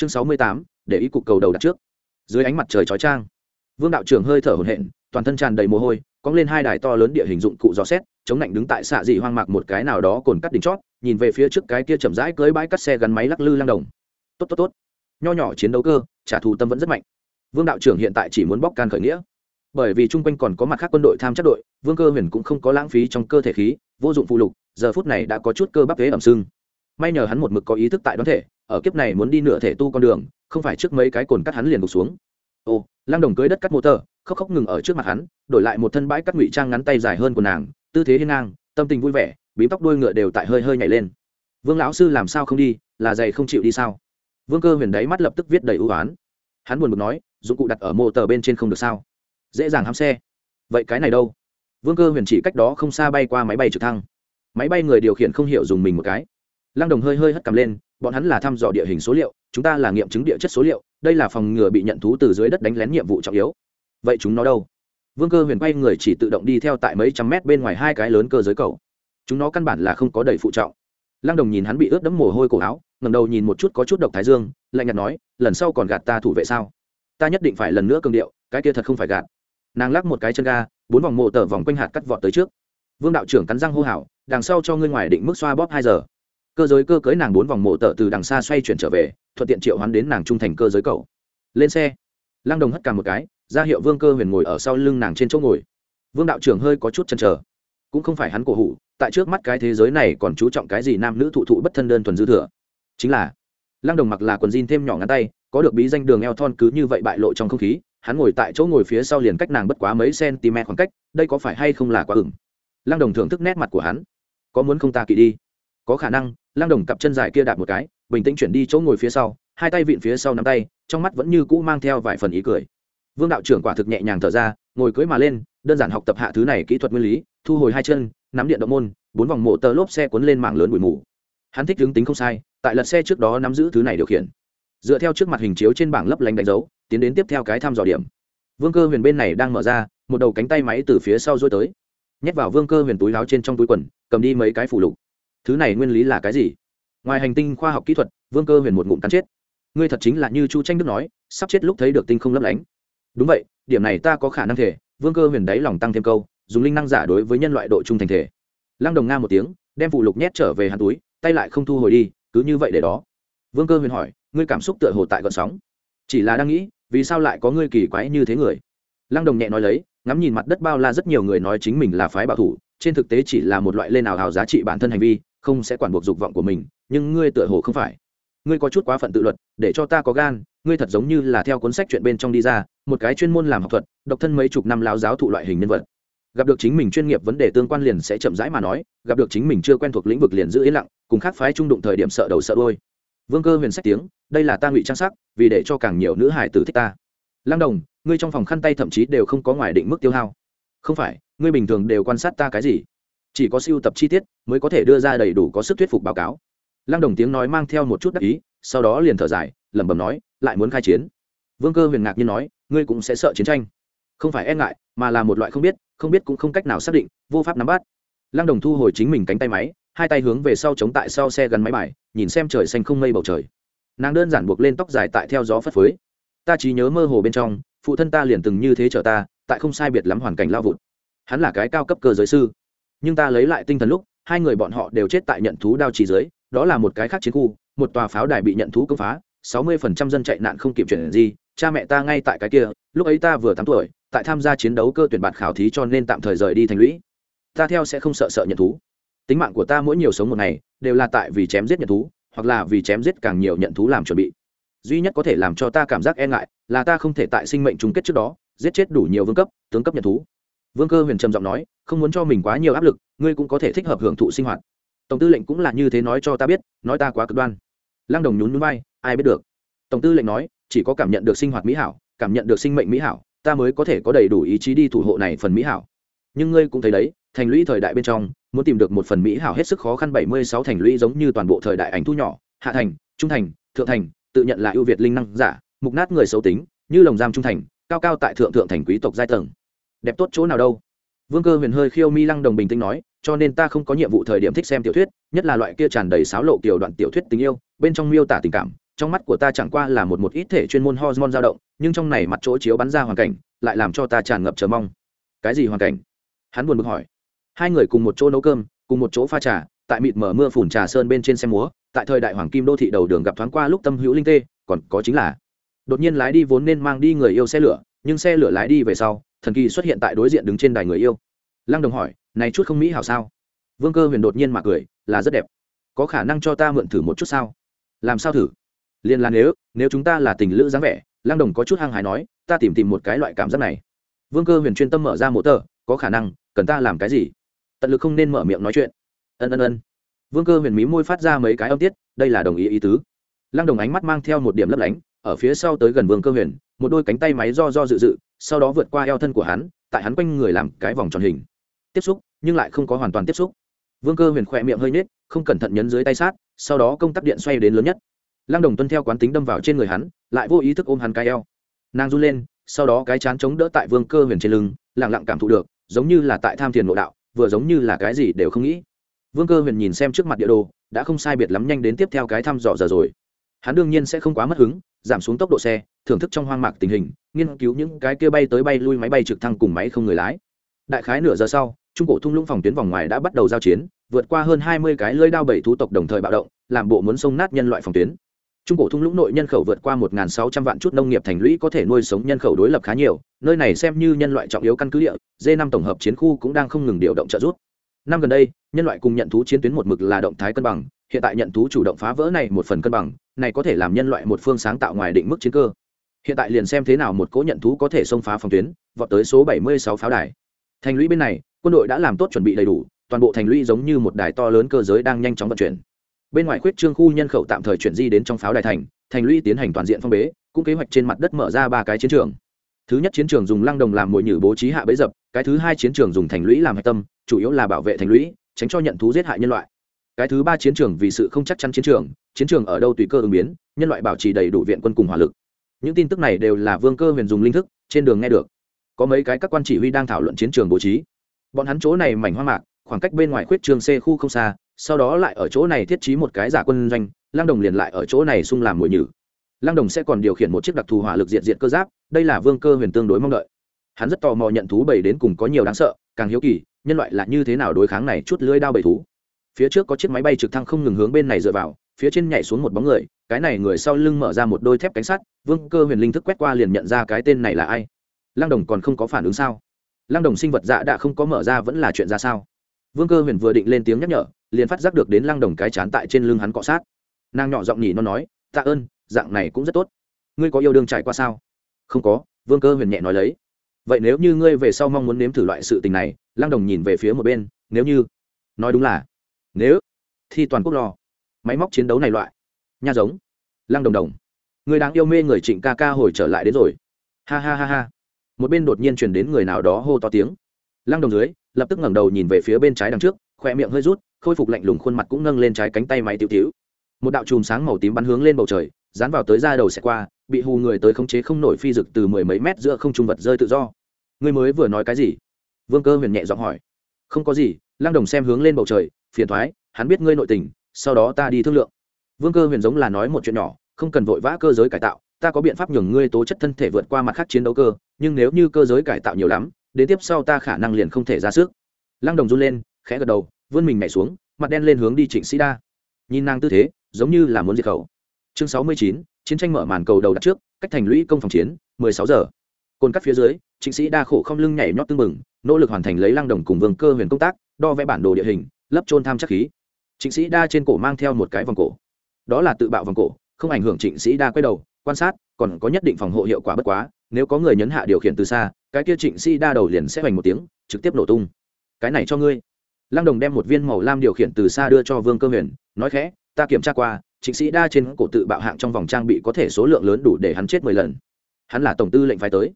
chương sáu mươi tám, để ý cục cầu đầu đặt trước. Dưới ánh mặt trời chói trang vương đạo trưởng hơi thở hổn hển, toàn thân tràn đầy mồ hôi cóng lên hai đài to lớn địa hình dụng cụ gió xét, chống lạnh đứng tại xạ dị hoang mạc một cái nào đó cồn cắt đỉnh chót, nhìn về phía trước cái kia chậm rãi cưới bãi cắt xe gắn máy lắc lư lang đồng. Tốt tốt tốt. Nho nhỏ chiến đấu cơ, trả thù tâm vẫn rất mạnh. Vương đạo trưởng hiện tại chỉ muốn bóc can khởi nghĩa. Bởi vì chung quanh còn có mặt khác quân đội tham chắc đội, vương cơ huyền cũng không có lãng phí trong cơ thể khí, vô dụng phụ lục, giờ phút này đã có chút cơ bắp thế ẩm sưng. May nhờ hắn một mực có ý thức tại đoán thể ở kiếp này muốn đi nửa thể tu con đường, không phải trước mấy cái cồn cắt hắn liền gục xuống. Ô lang đồng cưới đất cắt mô tờ, khóc khóc ngừng ở trước mặt hắn, đổi lại một thân bãi cắt ngụy trang ngắn tay dài hơn của nàng, tư thế hiên ngang, tâm tình vui vẻ, bím tóc đuôi ngựa đều tại hơi hơi nhảy lên. Vương lão sư làm sao không đi, là dày không chịu đi sao? Vương cơ huyền đáy mắt lập tức viết đầy ưu oán. Hắn buồn bực nói, dụng cụ đặt ở mô tờ bên trên không được sao? Dễ dàng hám xe. Vậy cái này đâu? Vương cơ huyền chỉ cách đó không xa bay qua máy bay trực thăng. Máy bay người điều khiển không hiểu dùng mình một cái lăng đồng hơi hơi hất cầm lên, bọn hắn là thăm dò địa hình số liệu, chúng ta là nghiệm chứng địa chất số liệu, đây là phòng ngừa bị nhận thú từ dưới đất đánh lén nhiệm vụ trọng yếu. Vậy chúng nó đâu? Vương cơ huyền quay người chỉ tự động đi theo tại mấy trăm mét bên ngoài hai cái lớn cơ giới cầu. Chúng nó căn bản là không có đầy phụ trọng. Lăng đồng nhìn hắn bị ướt đẫm mồ hôi cổ áo ngầm đầu nhìn một chút có chút độc thái dương, lạnh nhạt nói, lần sau còn gạt ta thủ vệ sao? Ta nhất định phải lần nữa cương điệu, cái kia thật không phải gạt. Nàng lắc một cái chân ga, bốn vòng mộ tờ vòng quanh hạt cắt vọt tới trước. Vương đạo trưởng cắn răng hô hào, đằng sau cho ngươi ngoài định mức xoa bóp hai giờ cơ giới cơ cưới nàng bốn vòng mộ tờ từ đằng xa xoay chuyển trở về, thuận tiện triệu hoán đến nàng trung thành cơ giới cầu lên xe. Lăng đồng hất cả một cái, ra hiệu vương cơ huyền ngồi ở sau lưng nàng trên chỗ ngồi. Vương đạo trưởng hơi có chút chăn trở cũng không phải hắn cổ hủ, tại trước mắt cái thế giới này còn chú trọng cái gì nam nữ thụ thụ bất thân đơn thuần dư thừa. Chính là, lăng đồng mặc là quần jean thêm nhỏ ngắn tay, có được bí danh đường eo thon cứ như vậy bại lộ trong không khí, hắn ngồi tại chỗ ngồi phía sau liền cách nàng bất quá mấy cm khoảng cách, đây có phải hay không là quá ửng? Lăng đồng thưởng thức nét mặt của hắn. Có muốn không ta kỵ đi? Có khả năng lăng đồng cặp chân dài kia đạp một cái, bình tĩnh chuyển đi chỗ ngồi phía sau, hai tay vịn phía sau nắm tay, trong mắt vẫn như cũ mang theo vài phần ý cười. Vương đạo trưởng quả thực nhẹ nhàng thở ra, ngồi cưới mà lên, đơn giản học tập hạ thứ này kỹ thuật nguyên lý, thu hồi hai chân, nắm điện động môn, bốn vòng mộ tờ lốp xe cuốn lên mảng lớn bụi mù. Hắn thích hướng tính không sai, tại lật xe trước đó nắm giữ thứ này điều khiển. Dựa theo trước mặt hình chiếu trên bảng lấp lánh đánh dấu, tiến đến tiếp theo cái thăm dò điểm. Vương cơ huyền bên này đang mở ra, một đầu cánh tay máy từ phía sau dối tới. Nhét vào vương cơ huyền túi láo trên trong túi quần, cầm đi mấy cái phủ lục thứ này nguyên lý là cái gì? Ngoài hành tinh khoa học kỹ thuật, vương cơ huyền một ngụm cắn chết. Ngươi thật chính là như chu tranh đức nói, sắp chết lúc thấy được tinh không lấp lánh. Đúng vậy, điểm này ta có khả năng thể, vương cơ huyền đáy lòng tăng thêm câu, dùng linh năng giả đối với nhân loại độ trung thành thể. Lăng đồng nga một tiếng, đem phụ lục nhét trở về hàn túi, tay lại không thu hồi đi, cứ như vậy để đó. Vương cơ huyền hỏi, ngươi cảm xúc tựa hồ tại gọn sóng. Chỉ là đang nghĩ, vì sao lại có ngươi kỳ quái như thế người? Lăng đồng nhẹ nói lấy, ngắm nhìn mặt đất bao la rất nhiều người nói chính mình là phái bảo thủ, trên thực tế chỉ là một loại lên ảo hào giá trị bản thân hành vi không sẽ quản buộc dục vọng của mình, nhưng ngươi tựa hồ không phải. Ngươi có chút quá phận tự luật, để cho ta có gan, ngươi thật giống như là theo cuốn sách chuyện bên trong đi ra, một cái chuyên môn làm học thuật, độc thân mấy chục năm lao giáo thụ loại hình nhân vật. Gặp được chính mình chuyên nghiệp vấn đề tương quan liền sẽ chậm rãi mà nói, gặp được chính mình chưa quen thuộc lĩnh vực liền giữ yên lặng, cùng khác phái trung đụng thời điểm sợ đầu sợ đôi vương cơ huyền sách tiếng, đây là ta ngụy trang sắc, vì để cho càng nhiều nữ hải tử thích ta. Lăng đồng, ngươi trong phòng khăn tay thậm chí đều không có ngoài định mức tiêu hao. Không phải, ngươi bình thường đều quan sát ta cái gì? Chỉ có siêu tập chi tiết mới có thể đưa ra đầy đủ có sức thuyết phục báo cáo. Lăng đồng tiếng nói mang theo một chút đắc ý, sau đó liền thở dài, lẩm bẩm nói, lại muốn khai chiến? Vương cơ huyền ngạc nhiên nói, ngươi cũng sẽ sợ chiến tranh. Không phải e ngại, mà là một loại không biết không biết cũng không cách nào xác định, vô pháp nắm bắt. Lăng đồng thu hồi chính mình cánh tay máy, hai tay hướng về sau chống tại sau xe gắn máy bài, nhìn xem trời xanh không mây bầu trời. Nàng đơn giản buộc lên tóc dài tại theo gió phất phới. Ta chỉ nhớ mơ hồ bên trong, phụ thân ta liền từng như thế chở ta, tại không sai biệt lắm hoàn cảnh lao vụt. Hắn là cái cao cấp cơ giới sư nhưng ta lấy lại tinh thần lúc, hai người bọn họ đều chết tại nhận thú đao chỉ dưới, đó là một cái khác chiến khu, một tòa pháo đài bị nhận thú công phá, sáu mươi phần trăm dân chạy nạn không kịp chuyển gì, cha mẹ ta ngay tại cái kia, lúc ấy ta vừa tám tuổi, tại tham gia chiến đấu cơ tuyển bạt khảo thí cho nên tạm thời rời đi thành lũy. Ta theo sẽ không sợ sợ nhận thú. Tính mạng của ta mỗi nhiều sống một ngày, đều là tại vì chém giết nhận thú, hoặc là vì chém giết càng nhiều nhận thú làm chuẩn bị. Duy nhất có thể làm cho ta cảm giác e ngại là ta không thể tại sinh mệnh chung kết trước đó, giết chết đủ nhiều vương cấp, tướng cấp nhận thú vương cơ huyền trầm giọng nói, không muốn cho mình quá nhiều áp lực, ngươi cũng có thể thích hợp hưởng thụ sinh hoạt. Tổng tư lệnh cũng là như thế nói cho ta biết, nói ta quá cực đoan. Lăng đồng nhún nhún vai, ai biết được. Tổng tư lệnh nói, chỉ có cảm nhận được sinh hoạt mỹ hảo, cảm nhận được sinh mệnh mỹ hảo, ta mới có thể có đầy đủ ý chí đi thủ hộ này phần mỹ hảo. Nhưng ngươi cũng thấy đấy, thành lũy thời đại bên trong, muốn tìm được một phần mỹ hảo hết sức khó khăn, bảy mươi sáu thành lũy giống như toàn bộ thời đại ảnh thu nhỏ, hạ thành, trung thành, thượng thành, tự nhận là ưu việt linh năng giả, mục nát người xấu tính, như lồng giam trung thành, cao cao tại thượng thượng thành quý tộc giai tầng đẹp tốt chỗ nào đâu? Vương cơ huyền hơi khiêu mi lăng đồng bình tĩnh nói, cho nên ta không có nhiệm vụ thời điểm thích xem tiểu thuyết, nhất là loại kia tràn đầy sáo lộ kiểu đoạn tiểu thuyết tình yêu, bên trong miêu tả tình cảm, trong mắt của ta chẳng qua là một một ít thể chuyên môn hormone dao động, nhưng trong này mặt chỗ chiếu bắn ra hoàn cảnh, lại làm cho ta tràn ngập chờ mong. Cái gì hoàn cảnh? Hắn buồn bực hỏi. Hai người cùng một chỗ nấu cơm, cùng một chỗ pha trà, tại mịt mở mưa phủn trà sơn bên trên xe múa, tại thời đại hoàng kim đô thị đầu đường gặp thoáng qua lúc tâm hữu linh tê, còn có chính là, đột nhiên lái đi vốn nên mang đi người yêu xe lửa, nhưng xe lửa lái đi về sau thần kỳ xuất hiện tại đối diện đứng trên đài người yêu. Lăng đồng hỏi, này chút không mỹ hảo sao? Vương cơ huyền đột nhiên mà cười, là rất đẹp. Có khả năng cho ta mượn thử một chút sao? Làm sao thử? Liền là nếu nếu chúng ta là tình lữ dáng vẻ. Lăng đồng có chút hăng hái nói, ta tìm tìm một cái loại cảm giác này. Vương cơ huyền chuyên tâm mở ra mộ tờ, có khả năng, cần ta làm cái gì? Tận lực không nên mở miệng nói chuyện. Ân ân ân. Vương cơ huyền mí môi phát ra mấy cái âm tiết, đây là đồng ý ý tứ. Lăng đồng ánh mắt mang theo một điểm lấp lánh, ở phía sau tới gần vương cơ huyền một đôi cánh tay máy do do dự dự, sau đó vượt qua eo thân của hắn, tại hắn quanh người làm cái vòng tròn hình. Tiếp xúc, nhưng lại không có hoàn toàn tiếp xúc. Vương cơ huyền khỏe miệng hơi nết không cẩn thận nhấn dưới tay sát, sau đó công tắc điện xoay đến lớn nhất. Lăng đồng tuân theo quán tính đâm vào trên người hắn, lại vô ý thức ôm hắn cái eo. Nàng run lên, sau đó cái chán chống đỡ tại vương cơ huyền trên lưng lẳng lặng cảm thụ được, giống như là tại tham thiền nội đạo, vừa giống như là cái gì đều không nghĩ. Vương cơ huyền nhìn xem trước mặt địa đồ, đã không sai biệt lắm nhanh đến tiếp theo cái thăm dò giờ rồi hắn đương nhiên sẽ không quá mất hứng, giảm xuống tốc độ xe, thưởng thức trong hoang mạc tình hình, nghiên cứu những cái kia bay tới bay lui máy bay trực thăng cùng máy không người lái. Đại khái nửa giờ sau, trung cổ thung lũng phòng tuyến vòng ngoài đã bắt đầu giao chiến, vượt qua hơn hai mươi cái lơi đao bảy thú tộc đồng thời bạo động, làm bộ muốn sông nát nhân loại phòng tuyến. Trung cổ thung lũng nội nhân khẩu vượt qua một sáu trăm vạn chút nông nghiệp thành lũy có thể nuôi sống nhân khẩu đối lập khá nhiều, nơi này xem như nhân loại trọng yếu căn cứ địa d năm tổng hợp chiến khu cũng đang không ngừng điều động trợ giúp. Năm gần đây, nhân loại cùng nhận thú chiến tuyến một mực là động thái cân bằng, hiện tại nhận thú chủ động phá vỡ này một phần cân bằng này có thể làm nhân loại một phương sáng tạo ngoài định mức chiến cơ. Hiện tại liền xem thế nào một cỗ nhận thú có thể xông phá phòng tuyến, vọt tới số bảy mươi sáu pháo đài. Thành lũy bên này, quân đội đã làm tốt chuẩn bị đầy đủ, toàn bộ thành lũy giống như một đài to lớn cơ giới đang nhanh chóng vận chuyển. Bên ngoài khuyết trương khu nhân khẩu tạm thời chuyển di đến trong pháo đài thành thành lũy tiến hành toàn diện phong bế, cũng kế hoạch trên mặt đất mở ra ba cái chiến trường. Thứ nhất chiến trường dùng lăng đồng làm mồi nhử bố trí hạ bấy dập, cái thứ hai chiến trường dùng thành lũy làm hạch tâm, chủ yếu là bảo vệ thành lũy, tránh cho nhận thú giết hại nhân loại cái thứ ba chiến trường vì sự không chắc chắn chiến trường chiến trường ở đâu tùy cơ ứng biến, nhân loại bảo trì đầy đủ viện quân cùng hỏa lực. Những tin tức này đều là vương cơ huyền dùng linh thức, trên đường nghe được. Có mấy cái các quan chỉ huy đang thảo luận chiến trường bố trí. Bọn hắn chỗ này mảnh hoa mạc, khoảng cách bên ngoài khuyết trường c khu không xa, sau đó lại ở chỗ này thiết trí một cái giả quân doanh lang đồng liền lại ở chỗ này xung làm mồi nhử. Lang đồng sẽ còn điều khiển một chiếc đặc thù hỏa lực diện diện cơ giáp, đây là vương cơ huyền tương đối mong đợi. Hắn rất tò mò nhận thú bầy đến cùng có nhiều đáng sợ, càng hiếu kỳ, nhân loại là như thế nào đối kháng này chút lưới đao bầy thú phía trước có chiếc máy bay trực thăng không ngừng hướng bên này dựa vào, phía trên nhảy xuống một bóng người, cái này người sau lưng mở ra một đôi thép cánh sắt, vương cơ huyền linh thức quét qua liền nhận ra cái tên này là ai. Lăng đồng còn không có phản ứng sao? Lăng đồng sinh vật dạ đã không có mở ra vẫn là chuyện ra sao? Vương cơ huyền vừa định lên tiếng nhắc nhở, liền phát giác được đến lăng đồng cái chán tại trên lưng hắn cọ sát. Nàng nhỏ giọng nhỉ nó nói, tạ ơn, dạng này cũng rất tốt. Ngươi có yêu đương trải qua sao? Không có, vương cơ huyền nhẹ nói lấy. Vậy nếu như ngươi về sau mong muốn nếm thử loại sự tình này, lăng đồng nhìn về phía một bên, nếu như, nói đúng là nếu, thi toàn quốc lo. Máy móc chiến đấu này loại. Nha giống. Lăng đồng đồng. Người đáng yêu mê người trịnh ca ca hồi trở lại đến rồi. Ha ha ha ha. Một bên đột nhiên chuyển đến người nào đó hô to tiếng. Lăng đồng dưới, lập tức ngẩng đầu nhìn về phía bên trái đằng trước khoe miệng hơi rút, khôi phục lạnh lùng khuôn mặt cũng nâng lên trái cánh tay máy tiêu tiểu. Một đạo chùm sáng màu tím bắn hướng lên bầu trời, dán vào tới da đầu xẹt qua, bị hù người tới khống chế không nổi phi dực từ mười mấy mét giữa không trung vật rơi tự do. Người mới vừa nói cái gì? Vương cơ huyền nhẹ giọng hỏi. Không có gì, lăng đồng xem hướng lên bầu trời phiền thoái, hắn biết ngươi nội tình, sau đó ta đi thương lượng. Vương cơ huyền giống là nói một chuyện nhỏ, không cần vội vã cơ giới cải tạo, ta có biện pháp nhường ngươi tố chất thân thể vượt qua mặt khác chiến đấu cơ, nhưng nếu như cơ giới cải tạo nhiều lắm, đến tiếp sau ta khả năng liền không thể ra sức. Lăng đồng run lên, khẽ gật đầu, vươn mình nhảy xuống, mặt đen lên hướng đi trịnh sĩ đa. Nhìn nàng tư thế, giống như là muốn diệt khẩu. Chương sáu mươi chín, chiến tranh mở màn cầu đầu đặt trước, cách thành lũy công phòng chiến, mười sáu giờ. Cồn cắt phía dưới, trịnh sĩ đa khổ không lưng nhảy nhót tưng bừng, nỗ lực hoàn thành lấy lăng đồng cùng vương cơ huyền công tác, đo vẽ bản đồ địa hình lấp trôn tham chắc khí. Trịnh sĩ đa trên cổ mang theo một cái vòng cổ. Đó là tự bạo vòng cổ, không ảnh hưởng trịnh sĩ đa quay đầu, quan sát, còn có nhất định phòng hộ hiệu quả bất quá, nếu có người nhấn hạ điều khiển từ xa, cái kia trịnh sĩ đa đầu liền sẽ hoành một tiếng, trực tiếp nổ tung. Cái này cho ngươi. Lăng đồng đem một viên màu lam điều khiển từ xa đưa cho vương cơ huyền, nói khẽ, ta kiểm tra qua, trịnh sĩ đa trên cổ tự bạo hạng trong vòng trang bị có thể số lượng lớn đủ để hắn chết mười lần. Hắn là tổng tư lệnh phái tới.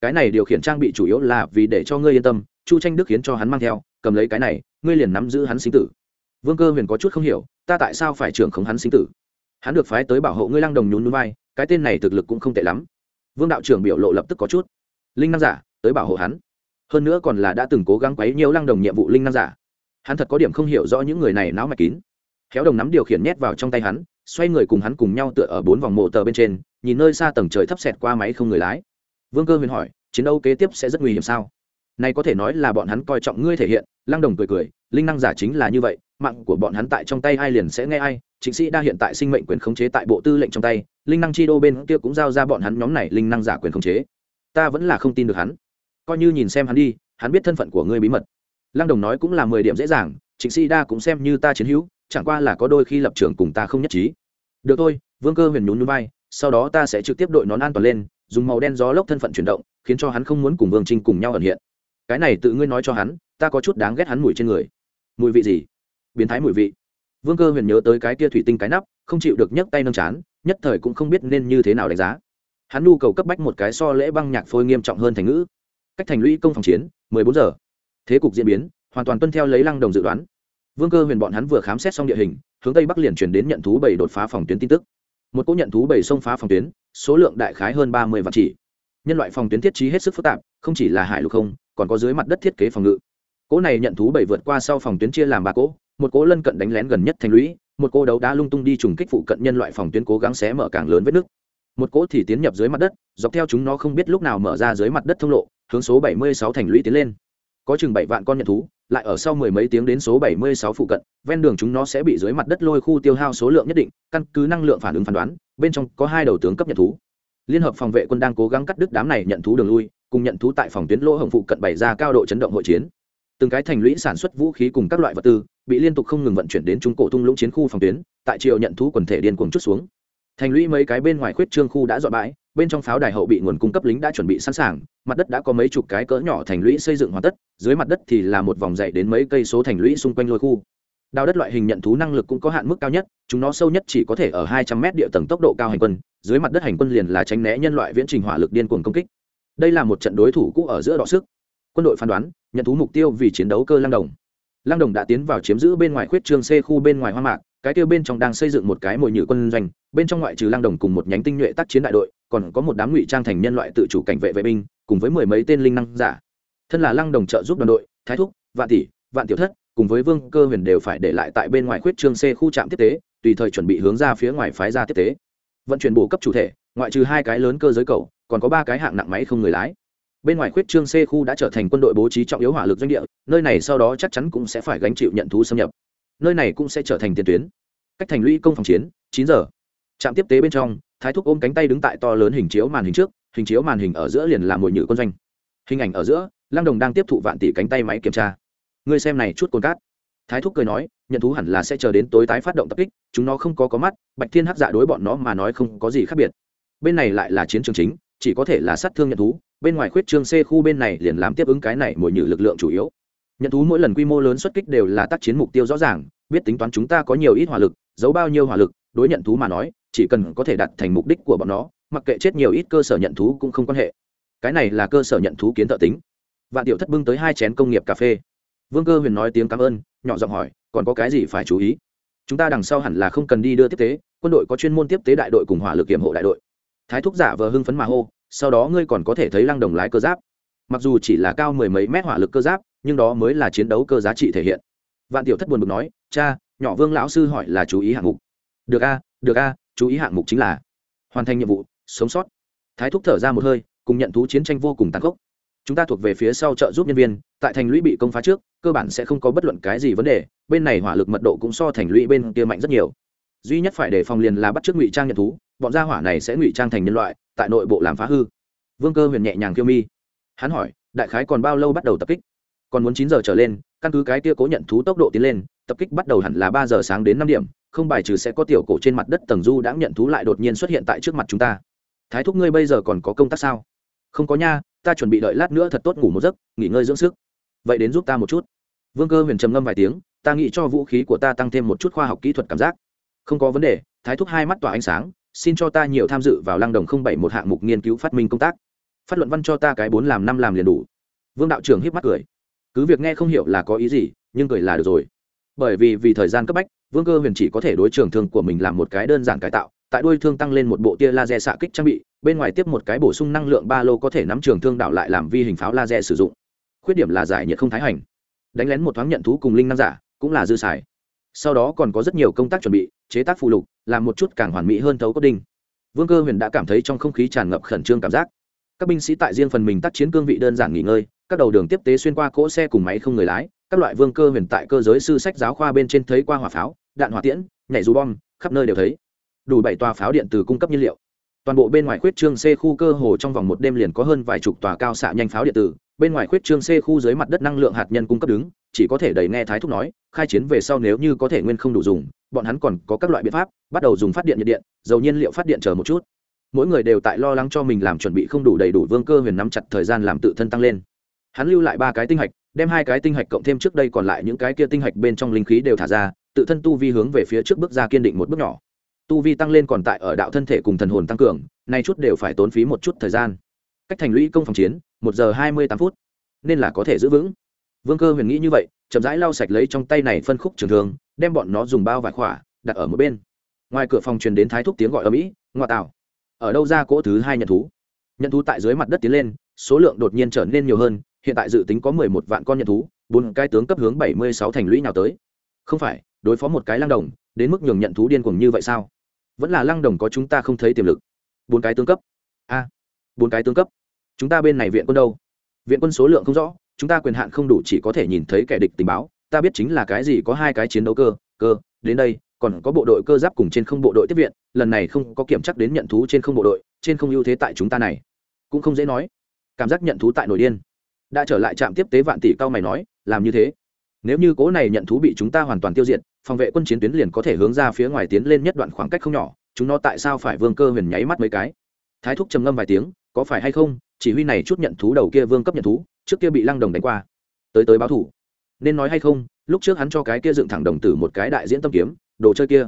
Cái này điều khiển trang bị chủ yếu là vì để cho ngươi yên tâm, chu tranh đức khiến cho hắn mang theo cầm lấy cái này, ngươi liền nắm giữ hắn sinh tử. Vương cơ huyền có chút không hiểu, ta tại sao phải trưởng khống hắn sinh tử? Hắn được phái tới bảo hộ ngươi lăng đồng nhún núi vai, cái tên này thực lực cũng không tệ lắm. Vương đạo trưởng biểu lộ lập tức có chút. Linh năng giả, tới bảo hộ hắn. Hơn nữa còn là đã từng cố gắng quấy nhiều lăng đồng nhiệm vụ linh năng giả. Hắn thật có điểm không hiểu rõ những người này não mạch kín. Khéo đồng nắm điều khiển nhét vào trong tay hắn, xoay người cùng hắn cùng nhau tựa ở bốn vòng mộ tờ bên trên, nhìn nơi xa tầng trời thấp xẹt qua máy không người lái. Vương cơ huyền hỏi, chiến đấu kế tiếp sẽ rất nguy hiểm sao? Này có thể nói là bọn hắn coi trọng ngươi thể hiện lăng đồng cười cười linh năng giả chính là như vậy mạng của bọn hắn tại trong tay ai liền sẽ nghe ai chính sĩ đa hiện tại sinh mệnh quyền khống chế tại bộ tư lệnh trong tay linh năng chi đô bên kia cũng giao ra bọn hắn nhóm này linh năng giả quyền khống chế. Ta vẫn là không tin được hắn. Coi như nhìn xem hắn đi hắn biết thân phận của ngươi bí mật. Lăng đồng nói cũng là mười điểm dễ dàng trịnh sĩ đa cũng xem như ta chiến hữu chẳng qua là có đôi khi lập trường cùng ta không nhất trí. Được thôi vương cơ huyền nhún nhún vai, sau đó ta sẽ trực tiếp đội nón an toàn lên dùng màu đen gió lốc thân phận chuyển động khiến cho hắn không muốn cùng vương trinh cùng nhau ẩn hiện cái này tự ngươi nói cho hắn, ta có chút đáng ghét hắn mùi trên người. Mùi vị gì? Biến thái mùi vị. Vương cơ huyền nhớ tới cái tia thủy tinh cái nắp, không chịu được nhấc tay nâng chán, nhất thời cũng không biết nên như thế nào đánh giá. Hắn nhu cầu cấp bách một cái so lễ băng nhạc phôi nghiêm trọng hơn thành ngữ. Cách thành lũy công phòng chiến, mười bốn giờ. Thế cục diễn biến, hoàn toàn tuân theo lấy lăng đồng dự đoán. Vương cơ huyền bọn hắn vừa khám xét xong địa hình, hướng tây bắc liền chuyển đến nhận thú bảy đột phá phòng tuyến tin tức. Một cỗ nhận thú bảy xông phá phòng tuyến, số lượng đại khái hơn ba mươi vạn chỉ. Nhân loại phòng tuyến thiết trí hết sức phức tạp, không chỉ là hải lục không còn có dưới mặt đất thiết kế phòng ngự. Cỗ này nhận thú bảy vượt qua sau phòng tuyến chia làm ba cỗ, một cỗ lân cận đánh lén gần nhất thành lũy, một cỗ đấu đá lung tung đi trùng kích phụ cận nhân loại phòng tuyến cố gắng xé mở càng lớn vết nước. Một cỗ thì tiến nhập dưới mặt đất, dọc theo chúng nó không biết lúc nào mở ra dưới mặt đất thông lộ, hướng số bảy mươi sáu thành lũy tiến lên. Có chừng bảy vạn con nhận thú, lại ở sau mười mấy tiếng đến số bảy mươi sáu phụ cận, ven đường chúng nó sẽ bị dưới mặt đất lôi khu tiêu hao số lượng nhất định, căn cứ năng lượng phản ứng phán đoán, bên trong có hai đầu tướng cấp nhận thú. Liên hợp phòng vệ quân đang cố gắng cắt đứt đám này nhận thú đường lui cùng nhận thú tại phòng tuyến lỗ hồng phụ cận bày ra cao độ chấn động hội chiến. Từng cái thành lũy sản xuất vũ khí cùng các loại vật tư bị liên tục không ngừng vận chuyển đến trung cổ tung lũng chiến khu phòng tuyến, tại triều nhận thú quần thể điên cuồng chút xuống. Thành lũy mấy cái bên ngoài khuyết trương khu đã dọn bãi, bên trong pháo đài hậu bị nguồn cung cấp lính đã chuẩn bị sẵn sàng, mặt đất đã có mấy chục cái cỡ nhỏ thành lũy xây dựng hoàn tất, dưới mặt đất thì là một vòng dậy đến mấy cây số thành lũy xung quanh lôi khu. Đào đất loại hình nhận thú năng lực cũng có hạn mức cao nhất, chúng nó sâu nhất chỉ có thể ở hai trăm mét địa tầng tốc độ cao hành quân, dưới mặt đất hành quân liền là tránh né nhân loại viễn trình hỏa lực điên cuồng công kích đây là một trận đối thủ cũ ở giữa đọ sức. Quân đội phán đoán, nhận thú mục tiêu vì chiến đấu cơ lang đồng. Lang đồng đã tiến vào chiếm giữ bên ngoài khuyết trương c khu bên ngoài hoa mạc, cái kia bên trong đang xây dựng một cái mồi nhử quân doanh, bên trong ngoại trừ lang đồng cùng một nhánh tinh nhuệ tác chiến đại đội, còn có một đám ngụy trang thành nhân loại tự chủ cảnh vệ vệ binh, cùng với mười mấy tên linh năng giả. Thân là lang đồng trợ giúp đoàn đội, thái thúc, vạn tỷ, vạn tiểu thất, cùng với vương cơ huyền đều phải để lại tại bên ngoài khuyết trương c khu trạm tiếp tế, tùy thời chuẩn bị hướng ra phía ngoài phái ra tiếp tế. Vận chuyển bổ cấp chủ thể ngoại trừ hai cái lớn cơ giới cầu, còn có ba cái hạng nặng máy không người lái. Bên ngoài khuyết trương c khu đã trở thành quân đội bố trí trọng yếu hỏa lực doanh địa, nơi này sau đó chắc chắn cũng sẽ phải gánh chịu nhận thú xâm nhập. Nơi này cũng sẽ trở thành tiền tuyến. Cách thành lũy công phòng chiến, chín giờ. Trạm tiếp tế bên trong, thái thúc ôm cánh tay đứng tại to lớn hình chiếu màn hình trước, hình chiếu màn hình ở giữa liền là mồi nhự quân doanh. Hình ảnh ở giữa, lăng đồng đang tiếp thụ vạn tỷ cánh tay máy kiểm tra. Ngươi xem này chút cồn cát. Thái thúc cười nói, nhận thú hẳn là sẽ chờ đến tối tái phát động tập kích, chúng nó không có có mắt, bạch thiên hắc dạ đối bọn nó mà nói không có gì khác biệt bên này lại là chiến trường chính, chỉ có thể là sát thương nhận thú, bên ngoài khuyết trương c khu bên này liền làm tiếp ứng cái này mỗi nhử lực lượng chủ yếu. Nhận thú mỗi lần quy mô lớn xuất kích đều là tác chiến mục tiêu rõ ràng, biết tính toán chúng ta có nhiều ít hỏa lực, giấu bao nhiêu hỏa lực, đối nhận thú mà nói, chỉ cần có thể đạt thành mục đích của bọn nó, mặc kệ chết nhiều ít cơ sở nhận thú cũng không quan hệ. Cái này là cơ sở nhận thú kiến thợ tính. Vạn tiểu thất bưng tới hai chén công nghiệp cà phê. Vương cơ huyền nói tiếng cảm ơn, nhỏ giọng hỏi, còn có cái gì phải chú ý? Chúng ta đằng sau hẳn là không cần đi đưa tiếp tế, quân đội có chuyên môn tiếp tế đại đội cùng hỏa lực kiểm hộ đại đội thái thúc giả vờ hưng phấn mà hô, sau đó ngươi còn có thể thấy lăng đồng lái cơ giáp. Mặc dù chỉ là cao mười mấy mét hỏa lực cơ giáp, nhưng đó mới là chiến đấu cơ giá trị thể hiện. Vạn tiểu thất buồn bực nói, cha, nhỏ vương lão sư hỏi là chú ý hạng mục. Được a được a, chú ý hạng mục chính là hoàn thành nhiệm vụ, sống sót. Thái thúc thở ra một hơi, cùng nhận thú chiến tranh vô cùng tàn khốc. Chúng ta thuộc về phía sau trợ giúp nhân viên, tại thành lũy bị công phá trước, cơ bản sẽ không có bất luận cái gì vấn đề, bên này hỏa lực mật độ cũng so thành lũy bên kia mạnh rất nhiều duy nhất phải đề phòng liền là bắt trước ngụy trang nhận thú, bọn gia hỏa này sẽ ngụy trang thành nhân loại, tại nội bộ làm phá hư. Vương cơ huyền nhẹ nhàng kiêu mi. Hắn hỏi, đại khái còn bao lâu bắt đầu tập kích? Còn muốn chín giờ trở lên, căn cứ cái kia cố nhận thú tốc độ tiến lên, tập kích bắt đầu hẳn là ba giờ sáng đến năm điểm, không bài trừ sẽ có tiểu cổ trên mặt đất tầng du đã nhận thú lại đột nhiên xuất hiện tại trước mặt chúng ta. Thái thúc ngươi bây giờ còn có công tác sao? Không có nha, ta chuẩn bị đợi lát nữa thật tốt ngủ một giấc, nghỉ ngơi dưỡng sức. Vậy đến giúp ta một chút. Vương cơ huyền trầm ngâm vài tiếng, ta nghĩ cho vũ khí của ta tăng thêm một chút khoa học kỹ thuật cảm giác không có vấn đề, thái thúc hai mắt tỏa ánh sáng, xin cho ta nhiều tham dự vào lăng đồng không bảy một hạng mục nghiên cứu phát minh công tác. Phát luận văn cho ta cái bốn làm năm làm liền đủ. Vương đạo trưởng hiếp mắt cười. Cứ việc nghe không hiểu là có ý gì, nhưng cười là được rồi. Bởi vì vì thời gian cấp bách, vương cơ huyền chỉ có thể đối trường thương của mình làm một cái đơn giản cải tạo, tại đuôi thương tăng lên một bộ tia laser xạ kích trang bị, bên ngoài tiếp một cái bổ sung năng lượng ba lô có thể nắm trường thương đạo lại làm vi hình pháo laser sử dụng. Khuyết điểm là giải nhiệt không thái hành. Đánh lén một thoáng nhận thú cùng linh năng giả, cũng là dư xài sau đó còn có rất nhiều công tác chuẩn bị, chế tác phụ lục, làm một chút càng hoàn mỹ hơn thấu cốt đinh vương cơ huyền đã cảm thấy trong không khí tràn ngập khẩn trương cảm giác. Các binh sĩ tại riêng phần mình tác chiến cương vị đơn giản nghỉ ngơi, các đầu đường tiếp tế xuyên qua cỗ xe cùng máy không người lái, các loại vương cơ huyền tại cơ giới sư sách giáo khoa bên trên thấy qua hỏa pháo, đạn hỏa tiễn, nhảy dù bom, khắp nơi đều thấy. Đủ bảy tòa pháo điện từ cung cấp nhiên liệu. Toàn bộ bên ngoài khuyết trương c khu cơ hồ trong vòng một đêm liền có hơn vài chục tòa cao xạ nhanh pháo điện tử bên ngoài khuyết trương c khu dưới mặt đất năng lượng hạt nhân cung cấp đứng, chỉ có thể đầy nghe thái thúc nói, khai chiến về sau nếu như có thể nguyên không đủ dùng, bọn hắn còn có các loại biện pháp, bắt đầu dùng phát điện nhiệt điện, dầu nhiên liệu phát điện chờ một chút. Mỗi người đều tại lo lắng cho mình làm chuẩn bị không đủ đầy đủ vương cơ huyền nắm chặt thời gian làm tự thân tăng lên. Hắn lưu lại ba cái tinh hạch, đem hai cái tinh hạch cộng thêm trước đây còn lại những cái kia tinh hạch bên trong linh khí đều thả ra, tự thân tu vi hướng về phía trước bước ra kiên định một bước nhỏ. Tu vi tăng lên còn tại ở đạo thân thể cùng thần hồn tăng cường, nay chút đều phải tốn phí một chút thời gian. Cách thành lũy công phòng chiến một giờ hai mươi tám phút. Nên là có thể giữ vững. Vương cơ huyền nghĩ như vậy, chậm rãi lau sạch lấy trong tay này phân khúc trường thường đem bọn nó dùng bao vải khỏa, đặt ở một bên. Ngoài cửa phòng truyền đến thái thúc tiếng gọi ở mỹ, ngoại tảo. Ở đâu ra cỗ thứ hai nhận thú? Nhận thú tại dưới mặt đất tiến lên, số lượng đột nhiên trở nên nhiều hơn, hiện tại dự tính có mười một vạn con nhận thú, bốn cái tướng cấp hướng bảy mươi sáu thành lũy nào tới. Không phải, đối phó một cái lăng đồng, đến mức nhường nhận thú điên cuồng như vậy sao? Vẫn là lăng đồng có chúng ta không thấy tiềm lực. Bốn cái tướng cấp. A, bốn cái tướng cấp chúng ta bên này viện quân đâu? Viện quân số lượng không rõ, chúng ta quyền hạn không đủ chỉ có thể nhìn thấy kẻ địch tình báo. Ta biết chính là cái gì có hai cái chiến đấu cơ cơ, đến đây, còn có bộ đội cơ giáp cùng trên không bộ đội tiếp viện, lần này không có kiểm chắc đến nhận thú trên không bộ đội, trên không ưu thế tại chúng ta này. Cũng không dễ nói. Cảm giác nhận thú tại nổi điên. Đã trở lại trạm tiếp tế vạn tỷ cao mày nói, làm như thế. Nếu như cố này nhận thú bị chúng ta hoàn toàn tiêu diệt, phòng vệ quân chiến tuyến liền có thể hướng ra phía ngoài tiến lên nhất đoạn khoảng cách không nhỏ, chúng nó tại sao phải vương cơ huyền nháy mắt mấy cái? Thái thúc trầm ngâm vài tiếng có phải hay không, chỉ huy này chút nhận thú đầu kia vương cấp nhận thú, trước kia bị lăng đồng đánh qua. Tới tới báo thủ. Nên nói hay không, lúc trước hắn cho cái kia dựng thẳng đồng tử một cái đại diễn tâm kiếm, đồ chơi kia.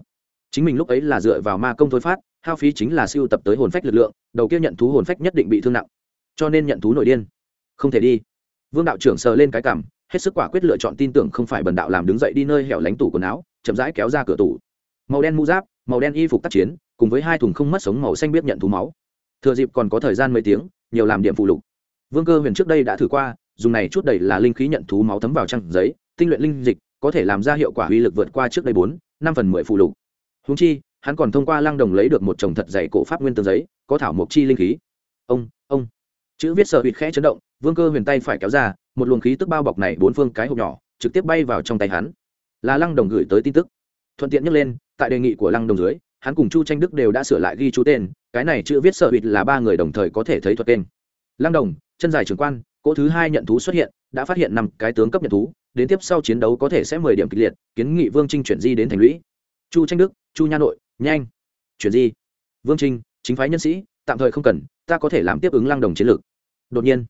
Chính mình lúc ấy là dựa vào ma công thôi phát, hao phí chính là siêu tập tới hồn phách lực lượng, đầu kia nhận thú hồn phách nhất định bị thương nặng. Cho nên nhận thú nội điên. Không thể đi. Vương đạo trưởng sờ lên cái cảm, hết sức quả quyết lựa chọn tin tưởng không phải bần đạo làm đứng dậy đi nơi hẻo lánh tủ quần áo, chậm rãi kéo ra cửa tủ. Màu đen mũ giáp, màu đen y phục tác chiến, cùng với hai thùng không mất sống màu xanh biết nhận thú máu thừa dịp còn có thời gian mấy tiếng, nhiều làm điểm phụ lục. Vương cơ huyền trước đây đã thử qua, dùng này chút đầy là linh khí nhận thú máu thấm vào trang giấy, tinh luyện linh dịch, có thể làm ra hiệu quả uy lực vượt qua trước đây bốn, năm phần mười phụ lục. Húng chi, hắn còn thông qua lăng đồng lấy được một chồng thật dày cổ pháp nguyên tương giấy, có thảo mộc chi linh khí. Ông ông. Chữ viết sợ hụt khẽ chấn động, vương cơ huyền tay phải kéo ra, một luồng khí tức bao bọc này bốn phương cái hộp nhỏ, trực tiếp bay vào trong tay hắn. Là lăng đồng gửi tới tin tức. Thuận tiện nhắc lên, tại đề nghị của lăng đồng dưới, hắn cùng chu tranh đức đều đã sửa lại ghi chú tên cái này chữ viết sợ hụt là ba người đồng thời có thể thấy thuật tên lăng đồng, chân dài trường quan, cỗ thứ hai nhận thú xuất hiện, đã phát hiện năm cái tướng cấp nhận thú, đến tiếp sau chiến đấu có thể sẽ mười điểm kịch liệt, kiến nghị vương trinh chuyển di đến thành lũy. Chu tranh đức, chu nha nội, nhanh, chuyển di. Vương trinh, chính phái nhân sĩ, tạm thời không cần, ta có thể làm tiếp ứng lăng đồng chiến lược. Đột nhiên,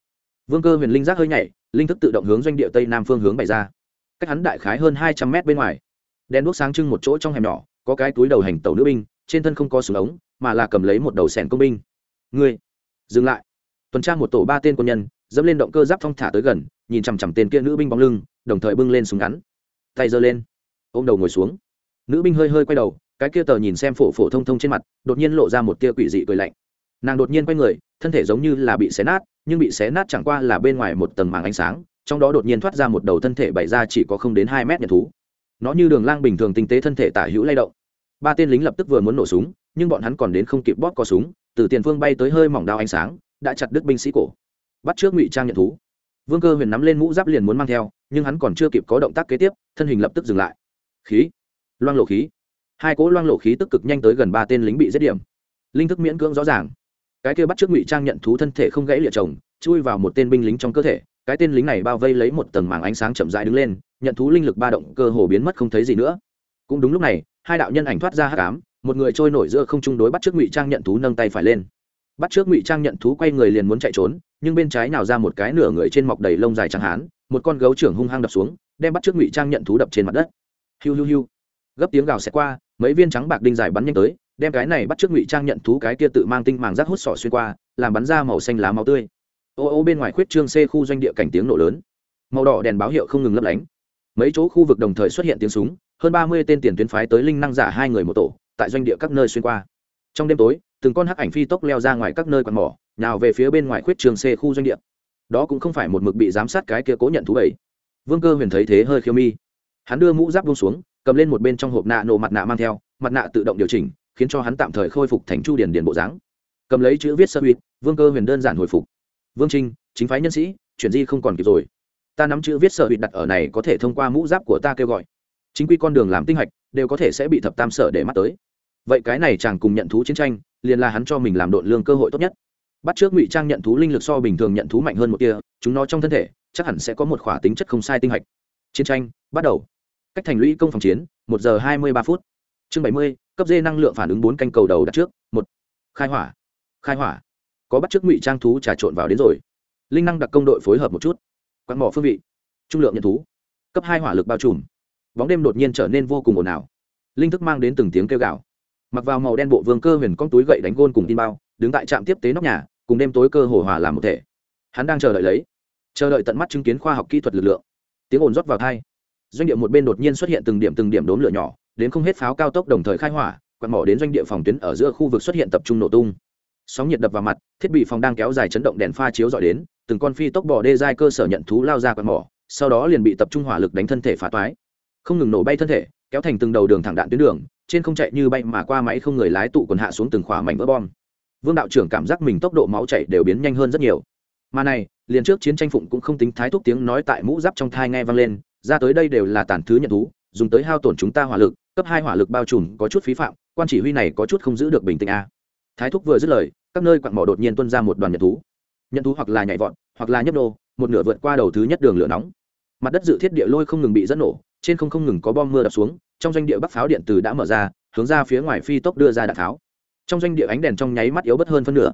vương cơ huyền linh giác hơi nhảy, linh thức tự động hướng doanh địa tây nam phương hướng bày ra. Cách hắn đại khái hơn hai trăm mét bên ngoài. Đèn đuốc sáng trưng một chỗ trong hẻm nhỏ, có cái túi đầu hành tàu nữ binh, trên thân không có súng ống mà là cầm lấy một đầu sẻn công binh. Ngươi, dừng lại. Tuần tra một tổ ba tên quân nhân, dẫm lên động cơ giáp phong thả tới gần, nhìn chằm chằm tên kia nữ binh bóng lưng, đồng thời bưng lên súng ngắn. Tay giơ lên, ôm đầu ngồi xuống. Nữ binh hơi hơi quay đầu, cái kia tờ nhìn xem phổ phổ thông thông trên mặt, đột nhiên lộ ra một tia quỷ dị cười lạnh. Nàng đột nhiên quay người, thân thể giống như là bị xé nát, nhưng bị xé nát chẳng qua là bên ngoài một tầng màng ánh sáng, trong đó đột nhiên thoát ra một đầu thân thể bày ra chỉ có không đến hai mét nhận thú. Nó như đường lang bình thường tinh tế thân thể tả hữu lay động ba tên lính lập tức vừa muốn nổ súng, nhưng bọn hắn còn đến không kịp bóp có súng, từ tiền phương bay tới hơi mỏng đao ánh sáng, đã chặt đứt binh sĩ cổ. Bắt trước ngụy trang nhận thú. Vương cơ huyền nắm lên mũ giáp liền muốn mang theo, nhưng hắn còn chưa kịp có động tác kế tiếp, thân hình lập tức dừng lại. Khí. Loang lộ khí. Hai cỗ loang lộ khí tức cực nhanh tới gần ba tên lính bị giết điểm. Linh thức miễn cưỡng rõ ràng. Cái kia bắt trước ngụy trang nhận thú thân thể không gãy lịa chồng, chui vào một tên binh lính trong cơ thể, cái tên lính này bao vây lấy một tầng màng ánh sáng chậm rãi đứng lên, nhận thú linh lực ba động cơ hồ biến mất không thấy gì nữa. Cũng đúng lúc này hai đạo nhân ảnh thoát ra hắc ám, một người trôi nổi giữa không trung đối bắt trước ngụy trang nhận thú nâng tay phải lên. Bắt trước ngụy trang nhận thú quay người liền muốn chạy trốn, nhưng bên trái nào ra một cái nửa người trên mọc đầy lông dài trắng hán, một con gấu trưởng hung hăng đập xuống, đem bắt trước ngụy trang nhận thú đập trên mặt đất. Hiu hiu hiu. Gấp tiếng gào xẹt qua, mấy viên trắng bạc đinh dài bắn nhanh tới, đem cái này bắt trước ngụy trang nhận thú cái kia tự mang tinh màng rác hút sỏ xuyên qua, làm bắn ra màu xanh lá máu tươi. Ô ô, bên ngoài khuyết trương c khu doanh địa cảnh tiếng nổ lớn. Màu đỏ đèn báo hiệu không ngừng lấp lánh. Mấy chỗ khu vực đồng thời xuất hiện tiếng súng hơn ba mươi tên tiền tuyến phái tới linh năng giả hai người một tổ, tại doanh địa các nơi xuyên qua. Trong đêm tối, từng con hắc ảnh phi tốc leo ra ngoài các nơi quạt mỏ nào về phía bên ngoài khuyết trường c khu doanh địa. Đó cũng không phải một mực bị giám sát cái kia cố nhận thú bảy vương cơ huyền thấy thế hơi khiêu mi. Hắn đưa mũ giáp buông xuống, cầm lên một bên trong hộp nạ nổ mặt nạ mang theo, mặt nạ tự động điều chỉnh, khiến cho hắn tạm thời khôi phục thành chu điển điền bộ dáng. Cầm lấy chữ viết sơ huyết vương cơ huyền đơn giản hồi phục. Vương trinh, chính phái nhân sĩ, chuyển di không còn kịp rồi. Ta nắm chữ viết sơ huyệt đặt ở này có thể thông qua mũ giáp của ta kêu gọi chính quy con đường làm tinh hạch, đều có thể sẽ bị thập tam sở để mắt tới. Vậy cái này chàng cùng nhận thú chiến tranh, liền là hắn cho mình làm độn lương cơ hội tốt nhất. Bắt trước ngụy trang nhận thú linh lực so bình thường nhận thú mạnh hơn một kia chúng nó trong thân thể, chắc hẳn sẽ có một khỏa tính chất không sai tinh hạch. Chiến tranh, bắt đầu. Cách thành lũy công phòng chiến, một giờ hai mươi ba phút. Chương bảy mươi, cấp dê năng lượng phản ứng bốn canh cầu đầu đặt trước, một. Khai hỏa. Khai hỏa. Có bắt trước ngụy trang thú trà trộn vào đến rồi. Linh năng đặc công đội phối hợp một chút. Quạt mỏ phương vị. Trung lượng nhận thú. Cấp hai hỏa lực bao trùm bóng đêm đột nhiên trở nên vô cùng ồn ào. Linh thức mang đến từng tiếng kêu gào. Mặc vào màu đen bộ vương cơ huyền con túi gậy đánh gôn cùng tin bao, đứng tại trạm tiếp tế nóc nhà, cùng đêm tối cơ hồ hòa làm một thể. Hắn đang chờ đợi lấy. Chờ đợi tận mắt chứng kiến khoa học kỹ thuật lực lượng. Tiếng ồn rót vào thai doanh địa một bên đột nhiên xuất hiện từng điểm từng điểm đốm lửa nhỏ, đến không hết pháo cao tốc đồng thời khai hỏa quạt mỏ đến doanh địa phòng tuyến ở giữa khu vực xuất hiện tập trung nổ tung. Sóng nhiệt đập vào mặt, thiết bị phòng đang kéo dài chấn động đèn pha chiếu dọi đến, từng con phi tốc bỏ đê giai cơ sở nhận thú lao ra quạt mỏ, sau đó liền bị tập trung hỏa lực đánh thân thể phá toái không ngừng nổ bay thân thể, kéo thành từng đầu đường thẳng đạn tuyến đường, trên không chạy như bay mà qua máy không người lái tụ quần hạ xuống từng khỏa mảnh vỡ bom. Vương đạo trưởng cảm giác mình tốc độ máu chạy đều biến nhanh hơn rất nhiều. Mà này, liền trước chiến tranh phụng cũng không tính thái thúc tiếng nói tại mũ giáp trong thai nghe vang lên, ra tới đây đều là tàn thứ nhận thú, dùng tới hao tổn chúng ta hỏa lực, cấp hai hỏa lực bao trùm có chút phí phạm, quan chỉ huy này có chút không giữ được bình tĩnh a. Thái thúc vừa dứt lời, các nơi quặn mỏ đột nhiên tuân ra một đoàn nhận thú. Nhận thú hoặc là nhảy vọt, hoặc là nhấp đô một nửa vượt qua đầu thứ nhất đường lửa nóng. Mặt đất dự thiết địa lôi không ngừng bị dẫn nổ trên không không ngừng có bom mưa đập xuống, trong doanh địa bắc pháo điện từ đã mở ra, hướng ra phía ngoài phi tốc đưa ra đạn tháo. Trong doanh địa ánh đèn trong nháy mắt yếu bất hơn phân nửa.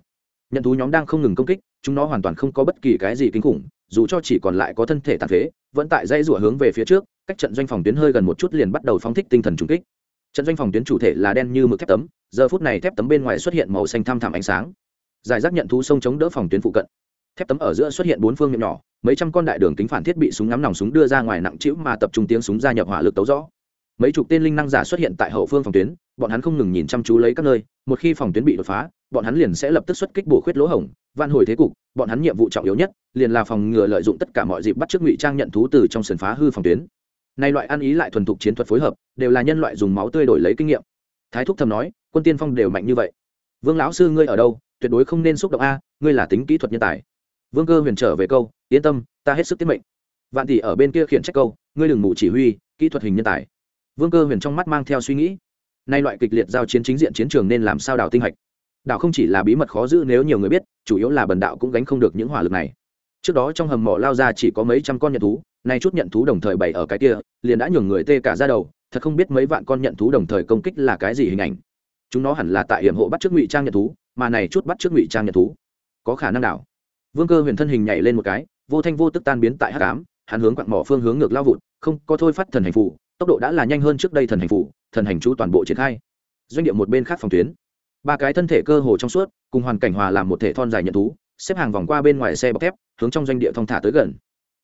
Nhận thú nhóm đang không ngừng công kích, chúng nó hoàn toàn không có bất kỳ cái gì kinh khủng, dù cho chỉ còn lại có thân thể tàn phế, vẫn tại dây rủa hướng về phía trước, cách trận doanh phòng tuyến hơi gần một chút liền bắt đầu phóng thích tinh thần trùng kích. Trận doanh phòng tuyến chủ thể là đen như mực thép tấm, giờ phút này thép tấm bên ngoài xuất hiện màu xanh thăm thẳm ánh sáng. Giải rác nhận thú sông chống đỡ phòng tuyến phụ cận thép tấm ở giữa xuất hiện bốn phương miệng nhỏ, mấy trăm con đại đường kính phản thiết bị súng ngắm nòng súng đưa ra ngoài nặng chịu mà tập trung tiếng súng gia nhập hỏa lực tấu rõ. Mấy chục tên linh năng giả xuất hiện tại hậu phương phòng tuyến, bọn hắn không ngừng nhìn chăm chú lấy các nơi, một khi phòng tuyến bị đột phá, bọn hắn liền sẽ lập tức xuất kích bổ khuyết lỗ hổng van hồi thế cục, bọn hắn nhiệm vụ trọng yếu nhất, liền là phòng ngừa lợi dụng tất cả mọi dịp bắt chước ngụy trang nhận thú từ trong sườn phá hư phòng tuyến. Nay loại ăn ý lại thuần thục chiến thuật phối hợp, đều là nhân loại dùng máu tươi đổi lấy kinh nghiệm. Thái thúc thầm nói, quân tiên phong đều mạnh như vậy. Vương lão sư ngươi ở đâu, tuyệt đối không nên xúc động a, ngươi là tính kỹ thuật nhân tài vương cơ huyền trở về câu, yên tâm, ta hết sức tiết mệnh. Vạn tỷ ở bên kia khiển trách câu, ngươi đừng ngủ chỉ huy, kỹ thuật hình nhân tài. Vương cơ huyền trong mắt mang theo suy nghĩ. Nay loại kịch liệt giao chiến chính diện chiến trường nên làm sao đảo tinh hạch? Đảo không chỉ là bí mật khó giữ nếu nhiều người biết, chủ yếu là bần đạo cũng gánh không được những hỏa lực này. Trước đó trong hầm mỏ lao ra chỉ có mấy trăm con nhận thú, nay chút nhận thú đồng thời bày ở cái kia, liền đã nhường người tê cả ra đầu, thật không biết mấy vạn con nhận thú đồng thời công kích là cái gì hình ảnh. Chúng nó hẳn là tại hiểm hộ bắt trước ngụy trang nhận thú, mà này chút bắt trước ngụy trang nhận thú có khả năng nào vương cơ huyền thân hình nhảy lên một cái, vô thanh vô tức tan biến tại hát cám hắn hướng quặng mỏ phương hướng ngược lao vụt, không, có thôi phát thần hành phủ, tốc độ đã là nhanh hơn trước đây thần hành phủ, thần hành chú toàn bộ triển khai. Doanh địa một bên khác phòng tuyến. Ba cái thân thể cơ hồ trong suốt, cùng hoàn cảnh hòa làm một thể thon dài nhận thú, xếp hàng vòng qua bên ngoài xe bọc thép, hướng trong doanh địa thong thả tới gần.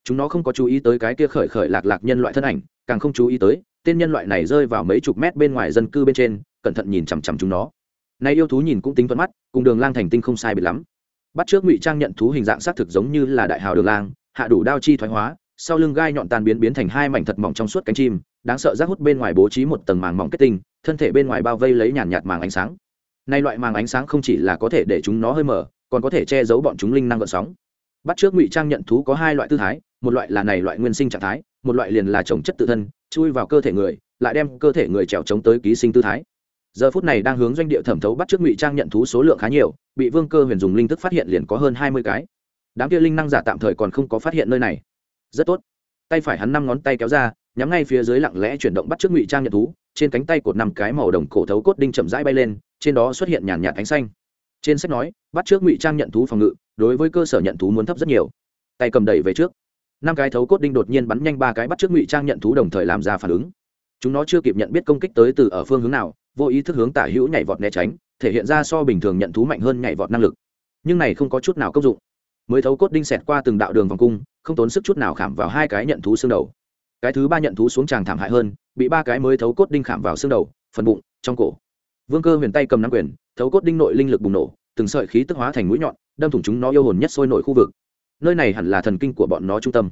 Chúng nó không có chú ý tới cái kia khởi khởi lạc lạc nhân loại thân ảnh, càng không chú ý tới, tên nhân loại này rơi vào mấy chục mét bên ngoài dân cư bên trên, cẩn thận nhìn chằm chằm chúng nó. Nay yêu thú nhìn cũng tính thuận mắt, cùng đường lang thành tinh không sai biệt lắm bắt trước ngụy trang nhận thú hình dạng xác thực giống như là đại hào đường lang, hạ đủ đao chi thoái hóa, sau lưng gai nhọn tàn biến biến thành hai mảnh thật mỏng trong suốt cánh chim, đáng sợ rác hút bên ngoài bố trí một tầng màng mỏng kết tinh, thân thể bên ngoài bao vây lấy nhàn nhạt màng ánh sáng. Nay loại màng ánh sáng không chỉ là có thể để chúng nó hơi mở, còn có thể che giấu bọn chúng linh năng gợn sóng. Bắt trước ngụy trang nhận thú có hai loại tư thái, một loại là này loại nguyên sinh trạng thái, một loại liền là trồng chất tự thân, chui vào cơ thể người, lại đem cơ thể người trèo chống tới ký sinh tư thái giờ phút này đang hướng doanh địa thẩm thấu bắt trước ngụy trang nhận thú số lượng khá nhiều, bị vương cơ huyền dùng linh thức phát hiện liền có hơn hai mươi cái. Đám kia linh năng giả tạm thời còn không có phát hiện nơi này. Rất tốt. Tay phải hắn năm ngón tay kéo ra, nhắm ngay phía dưới lặng lẽ chuyển động bắt trước ngụy trang nhận thú, trên cánh tay cột năm cái màu đồng cổ thấu cốt đinh chậm rãi bay lên, trên đó xuất hiện nhàn nhạt ánh xanh. Trên sách nói, bắt trước ngụy trang nhận thú phòng ngự, đối với cơ sở nhận thú muốn thấp rất nhiều. Tay cầm đẩy về trước. Năm cái thấu cốt đinh đột nhiên bắn nhanh ba cái bắt trước ngụy trang nhận thú đồng thời làm ra phản ứng. Chúng nó chưa kịp nhận biết công kích tới từ ở phương hướng nào vô ý thức hướng tả hữu nhảy vọt né tránh, thể hiện ra so bình thường nhận thú mạnh hơn nhảy vọt năng lực. Nhưng này không có chút nào công dụng. Mới thấu cốt đinh xẹt qua từng đạo đường vòng cung, không tốn sức chút nào khảm vào hai cái nhận thú xương đầu. Cái thứ ba nhận thú xuống tràng thảm hại hơn, bị ba cái mới thấu cốt đinh khảm vào xương đầu, phần bụng, trong cổ. Vương cơ huyền tay cầm nắm quyền, thấu cốt đinh nội linh lực bùng nổ, từng sợi khí tức hóa thành mũi nhọn, đâm thủng chúng nó yêu hồn nhất sôi nổi khu vực. Nơi này hẳn là thần kinh của bọn nó trung tâm.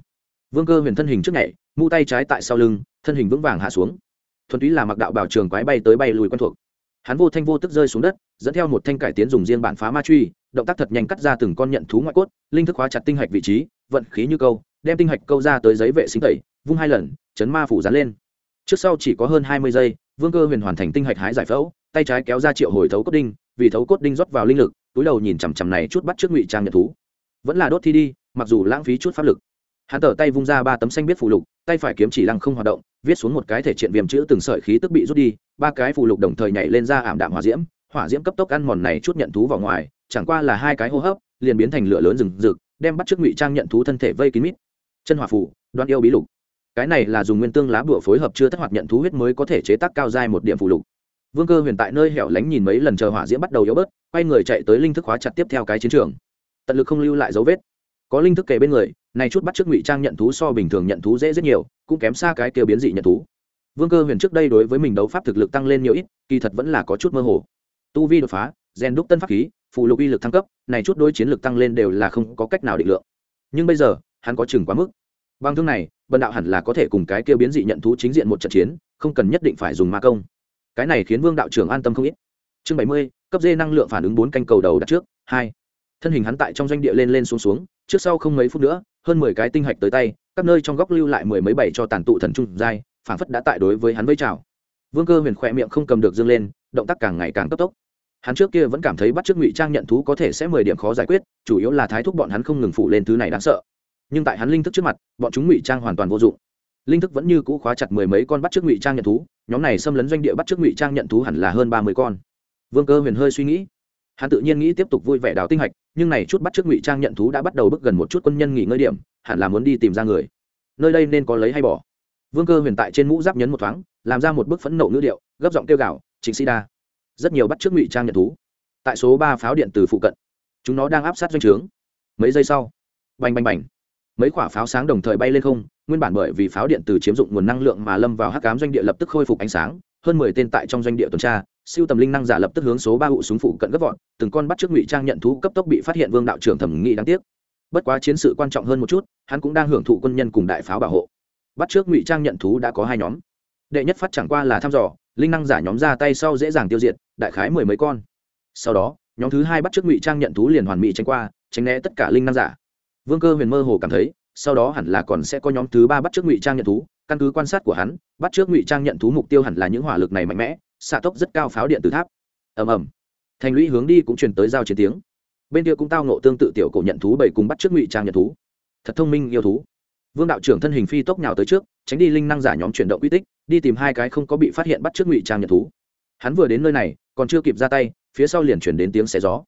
Vương cơ huyền thân hình trước nhảy mũ tay trái tại sau lưng, thân hình vững vàng hạ xuống thuần túy là mặc đạo bảo trường quái bay tới bay lùi quen thuộc. Hắn vô thanh vô tức rơi xuống đất, dẫn theo một thanh cải tiến dùng riêng bản phá ma truy, động tác thật nhanh cắt ra từng con nhận thú ngoại cốt, linh thức hóa chặt tinh hạch vị trí, vận khí như câu, đem tinh hạch câu ra tới giấy vệ sinh tẩy, vung hai lần, chấn ma phủ dán lên. Trước sau chỉ có hơn hai mươi giây, vương cơ huyền hoàn thành tinh hạch hái giải phẫu, tay trái kéo ra triệu hồi thấu cốt đinh, vì thấu cốt đinh rót vào linh lực, túi đầu nhìn chằm chằm này chút bắt trước ngụy trang nhận thú. Vẫn là đốt thi đi, mặc dù lãng phí chút pháp lực. Hắn tở tay vung ra ba tấm xanh biết phủ lục, tay phải kiếm chỉ lăng không hoạt động viết xuống một cái thể triện viêm chữ từng sợi khí tức bị rút đi, ba cái phù lục đồng thời nhảy lên ra ảm đạm hỏa diễm hỏa diễm cấp tốc ăn mòn này chút nhận thú vào ngoài, chẳng qua là hai cái hô hấp, liền biến thành lửa lớn rừng rực, đem bắt trước ngụy trang nhận thú thân thể vây kín mít. Chân hỏa phủ đoan yêu bí lục. Cái này là dùng nguyên tương lá bụa phối hợp chưa thất hoạt nhận thú huyết mới có thể chế tác cao dai một điểm phù lục. Vương cơ huyền tại nơi hẻo lánh nhìn mấy lần chờ hỏa diễm bắt đầu yếu bớt, quay người chạy tới linh thức hóa chặt tiếp theo cái chiến trường. Tận lực không lưu lại dấu vết có linh thức kề bên người này chút bắt trước ngụy trang nhận thú so bình thường nhận thú dễ rất nhiều, cũng kém xa cái kêu biến dị nhận thú. Vương cơ huyền trước đây đối với mình đấu pháp thực lực tăng lên nhiều ít, kỳ thật vẫn là có chút mơ hồ. Tu vi đột phá rèn đúc tân pháp khí, phụ lục uy lực thăng cấp, này chút đôi chiến lực tăng lên đều là không có cách nào định lượng. Nhưng bây giờ, hắn có chừng quá mức. Bằng thương này, bần đạo hẳn là có thể cùng cái kêu biến dị nhận thú chính diện một trận chiến, không cần nhất định phải dùng ma công. Cái này khiến vương đạo trưởng an tâm không ít. Chương bảy mươi, cấp dê năng lượng phản ứng bốn canh cầu đầu đặt trước, hai thân hình hắn tại trong doanh địa lên lên xuống xuống, trước sau không mấy phút nữa, hơn mười cái tinh hạch tới tay, các nơi trong góc lưu lại mười mấy bảy cho tàn tụ thần trung giai, phản phất đã tại đối với hắn với chào vương cơ huyền khỏe miệng không cầm được dương lên, động tác càng ngày càng cấp tốc. Hắn trước kia vẫn cảm thấy bắt trước ngụy trang nhận thú có thể sẽ mười điểm khó giải quyết, chủ yếu là thái thúc bọn hắn không ngừng phụ lên thứ này đáng sợ. Nhưng tại hắn linh thức trước mặt, bọn chúng ngụy trang hoàn toàn vô dụng. Linh thức vẫn như cũ khóa chặt mười mấy con bắt trước ngụy trang nhận thú, nhóm này xâm lấn doanh địa bắt trước ngụy trang nhận thú hẳn là hơn ba mươi con. Vương cơ huyền hơi suy nghĩ hắn tự nhiên nghĩ tiếp tục vui vẻ đào tinh hạch, nhưng này chút bắt trước ngụy trang nhận thú đã bắt đầu bước gần một chút quân nhân nghỉ ngơi điểm, hẳn là muốn đi tìm ra người. Nơi đây nên có lấy hay bỏ. Vương cơ huyền tại trên mũ giáp nhấn một thoáng, làm ra một bức phẫn nộ ngữ điệu, gấp giọng kêu gạo chính sĩ đa, rất nhiều bắt trước ngụy trang nhận thú, tại số ba pháo điện từ phụ cận, chúng nó đang áp sát doanh trướng. Mấy giây sau, bành bành bành, mấy quả pháo sáng đồng thời bay lên không, nguyên bản bởi vì pháo điện từ chiếm dụng nguồn năng lượng mà lâm vào hắc cám doanh địa lập tức khôi phục ánh sáng, hơn mười tên tại trong doanh địa tuần tra siêu tầm linh năng giả lập tức hướng số ba hụ súng phụ cận gấp vọt, từng con bắt trước ngụy trang nhận thú cấp tốc bị phát hiện vương đạo trưởng thẩm nghị đáng tiếc. Bất quá chiến sự quan trọng hơn một chút, hắn cũng đang hưởng thụ quân nhân cùng đại pháo bảo hộ. Bắt trước ngụy trang nhận thú đã có hai nhóm. Đệ nhất phát chẳng qua là thăm dò, linh năng giả nhóm ra tay sau dễ dàng tiêu diệt, đại khái mười mấy con. Sau đó, nhóm thứ hai bắt trước ngụy trang nhận thú liền hoàn mỹ tránh qua, tránh né tất cả linh năng giả. Vương cơ huyền mơ hồ cảm thấy, sau đó hẳn là còn sẽ có nhóm thứ ba bắt trước ngụy trang nhận thú, căn cứ quan sát của hắn, bắt trước ngụy trang nhận thú mục tiêu hẳn là những hỏa lực này mạnh mẽ xạ tốc rất cao pháo điện từ tháp. Ầm ầm. Thành lũy hướng đi cũng truyền tới giao chiến tiếng. Bên kia cũng tao nộ tương tự tiểu cổ nhận thú bảy cùng bắt trước ngụy trang nhận thú. Thật thông minh yêu thú. Vương đạo trưởng thân hình phi tốc nhào tới trước, tránh đi linh năng giả nhóm chuyển động quy tích, đi tìm hai cái không có bị phát hiện bắt trước ngụy trang nhận thú. Hắn vừa đến nơi này, còn chưa kịp ra tay, phía sau liền chuyển đến tiếng xé gió.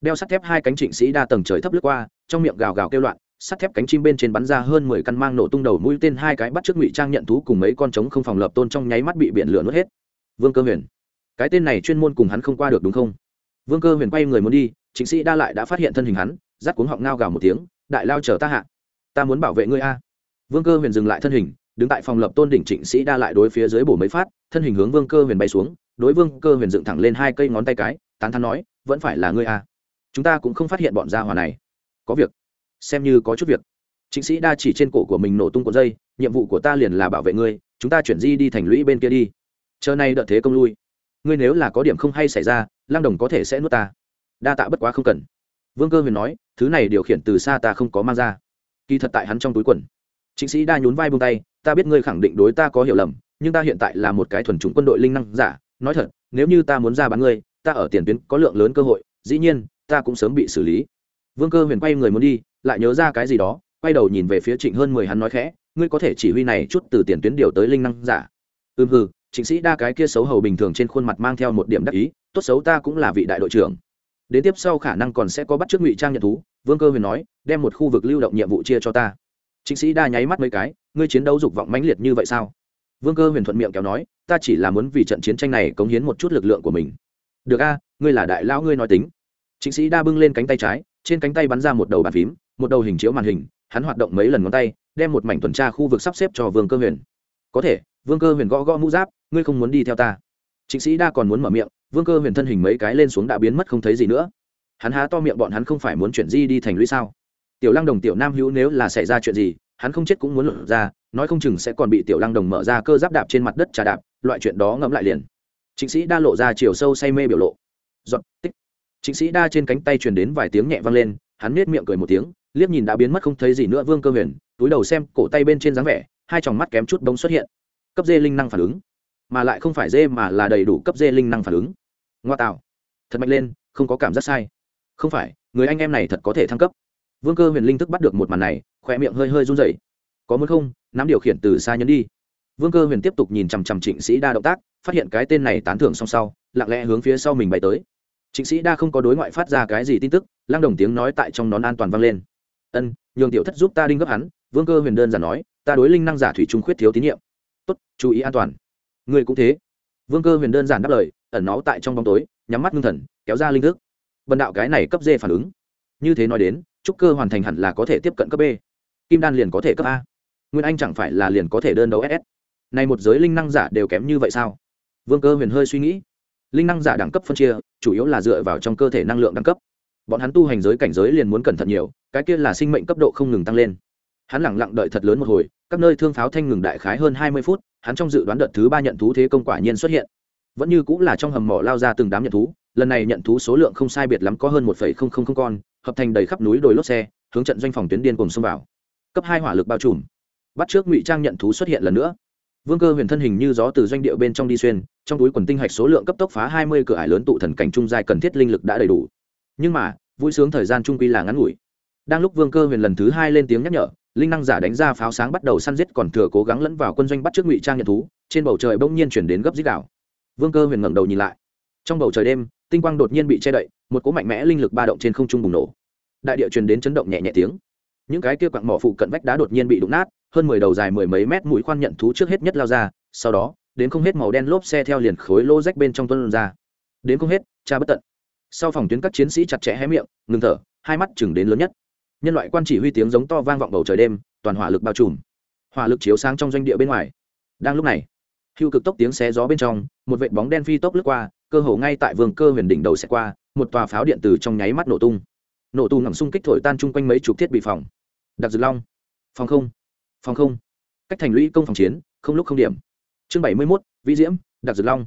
Đeo sắt thép hai cánh trịnh sĩ đa tầng trời thấp lướt qua, trong miệng gào gào kêu loạn, sắt thép cánh chim bên trên bắn ra hơn mười căn mang nổ tung đầu mũi tên hai cái bắt trước ngụy trang nhận thú cùng mấy con trống không phòng lập tôn trong nháy mắt bị biển lửa nuốt hết vương cơ huyền. Cái tên này chuyên môn cùng hắn không qua được đúng không? Vương cơ huyền quay người muốn đi, chính sĩ đa lại đã phát hiện thân hình hắn rát cuống họng ngao gào một tiếng, đại lao chờ ta hạ. Ta muốn bảo vệ ngươi a. Vương cơ huyền dừng lại thân hình, đứng tại phòng lập tôn đỉnh trịnh sĩ đa lại đối phía dưới bổ mấy phát, thân hình hướng vương cơ huyền bay xuống, đối vương cơ huyền dựng thẳng lên hai cây ngón tay cái, tán thắn nói, vẫn phải là ngươi a. Chúng ta cũng không phát hiện bọn gia hòa này. Có việc. Xem như có chút việc. Trịnh sĩ đa chỉ trên cổ của mình nổ tung cuộn dây, nhiệm vụ của ta liền là bảo vệ ngươi, chúng ta chuyển di đi thành lũy bên kia đi chờ nay đợt thế công lui. Ngươi nếu là có điểm không hay xảy ra lang đồng có thể sẽ nuốt ta. Đa tạ bất quá không cần. Vương cơ huyền nói, thứ này điều khiển từ xa ta không có mang ra. Kỳ thật tại hắn trong túi quần. Chính sĩ đa nhún vai buông tay, ta biết ngươi khẳng định đối ta có hiểu lầm, nhưng ta hiện tại là một cái thuần chủng quân đội linh năng giả, nói thật, nếu như ta muốn ra bán ngươi, ta ở tiền tuyến có lượng lớn cơ hội, dĩ nhiên, ta cũng sớm bị xử lý. Vương cơ huyền quay người muốn đi, lại nhớ ra cái gì đó, quay đầu nhìn về phía trịnh hơn mười hắn nói khẽ, ngươi có thể chỉ huy này chút từ tiền tuyến điều tới linh năng giả. Ừm hừ Chính sĩ đa cái kia xấu hầu bình thường trên khuôn mặt mang theo một điểm đắc ý, tốt xấu ta cũng là vị đại đội trưởng. Đến tiếp sau khả năng còn sẽ có bắt chước ngụy trang nhận thú, vương cơ huyền nói, đem một khu vực lưu động nhiệm vụ chia cho ta. Chính sĩ đa nháy mắt mấy cái, ngươi chiến đấu dục vọng mãnh liệt như vậy sao? Vương cơ huyền thuận miệng kéo nói, ta chỉ là muốn vì trận chiến tranh này cống hiến một chút lực lượng của mình. Được a, ngươi là đại lão ngươi nói tính. Chính sĩ đa bưng lên cánh tay trái, trên cánh tay bắn ra một đầu bàn phím, một đầu hình chiếu màn hình, hắn hoạt động mấy lần ngón tay, đem một mảnh tuần tra khu vực sắp xếp cho vương cơ huyền. Có thể, vương cơ huyền gõ gõ mũ giáp ngươi không muốn đi theo ta. Chính sĩ đa còn muốn mở miệng, vương cơ huyền thân hình mấy cái lên xuống đã biến mất không thấy gì nữa. Hắn há to miệng bọn hắn không phải muốn chuyển di đi thành lũy sao? Tiểu lăng đồng, tiểu nam hữu nếu là xảy ra chuyện gì, hắn không chết cũng muốn luận ra, nói không chừng sẽ còn bị tiểu lăng đồng mở ra cơ giáp đạp trên mặt đất trà đạp, loại chuyện đó ngẫm lại liền. Chính sĩ đa lộ ra chiều sâu say mê biểu lộ. Giọt, tích. Chính sĩ đa trên cánh tay truyền đến vài tiếng nhẹ vang lên, hắn nết miệng cười một tiếng, liếc nhìn đã biến mất không thấy gì nữa vương cơ huyền, túi đầu xem, cổ tay bên trên dáng vẻ, hai tròng mắt kém chút bông xuất hiện. Cấp dê linh năng phản ứng mà lại không phải dê mà là đầy đủ cấp dê linh năng phản ứng. Ngoa tạo. Thật mạnh lên, không có cảm giác sai. Không phải, người anh em này thật có thể thăng cấp. Vương cơ huyền linh thức bắt được một màn này khoe miệng hơi hơi run rẩy. Có muốn không, nắm điều khiển từ xa nhấn đi. Vương cơ huyền tiếp tục nhìn chằm chằm trịnh sĩ đa động tác, phát hiện cái tên này tán thưởng song sau, lặng lẽ hướng phía sau mình bay tới. Trịnh sĩ đa không có đối ngoại phát ra cái gì tin tức, lăng đồng tiếng nói tại trong nón an toàn vang lên. Ân, nhường tiểu thất giúp ta đinh gấp hắn. Vương cơ huyền đơn giản nói, ta đối linh năng giả thủy trung khuyết thiếu tín nhiệm. Tốt, chú ý an toàn người cũng thế. Vương cơ huyền đơn giản đáp lời, ẩn nó tại trong bóng tối, nhắm mắt ngưng thần, kéo ra linh thức. Bần đạo cái này cấp d phản ứng. Như thế nói đến, trúc cơ hoàn thành hẳn là có thể tiếp cận cấp b. Kim đan liền có thể cấp a. Nguyên anh chẳng phải là liền có thể đơn đấu ss này một giới linh năng giả đều kém như vậy sao? Vương cơ huyền hơi suy nghĩ. Linh năng giả đẳng cấp phân chia, chủ yếu là dựa vào trong cơ thể năng lượng đẳng cấp. Bọn hắn tu hành giới cảnh giới liền muốn cẩn thận nhiều, cái kia là sinh mệnh cấp độ không ngừng tăng lên. Hắn lẳng lặng đợi thật lớn một hồi các nơi thương pháo thanh ngừng đại khái hơn hai mươi phút, hắn trong dự đoán đợt thứ ba nhận thú thế công quả nhiên xuất hiện. Vẫn như cũng là trong hầm mỏ lao ra từng đám nhận thú, lần này nhận thú số lượng không sai biệt lắm có hơn một con, hợp thành đầy khắp núi đồi lốp xe, hướng trận doanh phòng tuyến điên cùng xông vào. Cấp hai hỏa lực bao trùm. Bắt trước ngụy trang nhận thú xuất hiện lần nữa. Vương cơ huyền thân hình như gió từ doanh điệu bên trong đi xuyên, trong túi quần tinh hạch số lượng cấp tốc phá hai mươi cửa ải lớn tụ thần cảnh trung giai cần thiết linh lực đã đầy đủ. Nhưng mà, vui sướng thời gian trung quy là ngắn ngủi đang lúc vương cơ huyền lần thứ hai lên tiếng nhắc nhở, linh năng giả đánh ra pháo sáng bắt đầu săn giết còn thừa cố gắng lẫn vào quân doanh bắt trước ngụy trang nhận thú, trên bầu trời bỗng nhiên chuyển đến gấp dít đảo vương cơ huyền ngẩng đầu nhìn lại. Trong bầu trời đêm, tinh quang đột nhiên bị che đậy, một cỗ mạnh mẽ linh lực ba động trên không trung bùng nổ. Đại địa truyền đến chấn động nhẹ nhẹ tiếng. Những cái kia quặng mỏ phụ cận vách đá đột nhiên bị đụng nát, hơn mười đầu dài mười mấy mét mũi khoan nhận thú trước hết nhất lao ra, sau đó, đến không hết màu đen lốp xe theo liền khối lô rách bên trong tuân ra. Đến không hết, cha bất tận. Sau phòng tuyến các chiến sĩ chặt chẽ hé miệng, ngừng thở, hai mắt chừng đến lớn nhất nhân loại quan chỉ huy tiếng giống to vang vọng bầu trời đêm, toàn hỏa lực bao trùm. Hỏa lực chiếu sáng trong doanh địa bên ngoài. Đang lúc này, hưu cực tốc tiếng xé gió bên trong, một vệ bóng đen phi tốc lướt qua, cơ hồ ngay tại vườn cơ huyền đỉnh đầu sẽ qua, một tòa pháo điện từ trong nháy mắt nổ tung. Nổ tung ngầm xung kích thổi tan chung quanh mấy chục thiết bị phòng. Đặc dược long. Phòng không. Phòng không. Cách thành lũy công phòng chiến, không lúc không điểm. Chương bảy mươi mốt, vĩ diễm đặc dược long.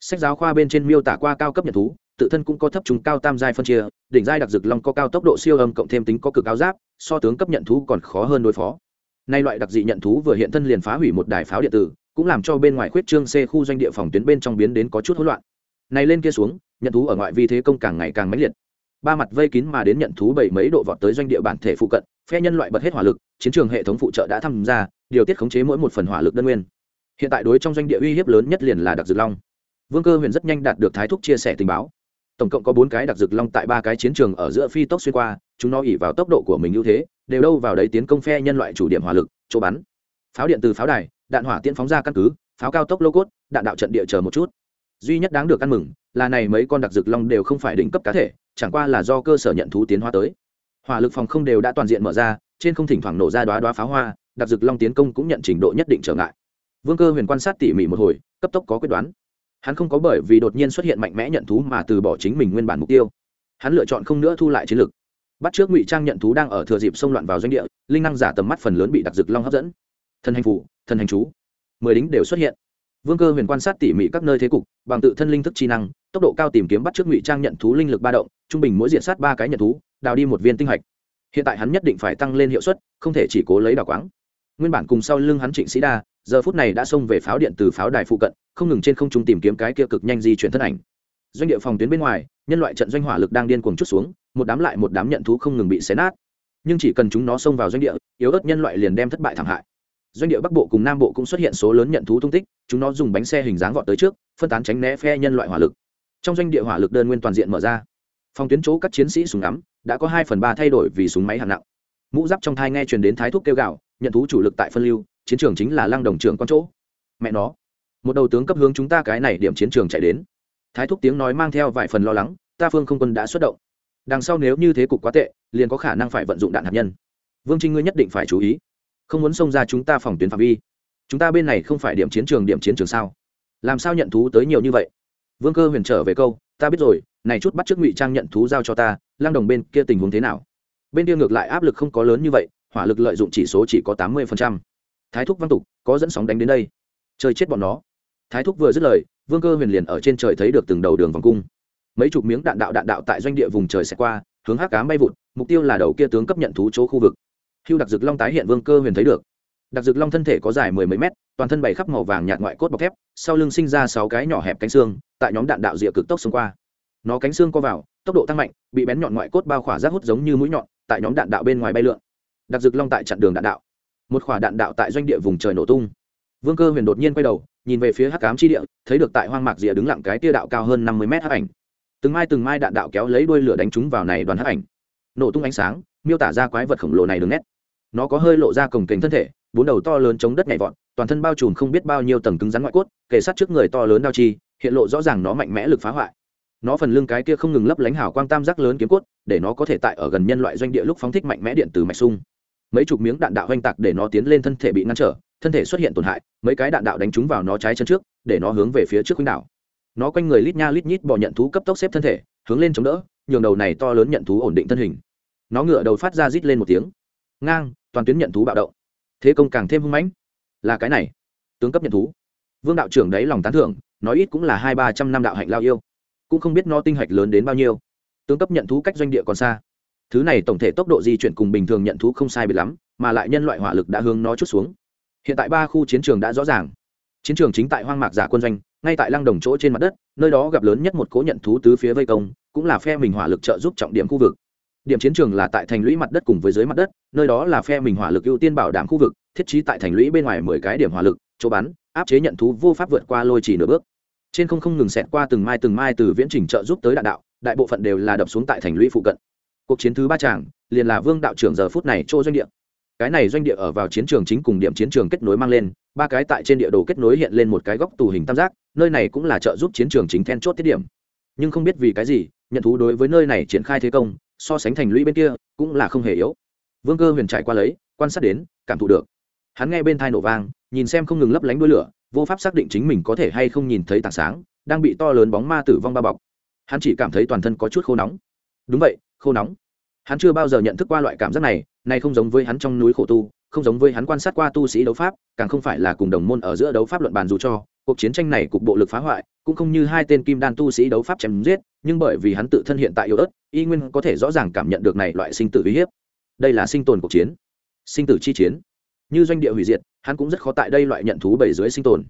Sách giáo khoa bên trên miêu tả qua cao cấp nhật thú tự thân cũng có thấp trùng cao tam giai phân chia, đỉnh giai đặc dược long có cao tốc độ siêu âm cộng thêm tính có cực áo giáp, so tướng cấp nhận thú còn khó hơn đối phó. Nay loại đặc dị nhận thú vừa hiện thân liền phá hủy một đài pháo điện tử, cũng làm cho bên ngoài khuyết trương c khu doanh địa phòng tuyến bên trong biến đến có chút hỗn loạn. Này lên kia xuống, nhận thú ở ngoại vi thế công càng ngày càng mãnh liệt. Ba mặt vây kín mà đến nhận thú bảy mấy độ vọt tới doanh địa bản thể phụ cận, phe nhân loại bật hết hỏa lực, chiến trường hệ thống phụ trợ đã tham gia, điều tiết khống chế mỗi một phần hỏa lực đơn nguyên. Hiện tại đối trong doanh địa uy hiếp lớn nhất liền là đặc dược long. Vương cơ huyền rất nhanh đạt được thái thúc chia sẻ tình báo tổng cộng có bốn cái đặc dược long tại ba cái chiến trường ở giữa phi tốc xuyên qua, chúng nó ỉ vào tốc độ của mình ưu thế, đều đâu vào đấy tiến công phe nhân loại chủ điểm hỏa lực, chỗ bắn. Pháo điện từ pháo đài, đạn hỏa tiễn phóng ra căn cứ, pháo cao tốc lô cốt, đạn đạo trận địa chờ một chút. Duy nhất đáng được ăn mừng là này mấy con đặc dược long đều không phải đỉnh cấp cá thể, chẳng qua là do cơ sở nhận thú tiến hóa tới. Hỏa lực phòng không đều đã toàn diện mở ra, trên không thỉnh thoảng nổ ra đoá đoá pháo hoa, đặc dược long tiến công cũng nhận trình độ nhất định trở ngại. Vương cơ huyền quan sát tỉ mỉ một hồi, cấp tốc có quyết đoán hắn không có bởi vì đột nhiên xuất hiện mạnh mẽ nhận thú mà từ bỏ chính mình nguyên bản mục tiêu. Hắn lựa chọn không nữa thu lại chiến lực, bắt trước ngụy trang nhận thú đang ở thừa dịp xông loạn vào doanh địa linh năng giả tầm mắt phần lớn bị đặc dược long hấp dẫn. Thần hành phủ thần hành chú. Mười đính đều xuất hiện. Vương cơ huyền quan sát tỉ mỉ các nơi thế cục bằng tự thân linh thức chi năng tốc độ cao tìm kiếm bắt trước ngụy trang nhận thú linh lực ba động trung bình mỗi diện sát ba cái nhận thú đào đi một viên tinh hạch. Hiện tại hắn nhất định phải tăng lên hiệu suất không thể chỉ cố lấy đào quáng. Nguyên bản cùng sau lưng hắn trịnh sĩ đa giờ phút này đã xông về pháo điện từ pháo đài phụ cận, không ngừng trên không trung tìm kiếm cái kia cực nhanh di chuyển thân ảnh. Doanh địa phòng tuyến bên ngoài, nhân loại trận doanh hỏa lực đang điên cuồng chút xuống, một đám lại một đám nhận thú không ngừng bị xé nát. Nhưng chỉ cần chúng nó xông vào doanh địa, yếu ớt nhân loại liền đem thất bại thảm hại. Doanh địa bắc bộ cùng nam bộ cũng xuất hiện số lớn nhận thú tung tích, chúng nó dùng bánh xe hình dáng vọt tới trước, phân tán tránh né phe nhân loại hỏa lực. Trong doanh địa hỏa lực đơn nguyên toàn diện mở ra. Phòng tuyến chỗ các chiến sĩ súng ngắm, đã có hai phần ba thay đổi vì súng máy hạng nặng. Mũ giáp trong thai nghe truyền đến thái thuốc kêu gạo nhận thú chủ lực tại phân lưu chiến trường chính là lăng đồng trưởng con chỗ. Mẹ nó, một đầu tướng cấp hướng chúng ta cái này điểm chiến trường chạy đến. Thái thúc tiếng nói mang theo vài phần lo lắng, ta phương không quân đã xuất động. Đằng sau nếu như thế cục quá tệ, liền có khả năng phải vận dụng đạn hạt nhân. Vương trinh ngươi nhất định phải chú ý. Không muốn xông ra chúng ta phòng tuyến phạm vi. Chúng ta bên này không phải điểm chiến trường, điểm chiến trường sao? Làm sao nhận thú tới nhiều như vậy? Vương cơ huyền trở về câu, ta biết rồi, này chút bắt trước ngụy trang nhận thú giao cho ta lang đồng bên kia tình huống thế nào? Bên kia ngược lại áp lực không có lớn như vậy, hỏa lực lợi dụng chỉ số chỉ có tám mươi phần trăm thái thúc văn tục, có dẫn sóng đánh đến đây. Chơi chết bọn nó. Thái thúc vừa dứt lời, vương cơ huyền liền ở trên trời thấy được từng đầu đường vòng cung. Mấy chục miếng đạn đạo đạn đạo tại doanh địa vùng trời sẽ qua, hướng hắc cám bay vụt, mục tiêu là đầu kia tướng cấp nhận thú chỗ khu vực. Hưu đặc dực long tái hiện vương cơ huyền thấy được. Đặc dực long thân thể có dài mười mấy mét, toàn thân bày khắp màu vàng nhạt ngoại cốt bọc thép, sau lưng sinh ra sáu cái nhỏ hẹp cánh xương, tại nhóm đạn đạo rịa cực tốc xông qua. Nó cánh xương co vào, tốc độ tăng mạnh, bị bén nhọn ngoại cốt bao khỏa rác hút giống như mũi nhọn, tại nhóm đạn đạo bên ngoài bay lượn. Đặc dực long tại chặn đường đạn đạo một khỏa đạn đạo tại doanh địa vùng trời nổ tung. Vương cơ huyền đột nhiên quay đầu, nhìn về phía hắc cám chi địa, thấy được tại hoang mạc rìa đứng lặng cái tia đạo cao hơn năm mươi mét hắc ảnh. Từng mai từng mai đạn đạo kéo lấy đuôi lửa đánh trúng vào này đoàn hắc ảnh. Nổ tung ánh sáng, miêu tả ra quái vật khổng lồ này đường nét. Nó có hơi lộ ra cồng kềnh thân thể, bốn đầu to lớn chống đất nhảy vọt, toàn thân bao trùm không biết bao nhiêu tầng cứng rắn ngoại cốt, kề sát trước người to lớn đao chi, hiện lộ rõ ràng nó mạnh mẽ lực phá hoại. Nó phần lưng cái kia không ngừng lấp lánh hào quang tam giác lớn kiếm cốt, để nó có thể tại ở gần nhân loại doanh địa lúc phóng thích mạnh mẽ điện từ mạch sung mấy chục miếng đạn đạo oanh tạc để nó tiến lên thân thể bị ngăn trở, thân thể xuất hiện tổn hại, mấy cái đạn đạo đánh trúng vào nó trái chân trước, để nó hướng về phía trước khuynh đảo. Nó quanh người lít nha lít nhít bò nhận thú cấp tốc xếp thân thể, hướng lên chống đỡ, nhường đầu này to lớn nhận thú ổn định thân hình. Nó ngựa đầu phát ra rít lên một tiếng. Ngang, toàn tuyến nhận thú bạo động. Thế công càng thêm hung mãnh. Là cái này. Tướng cấp nhận thú. Vương đạo trưởng đấy lòng tán thưởng, nói ít cũng là hai ba trăm năm đạo hạnh lao yêu. Cũng không biết nó tinh hạch lớn đến bao nhiêu. Tướng cấp nhận thú cách doanh địa còn xa thứ này tổng thể tốc độ di chuyển cùng bình thường nhận thú không sai biệt lắm, mà lại nhân loại hỏa lực đã hướng nó chút xuống. Hiện tại ba khu chiến trường đã rõ ràng. Chiến trường chính tại hoang mạc giả quân doanh, ngay tại lăng đồng chỗ trên mặt đất, nơi đó gặp lớn nhất một cố nhận thú tứ phía vây công, cũng là phe mình hỏa lực trợ giúp trọng điểm khu vực. Điểm chiến trường là tại thành lũy mặt đất cùng với dưới mặt đất, nơi đó là phe mình hỏa lực ưu tiên bảo đảm khu vực, thiết trí tại thành lũy bên ngoài mười cái điểm hỏa lực, chỗ bắn, áp chế nhận thú vô pháp vượt qua lôi chỉ nửa bước. Trên không không ngừng xẹt qua từng mai từng mai từ viễn trình trợ giúp tới đạn đạo, đại bộ phận đều là đập xuống tại thành lũy phụ cận cuộc chiến thứ ba tràng liền là vương đạo trưởng giờ phút này chỗ doanh địa. Cái này doanh địa ở vào chiến trường chính cùng điểm chiến trường kết nối mang lên, ba cái tại trên địa đồ kết nối hiện lên một cái góc tù hình tam giác, nơi này cũng là trợ giúp chiến trường chính then chốt tiết điểm. Nhưng không biết vì cái gì, nhận thú đối với nơi này triển khai thế công, so sánh thành lũy bên kia, cũng là không hề yếu. Vương cơ huyền trải qua lấy, quan sát đến, cảm thụ được. Hắn nghe bên thai nổ vang, nhìn xem không ngừng lấp lánh đuôi lửa, vô pháp xác định chính mình có thể hay không nhìn thấy tảng sáng, đang bị to lớn bóng ma tử vong bao bọc. Hắn chỉ cảm thấy toàn thân có chút khô nóng. Đúng vậy khô nóng. Hắn chưa bao giờ nhận thức qua loại cảm giác này này không giống với hắn trong núi khổ tu, không giống với hắn quan sát qua tu sĩ đấu pháp, càng không phải là cùng đồng môn ở giữa đấu pháp luận bàn dù cho. Cuộc chiến tranh này cục bộ lực phá hoại, cũng không như hai tên kim đan tu sĩ đấu pháp chém giết, nhưng bởi vì hắn tự thân hiện tại yếu ớt, y nguyên có thể rõ ràng cảm nhận được này loại sinh tử uy hiếp. Đây là sinh tồn cuộc chiến, sinh tử chi chiến. Như doanh địa hủy diệt, hắn cũng rất khó tại đây loại nhận thú bảy dưới sinh tồn.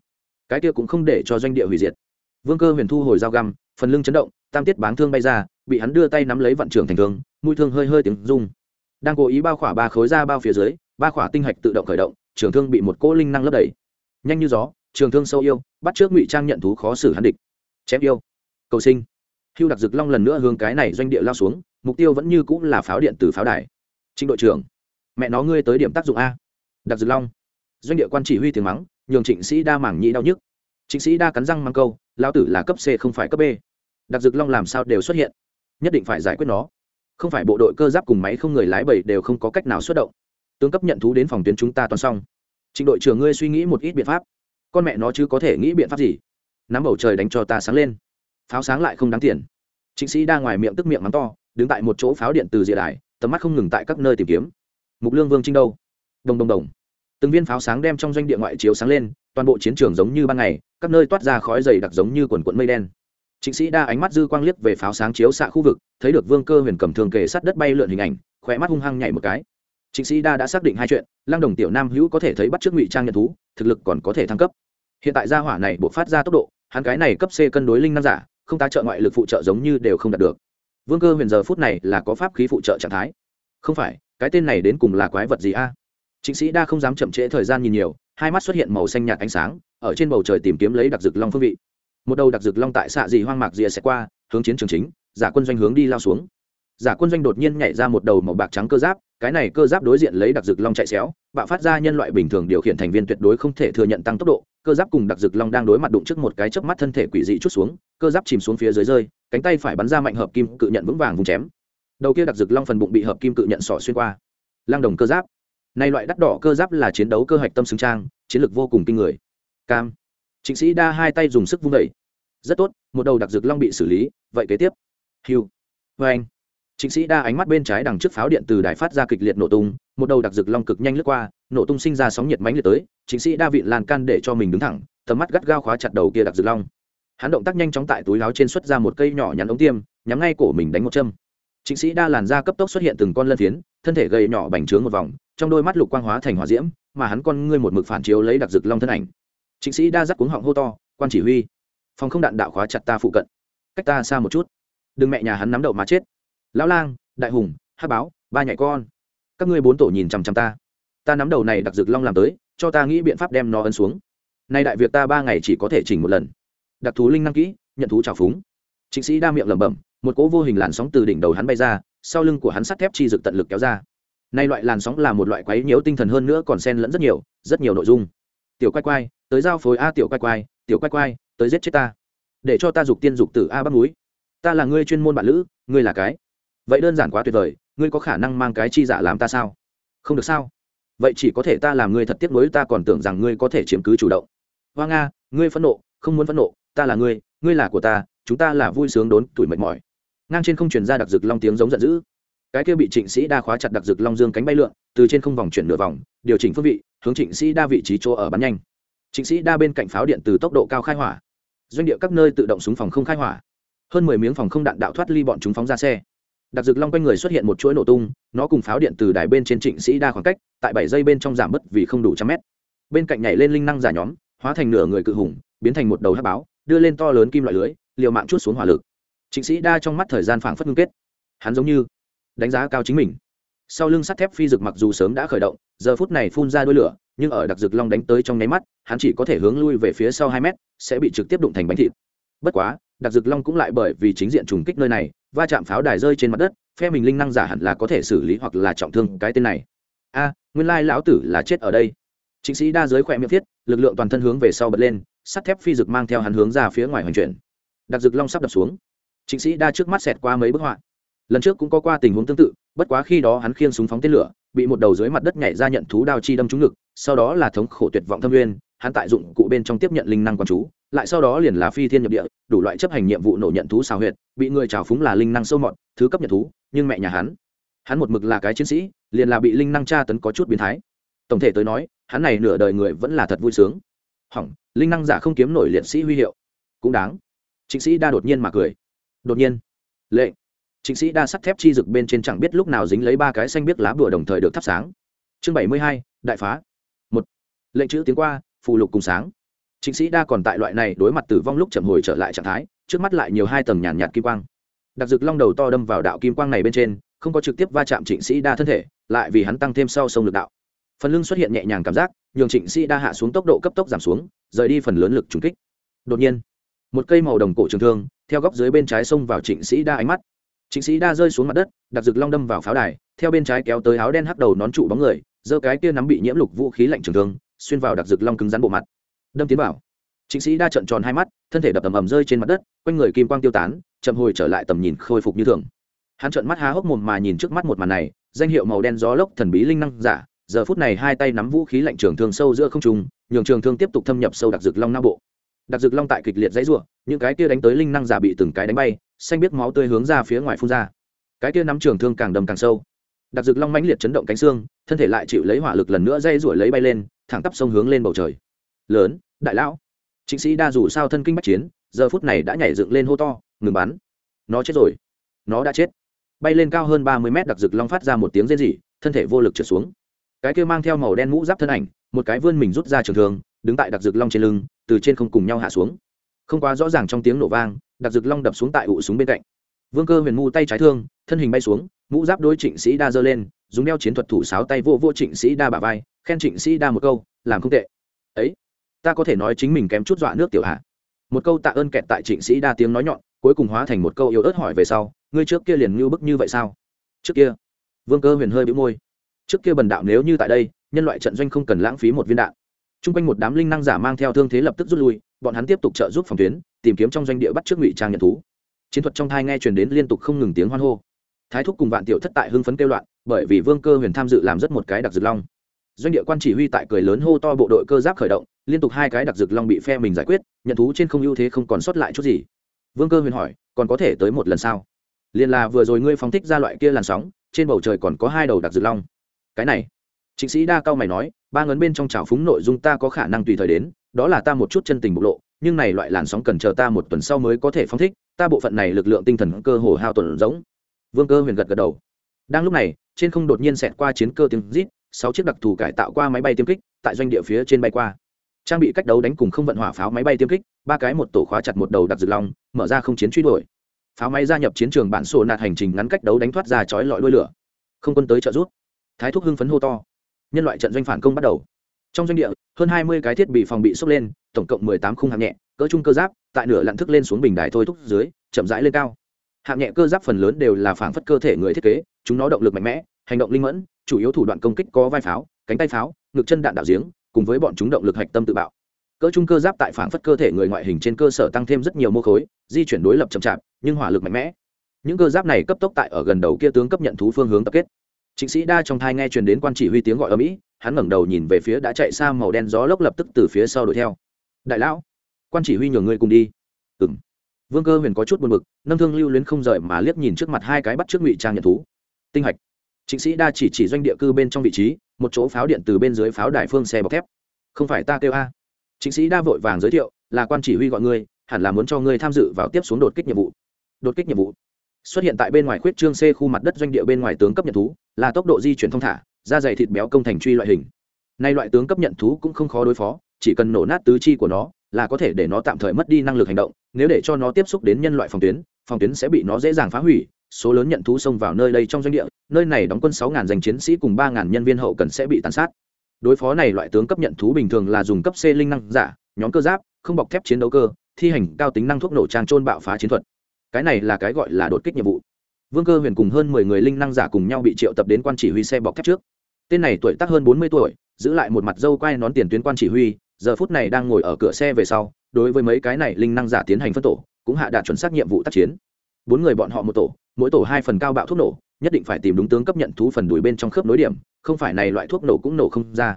Cái kia cũng không để cho doanh địa hủy diệt. Vương cơ huyền thu hồi dao găm, phần lưng chấn động, tam tiết báng thương bay ra bị hắn đưa tay nắm lấy vận trưởng thành thương, mũi thương hơi hơi tiếng rung. Đang cố ý bao khỏa ba khối ra bao phía dưới, ba khỏa tinh hạch tự động khởi động, trường thương bị một cỗ linh năng lấp đầy. Nhanh như gió, trường thương sâu yêu, bắt trước ngụy trang nhận thú khó xử hắn địch. Chém yêu. Cầu sinh. Hưu đặc dực long lần nữa hướng cái này doanh địa lao xuống, mục tiêu vẫn như cũng là pháo điện từ pháo đài. Trịnh đội trưởng, mẹ nó ngươi tới điểm tác dụng a. Đặc dực long. Doanh địa quan chỉ huy tiếng mắng, nhường trịnh sĩ đa mảng nhĩ đau nhức. Trịnh sĩ đa cắn răng mang câu lao tử là cấp c không phải cấp b. Đặc dực long làm sao đều xuất hiện nhất định phải giải quyết nó. Không phải bộ đội cơ giáp cùng máy không người lái bảy đều không có cách nào xuất động. Tướng cấp nhận thú đến phòng tuyến chúng ta toàn xong. Trịnh đội trưởng ngươi suy nghĩ một ít biện pháp. Con mẹ nó chứ có thể nghĩ biện pháp gì? Nắm bầu trời đánh cho ta sáng lên. Pháo sáng lại không đáng tiền. Trịnh sĩ đang ngoài miệng tức miệng mắng to, đứng tại một chỗ pháo điện từ diện đài, tầm mắt không ngừng tại các nơi tìm kiếm. Mục lương vương trinh đâu? Đồng đồng đồng. Từng viên pháo sáng đem trong doanh địa ngoại chiếu sáng lên, toàn bộ chiến trường giống như ban ngày, các nơi toát ra khói dày đặc giống như quần quận mây đen trịnh sĩ đa ánh mắt dư quang liếc về pháo sáng chiếu xạ khu vực, thấy được vương cơ huyền cầm thường kề sát đất bay lượn hình ảnh, khóe mắt hung hăng nhảy một cái. Trịnh sĩ đa đã xác định hai chuyện, lăng đồng tiểu nam hữu có thể thấy bắt trước ngụy trang nhận thú, thực lực còn có thể thăng cấp. Hiện tại gia hỏa này bộ phát ra tốc độ, hắn cái này cấp c cân đối linh năng giả, không tá trợ ngoại lực phụ trợ giống như đều không đạt được. Vương cơ huyền giờ phút này là có pháp khí phụ trợ trạng thái. Không phải, cái tên này đến cùng là quái vật gì a? Trịnh sĩ đa không dám chậm trễ thời gian nhìn nhiều, hai mắt xuất hiện màu xanh nhạt ánh sáng, ở trên bầu trời tìm kiếm lấy đặc dực long phương vị một đầu đặc dực long tại xạ dị hoang mạc rìa sẽ qua, hướng chiến trường chính, giả quân doanh hướng đi lao xuống. Giả quân doanh đột nhiên nhảy ra một đầu màu bạc trắng cơ giáp, cái này cơ giáp đối diện lấy đặc dực long chạy xéo, bạo phát ra nhân loại bình thường điều khiển thành viên tuyệt đối không thể thừa nhận tăng tốc độ, cơ giáp cùng đặc dực long đang đối mặt đụng trước một cái chớp mắt thân thể quỷ dị chút xuống, cơ giáp chìm xuống phía dưới rơi, cánh tay phải bắn ra mạnh hợp kim cự nhận vững vàng vùng chém. Đầu kia đặc dực long phần bụng bị hợp kim cự nhận sỏ xuyên qua. Lang đồng cơ giáp. Nay loại đắt đỏ cơ giáp là chiến đấu cơ hạch tâm xứng trang, chiến lược vô cùng kinh người. Cam chính sĩ đa hai tay dùng sức vung đẩy, rất tốt một đầu đặc dược long bị xử lý vậy kế tiếp. Hiu vê anh. Chính sĩ đa ánh mắt bên trái đằng trước pháo điện từ đài phát ra kịch liệt nổ tung một đầu đặc dược long cực nhanh lướt qua nổ tung sinh ra sóng nhiệt mãnh liệt tới chính sĩ đa vịn lan can để cho mình đứng thẳng tầm mắt gắt gao khóa chặt đầu kia đặc dược long. Hắn động tác nhanh chóng tại túi áo trên xuất ra một cây nhỏ nhắn ống tiêm nhắm ngay cổ mình đánh một châm. Chính sĩ đa làn da cấp tốc xuất hiện từng con lân phiến thân thể gầy nhỏ bành trướng một vòng trong đôi mắt lục quang hóa thành hỏa diễm mà hắn con ngươi một mực phản chiếu lấy đặc dược long thân ảnh chính sĩ đa dắt cuống họng hô to, quan chỉ huy, phòng không đạn đạo khóa chặt ta phụ cận. Cách ta xa một chút. Đừng mẹ nhà hắn nắm đầu mà chết. Lão lang, đại hùng hát báo, ba nhạy con. Các ngươi bốn tổ nhìn chằm chằm ta. Ta nắm đầu này đặc dược long làm tới, cho ta nghĩ biện pháp đem nó ấn xuống. Nay đại việc ta ba ngày chỉ có thể chỉnh một lần. Đặc thú linh năng kỹ, nhận thú trào phúng. Chính sĩ đa miệng lẩm bẩm, một cỗ vô hình làn sóng từ đỉnh đầu hắn bay ra, sau lưng của hắn sắt thép chi dực tận lực kéo ra. Nay loại làn sóng là một loại quấy nhiễu tinh thần hơn nữa còn xen lẫn rất nhiều rất nhiều nội dung. Tiểu quay quay tới giao phối a tiểu quay quay tiểu quay quay tới giết chết ta. Để cho ta dục tiên dục tử a bắt núi. Ta là ngươi chuyên môn bạn lữ, ngươi là cái. Vậy đơn giản quá tuyệt vời, ngươi có khả năng mang cái chi giả làm ta sao? Không được sao? Vậy chỉ có thể ta làm ngươi thật tiếc nuối, ta còn tưởng rằng ngươi có thể chiếm cứ chủ động. Hoa nga ngươi phẫn nộ, không muốn phẫn nộ, ta là ngươi ngươi là của ta, chúng ta là vui sướng đốn tuổi mệt mỏi. Ngang trên không chuyển ra đặc dực long tiếng giống giận dữ. Cái kia bị trịnh sĩ đa khóa chặt đặc dực long dương cánh bay lượn, từ trên không vòng chuyển nửa vòng, điều chỉnh phương vị, hướng trịnh sĩ đa vị trí chỗ ở bắn nhanh trịnh sĩ đa bên cạnh pháo điện từ tốc độ cao khai hỏa. Doanh địa các nơi tự động súng phòng không khai hỏa. Hơn mười miếng phòng không đạn đạo thoát ly bọn chúng phóng ra xe. Đặc dực long quanh người xuất hiện một chuỗi nổ tung, nó cùng pháo điện từ đài bên trên trịnh sĩ đa khoảng cách, tại bảy giây bên trong giảm bớt vì không đủ trăm mét. Bên cạnh nhảy lên linh năng giả nhóm, hóa thành nửa người cự hùng, biến thành một đầu hát báo, đưa lên to lớn kim loại lưới, liều mạng chút xuống hỏa lực. Trịnh sĩ đa trong mắt thời gian phảng phất ngưng kết. Hắn giống như đánh giá cao chính mình sau lưng sắt thép phi dực mặc dù sớm đã khởi động, giờ phút này phun ra đuôi lửa, nhưng ở đặc dực long đánh tới trong nháy mắt, hắn chỉ có thể hướng lui về phía sau hai mét, sẽ bị trực tiếp đụng thành bánh thịt. Bất quá, đặc dực long cũng lại bởi vì chính diện trùng kích nơi này, va chạm pháo đài rơi trên mặt đất, phe mình linh năng giả hẳn là có thể xử lý hoặc là trọng thương cái tên này. A, nguyên lai lão tử là chết ở đây. Chính sĩ đa giới khỏe miệng thiết lực lượng toàn thân hướng về sau bật lên, sắt thép phi dực mang theo hắn hướng ra phía ngoài hoành chuyển. Đặc dực long sắp đập xuống. Chính sĩ đa trước mắt xẹt qua mấy bức họa. Lần trước cũng có qua tình huống tương tự bất quá khi đó hắn khiêng súng phóng tên lửa, bị một đầu dưới mặt đất nhảy ra nhận thú đao chi đâm trúng ngực, sau đó là thống khổ tuyệt vọng thâm nguyên hắn tại dụng cụ bên trong tiếp nhận linh năng quán chú, lại sau đó liền là phi thiên nhập địa, đủ loại chấp hành nhiệm vụ nổ nhận thú xào huyệt, bị người trào phúng là linh năng sâu mọt, thứ cấp nhận thú, nhưng mẹ nhà hắn hắn một mực là cái chiến sĩ, liền là bị linh năng tra tấn có chút biến thái. Tổng thể tới nói, hắn này nửa đời người vẫn là thật vui sướng. Hỏng, linh năng giả không kiếm nổi liệt sĩ huy hiệu. Cũng đáng. Chính sĩ đa đột nhiên mà cười. Đột nhiên. Lệ chính sĩ đa sắt thép chi rực bên trên chẳng biết lúc nào dính lấy ba cái xanh biết lá bùa đồng thời được thắp sáng. Chương bảy mươi hai, đại phá. Một. Lệnh chữ tiếng qua, phù lục cùng sáng. Chính sĩ đa còn tại loại này đối mặt tử vong lúc chậm hồi trở lại trạng thái, trước mắt lại nhiều hai tầng nhàn nhạt kim quang. Đặc dực long đầu to đâm vào đạo kim quang này bên trên, không có trực tiếp va chạm trịnh sĩ đa thân thể, lại vì hắn tăng thêm sau sông lực đạo. Phần lưng xuất hiện nhẹ nhàng cảm giác, nhường trịnh sĩ đa hạ xuống tốc độ cấp tốc giảm xuống, rời đi phần lớn lực trùng kích. Đột nhiên, một cây màu đồng cổ trường thương, theo góc dưới bên trái xông vào trịnh sĩ đa ánh mắt trịnh sĩ đa rơi xuống mặt đất đặc dực long đâm vào pháo đài, theo bên trái kéo tới áo đen hắc đầu nón trụ bóng người, giơ cái kia nắm bị nhiễm lục vũ khí lạnh trường thương, xuyên vào đặc dực long cứng rắn bộ mặt. Đâm tiến vào. Trịnh sĩ đa trận tròn hai mắt, thân thể đập ầm ầm rơi trên mặt đất, quanh người kim quang tiêu tán, chậm hồi trở lại tầm nhìn khôi phục như thường. Hắn trợn mắt há hốc mồm mà nhìn trước mắt một màn này, danh hiệu màu đen gió lốc thần bí linh năng giả, giờ phút này hai tay nắm vũ khí lạnh trường thương sâu giữa không trung, nhường trường thương tiếp tục thâm nhập sâu đặc dực long na bộ đặc dực long tại kịch liệt dãy rủa, những cái kia đánh tới linh năng giả bị từng cái đánh bay, xanh biết máu tươi hướng ra phía ngoài phun ra. Cái kia nắm trường thương càng đầm càng sâu. Đặc dực long mãnh liệt chấn động cánh xương, thân thể lại chịu lấy hỏa lực lần nữa dây rủi lấy bay lên, thẳng tắp sông hướng lên bầu trời. Lớn, đại lão. Chính sĩ đa dù sao thân kinh bắc chiến, giờ phút này đã nhảy dựng lên hô to, ngừng bắn. Nó chết rồi. Nó đã chết. Bay lên cao hơn ba mươi mét, đặc dực long phát ra một tiếng rên rỉ, thân thể vô lực trượt xuống. Cái kia mang theo màu đen mũ giáp thân ảnh, một cái vươn mình rút ra trường thương, đứng tại đặc dực long trên lưng từ trên không cùng nhau hạ xuống. Không quá rõ ràng trong tiếng nổ vang đặc dực long đập xuống tại ụ súng bên cạnh. Vương cơ huyền mu tay trái thương, thân hình bay xuống, mũ giáp đối trịnh sĩ đa giơ lên, dùng đeo chiến thuật thủ sáo tay vô vô trịnh sĩ đa bà vai, khen trịnh sĩ đa một câu, làm không tệ. Ấy, ta có thể nói chính mình kém chút dọa nước tiểu hạ. Một câu tạ ơn kẹt tại trịnh sĩ đa tiếng nói nhọn, cuối cùng hóa thành một câu yếu ớt hỏi về sau, ngươi trước kia liền như bức như vậy sao? Trước kia? Vương cơ huyền hơi bị môi. Trước kia bần đạo nếu như tại đây, nhân loại trận doanh không cần lãng phí một viên đạn. Trung quanh một đám linh năng giả mang theo thương thế lập tức rút lui, bọn hắn tiếp tục trợ giúp phòng tuyến, tìm kiếm trong doanh địa bắt trước ngụy trang nhận thú. Chiến thuật trong thai nghe truyền đến liên tục không ngừng tiếng hoan hô. Thái thúc cùng vạn tiểu thất tại hưng phấn kêu loạn, bởi vì vương cơ huyền tham dự làm rất một cái đặc dược long. Doanh địa quan chỉ huy tại cười lớn hô to bộ đội cơ giáp khởi động, liên tục hai cái đặc dược long bị phe mình giải quyết, nhận thú trên không ưu thế không còn sót lại chút gì. Vương cơ huyền hỏi, còn có thể tới một lần sao? Liền là vừa rồi ngươi phóng thích ra loại kia làn sóng, trên bầu trời còn có hai đầu đặc dược long. Cái này. Chính sĩ đa cao mày nói ba ngấn bên trong trào phúng nội dung ta có khả năng tùy thời đến, đó là ta một chút chân tình bộc lộ, nhưng này loại làn sóng cần chờ ta một tuần sau mới có thể phóng thích, ta bộ phận này lực lượng tinh thần cơ hồ hao tuần giống. Vương cơ huyền gật gật đầu. Đang lúc này, trên không đột nhiên xẹt qua chiến cơ tiếng rít, sáu chiếc đặc thù cải tạo qua máy bay tiêm kích, tại doanh địa phía trên bay qua. Trang bị cách đấu đánh cùng không vận hỏa pháo máy bay tiêm kích, ba cái một tổ khóa chặt một đầu đặc dược long, mở ra không chiến truy đuổi. Pháo máy gia nhập chiến trường bản sổ nạt hành trình ngắn cách đấu đánh thoát ra chói lọi đuôi lửa. Không quân tới trợ giúp. thái thúc hưng phấn hô to nhân loại trận doanh phản công bắt đầu. Trong doanh địa, hơn hai mươi cái thiết bị phòng bị sốc lên, tổng cộng mười tám khung hạng nhẹ, cỡ trung cơ giáp, tại nửa lặn thức lên xuống bình đài thôi thúc dưới, chậm rãi lên cao. Hạng nhẹ cơ giáp phần lớn đều là phản phất cơ thể người thiết kế, chúng nó động lực mạnh mẽ, hành động linh mẫn, chủ yếu thủ đoạn công kích có vai pháo, cánh tay pháo, ngực chân đạn đạo giếng, cùng với bọn chúng động lực hạch tâm tự bạo. Cỡ trung cơ giáp tại phản phất cơ thể người ngoại hình trên cơ sở tăng thêm rất nhiều mô khối, di chuyển đối lập chậm chạp, nhưng hỏa lực mạnh mẽ. Những cơ giáp này cấp tốc tại ở gần đầu kia tướng cấp nhận thú phương hướng tập kết. Trịnh Sĩ Đa trong thai nghe truyền đến quan chỉ huy tiếng gọi ầm ĩ, hắn ngẩng đầu nhìn về phía đã chạy xa màu đen gió lốc lập tức từ phía sau đuổi theo. "Đại lão, quan chỉ huy nhường ngươi cùng đi." "Ừm." Vương Cơ Huyền có chút buồn bực, nâng thương lưu luyến không rời mà liếc nhìn trước mặt hai cái bắt trước ngụy trang nhận thú. Tinh hạch. Trịnh Sĩ Đa chỉ chỉ doanh địa cư bên trong vị trí, một chỗ pháo điện từ bên dưới pháo đài phương xe bọc thép. "Không phải ta kêu a." Trịnh Sĩ Đa vội vàng giới thiệu, "Là quan chỉ huy gọi ngươi, hẳn là muốn cho ngươi tham dự vào tiếp xuống đột kích nhiệm vụ." "Đột kích nhiệm vụ?" Xuất hiện tại bên ngoài khuyết trương c khu mặt đất doanh địa bên ngoài tướng cấp nhận thú, là tốc độ di chuyển thông thả, da dày thịt béo công thành truy loại hình. Nay loại tướng cấp nhận thú cũng không khó đối phó, chỉ cần nổ nát tứ chi của nó, là có thể để nó tạm thời mất đi năng lực hành động, nếu để cho nó tiếp xúc đến nhân loại phòng tuyến phòng tuyến sẽ bị nó dễ dàng phá hủy, số lớn nhận thú xông vào nơi đây trong doanh địa, nơi này đóng quân sáu ngàn danh chiến sĩ cùng ba ngàn nhân viên hậu cần sẽ bị tàn sát. Đối phó này loại tướng cấp nhận thú bình thường là dùng cấp c linh năng giả, nhóm cơ giáp, không bọc thép chiến đấu cơ, thi hành cao tính năng thuốc nổ trang trôn bạo phá chiến thuật cái này là cái gọi là đột kích nhiệm vụ. Vương cơ huyền cùng hơn mười người linh năng giả cùng nhau bị triệu tập đến quan chỉ huy xe bọc thép trước. Tên này tuổi tác hơn bốn mươi tuổi, giữ lại một mặt dâu quai nón tiền tuyến quan chỉ huy, giờ phút này đang ngồi ở cửa xe về sau, đối với mấy cái này linh năng giả tiến hành phân tổ, cũng hạ đạt chuẩn xác nhiệm vụ tác chiến. Bốn người bọn họ một tổ, mỗi tổ hai phần cao bạo thuốc nổ, nhất định phải tìm đúng tướng cấp nhận thú phần đuổi bên trong khớp nối điểm, không phải này loại thuốc nổ cũng nổ không ra.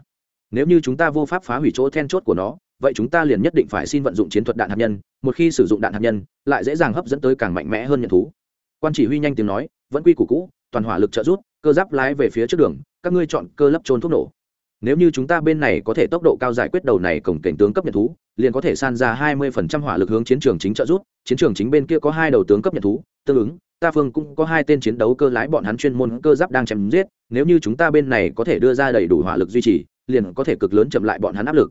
Nếu như chúng ta vô pháp phá hủy chỗ then chốt của nó vậy chúng ta liền nhất định phải xin vận dụng chiến thuật đạn hạt nhân, một khi sử dụng đạn hạt nhân, lại dễ dàng hấp dẫn tới càng mạnh mẽ hơn nhận thú. Quan chỉ huy nhanh tiếng nói, vẫn quy củ cũ, toàn hỏa lực trợ rút cơ giáp lái về phía trước đường, các ngươi chọn cơ lấp trôn thuốc nổ. Nếu như chúng ta bên này có thể tốc độ cao giải quyết đầu này cổng cảnh tướng cấp nhận thú, liền có thể san ra hai mươi phần trăm hỏa lực hướng chiến trường chính trợ rút chiến trường chính bên kia có hai đầu tướng cấp nhận thú, tương ứng, ta phương cũng có hai tên chiến đấu cơ lái bọn hắn chuyên môn cơ giáp đang chém giết, nếu như chúng ta bên này có thể đưa ra đầy đủ hỏa lực duy trì, liền có thể cực lớn chậm lại bọn hắn áp lực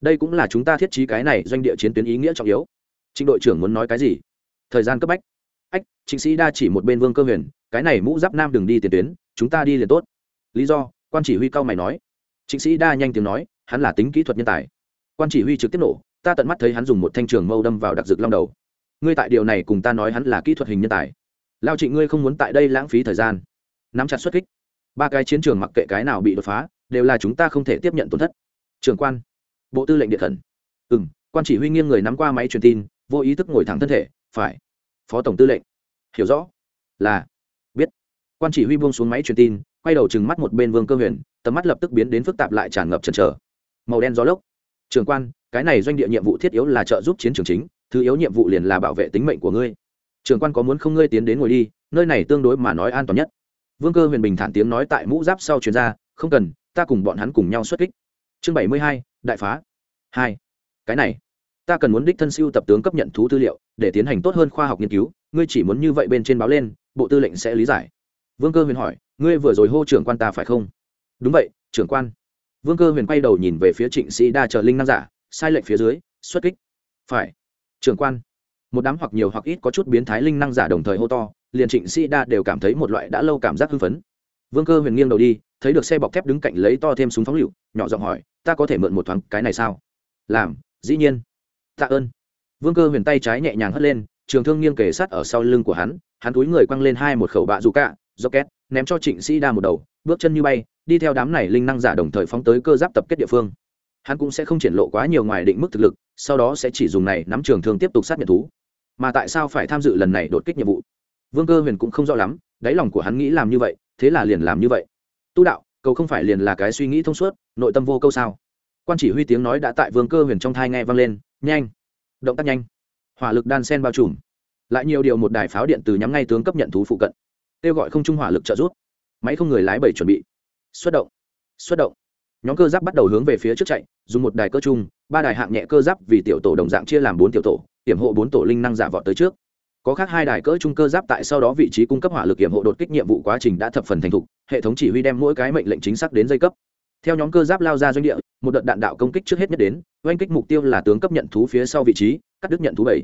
đây cũng là chúng ta thiết trí cái này doanh địa chiến tuyến ý nghĩa trọng yếu. Trịnh đội trưởng muốn nói cái gì? Thời gian cấp bách. Ách chính sĩ đa chỉ một bên vương cơ huyền, cái này mũ giáp nam đừng đi tiền tuyến, chúng ta đi liền tốt. Lý do, quan chỉ huy cao mày nói. Chính sĩ đa nhanh tiếng nói, hắn là tính kỹ thuật nhân tài. Quan chỉ huy trực tiếp nổ, ta tận mắt thấy hắn dùng một thanh trường mâu đâm vào đặc dược long đầu. Ngươi tại điều này cùng ta nói hắn là kỹ thuật hình nhân tài. Lao trịnh ngươi không muốn tại đây lãng phí thời gian. Nắm chặt xuất kích. Ba cái chiến trường mặc kệ cái nào bị đột phá, đều là chúng ta không thể tiếp nhận tổn thất. Trường quan bộ tư lệnh điện thần ừ m quan chỉ huy nghiêng người nắm qua máy truyền tin, vô ý thức ngồi thẳng thân thể, phải. Phó tổng tư lệnh. Hiểu rõ. Là. Biết. Quan chỉ huy buông xuống máy truyền tin, quay đầu chừng mắt một bên vương cơ huyền, tầm mắt lập tức biến đến phức tạp lại tràn ngập chần trở màu đen gió lốc. Trường quan, cái này doanh địa nhiệm vụ thiết yếu là trợ giúp chiến trường chính, thứ yếu nhiệm vụ liền là bảo vệ tính mệnh của ngươi. Trường quan có muốn không ngươi tiến đến ngồi đi, nơi này tương đối mà nói an toàn nhất. Vương cơ huyền bình thản tiếng nói tại mũ giáp sau chuyên gia không cần, ta cùng bọn hắn cùng nhau xuất kích. Chương bảy mươi hai đại phá. Hai, cái này, ta cần muốn đích thân siêu tập tướng cấp nhận thú tư liệu, để tiến hành tốt hơn khoa học nghiên cứu, ngươi chỉ muốn như vậy bên trên báo lên, bộ tư lệnh sẽ lý giải. Vương cơ huyền hỏi, ngươi vừa rồi hô trưởng quan ta phải không? Đúng vậy, trưởng quan. Vương cơ huyền quay đầu nhìn về phía trịnh sĩ đa chờ linh nam giả, sai lệnh phía dưới, xuất kích. Phải, trưởng quan. Một đám hoặc nhiều hoặc ít có chút biến thái linh năng giả đồng thời hô to, liền trịnh sĩ đa đều cảm thấy một loại đã lâu cảm giác hưng phấn. Vương cơ huyền nghiêng đầu đi, thấy được xe bọc thép đứng cạnh lấy to thêm súng phóng lựu, nhỏ giọng hỏi ta có thể mượn một thoáng cái này sao? Làm, dĩ nhiên. Tạ ơn. Vương cơ huyền tay trái nhẹ nhàng hất lên, trường thương nghiêng kề sát ở sau lưng của hắn hắn túi người quăng lên hai một khẩu bạ dù cạ rocket, ném cho trịnh sĩ đa một đầu, bước chân như bay, đi theo đám này linh năng giả đồng thời phóng tới cơ giáp tập kết địa phương. Hắn cũng sẽ không triển lộ quá nhiều ngoài định mức thực lực, sau đó sẽ chỉ dùng này nắm trường thương tiếp tục sát nhận thú. Mà tại sao phải tham dự lần này đột kích nhiệm vụ? Vương cơ huyền cũng không rõ lắm, đáy lòng của hắn nghĩ làm như vậy, thế là liền làm như vậy. Tu đạo cầu không phải liền là cái suy nghĩ thông suốt, nội tâm vô câu sao? Quan chỉ huy tiếng nói đã tại vương cơ huyền trong thai nghe vang lên, nhanh, động tác nhanh, hỏa lực đan sen bao trùm. Lại nhiều điều một đài pháo điện từ nhắm ngay tướng cấp nhận thú phụ cận. Kêu gọi không trung hỏa lực trợ giúp. Máy không người lái bảy chuẩn bị. Xuất động xuất động. Nhóm cơ giáp bắt đầu hướng về phía trước chạy, dùng một đài cơ chung ba đài hạng nhẹ cơ giáp vì tiểu tổ đồng dạng chia làm bốn tiểu tổ, hiểm hộ bốn tổ linh năng giả vọt tới trước. Có khác hai đài cỡ trung cơ giáp tại sau đó vị trí cung cấp hỏa lực hiểm hộ đột kích nhiệm vụ quá trình đã thập phần thành thục hệ thống chỉ huy đem mỗi cái mệnh lệnh chính xác đến dây cấp. Theo nhóm cơ giáp lao ra doanh địa, một đợt đạn đạo công kích trước hết nhất đến, oanh kích mục tiêu là tướng cấp nhận thú phía sau vị trí, cắt đứt nhận thú bảy.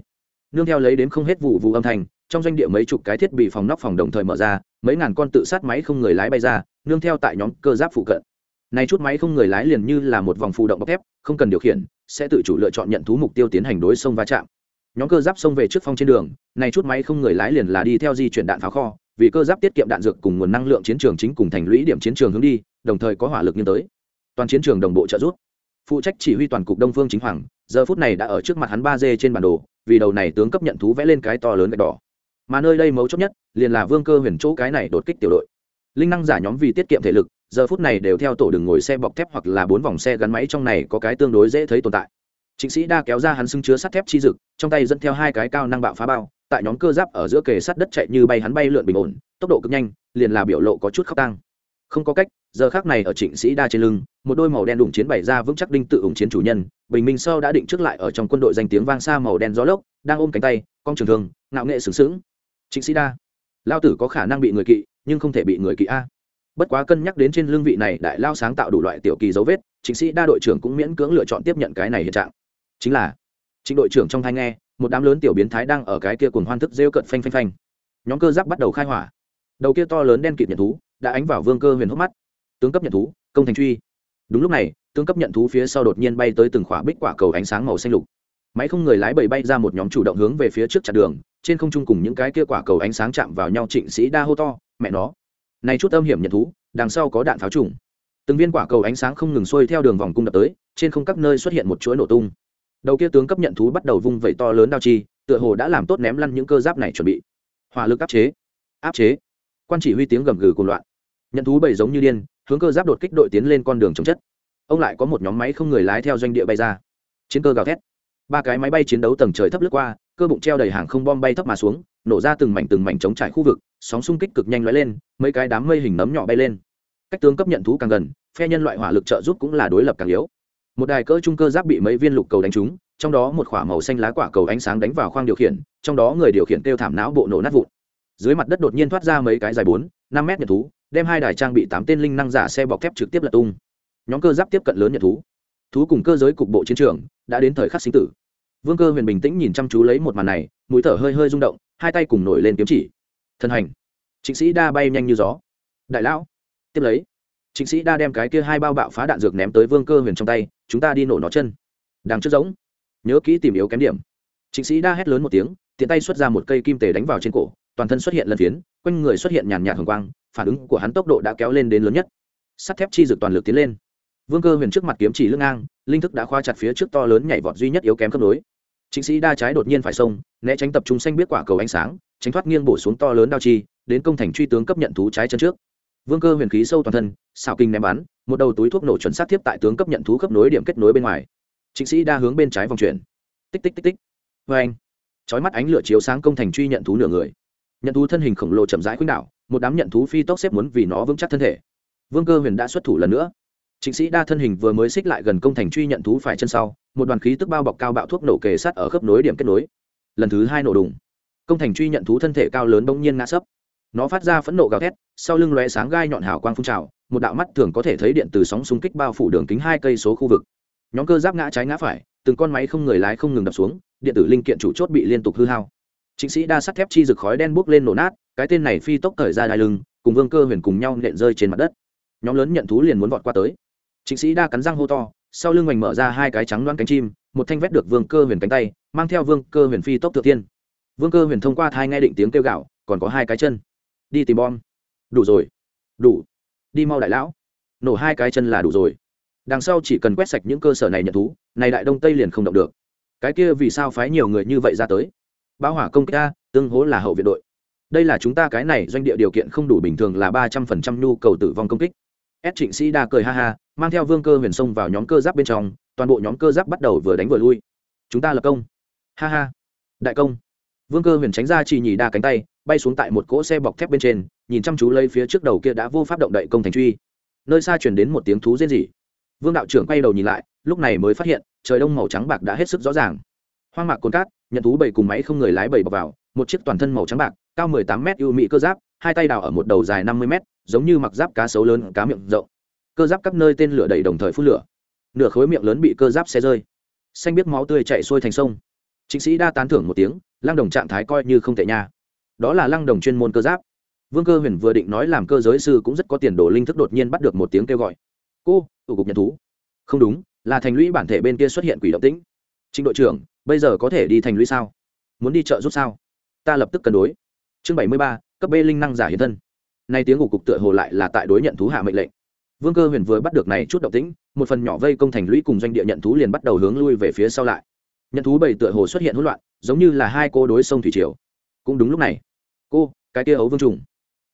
Nương theo lấy đến không hết vụ vụ âm thanh, trong doanh địa mấy chục cái thiết bị phòng nóc phòng đồng thời mở ra, mấy ngàn con tự sát máy không người lái bay ra, nương theo tại nhóm cơ giáp phụ cận. Này chút máy không người lái liền như là một vòng phụ động bọc thép, không cần điều khiển, sẽ tự chủ lựa chọn nhận thú mục tiêu tiến hành đối sông va chạm. Nhóm cơ giáp xông về trước phong trên đường, này chút máy không người lái liền là đi theo di chuyển đạn pháo kho vì cơ giáp tiết kiệm đạn dược cùng nguồn năng lượng chiến trường chính cùng thành lũy điểm chiến trường hướng đi đồng thời có hỏa lực như tới. Toàn chiến trường đồng bộ trợ giúp. Phụ trách chỉ huy toàn cục đông phương chính hoàng giờ phút này đã ở trước mặt hắn ba d trên bản đồ vì đầu này tướng cấp nhận thú vẽ lên cái to lớn gạch đỏ. Mà nơi đây mấu chốt nhất liền là vương cơ huyền chỗ cái này đột kích tiểu đội. Linh năng giả nhóm vì tiết kiệm thể lực giờ phút này đều theo tổ đường ngồi xe bọc thép hoặc là bốn vòng xe gắn máy trong này có cái tương đối dễ thấy tồn tại. Chính sĩ đa kéo ra hắn xưng chứa sắt thép chi dực, trong tay dẫn theo hai cái cao năng bạo phá bao, tại nhóm cơ giáp ở giữa kề sát đất chạy như bay hắn bay lượn bình ổn, tốc độ cực nhanh, liền là biểu lộ có chút khóc tăng. Không có cách, giờ khắc này ở Trịnh sĩ đa trên lưng, một đôi màu đen đụng chiến bày ra vững chắc đinh tự ủng chiến chủ nhân, bình minh sơ đã định trước lại ở trong quân đội danh tiếng vang xa màu đen gió lốc, đang ôm cánh tay, con trường thường ngạo nghệ sướng sướng. Trịnh sĩ đa, lao tử có khả năng bị người kỵ, nhưng không thể bị người kỵ a. Bất quá cân nhắc đến trên lưng vị này đại lao sáng tạo đủ loại tiểu kỳ dấu vết, chính sĩ đa đội trưởng cũng miễn cưỡng lựa chọn tiếp nhận cái này hiện trạng chính là chính đội trưởng trong thai nghe một đám lớn tiểu biến thái đang ở cái kia cùng hoan thức rêu cận phanh phanh phanh. Nhóm cơ giáp bắt đầu khai hỏa. Đầu kia to lớn đen kịt nhận thú đã ánh vào vương cơ huyền hốc mắt. Tướng cấp nhận thú, công thành truy. Đúng lúc này, tướng cấp nhận thú phía sau đột nhiên bay tới từng khỏa bích quả cầu ánh sáng màu xanh lục. Máy không người lái bầy bay ra một nhóm chủ động hướng về phía trước chặn đường, trên không trung cùng những cái kia quả cầu ánh sáng chạm vào nhau trịnh sĩ đa hô to, mẹ nó! Này chút âm hiểm nhận thú, đằng sau có đạn pháo trùng. Từng viên quả cầu ánh sáng không ngừng xuôi theo đường vòng cung đập tới, trên không các nơi xuất hiện một chuỗi nổ tung đầu kia tướng cấp nhận thú bắt đầu vung vẩy to lớn đao chi, tựa hồ đã làm tốt ném lăn những cơ giáp này chuẩn bị. Hỏa lực áp chế áp chế. Quan chỉ huy tiếng gầm gừ cuồng loạn. Nhận thú bầy giống như điên, hướng cơ giáp đột kích đội tiến lên con đường chống chất. Ông lại có một nhóm máy không người lái theo doanh địa bay ra. Chiến cơ gào thét. Ba cái máy bay chiến đấu tầng trời thấp lướt qua, cơ bụng treo đầy hàng không bom bay thấp mà xuống, nổ ra từng mảnh từng mảnh chống trải khu vực, sóng xung kích cực nhanh lóe lên, mấy cái đám mây hình nấm nhỏ bay lên. Cách tướng cấp nhận thú càng gần, phe nhân loại hỏa lực trợ giúp cũng là đối lập càng yếu một đài cỡ trung cơ giáp bị mấy viên lục cầu đánh trúng, trong đó một k h ỏ a màu xanh lá quả cầu ánh sáng đánh vào khoang điều khiển, trong đó người điều khiển kêu thảm não bộ nổ nát vụn. Dưới mặt đất đột nhiên thoát ra mấy cái dài bốn, năm mét nhật thú, đem hai đài trang bị tám tên linh năng giả xe bọc thép trực tiếp lật tung. Nhóm cơ giáp tiếp cận lớn nhật thú. Thú cùng cơ giới cục bộ chiến trường đã đến thời khắc sinh tử. Vương cơ huyền bình tĩnh nhìn chăm chú lấy một màn này, mũi thở hơi hơi rung động, hai tay cùng nổi lên kiếm chỉ. Thân hành. Chính sĩ đa bay nhanh như gió. Đại lão, tiếp lấy. Chính sĩ đa đem cái kia hai bao bạo phá đạn dược ném tới vương cơ huyền trong tay chúng ta đi nổ nó chân. Đằng trước giống. Nhớ kỹ tìm yếu kém điểm. Chính sĩ đa hét lớn một tiếng, tiện tay xuất ra một cây kim tề đánh vào trên cổ, toàn thân xuất hiện lân phiến, quanh người xuất hiện nhàn nhạt hồng quang, phản ứng của hắn tốc độ đã kéo lên đến lớn nhất. Sắt thép chi dực toàn lực tiến lên. Vương cơ huyền trước mặt kiếm chỉ lưng ngang, linh thức đã khoa chặt phía trước to lớn nhảy vọt duy nhất yếu kém cấp đối chính sĩ đa trái đột nhiên phải xông, né tránh tập trung xanh biết quả cầu ánh sáng, tránh thoát nghiêng bổ xuống to lớn đao chi, đến công thành truy tướng cấp nhận thú trái chân trước vương cơ huyền khí sâu toàn thân, xào kinh ném bắn, một đầu túi thuốc nổ chuẩn xác tiếp tại tướng cấp nhận thú cấp nối điểm kết nối bên ngoài. Chính sĩ đa hướng bên trái vòng chuyển. Tích tích tích tích. Vê anh. Chói mắt ánh lửa chiếu sáng công thành truy nhận thú nửa người. Nhận thú thân hình khổng lồ chậm rãi khuynh đảo, một đám nhận thú phi tốc xếp muốn vì nó vững chắc thân thể. Vương cơ huyền đã xuất thủ lần nữa. Chính sĩ đa thân hình vừa mới xích lại gần công thành truy nhận thú phải chân sau, một đoàn khí tức bao bọc cao bạo thuốc nổ kề sát ở khớp nối điểm kết nối. Lần thứ hai nổ đùng. Công thành truy nhận thú thân thể cao lớn bỗng nhiên ngã sấp nó phát ra phẫn nộ gào thét, sau lưng lóe sáng gai nhọn hào quang phun trào, một đạo mắt thường có thể thấy điện từ sóng xung kích bao phủ đường kính hai cây số khu vực. Nhóm cơ giáp ngã trái ngã phải, từng con máy không người lái không ngừng đập xuống, điện tử linh kiện chủ chốt bị liên tục hư hao. Chính sĩ đa sắt thép chi rực khói đen bốc lên nổ nát, cái tên này phi tốc thời ra đai lưng, cùng vương cơ huyền cùng nhau nện rơi trên mặt đất. Nhóm lớn nhận thú liền muốn vọt qua tới. Chính sĩ đa cắn răng hô to, sau lưng hoành mở ra hai cái trắng loan cánh chim, một thanh vét được vương cơ huyền cánh tay, mang theo vương cơ huyền phi tốc tự tiên. Vương cơ huyền thông qua thai nghe định tiếng kêu gạo còn có hai cái chân đi tìm bom. Đủ rồi. Đủ. Đi mau đại lão. Nổ hai cái chân là đủ rồi. Đằng sau chỉ cần quét sạch những cơ sở này nhận thú, này đại đông tây liền không động được. Cái kia vì sao phái nhiều người như vậy ra tới? Báo hỏa công kích a, tương hố là hậu viện đội. Đây là chúng ta cái này doanh địa điều kiện không đủ bình thường là ba trăm phần trăm nhu cầu tử vong công kích. Ép trịnh sĩ đa cười ha ha, mang theo vương cơ huyền sông vào nhóm cơ giáp bên trong, toàn bộ nhóm cơ giáp bắt đầu vừa đánh vừa lui. Chúng ta lập công. Ha ha. Đại công. Vương cơ huyền tránh ra chỉ nhì đa cánh tay bay xuống tại một cỗ xe bọc thép bên trên, nhìn chăm chú lấy phía trước đầu kia đã vô pháp động đậy công thành truy. Nơi xa chuyển đến một tiếng thú rên rỉ. Vương đạo trưởng quay đầu nhìn lại, lúc này mới phát hiện, trời đông màu trắng bạc đã hết sức rõ ràng. Hoang mạc cồn cát, nhận thú bảy cùng máy không người lái bảy bọc vào, một chiếc toàn thân màu trắng bạc, cao mười tám mét ưu mỹ cơ giáp, hai tay đào ở một đầu dài năm mươi mét, giống như mặc giáp cá sấu lớn, cá miệng rộng. Cơ giáp các nơi tên lửa đầy đồng thời phun lửa. Nửa khối miệng lớn bị cơ giáp xe rơi. Xanh biết máu tươi chạy xuôi thành sông. Chính sĩ đa tán thưởng một tiếng, lăng đồng trạng thái coi như không tệ nha đó là lăng đồng chuyên môn cơ giáp. Vương cơ huyền vừa định nói làm cơ giới sư cũng rất có tiền đồ linh thức đột nhiên bắt được một tiếng kêu gọi. Cô tổ cục nhận thú. Không đúng, là thành lũy bản thể bên kia xuất hiện quỷ động tĩnh. Trịnh đội trưởng, bây giờ có thể đi thành lũy sao? Muốn đi chợ giúp sao? Ta lập tức cân đối. Chương bảy mươi ba, cấp b linh năng giả hiện thân. Nay tiếng của cục tựa hồ lại là tại đối nhận thú hạ mệnh lệnh. Vương cơ huyền vừa bắt được này chút động tĩnh, một phần nhỏ vây công thành lũy cùng doanh địa nhận thú liền bắt đầu hướng lui về phía sau lại. Nhận thú bảy tựa hồ xuất hiện hỗn loạn, giống như là hai cô đối sông thủy triều. Cũng đúng lúc này cô, cái kia ấu vương trùng.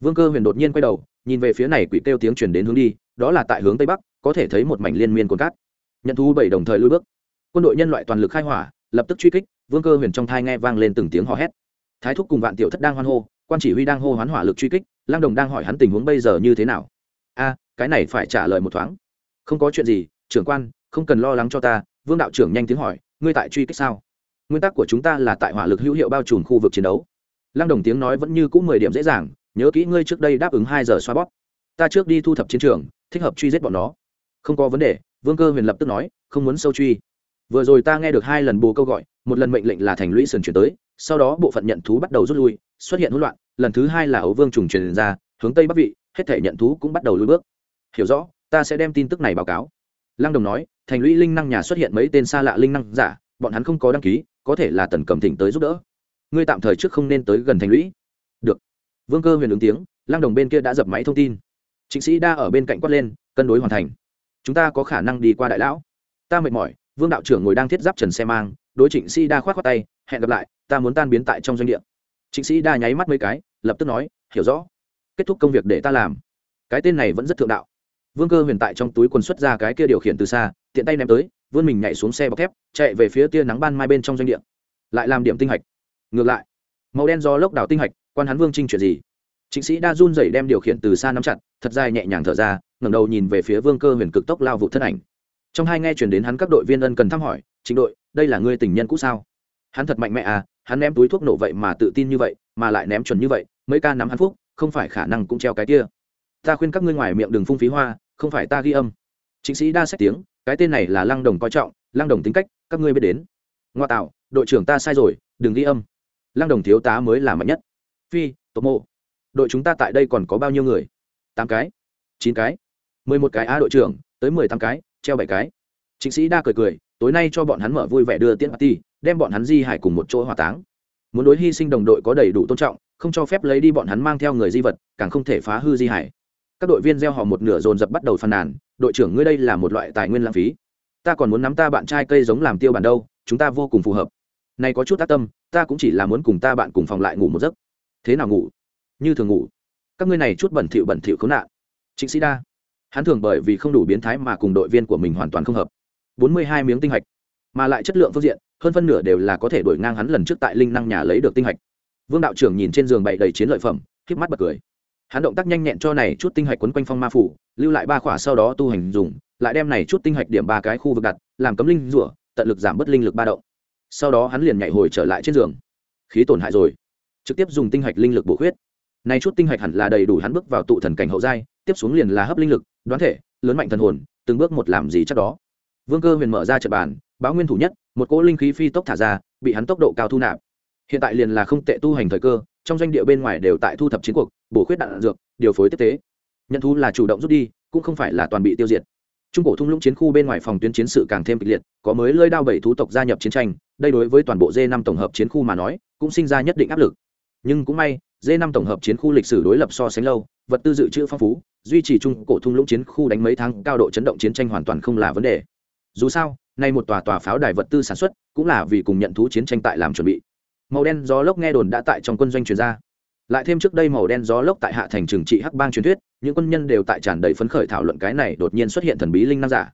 Vương cơ huyền đột nhiên quay đầu, nhìn về phía này quỷ kêu tiếng chuyển đến hướng đi, đó là tại hướng tây bắc, có thể thấy một mảnh liên miên cồn cát. Nhận thú bảy đồng thời lui bước. Quân đội nhân loại toàn lực khai hỏa, lập tức truy kích, vương cơ huyền trong thai nghe vang lên từng tiếng hò hét. Thái thúc cùng vạn tiểu thất đang hoan hô, quan chỉ huy đang hô hoán hỏa lực truy kích lang đồng đang hỏi hắn tình huống bây giờ như thế nào. A, cái này phải trả lời một thoáng. Không có chuyện gì, trưởng quan, không cần lo lắng cho ta, vương đạo trưởng nhanh tiếng hỏi, ngươi tại truy kích sao? Nguyên tắc của chúng ta là tại hỏa lực hữu hiệu bao trùm khu vực chiến đấu lăng đồng tiếng nói vẫn như cũ mười điểm dễ dàng, nhớ kỹ ngươi trước đây đáp ứng hai giờ xoa bóp. Ta trước đi thu thập chiến trường, thích hợp truy giết bọn nó. Không có vấn đề, vương cơ huyền lập tức nói, không muốn sâu truy. Vừa rồi ta nghe được hai lần bù câu gọi, một lần mệnh lệnh là thành lũy sườn chuyển tới, sau đó bộ phận nhận thú bắt đầu rút lui, xuất hiện hỗn loạn, lần thứ hai là ấu vương trùng truyền ra, hướng tây bắc vị, hết thể nhận thú cũng bắt đầu lui bước. Hiểu rõ, ta sẽ đem tin tức này báo cáo. Lăng đồng nói, thành lũy linh năng nhà xuất hiện mấy tên xa lạ linh năng giả, bọn hắn không có đăng ký, có thể là tần cầm thỉnh tới giúp đỡ ngươi tạm thời trước không nên tới gần thành lũy. Được. Vương cơ huyền ứng tiếng Lang đồng bên kia đã dập máy thông tin. Chính sĩ đa ở bên cạnh quát lên, cân đối hoàn thành. Chúng ta có khả năng đi qua đại lão. Ta mệt mỏi, vương đạo trưởng ngồi đang thiết giáp trần xe mang, đối trịnh sĩ đa khoát khoát tay, hẹn gặp lại, ta muốn tan biến tại trong doanh địa. Trịnh sĩ đa nháy mắt mấy cái, lập tức nói, hiểu rõ. Kết thúc công việc để ta làm. Cái tên này vẫn rất thượng đạo. Vương cơ huyền tại trong túi quần xuất ra cái kia điều khiển từ xa, tiện tay ném tới, vươn mình nhảy xuống xe bọc thép, chạy về phía tia nắng ban mai bên trong doanh địa. Lại làm điểm tinh hạch ngược lại, màu đen do lốc đảo tinh hạch, quan hắn vương trinh chuyện gì? Chính sĩ đa run rẩy đem điều khiển từ xa nắm chặt, thật dài nhẹ nhàng thở ra, ngẩng đầu nhìn về phía vương cơ huyền cực tốc lao vụ thân ảnh. Trong hai nghe chuyển đến hắn các đội viên ân cần thăm hỏi chính đội, đây là ngươi tình nhân cũ sao? Hắn thật mạnh mẽ à hắn ném túi thuốc nổ vậy mà tự tin như vậy, mà lại ném chuẩn như vậy, mấy ca nắm hắn phúc, không phải khả năng cũng treo cái kia. Ta khuyên các ngươi ngoài miệng đừng phung phí hoa, không phải ta ghi âm. Chính sĩ đa xét tiếng, cái tên này là lăng đồng coi trọng, lăng đồng tính cách, các ngươi biết đến. Ngoa tạo, đội trưởng ta sai rồi, đừng ghi âm lăng đồng thiếu tá mới là mạnh nhất. Phi tộc mộ, đội chúng ta tại đây còn có bao nhiêu người? Tám cái, chín cái, mười một cái a đội trưởng, tới mười tám cái, treo bảy cái. Chính sĩ đa cười cười, tối nay cho bọn hắn mở vui vẻ đưa tiễn party, đem bọn hắn di hải cùng một chỗ hỏa táng. Muốn đối hy sinh đồng đội có đầy đủ tôn trọng, không cho phép lấy đi bọn hắn mang theo người di vật, càng không thể phá hư di hải. Các đội viên gieo họ một nửa dồn dập bắt đầu phàn nàn, đội trưởng ngươi đây là một loại tài nguyên lãng phí. Ta còn muốn nắm ta bạn trai cây giống làm tiêu bản đâu, chúng ta vô cùng phù hợp. Này có chút tác tâm ta cũng chỉ là muốn cùng ta bạn cùng phòng lại ngủ một giấc. Thế nào ngủ? Như thường ngủ. Các ngươi này chút bẩn thỉu bẩn thỉu khốn nạn. Trịnh sĩ đa. Hắn thường bởi vì không đủ biến thái mà cùng đội viên của mình hoàn toàn không hợp. Bốn mươi hai miếng tinh hạch. Mà lại chất lượng phương diện, hơn phân nửa đều là có thể đổi ngang hắn lần trước tại linh năng nhà lấy được tinh hạch. Vương đạo trưởng nhìn trên giường bậy đầy chiến lợi phẩm k mắt bật cười. Hắn động tác nhanh nhẹn cho này chút tinh hạch quấn quanh phong ma phủ, lưu lại ba khỏa sau đó tu hành dùng, lại đem này chút tinh hạch điểm ba cái khu vực đặt, làm cấm linh rủa, tận lực giảm bớt linh lực ba động sau đó hắn liền nhảy hồi trở lại trên giường. Khí tổn hại rồi. Trực tiếp dùng tinh hạch linh lực bổ khuyết. Nay chút tinh hạch hẳn là đầy đủ hắn bước vào tụ thần cảnh hậu giai tiếp xuống liền là hấp linh lực đoán thể lớn mạnh thần hồn từng bước một làm gì chắc đó. Vương cơ huyền mở ra trận bàn báo nguyên thủ nhất một cỗ linh khí phi tốc thả ra bị hắn tốc độ cao thu nạp. Hiện tại liền là không tệ tu hành thời cơ trong doanh địa bên ngoài đều tại thu thập chiến cuộc bổ khuyết đạn, dược điều phối tiếp tế. Nhận thu là chủ động rút đi cũng không phải là toàn bị tiêu diệt. Trung cổ thung lũng chiến khu bên ngoài phòng tuyến chiến sự càng thêm kịch liệt có mới lơi đao bảy thú tộc gia nhập chiến tranh đây đối với toàn bộ d năm tổng hợp chiến khu mà nói, cũng sinh ra nhất định áp lực. Nhưng cũng may d năm tổng hợp chiến khu lịch sử đối lập so sánh lâu, vật tư dự trữ phong phú, duy trì trung cổ thung lũng chiến khu đánh mấy tháng, cao độ chấn động chiến tranh hoàn toàn không là vấn đề. Dù sao, nay một tòa tòa pháo đài vật tư sản xuất cũng là vì cùng nhận thú chiến tranh tại làm chuẩn bị. Màu đen gió lốc nghe đồn đã tại trong quân doanh truyền ra. Lại thêm trước đây màu đen gió lốc tại hạ thành trừng trị hắc bang truyền thuyết, những quân nhân đều tại tràn đầy phấn khởi thảo luận cái này đột nhiên xuất hiện thần bí linh năng giả.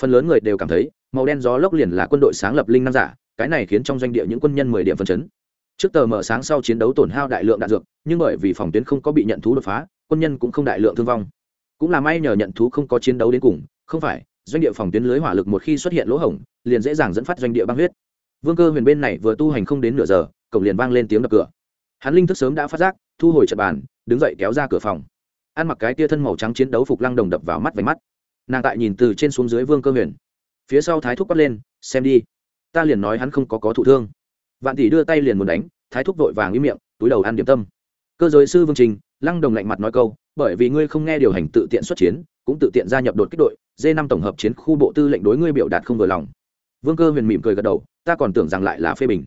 Phần lớn người đều cảm thấy, màu đen gió lốc liền là quân đội sáng lập linh năng giả cái này khiến trong doanh địa những quân nhân mười điểm phân chấn. Trước tờ mở sáng sau chiến đấu tổn hao đại lượng đạn dược, nhưng bởi vì phòng tuyến không có bị nhận thú đột phá, quân nhân cũng không đại lượng thương vong. Cũng là may nhờ nhận thú không có chiến đấu đến cùng, không phải, doanh địa phòng tuyến lưới hỏa lực một khi xuất hiện lỗ hổng, liền dễ dàng dẫn phát doanh địa băng huyết. Vương cơ huyền bên này vừa tu hành không đến nửa giờ, cổng liền vang lên tiếng đập cửa. Hắn linh thức sớm đã phát giác, thu hồi trận bàn, đứng dậy kéo ra cửa phòng. Ăn mặc cái tia thân màu trắng chiến đấu phục lăng đồng đập vào mắt vánh mắt. Nàng tại nhìn từ trên xuống dưới vương cơ huyền. Phía sau thái thúc bắt lên, xem đi ta liền nói hắn không có có thụ thương. Vạn tỷ đưa tay liền muốn đánh, thái thúc vội vàng im miệng, túi đầu ăn điểm tâm. Cơ giới sư vương trình, lăng đồng lạnh mặt nói câu, bởi vì ngươi không nghe điều hành tự tiện xuất chiến, cũng tự tiện gia nhập đột kích đội, d năm tổng hợp chiến khu bộ tư lệnh đối ngươi biểu đạt không vừa lòng. Vương cơ huyền mỉm cười gật đầu, ta còn tưởng rằng lại là phê bình.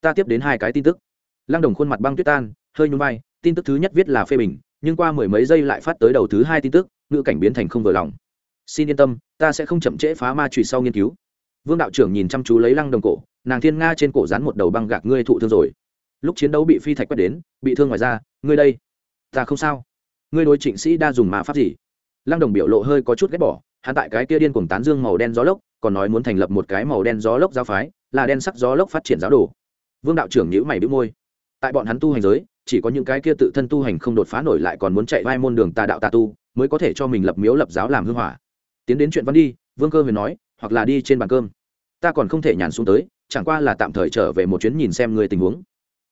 Ta tiếp đến hai cái tin tức. Lăng đồng khuôn mặt băng tuyết tan, hơi nhún vai, tin tức thứ nhất viết là phê bình, nhưng qua mười mấy giây lại phát tới đầu thứ hai tin tức, ngữ cảnh biến thành không vừa lòng. Xin yên tâm, ta sẽ không chậm trễ phá ma trụy sau nghiên cứu vương đạo trưởng nhìn chăm chú lấy lăng đồng cổ, nàng thiên nga trên cổ dán một đầu băng gạc ngươi thụ thương rồi. Lúc chiến đấu bị phi thạch quét đến, bị thương ngoài ra ngươi đây. Ta không sao. Ngươi đối trịnh sĩ đa dùng mà pháp gì? Lăng đồng biểu lộ hơi có chút ghét bỏ, hắn tại cái kia điên cuồng tán dương màu đen gió lốc, còn nói muốn thành lập một cái màu đen gió lốc giáo phái, là đen sắc gió lốc phát triển giáo đồ. Vương đạo trưởng nhữ mày bĩu môi. Tại bọn hắn tu hành giới, chỉ có những cái kia tự thân tu hành không đột phá nổi lại còn muốn chạy vai môn đường tà đạo tà tu, mới có thể cho mình lập miếu lập giáo làm hư hỏa. Tiến đến chuyện văn đi, vương cơ huyền nói hoặc là đi trên bàn cơm. Ta còn không thể nhàn xuống tới, chẳng qua là tạm thời trở về một chuyến nhìn xem người tình huống.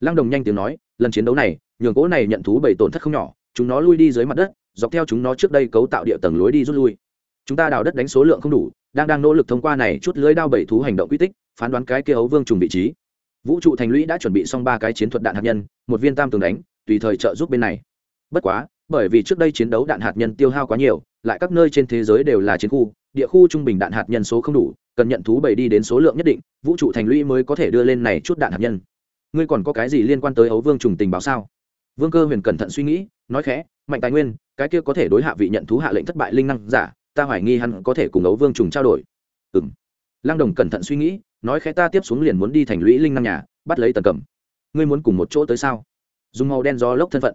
Lăng đồng nhanh tiếng nói, lần chiến đấu này, nhường cỗ này nhận thú bảy tổn thất không nhỏ, chúng nó lui đi dưới mặt đất, dọc theo chúng nó trước đây cấu tạo địa tầng lối đi rút lui. Chúng ta đào đất đánh số lượng không đủ, đang đang nỗ lực thông qua này chút lưới đao bảy thú hành động quy tích, phán đoán cái kia ấu vương trùng vị trí. Vũ trụ thành lũy đã chuẩn bị xong ba cái chiến thuật đạn hạt nhân, một viên tam tường đánh, tùy thời trợ giúp bên này. Bất quá, bởi vì trước đây chiến đấu đạn hạt nhân tiêu hao quá nhiều, lại các nơi trên thế giới đều là chiến khu địa khu trung bình đạn hạt nhân số không đủ, cần nhận thú bảy đi đến số lượng nhất định, vũ trụ thành lũy mới có thể đưa lên này chút đạn hạt nhân. Ngươi còn có cái gì liên quan tới ấu vương trùng tình báo sao? Vương cơ huyền cẩn thận suy nghĩ, nói khẽ, mạnh tài nguyên, cái kia có thể đối hạ vị nhận thú hạ lệnh thất bại linh năng giả, ta hoài nghi hắn có thể cùng ấu vương trùng trao đổi. Ừ m lăng đồng cẩn thận suy nghĩ, nói khẽ, ta tiếp xuống liền muốn đi thành lũy linh năng nhà, bắt lấy tần cầm. Ngươi muốn cùng một chỗ tới sao? Dùng màu đen gió lốc thân phận.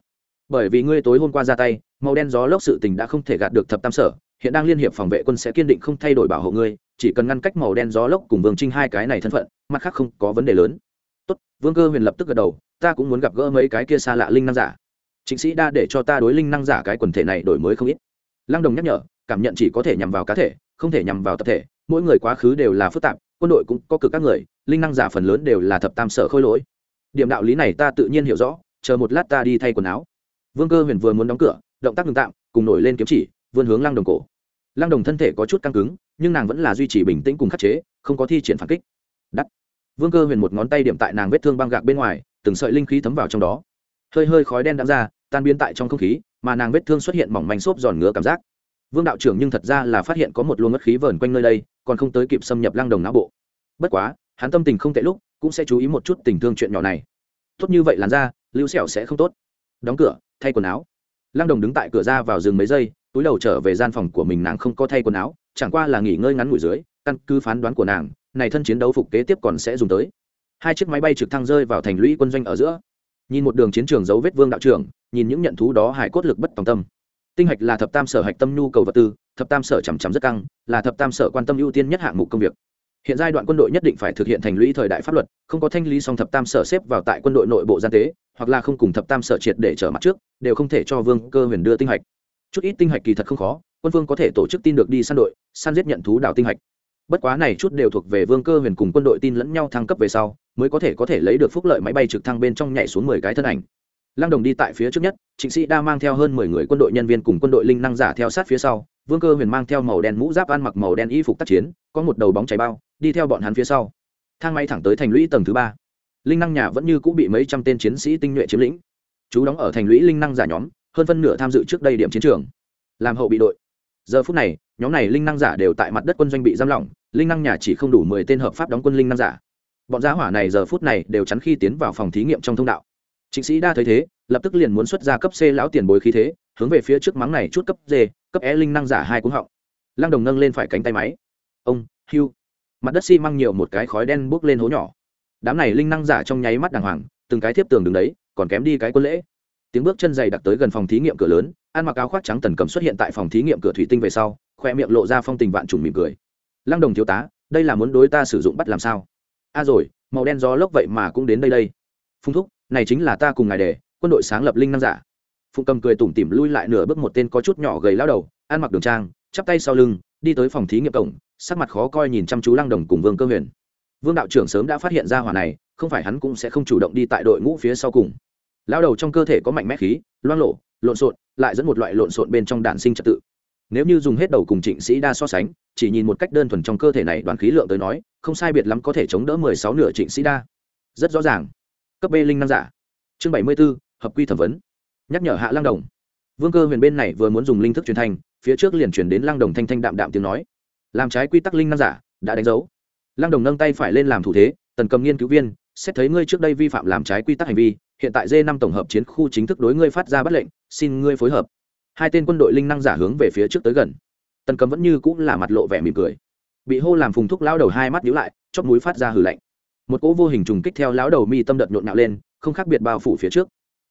Bởi vì ngươi tối hôm qua ra tay, màu đen gió lốc sự tình đã không thể gạt được thập tam sở hiện đang liên hiệp phòng vệ quân sẽ kiên định không thay đổi bảo hộ ngươi, chỉ cần ngăn cách màu đen gió lốc cùng vương trinh hai cái này thân phận, mặt khác không có vấn đề lớn. Tốt, vương cơ huyền lập tức gật đầu, ta cũng muốn gặp gỡ mấy cái kia xa lạ linh năng giả. Chính sĩ đa để cho ta đối linh năng giả cái quần thể này đổi mới không ít. Lăng đồng nhắc nhở, cảm nhận chỉ có thể nhằm vào cá thể, không thể nhằm vào tập thể, mỗi người quá khứ đều là phức tạp, quân đội cũng có cực các người, linh năng giả phần lớn đều là thập tam sở khôi lỗi. Điểm đạo lý này ta tự nhiên hiểu rõ, chờ một lát ta đi thay quần áo. Vương cơ huyền vừa muốn đóng cửa, động tác ngừng tạm, cùng nổi lên kiếm chỉ vươn hướng lăng đồng cổ. Lăng đồng thân thể có chút căng cứng, nhưng nàng vẫn là duy trì bình tĩnh cùng khắc chế, không có thi triển phản kích. Đắt vương cơ huyền một ngón tay điểm tại nàng vết thương băng gạc bên ngoài, từng sợi linh khí thấm vào trong đó. Hơi hơi khói đen đắm ra, tan biến tại trong không khí, mà nàng vết thương xuất hiện mỏng manh xốp giòn ngứa cảm giác. Vương đạo trưởng nhưng thật ra là phát hiện có một luồng ngất khí vờn quanh nơi đây, còn không tới kịp xâm nhập lăng đồng não bộ. Bất quá, hắn tâm tình không tệ lúc, cũng sẽ chú ý một chút tình thương chuyện nhỏ này. Tốt như vậy làn ra lưu sẹo sẽ không tốt. Đóng cửa, thay quần áo. Lăng đồng đứng tại cửa ra vào rừng mấy giây túi đầu trở về gian phòng của mình nàng không có thay quần áo, chẳng qua là nghỉ ngơi ngắn ngủi dưới, căn cứ phán đoán của nàng, này thân chiến đấu phục kế tiếp còn sẽ dùng tới. Hai chiếc máy bay trực thăng rơi vào thành lũy quân doanh ở giữa. Nhìn một đường chiến trường dấu vết vương đạo trưởng, nhìn những nhận thú đó hải cốt lực bất tòng tâm. Tinh hạch là thập tam sở hạch tâm nhu cầu vật tư, thập tam sở chằm chằm rất căng, là thập tam sở quan tâm ưu tiên nhất hạng mục công việc. Hiện giai đoạn quân đội nhất định phải thực hiện thành lũy thời đại pháp luật, không có thanh lý song thập tam sở xếp vào tại quân đội nội bộ gian tế, hoặc là không cùng thập tam sở triệt để trở mặt trước, đều không thể cho vương cơ huyền đưa tinh hạch chút ít tinh hạch kỳ thật không khó, quân vương có thể tổ chức tin được đi săn đội, săn giết nhận thú đảo tinh hạch. Bất quá này chút đều thuộc về vương cơ huyền cùng quân đội tin lẫn nhau thăng cấp về sau, mới có thể có thể lấy được phúc lợi máy bay trực thăng bên trong nhảy xuống mười cái thân ảnh. Lăng đồng đi tại phía trước nhất, trịnh sĩ đa mang theo hơn mười người quân đội nhân viên cùng quân đội linh năng giả theo sát phía sau, vương cơ huyền mang theo màu đen mũ giáp ăn mặc màu đen y phục tác chiến, có một đầu bóng cháy bao, đi theo bọn hắn phía sau. Thang máy thẳng tới thành lũy tầng thứ ba. Linh năng nhà vẫn như cũng bị mấy trăm tên chiến sĩ tinh nhuệ chiếm lĩnh. Chú đóng ở thành lũy linh năng giả nhóm hơn phân nửa tham dự trước đây điểm chiến trường. Làm hậu bị đội. Giờ phút này, nhóm này linh năng giả đều tại mặt đất quân doanh bị giam lỏng, linh năng nhà chỉ không đủ mười tên hợp pháp đóng quân linh năng giả. Bọn giá hỏa này giờ phút này đều chắn khi tiến vào phòng thí nghiệm trong thông đạo. Chính sĩ đa thấy thế, lập tức liền muốn xuất ra cấp c lão tiền bối khí thế, hướng về phía trước mắng này chút cấp d, cấp e linh năng giả hai cúng họng. Lăng đồng nâng lên phải cánh tay máy. Ông hưu mặt đất xi măng nhiều một cái khói đen bốc lên hố nhỏ. Đám này linh năng giả trong nháy mắt đàng hoàng, từng cái tiếp tường đứng đấy, còn kém đi cái quân lễ tiếng bước chân dày đặc tới gần phòng thí nghiệm cửa lớn, ăn mặc áo khoác trắng tần cầm xuất hiện tại phòng thí nghiệm cửa thủy tinh về sau, khoe miệng lộ ra phong tình vạn trùng mỉm cười. Lăng đồng thiếu tá, đây là muốn đối ta sử dụng bắt làm sao? A rồi, màu đen gió lốc vậy mà cũng đến đây đây. Phung thúc, này chính là ta cùng ngài đề quân đội sáng lập linh năng giả. Phụng cầm cười tủm tỉm lui lại nửa bước một tên có chút nhỏ gầy lao đầu, ăn mặc đường trang, chắp tay sau lưng, đi tới phòng thí nghiệm cổng, sắc mặt khó coi nhìn chăm chú lăng đồng cùng vương cơ huyền. Vương đạo trưởng sớm đã phát hiện ra hỏa này, không phải hắn cũng sẽ không chủ động đi tại đội ngũ phía sau cùng lao đầu trong cơ thể có mạnh mẽ khí, loang lộ lộn xộn, lại dẫn một loại lộn xộn bên trong đạn sinh trật tự. Nếu như dùng hết đầu cùng trịnh sĩ đa so sánh, chỉ nhìn một cách đơn thuần trong cơ thể này đoàn khí lượng tới nói, không sai biệt lắm có thể chống đỡ mười sáu nửa trịnh sĩ đa. Rất rõ ràng. Cấp b linh năng giả. Chương bảy mươi b ố hợp quy thẩm vấn. Nhắc nhở hạ lang đồng. Vương cơ huyền bên này vừa muốn dùng linh thức truyền thanh, phía trước liền chuyển đến lang đồng thanh thanh đạm đạm tiếng nói. Làm trái quy tắc linh năng giả, đã đánh dấu. Lang đồng nâng tay phải lên làm thủ thế, tần cầm nghiên cứu viên, xét thấy ngươi trước đây vi phạm làm trái quy tắc hành vi hiện tại d năm tổng hợp chiến khu chính thức đối ngươi phát ra bất lệnh, xin ngươi phối hợp. Hai tên quân đội linh năng giả hướng về phía trước tới gần. Tần Cấm vẫn như cũng là mặt lộ vẻ mỉm cười. Bị hô làm phùng thúc lao đầu hai mắt nhíu lại, chóp núi phát ra hử lạnh. Một cỗ vô hình trùng kích theo lão đầu mi tâm đợt nhộn nhạo lên, không khác biệt bao phủ phía trước.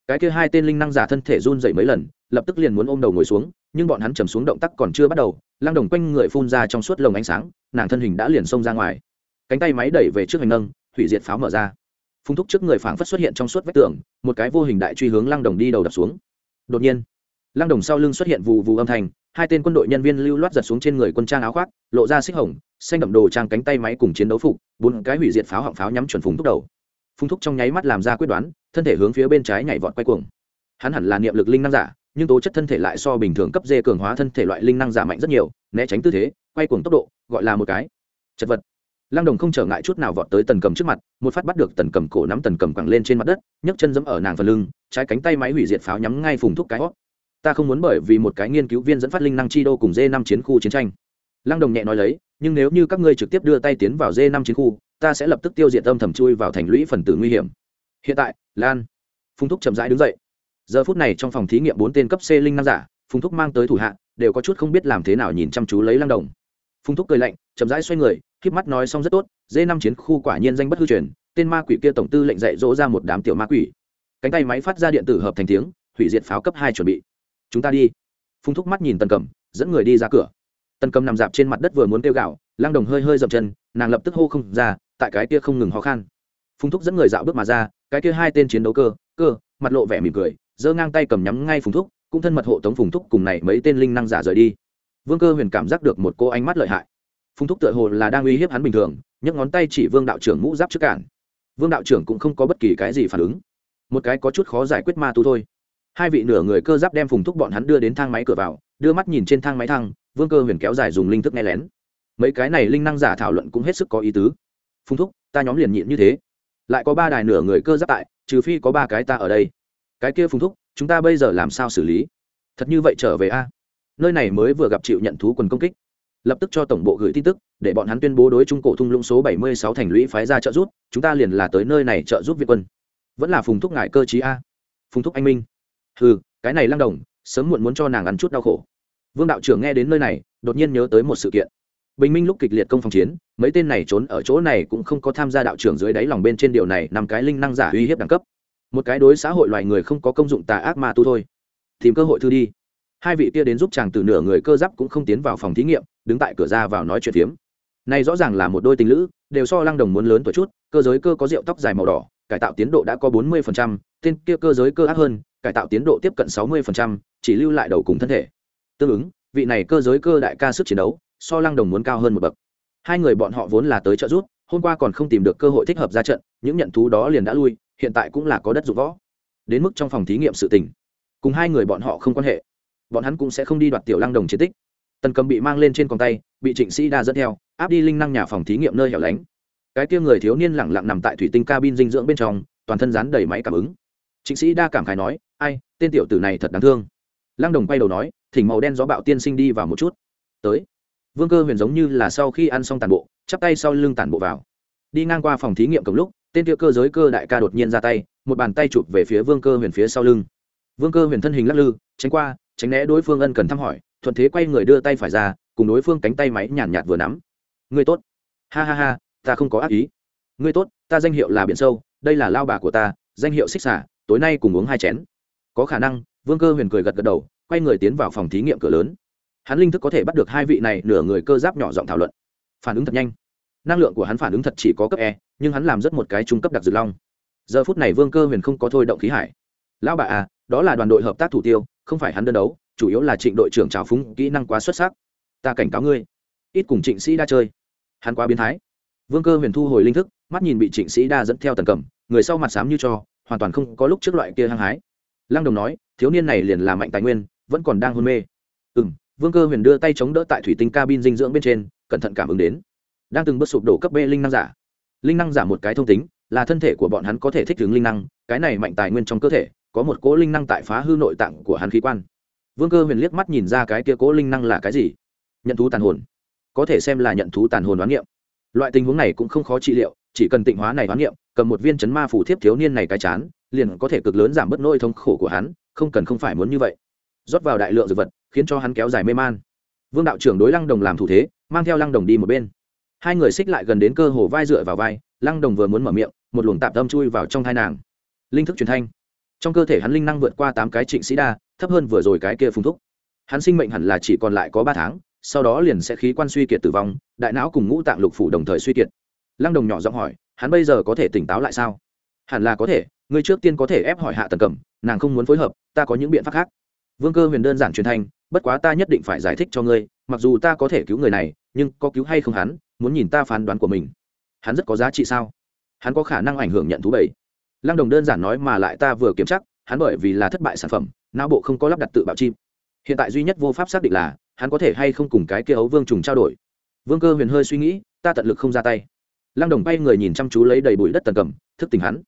Cái kia hai tên linh năng giả thân thể run dậy mấy lần, lập tức liền muốn ôm đầu ngồi xuống, nhưng bọn hắn chầm xuống động tác còn chưa bắt đầu lang đồng quanh người phun ra trong suốt lồng ánh sáng, nàng thân hình đã liền xông ra ngoài. Cánh tay máy đẩy về trước hành nâng, thủy diệt pháo mở ra. Phung thúc trước người phảng phất xuất hiện trong suốt vách tường, một cái vô hình đại truy hướng lăng đồng đi đầu đập xuống. Đột nhiên, lăng đồng sau lưng xuất hiện vù vù âm thanh, hai tên quân đội nhân viên lưu loát giật xuống trên người quân trang áo khoác, lộ ra xích hồng, xanh đậm đồ trang cánh tay máy cùng chiến đấu phục, bốn cái hủy diệt pháo họng pháo nhắm chuẩn phùng thúc đầu. Phùng thúc trong nháy mắt làm ra quyết đoán, thân thể hướng phía bên trái nhảy vọt quay cuồng. Hắn hẳn là niệm lực linh năng giả, nhưng tố chất thân thể lại so bình thường cấp dê cường hóa thân thể loại linh năng giả mạnh rất nhiều, né tránh tư thế, quay cuồng tốc độ, gọi là một cái chật vật lăng đồng không trở ngại chút nào vọt tới tần cầm trước mặt, một phát bắt được tần cầm cổ nắm tần cầm quẳng lên trên mặt đất, nhấc chân giẫm ở nàng phần lưng, trái cánh tay máy hủy diệt pháo nhắm ngay phùng thúc cái hót. Ta không muốn bởi vì một cái nghiên cứu viên dẫn phát linh năng chi đô cùng d năm chiến khu chiến tranh. Lăng đồng nhẹ nói lấy, nhưng nếu như các ngươi trực tiếp đưa tay tiến vào d năm chiến khu, ta sẽ lập tức tiêu diệt âm thầm chui vào thành lũy phần tử nguy hiểm. Hiện tại, lan. Phùng thúc chậm rãi đứng dậy. Giờ phút này trong phòng thí nghiệm bốn tên cấp c linh năng giả, phùng thúc mang tới thủ hạ, đều có chút không biết làm thế nào nhìn chăm chú lấy lăng đồng. Phùng thúc cười lạnh chậm rãi xoay người k mắt nói xong rất tốt, dê năm chiến khu quả nhiên danh bất hư truyền, tên ma quỷ kia tổng tư lệnh dạy dỗ ra một đám tiểu ma quỷ. Cánh tay máy phát ra điện tử hợp thành tiếng, hủy diệt pháo cấp hai chuẩn bị. Chúng ta đi. Phùng thúc mắt nhìn tần cầm dẫn người đi ra cửa. Tần cầm nằm dạp trên mặt đất vừa muốn kêu gạo lang đồng hơi hơi dậm chân, nàng lập tức hô không ra, tại cái kia không ngừng ho khan. Phùng thúc dẫn người dạo bước mà ra, cái kia hai tên chiến đấu cơ cơ, mặt lộ vẻ mỉm cười, giơ ngang tay cầm nhắm ngay phùng thúc, cũng thân mật hộ tống phùng thúc cùng này mấy tên linh năng giả rời đi. Vương cơ huyền cảm giác được một cô ánh mắt lợi hại phùng thúc tựa hồ là đang uy hiếp hắn bình thường, nhấc ngón tay chỉ vương đạo trưởng mũ giáp trước cản. Vương đạo trưởng cũng không có bất kỳ cái gì phản ứng. Một cái có chút khó giải quyết ma tu thôi. Hai vị nửa người cơ giáp đem phùng thúc bọn hắn đưa đến thang máy cửa vào, đưa mắt nhìn trên thang máy thăng vương cơ huyền kéo dài dùng linh thức nghe lén. Mấy cái này linh năng giả thảo luận cũng hết sức có ý tứ. Phùng thúc, ta nhóm liền nhịn như thế. Lại có ba đài nửa người cơ giáp tại, trừ phi có ba cái ta ở đây. Cái kia phùng thúc, chúng ta bây giờ làm sao xử lý? Thật như vậy trở về a? Nơi này mới vừa gặp chịu nhận thú quần công kích lập tức cho tổng bộ gửi tin tức, để bọn hắn tuyên bố đối trung cổ thung lũng số bảy mươi sáu thành lũy phái ra trợ giúp, chúng ta liền là tới nơi này trợ giúp việt quân. Vẫn là phùng thúc ngại cơ chí a. Phùng thúc anh minh. Ừ cái này lăng đồng, sớm muộn muốn cho nàng ăn chút đau khổ. Vương đạo trưởng nghe đến nơi này, đột nhiên nhớ tới một sự kiện. Bình minh lúc kịch liệt công phòng chiến, mấy tên này trốn ở chỗ này cũng không có tham gia đạo trưởng dưới đáy lòng bên trên điều này nằm cái linh năng giả uy hiếp đẳng cấp. Một cái đối xã hội loài người không có công dụng tà ác ma tu thôi. Tìm cơ hội thư đi. Hai vị kia đến giúp chàng từ nửa người cơ giáp cũng không tiến vào phòng thí nghiệm đứng tại cửa ra vào nói chuyện phiếm. Này rõ ràng là một đôi tình lữ, đều so lăng đồng muốn lớn tuổi chút, cơ giới cơ có rượu tóc dài màu đỏ, cải tạo tiến độ đã có bốn mươi tên kia cơ giới cơ ác hơn, cải tạo tiến độ tiếp cận sáu mươi chỉ lưu lại đầu cùng thân thể. Tương ứng, vị này cơ giới cơ đại ca sức chiến đấu, so lăng đồng muốn cao hơn một bậc. Hai người bọn họ vốn là tới trợ giúp, hôm qua còn không tìm được cơ hội thích hợp ra trận, những nhận thú đó liền đã lui, hiện tại cũng là có đất dụng võ. Đến mức trong phòng thí nghiệm sự tình, cùng hai người bọn họ không quan hệ. Bọn hắn cũng sẽ không đi đoạt tiểu lăng đồng chiến tích tần cầm bị mang lên trên con tay, bị trịnh sĩ đa dẫn theo, áp đi linh năng nhà phòng thí nghiệm nơi hẻo lánh. Cái kia người thiếu niên lẳng lặng nằm tại thủy tinh cabin dinh dưỡng bên trong, toàn thân rán đầy máy cảm ứng. Trịnh sĩ đa cảm khái nói, ai, tên tiểu tử này thật đáng thương. Lăng đồng quay đầu nói, thỉnh màu đen gió bạo tiên sinh đi vào một chút. Tới. Vương cơ huyền giống như là sau khi ăn xong tàn bộ, chắp tay sau lưng tàn bộ vào. Đi ngang qua phòng thí nghiệm cầm lúc, tên kia cơ giới cơ đại ca đột nhiên ra tay, một bàn tay chụp về phía vương cơ huyền phía sau lưng. Vương cơ huyền thân hình lắc lư, tránh qua, tránh né đối phương ân cần thăm hỏi thuận thế quay người đưa tay phải ra cùng đối phương cánh tay máy nhàn nhạt, vừa nắm. Ngươi tốt. Ha ha ha ta không có ác ý. Ngươi tốt ta danh hiệu là biển sâu đây là lao bà của ta danh hiệu xích xả tối nay cùng uống hai chén. Có khả năng vương cơ huyền cười gật gật đầu quay người tiến vào phòng thí nghiệm cửa lớn. Hắn linh thức có thể bắt được hai vị này nửa người cơ giáp nhỏ giọng thảo luận. Phản ứng thật nhanh. Năng lượng của hắn phản ứng thật chỉ có cấp e nhưng hắn làm rất một cái trung cấp đặc dược long. Giờ phút này vương cơ huyền không có thôi động khí hải. Lão bà à đó là đoàn đội hợp tác thủ tiêu không phải hắn đơn đấu chủ yếu là trịnh đội trưởng trào phúng kỹ năng quá xuất sắc. Ta cảnh cáo ngươi, ít cùng trịnh sĩ đa chơi. Hắn quá biến thái. Vương cơ huyền thu hồi linh thức, mắt nhìn bị trịnh sĩ đa dẫn theo tần cầm, người sau mặt xám như cho, hoàn toàn không có lúc trước loại kia hăng hái. Lăng đồng nói, thiếu niên này liền là mạnh tài nguyên, vẫn còn đang hôn mê. Ừ m vương cơ huyền đưa tay chống đỡ tại thủy tinh cabin dinh dưỡng bên trên, cẩn thận cảm ứng đến. Đang từng bước sụp đổ cấp b linh năng giả. Linh năng giả một cái thông tính, là thân thể của bọn hắn có thể thích ứng linh năng, cái này mạnh tài nguyên trong cơ thể, có một cỗ linh năng tại phá hư nội tạng của hắn khí quan vương cơ huyền liếc mắt nhìn ra cái kia cố linh năng là cái gì. Nhận thú tàn hồn. Có thể xem là nhận thú tàn hồn đoán niệm. Loại tình huống này cũng không khó trị liệu, chỉ cần tịnh hóa này đoán niệm, cầm một viên chấn ma phủ thiếp thiếu niên này cái chán, liền có thể cực lớn giảm bớt nỗi thống khổ của hắn, không cần không phải muốn như vậy. Rót vào đại lượng dược vật, khiến cho hắn kéo dài mê man. Vương đạo trưởng đối lăng đồng làm thủ thế, mang theo lăng đồng đi một bên. Hai người xích lại gần đến cơ hồ vai dựa vào vai, lăng đồng vừa muốn mở miệng, một luồng tạp tâm chui vào trong hai nàng. Linh thức truyền thanh. Trong cơ thể hắn linh năng vượt qua tám cái trịnh sĩ đa thấp hơn vừa rồi cái kia phùng thúc. Hắn sinh mệnh hẳn là chỉ còn lại có ba tháng, sau đó liền sẽ khí quan suy kiệt tử vong, đại não cùng ngũ tạng lục phủ đồng thời suy kiệt. Lăng đồng nhỏ giọng hỏi, hắn bây giờ có thể tỉnh táo lại sao? Hẳn là có thể, ngươi trước tiên có thể ép hỏi hạ tần cẩm, nàng không muốn phối hợp, ta có những biện pháp khác. Vương cơ huyền đơn giản truyền thanh, bất quá ta nhất định phải giải thích cho ngươi, mặc dù ta có thể cứu người này, nhưng có cứu hay không hắn, muốn nhìn ta phán đoán của mình. Hắn rất có giá trị sao? Hắn có khả năng ảnh hưởng nhận thú bảy. Lăng đồng đơn giản nói mà lại ta vừa kiểm chắc hắn bởi vì là thất bại sản phẩm, não bộ không có lắp đặt tự bạo chim. Hiện tại duy nhất vô pháp xác định là, hắn có thể hay không cùng cái kia ấu vương trùng trao đổi. Vương cơ huyền hơi suy nghĩ, ta tận lực không ra tay. Lăng đồng bay người nhìn chăm chú lấy đầy bụi đất tần cầm, thức tỉnh hắn.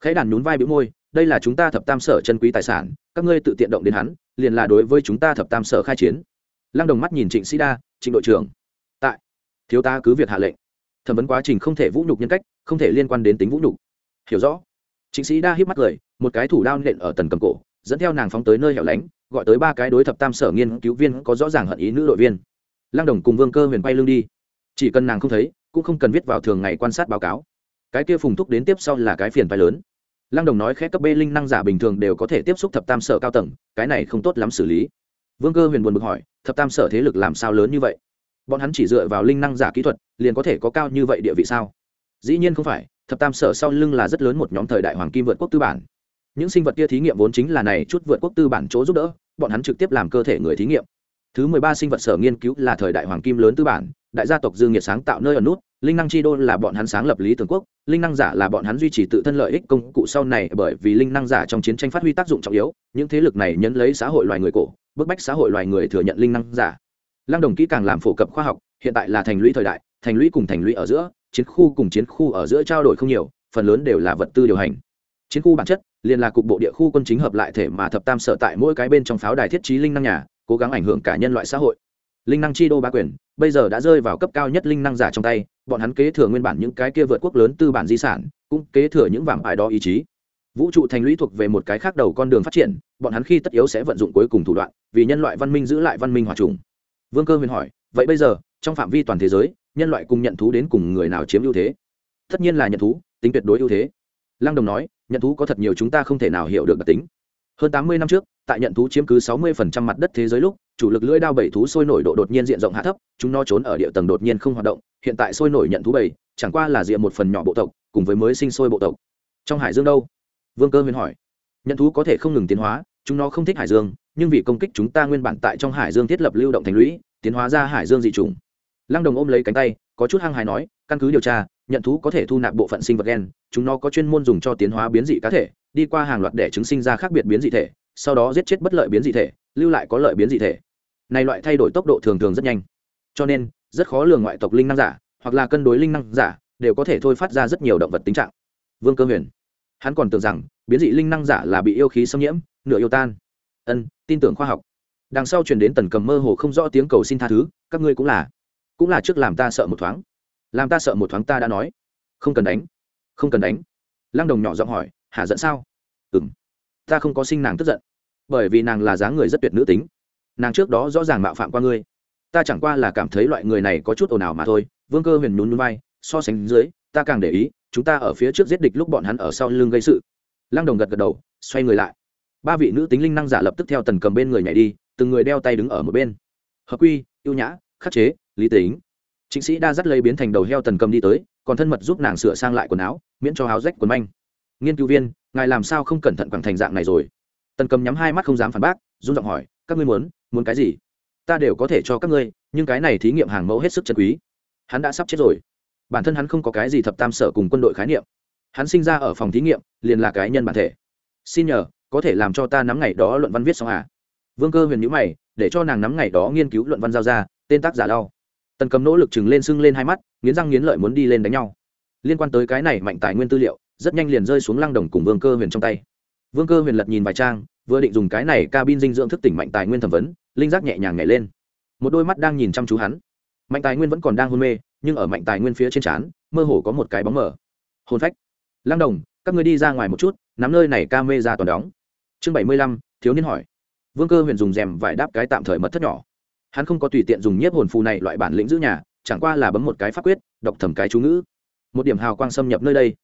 Khẽ đàn nhún vai bĩu môi, đây là chúng ta thập tam sở chân quý tài sản, các ngươi tự tiện động đến hắn, liền là đối với chúng ta thập tam sở khai chiến. Lăng đồng mắt nhìn trịnh sĩ đa, trịnh đội trưởng. Tại, thiếu ta cứ việc hạ lệnh. Thẩm vấn quá trình không thể vũ nhục nhân cách, không thể liên quan đến tính vũ nhục. Hiểu rõ. Chính sĩ đa hít mắt cười, một cái thủ đao nện ở tần cầm cổ, dẫn theo nàng phóng tới nơi hẻo lánh, gọi tới ba cái đối thập tam sở nghiên cứu viên có rõ ràng hận ý nữ đội viên. Lăng đồng cùng vương cơ huyền bay lưng đi. Chỉ cần nàng không thấy, cũng không cần viết vào thường ngày quan sát báo cáo. Cái kia phùng thúc đến tiếp sau là cái phiền phái lớn. Lăng đồng nói khẽ cấp b linh năng giả bình thường đều có thể tiếp xúc thập tam sở cao tầng, cái này không tốt lắm xử lý. Vương cơ huyền buồn bực hỏi, thập tam sở thế lực làm sao lớn như vậy? Bọn hắn chỉ dựa vào linh năng giả kỹ thuật, liền có thể có cao như vậy địa vị sao? Dĩ nhiên không phải, thập tam sở sau lưng là rất lớn một nhóm thời đại hoàng kim vượt quốc tư bản. Những sinh vật kia thí nghiệm vốn chính là này chút vượt quốc tư bản chỗ giúp đỡ, bọn hắn trực tiếp làm cơ thể người thí nghiệm. Thứ mười ba sinh vật sở nghiên cứu là thời đại hoàng kim lớn tư bản, đại gia tộc dương nhiệt sáng tạo nơi ở nút, linh năng chi đô là bọn hắn sáng lập lý tưởng quốc, linh năng giả là bọn hắn duy trì tự thân lợi ích công cụ sau này bởi vì linh năng giả trong chiến tranh phát huy tác dụng trọng yếu, những thế lực này nhấn lấy xã hội loài người cổ, bức bách xã hội loài người thừa nhận linh năng giả. Lăng đồng kỹ càng làm phổ cập khoa học, hiện tại là thành lũy thời đại, thành lũy cùng thành lũy ở giữa chiến khu cùng chiến khu ở giữa trao đổi không nhiều, phần lớn đều là vật tư điều hành. Chiến khu bản chất, liền là cục bộ địa khu quân chính hợp lại thể mà thập tam sở tại mỗi cái bên trong pháo đài thiết trí linh năng nhà, cố gắng ảnh hưởng cả nhân loại xã hội. Linh năng chi đô ba quyền, bây giờ đã rơi vào cấp cao nhất linh năng giả trong tay, bọn hắn kế thừa nguyên bản những cái kia vượt quốc lớn tư bản di sản, cũng kế thừa những vàng ải đó ý chí. Vũ trụ thành lũy thuộc về một cái khác đầu con đường phát triển, bọn hắn khi tất yếu sẽ vận dụng cuối cùng thủ đoạn, vì nhân loại văn minh giữ lại văn minh hòa trùng. Vương cơ huyền hỏi, vậy bây giờ, trong phạm vi toàn thế giới nhân loại cùng nhận thú đến cùng người nào chiếm ưu thế? Tất nhiên là nhận thú, tính tuyệt đối ưu thế. Lăng đồng nói, nhận thú có thật nhiều chúng ta không thể nào hiểu được đặc tính. Hơn tám mươi năm trước, tại nhận thú chiếm cứ sáu mươi mặt đất thế giới lúc, chủ lực lưỡi đao bảy thú sôi nổi độ đột nhiên diện rộng hạ thấp, chúng nó trốn ở địa tầng đột nhiên không hoạt động, hiện tại sôi nổi nhận thú bảy, chẳng qua là diện một phần nhỏ bộ tộc, cùng với mới sinh sôi bộ tộc. Trong hải dương đâu? Vương cơ huyền hỏi. Nhận thú có thể không ngừng tiến hóa, chúng nó không thích hải dương, nhưng vì công kích chúng ta nguyên bản tại trong hải dương thiết lập lưu động thành lũy, tiến hóa ra hải dương dị trùng lăng đồng ôm lấy cánh tay, có chút hăng hài nói, căn cứ điều tra, nhận thú có thể thu nạp bộ phận sinh vật gen, chúng nó có chuyên môn dùng cho tiến hóa biến dị cá thể, đi qua hàng loạt để chứng sinh ra khác biệt biến dị thể, sau đó giết chết bất lợi biến dị thể, lưu lại có lợi biến dị thể. Này loại thay đổi tốc độ thường thường rất nhanh. Cho nên, rất khó lường ngoại tộc linh năng giả, hoặc là cân đối linh năng giả, đều có thể thôi phát ra rất nhiều động vật tính trạng. Vương cơ huyền, hắn còn tưởng rằng, biến dị linh năng giả là bị yêu khí xâm nhiễm, nửa yêu tan. Ân, tin tưởng khoa học. Đằng sau truyền đến tần cầm mơ hồ không rõ tiếng cầu xin tha thứ, các ngươi cũng là cũng là trước làm ta sợ một thoáng. Làm ta sợ một thoáng ta đã nói. Không cần đánh. Không cần đánh. Lăng đồng nhỏ giọng hỏi hả giận sao? Ừ m ta không có sinh nàng tức giận, bởi vì nàng là dáng người rất tuyệt nữ tính. Nàng trước đó rõ ràng mạo phạm qua ngươi. Ta chẳng qua là cảm thấy loại người này có chút ồn ào mà thôi. Vương cơ huyền nhún núi vai, so sánh dưới, ta càng để ý, chúng ta ở phía trước giết địch lúc bọn hắn ở sau lưng gây sự. Lăng đồng gật gật đầu, xoay người lại. Ba vị nữ tính linh năng giả lập tức theo tần cầm bên người nhảy đi, từng người đeo tay đứng ở một bên. Hợp quy, ưu nhã, khắc chế lý tính. Chính sĩ đa dắt lấy biến thành đầu heo tần cầm đi tới, còn thân mật giúp nàng sửa sang lại quần áo, miễn cho áo rách quần manh. Nghiên cứu viên, ngài làm sao không cẩn thận bằng thành dạng này rồi? Tần cầm nhắm hai mắt không dám phản bác, run giọng hỏi, các ngươi muốn muốn cái gì? Ta đều có thể cho các ngươi, nhưng cái này thí nghiệm hàng mẫu hết sức chân quý. Hắn đã sắp chết rồi. Bản thân hắn không có cái gì thập tam sở cùng quân đội khái niệm. Hắn sinh ra ở phòng thí nghiệm, liền là cái nhân bản thể. Xin nhờ, có thể làm cho ta nắm ngày đó luận văn viết xong à? Vương cơ huyền nhữ mày, để cho nàng nắm ngày đó nghiên cứu luận văn giao ra, tên tác giả đau tần cầm nỗ lực chừng lên sưng lên hai mắt nghiến răng nghiến lợi muốn đi lên đánh nhau liên quan tới cái này mạnh tài nguyên tư liệu rất nhanh liền rơi xuống lăng đồng cùng vương cơ huyền trong tay vương cơ huyền lật nhìn vài trang vừa định dùng cái này cabin dinh dưỡng thức tỉnh mạnh tài nguyên thẩm vấn linh giác nhẹ nhàng nhảy lên một đôi mắt đang nhìn chăm chú hắn mạnh tài nguyên vẫn còn đang hôn mê nhưng ở mạnh tài nguyên phía trên trán mơ hồ có một cái bóng mở hôn phách lăng đồng các ngươi đi ra ngoài một chút nắm nơi này ca mê ra toàn đóng chương bảy mươi lăm, thiếu niên hỏi vương cơ huyền dùng rèm vải đáp cái tạm thời mật thất nhỏ hắn không có tùy tiện dùng nhiếp hồn phù này loại bản lĩnh giữ nhà, chẳng qua là bấm một cái pháp quyết, đọc thầm cái chú ngữ. Một điểm hào quang xâm nhập nơi đây.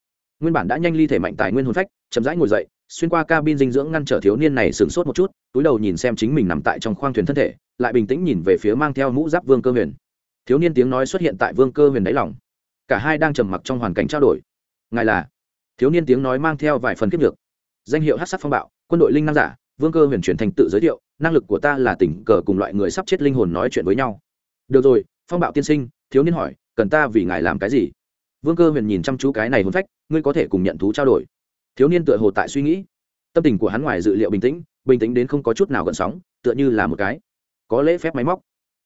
Nguyên bản đã nhanh ly thể mạnh tài nguyên hồn phách, chậm rãi ngồi dậy, xuyên qua cabin dinh dưỡng ngăn trở thiếu niên này sửng sốt một chút, túi đầu nhìn xem chính mình nằm tại trong khoang thuyền thân thể, lại bình tĩnh nhìn về phía mang theo mũ giáp vương cơ huyền. Thiếu niên tiếng nói xuất hiện tại vương cơ huyền đáy lòng. Cả hai đang trầm mặc trong hoàn cảnh trao đổi. Ngài là? Thiếu niên tiếng nói mang theo vài phần kiếp được danh hiệu hát sắc phong bạo, quân đội linh năng giả, vương cơ huyền chuyển thành tự giới thiệu năng lực của ta là tỉnh cờ cùng loại người sắp chết linh hồn nói chuyện với nhau. Được rồi, phong bạo tiên sinh, thiếu niên hỏi, cần ta vì ngài làm cái gì? Vương cơ huyền nhìn chăm chú cái này hôn phách, ngươi có thể cùng nhận thú trao đổi. Thiếu niên tựa hồ tại suy nghĩ. Tâm tình của hắn ngoài dự liệu bình tĩnh bình tĩnh đến không có chút nào gợn sóng, tựa như là một cái có lễ phép máy móc.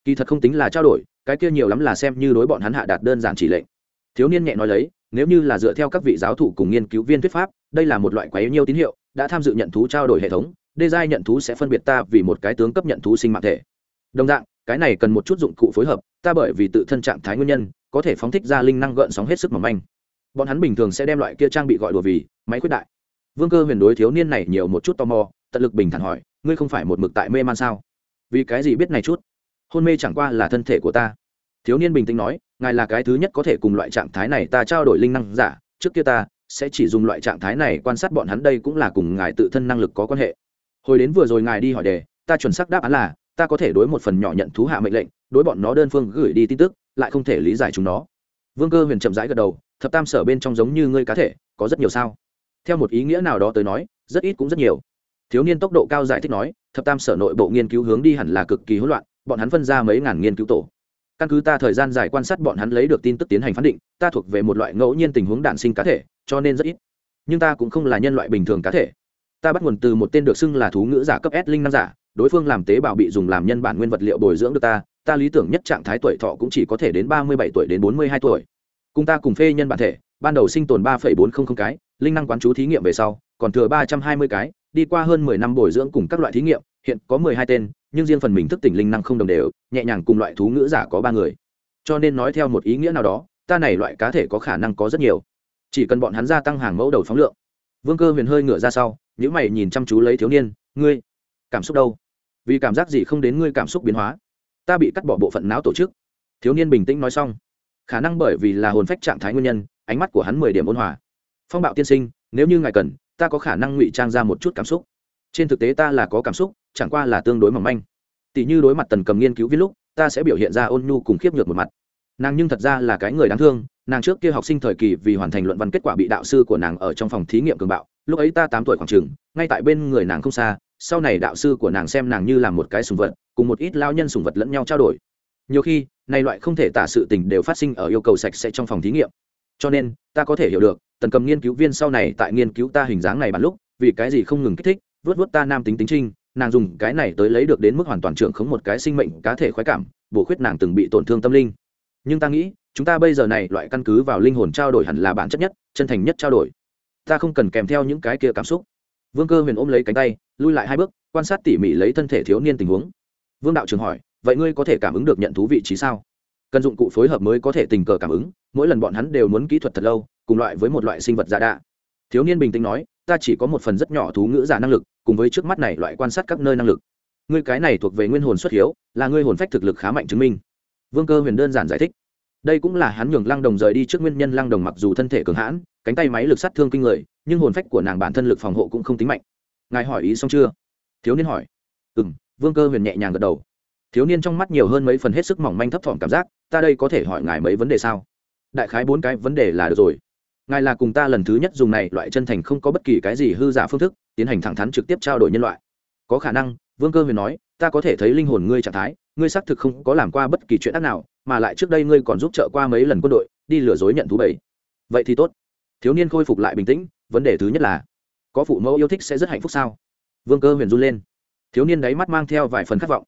Kỳ thật không tính là trao đổi, cái kia nhiều lắm là xem như đối bọn hắn hạ đạt đơn giản chỉ lệnh. Thiếu niên nhẹ nói lấy, nếu như là dựa theo các vị giáo thủ cùng nghiên cứu viên thuyết pháp, đây là một loại quái nhiêu tín hiệu, đã tham dự nhận thú trao đổi hệ thống đê giai nhận thú sẽ phân biệt ta vì một cái tướng cấp nhận thú sinh mạng thể. Đồng dạng, cái này cần một chút dụng cụ phối hợp, ta bởi vì tự thân trạng thái nguyên nhân, có thể phóng thích ra linh năng gợn sóng hết sức mỏng manh. Bọn hắn bình thường sẽ đem loại kia trang bị gọi đùa vì, máy khuyết đại. Vương cơ huyền đối thiếu niên này nhiều một chút tò mò, tận lực bình thản hỏi, ngươi không phải một mực tại mê man sao? Vì cái gì biết này chút? Hôn mê chẳng qua là thân thể của ta. Thiếu niên bình tĩnh nói, ngài là cái thứ nhất có thể cùng loại trạng thái này ta trao đổi linh năng giả, trước kia ta sẽ chỉ dùng loại trạng thái này quan sát bọn hắn, đây cũng là cùng ngài tự thân năng lực có quan hệ hồi đến vừa rồi ngài đi hỏi đề, ta chuẩn xác đáp án là, ta có thể đối một phần nhỏ nhận thú hạ mệnh lệnh, đối bọn nó đơn phương gửi đi tin tức, lại không thể lý giải chúng nó. Vương cơ huyền chậm rãi gật đầu, thập tam sở bên trong giống như ngươi cá thể, có rất nhiều sao? Theo một ý nghĩa nào đó tới nói, rất ít cũng rất nhiều. Thiếu niên tốc độ cao giải thích nói, thập tam sở nội bộ nghiên cứu hướng đi hẳn là cực kỳ hỗn loạn, bọn hắn phân ra mấy ngàn nghiên cứu tổ. Căn cứ ta thời gian dài quan sát bọn hắn lấy được tin tức tiến hành phán định, ta thuộc về một loại ngẫu nhiên tình huống đản sinh cá thể, cho nên rất ít. Nhưng ta cũng không là nhân loại bình thường cá thể ta bắt nguồn từ một tên được xưng là thú ngữ giả cấp s linh năng giả, đối phương làm tế bào bị dùng làm nhân bản nguyên vật liệu bồi dưỡng được ta ta lý tưởng nhất trạng thái tuổi thọ cũng chỉ có thể đến ba mươi bảy tuổi đến bốn mươi hai tuổi. Cùng ta cùng phê nhân bản thể, ban đầu sinh tồn ba bốn trăm linh cái, linh năng quán chú thí nghiệm về sau, còn thừa ba trăm hai mươi cái, đi qua hơn mười năm bồi dưỡng cùng các loại thí nghiệm, hiện có mười hai tên, nhưng riêng phần mình thức tỉnh linh năng không đồng đều, nhẹ nhàng cùng loại thú ngữ giả có ba người. Cho nên nói theo một ý nghĩa nào đó, ta này loại cá thể có khả năng có rất nhiều. Chỉ cần bọn hắn gia tăng hàng mẫu đầu phóng lượng vương cơ huyền hơi ngửa ra sau nhữ mày nhìn chăm chú lấy thiếu niên, ngươi, cảm xúc đâu? Vì cảm giác gì không đến ngươi cảm xúc biến hóa? Ta bị cắt bỏ bộ phận não tổ chức. Thiếu niên bình tĩnh nói xong. Khả năng bởi vì là hồn phách trạng thái nguyên nhân, ánh mắt của hắn mười điểm ôn hòa. Phong bạo tiên sinh, nếu như ngài cần, ta có khả năng ngụy trang ra một chút cảm xúc. Trên thực tế ta là có cảm xúc, chẳng qua là tương đối mỏng manh. Tỷ như đối mặt tần cầm nghiên cứu viết lúc, ta sẽ biểu hiện ra ôn nhu cùng khiếp nhược một mặt. Nàng nhưng thật ra là cái người đáng thương nàng trước kia học sinh thời kỳ vì hoàn thành luận văn kết quả bị đạo sư của nàng ở trong phòng thí nghiệm cường bạo, lúc ấy ta tám tuổi khoảng trường ngay tại bên người nàng không xa, sau này đạo sư của nàng xem nàng như là một cái sùng vật, cùng một ít lao nhân sùng vật lẫn nhau trao đổi. Nhiều khi, này loại không thể tả sự tình đều phát sinh ở yêu cầu sạch sẽ trong phòng thí nghiệm. Cho nên, ta có thể hiểu được, tần cầm nghiên cứu viên sau này tại nghiên cứu ta hình dáng này bắn lúc, vì cái gì không ngừng kích thích, vớt vớt ta nam tính tính trinh, nàng dùng cái này tới lấy được đến mức hoàn toàn trưởng khống một cái sinh mệnh cá thể khoái cảm, bổ khuyết nàng từng bị tổn thương tâm linh nhưng ta nghĩ, chúng ta bây giờ này loại căn cứ vào linh hồn trao đổi hẳn là bản chất nhất, chân thành nhất trao đổi. Ta không cần kèm theo những cái kia cảm xúc. Vương cơ huyền ôm lấy cánh tay, lui lại hai bước, quan sát tỉ mỉ lấy thân thể thiếu niên tình huống. Vương đạo trường hỏi, vậy ngươi có thể cảm ứng được nhận thú vị trí sao? Cần dụng cụ phối hợp mới có thể tình cờ cảm ứng, mỗi lần bọn hắn đều muốn kỹ thuật thật lâu, cùng loại với một loại sinh vật giả đạ. Thiếu niên bình tĩnh nói, ta chỉ có một phần rất nhỏ thú ngữ giả năng lực, cùng với trước mắt này loại quan sát các nơi năng lực. Ngươi cái này thuộc về nguyên hồn xuất hiếu, là ngươi hồn phách thực lực khá mạnh chứng minh vương cơ huyền đơn giản giải thích. Đây cũng là hắn nhường lăng đồng rời đi trước nguyên nhân lăng đồng mặc dù thân thể cường hãn, cánh tay máy lực sát thương kinh người, nhưng hồn phách của nàng bản thân lực phòng hộ cũng không tính mạnh. Ngài hỏi ý xong chưa? Thiếu niên hỏi. Ừ m vương cơ huyền nhẹ nhàng gật đầu. Thiếu niên trong mắt nhiều hơn mấy phần hết sức mỏng manh thấp thỏm cảm giác, ta đây có thể hỏi ngài mấy vấn đề sao? Đại khái bốn cái vấn đề là được rồi. Ngài là cùng ta lần thứ nhất dùng này loại chân thành không có bất kỳ cái gì hư giả phương thức, tiến hành thẳng thắn trực tiếp trao đổi nhân loại. Có khả năng, vương cơ huyền nói ta có thể thấy linh hồn ngươi trạng thái, ngươi xác thực không có làm qua bất kỳ chuyện ác nào, mà lại trước đây ngươi còn giúp trợ qua mấy lần quân đội, đi lừa dối nhận thú bảy. Vậy thì tốt. Thiếu niên khôi phục lại bình tĩnh, vấn đề thứ nhất là, có phụ mẫu yêu thích sẽ rất hạnh phúc sao? Vương cơ huyền run lên. Thiếu niên đáy mắt mang theo vài phần khát vọng.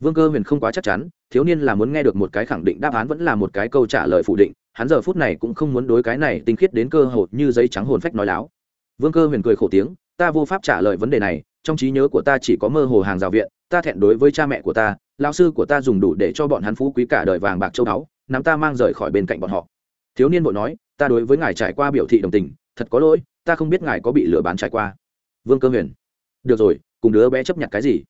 Vương cơ huyền không quá chắc chắn, thiếu niên là muốn nghe được một cái khẳng định đáp án vẫn là một cái câu trả lời phủ định, hắn giờ phút này cũng không muốn đối cái này tinh khiết đến cơ hội như giấy trắng hồn phách nói láo. Vương cơ huyền cười khổ tiếng, ta vô pháp trả lời vấn đề này, trong trí nhớ của ta chỉ có mơ hồ hàng rào viện ta thẹn đối với cha mẹ của ta lao sư của ta dùng đủ để cho bọn hắn phú quý cả đời vàng bạc châu báu, nắm ta mang rời khỏi bên cạnh bọn họ. Thiếu niên bộ nói, ta đối với ngài trải qua biểu thị đồng tình, thật có lỗi, ta không biết ngài có bị lừa bán trải qua. Vương cơ huyền, được rồi, cùng đứa bé chấp nhận cái gì?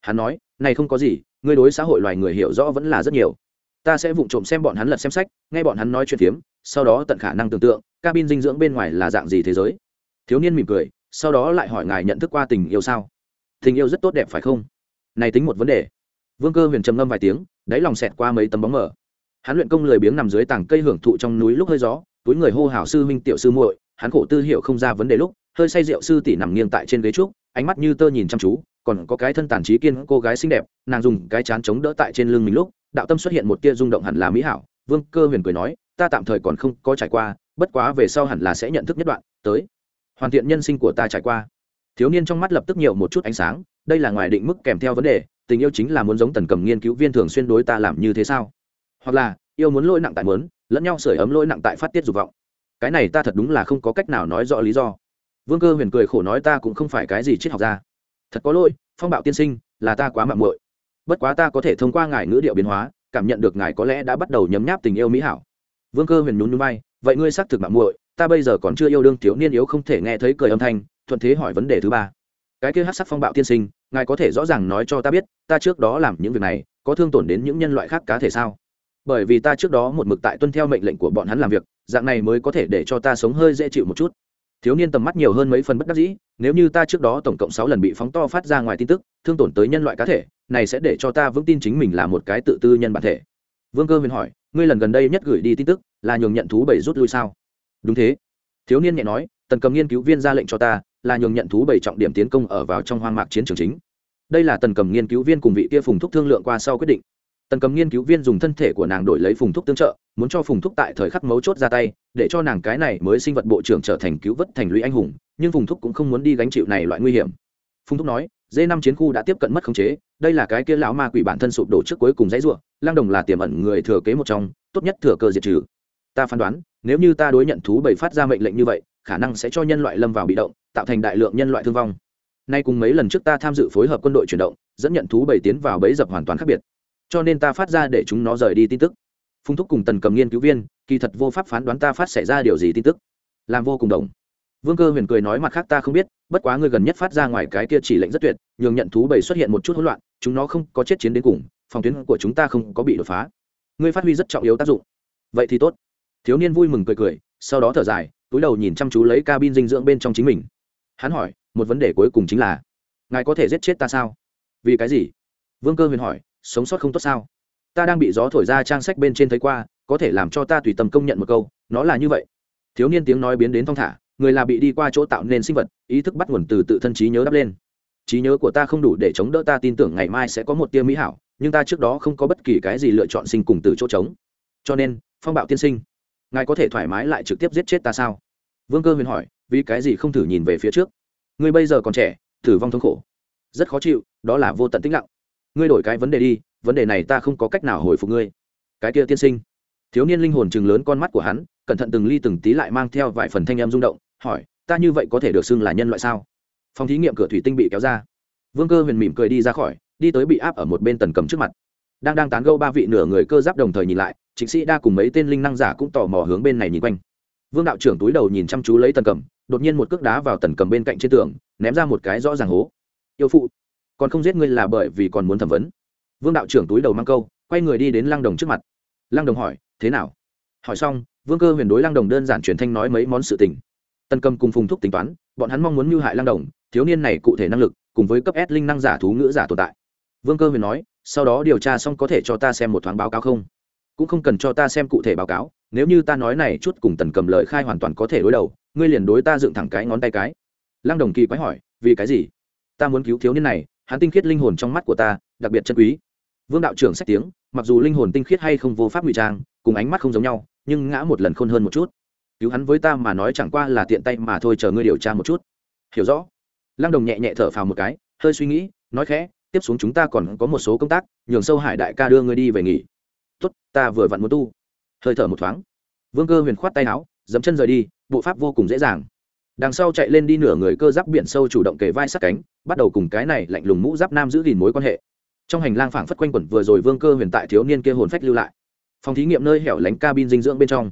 Hắn nói, này không có gì, ngươi đối xã hội loài người hiểu rõ vẫn là rất nhiều. Ta sẽ vụng trộm xem bọn hắn lật xem sách, nghe bọn hắn nói chuyện phiếm, sau đó tận khả năng tưởng tượng, cabin dinh dưỡng bên ngoài là dạng gì thế giới. Thiếu niên mỉm cười, sau đó lại hỏi ngài nhận thức qua tình yêu sao? Tình yêu rất tốt đẹp phải không? Này tính một vấn đề. Vương cơ huyền trầm ngâm vài tiếng, đáy lòng xẹt qua mấy tấm bóng mở hắn luyện công lười biếng nằm dưới tảng cây hưởng thụ trong núi lúc hơi gió, túi người hô hào sư minh tiểu sư muội, hắn khổ tư hiệu không ra vấn đề lúc, hơi say rượu sư tỷ nằm nghiêng tại trên ghế trúc, ánh mắt như tơ nhìn chăm chú, còn có cái thân tàn trí kiên cô gái xinh đẹp, nàng dùng cái chán chống đỡ tại trên lưng mình lúc, đạo tâm xuất hiện một tia rung động hẳn là mỹ hảo. Vương cơ huyền cười nói, ta tạm thời còn không có trải qua, bất quá về sau hẳn là sẽ nhận thức nhất đoạn, tới. Hoàn thiện nhân sinh của ta trải qua thiếu niên trong mắt lập tức nhiều một chút ánh sáng, đây là ngoài định mức kèm theo vấn đề, tình yêu chính là muốn giống tần cầm nghiên cứu viên thường xuyên đối ta làm như thế sao? Hoặc là, yêu muốn lỗi nặng tại mớn lẫn nhau sưởi ấm lỗi nặng tại phát tiết dục vọng. Cái này ta thật đúng là không có cách nào nói rõ lý do. Vương cơ huyền cười khổ nói ta cũng không phải cái gì triết học ra thật có lỗi, phong bạo tiên sinh, là ta quá mạng muội. Bất quá ta có thể thông qua ngài ngữ điệu biến hóa, cảm nhận được ngài có lẽ đã bắt đầu nhấm nháp tình yêu mỹ hảo. Vương cơ huyền nhún nhún bay vậy ngươi xác thực mạng muội, ta bây giờ còn chưa yêu đương thiếu niên yếu không thể nghe thấy cười âm thanh thuận thế hỏi vấn đề thứ ba. Cái kia hát sắc phong bạo tiên sinh, ngài có thể rõ ràng nói cho ta biết, ta trước đó làm những việc này, có thương tổn đến những nhân loại khác cá thể sao? Bởi vì ta trước đó một mực tại tuân theo mệnh lệnh của bọn hắn làm việc, dạng này mới có thể để cho ta sống hơi dễ chịu một chút. Thiếu niên tầm mắt nhiều hơn mấy phần bất đắc dĩ, nếu như ta trước đó tổng cộng sáu lần bị phóng to phát ra ngoài tin tức, thương tổn tới nhân loại cá thể, này sẽ để cho ta vững tin chính mình là một cái tự tư nhân bản thể. Vương cơ huyền hỏi, ngươi lần gần đây nhất gửi đi tin tức, là nhường nhận thú bảy rút lui sao? Đúng thế. Thiếu niên nhẹ nói, tần cầm nghiên cứu viên ra lệnh cho ta là nhường nhận thú bảy trọng điểm tiến công ở vào trong hoang mạc chiến trường chính. Đây là tần cầm nghiên cứu viên cùng vị kia phùng thúc thương lượng qua sau quyết định. Tần cầm nghiên cứu viên dùng thân thể của nàng đổi lấy phùng thúc tương trợ, muốn cho phùng thúc tại thời khắc mấu chốt ra tay, để cho nàng cái này mới sinh vật bộ trưởng trở thành cứu vớt thành lũy anh hùng, nhưng phùng thúc cũng không muốn đi gánh chịu này loại nguy hiểm. Phùng thúc nói d năm chiến khu đã tiếp cận mất khống chế, đây là cái kia lão ma quỷ bản thân sụp đổ trước cuối cùng dãy ruộng, lang đồng là tiềm ẩn người thừa kế một trong, tốt nhất thừa cơ diệt trừ. Ta phán đoán, nếu như ta đối nhận thú bảy phát ra mệnh lệnh như vậy, khả năng sẽ cho nhân loại lâm vào bị động tạo thành đại lượng nhân loại thương vong. Nay cùng mấy lần trước ta tham dự phối hợp quân đội chuyển động, dẫn nhận thú bảy tiến vào bẫy dập hoàn toàn khác biệt. Cho nên ta phát ra để chúng nó rời đi tin tức. Phung thúc cùng tần cầm nghiên cứu viên, kỳ thật vô pháp phán đoán ta phát xảy ra điều gì tin tức. Làm vô cùng đồng. Vương cơ huyền cười nói mặt khác ta không biết, bất quá ngươi gần nhất phát ra ngoài cái kia chỉ lệnh rất tuyệt, nhường nhận thú bảy xuất hiện một chút hỗn loạn, chúng nó không có chết chiến đến cùng, phòng tuyến của chúng ta không có bị đột phá. Ngươi phát huy rất trọng yếu tác dụng. Vậy thì tốt. Thiếu niên vui mừng cười cười, sau đó thở dài, túi đầu nhìn chăm chú lấy cabin dinh dưỡng bên trong chính mình hắn hỏi, một vấn đề cuối cùng chính là, ngài có thể giết chết ta sao? Vì cái gì? Vương cơ huyền hỏi, sống sót không tốt sao? Ta đang bị gió thổi ra trang sách bên trên thấy qua, có thể làm cho ta tùy tâm công nhận một câu, nó là như vậy. Thiếu niên tiếng nói biến đến thong thả, người là bị đi qua chỗ tạo nên sinh vật, ý thức bắt nguồn từ tự thân trí nhớ đắp lên. Trí nhớ của ta không đủ để chống đỡ ta tin tưởng ngày mai sẽ có một tia mỹ hảo, nhưng ta trước đó không có bất kỳ cái gì lựa chọn sinh cùng từ chỗ trống. Cho nên, phong bạo tiên sinh, ngài có thể thoải mái lại trực tiếp giết chết ta sao? Vương cơ huyền hỏi vì cái gì không thử nhìn về phía trước? Ngươi bây giờ còn trẻ, tử vong thống khổ. Rất khó chịu, đó là vô tận tĩnh lặng. Ngươi đổi cái vấn đề đi, vấn đề này ta không có cách nào hồi phục ngươi. Cái kia tiên sinh. Thiếu niên linh hồn chừng lớn con mắt của hắn, cẩn thận từng ly từng tí lại mang theo vài phần thanh em rung động, hỏi, ta như vậy có thể được xưng là nhân loại sao? Phòng thí nghiệm cửa thủy tinh bị kéo ra. Vương cơ huyền mỉm cười đi ra khỏi, đi tới bị áp ở một bên tần cầm trước mặt. Đang đang tán gâu ba vị nửa người cơ giáp đồng thời nhìn lại, chính sĩ đa cùng mấy tên linh năng giả cũng tò mò hướng bên này nhìn quanh. Vương đạo trưởng túi đầu nhìn chăm chú lấy tần cầm đột nhiên một cước đá vào tần cầm bên cạnh trên tường, ném ra một cái rõ ràng hố. Yêu phụ, còn không giết ngươi là bởi vì còn muốn thẩm vấn. Vương đạo trưởng túi đầu mang câu, quay người đi đến lăng đồng trước mặt. Lăng đồng hỏi, thế nào? Hỏi xong, vương cơ huyền đối lăng đồng đơn giản truyền thanh nói mấy món sự tình. Tần cầm cùng phùng thúc tính toán, bọn hắn mong muốn mưu hại lăng đồng, thiếu niên này cụ thể năng lực, cùng với cấp s linh năng giả thú ngữ giả tồn tại. Vương cơ huyền nói, sau đó điều tra xong có thể cho ta xem một thoáng báo cáo không? Cũng không cần cho ta xem cụ thể báo cáo, nếu như ta nói này chút cùng tần cầm lời khai hoàn toàn có thể đối đầu, ngươi liền đối ta dựng thẳng cái ngón tay cái. Lăng đồng kỳ quái hỏi, vì cái gì? Ta muốn cứu thiếu niên này, hắn tinh khiết linh hồn trong mắt của ta, đặc biệt chân quý. Vương đạo trưởng xét tiếng, mặc dù linh hồn tinh khiết hay không vô pháp ngụy trang, cùng ánh mắt không giống nhau, nhưng ngã một lần khôn hơn một chút. Cứu hắn với ta mà nói chẳng qua là tiện tay mà thôi, chờ ngươi điều tra một chút. Hiểu rõ. Lăng đồng nhẹ nhẹ thở phào một cái, hơi suy nghĩ, nói khẽ, tiếp xuống chúng ta còn có một số công tác, nhường sâu hải đại ca đưa ngươi đi về nghỉ tốt, ta vừa vặn muốn tu. Hơi thở một thoáng. Vương cơ huyền khoát tay áo dấm chân rời đi, bộ pháp vô cùng dễ dàng. Đằng sau chạy lên đi nửa người cơ giáp biển sâu chủ động kề vai sát cánh, bắt đầu cùng cái này lạnh lùng mũ giáp nam giữ gìn mối quan hệ. Trong hành lang phảng phất quanh quẩn vừa rồi vương cơ huyền tại thiếu niên kia hồn phách lưu lại. Phòng thí nghiệm nơi hẻo lánh cabin dinh dưỡng bên trong.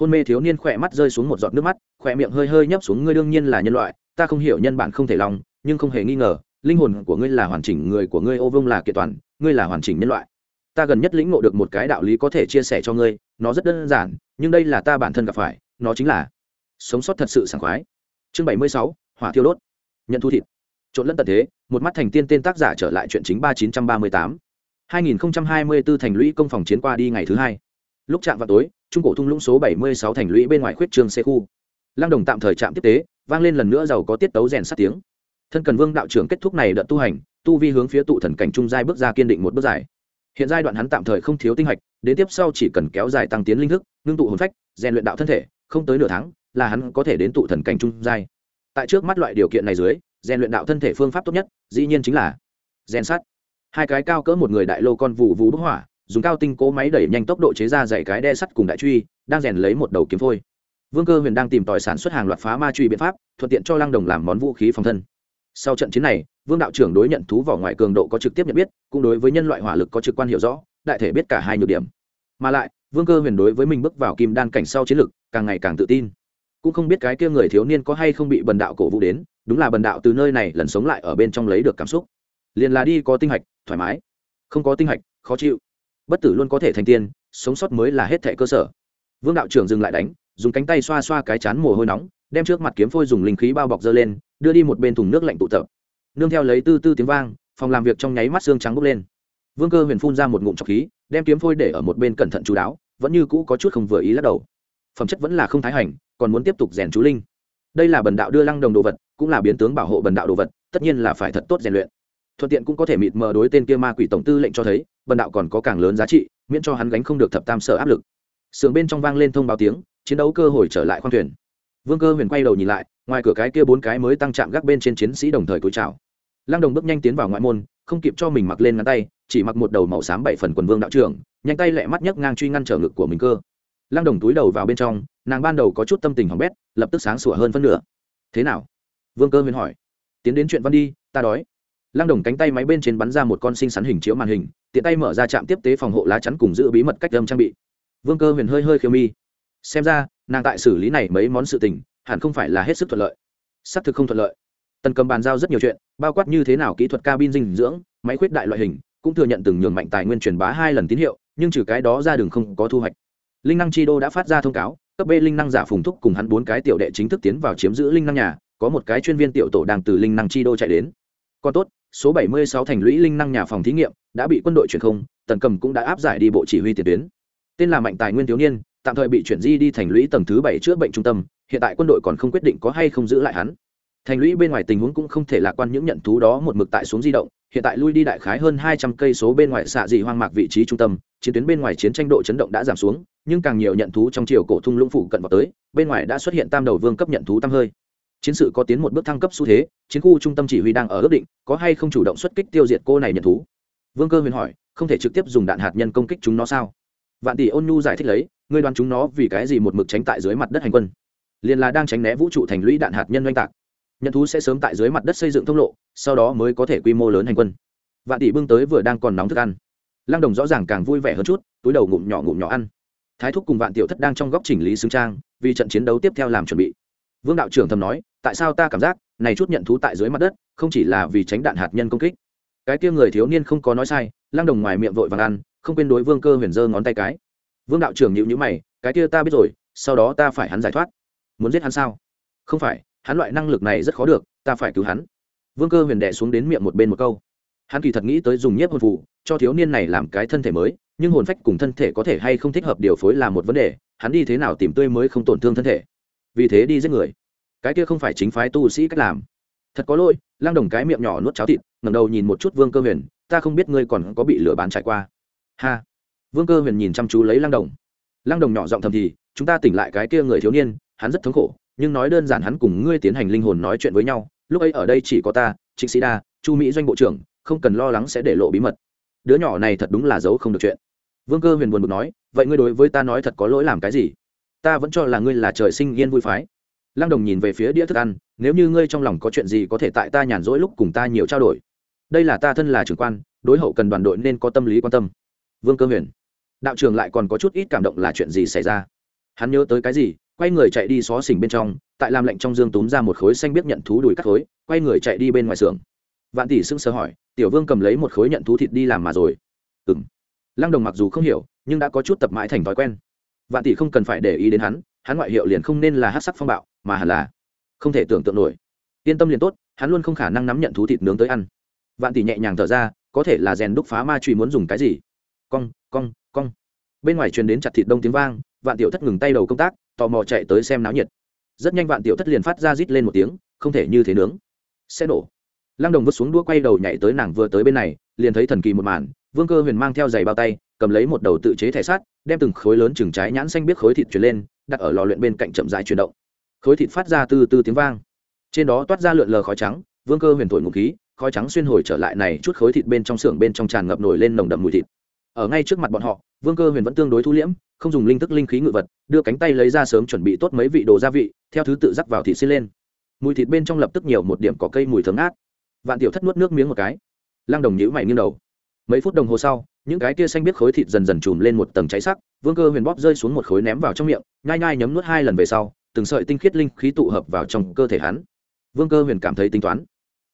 Hôn mê thiếu niên khỏe mắt rơi xuống một giọt nước mắt, khỏe miệng hơi hơi nhấp xuống, ngươi đương nhiên là nhân loại, ta không hiểu nhân bản không thể lòng, nhưng không hề nghi ngờ, linh hồn của ngươi là hoàn chỉnh, người của ngươi ô vương là kiện toàn, ngươi là hoàn chỉnh nhân loại ta gần nhất lĩnh ngộ được một cái đạo lý có thể chia sẻ cho ngươi, nó rất đơn giản, nhưng đây là ta bản thân gặp phải, nó chính là sống sót thật sự sảng khoái. Chương bảy mươi sáu, hỏa thiêu đốt. Nhận thu thịt. Trộn lẫn tận thế, một mắt thành tiên tên tác giả trở lại chuyện chính ba chín trăm ba mươi tám. hai nghìn hai mươi bốn thành lũy công phòng chiến qua đi ngày thứ hai. Lúc chạm vào tối, trung cổ thung lũng số bảy mươi sáu thành lũy bên ngoài khuyết trường xe khu. Lăng đồng tạm thời trạm tiếp tế, vang lên lần nữa giàu có tiết tấu rèn sát tiếng. Thân cần vương đạo trưởng kết thúc này đợt tu hành, tu vi hướng phía tụ thần cảnh trung giai bước ra kiên định một bước dài hiện giai đoạn hắn tạm thời không thiếu tinh hạch, đến tiếp sau chỉ cần kéo dài tăng tiến linh thức, ngưng tụ hồn phách, rèn luyện đạo thân thể, không tới nửa tháng, là hắn có thể đến tụ thần cảnh trung giai. Tại trước mắt loại điều kiện này dưới, rèn luyện đạo thân thể phương pháp tốt nhất, dĩ nhiên chính là rèn sắt. Hai cái cao cỡ một người đại lô con vụ vũ bức hỏa dùng cao tinh cố máy đẩy nhanh tốc độ chế ra dạy cái đe sắt cùng đại truy, đang rèn lấy một đầu kiếm phôi. Vương cơ huyền đang tìm tòi sản xuất hàng loạt phá ma truy biện pháp, thuận tiện cho lăng đồng làm món vũ khí phòng thân sau trận chiến này, vương đạo trưởng đối nhận thú vỏ ngoài cường độ có trực tiếp nhận biết, cũng đối với nhân loại hỏa lực có trực quan hiểu rõ, đại thể biết cả hai nhược điểm. Mà lại, vương cơ huyền đối với mình bước vào kim đan cảnh sau chiến lực, càng ngày càng tự tin. Cũng không biết cái kia người thiếu niên có hay không bị bần đạo cổ vũ đến, đúng là bần đạo từ nơi này lần sống lại ở bên trong lấy được cảm xúc. Liền là đi có tinh hạch, thoải mái. Không có tinh hạch, khó chịu. Bất tử luôn có thể thành tiên, sống sót mới là hết thẻ cơ sở. Vương đạo trưởng dừng lại đánh, dùng cánh tay xoa xoa cái chán mồ hôi nóng, đem trước mặt kiếm phôi dùng linh khí bao bọc dơ lên đưa đi một bên thùng nước lạnh tụ tập. Nương theo lấy tư tư tiếng vang, phòng làm việc trong nháy mắt xương trắng bốc lên. Vương cơ huyền phun ra một ngụm trọc khí, đem kiếm phôi để ở một bên cẩn thận chú đáo, vẫn như cũ có chút không vừa ý lắc đầu. Phẩm chất vẫn là không thái hành, còn muốn tiếp tục rèn chú linh. Đây là bần đạo đưa lăng đồng đồ vật, cũng là biến tướng bảo hộ bần đạo đồ vật, tất nhiên là phải thật tốt rèn luyện. Thuận tiện cũng có thể mịt mờ đối tên kia ma quỷ tổng tư lệnh cho thấy, bần đạo còn có càng lớn giá trị, miễn cho hắn gánh không được thập tam sở áp lực. Sườn bên trong vang lên thông báo tiếng, chiến đấu cơ hội trở lại khoang thuyền. Vương cơ huyền quay đầu nhìn lại ngoài cửa cái kia bốn cái mới tăng chạm gác bên trên chiến sĩ đồng thời cúi chào. Lăng đồng bước nhanh tiến vào ngoại môn, không kịp cho mình mặc lên ngắn tay, chỉ mặc một đầu màu xám bảy phần quần vương đạo trưởng, nhanh tay lẹ mắt nhấc ngang truy ngăn trở ngực của mình cơ. Lăng đồng túi đầu vào bên trong, nàng ban đầu có chút tâm tình hỏng bét, lập tức sáng sủa hơn phân nửa. Thế nào? Vương cơ huyền hỏi. Tiến đến chuyện văn đi, ta đói. Lăng đồng cánh tay máy bên trên bắn ra một con sinh sắn hình chiếu màn hình, tiện tay mở ra trạm tiếp tế phòng hộ lá chắn cùng giữ bí mật cách âm trang bị. Vương cơ huyền hơi hơi khiêu mi. Xem ra, nàng tại xử lý này mấy món sự tình hẳn không phải là hết sức thuận lợi. Xác thực không thuận lợi. Tần cầm bàn giao rất nhiều chuyện, bao quát như thế nào kỹ thuật cabin dinh dưỡng, máy khuyết đại loại hình, cũng thừa nhận từng nhường mạnh tài nguyên truyền bá hai lần tín hiệu, nhưng trừ cái đó ra đường không có thu hoạch. Linh năng chi đô đã phát ra thông cáo, cấp b linh năng giả phùng thúc cùng hắn bốn cái tiểu đệ chính thức tiến vào chiếm giữ linh năng nhà, có một cái chuyên viên tiểu tổ đang từ linh năng chi đô chạy đến. Còn tốt, số 76 thành lũy linh năng nhà phòng thí nghiệm đã bị quân đội truyền không, tần cầm cũng đã áp giải đi bộ chỉ huy tiền tuyến. Tên là mạnh tài nguyên thiếu niên tạm thời bị chuyển di đi thành lũy tầng thứ bảy chữa bệnh trung tâm, hiện tại quân đội còn không quyết định có hay không giữ lại hắn. Thành lũy bên ngoài tình huống cũng không thể lạc quan những nhận thú đó một mực tại xuống di động, hiện tại lui đi đại khái hơn hai trăm cây số bên ngoài xạ dị hoang mạc vị trí trung tâm, chiến tuyến bên ngoài chiến tranh độ chấn động đã giảm xuống, nhưng càng nhiều nhận thú trong chiều cổ thung lũng phủ cận vào tới, bên ngoài đã xuất hiện tam đầu vương cấp nhận thú tam hơi. Chiến sự có tiến một bước thăng cấp xu thế, chiến khu trung tâm chỉ huy đang ở ước định, có hay không chủ động xuất kích tiêu diệt cô này nhận thú? Vương cơ huyền hỏi, không thể trực tiếp dùng đạn hạt nhân công kích chúng nó sao? Vạn tỷ ôn nhu giải thích lấy ngươi đoán chúng nó vì cái gì một mực tránh tại dưới mặt đất hành quân? Liền là đang tránh né vũ trụ thành lũy đạn hạt nhân oanh tạc. Nhận thú sẽ sớm tại dưới mặt đất xây dựng thông lộ, sau đó mới có thể quy mô lớn hành quân. Vạn tỷ bưng tới vừa đang còn nóng thức ăn. Lăng đồng rõ ràng càng vui vẻ hơn chút, túi đầu ngụm nhỏ ngụm nhỏ ăn. Thái thúc cùng vạn tiểu thất đang trong góc chỉnh lý xương trang, vì trận chiến đấu tiếp theo làm chuẩn bị. Vương đạo trưởng thầm nói, tại sao ta cảm giác này chút nhận thú tại dưới mặt đất, không chỉ là vì tránh đạn hạt nhân công kích? Cái kia người thiếu niên không có nói sai, lăng đồng ngoài miệng vội vàng ăn, không quên đối vương cơ huyền dơ ngón tay cái vương đạo trưởng nhịu nhữ mày, cái kia ta biết rồi, sau đó ta phải hắn giải thoát. Muốn giết hắn sao? Không phải, hắn loại năng lực này rất khó được, ta phải cứu hắn. Vương cơ huyền đẻ xuống đến miệng một bên một câu. Hắn kỳ thật nghĩ tới dùng nhiếp hồn phụ cho thiếu niên này làm cái thân thể mới, nhưng hồn phách cùng thân thể có thể hay không thích hợp điều phối là một vấn đề, hắn đi thế nào tìm tươi mới không tổn thương thân thể. Vì thế đi giết người. Cái kia không phải chính phái tu sĩ cách làm. Thật có lỗi lang đồng cái miệng nhỏ nuốt cháo thịt ngầm đầu nhìn một chút vương cơ huyền, ta không biết ngươi còn có bị lửa bán trải qua. Ha vương cơ huyền nhìn chăm chú lấy lăng đồng. Lăng đồng nhỏ giọng thầm thì, chúng ta tỉnh lại cái kia người thiếu niên, hắn rất thống khổ, nhưng nói đơn giản hắn cùng ngươi tiến hành linh hồn nói chuyện với nhau, lúc ấy ở đây chỉ có ta, trịnh sĩ đa, chu mỹ doanh bộ trưởng, không cần lo lắng sẽ để lộ bí mật. Đứa nhỏ này thật đúng là giấu không được chuyện. Vương cơ huyền buồn bực nói, vậy ngươi đối với ta nói thật có lỗi làm cái gì? Ta vẫn cho là ngươi là trời sinh yên vui phái. Lăng đồng nhìn về phía đĩa thức ăn, nếu như ngươi trong lòng có chuyện gì có thể tại ta nhàn rỗi lúc cùng ta nhiều trao đổi. Đây là ta thân là trưởng quan, đối hậu cần đoàn đội nên có tâm lý quan tâm. Vương cơ huyền đạo trưởng lại còn có chút ít cảm động là chuyện gì xảy ra. Hắn nhớ tới cái gì, quay người chạy đi xó xỉnh bên trong, tại làm lệnh trong dương túm ra một khối xanh biết nhận thú đùi cắt khối, quay người chạy đi bên ngoài xưởng. Vạn tỷ sững sờ hỏi, tiểu vương cầm lấy một khối nhận thú thịt đi làm mà rồi? Ừng lăng đồng mặc dù không hiểu, nhưng đã có chút tập mãi thành thói quen. Vạn tỷ không cần phải để ý đến hắn hắn ngoại hiệu liền không nên là hát sắc phong bạo, mà hẳn là không thể tưởng tượng nổi. Yên tâm liền tốt, hắn luôn không khả năng nắm nhận thú thịt nướng tới ăn. Vạn tỷ nhẹ nhàng thở ra, có thể là rèn đúc phá ma truy muốn dùng cái gì? Cong cong cong. Bên ngoài truyền đến chặt thịt đông tiếng vang, vạn tiểu thất ngừng tay đầu công tác, tò mò chạy tới xem náo nhiệt. Rất nhanh vạn tiểu thất liền phát ra rít lên một tiếng, không thể như thế nướng. Sẽ nổ. Lăng đồng vứt xuống đua quay đầu nhảy tới nàng vừa tới bên này, liền thấy thần kỳ một màn, vương cơ huyền mang theo giày bao tay, cầm lấy một đầu tự chế thẻ sát đem từng khối lớn chừng trái nhãn xanh biết khối thịt chuyển lên, đặt ở lò luyện bên cạnh chậm dài chuyển động. Khối thịt phát ra từ từ tiếng vang. Trên đó toát ra lượn lờ khói trắng, vương cơ huyền thổi ngụ khí, khói trắng xuyên hồi trở lại này chút khối thịt bên trong xưởng bên trong tràn ngập nổi lên nồng đậm mùi thịt ở ngay trước mặt bọn họ, vương cơ huyền vẫn tương đối thu liễm, không dùng linh thức linh khí ngự vật, đưa cánh tay lấy ra sớm chuẩn bị tốt mấy vị đồ gia vị, theo thứ tự rắc vào thịt xin lên. Mùi thịt bên trong lập tức nhiều một điểm có cây mùi thơm ngát. Vạn tiểu thất nuốt nước miếng một cái. Lăng đồng nhữ mày nghiêng đầu. Mấy phút đồng hồ sau, những cái kia xanh biết khối thịt dần dần chùm lên một tầng cháy sắc, vương cơ huyền bóp rơi xuống một khối ném vào trong miệng, nhai nhai nhấm nuốt hai lần về sau, từng sợi tinh khiết linh khí tụ hợp vào trong cơ thể hắn. Vương cơ huyền cảm thấy tính toán.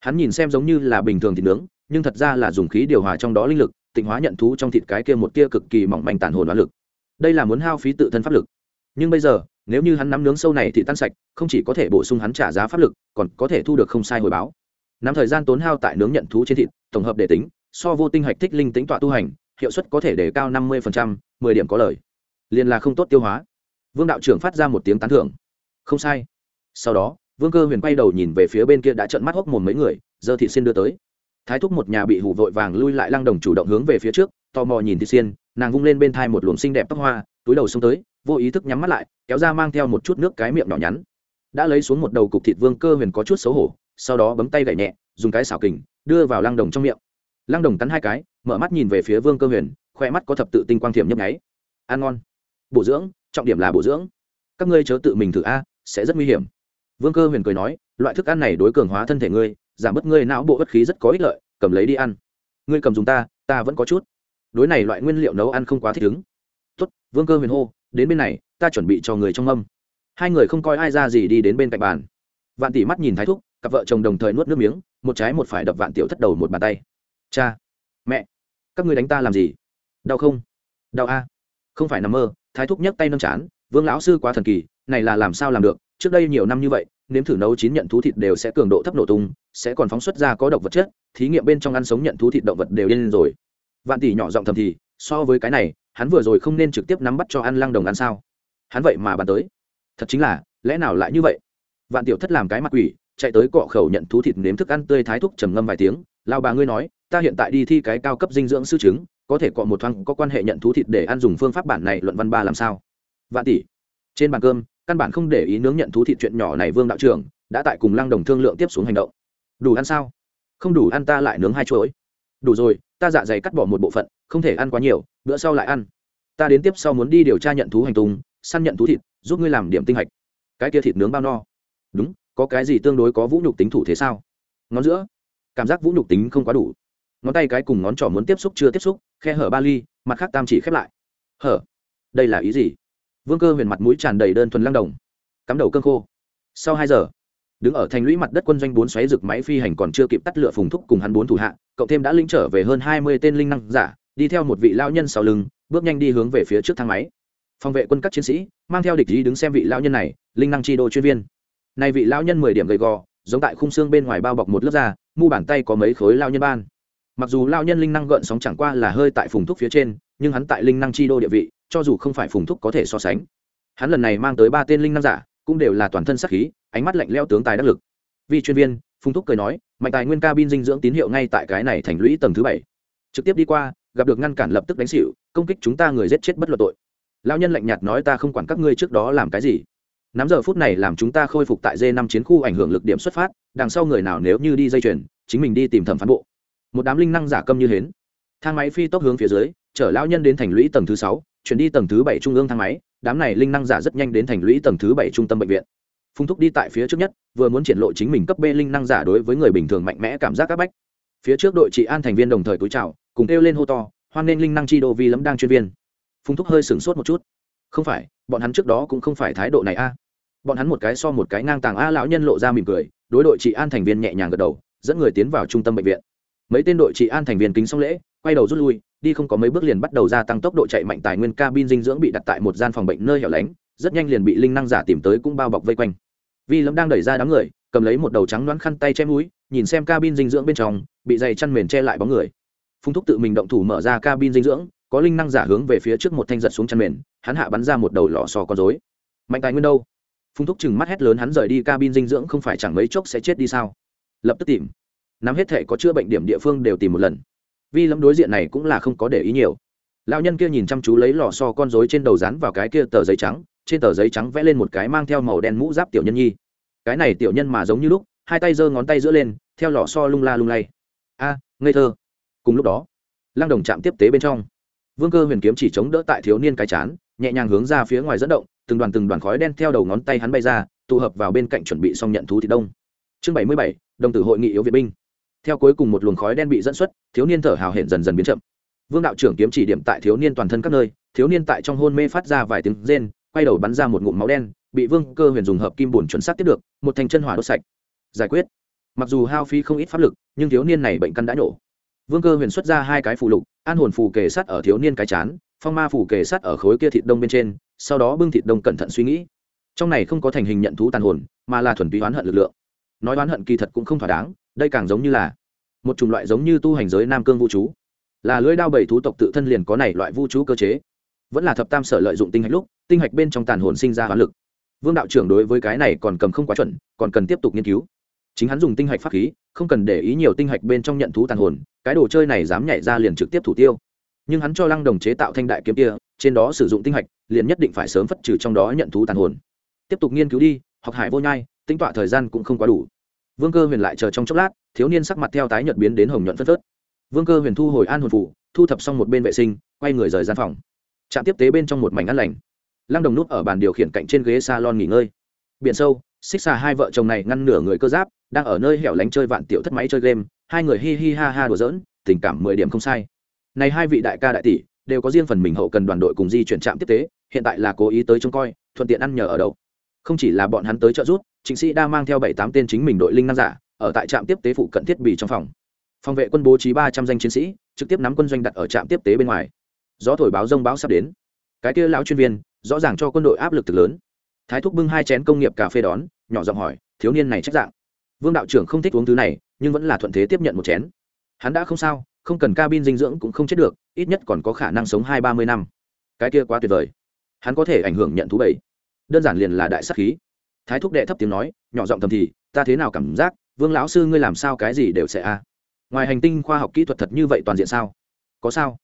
Hắn nhìn xem giống như là bình thường thịt nướng, nhưng thật ra là dùng khí điều hòa trong đó linh lực tịnh hóa nhận thú trong thịt cái kia một tia cực kỳ mỏng manh tàn hồn đoán lực. Đây là muốn hao phí tự thân pháp lực. Nhưng bây giờ, nếu như hắn nắm nướng sâu này thì tan sạch, không chỉ có thể bổ sung hắn trả giá pháp lực, còn có thể thu được không sai hồi báo. Nắm thời gian tốn hao tại nướng nhận thú trên thịt, tổng hợp để tính, so vô tinh hạch thích linh tính tọa tu hành, hiệu suất có thể để cao năm mươi mười điểm có lời. Liền là không tốt tiêu hóa. Vương đạo trưởng phát ra một tiếng tán thưởng. Không sai. Sau đó, vương cơ huyền quay đầu nhìn về phía bên kia đã trợn mắt hốc mồm mấy người, giờ thị xin đưa tới thái thúc một nhà bị hủ vội vàng lui lại lăng đồng chủ động hướng về phía trước, tò mò nhìn thị xiên nàng vung lên bên thai một luồng xinh đẹp tóc hoa, túi đầu xông tới, vô ý thức nhắm mắt lại, kéo ra mang theo một chút nước cái miệng nhỏ nhắn. Đã lấy xuống một đầu cục thịt vương cơ huyền có chút xấu hổ, sau đó bấm tay gậy nhẹ, dùng cái xảo kình, đưa vào lăng đồng trong miệng. Lăng đồng cắn hai cái, mở mắt nhìn về phía vương cơ huyền, khoe mắt có thập tự tinh quang thiểm nhấp nháy. Ăn ngon. Bổ dưỡng, trọng điểm là bổ dưỡng. Các ngươi chớ tự mình thử a, sẽ rất nguy hiểm. Vương cơ huyền cười nói, loại thức ăn này đối cường hóa thân thể ngươi giảm bớt ngươi não bộ bất khí rất có ích lợi, cầm lấy đi ăn. Ngươi cầm dùng ta ta vẫn có chút. Đối này loại nguyên liệu nấu ăn không quá thích ứng. Tốt, vương cơ huyền hô, đến bên này, ta chuẩn bị cho người trong âm hai người không coi ai ra gì đi đến bên cạnh bàn. Vạn tỷ mắt nhìn thái thúc, cặp vợ chồng đồng thời nuốt nước miếng, một trái một phải đập vạn tiểu thất đầu một bàn tay. Cha, mẹ, các người đánh ta làm gì? Đau không? Đau a. Không phải nằm mơ, thái thúc nhấc tay nâng chán, vương lão sư quá thần kỳ, này là làm sao làm được, trước đây nhiều năm như vậy, nếm thử nấu chín nhận thú thịt đều sẽ cường độ thấp nổ tung sẽ còn phóng xuất ra có độc vật chất, thí nghiệm bên trong ăn sống nhận thú thịt động vật đều lên rồi. Vạn tỷ nhỏ giọng thầm thì, so với cái này, hắn vừa rồi không nên trực tiếp nắm bắt cho ăn lăng đồng ăn sao? Hắn vậy mà bàn tới. Thật chính là, lẽ nào lại như vậy? Vạn tiểu thất làm cái mặt quỷ, chạy tới cọ khẩu nhận thú thịt nếm thức ăn tươi thái thúc trầm ngâm vài tiếng. Lao bà ngươi nói, ta hiện tại đi thi cái cao cấp dinh dưỡng sư chứng, có thể cọ một thoáng có quan hệ nhận thú thịt để ăn dùng phương pháp bản này luận văn ba làm sao? Vạn tỷ, trên bàn cơm, căn bản không để ý nướng nhận thú thịt chuyện nhỏ này vương đạo trưởng, đã tại cùng lăng đồng thương lượng tiếp xuống hành động đủ ăn sao? Không đủ ăn ta lại nướng hai chuỗi. Đủ rồi ta dạ dày cắt bỏ một bộ phận không thể ăn quá nhiều bữa sau lại ăn. Ta đến tiếp sau muốn đi điều tra nhận thú hành tùng, săn nhận thú thịt giúp ngươi làm điểm tinh hạch. Cái kia thịt nướng bao no. Đúng có cái gì tương đối có vũ nhục tính thủ thế sao? Ngón giữa. Cảm giác vũ nhục tính không quá đủ. Ngón tay cái cùng ngón trỏ muốn tiếp xúc chưa tiếp xúc khe hở ba ly mặt khác tam chỉ khép lại. Hở? Đây là ý gì? Vương cơ huyền mặt mũi tràn đầy đơn thuần lăng đồng. Cắm đầu cơn khô. Sau hai giờ đứng ở thành lũy mặt đất quân doanh bốn xoáy rực máy phi hành còn chưa kịp tắt lửa phùng thúc cùng hắn bốn thủ hạ, cậu thêm đã linh trở về hơn hai mươi tên linh năng giả, đi theo một vị lao nhân sau lưng, bước nhanh đi hướng về phía trước thang máy. Phòng vệ quân các chiến sĩ, mang theo địch ý đứng xem vị lao nhân này, linh năng chi đô chuyên viên. Nay vị lao nhân mười điểm gầy gò, giống tại khung xương bên ngoài bao bọc một lớp da, mu bàn tay có mấy khối lao nhân ban. Mặc dù lao nhân linh năng gợn sóng chẳng qua là hơi tại phùng thúc phía trên, nhưng hắn tại linh năng chi đô địa vị, cho dù không phải phùng thúc có thể so sánh. Hắn lần này mang tới ba tên linh năng giả cũng đều là toàn thân sắc khí, ánh mắt lạnh leo tướng tài đắc lực. Vì chuyên viên, phùng thúc cười nói, mạnh tài nguyên cabin dinh dưỡng tín hiệu ngay tại cái này thành lũy tầng thứ bảy. Trực tiếp đi qua, gặp được ngăn cản lập tức đánh xỉu, công kích chúng ta người giết chết bất luận tội. Lão nhân lạnh nhạt nói ta không quản các ngươi trước đó làm cái gì. Nắm giờ phút này làm chúng ta khôi phục tại d năm chiến khu ảnh hưởng lực điểm xuất phát, đằng sau người nào nếu như đi dây chuyền, chính mình đi tìm thẩm phán bộ. Một đám linh năng giả câm như hến. Thang máy phi tốc hướng phía dưới, chở lão nhân đến thành lũy tầng thứ sáu, chuyển đi tầng thứ bảy trung ương thang máy đám này linh năng giả rất nhanh đến thành lũy tầng thứ bảy trung tâm bệnh viện. Phung thúc đi tại phía trước nhất, vừa muốn triển lộ chính mình cấp b linh năng giả đối với người bình thường mạnh mẽ cảm giác áp bách. Phía trước đội trị an thành viên đồng thời túi chào, cùng kêu lên hô to, hoan nên linh năng chi đô vi lẫm đang chuyên viên. Phung thúc hơi sửng sốt một chút. Không phải, bọn hắn trước đó cũng không phải thái độ này a. Bọn hắn một cái so một cái ngang tàng a lão nhân lộ ra mỉm cười, đối đội trị an thành viên nhẹ nhàng gật đầu, dẫn người tiến vào trung tâm bệnh viện. Mấy tên đội trị an thành viên kính xong lễ, quay đầu rút lui đi không có mấy bước liền bắt đầu gia tăng tốc độ chạy mạnh tài nguyên cabin dinh dưỡng bị đặt tại một gian phòng bệnh nơi hẻo lánh, rất nhanh liền bị linh năng giả tìm tới cũng bao bọc vây quanh. Vi lâm đang đẩy ra đám người, cầm lấy một đầu trắng đoán khăn tay che mũi, nhìn xem cabin dinh dưỡng bên trong, bị dày chăn mền che lại bóng người. Phung thúc tự mình động thủ mở ra cabin dinh dưỡng, có linh năng giả hướng về phía trước một thanh giật xuống chăn mền, hắn hạ bắn ra một đầu lò xò con dối mạnh tài nguyên đâu? Phung thúc chừng mắt hét lớn hắn rời đi cabin dinh dưỡng không phải chẳng mấy chốc sẽ chết đi sao? Lập tức tìm. Nắm hết thể có chữa bệnh điểm địa phương đều tìm một lần vi lâm đối diện này cũng là không có để ý nhiều. Lão nhân kia nhìn chăm chú lấy lò so con rối trên đầu rán vào cái kia tờ giấy trắng, trên tờ giấy trắng vẽ lên một cái mang theo màu đen mũ giáp tiểu nhân nhi. Cái này tiểu nhân mà giống như lúc, hai tay giơ ngón tay giữa lên, theo lò so lung la lung lay. A, ngây thơ. Cùng lúc đó, lăng đồng chạm tiếp tế bên trong. Vương cơ huyền kiếm chỉ chống đỡ tại thiếu niên cái chán, nhẹ nhàng hướng ra phía ngoài dẫn động, từng đoàn từng đoàn khói đen theo đầu ngón tay hắn bay ra, tụ hợp vào bên cạnh chuẩn bị xong nhận thú thị đông. Chương bảy mươi bảy, đồng tử hội nghị yếu viện binh theo cuối cùng một luồng khói đen bị dẫn xuất, thiếu niên thở hào hển dần dần biến chậm. Vương đạo trưởng kiếm chỉ điểm tại thiếu niên toàn thân các nơi, thiếu niên tại trong hôn mê phát ra vài tiếng rên, quay đầu bắn ra một ngụm máu đen, bị vương cơ huyền dùng hợp kim bùn chuẩn xác tiếp được, một thành chân hỏa đốt sạch. Giải quyết. Mặc dù hao phí không ít pháp lực, nhưng thiếu niên này bệnh căn đã nhổ vương cơ huyền xuất ra hai cái phụ lục, an hồn phù kề sắt ở thiếu niên cái chán, phong ma phù kề sắt ở khối kia thịt đông bên trên, sau đó bưng thịt đông cẩn thận suy nghĩ. Trong này không có thành hình nhận thú tàn hồn, mà là thuần túy oán hận lực lượng. Nói oán hận kỳ thật cũng không thỏa đáng đây càng giống như là một chủng loại giống như tu hành giới nam cương vũ trú là lưỡi đao bảy thú tộc tự thân liền có này loại vũ trú cơ chế. Vẫn là thập tam sở lợi dụng tinh hạch lúc, tinh hạch bên trong tàn hồn sinh ra hoán lực. Vương đạo trưởng đối với cái này còn cầm không quá chuẩn, còn cần tiếp tục nghiên cứu. Chính hắn dùng tinh hạch pháp khí, không cần để ý nhiều tinh hạch bên trong nhận thú tàn hồn, cái đồ chơi này dám nhảy ra liền trực tiếp thủ tiêu. Nhưng hắn cho lăng đồng chế tạo thanh đại kiếm kia, trên đó sử dụng tinh hạch, liền nhất định phải sớm phất trừ trong đó nhận thú tàn hồn. Tiếp tục nghiên cứu đi, học hải vô nhai, tính tọa thời gian cũng không quá đủ vương cơ huyền lại chờ trong chốc lát, thiếu niên sắc mặt theo tái nhợt biến đến hồng nhuận phất phớt. Vương cơ huyền thu hồi an hồn phủ, thu thập xong một bên vệ sinh, quay người rời gian phòng. Trạm tiếp tế bên trong một mảnh ăn lành. Lăng đồng nút ở bàn điều khiển cạnh trên ghế salon nghỉ ngơi. Biển sâu, xích xà hai vợ chồng này ngăn nửa người cơ giáp, đang ở nơi hẻo lánh chơi vạn tiểu thất máy chơi game, hai người hi hi ha ha đùa giỡn, tình cảm mười điểm không sai. Này hai vị đại ca đại tỷ, đều có riêng phần mình hậu cần đoàn đội cùng di chuyển trạm tiếp tế, hiện tại là cố ý tới trông coi, thuận tiện ăn nhờ ở đậu. không chỉ là bọn hắn tới trợ giúp chính sĩ đa mang theo bảy tám tên chính mình đội linh năng giả, ở tại trạm tiếp tế phụ cận thiết bị trong phòng. Phòng vệ quân bố trí ba trăm danh chiến sĩ, trực tiếp nắm quân doanh đặt ở trạm tiếp tế bên ngoài. Gió thổi báo rông báo sắp đến. Cái kia lão chuyên viên, rõ ràng cho quân đội áp lực thực lớn. Thái thúc bưng hai chén công nghiệp cà phê đón, nhỏ giọng hỏi, thiếu niên này trách dạng? Vương đạo trưởng không thích uống thứ này, nhưng vẫn là thuận thế tiếp nhận một chén. Hắn đã không sao, không cần cabin dinh dưỡng cũng không chết được, ít nhất còn có khả năng sống hai ba mươi năm. Cái kia quá tuyệt vời. Hắn có thể ảnh hưởng nhận thú bảy. Đơn giản liền là đại sắc khí thái thúc đệ thấp tiếng nói, nhỏ giọng thầm thì, ta thế nào cảm giác, vương lão sư ngươi làm sao cái gì đều sẽ a? Ngoài hành tinh khoa học kỹ thuật thật như vậy toàn diện sao? Có sao?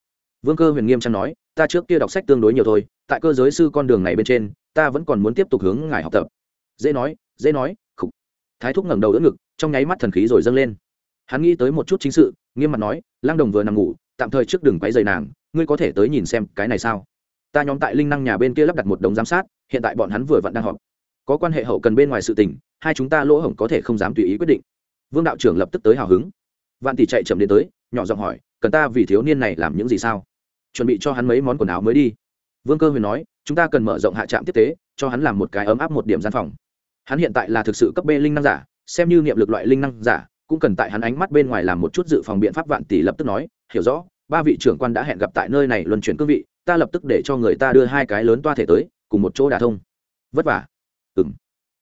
Vương cơ huyền nghiêm trang nói, ta trước kia đọc sách tương đối nhiều thôi, tại cơ giới sư con đường này bên trên, ta vẫn còn muốn tiếp tục hướng ngài học tập. Dễ nói dễ nói, khục. Thái thúc ngẩng đầu đỡ ngực, trong nháy mắt thần khí rồi dâng lên. Hắn nghĩ tới một chút chính sự, nghiêm mặt nói, lăng đồng vừa nằm ngủ, tạm thời trước đừng quấy rầy nàng, ngươi có thể tới nhìn xem cái này sao? Ta nhóm tại linh năng nhà bên kia lắp đặt một đống giám sát, hiện tại bọn hắn vừa vặn đang họp có quan hệ hậu cần bên ngoài sự tình, hai chúng ta lỗ hổng có thể không dám tùy ý quyết định. Vương đạo trưởng lập tức tới hào hứng. Vạn tỷ chạy chậm đến tới, nhỏ giọng hỏi, cần ta vì thiếu niên này làm những gì sao? Chuẩn bị cho hắn mấy món quần áo mới đi. Vương cơ huyền nói, chúng ta cần mở rộng hạ trạm tiếp tế, cho hắn làm một cái ấm áp một điểm gian phòng. Hắn hiện tại là thực sự cấp b linh năng giả, xem như niệm lực loại linh năng giả, cũng cần tại hắn ánh mắt bên ngoài làm một chút dự phòng biện pháp vạn tỷ lập tức nói, hiểu rõ, ba vị trưởng quan đã hẹn gặp tại nơi này luân chuyển cương vị, ta lập tức để cho người ta đưa hai cái lớn toa thể tới, cùng một chỗ đả thông. Vất vả ừ m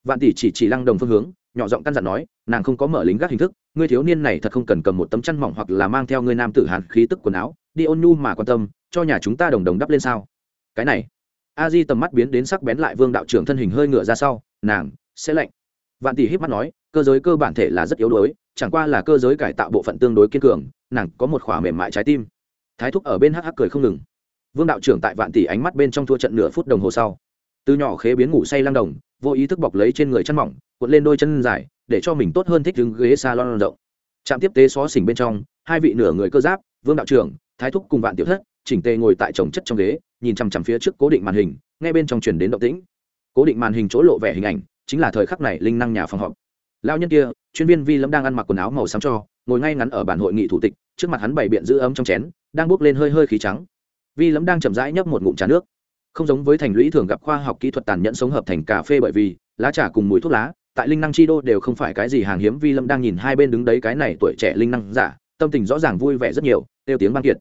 vạn tỷ chỉ chỉ lăng đồng phương hướng, nhỏ giọng căn dặn nói, nàng không có mở lính gác hình thức, ngươi thiếu niên này thật không cần cầm một tấm chăn mỏng hoặc là mang theo ngươi nam tử hàn khí tức quần áo, đi ôn nhu mà quan tâm, cho nhà chúng ta đồng đồng đắp lên sao? Cái này. A di tầm mắt biến đến sắc bén lại vương đạo trưởng thân hình hơi ngựa ra sau, nàng, sẽ lạnh vạn tỷ híp mắt nói, cơ giới cơ bản thể là rất yếu đuối, chẳng qua là cơ giới cải tạo bộ phận tương đối kiên cường, nàng có một khỏa mềm mại trái tim. Thái thúc ở bên hắc hắc cười không ngừng. Vương đạo trưởng tại vạn tỷ ánh mắt bên trong thua trận nửa phút đồng hồ sau từ nhỏ khế biến ngủ say lang đồng, vô ý thức bọc lấy trên người chăn mỏng, cuộn lên đôi chân dài, để cho mình tốt hơn thích đứng ghế salon rộng. Trạm tiếp tế xó xỉnh bên trong, hai vị nửa người cơ giáp, vương đạo trưởng, thái thúc cùng vạn tiểu thất, chỉnh tề ngồi tại chồng chất trong ghế, nhìn chằm chằm phía trước cố định màn hình ngay bên trong chuyển đến động tĩnh. Cố định màn hình chỗ lộ vẻ hình ảnh, chính là thời khắc này linh năng nhà phòng họp. Lao nhân kia, chuyên viên vi lâm đang ăn mặc quần áo màu xám cho, ngồi ngay ngắn ở bản hội nghị thủ tịch, trước mặt hắn bày biện giữ ấm trong chén, đang bốc lên hơi hơi khí trắng. Vi lâm đang chậm rãi nhấp một ngụm trà nước không giống với thành lũy thường gặp khoa học kỹ thuật tàn nhẫn sống hợp thành cà phê bởi vì lá trà cùng mùi thuốc lá, tại linh năng chi đô đều không phải cái gì hàng hiếm, vi lâm đang nhìn hai bên đứng đấy cái này tuổi trẻ linh năng giả, tâm tình rõ ràng vui vẻ rất nhiều đều tiếng băng kiệt.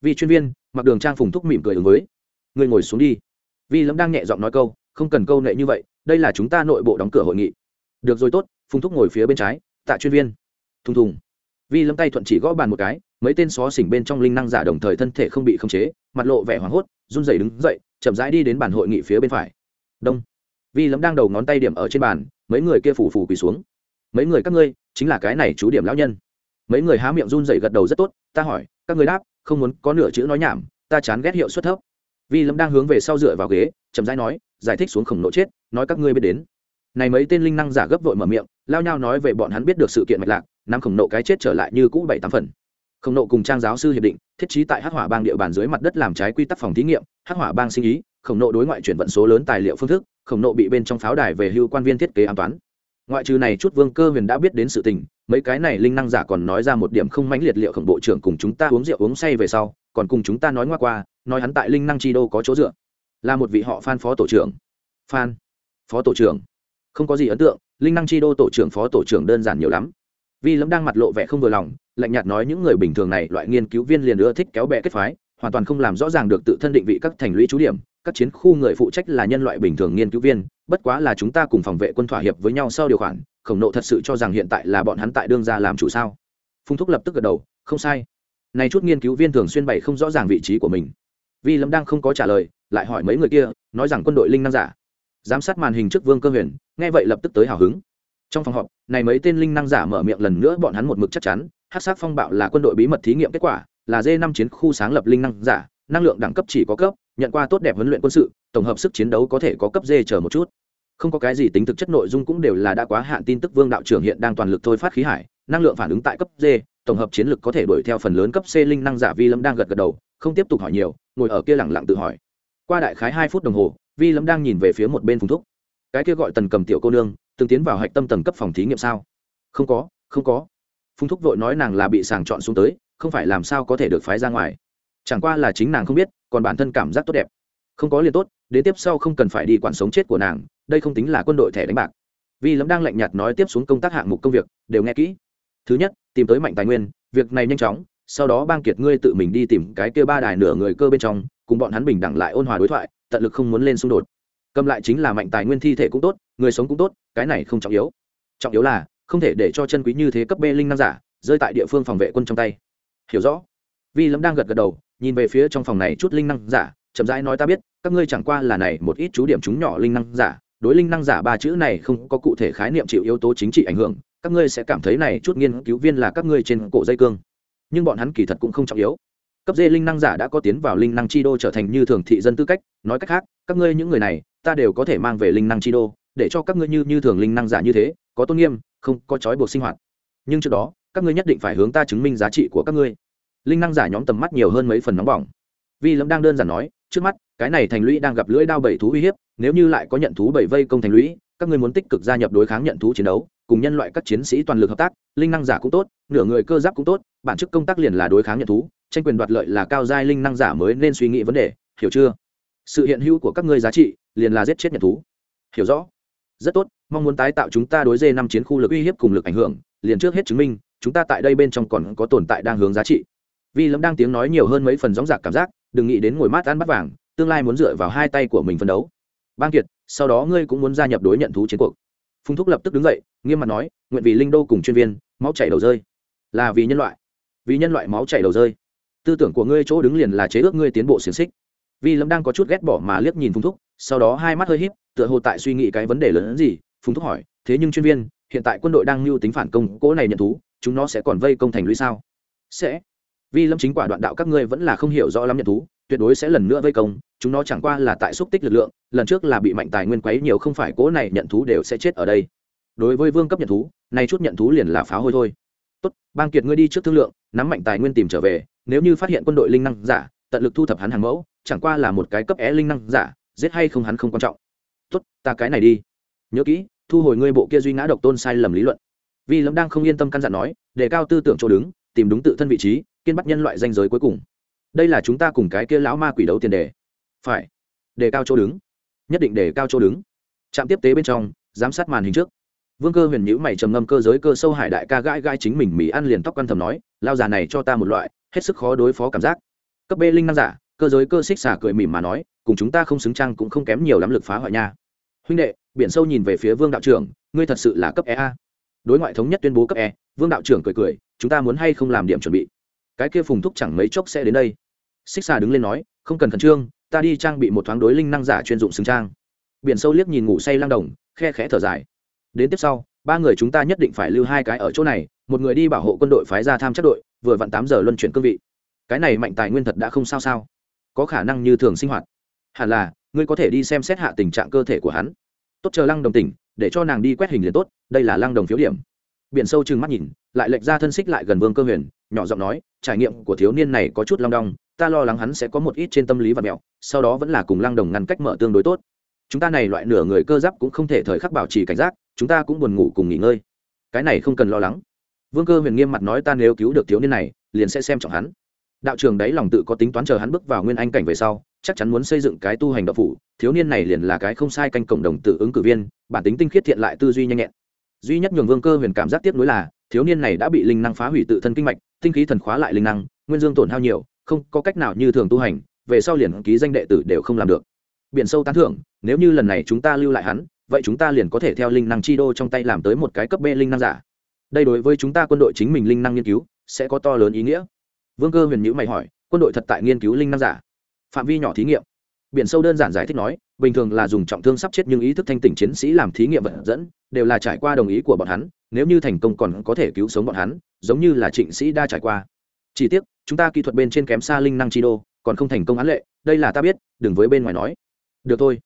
Vì chuyên viên, mặc đường trang phùng thúc mỉm cười ứng với. Người ngồi xuống đi. Vi lâm đang nhẹ giọng nói câu, không cần câu nệ như vậy, đây là chúng ta nội bộ đóng cửa hội nghị. Được rồi tốt, phùng thúc ngồi phía bên trái, tạ chuyên viên. Thùng thùng vi lâm tay thuận chỉ gõ bàn một cái, mấy tên xó xỉnh bên trong linh năng giả đồng thời thân thể không bị khống chế, mặt lộ vẻ hoảng hốt, run rẩy đứng dậy, chậm rãi đi đến bàn hội nghị phía bên phải. Đông. Vi lâm đang đầu ngón tay điểm ở trên bàn, mấy người kia phủ phủ quỳ xuống. Mấy người, các ngươi, chính là cái này chú điểm lão nhân. Mấy người há miệng run rẩy gật đầu rất tốt, ta hỏi, các ngươi đáp, không muốn có nửa chữ nói nhảm, ta chán ghét hiệu suất thấp. Vi lâm đang hướng về sau dựa vào ghế, chậm rãi nói, giải thích xuống khổng nộ chết, nói các ngươi biết đến. Này mấy tên linh năng giả gấp vội mở miệng, lao nhau nói về bọn hắn biết được sự kiện mạch lạc nắm khổng nộ cái chết trở lại như cũ bảy tám phần. Khổng nộ cùng trang giáo sư hiệp định, thiết trí tại hắc hỏa bang địa bàn dưới mặt đất làm trái quy tắc phòng thí nghiệm, hắc hỏa bang sinh ý, khổng nộ đối ngoại chuyển vận số lớn tài liệu phương thức, khổng nộ bị bên trong pháo đài về hưu quan viên thiết kế an toán ngoại trừ này chút vương cơ huyền đã biết đến sự tình, mấy cái này linh năng giả còn nói ra một điểm không mãnh liệt liệu khổng bộ trưởng cùng chúng ta uống rượu uống say về sau, còn cùng chúng ta nói ngoa qua, nói hắn tại linh năng chi đô có chỗ dựa. Là một vị họ phan phó tổ trưởng. Phan phó tổ trưởng. Không có gì ấn tượng, linh năng chi đô tổ trưởng phó tổ trưởng đơn giản nhiều lắm. Vi lâm đang mặt lộ vẻ không vừa lòng, lạnh nhạt nói những người bình thường này, loại nghiên cứu viên liền ưa thích kéo bè kết phái, hoàn toàn không làm rõ ràng được tự thân định vị các thành lũy trú điểm. Các chiến khu người phụ trách là nhân loại bình thường nghiên cứu viên, bất quá là chúng ta cùng phòng vệ quân thỏa hiệp với nhau sau điều khoản, khổng nộ thật sự cho rằng hiện tại là bọn hắn tại đương ra làm chủ sao? Phung thúc lập tức gật đầu, không sai. Này chút nghiên cứu viên thường xuyên bày không rõ ràng vị trí của mình. Vi lâm đang không có trả lời, lại hỏi mấy người kia, nói rằng quân đội linh năng giả. Giám sát màn hình trước vương cơ huyền, nghe vậy lập tức tới hào hứng trong phòng họp, này mấy tên linh năng giả mở miệng lần nữa, bọn hắn một mực chắc chắn, hát sát phong bạo là quân đội bí mật thí nghiệm kết quả, là d năm chiến khu sáng lập linh năng giả, năng lượng đẳng cấp chỉ có cấp, nhận qua tốt đẹp huấn luyện quân sự, tổng hợp sức chiến đấu có thể có cấp d chờ một chút. Không có cái gì tính thực chất nội dung cũng đều là đã quá hạn tin tức vương đạo trưởng hiện đang toàn lực thôi phát khí hải, năng lượng phản ứng tại cấp d tổng hợp chiến lực có thể đuổi theo phần lớn cấp c linh năng giả vi lâm đang gật gật đầu, không tiếp tục hỏi nhiều, ngồi ở kia lẳng lặng tự hỏi. Qua đại khái hai phút đồng hồ, vi lâm đang nhìn về phía một bên phùng thúc. Cái kia gọi tần cầm tiểu cô nương từng tiến vào hạch tâm tầng cấp phòng thí nghiệm sao? Không có không có. Phung thúc vội nói nàng là bị sàng chọn xuống tới, không phải làm sao có thể được phái ra ngoài. Chẳng qua là chính nàng không biết, còn bản thân cảm giác tốt đẹp. Không có liền tốt, đến tiếp sau không cần phải đi quản sống chết của nàng, đây không tính là quân đội thẻ đánh bạc. Vì lâm đang lạnh nhạt nói tiếp xuống công tác hạng mục công việc, đều nghe kỹ. Thứ nhất, tìm tới mạnh tài nguyên, việc này nhanh chóng, sau đó bang kiệt ngươi tự mình đi tìm cái kia ba đài nửa người cơ bên trong, cùng bọn hắn bình đẳng lại ôn hòa đối thoại, tận lực không muốn lên xung đột cầm lại chính là mạnh tài nguyên thi thể cũng tốt, người sống cũng tốt, cái này không trọng yếu. Trọng yếu là, không thể để cho chân quý như thế cấp b linh năng giả, rơi tại địa phương phòng vệ quân trong tay. Hiểu rõ. Vi lâm đang gật gật đầu, nhìn về phía trong phòng này chút linh năng giả, chậm rãi nói ta biết, các ngươi chẳng qua là này một ít chú điểm chúng nhỏ linh năng giả, đối linh năng giả ba chữ này không có cụ thể khái niệm chịu yếu tố chính trị ảnh hưởng, các ngươi sẽ cảm thấy này chút nghiên cứu viên là các ngươi trên cổ dây cương. Nhưng bọn hắn kỳ thật cũng không trọng yếu. Cấp dê linh năng giả đã có tiến vào linh năng chi đô trở thành như thường thị dân tư cách, nói cách khác, các ngươi những người này ta đều có thể mang về linh năng chi đô, để cho các ngươi như như thường linh năng giả như thế, có tôn nghiêm, không có trói buộc sinh hoạt. Nhưng trước đó, các ngươi nhất định phải hướng ta chứng minh giá trị của các ngươi. Linh năng giả nhóm tầm mắt nhiều hơn mấy phần nóng bỏng. Vi lâm đang đơn giản nói, trước mắt, cái này thành lũy đang gặp lưỡi đao bảy thú uy hiếp, nếu như lại có nhận thú bảy vây công thành lũy, các ngươi muốn tích cực gia nhập đối kháng nhận thú chiến đấu, cùng nhân loại các chiến sĩ toàn lực hợp tác, linh năng giả cũng tốt, nửa người cơ giáp cũng tốt, bản chức công tác liền là đối kháng nhận thú, tranh quyền đoạt lợi là cao giai linh năng giả mới nên suy nghĩ vấn đề, hiểu chưa? Sự hiện hữu của các ngươi giá trị liền là giết chết nhận thú. Hiểu rõ. Rất tốt, mong muốn tái tạo chúng ta đối dê năm chiến khu lực uy hiếp cùng lực ảnh hưởng, liền trước hết chứng minh, chúng ta tại đây bên trong còn có tồn tại đang hướng giá trị. Vì lâm đang tiếng nói nhiều hơn mấy phần gióng giạc cảm giác, đừng nghĩ đến ngồi mát ăn bắt vàng, tương lai muốn dựa vào hai tay của mình phân đấu. Bang kiệt, sau đó ngươi cũng muốn gia nhập đối nhận thú chiến cuộc. Phùng thúc lập tức đứng dậy, nghiêm mặt nói, nguyện vì linh đô cùng chuyên viên, máu chảy đầu rơi. Là vì nhân loại. Vì nhân loại máu chảy đầu rơi. Tư tưởng của ngươi chỗ đứng liền là chế ước ngươi tiến bộ xiềng xích. Vì lâm đang có chút ghét bỏ mà liếc nhìn phùng thúc sau đó hai mắt hơi híp, tựa hồ tại suy nghĩ cái vấn đề lớn hơn gì, phùng thúc hỏi, thế nhưng chuyên viên, hiện tại quân đội đang mưu tính phản công cỗ này nhận thú, chúng nó sẽ còn vây công thành lũy sao? Sẽ. Vì lâm chính quả đoạn đạo các ngươi vẫn là không hiểu rõ lắm nhận thú, tuyệt đối sẽ lần nữa vây công, chúng nó chẳng qua là tại xúc tích lực lượng, lần trước là bị mạnh tài nguyên quấy nhiều không phải cỗ này nhận thú đều sẽ chết ở đây. Đối với vương cấp nhận thú, nay chút nhận thú liền là phá hôi thôi. Tốt, bang kiệt ngươi đi trước thương lượng, nắm mạnh tài nguyên tìm trở về, nếu như phát hiện quân đội linh năng giả, tận lực thu thập hắn hàng mẫu, chẳng qua là một cái cấp é linh năng giả giết hay không hắn không quan trọng. Tốt, ta cái này đi. Nhớ kỹ, thu hồi ngươi bộ kia duy ngã độc tôn sai lầm lý luận. Vì lâm đang không yên tâm căn dặn nói đề cao tư tưởng chỗ đứng, tìm đúng tự thân vị trí, kiên bắt nhân loại danh giới cuối cùng. Đây là chúng ta cùng cái kia lão ma quỷ đấu tiền đề. Phải. Đề cao chỗ đứng. Nhất định đề cao chỗ đứng. Trạm tiếp tế bên trong, giám sát màn hình trước. Vương cơ huyền nhữ mày trầm ngâm cơ giới cơ sâu hải đại ca gãi gãi chính mình mỹ ăn liền tóc căn thầm nói lao già này cho ta một loại, hết sức khó đối phó cảm giác. Cấp b linh năng giả cơ giới cơ xích xả cười mỉm mà nói, cùng chúng ta không xứng trang cũng không kém nhiều lắm lực phá hoại nha. Huynh đệ, biển sâu nhìn về phía vương đạo trưởng, ngươi thật sự là cấp e đối ngoại thống nhất tuyên bố cấp e vương đạo trưởng cười cười, chúng ta muốn hay không làm điểm chuẩn bị? Cái kia phùng thúc chẳng mấy chốc sẽ đến đây. Xích xà đứng lên nói, không cần khẩn trương, ta đi trang bị một thoáng đối linh năng giả chuyên dụng xứng trang. Biển sâu liếc nhìn ngủ say lang đồng, khe khẽ thở dài. Đến tiếp sau, ba người chúng ta nhất định phải lưu hai cái ở chỗ này, một người đi bảo hộ quân đội phái ra tham chắc đội, vừa vặn tám giờ luân chuyển cương vị. Cái này mạnh tài nguyên thật đã không sao sao? Có khả năng như thường sinh hoạt. Hẳn là, ngươi có thể đi xem xét hạ tình trạng cơ thể của hắn. Tốt chờ lăng đồng tỉnh, để cho nàng đi quét hình liền tốt, đây là lăng đồng phiếu điểm. Biển sâu trừng mắt nhìn, lại lệch ra thân xích lại gần vương cơ huyền, nhỏ giọng nói, trải nghiệm của thiếu niên này có chút long đong, ta lo lắng hắn sẽ có một ít trên tâm lý và mẹo, sau đó vẫn là cùng lăng đồng ngăn cách mở tương đối tốt. Chúng ta này loại nửa người cơ giáp cũng không thể thời khắc bảo trì cảnh giác, chúng ta cũng buồn ngủ cùng nghỉ ngơi. Cái này không cần lo lắng. Vương cơ huyền nghiêm mặt nói ta nếu cứu được thiếu niên này, liền sẽ xem trọng hắn đạo trường đấy lòng tự có tính toán chờ hắn bước vào nguyên anh cảnh về sau, chắc chắn muốn xây dựng cái tu hành đạo phủ, thiếu niên này liền là cái không sai canh cộng đồng tự ứng cử viên, bản tính tinh khiết thiện lại tư duy nhanh nhẹn. Duy nhất nhường vương cơ huyền cảm giác tiếp nối là, thiếu niên này đã bị linh năng phá hủy tự thân kinh mạch, tinh khí thần khóa lại linh năng, nguyên dương tổn hao nhiều, không có cách nào như thường tu hành, về sau liền ký danh đệ tử đều không làm được. Biển sâu tán thưởng, nếu như lần này chúng ta lưu lại hắn, vậy chúng ta liền có thể theo linh năng chi đô trong tay làm tới một cái cấp b linh năng giả. Đây đối với chúng ta quân đội chính mình linh năng nghiên cứu, sẽ có to lớn ý nghĩa vương cơ huyền nhữ mày hỏi, quân đội thật tại nghiên cứu linh năng giả? Phạm vi nhỏ thí nghiệm? Biển sâu đơn giản giải thích nói, bình thường là dùng trọng thương sắp chết nhưng ý thức thanh tỉnh chiến sĩ làm thí nghiệm vật dẫn, đều là trải qua đồng ý của bọn hắn, nếu như thành công còn có thể cứu sống bọn hắn, giống như là trịnh sĩ đa trải qua. Chỉ tiếc, chúng ta kỹ thuật bên trên kém xa linh năng chi đô, còn không thành công án lệ, đây là ta biết, đừng với bên ngoài nói. Được thôi.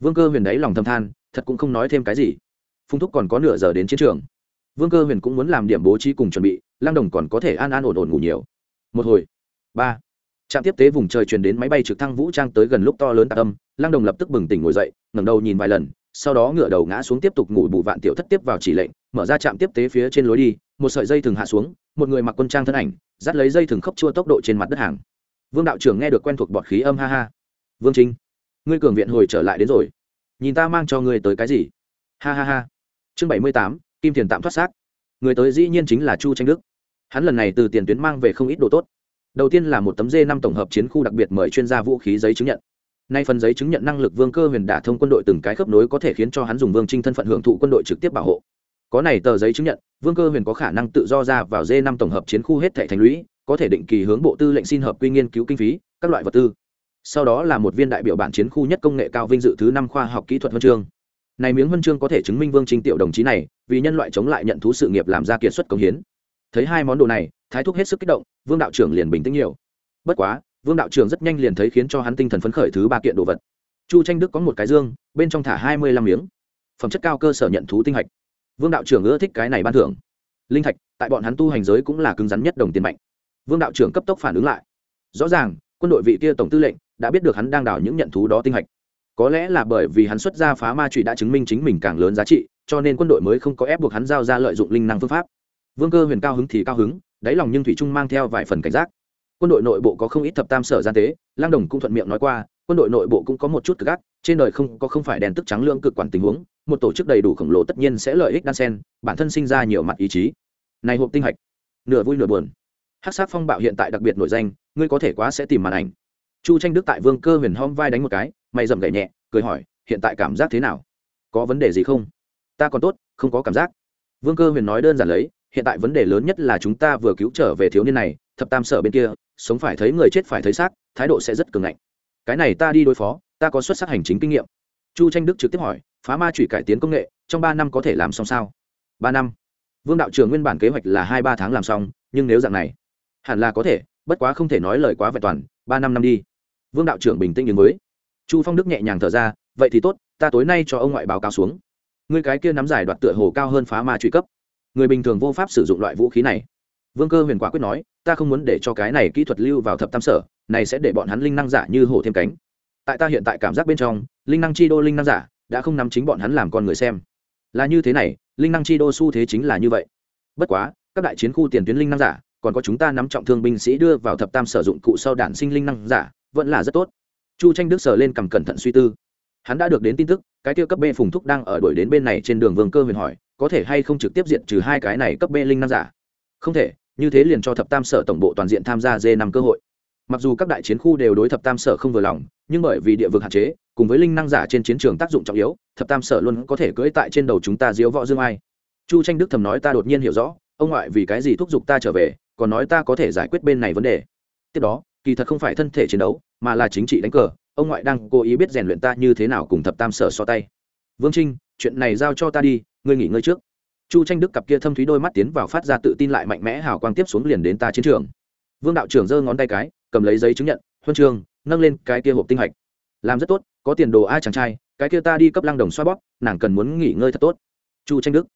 Vương cơ huyền đấy lòng thâm than, thật cũng không nói thêm cái gì. Phung thúc còn có nửa giờ đến chiến trường. Vương cơ huyền cũng muốn làm điểm bố trí cùng chuẩn bị lang đồng còn có thể an an ổn ổn ngủ nhiều một hồi. Ba. Trạm tiếp tế vùng trời truyền đến máy bay trực thăng vũ trang tới gần lúc to lớn tạ tâm, lăng đồng lập tức bừng tỉnh ngồi dậy, ngẩng đầu nhìn vài lần, sau đó ngựa đầu ngã xuống tiếp tục ngủ bù vạn tiểu thất tiếp vào chỉ lệnh, mở ra trạm tiếp tế phía trên lối đi, một sợi dây thừng hạ xuống, một người mặc quân trang thân ảnh, dắt lấy dây thừng khốc chua tốc độ trên mặt đất hàng. Vương đạo trưởng nghe được quen thuộc bọt khí âm ha ha. Vương trinh, ngươi cường viện hồi trở lại đến rồi. Nhìn ta mang cho ngươi tới cái gì? Ha ha ha. Chương bảy mươi tám, kim tiền tạm thoát xác. Người tới dĩ nhiên chính là chu tranh đức hắn lần này từ tiền tuyến mang về không ít đồ tốt. Đầu tiên là một tấm d năm tổng hợp chiến khu đặc biệt mời chuyên gia vũ khí giấy chứng nhận. Nay phần giấy chứng nhận năng lực vương cơ huyền đả thông quân đội từng cái khớp nối có thể khiến cho hắn dùng vương trinh thân phận hưởng thụ quân đội trực tiếp bảo hộ. Có này tờ giấy chứng nhận, vương cơ huyền có khả năng tự do ra vào d năm tổng hợp chiến khu hết thệ thành lũy, có thể định kỳ hướng bộ tư lệnh xin hợp quy nghiên cứu kinh phí, các loại vật tư. Sau đó là một viên đại biểu bản chiến khu nhất công nghệ cao vinh dự thứ năm khoa học kỹ thuật huân chương. Này miếng huân chương có thể chứng minh vương trinh tiểu đồng chí này, vì nhân loại chống lại nhận thú sự nghiệp làm ra kiệt xuất công hiến thấy hai món đồ này, thái thúc hết sức kích động, vương đạo trưởng liền bình tĩnh nhiều. Bất quá, vương đạo trưởng rất nhanh liền thấy khiến cho hắn tinh thần phấn khởi thứ ba kiện đồ vật. Chu tranh đức có một cái dương, bên trong thả hai mươi lăm miếng. Phẩm chất cao cơ sở nhận thú tinh hạch. Vương đạo trưởng ưa thích cái này ban thưởng. Linh thạch, tại bọn hắn tu hành giới cũng là cứng rắn nhất đồng tiền mạnh. Vương đạo trưởng cấp tốc phản ứng lại. Rõ ràng, quân đội vị kia tổng tư lệnh đã biết được hắn đang đào những nhận thú đó tinh hạch. Có lẽ là bởi vì hắn xuất ra phá ma trụy đã chứng minh chính mình càng lớn giá trị, cho nên quân đội mới không có ép buộc hắn giao ra lợi dụng linh năng phương pháp vương cơ huyền cao hứng thì cao hứng, đáy lòng nhưng thủy trung mang theo vài phần cảnh giác. Quân đội nội bộ có không ít thập tam sở gian tế, lang đồng cũng thuận miệng nói qua, quân đội nội bộ cũng có một chút cực gác trên đời không, có không phải đèn tức trắng lương cực quản tình huống, một tổ chức đầy đủ khổng lồ tất nhiên sẽ lợi ích đan sen, bản thân sinh ra nhiều mặt ý chí. Này hộp tinh hạch, nửa vui nửa buồn. Hát sát phong bạo hiện tại đặc biệt nổi danh, ngươi có thể quá sẽ tìm màn ảnh. Chu tranh đức tại vương cơ huyền hom vai đánh một cái, mày dầm gậy nhẹ, cười hỏi, hiện tại cảm giác thế nào? Có vấn đề gì không? Ta còn tốt, không có cảm giác. Vương cơ huyền nói đơn giản lấy hiện tại vấn đề lớn nhất là chúng ta vừa cứu trở về thiếu niên này, thập tam sở bên kia, sống phải thấy người chết phải thấy xác, thái độ sẽ rất cường ngạnh. Cái này ta đi đối phó, ta có xuất sắc hành chính kinh nghiệm. Chu tranh đức trực tiếp hỏi, phá ma trụy cải tiến công nghệ, trong ba năm có thể làm xong sao? Ba năm. Vương đạo trưởng nguyên bản kế hoạch là hai ba tháng làm xong, nhưng nếu dạng này, hẳn là có thể, bất quá không thể nói lời quá vẹn toàn, ba năm năm đi. Vương đạo trưởng bình tĩnh đứng với chu phong đức nhẹ nhàng thở ra, vậy thì tốt, ta tối nay cho ông ngoại báo cáo xuống. Người cái kia nắm giải đoạt tựa hồ cao hơn phá ma truy cấp người bình thường vô pháp sử dụng loại vũ khí này. Vương cơ huyền quả quyết nói, ta không muốn để cho cái này kỹ thuật lưu vào thập tam sở, này sẽ để bọn hắn linh năng giả như hổ thêm cánh. Tại ta hiện tại cảm giác bên trong, linh năng chi đô linh năng giả đã không nắm chính bọn hắn làm con người xem. Là như thế này, linh năng chi đô xu thế chính là như vậy. Bất quá, các đại chiến khu tiền tuyến linh năng giả, còn có chúng ta nắm trọng thương binh sĩ đưa vào thập tam sử dụng cụ sau đản sinh linh năng giả, vẫn là rất tốt. Chu tranh đức sờ lên cầm cẩn thận suy tư. Hắn đã được đến tin tức, cái tiêu cấp b phùng thúc đang ở đuổi đến bên này trên đường vương cơ huyền hỏi có thể hay không trực tiếp diện trừ hai cái này cấp b linh năng giả? Không thể, như thế liền cho thập tam sở tổng bộ toàn diện tham gia d năm cơ hội. Mặc dù các đại chiến khu đều đối thập tam sở không vừa lòng, nhưng bởi vì địa vực hạn chế, cùng với linh năng giả trên chiến trường tác dụng trọng yếu, thập tam sở luôn có thể cưỡi tại trên đầu chúng ta diếu võ dương ai. Chu tranh đức thầm nói ta đột nhiên hiểu rõ, ông ngoại vì cái gì thúc giục ta trở về, còn nói ta có thể giải quyết bên này vấn đề. Tiếp đó, kỳ thật không phải thân thể chiến đấu, mà là chính trị đánh cờ, ông ngoại đang cố ý biết rèn luyện ta như thế nào cùng thập tam sở so tay. Vương trinh, chuyện này giao cho ta đi ngươi nghỉ ngơi trước. Chu tranh đức cặp kia thâm thúy đôi mắt tiến vào phát ra tự tin lại mạnh mẽ hào quang tiếp xuống liền đến ta chiến trường. Vương đạo trưởng giơ ngón tay cái cầm lấy giấy chứng nhận huân trường, nâng lên cái kia hộp tinh hạch. Làm rất tốt có tiền đồ ai chàng trai cái kia ta đi cấp lăng đồng xoa bóp nàng cần muốn nghỉ ngơi thật tốt. Chu tranh đức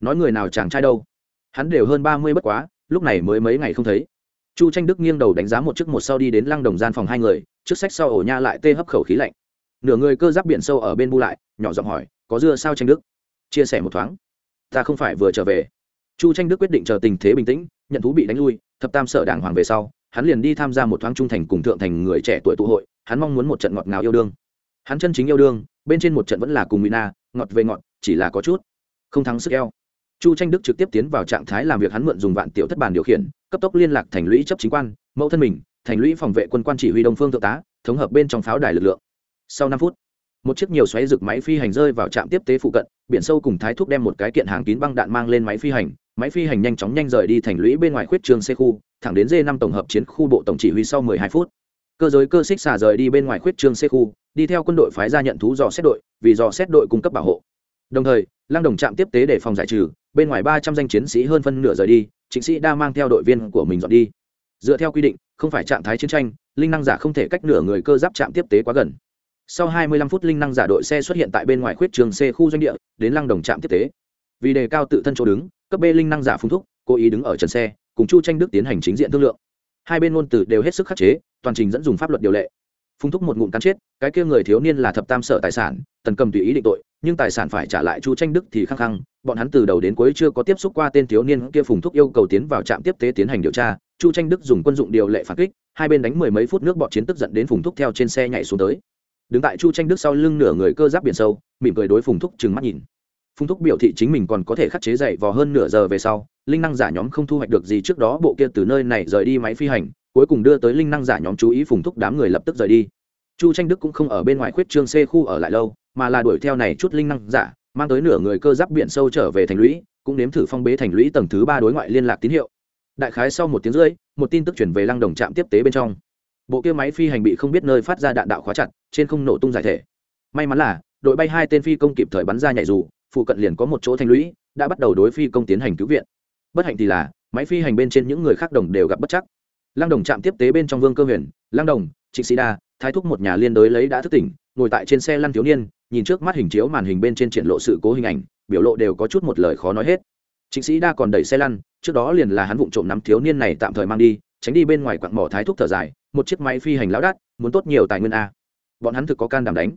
nói người nào chàng trai đâu hắn đều hơn ba mươi bất quá lúc này mới mấy ngày không thấy. Chu tranh đức nghiêng đầu đánh giá một chiếc một sau đi đến lăng đồng gian phòng hai người trước sách sau ổ nha lại tê hấp khẩu khí lạnh. Nửa người cơ giáp biển sâu ở bên bu lại nhỏ giọng hỏi có dưa sao tranh đức? Chia sẻ một thoáng. Ta không phải vừa trở về. Chu tranh đức quyết định chờ tình thế bình tĩnh, nhận thú bị đánh lui, thập tam sở đảng hoàng về sau, hắn liền đi tham gia một thoáng trung thành cùng thượng thành người trẻ tuổi tụ hội, hắn mong muốn một trận ngọt ngào yêu đương. Hắn chân chính yêu đương, bên trên một trận vẫn là cùng mỹ na, ngọt về ngọt, chỉ là có chút không thắng sức eo. Chu tranh đức trực tiếp tiến vào trạng thái làm việc hắn mượn dùng vạn tiểu thất bản điều khiển, cấp tốc liên lạc thành lũy chấp chính quan, mẫu thân mình, thành lũy phòng vệ quân quan chỉ huy đông phương thượng tá, thống hợp bên trong pháo đài lực lượng. Sau năm phút một chiếc nhiều xoáy rực máy phi hành rơi vào trạm tiếp tế phụ cận, biển sâu cùng thái thúc đem một cái kiện hàng kín băng đạn mang lên máy phi hành. Máy phi hành nhanh chóng nhanh rời đi thành lũy bên ngoài khuyết trường c khu thẳng đến d năm tổng hợp chiến khu bộ tổng chỉ huy sau 12 phút. Cơ giới cơ xích xả rời đi bên ngoài khuyết trường c khu đi theo quân đội phái ra nhận thú dò xét đội, vì dò xét đội cung cấp bảo hộ. Đồng thời, lăng đồng trạm tiếp tế để phòng giải trừ, bên ngoài ba trăm danh chiến sĩ hơn phân nửa rời đi chính sĩ đa mang theo đội viên của mình dọn đi. Dựa theo quy định, không phải trạng thái chiến tranh, linh năng giả không thể cách nửa người cơ giáp trạm tiếp tế quá gần sau 25 phút linh năng giả đội xe xuất hiện tại bên ngoài khuyết trường c khu doanh địa, đến lăng đồng trạm tiếp tế. Vì đề cao tự thân chỗ đứng, cấp b linh năng giả phung thúc, cố ý đứng ở trần xe, cùng chu tranh đức tiến hành chính diện thương lượng. Hai bên ngôn từ đều hết sức khắc chế, toàn trình dẫn dùng pháp luật điều lệ. Phung thúc một ngụm cắn chết, cái kia người thiếu niên là thập tam sở tài sản, tần cầm tùy ý định tội, nhưng tài sản phải trả lại chu tranh đức thì khăng khăng, bọn hắn từ đầu đến cuối chưa có tiếp xúc qua tên thiếu niên kia phùng thúc yêu cầu tiến vào trạm tiếp tế tiến hành điều tra, chu tranh đức dùng quân dụng điều lệ phản kích, hai bên đánh mười mấy phút nước bọn chiến tức giận đến phùng thúc theo trên xe nhảy xuống tới đứng tại chu tranh đức sau lưng nửa người cơ giáp biển sâu, mỉm cười đối phùng thúc trừng mắt nhìn. Phùng thúc biểu thị chính mình còn có thể khắc chế dậy vò hơn nửa giờ về sau, linh năng giả nhóm không thu hoạch được gì trước đó, bộ kia từ nơi này rời đi máy phi hành, cuối cùng đưa tới linh năng giả nhóm chú ý phùng thúc đám người lập tức rời đi. Chu tranh đức cũng không ở bên ngoài khuyết trương c khu ở lại lâu, mà là đuổi theo này chút linh năng giả, mang tới nửa người cơ giáp biển sâu trở về thành lũy, cũng nếm thử phong bế thành lũy tầng thứ ba đối ngoại liên lạc tín hiệu. Đại khái sau một tiếng rưỡi, một tin tức chuyển về lăng đồng trạm tiếp tế bên trong bộ kia máy phi hành bị không biết nơi phát ra đạn đạo khóa chặt, trên không nổ tung giải thể. May mắn là, đội bay hai tên phi công kịp thời bắn ra nhảy dù, phụ cận liền có một chỗ thanh lũy, đã bắt đầu đối phi công tiến hành cứu viện. Bất hạnh thì là, máy phi hành bên trên những người khác đồng đều gặp bất chắc. Lăng đồng trạm tiếp tế bên trong vương cơ huyền, lăng đồng, trịnh sĩ đa, thái thúc một nhà liên đối lấy đã thức tỉnh, ngồi tại trên xe lăn thiếu niên, nhìn trước mắt hình chiếu màn hình bên trên triển lộ sự cố hình ảnh, biểu lộ đều có chút một lời khó nói hết. Trịnh sĩ đa còn đẩy xe lăn, trước đó liền là hắn vụng trộm nắm thiếu niên này tạm thời mang đi, tránh đi bên ngoài quặng mỏ thái thúc thở dài một chiếc máy phi hành lão đắt, muốn tốt nhiều tài nguyên a. Bọn hắn thực có can đảm đánh.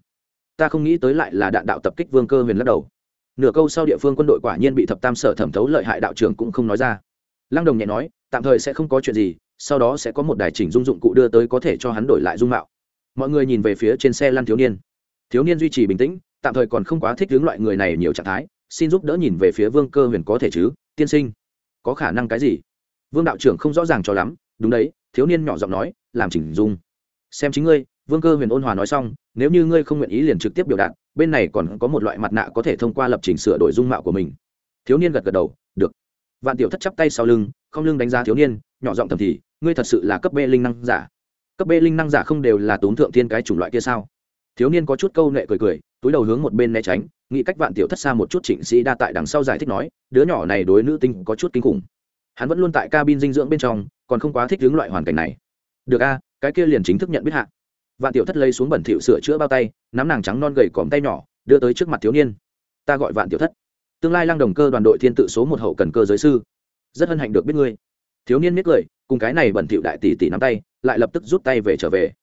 Ta không nghĩ tới lại là đạn đạo tập kích vương cơ huyền lắc đầu. Nửa câu sau địa phương quân đội quả nhiên bị thập tam sở thẩm thấu lợi hại đạo trưởng cũng không nói ra. Lăng đồng nhẹ nói, tạm thời sẽ không có chuyện gì, sau đó sẽ có một đài chỉnh dung dụng cụ đưa tới có thể cho hắn đổi lại dung mạo. Mọi người nhìn về phía trên xe lăn thiếu niên. Thiếu niên duy trì bình tĩnh, tạm thời còn không quá thích hướng loại người này nhiều trạng thái, xin giúp đỡ nhìn về phía vương cơ huyền có thể chứ, tiên sinh. Có khả năng cái gì? Vương đạo trưởng không rõ ràng cho lắm, đúng đấy thiếu niên nhỏ giọng nói, làm chỉnh dung. Xem chính ngươi, vương cơ huyền ôn hòa nói xong, nếu như ngươi không nguyện ý liền trực tiếp biểu đạt, bên này còn có một loại mặt nạ có thể thông qua lập trình sửa đổi dung mạo của mình. Thiếu niên gật gật đầu, được. Vạn tiểu thất chắp tay sau lưng, không lưng đánh giá thiếu niên, nhỏ giọng thầm thì, ngươi thật sự là cấp b linh năng giả. Cấp b linh năng giả không đều là tốn thượng thiên cái chủng loại kia sao? Thiếu niên có chút câu nệ cười cười, túi đầu hướng một bên né tránh, nghĩ cách vạn tiểu thất xa một chút trịnh sĩ đa tại đằng sau giải thích nói, đứa nhỏ này đối nữ tinh có chút kinh khủng. Hắn vẫn luôn tại cabin dinh dưỡng bên trong còn không quá thích hướng loại hoàn cảnh này. Được a, cái kia liền chính thức nhận biết hạ. Vạn tiểu thất lấy xuống bẩn thỉu sửa chữa bao tay, nắm nàng trắng non gầy còm tay nhỏ, đưa tới trước mặt thiếu niên. Ta gọi vạn tiểu thất. Tương lai lăng đồng cơ đoàn đội thiên tự số một hậu cần cơ giới sư. Rất hân hạnh được biết ngươi. Thiếu niên miết cười, cùng cái này bẩn thỉu đại tỷ tỷ nắm tay, lại lập tức rút tay về trở về.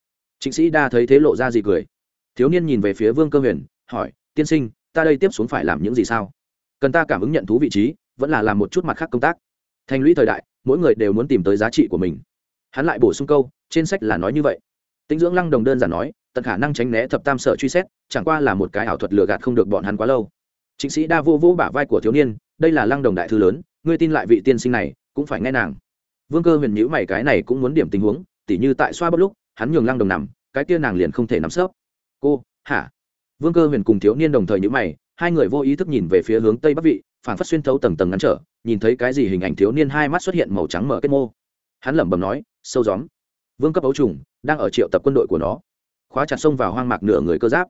Chính sĩ đa thấy thế lộ ra gì cười. Thiếu niên nhìn về phía vương cơ huyền, hỏi, tiên sinh, ta đây tiếp xuống phải làm những gì sao? Cần ta cảm ứng nhận thú vị trí, vẫn là làm một chút mặt khác công tác thành lũy thời đại, mỗi người đều muốn tìm tới giá trị của mình. Hắn lại bổ sung câu, trên sách là nói như vậy. Tinh dưỡng lăng đồng đơn giản nói, tận khả năng tránh né thập tam sở truy xét, chẳng qua là một cái ảo thuật lừa gạt không được bọn hắn quá lâu. Chính sĩ đa vô vô bả vai của thiếu niên, đây là lăng đồng đại thư lớn, ngươi tin lại vị tiên sinh này, cũng phải nghe nàng. Vương cơ huyền nhữ mày cái này cũng muốn điểm tình huống, tỉ như tại xoa bốc lúc, hắn nhường lăng đồng nằm, cái kia nàng liền không thể nắm sớp cô, hả? Vương cơ huyền cùng thiếu niên đồng thời nhữ mày, hai người vô ý thức nhìn về phía hướng tây bắc vị phản phát xuyên thấu tầng tầng ngăn trở, nhìn thấy cái gì hình ảnh thiếu niên hai mắt xuất hiện màu trắng mở kết mô. Hắn lẩm bẩm nói, sâu gióm, vương cấp ấu trùng, đang ở triệu tập quân đội của nó. Khóa chặt sông vào hoang mạc nửa người cơ giáp.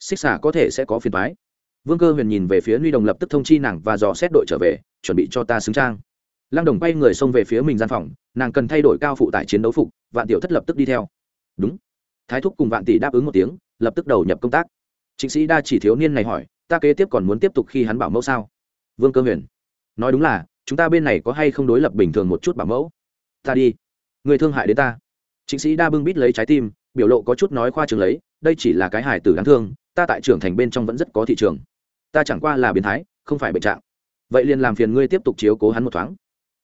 Xích xả có thể sẽ có phiền thoái vương cơ huyền nhìn về phía nuy đồng lập tức thông chi nàng và dò xét đội trở về, chuẩn bị cho ta xứng trang. Lăng đồng quay người xông về phía mình gian phòng, nàng cần thay đổi cao phụ tải chiến đấu phục, vạn tiểu thất lập tức đi theo. Đúng. Thái thúc cùng vạn tỷ đáp ứng một tiếng, lập tức đầu nhập công tác. Chính sĩ đa chỉ thiếu niên này hỏi, ta kế tiếp còn muốn tiếp tục khi hắn bảo mẫu sao? Vương cơ huyền. Nói đúng là, chúng ta bên này có hay không đối lập bình thường một chút bảo mẫu? Ta đi. Người thương hại đến ta. Chính sĩ đa bưng bít lấy trái tim, biểu lộ có chút nói khoa trường lấy, đây chỉ là cái hài tử đáng thương, ta tại trưởng thành bên trong vẫn rất có thị trường. Ta chẳng qua là biến thái, không phải bệnh trạng. Vậy liền làm phiền ngươi tiếp tục chiếu cố hắn một thoáng.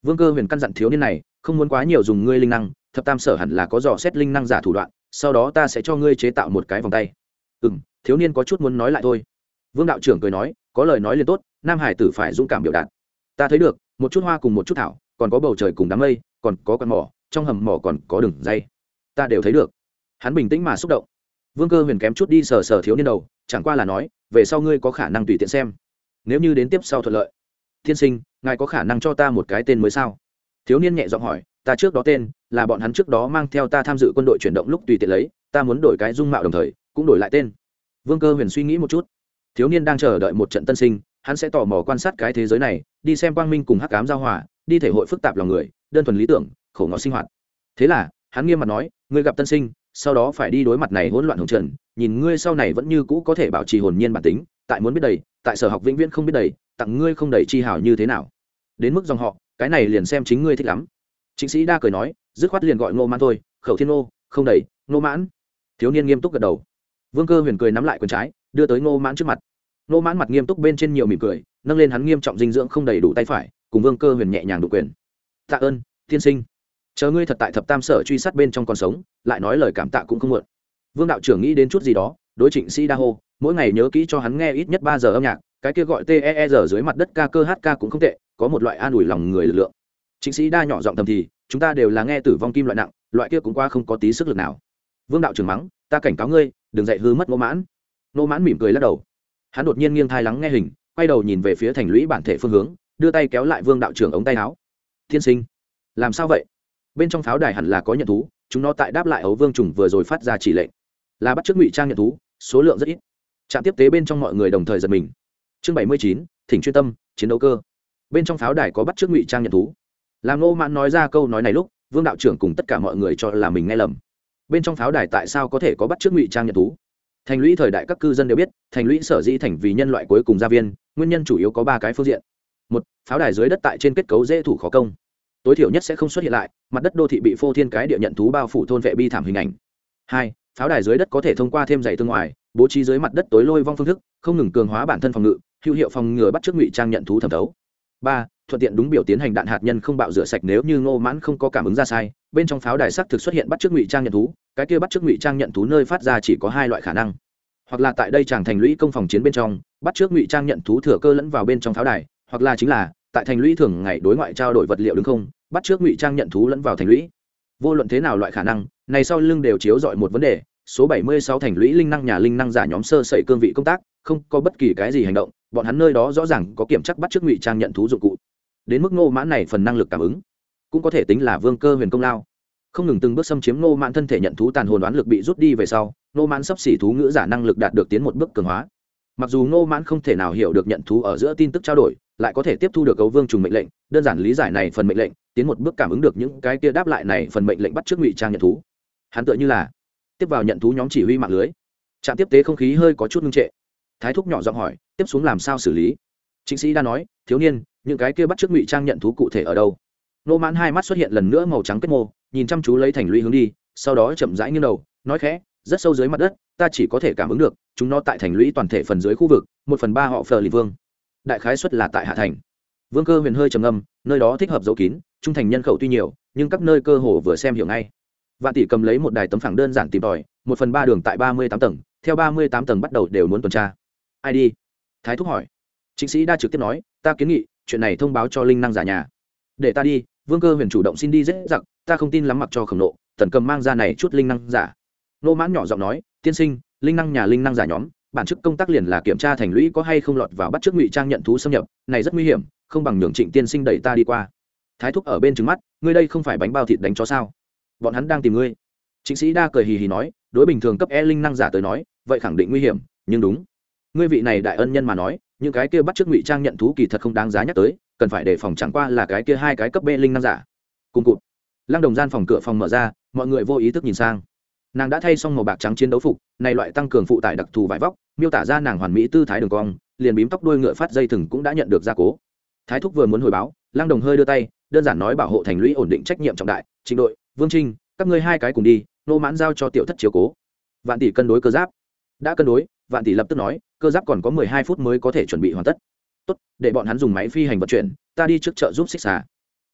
Vương cơ huyền căn dặn thiếu niên này, không muốn quá nhiều dùng ngươi linh năng, thập tam sở hẳn là có dò xét linh năng giả thủ đoạn, sau đó ta sẽ cho ngươi chế tạo một cái vòng tay. Ừ m thiếu niên có chút muốn nói lại thôi. Vương đạo trưởng cười nói có lời nói liền tốt, nam hải tử phải dũng cảm biểu đạt. Ta thấy được, một chút hoa cùng một chút thảo, còn có bầu trời cùng đám mây, còn có con mỏ, trong hầm mỏ còn có đường dây. Ta đều thấy được. Hắn bình tĩnh mà xúc động. Vương cơ huyền kém chút đi sờ sờ thiếu niên đầu, chẳng qua là nói, về sau ngươi có khả năng tùy tiện xem. Nếu như đến tiếp sau thuận lợi. Tiên sinh, ngài có khả năng cho ta một cái tên mới sao? Thiếu niên nhẹ giọng hỏi, ta trước đó tên, là bọn hắn trước đó mang theo ta tham dự quân đội chuyển động lúc tùy tiện lấy, ta muốn đổi cái dung mạo đồng thời, cũng đổi lại tên. Vương cơ huyền suy nghĩ một chút thiếu niên đang chờ đợi một trận tân sinh, hắn sẽ tò mò quan sát cái thế giới này, đi xem quang minh cùng hắc cám giao hòa, đi thể hội phức tạp lòng người, đơn thuần lý tưởng, khổ ngọ sinh hoạt. Thế là, hắn nghiêm mặt nói, ngươi gặp tân sinh, sau đó phải đi đối mặt này hỗn loạn hồng trần, nhìn ngươi sau này vẫn như cũ có thể bảo trì hồn nhiên bản tính, tại muốn biết đầy, tại sở học vĩnh viễn không biết đầy, tặng ngươi không đầy chi hảo như thế nào. Đến mức dòng họ, cái này liền xem chính ngươi thích lắm. Chính sĩ đa cười nói, dứt khoát liền gọi ngô mãn thôi, khẩu thiên ngô, không đầy, ngô mãn. Thiếu niên nghiêm túc gật đầu. Vương cơ huyền cười nắm lại quần trái đưa tới ngô mãn trước mặt. Ngô mãn mặt nghiêm túc bên trên nhiều mỉm cười, nâng lên hắn nghiêm trọng dinh dưỡng không đầy đủ tay phải, cùng vương cơ huyền nhẹ nhàng đủ quyền. Tạ ơn, tiên sinh. Chờ ngươi thật tại thập tam sở truy sát bên trong còn sống, lại nói lời cảm tạ cũng không muộn. Vương đạo trưởng nghĩ đến chút gì đó, đối trịnh sĩ đa hô, mỗi ngày nhớ kỹ cho hắn nghe ít nhất ba giờ âm nhạc, cái kia gọi te e dưới mặt đất ca cơ hát ca cũng không tệ, có một loại an ủi lòng người lực lượng. Trịnh sĩ đa nhỏ giọng thầm thì, chúng ta đều là nghe tử vong kim loại nặng, loại kia cũng qua không có tí sức lực nào. Vương đạo trưởng mắng, ta cảnh cáo ngươi, đừng dạy hư mất nô mãn nô mãn mỉm cười lắc đầu. Hắn đột nhiên nghiêng thai lắng nghe hình, quay đầu nhìn về phía thành lũy bản thể phương hướng, đưa tay kéo lại vương đạo trưởng ống tay áo. Thiên sinh, làm sao vậy? Bên trong pháo đài hẳn là có nhận thú, chúng nó tại đáp lại ấu vương trùng vừa rồi phát ra chỉ lệnh. Là bắt chước ngụy trang nhận thú, số lượng rất ít. Trạm tiếp tế bên trong mọi người đồng thời giật mình. Chương bảy mươi chín, thỉnh chuyên tâm, chiến đấu cơ. Bên trong pháo đài có bắt chước ngụy trang nhận thú. Làm nô mãn nói ra câu nói này lúc, vương đạo trưởng cùng tất cả mọi người cho là mình nghe lầm. Bên trong pháo đài tại sao có thể có bắt chước ngụy trang nhận thú? Thành lũy thời đại các cư dân đều biết, thành lũy sở dĩ thành vì nhân loại cuối cùng gia viên, nguyên nhân chủ yếu có ba cái phương diện. Một, pháo đài dưới đất tại trên kết cấu dễ thủ khó công. Tối thiểu nhất sẽ không xuất hiện lại, mặt đất đô thị bị phô thiên cái địa nhận thú bao phủ thôn vệ bi thảm hình ảnh. Hai, pháo đài dưới đất có thể thông qua thêm dày tương ngoài, bố trí dưới mặt đất tối lôi vong phương thức, không ngừng cường hóa bản thân phòng ngự, hữu hiệu phòng ngừa bắt trước ngụy trang nhận thú thẩm thấu. Ba, thuận tiện đúng biểu tiến hành đạn hạt nhân không bạo rửa sạch nếu như ngô mãn không có cảm ứng ra sai, bên trong pháo đài sắc thực xuất hiện bắt trước ngụy trang nhận thú cái kia bắt trước ngụy trang nhận thú nơi phát ra chỉ có hai loại khả năng. Hoặc là tại đây chàng thành lũy công phòng chiến bên trong, bắt trước ngụy trang nhận thú thừa cơ lẫn vào bên trong pháo đài, hoặc là chính là tại thành lũy thường ngày đối ngoại trao đổi vật liệu đứng không, bắt trước ngụy trang nhận thú lẫn vào thành lũy. Vô luận thế nào loại khả năng, này sau lưng đều chiếu dọi một vấn đề, số 76 thành lũy linh năng nhà linh năng giả nhóm sơ sẩy cương vị công tác, không có bất kỳ cái gì hành động, bọn hắn nơi đó rõ ràng có kiểm chắc bắt trước ngụy trang nhận thú dụng cụ. Đến mức ngô mãn này phần năng lực cảm ứng, cũng có thể tính là vương cơ huyền công lao không ngừng từng bước xâm chiếm Nô mãn thân thể nhận thú tàn hồn đoán lực bị rút đi về sau Nô mãn sắp xỉ thú ngữ giả năng lực đạt được tiến một bước cường hóa. Mặc dù Nô mãn không thể nào hiểu được nhận thú ở giữa tin tức trao đổi, lại có thể tiếp thu được gấu vương trùng mệnh lệnh, đơn giản lý giải này phần mệnh lệnh, tiến một bước cảm ứng được những cái kia đáp lại này phần mệnh lệnh bắt trước ngụy trang nhận thú. Hắn tựa như là tiếp vào nhận thú nhóm chỉ huy mạng lưới. Trạm tiếp tế không khí hơi có chút ngưng trệ. Thái thúc nhỏ giọng hỏi, tiếp xuống làm sao xử lý? Chính sĩ đã nói, thiếu niên, những cái kia bắt trước ngụy trang nhận thú cụ thể ở đâu? Nô mãn hai mắt xuất hiện lần nữa màu trắng kết mô nhìn chăm chú lấy thành lũy hướng đi, sau đó chậm rãi nghiêng đầu, nói khẽ, rất sâu dưới mặt đất, ta chỉ có thể cảm ứng được, chúng nó tại thành lũy toàn thể phần dưới khu vực, một phần ba họ phờ lì vương. Đại khái xuất là tại hạ thành. Vương cơ huyền hơi trầm ngâm, nơi đó thích hợp dấu kín, trung thành nhân khẩu tuy nhiều, nhưng các nơi cơ hồ vừa xem hiểu ngay. Vạn tỷ cầm lấy một đài tấm phẳng đơn giản tìm tòi, một phần ba đường tại ba mươi tám tầng, theo ba mươi tám tầng bắt đầu đều muốn tuần tra. Ai đi? Thái thúc hỏi. Chính sĩ đa trực tiếp nói, ta kiến nghị, chuyện này thông báo cho linh năng giả nhà. Để ta đi, vương cơ huyền chủ động xin đi dễ dặc ta không tin lắm mặc cho khổng nộ, tần cầm mang ra này chút linh năng giả. Nô mãn nhỏ giọng nói, tiên sinh, linh năng nhà linh năng giả nhóm, bản chức công tác liền là kiểm tra thành lũy có hay không lọt vào bắt chức ngụy trang nhận thú xâm nhập, này rất nguy hiểm, không bằng nhường trịnh tiên sinh đẩy ta đi qua. Thái thúc ở bên trứng mắt, ngươi đây không phải bánh bao thịt đánh chó sao? Bọn hắn đang tìm ngươi. Chính sĩ đa cười hì hì nói, đối bình thường cấp e linh năng giả tới nói, vậy khẳng định nguy hiểm, nhưng đúng. Ngươi vị này đại ân nhân mà nói, những cái kia bắt chức ngụy trang nhận thú kỳ thật không đáng giá nhắc tới, cần phải đề phòng chẳng qua là cái kia hai cái cấp b linh năng giả. Cùng cụt lăng đồng gian phòng cửa phòng mở ra, mọi người vô ý thức nhìn sang. Nàng đã thay xong màu bạc trắng chiến đấu phục, này loại tăng cường phụ tải đặc thù vải vóc, miêu tả ra nàng hoàn mỹ tư thái đường cong, liền bím tóc đuôi ngựa phát dây thừng cũng đã nhận được gia cố. Thái thúc vừa muốn hồi báo, lăng đồng hơi đưa tay, đơn giản nói bảo hộ thành lũy ổn định trách nhiệm trọng đại, trình đội, vương trinh, các ngươi hai cái cùng đi, nô mãn giao cho tiểu thất chiếu cố. Vạn tỷ cân đối cơ giáp. Đã cân đối, vạn tỷ lập tức nói, cơ giáp còn có mười hai phút mới có thể chuẩn bị hoàn tất. Tốt, để bọn hắn dùng máy phi hành vận chuyển, ta đi trước chợ giúp xích xà.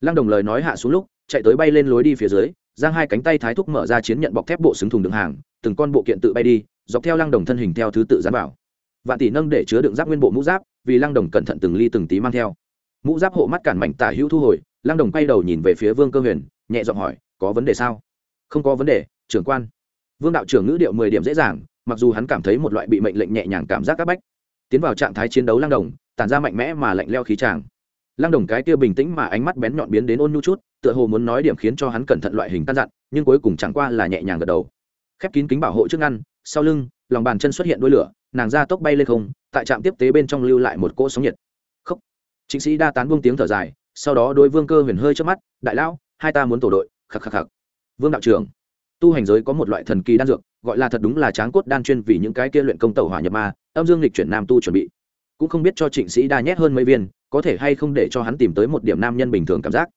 Lăng đồng lời nói hạ xuống lúc chạy tới bay lên lối đi phía dưới, giang hai cánh tay thái thúc mở ra chiến nhận bọc thép bộ xứng thùng đường hàng, từng con bộ kiện tự bay đi, dọc theo lăng đồng thân hình theo thứ tự dán vào. Vạn tỷ nâng để chứa đựng giáp nguyên bộ mũ giáp, vì lăng đồng cẩn thận từng ly từng tí mang theo. Mũ giáp hộ mắt cản mảnh tả hữu thu hồi, lăng đồng quay đầu nhìn về phía vương cơ huyền, nhẹ giọng hỏi, có vấn đề sao? Không có vấn đề, trưởng quan. Vương đạo trưởng ngữ điệu mười điểm dễ dàng, mặc dù hắn cảm thấy một loại bị mệnh lệnh nhẹ nhàng cảm giác áp bách. Tiến vào trạng thái chiến đấu lăng đồng tàn ra mạnh mẽ mà lạnh leo khí tràng lăng đồng cái kia bình tĩnh mà ánh mắt bén nhọn biến đến ôn nhu chút, tựa hồ muốn nói điểm khiến cho hắn cẩn thận loại hình căn dặn, nhưng cuối cùng chẳng qua là nhẹ nhàng gật đầu. Khép kín kính bảo hộ trước ngăn, sau lưng, lòng bàn chân xuất hiện đuôi lửa, nàng ra tốc bay lên không, tại trạm tiếp tế bên trong lưu lại một cỗ sóng nhiệt. Khốc. Chính sĩ đa tán buông tiếng thở dài, sau đó đôi vương cơ huyền hơi trước mắt, đại lão, hai ta muốn tổ đội. Khắc khắc khắc. Vương đạo trưởng. Tu hành giới có một loại thần kỳ đan dược, gọi là thật đúng là tráng cốt đan chuyên vì những cái kia luyện công tẩu hỏa nhập ma, âm dương lịch chuyển nam tu chuẩn bị. Cũng không biết cho trịnh sĩ đa nhét hơn mấy viên có thể hay không để cho hắn tìm tới một điểm nam nhân bình thường cảm giác?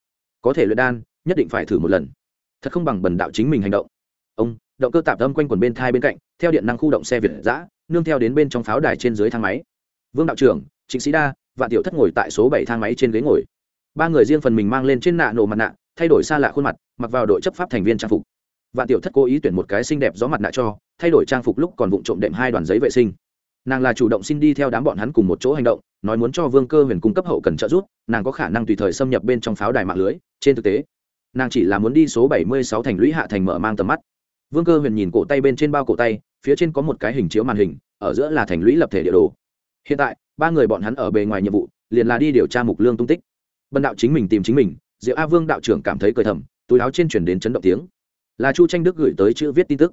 Có thể luyện đan, nhất định phải thử một lần. Thật không bằng bần đạo chính mình hành động. Ông, động cơ tạp âm quanh quần bên thai bên cạnh, theo điện năng khu động xe việt giã nương theo đến bên trong pháo đài trên dưới thang máy. Vương đạo trưởng, trịnh sĩ đa và tiểu thất ngồi tại số bảy thang máy trên ghế ngồi. Ba người riêng phần mình mang lên trên nạ nổ mặt nạ, thay đổi xa lạ khuôn mặt, mặc vào đội chấp pháp thành viên trang phục. Vạn tiểu thất cố ý tuyển một cái xinh đẹp gió mặt nạ cho, thay đổi trang phục lúc còn vụng trộm đệm hai đoàn giấy vệ sinh. Nàng là chủ động xin đi theo đám bọn hắn cùng một chỗ hành động nói muốn cho vương cơ huyền cung cấp hậu cần trợ giúp, nàng có khả năng tùy thời xâm nhập bên trong pháo đài mạng lưới, trên thực tế, nàng chỉ là muốn đi số bảy mươi sáu thành lũy hạ thành mở mang tầm mắt. Vương cơ huyền nhìn cổ tay bên trên bao cổ tay, phía trên có một cái hình chiếu màn hình, ở giữa là thành lũy lập thể địa đồ. Hiện tại, ba người bọn hắn ở bề ngoài nhiệm vụ, liền là đi điều tra mục lương tung tích. Bần đạo chính mình tìm chính mình, diệu a vương đạo trưởng cảm thấy cười thầm, túi áo trên chuyển đến chấn động tiếng. Là chu tranh đức gửi tới chữ viết tin tức.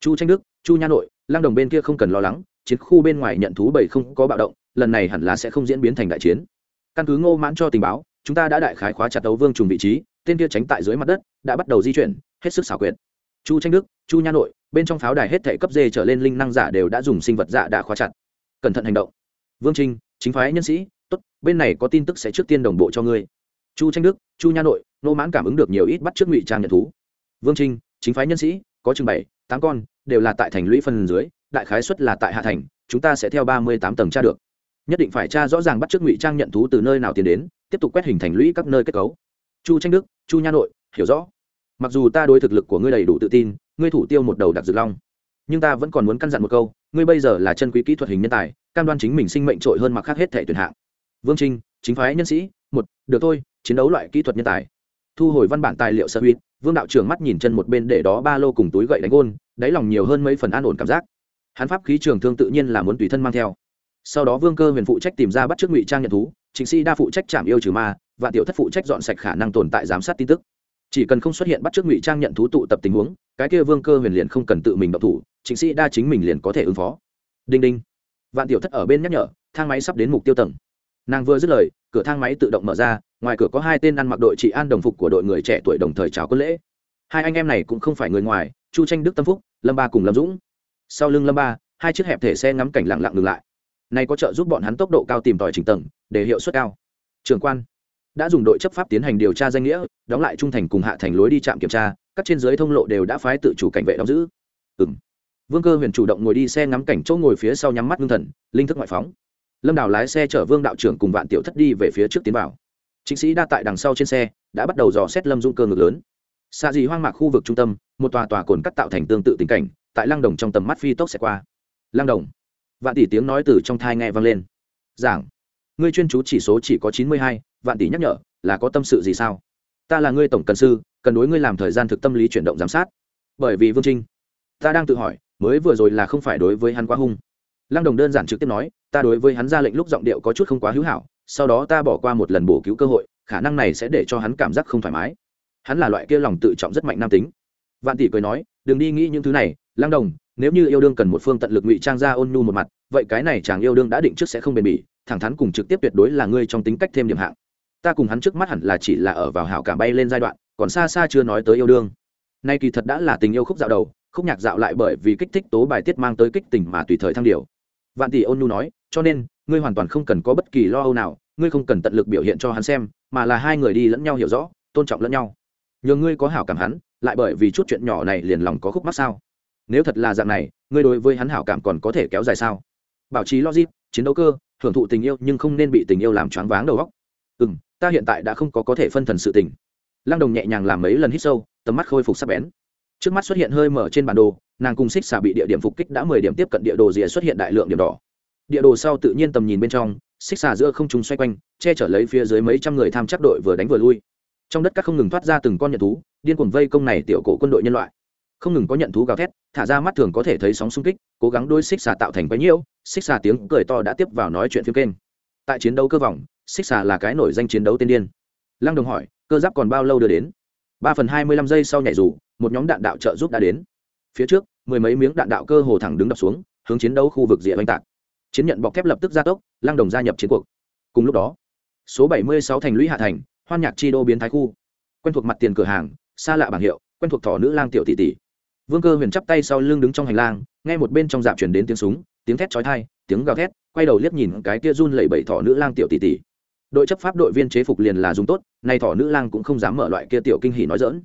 Chu tranh đức, chu nha nội lang đồng bên kia không cần lo lắng, chiến khu bên ngoài nhận thú bảy không có bạo động lần này hẳn là sẽ không diễn biến thành đại chiến. Căn cứ ngô mãn cho tình báo, chúng ta đã đại khái khóa chặt đấu vương trùng vị trí, tên kia tránh tại dưới mặt đất, đã bắt đầu di chuyển, hết sức xảo quyệt. Chu tranh đức, chu nha nội, bên trong pháo đài hết thể cấp dê trở lên linh năng giả đều đã dùng sinh vật dạ đã khóa chặt. Cẩn thận hành động. Vương trinh chính phái nhân sĩ, tốt, bên này có tin tức sẽ trước tiên đồng bộ cho ngươi. Chu tranh đức, chu nha nội nô mãn cảm ứng được nhiều ít bắt trước ngụy trang nhận thú. Vương trinh chính phái nhân sĩ, có chừng bảy, tám con, đều là tại thành lũy phần dưới, đại khái suất là tại hạ thành, chúng ta sẽ theo ba mươi tám tầng tra được nhất định phải tra rõ ràng bắt trước ngụy trang nhận thú từ nơi nào tiến đến, tiếp tục quét hình thành lũy các nơi kết cấu. Chu tranh đức, chu nha nội, hiểu rõ. Mặc dù ta đối thực lực của ngươi đầy đủ tự tin, ngươi thủ tiêu một đầu đặc dược long, nhưng ta vẫn còn muốn căn dặn một câu, ngươi bây giờ là chân quý kỹ thuật hình nhân tài, cam đoan chính mình sinh mệnh trội hơn mặc khác hết thể tuyển hạng. Vương trinh, chính phái nhân sĩ, một, được thôi, chiến đấu loại kỹ thuật nhân tài. Thu hồi văn bản tài liệu sơ huyết vương đạo trưởng mắt nhìn chân một bên để đó ba lô cùng túi gậy đánh gôn, đáy lòng nhiều hơn mấy phần an ổn cảm giác. Hắn pháp khí trường thương tự nhiên là muốn tùy thân mang theo sau đó vương cơ huyền phụ trách tìm ra bắt trước ngụy trang nhận thú chính sĩ đa phụ trách chạm yêu trừ ma, và tiểu thất phụ trách dọn sạch khả năng tồn tại giám sát tin tức. Chỉ cần không xuất hiện bắt trước ngụy trang nhận thú tụ tập tình huống, cái kia vương cơ huyền liền không cần tự mình động thủ chính sĩ đa chính mình liền có thể ứng phó. Đinh đinh. Vạn tiểu thất ở bên nhắc nhở, thang máy sắp đến mục tiêu tầng. Nàng vừa dứt lời, cửa thang máy tự động mở ra, ngoài cửa có hai tên ăn mặc đội chị an đồng phục của đội người trẻ tuổi đồng thời chào quân lễ. Hai anh em này cũng không phải người ngoài, chu tranh, đức tâm phúc, lâm ba cùng lâm dũng. Sau lưng lâm ba, hai chiếc hẹp thể xe ngắm cảnh lặng lặng ngừng lại này có trợ giúp bọn hắn tốc độ cao tìm tòi trình tầng, để hiệu suất cao. Trường quan đã dùng đội chấp pháp tiến hành điều tra danh nghĩa, đóng lại trung thành cùng hạ thành lối đi trạm kiểm tra, các trên dưới thông lộ đều đã phái tự chủ cảnh vệ đóng giữ. Ừ m vương cơ huyền chủ động ngồi đi xe ngắm cảnh chỗ ngồi phía sau nhắm mắt ngưng thần, linh thức ngoại phóng. Lâm đào lái xe chở vương đạo trưởng cùng vạn tiểu thất đi về phía trước tiến vào. Chính sĩ đa tại đằng sau trên xe, đã bắt đầu dò xét lâm dung cơ ngực lớn. Xa gì hoang mạc khu vực trung tâm, một tòa tòa cồn cắt tạo thành tương tự tình cảnh, tại lăng đồng trong tầm mắt phi tốc sẽ qua. Lăng đồng vạn tỷ tiếng nói từ trong thai nghe vang lên. Giảng. Ngươi chuyên chú chỉ số chỉ có chín mươi hai, vạn tỷ nhắc nhở, là có tâm sự gì sao? Ta là ngươi tổng cần sư, cần đối ngươi làm thời gian thực tâm lý chuyển động giám sát. Bởi vì vương trinh, ta đang tự hỏi, mới vừa rồi là không phải đối với hắn quá hung. Lăng đồng đơn giản trực tiếp nói, ta đối với hắn ra lệnh lúc giọng điệu có chút không quá hữu hảo, sau đó ta bỏ qua một lần bổ cứu cơ hội, khả năng này sẽ để cho hắn cảm giác không thoải mái. Hắn là loại kia lòng tự trọng rất mạnh nam tính. Vạn tỷ cười nói, đừng đi nghĩ những thứ này, lăng đồng nếu như yêu đương cần một phương tận lực ngụy trang ra ôn nhu một mặt, vậy cái này chàng yêu đương đã định trước sẽ không bền bỉ, thẳng thắn cùng trực tiếp tuyệt đối là ngươi trong tính cách thêm điểm hạng. Ta cùng hắn trước mắt hẳn là chỉ là ở vào hảo cảm bay lên giai đoạn, còn xa xa chưa nói tới yêu đương. Nay kỳ thật đã là tình yêu khúc dạo đầu, khúc nhạc dạo lại bởi vì kích thích tố bài tiết mang tới kích tình mà tùy thời thăng điều vạn tỷ ôn nhu nói, cho nên, ngươi hoàn toàn không cần có bất kỳ lo âu nào, ngươi không cần tận lực biểu hiện cho hắn xem, mà là hai người đi lẫn nhau hiểu rõ, tôn trọng lẫn nhau. Nhờ ngươi có hảo cảm hắn, lại bởi vì chút chuyện nhỏ này liền lòng có khúc mắc sao? Nếu thật là dạng này, ngươi đối với hắn hảo cảm còn có thể kéo dài sao? Bảo trì logic, chiến đấu cơ, hưởng thụ tình yêu nhưng không nên bị tình yêu làm choáng váng đầu óc. Ừ m ta hiện tại đã không có có thể phân thần sự tình. Lăng đồng nhẹ nhàng làm mấy lần hít sâu, tầm mắt khôi phục sắc bén. Trước mắt xuất hiện hơi mở trên bản đồ, nàng cùng xích xà bị địa điểm phục kích đã mười điểm tiếp cận địa đồ rìa xuất hiện đại lượng điểm đỏ. Địa đồ sau tự nhiên tầm nhìn bên trong xích xà giữa không trung xoay quanh, che chở lấy phía dưới mấy trăm người tham chắc đội vừa đánh vừa lui. Trong đất các không ngừng thoát ra từng con nhật thú, điên cuồng vây công này tiểu cổ quân đội nhân loại không ngừng có nhận thú gào thét, thả ra mắt thường có thể thấy sóng xung kích, cố gắng đôi xích xà tạo thành quái nhiễu, xích xà tiếng cười to đã tiếp vào nói chuyện phim kênh. Tại chiến đấu cơ vòng, xích xà là cái nổi danh chiến đấu tiên điên. Lăng đồng hỏi, cơ giáp còn bao lâu đưa đến? Ba phần hai mươi lăm giây sau nhảy dù, một nhóm đạn đạo trợ giúp đã đến. Phía trước, mười mấy miếng đạn đạo cơ hồ thẳng đứng đập xuống, hướng chiến đấu khu vực địa oanh tạc. Chiến nhận bọc thép lập tức gia tốc, lăng đồng gia nhập chiến cuộc. Cùng lúc đó, số bảy mươi sáu thành lũy hạ thành, hoan nhạc chi đô biến thái khu. Quen thuộc mặt tiền cửa hàng, xa lạ bảng hiệu, quen thuộc thỏ nữ lang tiểu tỷ tỷ vương cơ huyền chắp tay sau lưng đứng trong hành lang, nghe một bên trong dạp chuyển đến tiếng súng, tiếng thét chói thai tiếng gào thét, quay đầu liếc nhìn cái kia run lẩy bẩy thỏ nữ lang tiểu tỷ tỷ. Đội chấp pháp đội viên chế phục liền là dùng tốt, nay thỏ nữ lang cũng không dám mở loại kia tiểu kinh hỉ nói dỡn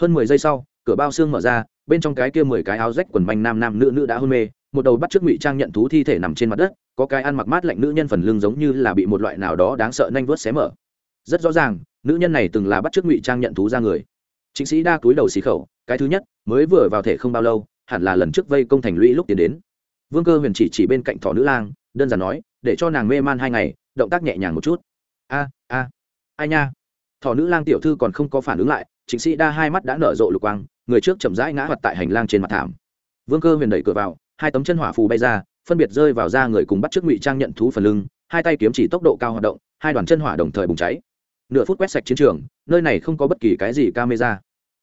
hơn mười giây sau, cửa bao xương mở ra, bên trong cái kia mười cái áo rách quần manh nam nam nữ nữ đã hôn mê, một đầu bắt trước ngụy trang nhận thú thi thể nằm trên mặt đất, có cái ăn mặc mát lạnh nữ nhân phần lưng giống như là bị một loại nào đó đáng sợ nhanh vớt xé mở. Rất rõ ràng, nữ nhân này từng là bắt trước ngụy trang nhận thú ra người. Chính sĩ đa cúi đầu xì khẩu cái thứ nhất, mới vừa vào thể không bao lâu, hẳn là lần trước vây công thành lũy lúc tiến đến. Vương cơ huyền chỉ chỉ bên cạnh thỏ nữ lang, đơn giản nói, để cho nàng mê man hai ngày, động tác nhẹ nhàng một chút. A a, ai nha? Thỏ nữ lang tiểu thư còn không có phản ứng lại, chính sĩ đa hai mắt đã nở rộ lục quang, người trước chậm rãi ngã hoạt tại hành lang trên mặt thảm. Vương cơ huyền đẩy cửa vào, hai tấm chân hỏa phù bay ra, phân biệt rơi vào da người cùng bắt trước ngụy trang nhận thú phần lưng, hai tay kiếm chỉ tốc độ cao hoạt động, hai đoàn chân hỏa đồng thời bùng cháy. Nửa phút quét sạch chiến trường, nơi này không có bất kỳ cái gì camera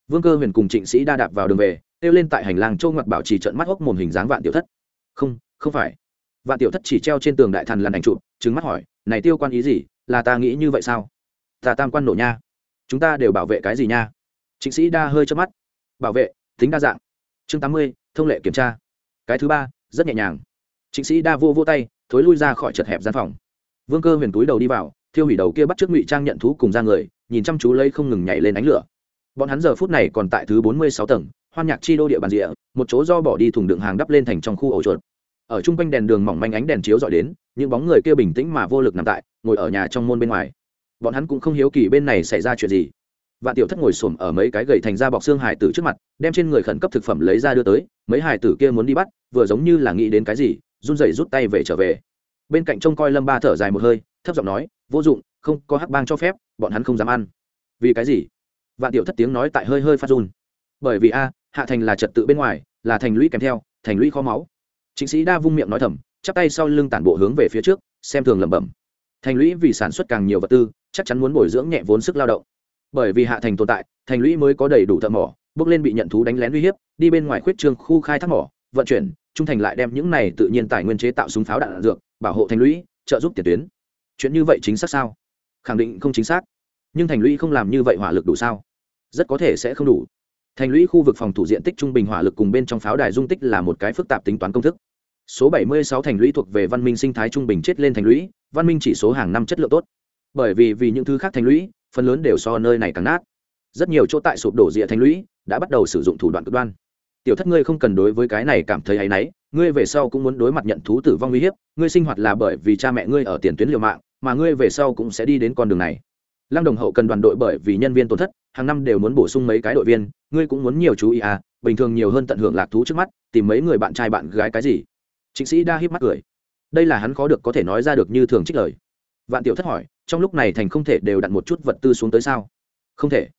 vương cơ huyền cùng trịnh sĩ đa đạp vào đường về, kêu lên tại hành lang châu ngoặt bảo trì trận mắt hốc mồm hình dáng vạn tiểu thất. Không không phải. Vạn tiểu thất chỉ treo trên tường đại thần làn ảnh trụ trứng mắt hỏi, này tiêu quan ý gì? Là ta nghĩ như vậy sao? Ta tam quan nổ nha. Chúng ta đều bảo vệ cái gì nha? Trịnh sĩ đa hơi chớp mắt. Bảo vệ, tính đa dạng. Chương tám mươi, thông lệ kiểm tra. Cái thứ ba, rất nhẹ nhàng. Trịnh sĩ đa vô vô tay, thối lui ra khỏi chật hẹp gian phòng. Vương cơ huyền túi đầu đi vào, thiêu hủy đầu kia bắt trước ngụy trang nhận thú cùng ra người, nhìn chăm chú lấy không ngừng nhảy lên ánh lửa bọn hắn giờ phút này còn tại thứ bốn mươi sáu tầng, hoan nhạc chi đô địa bàn rịa một chỗ do bỏ đi thùng đựng hàng đắp lên thành trong khu ổ chuột. Ở chung quanh đèn đường mỏng manh ánh đèn chiếu dọi đến, những bóng người kia bình tĩnh mà vô lực nằm tại, ngồi ở nhà trong môn bên ngoài. Bọn hắn cũng không hiếu kỳ bên này xảy ra chuyện gì. Vạn tiểu thất ngồi xổm ở mấy cái gậy thành ra bọc xương hải tử trước mặt, đem trên người khẩn cấp thực phẩm lấy ra đưa tới, mấy hải tử kia muốn đi bắt, vừa giống như là nghĩ đến cái gì, run rẩy rút tay về trở về. Bên cạnh trông coi lâm ba thở dài một hơi, thấp giọng nói, vô dụng, không có hắc bang cho phép, bọn hắn không dám ăn. Vì cái gì? Vạn tiểu thất tiếng nói tại hơi hơi phát run. Bởi vì a hạ thành là trật tự bên ngoài là thành lũy kèm theo thành lũy kho máu. Chính sĩ đa vung miệng nói thầm chắp tay sau lưng tản bộ hướng về phía trước xem thường lẩm bẩm. Thành lũy vì sản xuất càng nhiều vật tư chắc chắn muốn bồi dưỡng nhẹ vốn sức lao động. Bởi vì hạ thành tồn tại thành lũy mới có đầy đủ thợ mỏ bước lên bị nhận thú đánh lén uy hiếp đi bên ngoài khuyết trương khu khai thác mỏ vận chuyển trung thành lại đem những này tự nhiên tài nguyên chế tạo súng pháo đạn, đạn dược bảo hộ thành lũy trợ giúp tiền tuyến. Chuyện như vậy chính xác sao? Khẳng định không chính xác nhưng thành lũy không làm như vậy hỏa lực đủ sao? Rất có thể sẽ không đủ. Thành lũy khu vực phòng thủ diện tích trung bình hỏa lực cùng bên trong pháo đài dung tích là một cái phức tạp tính toán công thức. Số 76 thành lũy thuộc về văn minh sinh thái trung bình chết lên thành lũy, văn minh chỉ số hàng năm chất lượng tốt. Bởi vì vì những thứ khác thành lũy, phần lớn đều so nơi này càng nát. Rất nhiều chỗ tại sụp đổ rìa thành lũy, đã bắt đầu sử dụng thủ đoạn cực đoan. Tiểu thất ngươi không cần đối với cái này cảm thấy áy náy, ngươi về sau cũng muốn đối mặt nhận thú tử vong uy hiếp, ngươi sinh hoạt là bởi vì cha mẹ ngươi ở tiền tuyến liều mạng, mà ngươi về sau cũng sẽ đi đến con đường này lăng đồng hậu cần đoàn đội bởi vì nhân viên tổn thất, hàng năm đều muốn bổ sung mấy cái đội viên, ngươi cũng muốn nhiều chú ý à bình thường nhiều hơn tận hưởng lạc thú trước mắt, tìm mấy người bạn trai bạn gái cái gì? Chính sĩ đa hiếp mắt cười. Đây là hắn khó được có thể nói ra được như thường trích lời. Vạn tiểu thất hỏi, trong lúc này thành không thể đều đặt một chút vật tư xuống tới sao? Không thể.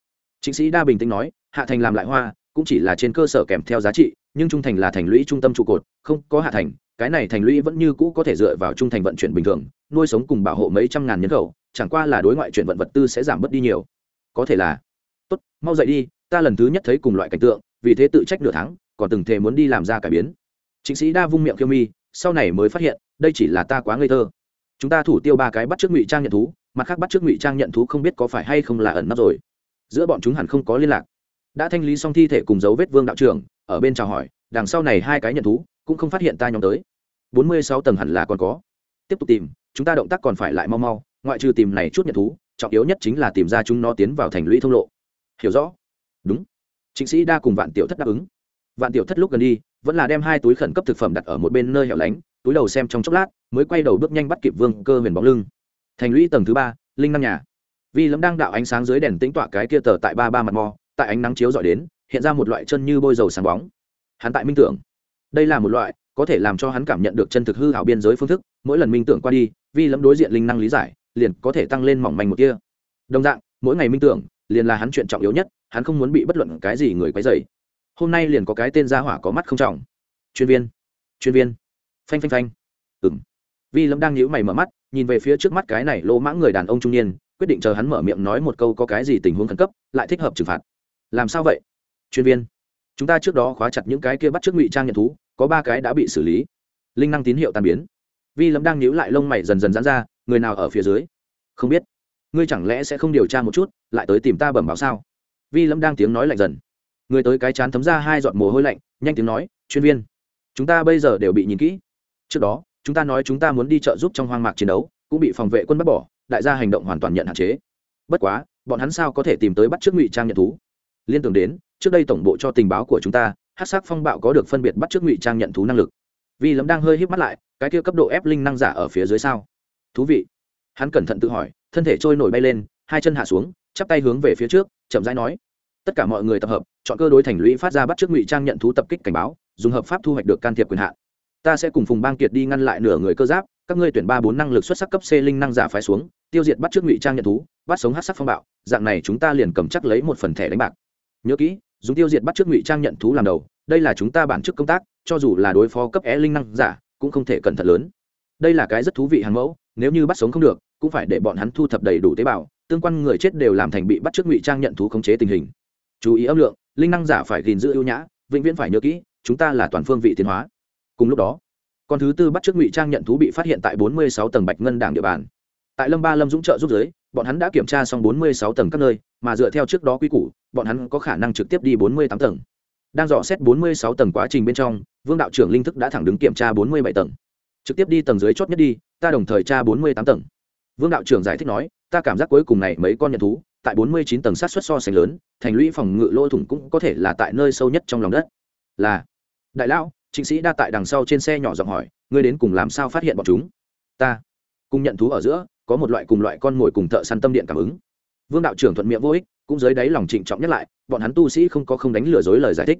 Chính sĩ đa bình tĩnh nói, hạ thành làm lại hoa, cũng chỉ là trên cơ sở kèm theo giá trị, nhưng trung thành là thành lũy trung tâm trụ cột, không có hạ thành, cái này thành lũy vẫn như cũ có thể dựa vào trung thành vận chuyển bình thường, nuôi sống cùng bảo hộ mấy trăm ngàn nhân khẩu chẳng qua là đối ngoại chuyển vận vật tư sẽ giảm bớt đi nhiều. Có thể là, tốt, mau dậy đi, ta lần thứ nhất thấy cùng loại cảnh tượng, vì thế tự trách nửa tháng, còn từng thề muốn đi làm ra cải biến. Chính sĩ đa vung miệng khiêu mi, sau này mới phát hiện, đây chỉ là ta quá ngây thơ. Chúng ta thủ tiêu ba cái bắt trước ngụy trang nhận thú, mặt khác bắt trước ngụy trang nhận thú không biết có phải hay không là ẩn nấp rồi. Giữa bọn chúng hẳn không có liên lạc. Đã thanh lý xong thi thể cùng dấu vết vương đạo trưởng, ở bên chào hỏi, đằng sau này hai cái nhận thú, cũng không phát hiện ta nhóm tới. Bốn mươi sáu tầng hẳn là còn có. Tiếp tục tìm, chúng ta động tác còn phải lại mau mau ngoại trừ tìm này chút nhận thú, trọng yếu nhất chính là tìm ra chúng nó tiến vào thành lũy thông lộ. Hiểu rõ? Đúng. Chính sĩ đa cùng vạn tiểu thất đáp ứng. Vạn tiểu thất lúc gần đi, vẫn là đem hai túi khẩn cấp thực phẩm đặt ở một bên nơi hẻo lánh, túi đầu xem trong chốc lát, mới quay đầu bước nhanh bắt kịp vương cơ huyền bóng lưng. Thành lũy tầng thứ ba, linh năm nhà. Vi lâm đang đạo ánh sáng dưới đèn tĩnh tọa cái kia tờ tại ba ba mặt mò, tại ánh nắng chiếu dọi đến, hiện ra một loại chân như bôi dầu sáng bóng. Hắn tại minh tưởng. Đây là một loại, có thể làm cho hắn cảm nhận được chân thực hư hảo biên giới phương thức, mỗi lần minh tưởng qua đi, vi lâm đối diện linh năng lý giải liền có thể tăng lên mỏng manh một kia đồng dạng, mỗi ngày minh tưởng, liền là hắn chuyện trọng yếu nhất, hắn không muốn bị bất luận cái gì người quấy dày hôm nay liền có cái tên gia hỏa có mắt không trọng. Chuyên viên chuyên viên. Phanh phanh phanh. Ừng vi lâm đang nhíu mày mở mắt, nhìn về phía trước mắt cái này lô mãng người đàn ông trung niên, quyết định chờ hắn mở miệng nói một câu có cái gì tình huống khẩn cấp, lại thích hợp trừng phạt. Làm sao vậy? Chuyên viên. Chúng ta trước đó khóa chặt những cái kia bắt trước ngụy trang nhận thú, có ba cái đã bị xử lý. Linh năng tín hiệu tan biến. Vi lâm đang nhíu lại lông mày dần dần dán ra người nào ở phía dưới? Không biết. Ngươi chẳng lẽ sẽ không điều tra một chút, lại tới tìm ta bẩm báo sao? Vi lâm đang tiếng nói lạnh dần. Người tới cái chán thấm ra hai giọt mồ hôi lạnh, nhanh tiếng nói, chuyên viên, chúng ta bây giờ đều bị nhìn kỹ. Trước đó, chúng ta nói chúng ta muốn đi trợ giúp trong hoang mạc chiến đấu, cũng bị phòng vệ quân bắt bỏ, đại gia hành động hoàn toàn nhận hạn chế. Bất quá, bọn hắn sao có thể tìm tới bắt trước ngụy trang nhận thú? Liên tưởng đến, trước đây tổng bộ cho tình báo của chúng ta, hát sắc phong bạo có được phân biệt bắt trước ngụy trang nhận thú năng lực. Vì lấm đang hơi hít mắt lại, cái kia cấp độ ép linh năng giả ở phía dưới sao? Thú vị. Hắn cẩn thận tự hỏi, thân thể trôi nổi bay lên, hai chân hạ xuống, chắp tay hướng về phía trước, chậm rãi nói, tất cả mọi người tập hợp, chọn cơ đối thành lũy phát ra bắt trước ngụy trang nhận thú tập kích cảnh báo, dùng hợp pháp thu hoạch được can thiệp quyền hạn. Ta sẽ cùng phùng bang kiệt đi ngăn lại nửa người cơ giáp, các ngươi tuyển ba bốn năng lực xuất sắc cấp c linh năng giả phái xuống, tiêu diệt bắt trước ngụy trang nhận thú, bắt sống hát sắc phong bạo, dạng này chúng ta liền cầm chắc lấy một phần thẻ đánh bạc. Nhớ kỹ, dùng tiêu diệt bắt trước ngụy trang nhận thú làm đầu, đây là chúng ta bản chức công tác, cho dù là đối phó cấp é linh năng giả, cũng không thể cẩn thận lớn. Đây là cái rất thú vị hàng mẫu nếu như bắt sống không được, cũng phải để bọn hắn thu thập đầy đủ tế bào, tương quan người chết đều làm thành bị bắt trước ngụy trang nhận thú khống chế tình hình. Chú ý âm lượng, linh năng giả phải gìn giữ ưu nhã, vĩnh viễn phải nhớ kỹ, chúng ta là toàn phương vị tiến hóa. Cùng lúc đó, con thứ tư bắt trước ngụy trang nhận thú bị phát hiện tại 46 tầng bạch ngân đảng địa bàn. Tại lâm ba lâm dũng trợ giúp giới bọn hắn đã kiểm tra xong 46 tầng các nơi, mà dựa theo trước đó quy củ, bọn hắn có khả năng trực tiếp đi 48 tầng. Đang dò xét 46 tầng quá trình bên trong, vương đạo trưởng linh thức đã thẳng đứng kiểm tra 47 tầng trực tiếp đi tầng dưới chót nhất đi, ta đồng thời tra 48 tầng. Vương đạo trưởng giải thích nói, ta cảm giác cuối cùng này mấy con nhận thú, tại 49 tầng sát xuất so sánh lớn, thành lũy phòng ngự lỗ thủng cũng có thể là tại nơi sâu nhất trong lòng đất. Là, đại lão, trịnh sĩ đa tại đằng sau trên xe nhỏ giọng hỏi, ngươi đến cùng làm sao phát hiện bọn chúng? Ta, cùng nhận thú ở giữa, có một loại cùng loại con mồi cùng thợ săn tâm điện cảm ứng. Vương đạo trưởng thuận miệng vô ích, cũng dưới đáy lòng trịnh trọng nhất lại, bọn hắn tu sĩ không có không đánh lừa dối lời giải thích.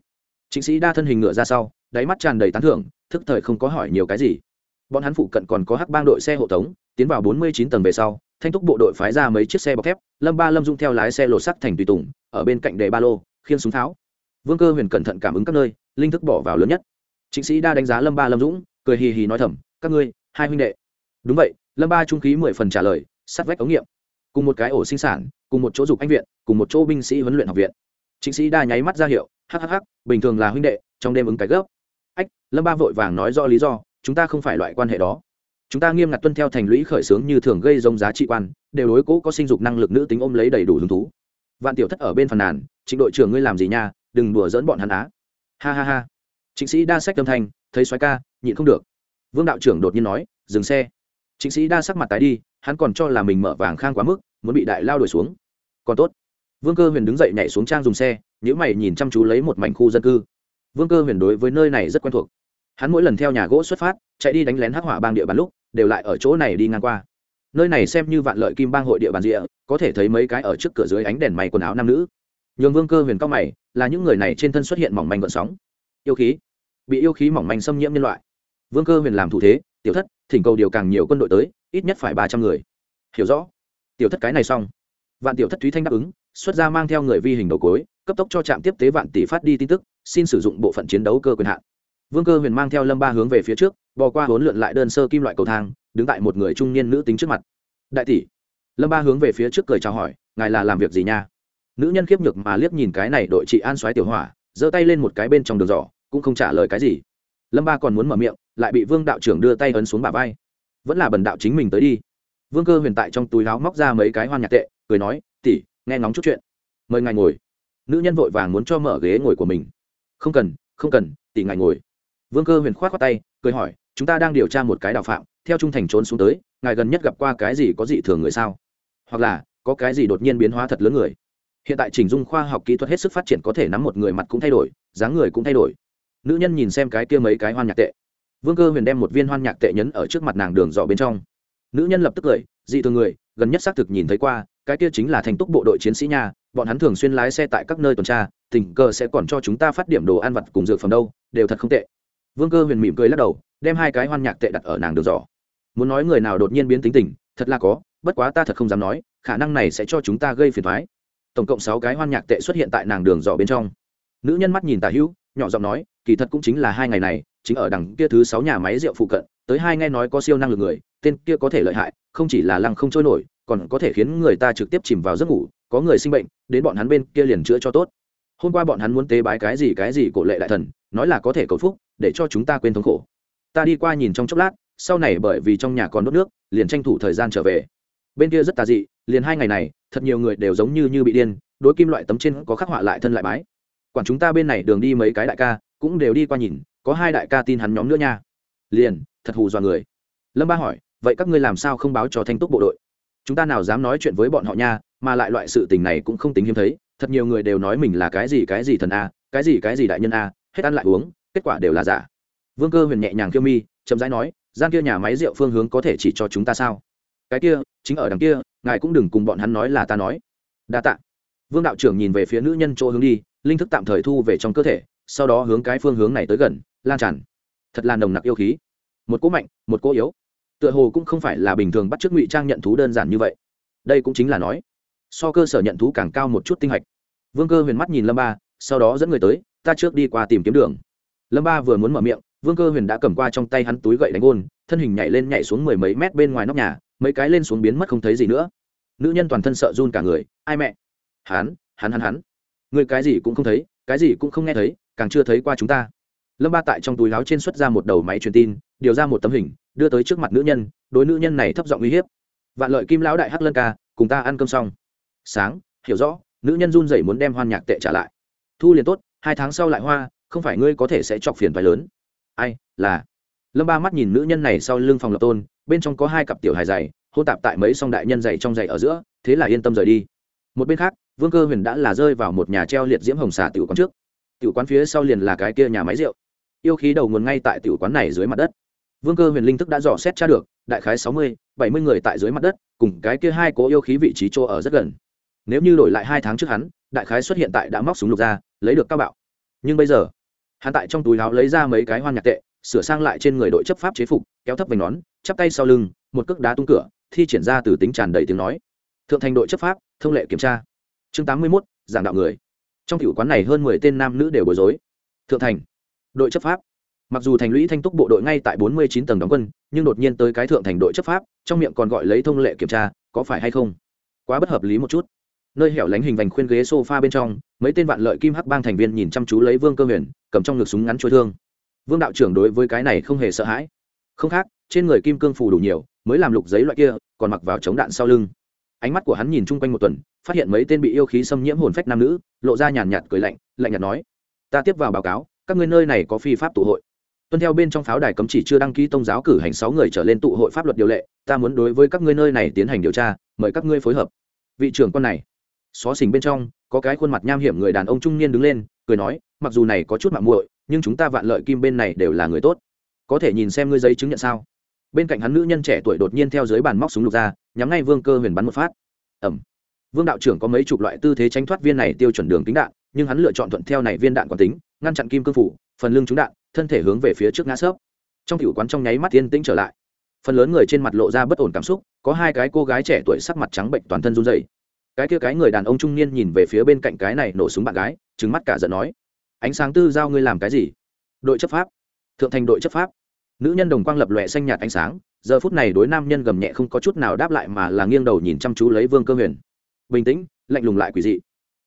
Trịnh sĩ đa thân hình ngựa ra sau, đáy mắt tràn đầy tán thưởng, thức thời không có hỏi nhiều cái gì bọn hắn phụ cận còn có hắc bang đội xe hộ tống, tiến vào bốn mươi chín tầng về sau, thanh thúc bộ đội phái ra mấy chiếc xe bọc thép, lâm ba lâm dung theo lái xe lột sắt thành tùy tùng, ở bên cạnh đề ba lô, khiên súng tháo. Vương cơ huyền cẩn thận cảm ứng các nơi, linh thức bỏ vào lớn nhất. Chính sĩ đa đánh giá lâm ba lâm dũng, cười hì hì nói thầm, các ngươi, hai huynh đệ. Đúng vậy, lâm ba trung khí mười phần trả lời, sắt vách ống nghiệm. Cùng một cái ổ sinh sản, cùng một chỗ dục anh viện, cùng một chỗ binh sĩ huấn luyện học viện. Chính sĩ đa nháy mắt ra hiệu hhh bình thường là huynh đệ, trong đêm ứng cái gấp. Ách, lâm ba vội vàng nói rõ lý do chúng ta không phải loại quan hệ đó. Chúng ta nghiêm ngặt tuân theo thành lũy khởi xướng như thường gây giống giá trị quan, đều đối cố có sinh dục năng lực nữ tính ôm lấy đầy đủ hứng thú. Vạn tiểu thất ở bên phần nàn, trịnh đội trưởng ngươi làm gì nha? Đừng đùa dỡn bọn hắn á. Ha ha ha. Trịnh sĩ đa sách âm thanh, thấy xoáy ca, nhịn không được. Vương đạo trưởng đột nhiên nói, dừng xe. Trịnh sĩ đa sắc mặt tái đi, hắn còn cho là mình mở vàng khang quá mức, muốn bị đại lao đuổi xuống. Còn tốt. Vương cơ huyền đứng dậy nhảy xuống trang dùng xe nhữ mày nhìn chăm chú lấy một mảnh khu dân cư. Vương cơ huyền đối với nơi này rất quen thuộc hắn mỗi lần theo nhà gỗ xuất phát chạy đi đánh lén hắc hỏa bang địa bàn lúc đều lại ở chỗ này đi ngang qua. Nơi này xem như vạn lợi kim bang hội địa bàn rịa, có thể thấy mấy cái ở trước cửa dưới ánh đèn mày quần áo nam nữ. Nhường vương cơ huyền cao mày là những người này trên thân xuất hiện mỏng manh vận sóng. Yêu khí. Bị yêu khí mỏng manh xâm nhiễm nhân loại. Vương cơ huyền làm thủ thế tiểu thất thỉnh cầu điều càng nhiều quân đội tới ít nhất phải ba trăm người. Hiểu rõ. Tiểu thất cái này xong. Vạn tiểu thất thúy thanh đáp ứng xuất ra mang theo người vi hình đầu cối cấp tốc cho trạm tiếp tế vạn tỷ phát đi tin tức xin sử dụng bộ phận chiến đấu cơ quyền hạn vương cơ huyền mang theo lâm ba hướng về phía trước, bò qua hốn lượn lại đơn sơ kim loại cầu thang, đứng tại một người trung niên nữ tính trước mặt. Đại tỷ. Lâm ba hướng về phía trước cười chào hỏi, ngài là làm việc gì nha? Nữ nhân khiếp nhược mà liếc nhìn cái này đội chị an xoáy tiểu hỏa, giơ tay lên một cái bên trong đường giỏ, cũng không trả lời cái gì. Lâm ba còn muốn mở miệng, lại bị vương đạo trưởng đưa tay ấn xuống bà vai. Vẫn là bần đạo chính mình tới đi. Vương cơ huyền tại trong túi láo móc ra mấy cái hoan nhạc tệ, cười nói tỉ nghe ngóng chút chuyện. Mời ngài ngồi. Nữ nhân vội vàng muốn cho mở ghế ngồi của mình. Không cần không cần tỉ ngài ngồi vương cơ huyền k h o á t khoác tay cười hỏi chúng ta đang điều tra một cái đào phạm theo trung thành trốn xuống tới ngài gần nhất gặp qua cái gì có dị thường người sao? Hoặc là có cái gì đột nhiên biến hóa thật lớn người? Hiện tại chỉnh dung khoa học kỹ thuật hết sức phát triển có thể nắm một người mặt cũng thay đổi dáng người cũng thay đổi. Nữ nhân nhìn xem cái kia mấy cái hoan nhạc tệ. Vương cơ huyền đem một viên hoan nhạc tệ nhấn ở trước mặt nàng đường dò bên trong. Nữ nhân lập tức cười dị thường người gần nhất xác thực nhìn thấy qua cái kia chính là thành túc bộ đội chiến sĩ nhà, bọn hắn thường xuyên lái xe tại các nơi tuần tra tình cờ sẽ còn cho chúng ta phát điểm đồ ăn vặt cùng dược phẩm đâu đều thật không tệ vương cơ huyền mỉm cười lắc đầu, đem hai cái hoan nhạc tệ đặt ở nàng đường dò muốn nói người nào đột nhiên biến tính tình, thật là có, bất quá ta thật không dám nói, khả năng này sẽ cho chúng ta gây phiền thoái tổng cộng sáu cái hoan nhạc tệ xuất hiện tại nàng đường dò bên trong. Nữ nhân mắt nhìn tà hữu, nhỏ giọng nói, kỳ thật cũng chính là hai ngày này, chính ở đằng kia thứ sáu nhà máy rượu phụ cận, tới hai nghe nói có siêu năng lực người, tên kia có thể lợi hại, không chỉ là lăng không trôi nổi, còn có thể khiến người ta trực tiếp chìm vào giấc ngủ, có người sinh bệnh, đến bọn hắn bên kia liền chữa cho tốt. Hôm qua bọn hắn muốn tế bái cái gì cái gì cổ lệ đại thần, nói là có thể cầu phúc để cho chúng ta quên thống khổ. Ta đi qua nhìn trong chốc lát, sau này bởi vì trong nhà còn đốt nước, liền tranh thủ thời gian trở về. Bên kia rất tà dị, liền hai ngày này, thật nhiều người đều giống như như bị điên, đối kim loại tấm trên có khắc họa lại thân lại bái. Quản chúng ta bên này đường đi mấy cái đại ca, cũng đều đi qua nhìn, có hai đại ca tin hắn nhóm nữa nha. Liền, thật hù dọa người. Lâm ba hỏi, vậy các ngươi làm sao không báo cho thanh túc bộ đội? Chúng ta nào dám nói chuyện với bọn họ nha, mà lại loại sự tình này cũng không tính hiếm thấy, thật nhiều người đều nói mình là cái gì cái gì thần a, cái gì cái gì đại nhân a, hết ăn lại uống kết quả đều là giả. Vương cơ huyền nhẹ nhàng kêu mi, chậm rãi nói, gian kia nhà máy rượu phương hướng có thể chỉ cho chúng ta sao? Cái kia, chính ở đằng kia, ngài cũng đừng cùng bọn hắn nói là ta nói. Đa tạ. Vương đạo trưởng nhìn về phía nữ nhân chỗ hướng đi, linh thức tạm thời thu về trong cơ thể, sau đó hướng cái phương hướng này tới gần, lan tràn. Thật là nồng nặc yêu khí. Một cỗ mạnh, một cỗ yếu. Tựa hồ cũng không phải là bình thường bắt chước ngụy trang nhận thú đơn giản như vậy. Đây cũng chính là nói, so cơ sở nhận thú càng cao một chút tinh hạch. Vương cơ huyền mắt nhìn lâm ba, sau đó dẫn người tới, ta trước đi qua tìm kiếm đường lâm ba vừa muốn mở miệng, vương cơ huyền đã cầm qua trong tay hắn túi gậy đánh ôn thân hình nhảy lên nhảy xuống mười mấy mét bên ngoài nóc nhà, mấy cái lên xuống biến mất không thấy gì nữa. Nữ nhân toàn thân sợ run cả người, ai mẹ? Hắn hắn hắn hắn. Người cái gì cũng không thấy, cái gì cũng không nghe thấy, càng chưa thấy qua chúng ta. Lâm ba tại trong túi láo trên xuất ra một đầu máy truyền tin, điều ra một tấm hình, đưa tới trước mặt nữ nhân, đối nữ nhân này thấp giọng uy hiếp. Vạn lợi kim lão đại hắc lân ca, cùng ta ăn cơm xong. Sáng, hiểu rõ. Nữ nhân run rẩy muốn đem hoan nhạc tệ trả lại. Thu liền tốt, hai tháng sau lại hoa không phải ngươi có thể sẽ chọc phiền phải lớn. Ai, là. Lâm ba mắt nhìn nữ nhân này sau lưng phòng lập tôn, bên trong có hai cặp tiểu hài dày hô tạp tại mấy song đại nhân dày trong dày ở giữa, thế là yên tâm rời đi. Một bên khác, vương cơ huyền đã là rơi vào một nhà treo liệt diễm hồng xà tiểu quán trước. Tiểu quán phía sau liền là cái kia nhà máy rượu. Yêu khí đầu nguồn ngay tại tiểu quán này dưới mặt đất. Vương cơ huyền linh thức đã dò xét tra được, đại khái sáu mươi, bảy mươi người tại dưới mặt đất, cùng cái kia hai cố yêu khí vị trí chỗ ở rất gần. Nếu như đổi lại hai tháng trước hắn, đại khái xuất hiện tại đã móc súng lục ra, lấy được cao bạo. Nhưng bây giờ hắn tại trong túi áo lấy ra mấy cái hoan nhạc tệ, sửa sang lại trên người đội chấp pháp chế phục, kéo thấp vành nón, chắp tay sau lưng, một cước đá tung cửa, thi triển ra từ tính tràn đầy tiếng nói. Thượng thành đội chấp pháp, thông lệ kiểm tra. Chương tám mươi mốt, giảng đạo người. Trong cựu quán này hơn mười tên nam nữ đều bối rối. Thượng thành, đội chấp pháp. Mặc dù thành lũy thanh túc bộ đội ngay tại bốn mươi chín tầng đóng quân, nhưng đột nhiên tới cái thượng thành đội chấp pháp, trong miệng còn gọi lấy thông lệ kiểm tra, có phải hay không? Quá bất hợp lý một chút. Nơi hẻo lánh hình vành khuyên ghế sofa bên trong, mấy tên vạn lợi kim hắc bang thành viên nhìn chăm chú lấy vương cơ huyền cầm trong ngực súng ngắn chui thương. Vương đạo trưởng đối với cái này không hề sợ hãi. Không khác, trên người kim cương phủ đủ nhiều, mới làm lục giấy loại kia, còn mặc vào chống đạn sau lưng. Ánh mắt của hắn nhìn chung quanh một tuần, phát hiện mấy tên bị yêu khí xâm nhiễm hồn phách nam nữ, lộ ra nhàn nhạt cười lạnh lạnh nhạt nói, ta tiếp vào báo cáo, các ngươi nơi này có phi pháp tụ hội. Tuân theo bên trong pháo đài cấm chỉ chưa đăng ký tôn giáo cử hành sáu người trở lên tụ hội pháp luật điều lệ, ta muốn đối với các ngươi nơi này tiến hành điều tra, mời các ngươi phối hợp. Vị trưởng con này, xó xỉnh bên trong, có cái khuôn mặt nham hiểm người đàn ông trung niên đứng lên cười nói, mặc dù này có chút mạng muội, nhưng chúng ta vạn lợi kim bên này đều là người tốt. Có thể nhìn xem ngươi giấy chứng nhận sao? Bên cạnh hắn nữ nhân trẻ tuổi đột nhiên theo dưới bàn móc súng lục ra, nhắm ngay vương cơ huyền bắn một phát. Ẩm. Vương đạo trưởng có mấy chục loại tư thế tránh thoát viên này tiêu chuẩn đường tính đạn, nhưng hắn lựa chọn thuận theo này viên đạn quán tính, ngăn chặn kim cương phủ, phần lưng trúng đạn, thân thể hướng về phía trước ngã sớp trong tiểu quán trong nháy mắt tiên tĩnh trở lại. Phần lớn người trên mặt lộ ra bất ổn cảm xúc, có hai cái cô gái trẻ tuổi sắc mặt trắng bệnh toàn thân run rẩy. Cái kia cái người đàn ông trung niên nhìn về phía bên cạnh cái này nổ súng bạn gái trừng mắt cả giận nói, ánh sáng tư giao ngươi làm cái gì? Đội chấp pháp. Thượng thành đội chấp pháp. Nữ nhân đồng quang lập lòe xanh nhạt ánh sáng, giờ phút này đối nam nhân gầm nhẹ không có chút nào đáp lại mà là nghiêng đầu nhìn chăm chú lấy vương cơ huyền. Bình tĩnh, lạnh lùng lại quỷ dị.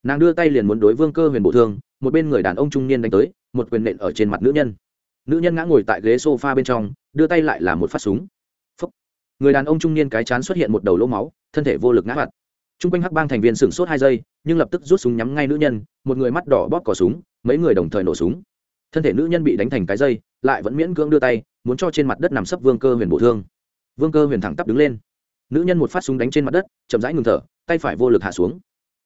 Nàng đưa tay liền muốn đối vương cơ huyền bổ thương, một bên người đàn ông trung niên đánh tới, một quyền nện ở trên mặt nữ nhân. Nữ nhân ngã ngồi tại ghế s o f a bên trong, đưa tay lại là một phát súng. Phúc. người đàn ông trung niên cái chán xuất hiện một đầu lỗ máu, thân thể vô lực ngã mặt t r u n g quanh hắc bang thành viên sửng sốt hai giây, nhưng lập tức rút súng nhắm ngay nữ nhân, một người mắt đỏ bóp cỏ súng, mấy người đồng thời nổ súng. Thân thể nữ nhân bị đánh thành cái dây, lại vẫn miễn cưỡng đưa tay, muốn cho trên mặt đất nằm sấp vương cơ huyền bổ thương. Vương cơ huyền thẳng tắp đứng lên. Nữ nhân một phát súng đánh trên mặt đất, chậm rãi ngừng thở, tay phải vô lực hạ xuống.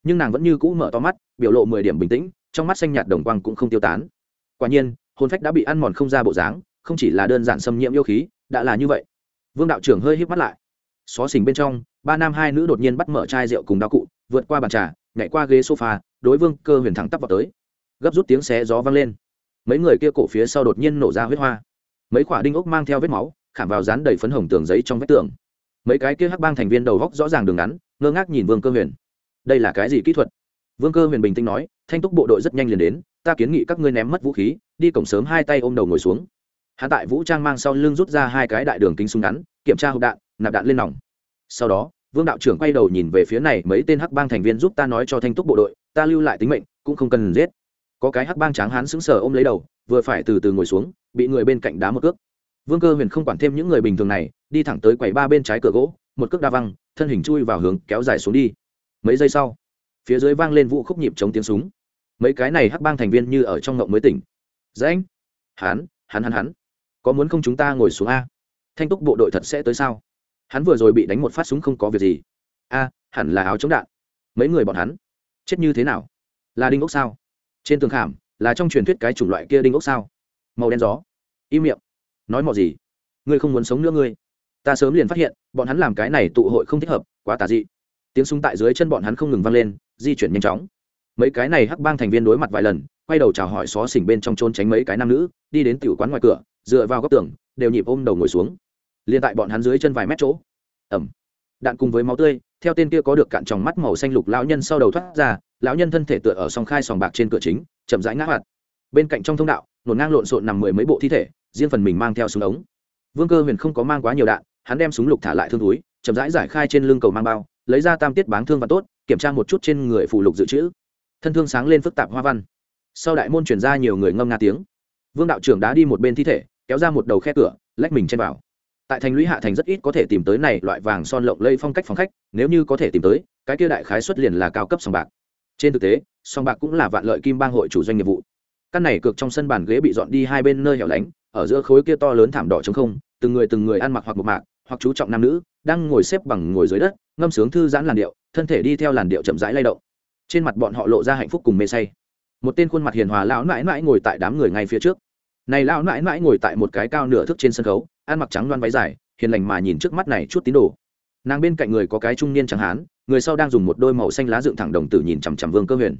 Nhưng nàng vẫn như cũ mở to mắt, biểu lộ mười điểm bình tĩnh, trong mắt xanh nhạt đồng quang cũng không tiêu tán. Quả nhiên, hồn phách đã bị ăn mòn không ra bộ dáng, không chỉ là đơn giản xâm nhiễm yêu khí, đã là như vậy. Vương đạo trưởng hơi híp mắt lại. Xó xỉnh bên trong ba nam hai nữ đột nhiên bắt mở chai rượu cùng đao cụ, vượt qua bàn trà, nhảy qua ghế sofa, đối vương cơ huyền thẳng tắp vào tới. Gấp rút tiếng xé gió vang lên. Mấy người kia cổ phía sau đột nhiên nổ ra huyết hoa. Mấy quả đinh ốc mang theo vết máu, khảm vào dán đầy phấn hồng tường giấy trong vách tường. Mấy cái kia hắc bang thành viên đầu góc rõ ràng đường ngắn, ngơ ngác nhìn vương cơ huyền. Đây là cái gì kỹ thuật? Vương cơ huyền bình tĩnh nói, thanh túc bộ đội rất nhanh liền đến, ta kiến nghị các ngươi ném mất vũ khí, đi cổng sớm hai tay ôm đầu ngồi xuống. Hạ tại vũ trang mang sau lưng rút ra hai cái đại đường kính súng ngắn, kiểm tra hộp đạn, nạp đạn lên nòng sau đó, vương đạo trưởng quay đầu nhìn về phía này mấy tên hắc bang thành viên giúp ta nói cho thanh túc bộ đội, ta lưu lại tính mệnh, cũng không cần giết. Có cái hắc bang tráng hán sững sờ ôm lấy đầu, vừa phải từ từ ngồi xuống, bị người bên cạnh đá một cước. Vương cơ huyền không quản thêm những người bình thường này, đi thẳng tới quầy ba bên trái cửa gỗ, một cước đa văng, thân hình chui vào hướng kéo dài xuống đi. Mấy giây sau, phía dưới vang lên vụ khúc nhịp chống tiếng súng. Mấy cái này hắc bang thành viên như ở trong ngộng mới tỉnh. Dễ hắn hắn hắn hắn có muốn không chúng ta ngồi xuống a? Thanh túc bộ đội thật sẽ tới sao? Hắn vừa rồi bị đánh một phát súng không có việc gì. A, hẳn là áo chống đạn. Mấy người bọn hắn, chết như thế nào? Là đinh ốc sao? Trên tường khảm, là trong truyền thuyết cái chủng loại kia đinh ốc sao? Màu đen gió. Im miệng. Nói mò gì? Ngươi không muốn sống nữa ngươi. Ta sớm liền phát hiện, bọn hắn làm cái này tụ hội không thích hợp, quá tà dị. Tiếng súng tại dưới chân bọn hắn không ngừng vang lên, di chuyển nhanh chóng. Mấy cái này hắc bang thành viên đối mặt vài lần, quay đầu chào hỏi xó xỉnh bên trong trôn tránh mấy cái nam nữ, đi đến tiểu quán ngoài cửa, dựa vào góc tường, đều nhịp ôm đầu ngồi xuống liền tại bọn hắn dưới chân vài mét chỗ. Ẩm. Đạn cùng với máu tươi, theo tên kia có được cạn tròng mắt màu xanh lục lão nhân sau đầu thoát ra, lão nhân thân thể tựa ở song khai sòng bạc trên cửa chính, chậm rãi ngã hoạt. Bên cạnh trong thông đạo, nổ ngang lộn xộn nằm mười mấy bộ thi thể, riêng phần mình mang theo súng ống. Vương cơ huyền không có mang quá nhiều đạn, hắn đem súng lục thả lại thương túi, chậm rãi giải khai trên lưng cầu mang bao, lấy ra tam tiết báng thương và tốt, kiểm tra một chút trên người phụ lục dự trữ. Thân thương sáng lên phức tạp hoa văn. Sau đại môn chuyển ra nhiều người ngâm nga tiếng. Vương đạo trưởng đã đi một bên thi thể, kéo ra một đầu khe cửa, lách mình chen vào tại thành lũy hạ thành rất ít có thể tìm tới này loại vàng son lộng lây phong cách phòng khách, nếu như có thể tìm tới, cái kia đại khái xuất liền là cao cấp sòng bạc. Trên thực tế, sòng bạc cũng là vạn lợi kim bang hội chủ doanh nghiệp vụ. Căn này cược trong sân bàn ghế bị dọn đi hai bên nơi hẻo lánh, ở giữa khối kia to lớn thảm đỏ trống không, từng người từng người ăn mặc hoặc một mạc, hoặc chú trọng nam nữ, đang ngồi xếp bằng ngồi dưới đất, ngâm sướng thư giãn làn điệu, thân thể đi theo làn điệu chậm rãi lay động. Trên mặt bọn họ lộ ra hạnh phúc cùng mê say. Một tên khuôn mặt hiền hòa lão nãi nãi ngồi tại đám người ngay phía trước. Này lão nãi nãi ngồi tại một cái cao nửa thước trên sân khấu ăn mặc trắng loan váy dài, hiền lành mà nhìn trước mắt này chút tín đồ. Nàng bên cạnh người có cái trung niên chẳng hán, người sau đang dùng một đôi màu xanh lá dựng thẳng đồng tử nhìn chằm chằm vương cơ huyền.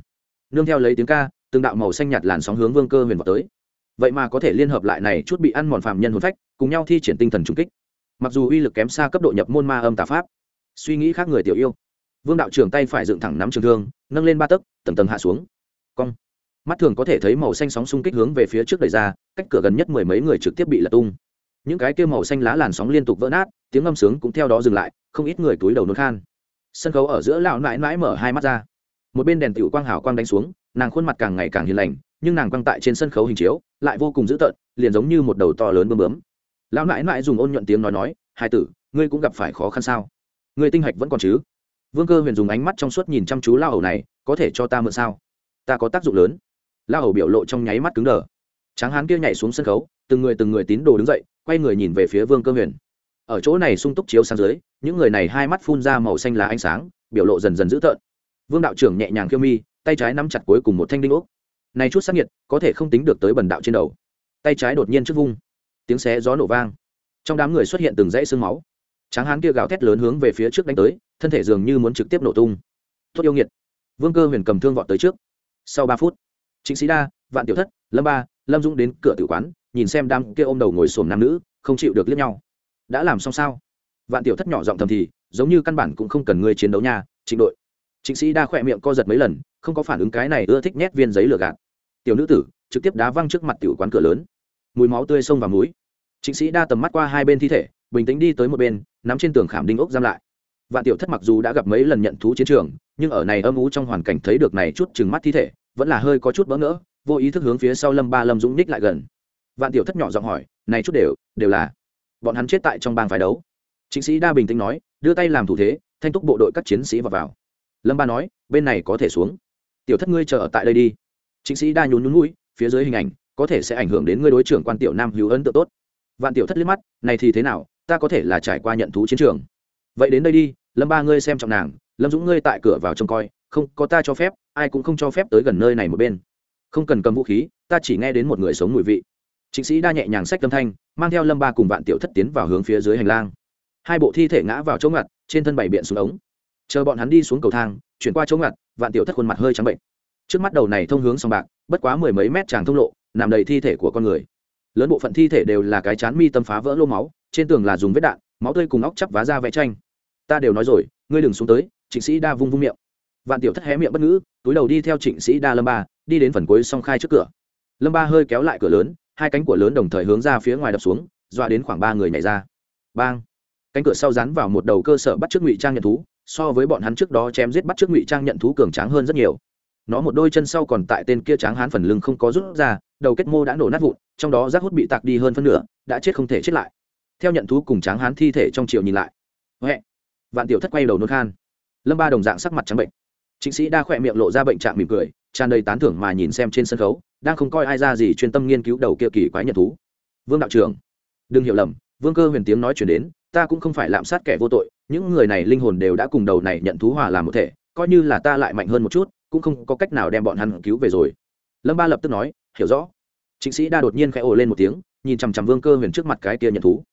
Nương theo lấy tiếng ca, từng đạo màu xanh nhạt làn sóng hướng vương cơ huyền vào tới. Vậy mà có thể liên hợp lại này chút bị ăn mòn phạm nhân hồn phách, cùng nhau thi triển tinh thần trung kích. Mặc dù uy lực kém xa cấp độ nhập môn ma âm tà pháp, suy nghĩ khác người tiểu yêu. Vương đạo trưởng tay phải dựng thẳng nắm trường thương, nâng lên ba tấc, tầng tầng hạ xuống. Cong. Mắt thường có thể thấy màu xanh sóng xung kích hướng về phía trước đẩy ra, cách cửa gần nhất mười mấy người trực tiếp bị lật tung những cái kia màu xanh lá làn sóng liên tục vỡ nát, tiếng âm sướng cũng theo đó dừng lại, không ít người túi đầu nôn khan. Sân khấu ở giữa lão nãi nãi mở hai mắt ra. Một bên đèn tiểu quang hào quang đánh xuống, nàng khuôn mặt càng ngày càng hiền lành, nhưng nàng quăng tại trên sân khấu hình chiếu, lại vô cùng dữ tợn, liền giống như một đầu to lớn bơm bướm. Lão nãi nãi dùng ôn nhuận tiếng nói nói, hai tử, ngươi cũng gặp phải khó khăn sao? Ngươi tinh hạch vẫn còn chứ? Vương cơ huyền dùng ánh mắt trong suốt nhìn chăm chú lao hầu này, có thể cho ta mượn sao? Ta có tác dụng lớn. Lao hầu biểu lộ trong nháy mắt cứng đờ. Tráng hán kia nhảy xuống sân khấu từng người từng người tín đồ đứng dậy, quay người nhìn về phía vương cơ huyền. Ở chỗ này sung túc chiếu sáng dưới, những người này hai mắt phun ra màu xanh là ánh sáng, biểu lộ dần dần dữ tợn. Vương đạo trưởng nhẹ nhàng khiêu mi, tay trái nắm chặt cuối cùng một thanh đinh ốc. Này chút sắc nhiệt có thể không tính được tới bần đạo trên đầu. Tay trái đột nhiên trước vung. Tiếng xé gió nổ vang. Trong đám người xuất hiện từng dãy xương máu. Tráng hán kia gào thét lớn hướng về phía trước đánh tới, thân thể dường như muốn trực tiếp nổ tung. Tốt yêu nghiệt. Vương cơ huyền cầm thương vọt tới trước. Sau ba phút chính sĩ đa, vạn tiểu thất, lâm ba, lâm dũng đến cửa tử quán nhìn xem đám kia ôm đầu ngồi xổm nam nữ, không chịu được liếc nhau. Đã làm xong sao? Vạn tiểu thất nhỏ giọng thầm thì, giống như căn bản cũng không cần ngươi chiến đấu nha, trịnh đội. Trịnh sĩ đa khỏe miệng co giật mấy lần, không có phản ứng cái này ưa thích nhét viên giấy lừa gạt. Tiểu nữ tử, trực tiếp đá văng trước mặt tiểu quán cửa lớn. Mùi máu tươi sông vào mũi. Trịnh sĩ đa tầm mắt qua hai bên thi thể, bình tĩnh đi tới một bên, nắm trên tường khảm đinh ốc giam lại. Vạn tiểu thất mặc dù đã gặp mấy lần nhận thú chiến trường, nhưng ở này âm ú trong hoàn cảnh thấy được này chút chừng mắt thi thể, vẫn là hơi có chút bỡ ngỡ, vô ý thức hướng phía sau lâm ba lâm dũng ních lại gần vạn tiểu thất nhỏ giọng hỏi, này chút đều đều là bọn hắn chết tại trong bang phái đấu. Chính sĩ đa bình tĩnh nói, đưa tay làm thủ thế, thanh túc bộ đội các chiến sĩ vào vào. Lâm ba nói, bên này có thể xuống. Tiểu thất ngươi chờ ở tại đây đi. Chính sĩ đa nhún nhún mũi phía dưới hình ảnh có thể sẽ ảnh hưởng đến ngươi đối trưởng quan tiểu nam hữu ấn tượng tốt. Vạn tiểu thất liếc mắt, này thì thế nào, ta có thể là trải qua nhận thú chiến trường. Vậy đến đây đi, lâm ba ngươi xem trọng nàng, lâm dũng ngươi tại cửa vào trông coi, không, có ta cho phép, ai cũng không cho phép tới gần nơi này một bên. Không cần cầm vũ khí, ta chỉ nghe đến một người sống mùi vị. Trịnh sĩ đa nhẹ nhàng sách âm thanh, mang theo lâm ba cùng vạn tiểu thất tiến vào hướng phía dưới hành lang. Hai bộ thi thể ngã vào chỗ ngặt, trên thân bảy biện xuống ống. Chờ bọn hắn đi xuống cầu thang, chuyển qua chỗ ngặt, vạn tiểu thất khuôn mặt hơi trắng bệnh. Trước mắt đầu này thông hướng song bạc, bất quá mười mấy mét tràng thông lộ, nằm đầy thi thể của con người. Lớn bộ phận thi thể đều là cái chán mi tâm phá vỡ lô máu, trên tường là dùng vết đạn, máu tươi cùng óc chắp vá ra vẽ tranh. Ta đều nói rồi, ngươi đừng xuống tới, trịnh sĩ đa vung vung miệng. Vạn tiểu thất hé miệng bất ngữ, túi đầu đi theo trịnh sĩ đa lâm ba, đi đến phần cuối song khai trước cửa. Lâm ba hơi kéo lại cửa lớn hai cánh của lớn đồng thời hướng ra phía ngoài đập xuống, dọa đến khoảng ba người nhảy ra. Bang! Cánh cửa sau rắn vào một đầu cơ sở bắt trước ngụy trang nhận thú, so với bọn hắn trước đó chém giết bắt trước ngụy trang nhận thú cường tráng hơn rất nhiều. Nó một đôi chân sau còn tại tên kia tráng hán phần lưng không có rút ra, đầu kết mô đã nổ nát vụn, trong đó rác hút bị tạc đi hơn phân nửa, đã chết không thể chết lại. Theo nhận thú cùng tráng hán thi thể trong chiều nhìn lại. Huệ! Vạn tiểu thất quay đầu nôn khan. Lâm ba đồng dạng sắc mặt trắng bệnh. Chính sĩ đa khỏe miệng lộ ra bệnh trạng mỉm cười tràn đầy tán thưởng mà nhìn xem trên sân khấu, đang không coi ai ra gì chuyên tâm nghiên cứu đầu kia kỳ quái nhận thú. Vương đạo trưởng, đừng hiểu lầm, vương cơ huyền tiếng nói chuyển đến, ta cũng không phải lạm sát kẻ vô tội, những người này linh hồn đều đã cùng đầu này nhận thú hòa làm một thể, coi như là ta lại mạnh hơn một chút, cũng không có cách nào đem bọn hắn cứu về rồi. Lâm ba lập tức nói, hiểu rõ. Chính sĩ đa đột nhiên khẽ ồ lên một tiếng, nhìn chằm chằm vương cơ huyền trước mặt cái kia nhận thú.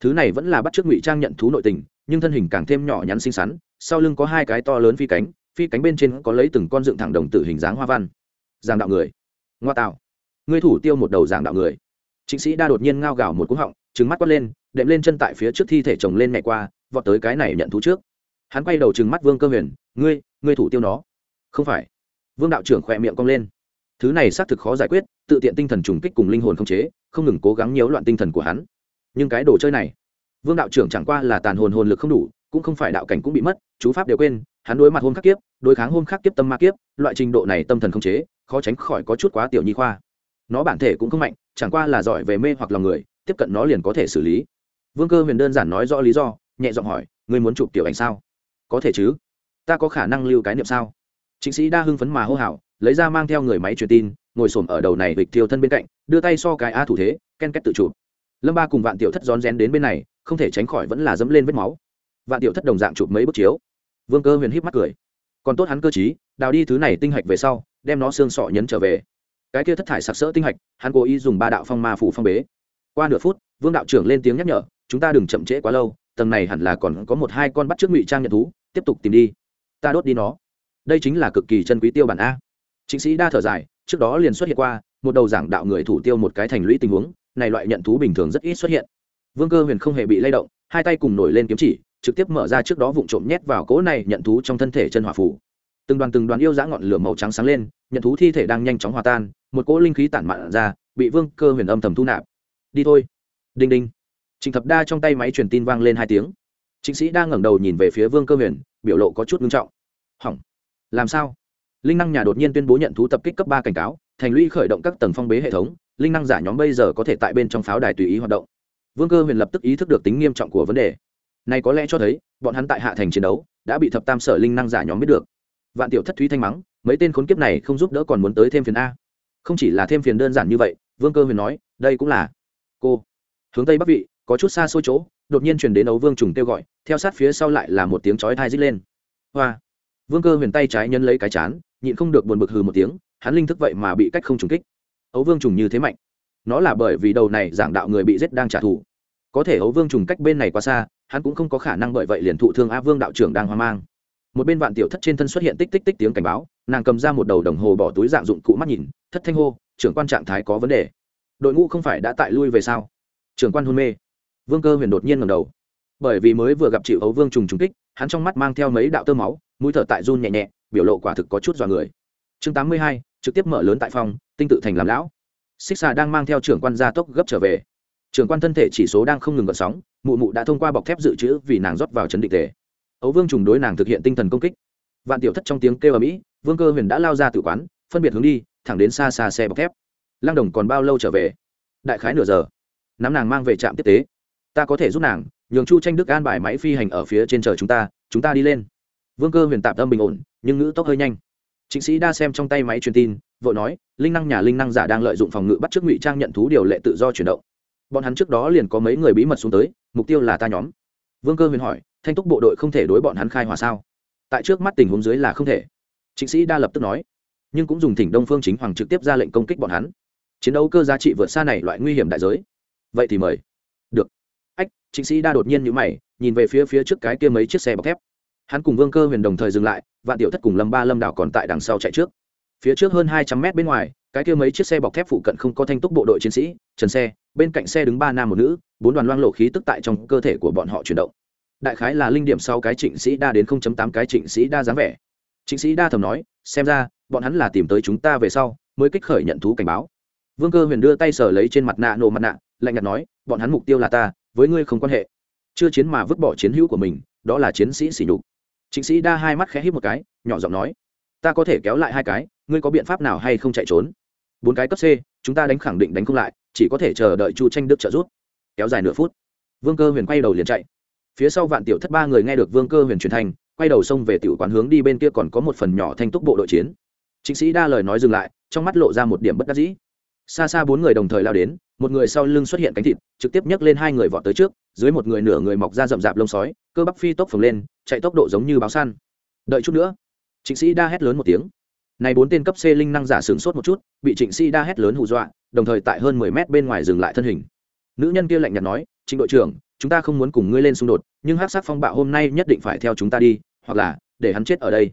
Thứ này vẫn là bắt chước ngụy trang nhận thú nội tình, nhưng thân hình càng thêm nhỏ nhắn xinh xắn, sau lưng có hai cái to lớn phi cánh phi cánh bên trên có lấy từng con dựng thẳng đồng tử hình dáng hoa văn. Giảng đạo người. Ngoa tạo. Ngươi thủ tiêu một đầu giảng đạo người. Chính sĩ đa đột nhiên ngao gào một cú họng trứng mắt quát lên, đệm lên chân tại phía trước thi thể chồng lên mẹ qua, vọt tới cái này nhận thú trước. Hắn quay đầu trừng mắt vương cơ huyền, ngươi ngươi thủ tiêu nó? Không phải. Vương đạo trưởng khỏe miệng cong lên. Thứ này xác thực khó giải quyết, tự tiện tinh thần trùng kích cùng linh hồn không chế, không ngừng cố gắng nhiễu loạn tinh thần của hắn. Nhưng cái đồ chơi này, vương đạo trưởng chẳng qua là tàn hồn hồn lực không đủ cũng không phải đạo cảnh cũng bị mất, chú pháp đều quên, hắn đối mặt hôn khắc kiếp, đối kháng hôn khắc kiếp tâm ma kiếp, loại trình độ này tâm thần không chế, khó tránh khỏi có chút quá tiểu nhi khoa. Nó bản thể cũng không mạnh, chẳng qua là giỏi về mê hoặc lòng người, tiếp cận nó liền có thể xử lý. Vương cơ huyền đơn giản nói rõ lý do, nhẹ giọng hỏi, ngươi muốn chụp tiểu ảnh sao? Có thể chứ. Ta có khả năng lưu cái niệm sao? Chính sĩ đa hưng phấn mà hô hào, lấy ra mang theo người máy truyền tin, ngồi xổm ở đầu này vịch thiêu thân bên cạnh, đưa tay so cái a thủ thế, ken kết tự chụp. Lâm ba cùng vạn tiểu thất rón rén đến bên này, không thể tránh khỏi vẫn là dẫm lên vết máu vạn tiểu thất đồng dạng chụp mấy bức chiếu. Vương cơ huyền híp mắt cười. Còn tốt hắn cơ chí đào đi thứ này tinh hạch về sau, đem nó xương sọ nhấn trở về. Cái kia thất thải sặc sỡ tinh hạch, hắn cố ý dùng ba đạo phong ma phủ phong bế. Qua nửa phút, vương đạo trưởng lên tiếng nhắc nhở, chúng ta đừng chậm trễ quá lâu, tầng này hẳn là còn có một hai con bắt trước ngụy trang nhận thú, tiếp tục tìm đi. Ta đốt đi nó. Đây chính là cực kỳ chân quý tiêu bản a. Chính sĩ đa thở dài, trước đó liền xuất hiện qua, một đầu giảng đạo người thủ tiêu một cái thành lũy tình huống, này loại nhận thú bình thường rất ít xuất hiện. Vương cơ huyền không hề bị lay động, hai tay cùng nổi lên kiếm chỉ trực tiếp mở ra trước đó vụ trộm nhét vào cỗ này nhận thú trong thân thể chân hỏa phủ. Từng đoàn từng đoàn yêu dã ngọn lửa màu trắng sáng lên, nhận thú thi thể đang nhanh chóng hòa tan, một cỗ linh khí tản mạn ra, bị vương cơ huyền âm thầm thu nạp. Đi thôi. Đinh đinh. Trịnh thập đa trong tay máy truyền tin vang lên hai tiếng. Trịnh sĩ đang ngẩng đầu nhìn về phía vương cơ huyền, biểu lộ có chút ngưng trọng. Hỏng. Làm sao? Linh năng nhà đột nhiên tuyên bố nhận thú tập kích cấp ba cảnh cáo, thành lũy khởi động các tầng phong bế hệ thống, linh năng giả nhóm bây giờ có thể tại bên trong pháo đài tùy ý hoạt động. Vương cơ huyền lập tức ý thức được tính nghiêm trọng của vấn đề này có lẽ cho thấy, bọn hắn tại hạ thành chiến đấu, đã bị thập tam sở linh năng giả nhóm biết được. Vạn tiểu thất thúy thanh mắng, mấy tên khốn kiếp này không giúp đỡ còn muốn tới thêm phiền a. Không chỉ là thêm phiền đơn giản như vậy, vương cơ huyền nói, đây cũng là cô. Hướng tây bắc vị, có chút xa xôi chỗ, đột nhiên chuyển đến ấu vương trùng kêu gọi, theo sát phía sau lại là một tiếng chói thai rít lên. Hoa. Vương cơ huyền tay trái nhân lấy cái chán, nhịn không được buồn bực hừ một tiếng, hắn linh thức vậy mà bị cách không trùng kích. Ấu vương trùng như thế mạnh. Nó là bởi vì đầu này giảng đạo người bị giết đang trả thù. Có thể ấu vương trùng cách bên này quá xa hắn cũng không có khả năng bởi vậy liền thụ thương a vương đạo trưởng đang hoang mang. Một bên vạn tiểu thất trên thân xuất hiện tích tích tích tiếng cảnh báo, nàng cầm ra một đầu đồng hồ bỏ túi dạng dụng cụ mắt nhìn, thất thanh hô, trưởng quan trạng thái có vấn đề. Đội ngũ không phải đã tại lui về sao? Trưởng quan hôn mê. Vương cơ huyền đột nhiên ngầm đầu. Bởi vì mới vừa gặp chịu ấu vương trùng trùng kích, hắn trong mắt mang theo mấy đạo tơ máu, mũi thở tại run nhẹ nhẹ, biểu lộ quả thực có chút dọa người. Chương tám mươi hai, trực tiếp mở lớn tại phòng, tinh tự thành làm lão. Xích xà đang mang theo trưởng quan gia tốc gấp trở về trưởng quan thân thể chỉ số đang không ngừng gợn sóng, mụ mụ đã thông qua bọc thép dự trữ vì nàng rót vào chấn định thể ấu vương trùng đối nàng thực hiện tinh thần công kích. Vạn tiểu thất trong tiếng kêu ở mỹ vương cơ huyền đã lao ra tự quán, phân biệt hướng đi, thẳng đến xa xa xe bọc thép. Lăng đồng còn bao lâu trở về? Đại khái nửa giờ. Nắm nàng mang về trạm tiếp tế. Ta có thể giúp nàng, nhường chu tranh đức an bài máy phi hành ở phía trên chờ chúng ta chúng ta đi lên. Vương cơ huyền tạm tâm bình ổn, nhưng ngữ tốc hơi nhanh. Chính sĩ đa xem trong tay máy truyền tin, vội nói, linh năng nhà linh năng giả đang lợi dụng phòng ngự bắt trước ngụy trang nhận thú điều lệ tự do chuyển động bọn hắn trước đó liền có mấy người bí mật xuống tới, mục tiêu là ta nhóm. Vương cơ huyền hỏi, thanh túc bộ đội không thể đối bọn hắn khai hỏa sao? Tại trước mắt tình huống dưới là không thể. Chính sĩ đa lập tức nói, nhưng cũng dùng thỉnh đông phương chính hoàng trực tiếp ra lệnh công kích bọn hắn. Chiến đấu cơ giá trị vượt xa này loại nguy hiểm đại giới. Vậy thì mời. Được. Ách chính sĩ đa đột nhiên nhữ mày, nhìn về phía phía trước cái kia mấy chiếc xe bọc thép. Hắn cùng vương cơ huyền đồng thời dừng lại, vạn tiểu thất cùng lâm ba lâm đảo còn tại đằng sau chạy trước. Phía trước hơn hai trăm mét bên ngoài, cái kia mấy chiếc xe bọc thép phụ cận không có thanh túc bộ đội chiến sĩ, trần xe bên cạnh xe đứng ba nam một nữ, bốn đoàn loang lộ khí tức tại trong cơ thể của bọn họ chuyển động. Đại khái là linh điểm sau cái trịnh sĩ đa đến tám cái trịnh sĩ đa dáng vẻ. Trịnh sĩ đa thầm nói, xem ra, bọn hắn là tìm tới chúng ta về sau, mới kích khởi nhận thú cảnh báo. Vương cơ huyền đưa tay sờ lấy trên mặt nạ nổ mặt nạ, lạnh nhạt nói, bọn hắn mục tiêu là ta, với ngươi không quan hệ. Chưa chiến mà vứt bỏ chiến hữu của mình, đó là chiến sĩ sỉ nhục. Trịnh sĩ đa hai mắt khẽ hít một cái, nhỏ giọng nói, ta có thể kéo lại hai cái, ngươi có biện pháp nào hay không chạy trốn? Bốn cái cấp c, chúng ta đánh khẳng định đánh không lại chỉ có thể chờ đợi chu tranh đức trợ giúp. Kéo dài nửa phút, vương cơ huyền quay đầu liền chạy. Phía sau vạn tiểu thất ba người nghe được vương cơ huyền truyền thành quay đầu xông về tiểu quán hướng đi bên kia còn có một phần nhỏ thanh túc bộ đội chiến. Chính sĩ đa lời nói dừng lại, trong mắt lộ ra một điểm bất đắc dĩ. Xa xa bốn người đồng thời lao đến, một người sau lưng xuất hiện cánh thịt, trực tiếp nhấc lên hai người vọt tới trước, dưới một người nửa người mọc ra rậm rạp lông sói, cơ bắp phi tốc phồng lên, chạy tốc độ giống như báo săn. Đợi chút nữa, trịnh sĩ đa hét lớn một tiếng. Này bốn tên cấp c linh năng giả sướng sốt một chút, bị trịnh sĩ đa hét lớn hù dọa đồng thời tại hơn mười mét bên ngoài dừng lại thân hình. Nữ nhân kia lạnh nhạt nói, trịnh đội trưởng, chúng ta không muốn cùng ngươi lên xung đột, nhưng hắc sát phong bạo hôm nay nhất định phải theo chúng ta đi, hoặc là để hắn chết ở đây.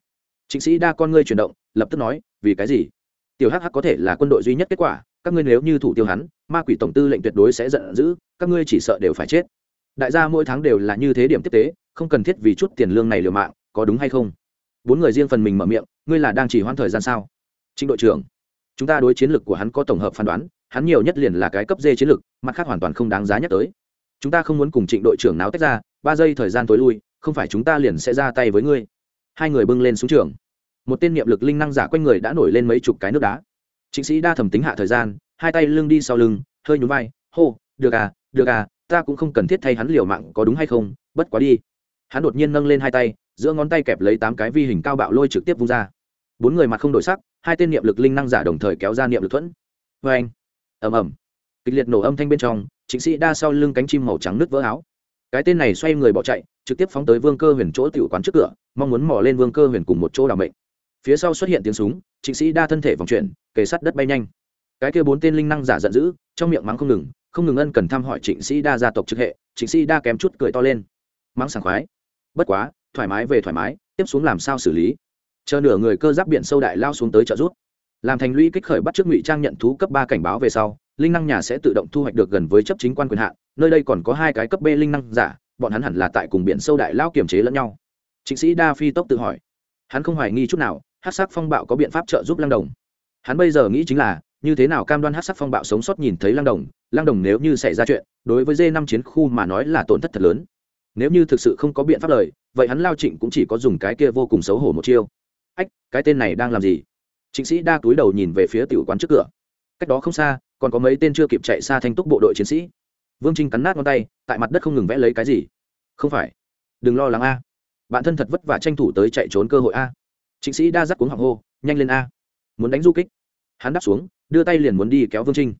Trịnh sĩ đa con ngươi chuyển động, lập tức nói, vì cái gì? Tiểu hắc hắc có thể là quân đội duy nhất kết quả, các ngươi nếu như thủ tiêu hắn, ma quỷ tổng tư lệnh tuyệt đối sẽ giận dữ, các ngươi chỉ sợ đều phải chết. Đại gia mỗi tháng đều là như thế điểm tiếp tế, không cần thiết vì chút tiền lương này liều mạng, có đúng hay không? Bốn người riêng phần mình mở miệng, ngươi là đang chỉ hoãn thời gian sao? Trịnh đội trưởng chúng ta đối chiến lược của hắn có tổng hợp phán đoán, hắn nhiều nhất liền là cái cấp dê chiến lược mặt khác hoàn toàn không đáng giá nhắc tới. Chúng ta không muốn cùng trịnh đội trưởng nào tách ra, ba giây thời gian tối lui, không phải chúng ta liền sẽ ra tay với ngươi. Hai người bưng lên xuống trường. Một tên niệm lực linh năng giả quanh người đã nổi lên mấy chục cái nước đá. Chính sĩ đa thẩm tính hạ thời gian, hai tay lưng đi sau lưng, hơi nhún vai, hô, được à được à ta cũng không cần thiết thay hắn liều mạng, có đúng hay không? Bất quá đi. Hắn đột nhiên nâng lên hai tay, giữa ngón tay kẹp lấy tám cái vi hình cao bạo lôi trực tiếp vung ra. Bốn người mặt không đổi sắc hai tên niệm lực linh năng giả đồng thời kéo ra niệm lực thuẫn. Vê anh, ầm ầm, kịch liệt nổ âm thanh bên trong, chính sĩ đa sau lưng cánh chim màu trắng nứt vỡ áo. Cái tên này xoay người bỏ chạy, trực tiếp phóng tới vương cơ huyền chỗ tiểu quán trước cửa, mong muốn mò lên vương cơ huyền cùng một chỗ làm mệnh. Phía sau xuất hiện tiếng súng, chính sĩ đa thân thể vòng chuyển, kề sắt đất bay nhanh. Cái kia bốn tên linh năng giả giận dữ, trong miệng mắng không ngừng không ngừng ân cần thăm hỏi trịnh sĩ đa gia tộc trực hệ, trịnh sĩ đa kém chút cười to lên. Mắng sảng khoái. Bất quá, thoải mái về thoải mái, tiếp xuống làm sao xử lý? Chờ nửa người cơ giáp biển sâu đại lao xuống tới trợ rút làm thành lũy kích khởi bắt trước ngụy trang nhận thú cấp ba cảnh báo về sau, linh năng nhà sẽ tự động thu hoạch được gần với chấp chính quan quyền hạn, nơi đây còn có hai cái cấp b linh năng giả, bọn hắn hẳn là tại cùng biển sâu đại lao kiềm chế lẫn nhau. Chính sĩ đa phi tốc tự hỏi. Hắn không hoài nghi chút nào, hát sắc phong bạo có biện pháp trợ giúp lăng đồng. Hắn bây giờ nghĩ chính là, như thế nào cam đoan hát sắc phong bạo sống sót nhìn thấy lăng đồng lăng đồng nếu như xảy ra chuyện, đối với d năm chiến khu mà nói là tổn thất thật lớn. Nếu như thực sự không có biện pháp lời, vậy hắn lao trịnh cũng chỉ có dùng cái kia vô cùng xấu hổ một chiêu ách, cái tên này đang làm gì? Chính sĩ đa túi đầu nhìn về phía tiểu quán trước cửa. Cách đó không xa, còn có mấy tên chưa kịp chạy xa thanh túc bộ đội chiến sĩ. Vương trinh cắn nát ngón tay, tại mặt đất không ngừng vẽ lấy cái gì? Không phải. Đừng lo lắng a. Bạn thân thật vất vả tranh thủ tới chạy trốn cơ hội a. Chính sĩ đa dắt cuống hoàng hô, nhanh lên a. Muốn đánh du kích. Hắn đáp xuống, đưa tay liền muốn đi kéo vương trinh.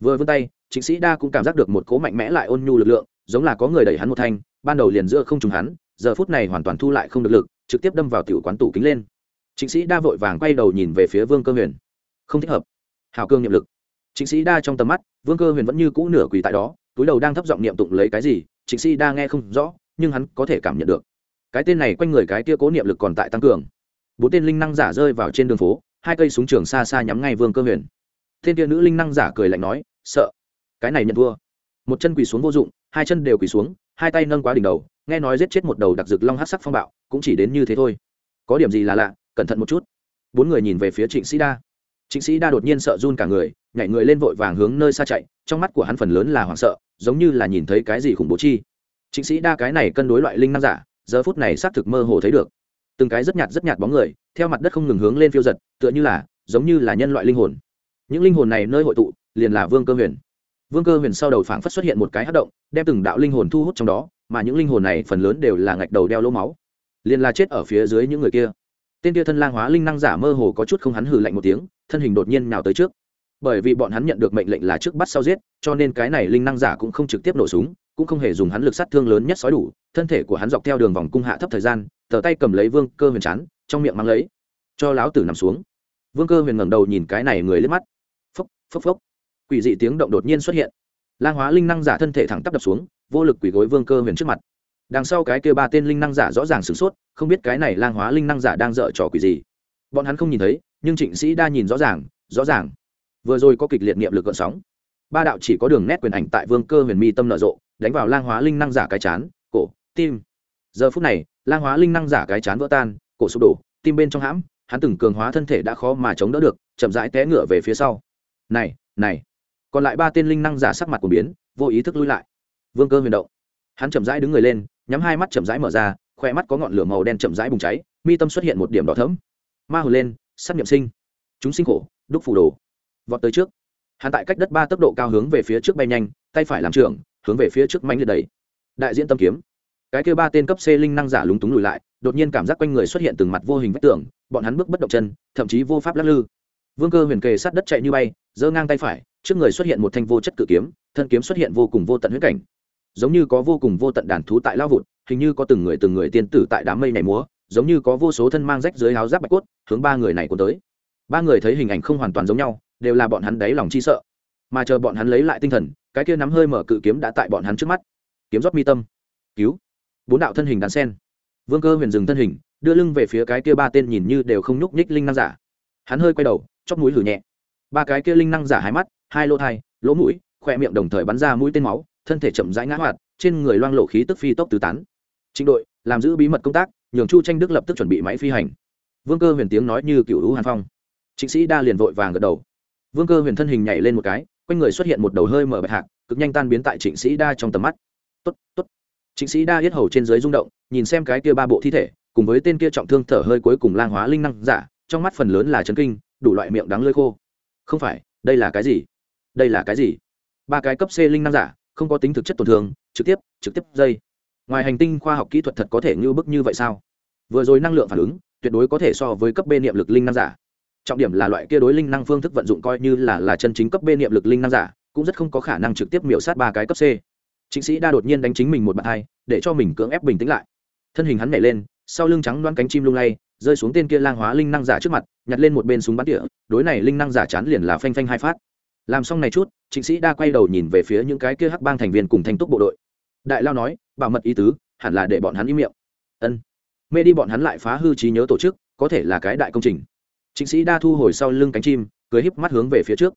Vừa vươn tay chính sĩ đa cũng cảm giác được một cố mạnh mẽ lại ôn nhu lực lượng, giống là có người đẩy hắn một thanh, ban đầu liền giữa không trùng hắn, giờ phút này hoàn toàn thu lại không được lực, trực tiếp đâm vào tiểu quán tủ kính lên chính sĩ đa vội vàng quay đầu nhìn về phía vương cơ huyền. Không thích hợp. Hào cương nhiệm lực. Chính sĩ đa trong tầm mắt, vương cơ huyền vẫn như cũ nửa quỳ tại đó, túi đầu đang thấp giọng niệm tụng lấy cái gì chính sĩ đa nghe không rõ, nhưng hắn có thể cảm nhận được. Cái tên này quanh người cái kia cố niệm lực còn tại tăng cường. Bốn tên linh năng giả rơi vào trên đường phố, hai cây súng trường xa xa nhắm ngay vương cơ huyền. Tên kia nữ linh năng giả cười lạnh nói, sợ. Cái này nhận thua. Một chân quỳ xuống vô dụng, hai chân đều quỳ xuống, hai tay nâng quá đỉnh đầu, nghe nói giết chết một đầu đặc dực long hát sắc phong bạo, cũng chỉ đến như thế thôi. Có điểm gì là lạ cẩn thận một chút. Bốn người nhìn về phía trịnh sĩ đa. Trịnh sĩ đa đột nhiên sợ run cả người, nhảy người lên vội vàng hướng nơi xa chạy, trong mắt của hắn phần lớn là hoảng sợ, giống như là nhìn thấy cái gì khủng bố chi. Trịnh sĩ đa cái này cân đối loại linh năng giả, giờ phút này xác thực mơ hồ thấy được. Từng cái rất nhạt rất nhạt bóng người, theo mặt đất không ngừng hướng lên phiêu giật, tựa như là, giống như là nhân loại linh hồn. Những linh hồn này nơi hội tụ, liền là vương cơ huyền. Vương cơ huyền sau đầu phảng phất xuất hiện một cái hát động, đem từng đạo linh hồn thu hút trong đó, mà những linh hồn này phần lớn đều là ngạch đầu đeo lỗ máu. Liền là chết ở phía dưới những người kia tên kia thân lang hóa linh năng giả mơ hồ có chút không hắn hừ lạnh một tiếng, thân hình đột nhiên nào tới trước. Bởi vì bọn hắn nhận được mệnh lệnh là trước bắt sau giết, cho nên cái này linh năng giả cũng không trực tiếp nổ súng, cũng không hề dùng hắn lực sát thương lớn nhất sói đủ, thân thể của hắn dọc theo đường vòng cung hạ thấp thời gian tờ tay cầm lấy vương cơ huyền chán, trong miệng mang lấy. Cho láo tử nằm xuống. Vương cơ huyền ngẩng đầu nhìn cái này người lên mắt. Phốc phốc phốc. Quỷ dị tiếng động đột nhiên xuất hiện. Lang hóa linh năng giả thân thể thẳng tắp đập xuống, vô lực quỷ gối vương cơ huyền trước mặt. Đằng sau cái kia ba tên linh năng giả rõ ràng sửng sốt không biết cái này lang hóa linh năng giả đang dở trò quỷ gì. Bọn hắn không nhìn thấy, nhưng trịnh sĩ đa nhìn rõ ràng rõ ràng. Vừa rồi có kịch liệt niệm lực gợn sóng. Ba đạo chỉ có đường nét quyền ảnh tại vương cơ huyền mi tâm nở rộ, đánh vào lang hóa linh năng giả cái chán, cổ, tim. Giờ phút này, lang hóa linh năng giả cái chán vỡ tan, cổ sụp đổ, tim bên trong hãm, hắn từng cường hóa thân thể đã khó mà chống đỡ được, chậm rãi té ngựa về phía sau. Này này. Còn lại ba tên linh năng giả sắc mặt của biến, vô ý thức lui lại. Vương cơ huyền động. Hắn chậm rãi đứng người lên, nhắm hai mắt chậm rãi mở ra khoe mắt có ngọn lửa màu đen chậm rãi bùng cháy, mi tâm xuất hiện một điểm đỏ thẫm. ma hồn lên sát nghiệm sinh. Chúng sinh khổ, đúc phủ đồ. Vọt tới trước. Hắn tại cách đất ba tốc độ cao hướng về phía trước bay nhanh, tay phải làm trưởng, hướng về phía trước mạnh liệt đầy đại diễn tâm kiếm. Cái kêu ba tên cấp c linh năng giả lúng túng lùi lại, đột nhiên cảm giác quanh người xuất hiện từng mặt vô hình vách tường, bọn hắn bước bất động chân, thậm chí vô pháp lắc lư. Vương cơ huyền kề sát đất chạy như bay, giơ ngang tay phải, trước người xuất hiện một thanh vô chất cự kiếm, thân kiếm xuất hiện vô cùng vô tận huyết cảnh giống như có vô cùng vô tận đàn thú tại lao vụt, hình như có từng người từng người tiên tử tại đám mây này múa, giống như có vô số thân mang rách dưới áo giáp bạch cốt, hướng ba người này cuốn tới. Ba người thấy hình ảnh không hoàn toàn giống nhau, đều là bọn hắn đáy lòng chi sợ. Mà chờ bọn hắn lấy lại tinh thần, cái kia nắm hơi mở cự kiếm đã tại bọn hắn trước mắt. Kiếm rót mi tâm. Cứu. Bốn đạo thân hình đàn sen. Vương cơ huyền dừng thân hình, đưa lưng về phía cái kia ba tên nhìn như đều không nhúc nhích linh năng giả. Hắn hơi quay đầu, chóp mũi lử nhẹ. Ba cái kia linh năng giả hai mắt, hai lỗ thai, lỗ mũi khoe miệng đồng thời bắn ra mũi tên máu thân thể chậm rãi ngã hoạt, trên người loang lộ khí tức phi tốc tứ tán. Trịnh đội, làm giữ bí mật công tác, nhường chu tranh đức lập tức chuẩn bị máy phi hành. Vương cơ huyền tiếng nói như cựu hữu hàn phong. Trịnh sĩ đa liền vội vàng gật đầu. Vương cơ huyền thân hình nhảy lên một cái, quanh người xuất hiện một đầu hơi mở bạch hạc, cực nhanh tan biến tại trịnh sĩ đa trong tầm mắt. Tốt tốt. Trịnh sĩ đa yết hầu trên dưới rung động, nhìn xem cái kia ba bộ thi thể, cùng với tên kia trọng thương thở hơi cuối cùng lang hóa linh năng giả, trong mắt phần lớn là chấn kinh, đủ loại miệng đắng lơi khô. Không phải, đây là cái gì? Đây là cái gì? Ba cái cấp c linh năng giả không có tính thực chất tổn thương, trực tiếp trực tiếp dây. Ngoài hành tinh khoa học kỹ thuật thật có thể như bức như vậy sao? Vừa rồi năng lượng phản ứng, tuyệt đối có thể so với cấp b niệm lực linh năng giả. Trọng điểm là loại kia đối linh năng phương thức vận dụng coi như là là chân chính cấp b niệm lực linh năng giả, cũng rất không có khả năng trực tiếp miểu sát ba cái cấp c. Chính sĩ đa đột nhiên đánh chính mình một bàn hai để cho mình cưỡng ép bình tĩnh lại. Thân hình hắn nhảy lên, sau lưng trắng đoán cánh chim lung lay, rơi xuống tên kia lang hóa linh năng giả trước mặt, nhặt lên một bên súng bắn tỉa, đối này linh năng giả chán liền là phanh phanh hai phát làm xong này chút, trịnh sĩ đa quay đầu nhìn về phía những cái kia hắc bang thành viên cùng thanh túc bộ đội. Đại lao nói, bảo mật ý tứ, hẳn là để bọn hắn im miệng. Ân. Mê đi bọn hắn lại phá hư trí nhớ tổ chức, có thể là cái đại công trình. Trịnh sĩ đa thu hồi sau lưng cánh chim, cười híp mắt hướng về phía trước.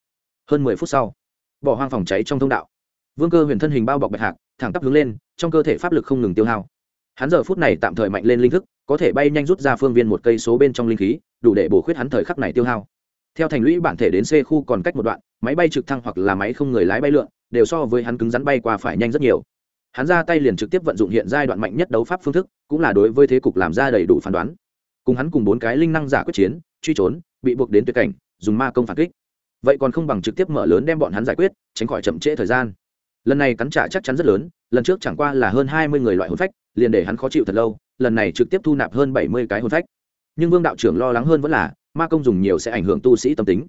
Hơn mười phút sau, bỏ hoang phòng cháy trong thông đạo. Vương cơ huyền thân hình bao bọc bạch hạc, thẳng tắp hướng lên, trong cơ thể pháp lực không ngừng tiêu hao. Hắn giờ phút này tạm thời mạnh lên linh thức, có thể bay nhanh rút ra phương viên một cây số bên trong linh khí, đủ để bổ khuyết hắn thời khắc này tiêu hao theo thành lũy bản thể đến c khu còn cách một đoạn, máy bay trực thăng hoặc là máy không người lái bay lượn, đều so với hắn cứng rắn bay qua phải nhanh rất nhiều. Hắn ra tay liền trực tiếp vận dụng hiện giai đoạn mạnh nhất đấu pháp phương thức, cũng là đối với thế cục làm ra đầy đủ phán đoán. Cùng hắn cùng bốn cái linh năng giả quyết chiến, truy trốn, bị buộc đến tuyệt cảnh, dùng ma công phản kích. Vậy còn không bằng trực tiếp mở lớn đem bọn hắn giải quyết, tránh khỏi chậm trễ thời gian. Lần này cắn trả chắc chắn rất lớn, lần trước chẳng qua là hơn hai mươi người loại hồn phách, liền để hắn khó chịu thật lâu, lần này trực tiếp thu nạp hơn bảy mươi cái hồn phách. Nhưng vương đạo trưởng lo lắng hơn vẫn là ma công dùng nhiều sẽ ảnh hưởng tu sĩ tâm tính.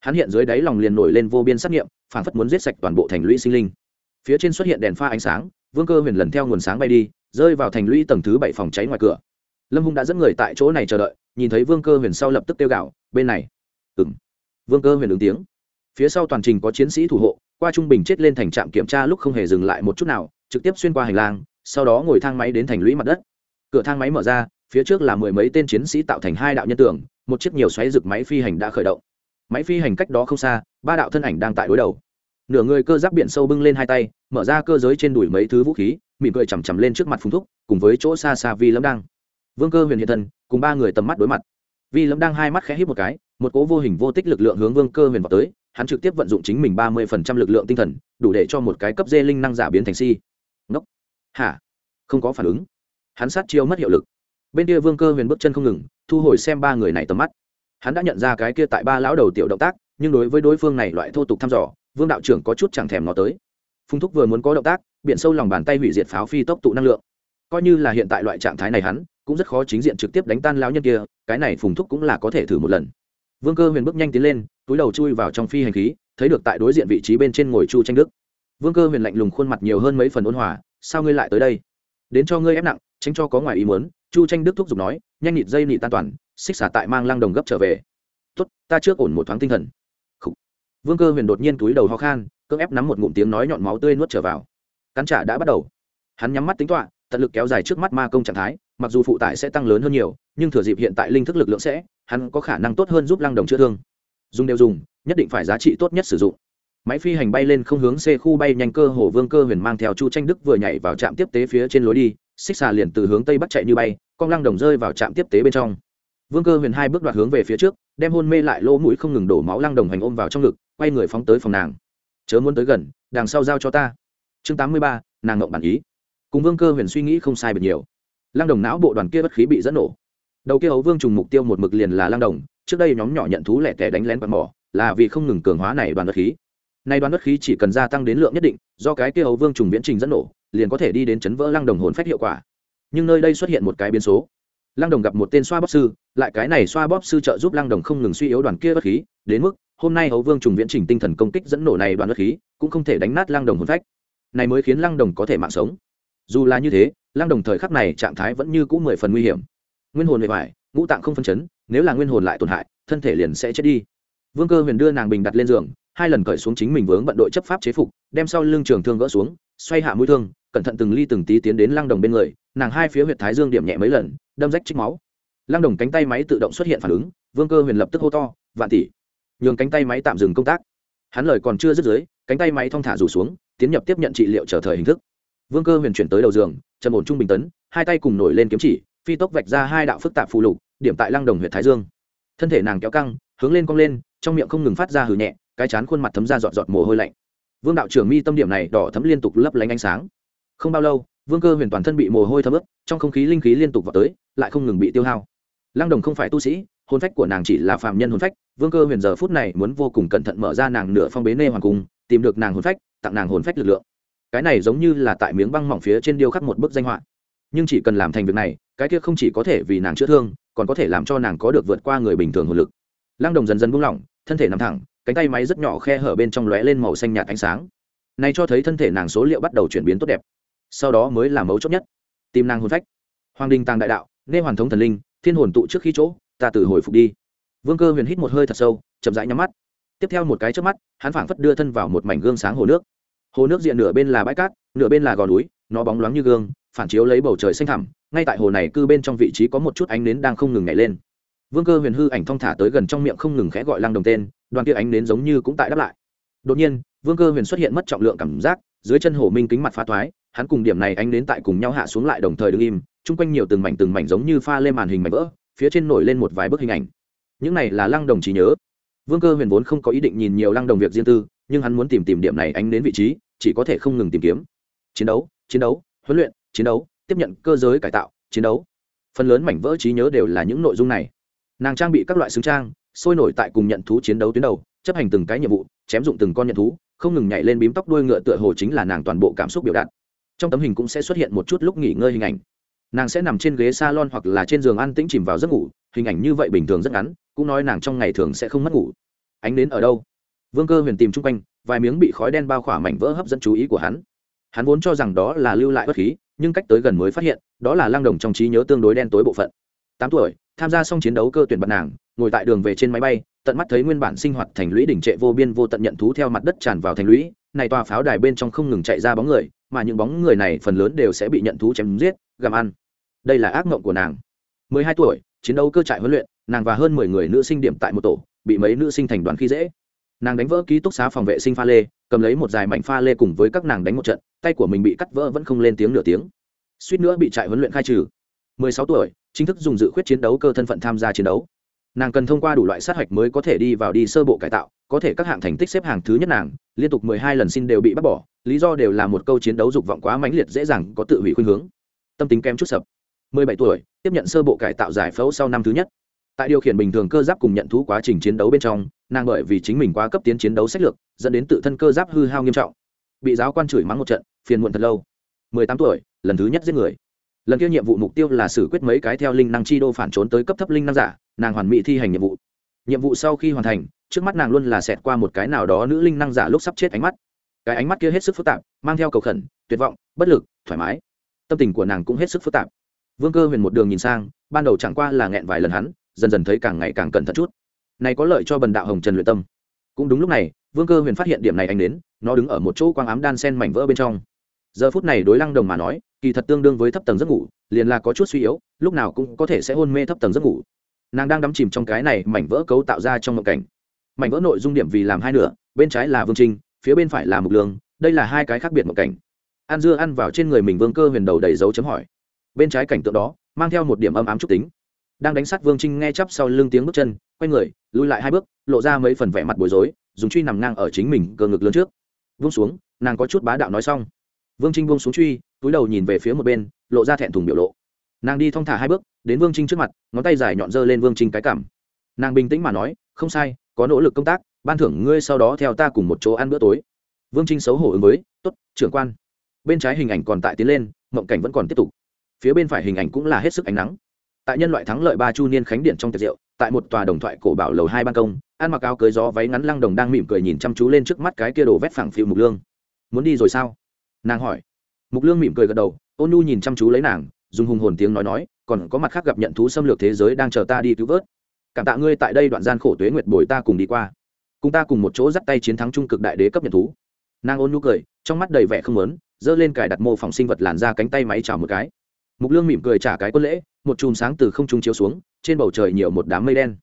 Hắn hiện dưới đáy lòng liền nổi lên vô biên sát nghiệm phản phất muốn giết sạch toàn bộ thành lũy sinh linh. Phía trên xuất hiện đèn pha ánh sáng, vương cơ huyền lần theo nguồn sáng bay đi, rơi vào thành lũy tầng thứ bảy phòng cháy ngoài cửa. Lâm hung đã dẫn người tại chỗ này chờ đợi, nhìn thấy vương cơ huyền sau lập tức tiêu gạo bên này! Ừng vương cơ huyền ứng tiếng. Phía sau toàn trình có chiến sĩ thủ hộ, qua trung bình chết lên thành trạm kiểm tra lúc không hề dừng lại một chút nào, trực tiếp xuyên qua hành lang, sau đó ngồi thang máy đến thành lũy mặt đất. Cửa thang máy mở ra, phía trước là mười mấy tên chiến sĩ tạo thành hai đạo nhân tường một chiếc nhiều xoáy rực máy phi hành đã khởi động. Máy phi hành cách đó không xa, ba đạo thân ảnh đang tại đối đầu. Nửa người cơ giáp biển sâu bưng lên hai tay, mở ra cơ giới trên đùi mấy thứ vũ khí, mỉm cười chằm chằm lên trước mặt phùng thúc, cùng với chỗ xa xa vi lâm đang vương cơ huyền hiện thân, cùng ba người tầm mắt đối mặt. Vi lâm đang hai mắt khẽ hít một cái, một cố vô hình vô tích lực lượng hướng vương cơ huyền vào tới, hắn trực tiếp vận dụng chính mình ba mươi phần trăm lực lượng tinh thần, đủ để cho một cái cấp dê linh năng giả biến thành si. Ngốc. Hả? Không có phản ứng. Hắn sát chiêu mất hiệu lực. Bên kia vương cơ huyền bước chân không ngừng thu hồi xem ba người này tầm mắt. Hắn đã nhận ra cái kia tại ba lão đầu tiểu động tác, nhưng đối với đối phương này loại thô tục thăm dò, vương đạo trưởng có chút chẳng thèm ngó tới. Phung thúc vừa muốn có động tác biện sâu lòng bàn tay hủy diệt pháo phi tốc tụ năng lượng. Coi như là hiện tại loại trạng thái này hắn, cũng rất khó chính diện trực tiếp đánh tan lão nhân kia, cái này phùng thúc cũng là có thể thử một lần. Vương cơ huyền bước nhanh tiến lên, túi đầu chui vào trong phi hành khí, thấy được tại đối diện vị trí bên trên ngồi chu tranh đức. Vương cơ huyền lạnh lùng khuôn mặt nhiều hơn mấy phần ôn hòa, sao ngươi lại tới đây? Đến cho ngươi ép nặng, tránh cho có ngoài ý muốn chu tranh đức thúc giục nói, nhanh nhịt dây nịt tan toàn, xích xả tại mang lăng đồng gấp trở về. Tốt, ta trước ổn một thoáng tinh thần. Khủ. vương cơ huyền đột nhiên túi đầu ho khan, cưỡng ép nắm một ngụm tiếng nói nhọn máu tươi nuốt trở vào. Cắn trả đã bắt đầu. Hắn nhắm mắt tính toạ tận lực kéo dài trước mắt ma công trạng thái, mặc dù phụ tải sẽ tăng lớn hơn nhiều, nhưng thừa dịp hiện tại linh thức lực lượng sẽ, hắn có khả năng tốt hơn giúp lăng đồng chữa thương. Dùng đều dùng, nhất định phải giá trị tốt nhất sử dụng. Máy phi hành bay lên không hướng xe khu bay nhanh cơ hồ vương cơ huyền mang theo chu tranh đức vừa nhảy vào trạm tiếp tế phía trên lối đi, xích xà liền từ hướng tây bắc chạy như bay con lăng đồng rơi vào trạm tiếp tế bên trong. Vương cơ huyền hai bước đoạt hướng về phía trước, đem hôn mê lại lỗ mũi không ngừng đổ máu lăng đồng hành ôm vào trong ngực, quay người phóng tới phòng nàng. Chớ muốn tới gần, đằng sau giao cho ta. Chương tám mươi ba, nàng ngộng bản ý. Cùng vương cơ huyền suy nghĩ không sai bật nhiều. Lăng đồng não bộ đoàn kia bất khí bị dẫn nổ. Đầu kia ấu vương trùng mục tiêu một mực liền là lăng đồng, trước đây nhóm nhỏ nhận thú lẻ tẻ đánh lén quạt mỏ, là vì không ngừng cường hóa này đoàn bất khí. Nay đoàn bất khí chỉ cần gia tăng đến lượng nhất định, do cái kia ấu vương trùng viễn trình dẫn nổ, liền có thể đi đến chấn vỡ lăng đồng hồn phách hiệu quả nhưng nơi đây xuất hiện một cái biến số. Lăng đồng gặp một tên xoa bóp sư, lại cái này xoa bóp sư trợ giúp lăng đồng không ngừng suy yếu đoàn kia bất khí, đến mức, hôm nay hấu vương trùng viễn trình tinh thần công kích dẫn nổ này đoàn bất khí, cũng không thể đánh nát lăng đồng hồn phách. Này mới khiến lăng đồng có thể mạng sống. Dù là như thế, lăng đồng thời khắc này trạng thái vẫn như cũ mười phần nguy hiểm. Nguyên hồn bề vải ngũ tạng không phân chấn, nếu là nguyên hồn lại tổn hại, thân thể liền sẽ chết đi. Vương cơ huyền đưa nàng bình đặt lên giường, hai lần cởi xuống chính mình vướng bận đội chấp pháp chế phục, đem sau lưng trường thương gỡ xuống, xoay hạ mũi thương cẩn thận từng ly từng tí tiến đến lăng đồng bên người, nàng hai phía huyệt thái dương điểm nhẹ mấy lần, đâm rách trích máu. Lăng đồng cánh tay máy tự động xuất hiện phản ứng, vương cơ huyền lập tức hô to, vạn tỷ! Nhường cánh tay máy tạm dừng công tác. Hắn lời còn chưa dứt dưới, cánh tay máy thong thả rủ xuống, tiến nhập tiếp nhận trị liệu trở thời hình thức. Vương cơ huyền chuyển tới đầu giường trần ổn trung bình tấn, hai tay cùng nổi lên kiếm chỉ, phi tốc vạch ra hai đạo phức tạp phù lục, điểm tại lăng đồng huyện thái dương. Thân thể nàng kéo căng, hướng lên cong lên, trong miệng không ngừng phát ra hừ nhẹ, cái chán khuôn mặt thấm ra giọt giọt mồ hôi lạnh. Vương đạo trưởng mi tâm điểm này đỏ thấm liên tục lấp lánh ánh sáng không bao lâu, vương cơ huyền toàn thân bị mồ hôi thấm ướt, trong không khí linh khí liên tục vào tới, lại không ngừng bị tiêu hao. Lăng đồng không phải tu sĩ hôn phách của nàng chỉ là phạm nhân hôn phách, vương cơ huyền giờ phút này muốn vô cùng cẩn thận mở ra nàng nửa phong bế nê hoàng cung, tìm được nàng hôn phách, tặng nàng hồn phách lực lượng. Cái này giống như là tại miếng băng mỏng phía trên điêu khắc một bức danh họa. Nhưng chỉ cần làm thành việc này, cái kia không chỉ có thể vì nàng chữa thương, còn có thể làm cho nàng có được vượt qua người bình thường hồn lực. Lăng đồng dần dần buông lỏng, thân thể nằm thẳng, cánh tay máy rất nhỏ khe hở bên trong lóe lên màu xanh nhạt ánh sáng. Này cho thấy thân thể nàng số liệu bắt đầu chuyển biến tốt đẹp sau đó mới là mấu chốt nhất. Tìm nàng hồn phách. Hoàng đình tàng đại đạo nên hoàn thống thần linh, thiên hồn tụ trước khi chỗ, ta tự hồi phục đi. Vương cơ huyền hít một hơi thật sâu, chậm rãi nhắm mắt. Tiếp theo một cái trước mắt, hắn phảng phất đưa thân vào một mảnh gương sáng hồ nước. Hồ nước diện nửa bên là bãi cát, nửa bên là gò núi, nó bóng loáng như gương, phản chiếu lấy bầu trời xanh thẳm, ngay tại hồ này cư bên trong vị trí có một chút ánh nến đang không ngừng nhảy lên. Vương cơ huyền hư ảnh thong thả tới gần trong miệng không ngừng khẽ gọi lăng đồng tên, đoàn kia ánh nến giống như cũng tại đáp lại. Đột nhiên, vương cơ huyền xuất hiện mất trọng lượng cảm giác, dưới chân hồ minh kính mặt phá thoái hắn cùng điểm này anh đến tại cùng nhau hạ xuống lại đồng thời đứng im, chung quanh nhiều từng mảnh từng mảnh giống như pha lên màn hình mảnh vỡ, phía trên nổi lên một vài bức hình ảnh. Những này là lăng đồng trí nhớ. Vương cơ huyền vốn không có ý định nhìn nhiều lăng đồng việc riêng tư, nhưng hắn muốn tìm tìm điểm này anh đến vị trí, chỉ có thể không ngừng tìm kiếm. Chiến đấu chiến đấu, huấn luyện, chiến đấu, tiếp nhận cơ giới cải tạo, chiến đấu. Phần lớn mảnh vỡ trí nhớ đều là những nội dung này. Nàng trang bị các loại xứng trang, sôi nổi tại cùng nhận thú chiến đấu tuyến đầu, chấp hành từng cái nhiệm vụ, chém dụng từng con nhận thú, không ngừng nhảy lên bím tóc đuôi ngựa tựa hồ chính là nàng toàn bộ cảm xúc biểu đạt trong tấm hình cũng sẽ xuất hiện một chút lúc nghỉ ngơi hình ảnh. Nàng sẽ nằm trên ghế salon hoặc là trên giường ăn tĩnh chìm vào giấc ngủ, hình ảnh như vậy bình thường rất ngắn, cũng nói nàng trong ngày thường sẽ không mất ngủ. Ánh đến ở đâu? Vương cơ huyền tìm chung quanh, vài miếng bị khói đen bao khỏa mảnh vỡ hấp dẫn chú ý của hắn. Hắn vốn cho rằng đó là lưu lại bất khí, nhưng cách tới gần mới phát hiện, đó là lang đồng trong trí nhớ tương đối đen tối bộ phận. Tám tuổi, tham gia xong chiến đấu cơ tuyển bật nàng, ngồi tại đường về trên máy bay, tận mắt thấy nguyên bản sinh hoạt thành lũy đỉnh trệ vô biên vô tận nhận thú theo mặt đất tràn vào thành lũy, này tòa pháo đài bên trong không ngừng chạy ra bóng người mà những bóng người này phần lớn đều sẽ bị nhận thú chém giết, gặm ăn. Đây là ác mộng của nàng. Mười hai tuổi, chiến đấu cơ trại huấn luyện, nàng và hơn mười người nữ sinh điểm tại một tổ, bị mấy nữ sinh thành đoàn khi dễ. Nàng đánh vỡ ký túc xá phòng vệ sinh pha lê, cầm lấy một dài mảnh pha lê cùng với các nàng đánh một trận, tay của mình bị cắt vỡ vẫn không lên tiếng nửa tiếng. Suýt nữa bị trại huấn luyện khai trừ. Mười sáu tuổi, chính thức dùng dự khuyết chiến đấu cơ thân phận tham gia chiến đấu. Nàng cần thông qua đủ loại sát hạch mới có thể đi vào đi sơ bộ cải tạo có thể các hạng thành tích xếp hàng thứ nhất nàng, liên tục mười hai lần xin đều bị bắt bỏ, lý do đều là một câu chiến đấu dục vọng quá mãnh liệt dễ dàng có tự hủy khuynh hướng. Tâm tính kém chút sập. Mười bảy tuổi, tiếp nhận sơ bộ cải tạo giải phẫu sau năm thứ nhất. Tại điều khiển bình thường cơ giáp cùng nhận thú quá trình chiến đấu bên trong, nàng bởi vì chính mình quá cấp tiến chiến đấu sách lược, dẫn đến tự thân cơ giáp hư hao nghiêm trọng. Bị giáo quan chửi mắng một trận, phiền muộn thật lâu. Mười tám tuổi, lần thứ nhất giết người. Lần kia nhiệm vụ mục tiêu là xử quyết mấy cái theo linh năng chi đô phản trốn tới cấp thấp linh năng giả, nàng hoàn mỹ thi hành nhiệm vụ. Nhiệm vụ sau khi hoàn thành trước mắt nàng luôn là xẹt qua một cái nào đó nữ linh năng giả lúc sắp chết ánh mắt. Cái ánh mắt kia hết sức phức tạp, mang theo cầu khẩn, tuyệt vọng, bất lực, thoải mái. Tâm tình của nàng cũng hết sức phức tạp. Vương cơ huyền một đường nhìn sang, ban đầu chẳng qua là nghẹn vài lần hắn, dần dần thấy càng ngày càng cẩn thận chút. Này có lợi cho bần đạo hồng trần luyện tâm. Cũng đúng lúc này, vương cơ huyền phát hiện điểm này anh đến, nó đứng ở một chỗ quang ám đan sen mảnh vỡ bên trong. Giờ phút này đối lăng đồng mà nói, kỳ thật tương đương với thấp tầng giấc ngủ, liền là có chút suy yếu, lúc nào cũng có thể sẽ hôn mê thấp tầng giấc ngủ. Nàng đang đắm chìm trong cái này mảnh vỡ cấu tạo ra trong mộng cảnh mảnh vỡ nội dung điểm vì làm hai nửa, bên trái là vương trinh, phía bên phải là mục lương, đây là hai cái khác biệt mộng cảnh. Ăn dưa ăn vào trên người mình vương cơ huyền đầu đầy dấu chấm hỏi. Bên trái cảnh tượng đó, mang theo một điểm âm ám trúc tính. Đang đánh sát vương trinh nghe chắp sau lưng tiếng bước chân, quay người, lùi lại hai bước, lộ ra mấy phần vẻ mặt bối rối, dùng truy nằm ngang ở chính mình cơ ngực lớn trước. Vung xuống, nàng có chút bá đạo nói xong. Vương trinh vương xuống truy, túi đầu nhìn về phía một bên, lộ ra thẹn thùng biểu lộ. Nàng đi thong thả hai bước, đến vương trinh trước mặt, ngón tay dài nhọn dơ lên vương trinh cái cảm. Nàng bình tĩnh mà nói không sai, có nỗ lực công tác, ban thưởng ngươi sau đó theo ta cùng một chỗ ăn bữa tối. Vương trinh xấu hổ ứng với t ố t trưởng quan. Bên trái hình ảnh còn tại tiến lên, mộng cảnh vẫn còn tiếp tục. Phía bên phải hình ảnh cũng là hết sức ánh nắng. Tại nhân loại thắng lợi ba chu niên khánh điện trong tiệc rượu, tại một tòa đồng thoại cổ bảo lầu hai ban công, ăn mặc áo cưới gió váy ngắn lăng đồng đang mỉm cười nhìn chăm chú lên trước mắt cái kia đồ vét phẳng phiu mục lương. Muốn đi rồi sao? Nàng hỏi. Mục lương mỉm cười gật đầu, ôn nhu nhìn chăm chú lấy nàng, dùng hùng hồn tiếng nói nói, còn có mặt khác gặp nhận thú xâm lược thế giới đang chờ ta đi cứu vớt cảm tạ ngươi tại đây đoạn gian khổ tuế nguyệt bồi ta cùng đi qua. Cùng ta cùng một chỗ dắt tay chiến thắng trung cực đại đế cấp nhận thú. Nàng ôn nhu cười, trong mắt đầy vẻ không lớn giơ lên cài đặt mô phỏng sinh vật làn ra cánh tay máy chào một cái. Mục lương mỉm cười trả cái quân lễ, một chùm sáng từ không trung chiếu xuống, trên bầu trời nhiều một đám mây đen.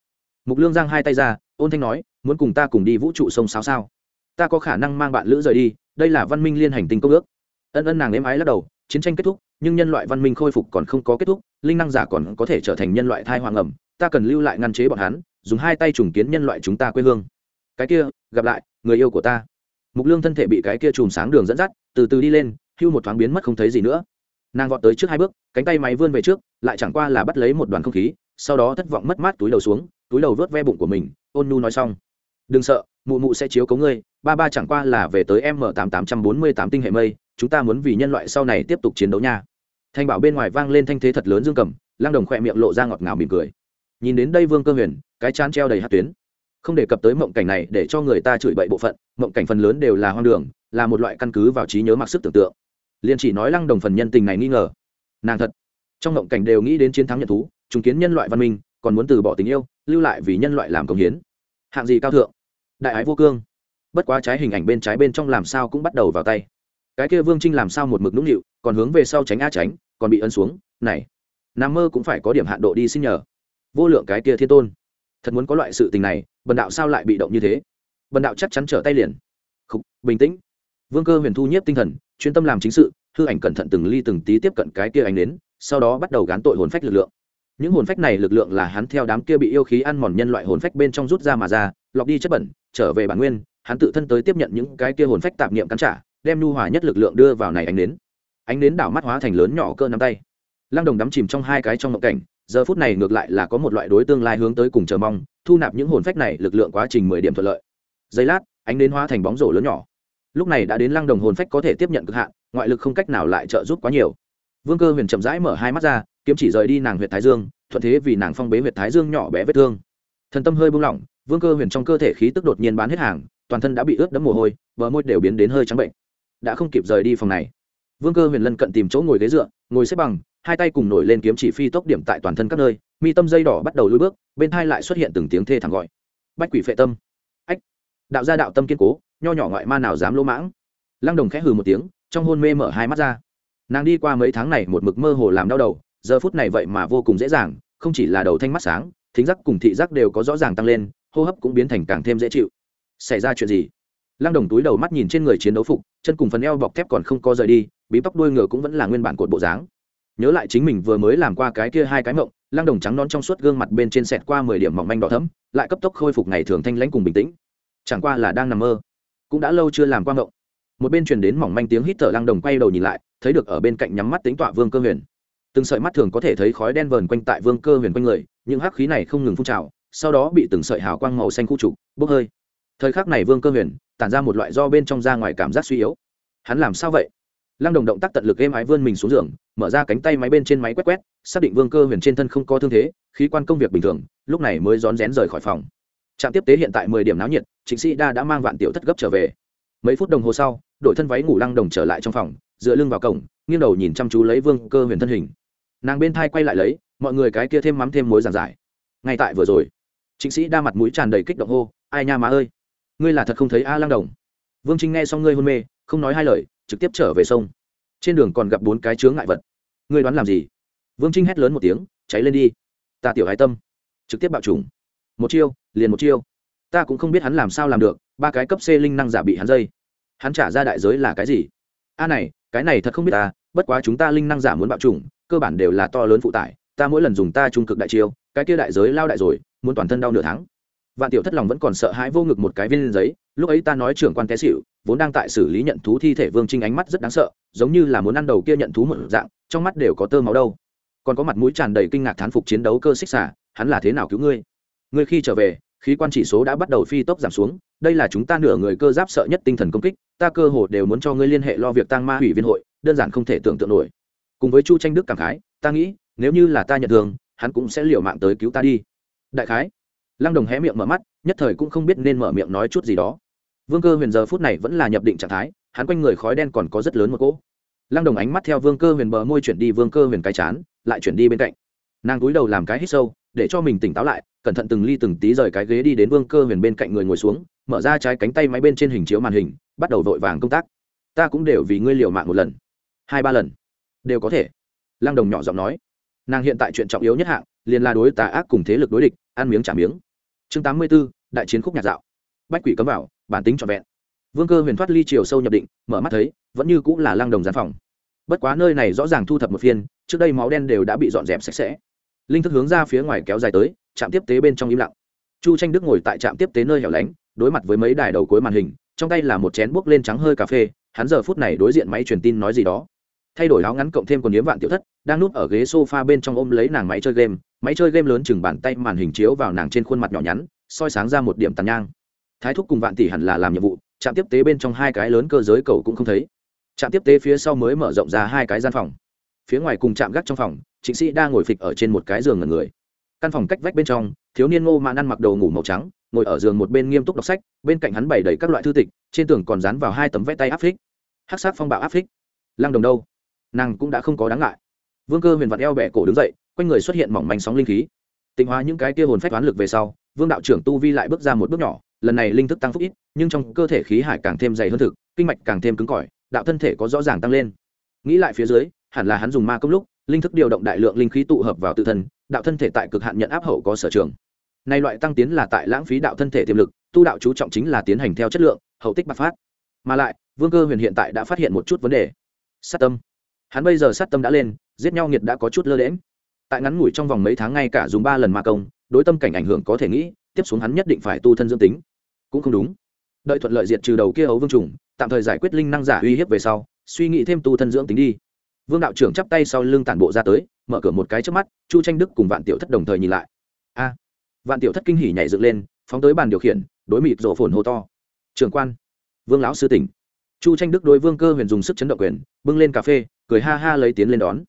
Mục lương giang hai tay ra, ôn thanh nói, muốn cùng ta cùng đi vũ trụ sông sao sao? Ta có khả năng mang bạn lữ rời đi, đây là văn minh liên hành tinh công ước. Ân ân nàng êm ái lắc đầu, chiến tranh kết thúc, nhưng nhân loại văn minh khôi phục còn không có kết thúc, linh năng giả còn có thể trở thành nhân loại thai hoàng ẩm ta cần lưu lại ngăn chế bọn hắn, dùng hai tay trùng kiến nhân loại chúng ta quê hương. Cái kia, gặp lại, người yêu của ta. Mục lương thân thể bị cái kia chùm sáng đường dẫn dắt, từ từ đi lên, hưu một thoáng biến mất không thấy gì nữa. Nàng vọt tới trước hai bước, cánh tay máy vươn về trước, lại chẳng qua là bắt lấy một đoàn không khí, sau đó thất vọng mất mát túi đầu xuống, túi đầu vớt ve bụng của mình, ôn nu nói xong. Đừng sợ, mụ mụ sẽ chiếu cấu ngươi, ba ba chẳng qua là về tới m tám tám trăm bốn mươi tám tinh hệ mây, chúng ta muốn vì nhân loại sau này tiếp tục chiến đấu nha. Thanh bảo bên ngoài vang lên thanh thế thật lớn dương cầm lang đồng khỏe miệng lộ ra ngọt ngào mỉm cười nhìn đến đây vương cơ huyền, cái chán treo đầy hát tuyến. Không đề cập tới mộng cảnh này để cho người ta chửi bậy bộ phận, mộng cảnh phần lớn đều là hoang đường, là một loại căn cứ vào trí nhớ mặc sức tưởng tượng. Liền chỉ nói lăng đồng phần nhân tình này nghi ngờ. Nàng thật. Trong mộng cảnh đều nghĩ đến chiến thắng nhận thú chứng kiến nhân loại văn minh, còn muốn từ bỏ tình yêu, lưu lại vì nhân loại làm công hiến. Hạng gì cao thượng? Đại ái vô cương. Bất quá trái hình ảnh bên trái bên trong làm sao cũng bắt đầu vào tay. Cái kia vương trinh làm sao một mực nũng nịu, còn hướng về sau tránh a tránh, còn bị ấn xuống. Này nằm mơ cũng phải có điểm hạn độ đi xin nhờ vô lượng cái kia thiên tôn. Thật muốn có loại sự tình này bần đạo sao lại bị động như thế? Bần đạo chắc chắn trở tay liền. Khúc, bình tĩnh. Vương cơ huyền thu nhiếp tinh thần chuyên tâm làm chính sự hư ảnh cẩn thận từng ly từng tí tiếp cận cái kia ánh đến sau đó bắt đầu gán tội hồn phách lực lượng. Những hồn phách này lực lượng là hắn theo đám kia bị yêu khí ăn mòn nhân loại hồn phách bên trong rút ra mà ra lọc đi chất bẩn trở về bản nguyên hắn tự thân tới tiếp nhận những cái kia hồn phách tạp niệm cắn trả đem nhu hòa nhất lực lượng đưa vào này ánh đến ánh đến đảo mắt hóa thành lớn nhỏ cơ nắm tay. Lăng đồng đắm chìm trong hai cái trong mộng cảnh giờ phút này ngược lại là có một loại đối tương lai hướng tới cùng chờ mong, thu nạp những hồn phách này lực lượng quá trình mười điểm thuận lợi. Giây lát, ánh đến hóa thành bóng rổ lớn nhỏ. Lúc này đã đến lăng đồng hồn phách có thể tiếp nhận cực hạn, ngoại lực không cách nào lại trợ giúp quá nhiều. Vương cơ huyền chậm rãi mở hai mắt ra, kiếm chỉ rời đi nàng huyện thái dương, thuận thế vì nàng phong bế huyện thái dương nhỏ bé vết thương. Thần tâm hơi buông lỏng, vương cơ huyền trong cơ thể khí tức đột nhiên bán hết hàng, toàn thân đã bị ướt đẫm mồ hôi, bờ môi đều biến đến hơi trắng bệnh. Đã không kịp rời đi phòng này vương cơ huyền lân cận tìm chỗ ngồi ghế dựa, ngồi xếp bằng, hai tay cùng nổi lên kiếm chỉ phi tốc điểm tại toàn thân các nơi, mi tâm dây đỏ bắt đầu lôi bước, bên hai lại xuất hiện từng tiếng thê thẳng gọi. Bách quỷ phệ tâm. Ách. Đạo gia đạo tâm kiên cố, nho nhỏ ngoại ma nào dám lỗ mãng. Lăng đồng khẽ hừ một tiếng, trong hôn mê mở hai mắt ra. Nàng đi qua mấy tháng này một mực mơ hồ làm đau đầu, giờ phút này vậy mà vô cùng dễ dàng, không chỉ là đầu thanh mắt sáng, thính giác cùng thị giác đều có rõ ràng tăng lên, hô hấp cũng biến thành càng thêm dễ chịu. Xảy ra chuyện gì? Lăng đồng túi đầu mắt nhìn trên người chiến đấu phục, chân cùng phần eo bọc thép còn không có rời đi, bí tóc đuôi ngựa cũng vẫn là nguyên bản cột bộ dáng. Nhớ lại chính mình vừa mới làm qua cái kia hai cái mộng, lăng đồng trắng non trong suốt gương mặt bên trên sẹt qua mười điểm mỏng manh đỏ thấm lại cấp tốc khôi phục ngày thường thanh lãnh cùng bình tĩnh. Chẳng qua là đang nằm mơ, cũng đã lâu chưa làm qua mộng. Một bên truyền đến mỏng manh tiếng hít thở, lăng đồng quay đầu nhìn lại, thấy được ở bên cạnh nhắm mắt tính tọa vương cơ huyền. Từng sợi mắt thường có thể thấy khói đen vờn quanh tại vương cơ huyền quanh người, những hắc khí này không ngừng phun trào, sau đó bị từng sợi hào quang màu xanh khu trục, bốc hơi. Thời khắc này vương cơ huyền tản ra một loại do bên trong ra ngoài cảm giác suy yếu. Hắn làm sao vậy? Lăng đồng động tác tận lực êm ái vươn mình xuống giường, mở ra cánh tay máy bên trên máy quét quét, xác định vương cơ huyền trên thân không có thương thế, khí quan công việc bình thường, lúc này mới rón rén rời khỏi phòng. Trạm tiếp tế hiện tại mười điểm náo nhiệt chính sĩ đa đã mang vạn tiểu thất gấp trở về. Mấy phút đồng hồ sau, đội thân váy ngủ lăng đồng trở lại trong phòng, dựa lưng vào cổng, nghiêng đầu nhìn chăm chú lấy vương cơ huyền thân hình. Nàng bên thai quay lại lấy, mọi người cái kia thêm mắm thêm mối giàn giải. Ngay tại vừa rồi chính sĩ đa mặt mũi tràn đầy kích động hô, ai nha má ơi! Ngươi là thật không thấy a lăng đồng. Vương trinh nghe xong ngươi hôn mê, không nói hai lời, trực tiếp trở về sông. Trên đường còn gặp bốn cái chướng ngại vật. Ngươi đoán làm gì? Vương trinh hét lớn một tiếng, cháy lên đi. Ta tiểu hái tâm. Trực tiếp bạo trùng một chiêu, liền một chiêu. Ta cũng không biết hắn làm sao làm được, ba cái cấp c linh năng giả bị hắn dây. Hắn trả ra đại giới là cái gì? A này, cái này thật không biết ta, bất quá chúng ta linh năng giả muốn bạo trùng cơ bản đều là to lớn phụ tải, ta mỗi lần dùng ta trung cực đại chiêu, cái kia đại giới lao đại rồi, muốn toàn thân đau nửa tháng vạn tiểu thất lòng vẫn còn sợ hãi vô ngực một cái viên giấy, lúc ấy ta nói trưởng quan té xỉu, vốn đang tại xử lý nhận thú thi thể vương trinh ánh mắt rất đáng sợ, giống như là muốn ăn đầu kia nhận thú một dạng, trong mắt đều có tơ máu đâu. Còn có mặt mũi tràn đầy kinh ngạc thán phục chiến đấu cơ xích xả, hắn là thế nào cứu ngươi? Ngươi khi trở về, khí quan chỉ số đã bắt đầu phi tốc giảm xuống, đây là chúng ta nửa người cơ giáp sợ nhất tinh thần công kích, ta cơ hồ đều muốn cho ngươi liên hệ lo việc tăng ma hủy viên hội, đơn giản không thể tưởng tượng nổi. Cùng với chu tranh đức cảm khái, ta nghĩ, nếu như là ta nhận thường hắn cũng sẽ liều mạng tới cứu ta đi. Đại khái lăng đồng hé miệng mở mắt, nhất thời cũng không biết nên mở miệng nói chút gì đó. Vương cơ huyền giờ phút này vẫn là nhập định trạng thái, hắn quanh người khói đen còn có rất lớn một cỗ. Lăng đồng ánh mắt theo vương cơ huyền bờ môi chuyển đi vương cơ huyền cái chán, lại chuyển đi bên cạnh. Nàng cúi đầu làm cái hít sâu, để cho mình tỉnh táo lại, cẩn thận từng ly từng tí rời cái ghế đi đến vương cơ huyền bên cạnh người ngồi xuống, mở ra trái cánh tay máy bên trên hình chiếu màn hình, bắt đầu vội vàng công tác. Ta cũng đều vì ngươi liều mạng một lần. Hai ba lần. Đều có thể. Lăng đồng nhỏ giọng nói. Nàng hiện tại chuyện trọng yếu nhất hạng, liền là đối tà ác cùng thế lực đối địch, ăn miếng trả miếng chương tám mươi b ố đại chiến khúc nhạc dạo. Bách quỷ cấm vào, bản tính trọn vẹn. Vương cơ huyền thoát ly chiều sâu nhập định, mở mắt thấy, vẫn như cũng là lang đồng gian phòng. Bất quá nơi này rõ ràng thu thập một phiên, trước đây máu đen đều đã bị dọn dẹp sạch sẽ. Linh thức hướng ra phía ngoài kéo dài tới, trạm tiếp tế bên trong im lặng. Chu tranh đức ngồi tại trạm tiếp tế nơi hẻo lánh, đối mặt với mấy đài đầu cuối màn hình, trong tay là một chén buốc lên trắng hơi cà phê, hắn giờ phút này đối diện máy truyền tin nói gì đó thay đổi áo ngắn cộng thêm quần yếm vạn tiểu thất, đang núp ở ghế sofa bên trong ôm lấy nàng máy chơi game, máy chơi game lớn chừng bàn tay màn hình chiếu vào nàng trên khuôn mặt nhỏ nhắn, soi sáng ra một điểm tàn nhang. Thái thúc cùng vạn tỷ hẳn là làm nhiệm vụ, trạm tiếp tế bên trong hai cái lớn cơ giới cầu cũng không thấy. Trạm tiếp tế phía sau mới mở rộng ra hai cái gian phòng. Phía ngoài cùng chạm gác trong phòng, trịnh sĩ đang ngồi phịch ở trên một cái giường ngần người. Căn phòng cách vách bên trong, thiếu niên ngô mạn ăn mặc đầu ngủ màu trắng, ngồi ở giường một bên nghiêm túc đọc sách, bên cạnh hắn bày đầy các loại thư tịch, trên tường còn dán vào hai tấm vẽ tay áp phích. Hắc sát phong bạo áp phích. Lăng đồng đâu? Nàng cũng đã không có đáng ngại. Vương cơ huyền vặt eo bẻ cổ đứng dậy, quanh người xuất hiện mỏng manh sóng linh khí. Tịnh hóa những cái kia hồn phách toán lực về sau, vương đạo trưởng tu vi lại bước ra một bước nhỏ, lần này linh thức tăng phúc ít, nhưng trong cơ thể khí hải càng thêm dày hơn thực, kinh mạch càng thêm cứng cỏi, đạo thân thể có rõ ràng tăng lên. Nghĩ lại phía dưới, hẳn là hắn dùng ma công lúc, linh thức điều động đại lượng linh khí tụ hợp vào tự thân, đạo thân thể tại cực hạn nhận áp hậu có sở trường. Này loại tăng tiến là tại lãng phí đạo thân thể tiềm lực, tu đạo chú trọng chính là tiến hành theo chất lượng, hậu tích bạc phát. Mà lại, vương cơ huyền hiện tại đã phát hiện một chút vấn đề. Sát tâm hắn bây giờ sát tâm đã lên, giết nhau nghiệt đã có chút lơ lễm tại ngắn ngủi trong vòng mấy tháng ngay cả dùng ba lần ma công, đối tâm cảnh ảnh hưởng có thể nghĩ, tiếp xuống hắn nhất định phải tu thân dương tính. Cũng không đúng. Đợi thuận lợi diệt trừ đầu kia ấu vương trùng, tạm thời giải quyết linh năng giả uy hiếp về sau, suy nghĩ thêm tu thân dưỡng tính đi. Vương đạo trưởng chắp tay sau lưng tản bộ ra tới, mở cửa một cái trước mắt, chu tranh đức cùng vạn tiểu thất đồng thời nhìn lại. A! Vạn tiểu thất kinh hỉ nhảy dựng lên, phóng tới bàn điều khiển, đối mịt rổ phồn hô to. Trường quan! Vương lão sư tỉnh chu tranh đức đối vương cơ huyền dùng sức chấn động quyền, bưng lên cà phê, cười ha ha lấy tiến lên đón.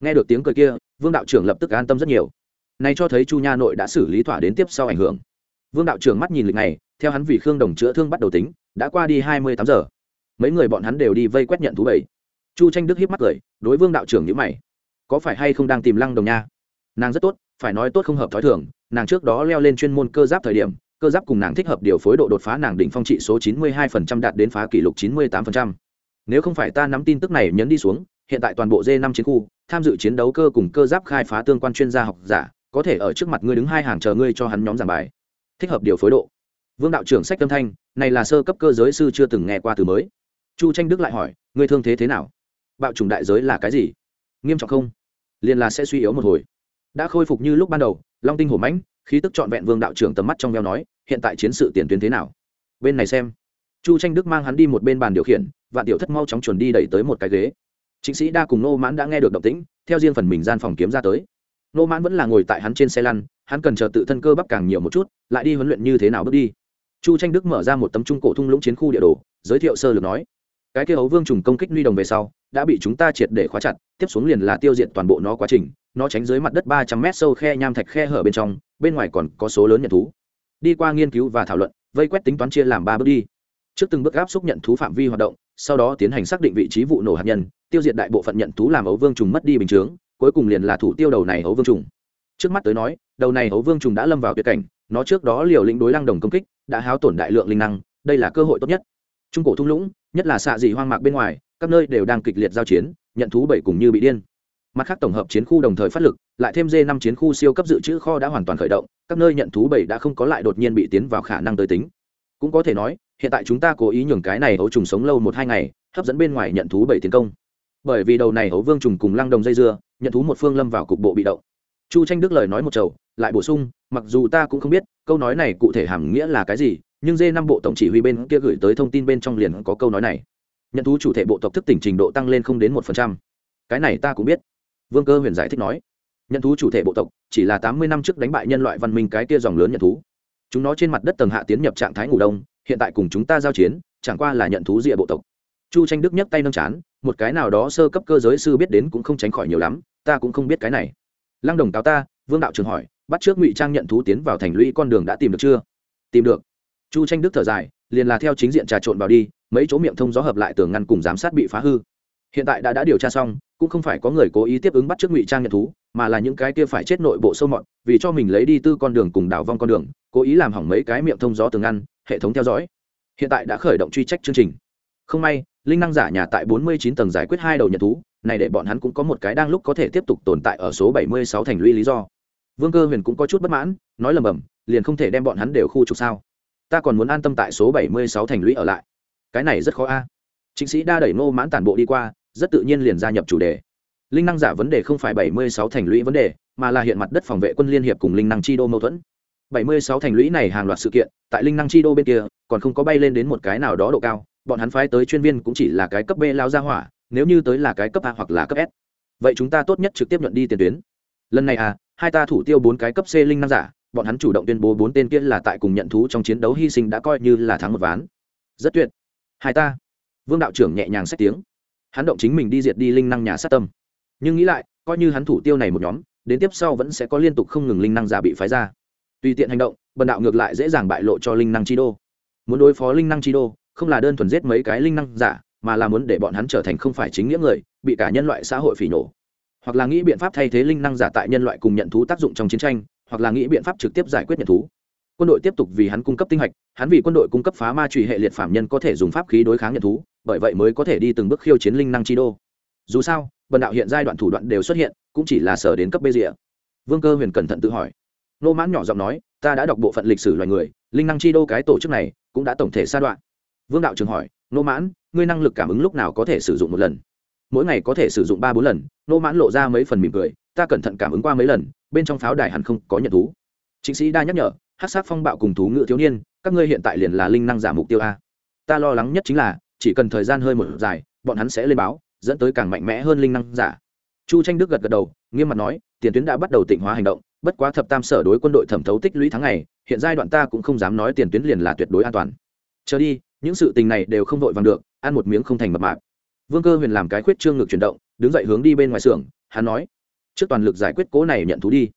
Nghe được tiếng cười kia, vương đạo trưởng lập tức an tâm rất nhiều. Này cho thấy chu nha nội đã xử lý thỏa đến tiếp sau ảnh hưởng. Vương đạo trưởng mắt nhìn lịch này, theo hắn vì khương đồng chữa thương bắt đầu tính, đã qua đi hai mươi tám giờ. Mấy người bọn hắn đều đi vây quét nhận thú bảy chu tranh đức hiếp mắt cười, đối vương đạo trưởng nhữ mày. Có phải hay không đang tìm lăng đồng nha? Nàng rất tốt, phải nói tốt không hợp thói thường, nàng trước đó leo lên chuyên môn cơ giáp thời điểm cơ giáp cùng nàng thích hợp điều phối độ đột phá nàng đỉnh phong trị số 92% đạt đến phá kỷ lục 98%. Nếu không phải ta nắm tin tức này nhấn đi xuống, hiện tại toàn bộ D5 chiến khu, tham dự chiến đấu cơ cùng cơ giáp khai phá tương quan chuyên gia học giả, có thể ở trước mặt ngươi đứng hai hàng chờ ngươi cho hắn nhóm giảng bài. Thích hợp điều phối độ. Vương đạo trưởng sách âm thanh, này là sơ cấp cơ giới sư chưa từng nghe qua từ mới. Chu Tranh Đức lại hỏi, ngươi thương thế thế nào? Bạo trùng đại giới là cái gì? Nghiêm trọng không? Liên là sẽ suy yếu một hồi. Đã khôi phục như lúc ban đầu, Long tinh hổ mãnh, khí tức trọn vẹn vương đạo trưởng tầm mắt trong veo nói, hiện tại chiến sự tiền tuyến thế nào? Bên này xem. Chu tranh đức mang hắn đi một bên bàn điều khiển và tiểu thất mau chóng chuẩn đi đẩy tới một cái ghế. Chính sĩ đa cùng nô mãn đã nghe được động tĩnh, theo riêng phần mình gian phòng kiếm ra tới. Nô mãn vẫn là ngồi tại hắn trên xe lăn, hắn cần chờ tự thân cơ bắp càng nhiều một chút, lại đi huấn luyện như thế nào bước đi. Chu tranh đức mở ra một tấm trung cổ thung lũng chiến khu địa đồ, giới thiệu sơ lược nói. Cái kia ấu vương trùng công kích nuy đồng về sau, đã bị chúng ta triệt để khóa chặt, tiếp xuống liền là tiêu diệt toàn bộ nó quá trình nó tránh dưới mặt đất ba trăm mét sâu khe nham thạch khe hở bên trong, bên ngoài còn có số lớn nhận thú. Đi qua nghiên cứu và thảo luận, vây quét tính toán chia làm ba bước đi. Trước từng bước áp xúc nhận thú phạm vi hoạt động, sau đó tiến hành xác định vị trí vụ nổ hạt nhân, tiêu diệt đại bộ phận nhận thú làm ấu vương trùng mất đi bình chướng, cuối cùng liền là thủ tiêu đầu này ấu vương trùng. Trước mắt tới nói, đầu này ấu vương trùng đã lâm vào tuyệt cảnh, nó trước đó liều lĩnh đối lăng đồng công kích, đã hao tổn đại lượng linh năng, đây là cơ hội tốt nhất. Trung cổ thung lũng, nhất là xạ dị hoang mạc bên ngoài, các nơi đều đang kịch liệt giao chiến, nhận thú bảy cùng như bị điên mặt khác tổng hợp chiến khu đồng thời phát lực, lại thêm d năm chiến khu siêu cấp dự trữ kho đã hoàn toàn khởi động, các nơi nhận thú bảy đã không có lại đột nhiên bị tiến vào khả năng tới tính. Cũng có thể nói, hiện tại chúng ta cố ý nhường cái này ấu trùng sống lâu một hai ngày, hấp dẫn bên ngoài nhận thú bảy tiến công. Bởi vì đầu này ấu vương trùng cùng lăng đồng dây dưa, nhận thú một phương lâm vào cục bộ bị động. Chu tranh đức lời nói một chầu, lại bổ sung, mặc dù ta cũng không biết, câu nói này cụ thể hàm nghĩa là cái gì, nhưng d năm bộ tổng chỉ huy bên kia gửi tới thông tin bên trong liền có câu nói này. Nhận thú chủ thể bộ tộc thức tỉnh trình độ tăng lên không đến một phần trăm. Cái này ta cũng biết vương cơ huyền giải thích nói, nhận thú chủ thể bộ tộc chỉ là tám mươi năm trước đánh bại nhân loại văn minh cái kia dòng lớn nhận thú. Chúng nó trên mặt đất tầng hạ tiến nhập trạng thái ngủ đông, hiện tại cùng chúng ta giao chiến, chẳng qua là nhận thú rịa bộ tộc. Chu tranh đức nhấc tay nâng chán, một cái nào đó sơ cấp cơ giới sư biết đến cũng không tránh khỏi nhiều lắm, ta cũng không biết cái này. Lăng đồng cáo ta, vương đạo trường hỏi, bắt trước ngụy trang nhận thú tiến vào thành lũy con đường đã tìm được chưa? Tìm được. Chu tranh đức thở dài, liền là theo chính diện trà trộn vào đi, mấy chỗ miệng thông gió hợp lại tường ngăn cùng giám sát bị phá hư. Hiện tại đã đã điều tra xong cũng không phải có người cố ý tiếp ứng bắt trước ngụy trang nhận thú, mà là những cái kia phải chết nội bộ sâu mọt, vì cho mình lấy đi tư con đường cùng đảo vong con đường, cố ý làm hỏng mấy cái miệng thông gió tường ngăn hệ thống theo dõi. Hiện tại đã khởi động truy trách chương trình. Không may, linh năng giả nhà tại 49 tầng giải quyết hai đầu nhận thú, này để bọn hắn cũng có một cái đang lúc có thể tiếp tục tồn tại ở số 76 thành lũy lý do. Vương cơ huyền cũng có chút bất mãn, nói lầm bầm, liền không thể đem bọn hắn đều khu trục sao? Ta còn muốn an tâm tại số 76 thành lũy ở lại. Cái này rất khó a. Chính sĩ đa đẩy ngô mãn tản bộ đi qua rất tự nhiên liền gia nhập chủ đề. Linh năng giả vấn đề không phải 76 thành lũy vấn đề, mà là hiện mặt đất phòng vệ quân liên hiệp cùng linh năng chi đô mâu thuẫn. 76 thành lũy này hàng loạt sự kiện, tại linh năng chi đô bên kia, còn không có bay lên đến một cái nào đó độ cao, bọn hắn phái tới chuyên viên cũng chỉ là cái cấp b lao ra hỏa, nếu như tới là cái cấp a hoặc là cấp s. Vậy chúng ta tốt nhất trực tiếp nhận đi tiền tuyến. Lần này à hai ta thủ tiêu bốn cái cấp c linh năng giả, bọn hắn chủ động tuyên bố bốn tên kia là tại cùng nhận thú trong chiến đấu hy sinh đã coi như là thắng một ván. Rất tuyệt. Hai ta. Vương đạo trưởng nhẹ nhàng xét tiếng hắn động chính mình đi diệt đi linh năng nhà sát tâm. Nhưng nghĩ lại, coi như hắn thủ tiêu này một nhóm, đến tiếp sau vẫn sẽ có liên tục không ngừng linh năng giả bị phái ra. Tùy tiện hành động, bần đạo ngược lại dễ dàng bại lộ cho linh năng chi đô. Muốn đối phó linh năng chi đô, không là đơn thuần giết mấy cái linh năng giả, mà là muốn để bọn hắn trở thành không phải chính nghĩa người, bị cả nhân loại xã hội phỉ nổ. Hoặc là nghĩ biện pháp thay thế linh năng giả tại nhân loại cùng nhận thú tác dụng trong chiến tranh, hoặc là nghĩ biện pháp trực tiếp giải quyết nhận thú. Quân đội tiếp tục vì hắn cung cấp tinh hạch, hắn vì quân đội cung cấp phá ma trùy hệ liệt phạm nhân có thể dùng pháp khí đối kháng nhận thú bởi vậy mới có thể đi từng bước khiêu chiến linh năng chi đô. Dù sao bần đạo hiện giai đoạn thủ đoạn đều xuất hiện, cũng chỉ là sở đến cấp bê rịa vương cơ huyền cẩn thận tự hỏi. Nô mãn nhỏ giọng nói, ta đã đọc bộ phận lịch sử loài người, linh năng chi đô cái tổ chức này cũng đã tổng thể sa đoạn. Vương đạo trường hỏi, nô mãn, ngươi năng lực cảm ứng lúc nào có thể sử dụng một lần? Mỗi ngày có thể sử dụng ba bốn lần. Nô mãn lộ ra mấy phần mỉm cười, ta cẩn thận cảm ứng qua mấy lần, bên trong pháo đài hẳn không có nhận thú. Chính sĩ đa nhắc nhở hát sát phong bạo cùng thú ngự thiếu niên, các ngươi hiện tại liền là linh năng giả mục tiêu a. Ta lo lắng nhất chính là chỉ cần thời gian hơi một dài, bọn hắn sẽ lên báo, dẫn tới càng mạnh mẽ hơn linh năng giả. Chu tranh đức gật gật đầu, nghiêm mặt nói, tiền tuyến đã bắt đầu tịnh hóa hành động, bất quá thập tam sở đối quân đội thẩm thấu tích lũy tháng ngày, hiện giai đoạn ta cũng không dám nói tiền tuyến liền là tuyệt đối an toàn. Chờ đi, những sự tình này đều không vội vàng được, ăn một miếng không thành mập mạp. Vương cơ huyền làm cái khuyết trương ngực chuyển động, đứng dậy hướng đi bên ngoài xưởng, hắn nói, trước toàn lực giải quyết cố này nhận thú đi.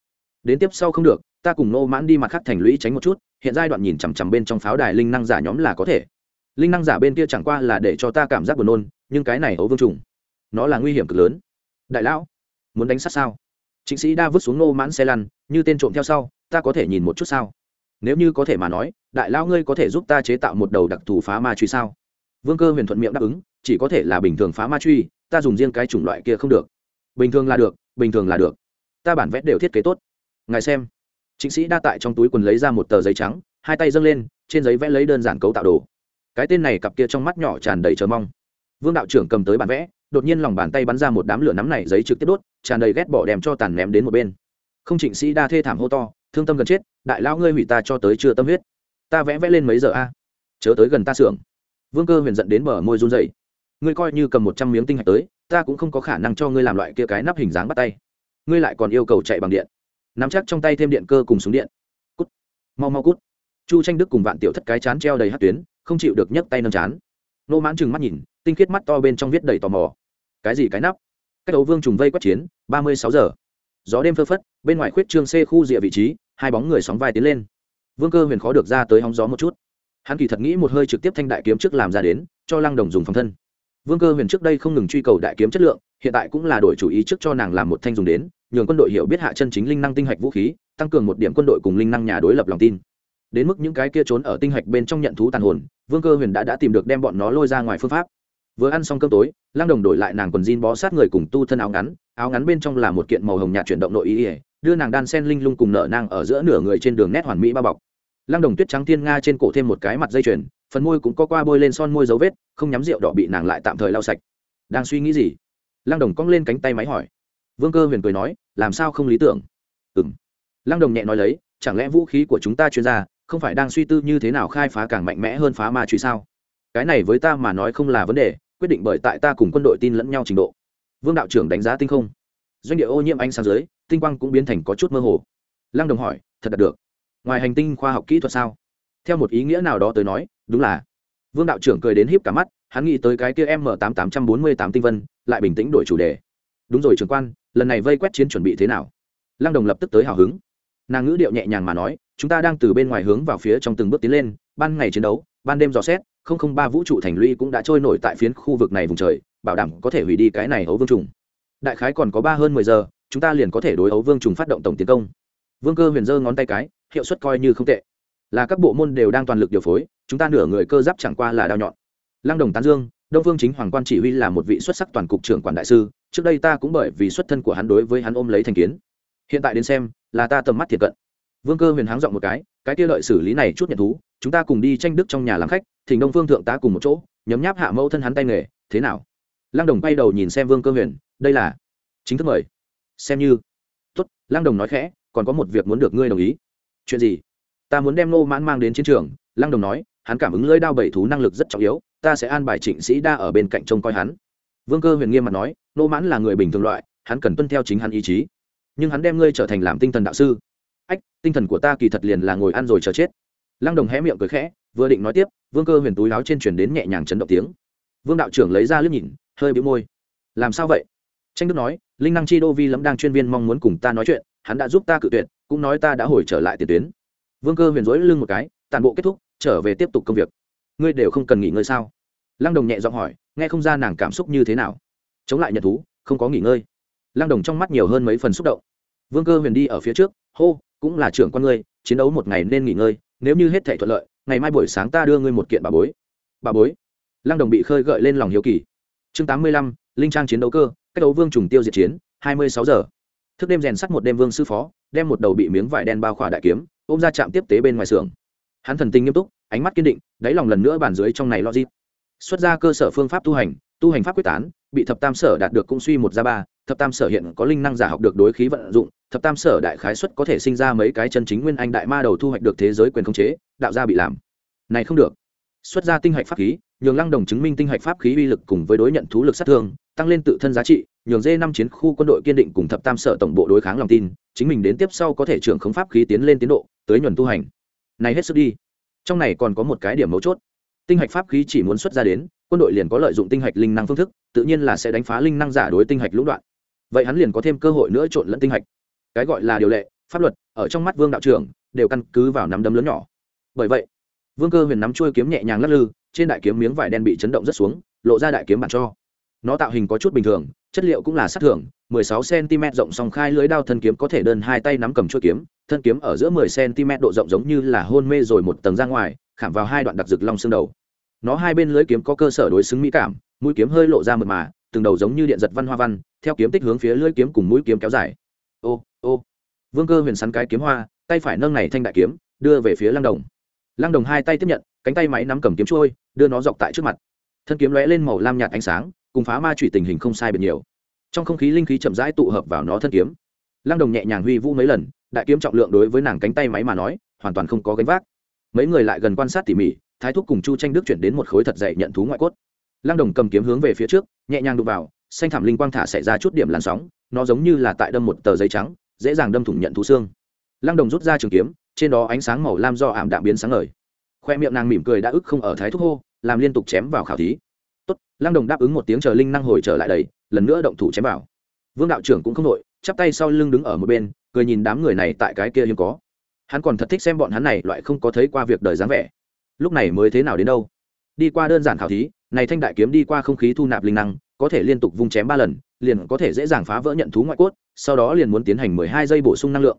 Đến tiếp sau không được, ta cùng nô mãn đi mặt khác thành lũy tránh một chút, hiện giai đoạn nhìn chằm chằm bên trong pháo đài linh năng giả nhóm là có thể linh năng giả bên kia chẳng qua là để cho ta cảm giác buồn nôn, nhưng cái này ấu vương trùng, nó là nguy hiểm cực lớn. Đại lão, muốn đánh sát sao? Chính sĩ đa vứt xuống nô mãn xe lăn, như tên trộm theo sau, ta có thể nhìn một chút sao? Nếu như có thể mà nói, đại lão ngươi có thể giúp ta chế tạo một đầu đặc thù phá ma truy sao? Vương cơ huyền thuận miệng đáp ứng, chỉ có thể là bình thường phá ma truy, ta dùng riêng cái chủng loại kia không được. Bình thường là được, bình thường là được. Ta bản vẽ đều thiết kế tốt. Ngài xem. Chính sĩ đa tại trong túi quần lấy ra một tờ giấy trắng, hai tay dâng lên, trên giấy vẽ lấy đơn giản cấu tạo đồ cái tên này cặp kia trong mắt nhỏ tràn đầy chờ mong. Vương đạo trưởng cầm tới bản vẽ, đột nhiên lòng bàn tay bắn ra một đám lửa nắm này giấy trực tiếp đốt, tràn đầy ghét bỏ đem cho tàn ném đến một bên. Không trịnh sĩ đa thê thảm hô to, thương tâm gần chết, đại lao ngươi hủy ta cho tới chưa tâm huyết. Ta vẽ vẽ lên mấy giờ a? À? Chớ tới gần ta xưởng. Vương cơ huyền giận đến bờ môi run dày ngươi coi như cầm một trăm miếng tinh hạch tới, ta cũng không có khả năng cho ngươi làm loại kia cái nắp hình dáng bắt tay. Ngươi lại còn yêu cầu chạy bằng điện. Nắm chắc trong tay thêm điện cơ cùng súng điện. Cút. Mau mau cút. Chu tranh đức cùng vạn tiểu thất cái chán treo đầy hát tuyến không chịu được nhấc tay nâng chán. Nô mãn chừng mắt nhìn, tinh khiết mắt to bên trong viết đầy tò mò. Cái gì cái nắp? Cách đấu vương trùng vây quét chiến, ba mươi sáu giờ. Gió đêm phơ phất, bên ngoài khuyết trương c khu rìa vị trí, hai bóng người sóng vai tiến lên. Vương cơ huyền khó được ra tới hóng gió một chút. Hắn kỳ thật nghĩ một hơi trực tiếp thanh đại kiếm trước làm ra đến, cho lăng đồng dùng phòng thân. Vương cơ huyền trước đây không ngừng truy cầu đại kiếm chất lượng, hiện tại cũng là đổi chủ ý trước cho nàng làm một thanh dùng đến, nhường quân đội hiểu biết hạ chân chính linh năng tinh hạch vũ khí, tăng cường một điểm quân đội cùng linh năng nhà đối lập lòng tin đến mức những cái kia trốn ở tinh hạch bên trong nhận thú tàn hồn, vương cơ huyền đã đã tìm được đem bọn nó lôi ra ngoài phương pháp. Vừa ăn xong cơm tối, lăng đồng đổi lại nàng quần jean bó sát người cùng tu thân áo ngắn áo ngắn bên trong là một kiện màu hồng nhạt chuyển động nội ý ỉa đưa nàng đan sen linh lung cùng nở nang ở giữa nửa người trên đường nét hoàn mỹ bao bọc. Lăng đồng tuyết trắng thiên nga trên cổ thêm một cái mặt dây chuyền, phần môi cũng có qua bôi lên son môi dấu vết, không nhắm rượu đỏ bị nàng lại tạm thời lau sạch. Đang suy nghĩ gì? Lăng đồng cong lên cánh tay máy hỏi. Vương cơ huyền cười nói, làm sao không lý tưởng? Ừ m lăng đồng nhẹ nói lấy, chẳng lẽ vũ khí của chúng ta chuyên gia không phải đang suy tư như thế nào khai phá càng mạnh mẽ hơn phá ma truy sao? Cái này với ta mà nói không là vấn đề, quyết định bởi tại ta cùng quân đội tin lẫn nhau trình độ. Vương đạo trưởng đánh giá tinh không. Doanh địa ô nhiễm ánh sáng dưới, tinh quang cũng biến thành có chút mơ hồ. Lăng đồng hỏi, thật đạt được. Ngoài hành tinh khoa học kỹ thuật sao? Theo một ý nghĩa nào đó tới nói, đúng là. Vương đạo trưởng cười đến híp cả mắt, hắn nghĩ tới cái kia m tám tám trăm bốn mươi tám tinh vân, lại bình tĩnh đổi chủ đề. Đúng rồi, trưởng quan, lần này vây quét chiến chuẩn bị thế nào? Lăng đồng lập tức tới hào hứng. Nàng ngữ điệu nhẹ nhàng mà nói chúng ta đang từ bên ngoài hướng vào phía trong từng bước tiến lên, ban ngày chiến đấu, ban đêm dò xét, không không ba vũ trụ thành lũy cũng đã trôi nổi tại phiến khu vực này vùng trời, bảo đảm có thể hủy đi cái này ấu vương trùng. Đại khái còn có ba hơn mười giờ, chúng ta liền có thể đối ấu vương trùng phát động tổng tiến công. Vương cơ huyền giơ ngón tay cái, hiệu suất coi như không tệ. Là các bộ môn đều đang toàn lực điều phối, chúng ta nửa người cơ giáp chẳng qua là đao nhọn. Lăng đồng tán dương, đông phương chính hoàng quan chỉ huy là một vị xuất sắc toàn cục trưởng quản đại sư, trước đây ta cũng bởi vì xuất thân của hắn đối với hắn ôm lấy thành kiến. Hiện tại đến xem, là ta tầm mắt thiệt cận vương cơ huyền háng dọn một cái cái kia lợi xử lý này chút nhận thú chúng ta cùng đi tranh đức trong nhà làm khách thỉnh đông phương thượng tá cùng một chỗ nhấm nháp hạ mẫu thân hắn tay nghề thế nào? Lăng đồng bay đầu nhìn xem vương cơ huyền đây là chính thức mời. Xem như. Tuất, lăng đồng nói khẽ còn có một việc muốn được ngươi đồng ý. Chuyện gì? Ta muốn đem nô mãn mang đến chiến trường. Lăng đồng nói hắn cảm ứng lưỡi đao bảy thú năng lực rất trọng yếu ta sẽ an bài trịnh sĩ đa ở bên cạnh trông coi hắn. Vương cơ huyền nghiêm mặt nói nô mãn là người bình thường loại hắn cần tuân theo chính hắn ý chí. Nhưng hắn đem ngươi trở thành làm tinh thần đạo sư ách, tinh thần của ta kỳ thật liền là ngồi ăn rồi chờ chết. Lăng đồng hé miệng cười khẽ, vừa định nói tiếp, vương cơ huyền túi láo trên chuyển đến nhẹ nhàng chấn động tiếng. Vương đạo trưởng lấy ra liếc nhìn, hơi bĩu môi. Làm sao vậy? Tranh đức nói, linh năng chi đô vi lẫm đang chuyên viên mong muốn cùng ta nói chuyện, hắn đã giúp ta cự tuyệt, cũng nói ta đã hồi trở lại tiền tuyến. Vương cơ huyền dối lưng một cái, tàn bộ kết thúc, trở về tiếp tục công việc. Ngươi đều không cần nghỉ ngơi sao? Lăng đồng nhẹ giọng hỏi, nghe không ra nàng cảm xúc như thế nào. Chống lại nhận thú, không có nghỉ ngơi. Lăng đồng trong mắt nhiều hơn mấy phần xúc động. Vương cơ huyền đi ở phía trước, hô cũng là trưởng con ngươi, chiến đấu một ngày nên nghỉ ngơi, nếu như hết thể thuận lợi, ngày mai buổi sáng ta đưa ngươi một kiện bà bối. Bà bối? Lăng đồng bị khơi gợi lên lòng hiếu kỳ. Chương tám mươi lăm, linh trang chiến đấu cơ, cách đấu vương trùng tiêu diệt chiến, hai mươi sáu giờ. Thức đêm rèn sắt một đêm vương sư phó, đem một đầu bị miếng vải đen bao khỏa đại kiếm, ôm ra trạm tiếp tế bên ngoài xưởng. Hắn thần tình nghiêm túc, ánh mắt kiên định, đáy lòng lần nữa bàn dưới trong này logic. Xuất ra cơ sở phương pháp tu hành tu hành pháp quyết tán, bị thập tam sở đạt được cũng suy một ra ba, thập tam sở hiện có linh năng giả học được đối khí vận dụng thập tam sở đại khái xuất có thể sinh ra mấy cái chân chính nguyên anh đại ma đầu thu hoạch được thế giới quyền khống chế, đạo gia bị làm. Này không được. Xuất ra tinh hạch pháp khí, nhường lăng đồng chứng minh tinh hạch pháp khí uy lực cùng với đối nhận thú lực sát thương, tăng lên tự thân giá trị, nhường dê năm chiến khu quân đội kiên định cùng thập tam sở tổng bộ đối kháng lòng tin, chính mình đến tiếp sau có thể trưởng khống pháp khí tiến lên tiến độ, tới nhuần tu hành. Này hết sức đi. Trong này còn có một cái điểm mấu chốt. Tinh hạch pháp khí chỉ muốn xuất ra đến, quân đội liền có lợi dụng tinh hạch linh năng phương thức, tự nhiên là sẽ đánh phá linh năng giả đối tinh hạch lũng đoạn. Vậy hắn liền có thêm cơ hội nữa trộn lẫn tinh hạch cái gọi là điều lệ, pháp luật, ở trong mắt vương đạo trưởng, đều căn cứ vào nắm đấm lớn nhỏ. Bởi vậy, vương cơ huyền nắm chuôi kiếm nhẹ nhàng lắc lư, trên đại kiếm miếng vải đen bị chấn động rất xuống, lộ ra đại kiếm bản cho. Nó tạo hình có chút bình thường, chất liệu cũng là sát thường 16 cm rộng song khai lưới đao thân kiếm có thể đơn hai tay nắm cầm chuôi kiếm, thân kiếm ở giữa 10 cm độ rộng giống như là hôn mê rồi một tầng ra ngoài, khảm vào hai đoạn đặc rực long xương đầu. Nó hai bên lưới kiếm có cơ sở đối xứng mỹ cảm, mũi kiếm hơi lộ ra mượt mà, từng đầu giống như điện giật văn hoa văn, theo kiếm tích hướng phía lưới kiếm cùng mũi kiếm kéo dài ô ô. Vương cơ huyền sắn cái kiếm hoa, tay phải nâng này thanh đại kiếm, đưa về phía lăng đồng. Lăng đồng hai tay tiếp nhận, cánh tay máy nắm cầm kiếm trôi, đưa nó dọc tại trước mặt. Thân kiếm lóe lên màu lam nhạt ánh sáng, cùng phá ma trụy tình hình không sai biệt nhiều. Trong không khí linh khí chậm rãi tụ hợp vào nó thân kiếm. Lăng đồng nhẹ nhàng huy vũ mấy lần, đại kiếm trọng lượng đối với nàng cánh tay máy mà nói, hoàn toàn không có gánh vác. Mấy người lại gần quan sát tỉ mỉ, thái thúc cùng chu tranh đức chuyển đến một khối thật dậy nhận thú ngoại cốt. Lăng đồng cầm kiếm hướng về phía trước, nhẹ nhàng đụng vào, xanh thảm linh quang thả xảy ra chút điểm làn sóng nó giống như là tại đâm một tờ giấy trắng, dễ dàng đâm thủng nhận thú xương. Lăng đồng rút ra trường kiếm, trên đó ánh sáng màu lam do ảm đạm biến sáng ngời. Khoe miệng nàng mỉm cười đã ức không ở thái thúc hô, làm liên tục chém vào khảo thí. Tốt, lăng đồng đáp ứng một tiếng chờ linh năng hồi trở lại đầy lần nữa động thủ chém vào. Vương đạo trưởng cũng không đội chắp tay sau lưng đứng ở một bên, cười nhìn đám người này tại cái kia hiếm có. Hắn còn thật thích xem bọn hắn này, loại không có thấy qua việc đời dáng vẻ. Lúc này mới thế nào đến đâu? Đi qua đơn giản khảo thí, này thanh đại kiếm đi qua không khí thu nạp linh năng, có thể liên tục vung chém ba lần liền có thể dễ dàng phá vỡ nhận thú ngoại cốt, sau đó liền muốn tiến hành mười hai giây bổ sung năng lượng.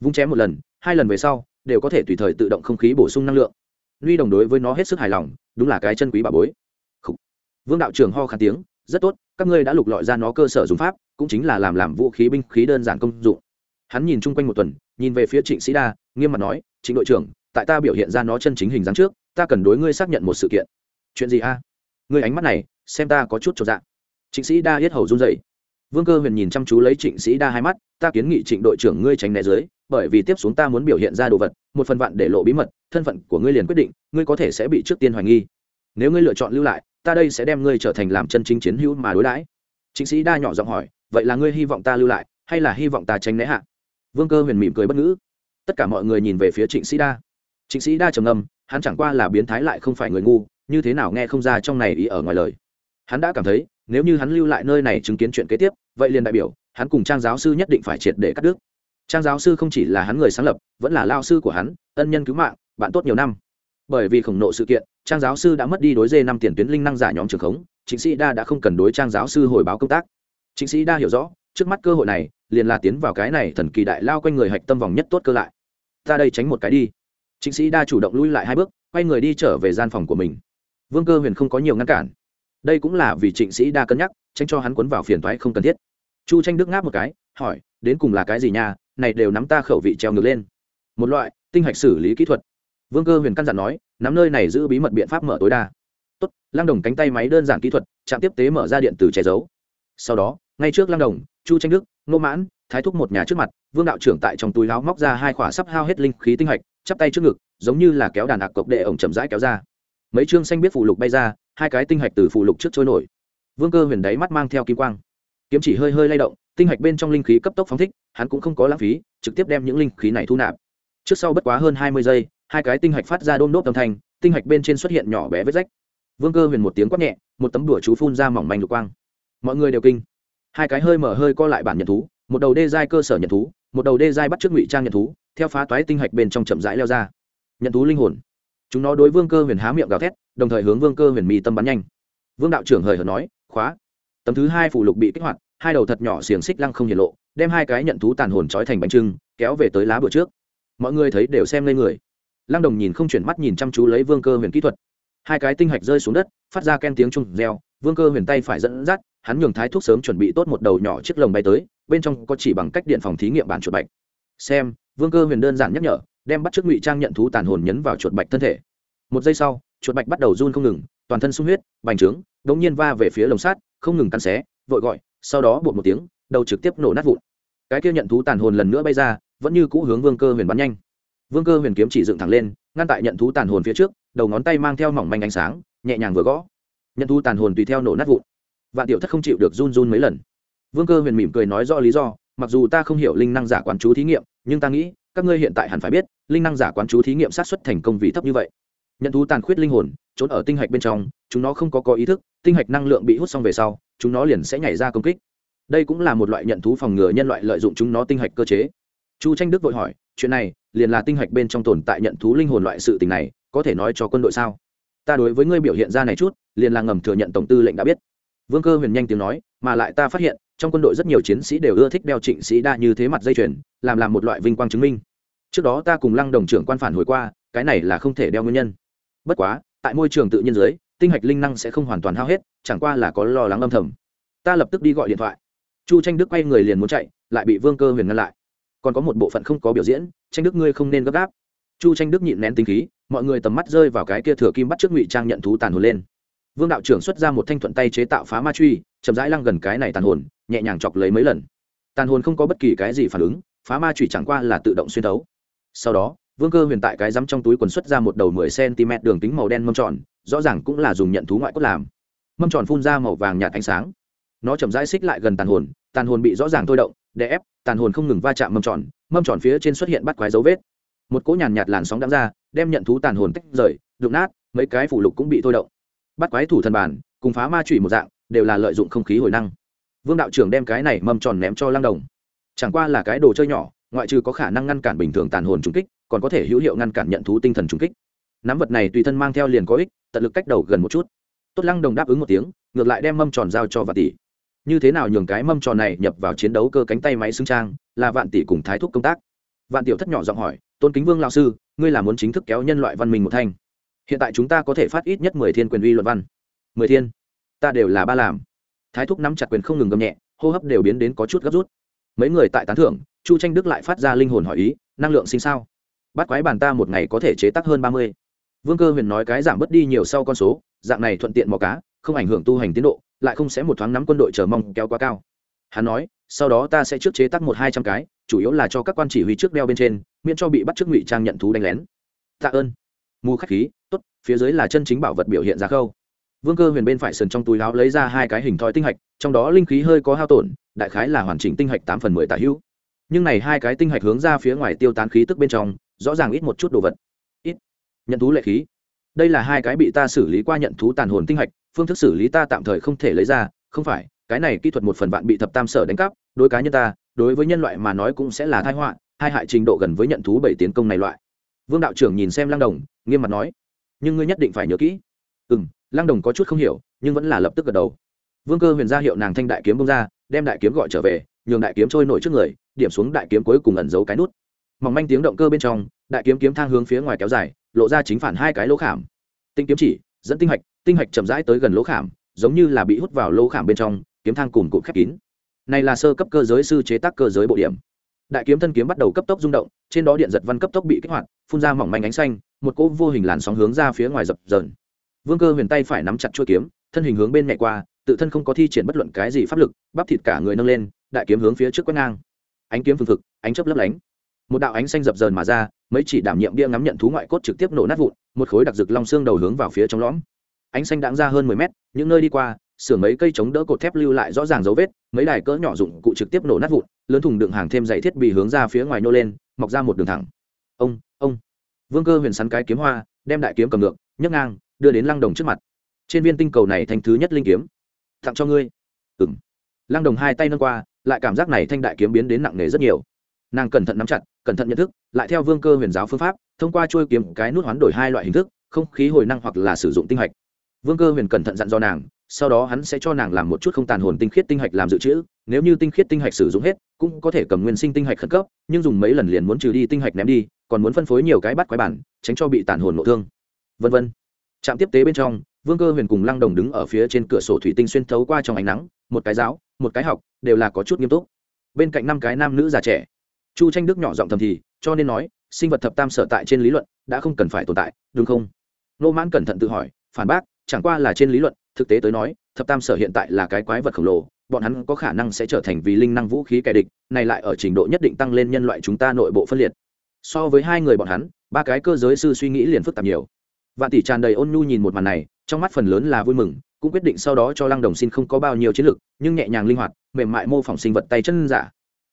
Vung chém một lần, hai lần về sau, đều có thể tùy thời tự động không khí bổ sung năng lượng. Nuy đồng đối với nó hết sức hài lòng, đúng là cái chân quý bà bối. Vương đạo trưởng ho khăn tiếng, rất tốt, các ngươi đã lục lọi ra nó cơ sở dùng pháp, cũng chính là làm làm vũ khí binh khí đơn giản công dụng. Hắn nhìn chung quanh một tuần, nhìn về phía trịnh sĩ đa, nghiêm mặt nói, trịnh đội trưởng, tại ta biểu hiện ra nó chân chính hình dáng trước, ta cần đối ngươi xác nhận một sự kiện. Chuyện gì a? Ngươi ánh mắt này, xem ta có chút cho dạng trịnh sĩ đa yết hầu run dậy vương cơ huyền nhìn chăm chú lấy trịnh sĩ đa hai mắt, ta kiến nghị trịnh đội trưởng ngươi tránh né dưới, bởi vì tiếp xuống ta muốn biểu hiện ra đồ vật, một phần vạn để lộ bí mật, thân phận của ngươi liền quyết định, ngươi có thể sẽ bị trước tiên hoài nghi. Nếu ngươi lựa chọn lưu lại, ta đây sẽ đem ngươi trở thành làm chân chính chiến hữu mà đối đãi. Chính sĩ đa nhỏ giọng hỏi, vậy là ngươi hy vọng ta lưu lại, hay là hy vọng ta tránh né hạ? Vương cơ huyền mỉm cười bất ngữ. Tất cả mọi người nhìn về phía trịnh sĩ đa. Trịnh sĩ đa trầm ngâm, hắn chẳng qua là biến thái lại không phải người ngu, như thế nào nghe không ra trong này ý ở ngoài lời. Hắn đã cảm thấy nếu như hắn lưu lại nơi này chứng kiến chuyện kế tiếp, vậy liền đại biểu, hắn cùng trang giáo sư nhất định phải triệt để cắt đứt. Trang giáo sư không chỉ là hắn người sáng lập, vẫn là lao sư của hắn, ân nhân cứu mạng, bạn tốt nhiều năm. Bởi vì khổng nộ sự kiện, trang giáo sư đã mất đi đối dê năm tiền tuyến linh năng giả nhóm trường khống chính sĩ đa đã không cần đối trang giáo sư hồi báo công tác. Chính sĩ đa hiểu rõ, trước mắt cơ hội này, liền là tiến vào cái này thần kỳ đại lao quanh người hạch tâm vòng nhất tốt cơ lại. Ta đây tránh một cái đi. Chính sĩ đa chủ động lui lại hai bước, quay người đi trở về gian phòng của mình. Vương cơ huyền không có nhiều ngăn cản đây cũng là vì trịnh sĩ đa cân nhắc, tránh cho hắn quấn vào phiền thoái không cần thiết. Chu tranh đức ngáp một cái, hỏi, đến cùng là cái gì nha? Này đều nắm ta khẩu vị treo ngược lên. Một loại, tinh hạch xử lý kỹ thuật. Vương cơ huyền căn dặn nói, nắm nơi này giữ bí mật biện pháp mở tối đa. Tốt, lăng đồng cánh tay máy đơn giản kỹ thuật, trạm tiếp tế mở ra điện từ che giấu. Sau đó, ngay trước lăng đồng, chu tranh đức, ngô mãn, thái thúc một nhà trước mặt, vương đạo trưởng tại trong túi láo móc ra hai khỏa sắp hao hết linh khí tinh hạch, chắp tay trước ngực, giống như là kéo đàn ạc cộc đệ ổng chậm rãi kéo ra. Mấy chương xanh biết phụ lục bay ra hai cái tinh hạch từ phụ lục trước trôi nổi. Vương cơ huyền đáy mắt mang theo kim quang. Kiếm chỉ hơi hơi lay động, tinh hạch bên trong linh khí cấp tốc phóng thích, hắn cũng không có lãng phí, trực tiếp đem những linh khí này thu nạp. Trước sau bất quá hơn hai mươi giây, hai cái tinh hạch phát ra đôm đốt âm thanh, tinh hạch bên trên xuất hiện nhỏ bé vết rách. Vương cơ huyền một tiếng quát nhẹ, một tấm đùa chú phun ra mỏng manh lục quang. Mọi người đều kinh. Hai cái hơi mở hơi co lại bản nhận thú, một đầu đê giai cơ sở nhận thú, một đầu đê giai bắt trước ngụy trang nhận thú, theo phá toái tinh hạch bên trong chậm rãi leo ra. Nhận thú linh hồn chúng nó đối vương cơ huyền há miệng gào thét, đồng thời hướng vương cơ huyền mì tâm bắn nhanh. Vương đạo trưởng hời hợt nói, khóa. Tấm thứ hai phủ lục bị kích hoạt, hai đầu thật nhỏ xiềng xích lăng không hiện lộ, đem hai cái nhận thú tàn hồn trói thành bánh trưng, kéo về tới lá bữa trước. Mọi người thấy đều xem lên người. Lăng đồng nhìn không chuyển mắt nhìn chăm chú lấy vương cơ huyền kỹ thuật. Hai cái tinh hạch rơi xuống đất, phát ra ken tiếng chung reo, vương cơ huyền tay phải dẫn dắt, hắn nhường thái thuốc sớm chuẩn bị tốt một đầu nhỏ chiếc lồng bay tới, bên trong có chỉ bằng cách điện phòng thí nghiệm bản chuột bạch. Xem, vương cơ huyền đơn giản nhắc nhở đem bắt trước ngụy trang nhận thú tàn hồn nhấn vào chuột bạch thân thể. Một giây sau, chuột bạch bắt đầu run không ngừng, toàn thân sung huyết, bành trướng đ ỗ n g nhiên va về phía lồng sát không ngừng cắn xé, vội gọi, sau đó bột một tiếng, đầu trực tiếp nổ nát vụn. Cái kia nhận thú tàn hồn lần nữa bay ra, vẫn như cũ hướng vương cơ huyền bắn nhanh. Vương cơ huyền kiếm chỉ dựng thẳng lên, ngăn tại nhận thú tàn hồn phía trước, đầu ngón tay mang theo mỏng manh ánh sáng, nhẹ nhàng vừa gõ. Nhận thú tàn hồn tùy theo nổ nát vụn. Vạn tiểu thất không chịu được run run mấy lần. Vương cơ huyền mỉm cười nói rõ lý do, mặc dù ta không hiểu linh năng giả quán chú thí nghiệm, nhưng ta nghĩ các ngươi hiện tại hẳn phải biết, linh năng giả quán chú thí nghiệm sát xuất thành công vì thấp như vậy. Nhận thú tàn khuyết linh hồn, trốn ở tinh hạch bên trong, chúng nó không có có ý thức, tinh hạch năng lượng bị hút xong về sau, chúng nó liền sẽ nhảy ra công kích. Đây cũng là một loại nhận thú phòng ngừa nhân loại lợi dụng chúng nó tinh hạch cơ chế. Chu tranh đức vội hỏi, chuyện này, liền là tinh hạch bên trong tồn tại nhận thú linh hồn loại sự tình này, có thể nói cho quân đội sao? Ta đối với ngươi biểu hiện ra này chút, liền là ngầm thừa nhận tổng tư lệnh đã biết vương cơ huyền nhanh tiếng nói, mà lại ta phát hiện, trong quân đội rất nhiều chiến sĩ đều ưa thích đeo trịnh sĩ đa như thế mặt dây chuyền, làm làm một loại vinh quang chứng minh. Trước đó ta cùng lăng đồng trưởng quan phản hồi qua, cái này là không thể đeo nguyên nhân. Bất quá, tại môi trường tự nhiên dưới, tinh hạch linh năng sẽ không hoàn toàn hao hết, chẳng qua là có lo lắng âm thầm. Ta lập tức đi gọi điện thoại. Chu tranh đức quay người liền muốn chạy, lại bị vương cơ huyền ngăn lại. Còn có một bộ phận không có biểu diễn, tranh đức ngươi không nên gấp gáp. Chu tranh đức nhịn nén tính khí, mọi người tầm mắt rơi vào cái kia thừa kim bắt trước ngụy trang nhận thú tàn hồn lên vương đạo trưởng xuất ra một thanh thuận tay chế tạo phá ma truy, chậm rãi lăng gần cái này tàn hồn, nhẹ nhàng chọc lấy mấy lần. Tàn hồn không có bất kỳ cái gì phản ứng, phá ma truy chẳng qua là tự động xuyên thấu. Sau đó, vương cơ huyền tại cái rắm trong túi quần xuất ra một đầu mười cm đường kính màu đen mâm tròn, rõ ràng cũng là dùng nhận thú ngoại cốt làm. Mâm tròn phun ra màu vàng nhạt ánh sáng. Nó chậm rãi xích lại gần tàn hồn tàn hồn bị rõ ràng thôi động, đè ép, tàn hồn không ngừng va chạm mâm tròn mâm tròn phía trên xuất hiện bắt quái dấu vết. Một cỗ nhàn nhạt làn sóng đắm ra, đem nhận thú tàn hồn tách rời, đụng nát, mấy cái phủ lục cũng bị thôi động bắt quái thủ thần bản, cùng phá ma trụy một dạng, đều là lợi dụng không khí hồi năng. Vương đạo trưởng đem cái này mâm tròn ném cho lang đồng. Chẳng qua là cái đồ chơi nhỏ, ngoại trừ có khả năng ngăn cản bình thường tàn hồn trùng kích, còn có thể hữu hiệu ngăn cản nhận thú tinh thần trùng kích. Nắm vật này tùy thân mang theo liền có ích, tận lực cách đầu gần một chút. Tốt lăng đồng đáp ứng một tiếng, ngược lại đem mâm tròn giao cho vạn tỷ. Như thế nào nhường cái mâm tròn này nhập vào chiến đấu cơ cánh tay máy xứng trang, là vạn tỷ cùng thái thúc công tác. Vạn tiểu thất nhỏ giọng hỏi, tôn kính vương lao sư, ngươi là muốn chính thức kéo nhân loại văn minh một thanh? Hiện tại chúng ta có thể phát ít nhất mười thiên quyền uy luận văn. Mười thiên? Ta đều là ba làm. Thái thúc nắm chặt quyền không ngừng gầm nhẹ, hô hấp đều biến đến có chút gấp rút. Mấy người tại tán thưởng, chu tranh đức lại phát ra linh hồn hỏi ý, năng lượng sinh sao? Bắt quái bàn ta một ngày có thể chế tác hơn ba mươi. Vương cơ huyền nói cái giảm bớt đi nhiều sau con số, dạng này thuận tiện mò cá, không ảnh hưởng tu hành tiến độ, lại không sẽ một thoáng nắm quân đội chờ mong kéo quá cao. Hắn nói, sau đó ta sẽ trước chế tác một hai trăm cái, chủ yếu là cho các quan chỉ huy trước đeo bên trên, miễn cho bị bắt trước ngụy trang nhận thú đánh lén. Tạ ơn. Mù khách khí tốt, phía dưới là chân chính bảo vật biểu hiện ra khâu. Vương cơ huyền bên phải sườn trong túi láo lấy ra hai cái hình thoi tinh hạch, trong đó linh khí hơi có hao tổn, đại khái là hoàn chỉnh tinh hạch tám phần mười tả hữu. Nhưng này hai cái tinh hạch hướng ra phía ngoài tiêu tán khí tức bên trong, rõ ràng ít một chút đồ vật. Ít. Nhận thú lệ khí. Đây là hai cái bị ta xử lý qua nhận thú tàn hồn tinh hạch, phương thức xử lý ta tạm thời không thể lấy ra, không phải, cái này kỹ thuật một phần bạn bị thập tam sở đánh cắp, đối cá nhân ta, đối với nhân loại mà nói cũng sẽ là thai họa, hai hại trình độ gần với nhận thú bảy tiến công này loại. Vương đạo trưởng nhìn xem lăng đồng, nghiêm mặt nói nhưng ngươi nhất định phải nhớ kỹ. Ừ m lăng đồng có chút không hiểu, nhưng vẫn là lập tức gật đầu. Vương cơ huyền ra hiệu nàng thanh đại kiếm bông ra, đem đại kiếm gọi trở về, nhường đại kiếm trôi nổi trước người, điểm xuống đại kiếm cuối cùng ẩn giấu cái nút. Mỏng manh tiếng động cơ bên trong, đại kiếm kiếm thang hướng phía ngoài kéo dài, lộ ra chính phản hai cái lỗ khảm. Tinh kiếm chỉ, dẫn tinh hạch tinh hạch chậm rãi tới gần lỗ khảm, giống như là bị hút vào lỗ khảm bên trong, kiếm thang cùng cụm khép kín. Này là sơ cấp cơ giới sư chế tác cơ giới bộ điểm đại kiếm thân kiếm bắt đầu cấp tốc rung động, trên đó điện giật văn cấp tốc bị kích hoạt, phun ra mỏng manh ánh xanh, một cỗ vô hình làn sóng hướng ra phía ngoài dập dờn. Vương cơ huyền tay phải nắm chặt chuôi kiếm, thân hình hướng bên mẹ qua, tự thân không có thi triển bất luận cái gì pháp lực, bắp thịt cả người nâng lên, đại kiếm hướng phía trước quét ngang. Ánh kiếm phương thực ánh chớp lấp lánh. Một đạo ánh xanh dập dờn mà ra, mấy chỉ đảm nhiệm bia ngắm nhận thú ngoại cốt trực tiếp nổ nát vụn, một khối đặc rực long xương đầu hướng vào phía trong lõm. Ánh xanh đãng ra hơn mười mét, những nơi đi qua sửa mấy cây chống đỡ cột thép lưu lại rõ ràng dấu vết, mấy đài cỡ nhỏ dụng cụ trực tiếp nổ nát vụn lớn thùng đựng hàng thêm dày thiết bị hướng ra phía ngoài nô lên, mọc ra một đường thẳng. Ông ông. Vương cơ huyền sắn cái kiếm hoa, đem đại kiếm cầm ngược, nhấc ngang, đưa đến lăng đồng trước mặt. Trên viên tinh cầu này thành thứ nhất linh kiếm. Tặng cho ngươi. Ừ m lăng đồng hai tay nâng qua, lại cảm giác này thanh đại kiếm biến đến nặng nề rất nhiều. Nàng cẩn thận nắm chặt, cẩn thận nhận thức, lại theo vương cơ huyền giáo phương pháp, thông qua trôi kiếm cái nút hoán đổi hai loại hình thức, không khí hồi năng hoặc là sử dụng tinh hạch vương cơ huyền cẩn thận dặn do nàng sau đó hắn sẽ cho nàng làm một chút không tàn hồn tinh khiết tinh hạch làm dự trữ, nếu như tinh khiết tinh hạch sử dụng hết, cũng có thể cầm nguyên sinh tinh hạch khẩn cấp, nhưng dùng mấy lần liền muốn trừ đi tinh hạch ném đi, còn muốn phân phối nhiều cái bắt quái bản, tránh cho bị tàn hồn nội thương. Vân vân. Trạm tiếp tế bên trong, vương cơ huyền cùng lăng đồng đứng ở phía trên cửa sổ thủy tinh xuyên thấu qua trong ánh nắng, một cái giáo, một cái học, đều là có chút nghiêm túc. Bên cạnh năm cái nam nữ già trẻ. Chu tranh đức nhỏ giọng thầm thì, cho nên nói, sinh vật thập tam sở tại trên lý luận, đã không cần phải tồn tại, đúng không? Nô mãn cẩn thận tự hỏi, phản bác, chẳng qua là trên lý luận thực tế tới nói, thập tam sở hiện tại là cái quái vật khổng lồ, bọn hắn có khả năng sẽ trở thành vì linh năng vũ khí kẻ địch, này lại ở trình độ nhất định tăng lên nhân loại chúng ta nội bộ phân liệt. So với hai người bọn hắn, ba cái cơ giới sư suy nghĩ liền phức tạp nhiều. Vạn tỷ tràn đầy ôn nhu nhìn một màn này, trong mắt phần lớn là vui mừng, cũng quyết định sau đó cho lăng đồng xin không có bao nhiêu chiến lược nhưng nhẹ nhàng linh hoạt, mềm mại mô phỏng sinh vật tay chân giả.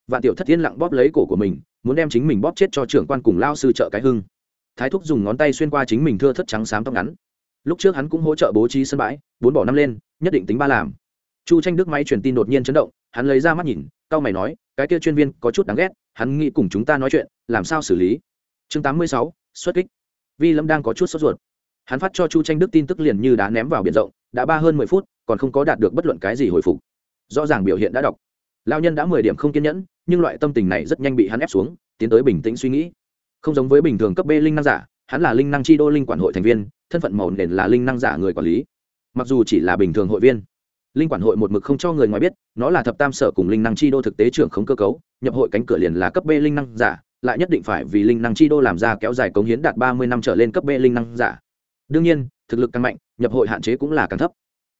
Vạn tiểu thất thiên lặng bóp lấy cổ của mình, muốn đem chính mình bóp chết cho trưởng quan cùng lao sư trợ cái hưng. Thái thúc dùng ngón tay xuyên qua chính mình thưa thất trắng xám tóc ngắn lúc trước hắn cũng hỗ trợ bố trí sân bãi, bốn bỏ năm lên, nhất định tính ba làm. Chu tranh đức máy truyền tin đột nhiên chấn động, hắn lấy ra mắt nhìn cao mày nói, cái kia chuyên viên có chút đáng ghét, hắn nghĩ cùng chúng ta nói chuyện, làm sao xử lý? Chương tám mươi sáu, xuất kích. Vi lâm đang có chút sốt ruột. Hắn phát cho chu tranh đức tin tức liền như đá ném vào biển rộng, đã ba hơn mười phút, còn không có đạt được bất luận cái gì hồi phục. Rõ ràng biểu hiện đã đọc. Lao nhân đã mười điểm không kiên nhẫn, nhưng loại tâm tình này rất nhanh bị hắn ép xuống, tiến tới bình tĩnh suy nghĩ. Không giống với bình thường cấp b linh năng giả hắn là linh năng chi đô linh quản hội thành viên, thân phận màu nền là linh năng giả người quản lý. Mặc dù chỉ là bình thường hội viên, linh quản hội một mực không cho người ngoài biết, nó là thập tam sở cùng linh năng chi đô thực tế trưởng khống cơ cấu, nhập hội cánh cửa liền là cấp b linh năng giả, lại nhất định phải vì linh năng chi đô làm ra kéo dài cống hiến đạt ba mươi năm trở lên cấp b linh năng giả. Đương nhiên, thực lực càng mạnh, nhập hội hạn chế cũng là càng thấp.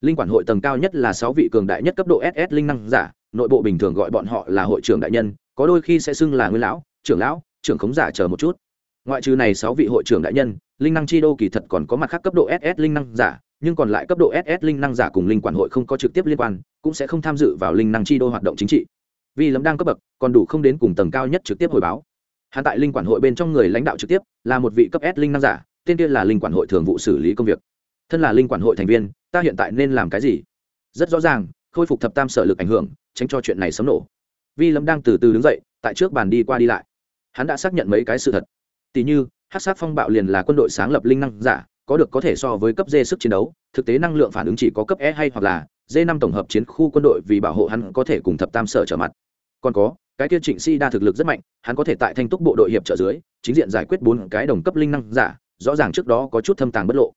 Linh quản hội tầng cao nhất là sáu vị cường đại nhất cấp độ ss linh năng giả, nội bộ bình thường gọi bọn họ là hội trưởng đại nhân, có đôi khi sẽ xưng là nguyên lão, trưởng lão, trưởng khống giả chờ một chút ngoại trừ này sáu vị hội trưởng đại nhân, linh năng chi đô kỳ thật còn có mặt khác cấp độ ss linh năng giả, nhưng còn lại cấp độ ss linh năng giả cùng linh quản hội không có trực tiếp liên quan, cũng sẽ không tham dự vào linh năng chi đô hoạt động chính trị. Vì lấm đang cấp bậc, còn đủ không đến cùng tầng cao nhất trực tiếp hồi báo. Hạ tại linh quản hội bên trong người lãnh đạo trực tiếp, là một vị cấp s linh năng giả, tên kia là linh quản hội thường vụ xử lý công việc. Thân là linh quản hội thành viên, ta hiện tại nên làm cái gì? Rất rõ ràng, khôi phục thập tam sở lực ảnh hưởng, tránh cho chuyện này sớm nổ. Vi lâm đang từ từ đứng dậy, tại trước bàn đi qua đi lại. Hắn đã xác nhận mấy cái sự thật tỷ như, hát sát phong bạo liền là quân đội sáng lập linh năng giả, có được có thể so với cấp d sức chiến đấu, thực tế năng lượng phản ứng chỉ có cấp e hay hoặc là d năm tổng hợp chiến khu quân đội vì bảo hộ hắn có thể cùng thập tam sở trở mặt. Còn có, cái kia trịnh si đa thực lực rất mạnh, hắn có thể tại thanh túc bộ đội hiệp trợ dưới, chính diện giải quyết bốn cái đồng cấp linh năng giả, rõ ràng trước đó có chút thâm tàng bất lộ.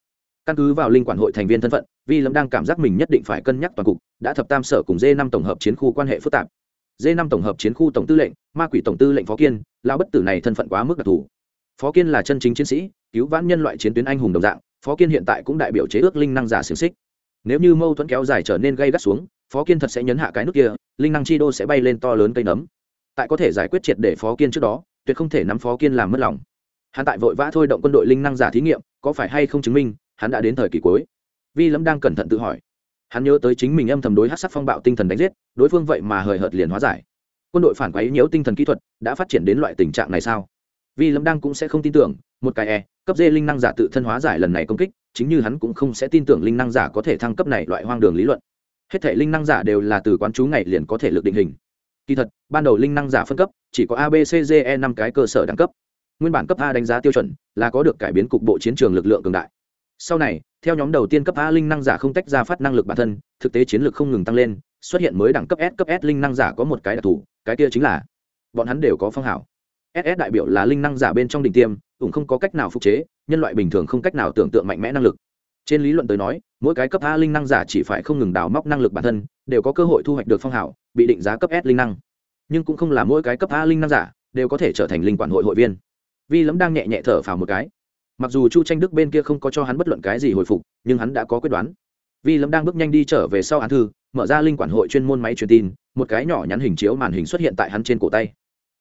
Căn cứ vào linh quản hội thành viên thân phận, vi lâm đang cảm giác mình nhất định phải cân nhắc toàn cục, đã thập tam sở cùng d năm tổng hợp chiến khu quan hệ phức tạp. D năm tổng hợp chiến khu tổng tư lệnh, ma quỷ tổng tư lệnh phó kiên lao bất tử này thân phận quá mức đặc thù phó kiên là chân chính chiến sĩ, cứu vãn nhân loại chiến tuyến anh hùng đồng dạng, phó kiên hiện tại cũng đại biểu chế ước linh năng giả xiềng xích. Nếu như mâu thuẫn kéo dài trở nên gây gắt xuống, phó kiên thật sẽ nhấn hạ cái nước kia, linh năng chi đô sẽ bay lên to lớn cây nấm. Tại có thể giải quyết triệt để phó kiên trước đó, tuyệt không thể nắm phó kiên làm mất lòng. Hắn tại vội vã thôi động quân đội linh năng giả thí nghiệm, có phải hay không chứng minh, hắn đã đến thời kỳ cuối. Vi lâm đang cẩn thận tự hỏi. Hắn nhớ tới chính mình âm thầm đối hát sắc phong bạo tinh thần đánh giết, đối phương vậy mà hời hợt liền hóa giải. Quân đội phản quấy nhiễu tinh thần kỹ thuật, đã phát triển đến loại tình trạng này sao? Vi lâm đang cũng sẽ không tin tưởng, một cái e cấp dê linh năng giả tự thân hóa giải lần này công kích, chính như hắn cũng không sẽ tin tưởng linh năng giả có thể thăng cấp này loại hoang đường lý luận. Hết thể linh năng giả đều là từ quán chú ngày liền có thể lực định hình. Kỳ thật, ban đầu linh năng giả phân cấp, chỉ có a, b, c, d e năm cái cơ sở đẳng cấp. Nguyên bản cấp a đánh giá tiêu chuẩn là có được cải biến cục bộ chiến trường lực lượng cường đại. Sau này, theo nhóm đầu tiên cấp a linh năng giả không tách ra phát năng lực bản thân, thực tế chiến lược không ngừng tăng lên, xuất hiện mới đẳng cấp s cấp s linh năng giả có một cái đặc thù, cái kia chính là bọn hắn đều có phong hảo ss đại biểu là linh năng giả bên trong đỉnh tiêm cũng không có cách nào phục chế nhân loại bình thường không cách nào tưởng tượng mạnh mẽ năng lực. Trên lý luận tới nói mỗi cái cấp a linh năng giả chỉ phải không ngừng đào móc năng lực bản thân đều có cơ hội thu hoạch được phong hào, bị định giá cấp s linh năng. Nhưng cũng không là mỗi cái cấp a linh năng giả đều có thể trở thành linh quản hội hội viên. Vi lấm đang nhẹ nhẹ thở phào một cái. Mặc dù chu tranh đức bên kia không có cho hắn bất luận cái gì hồi phục nhưng hắn đã có quyết đoán. Vi lâm đang bước nhanh đi trở về sau án thư mở ra linh quản hội chuyên môn máy truyền tin một cái nhỏ nhắn hình chiếu màn hình xuất hiện tại hắn trên cổ tay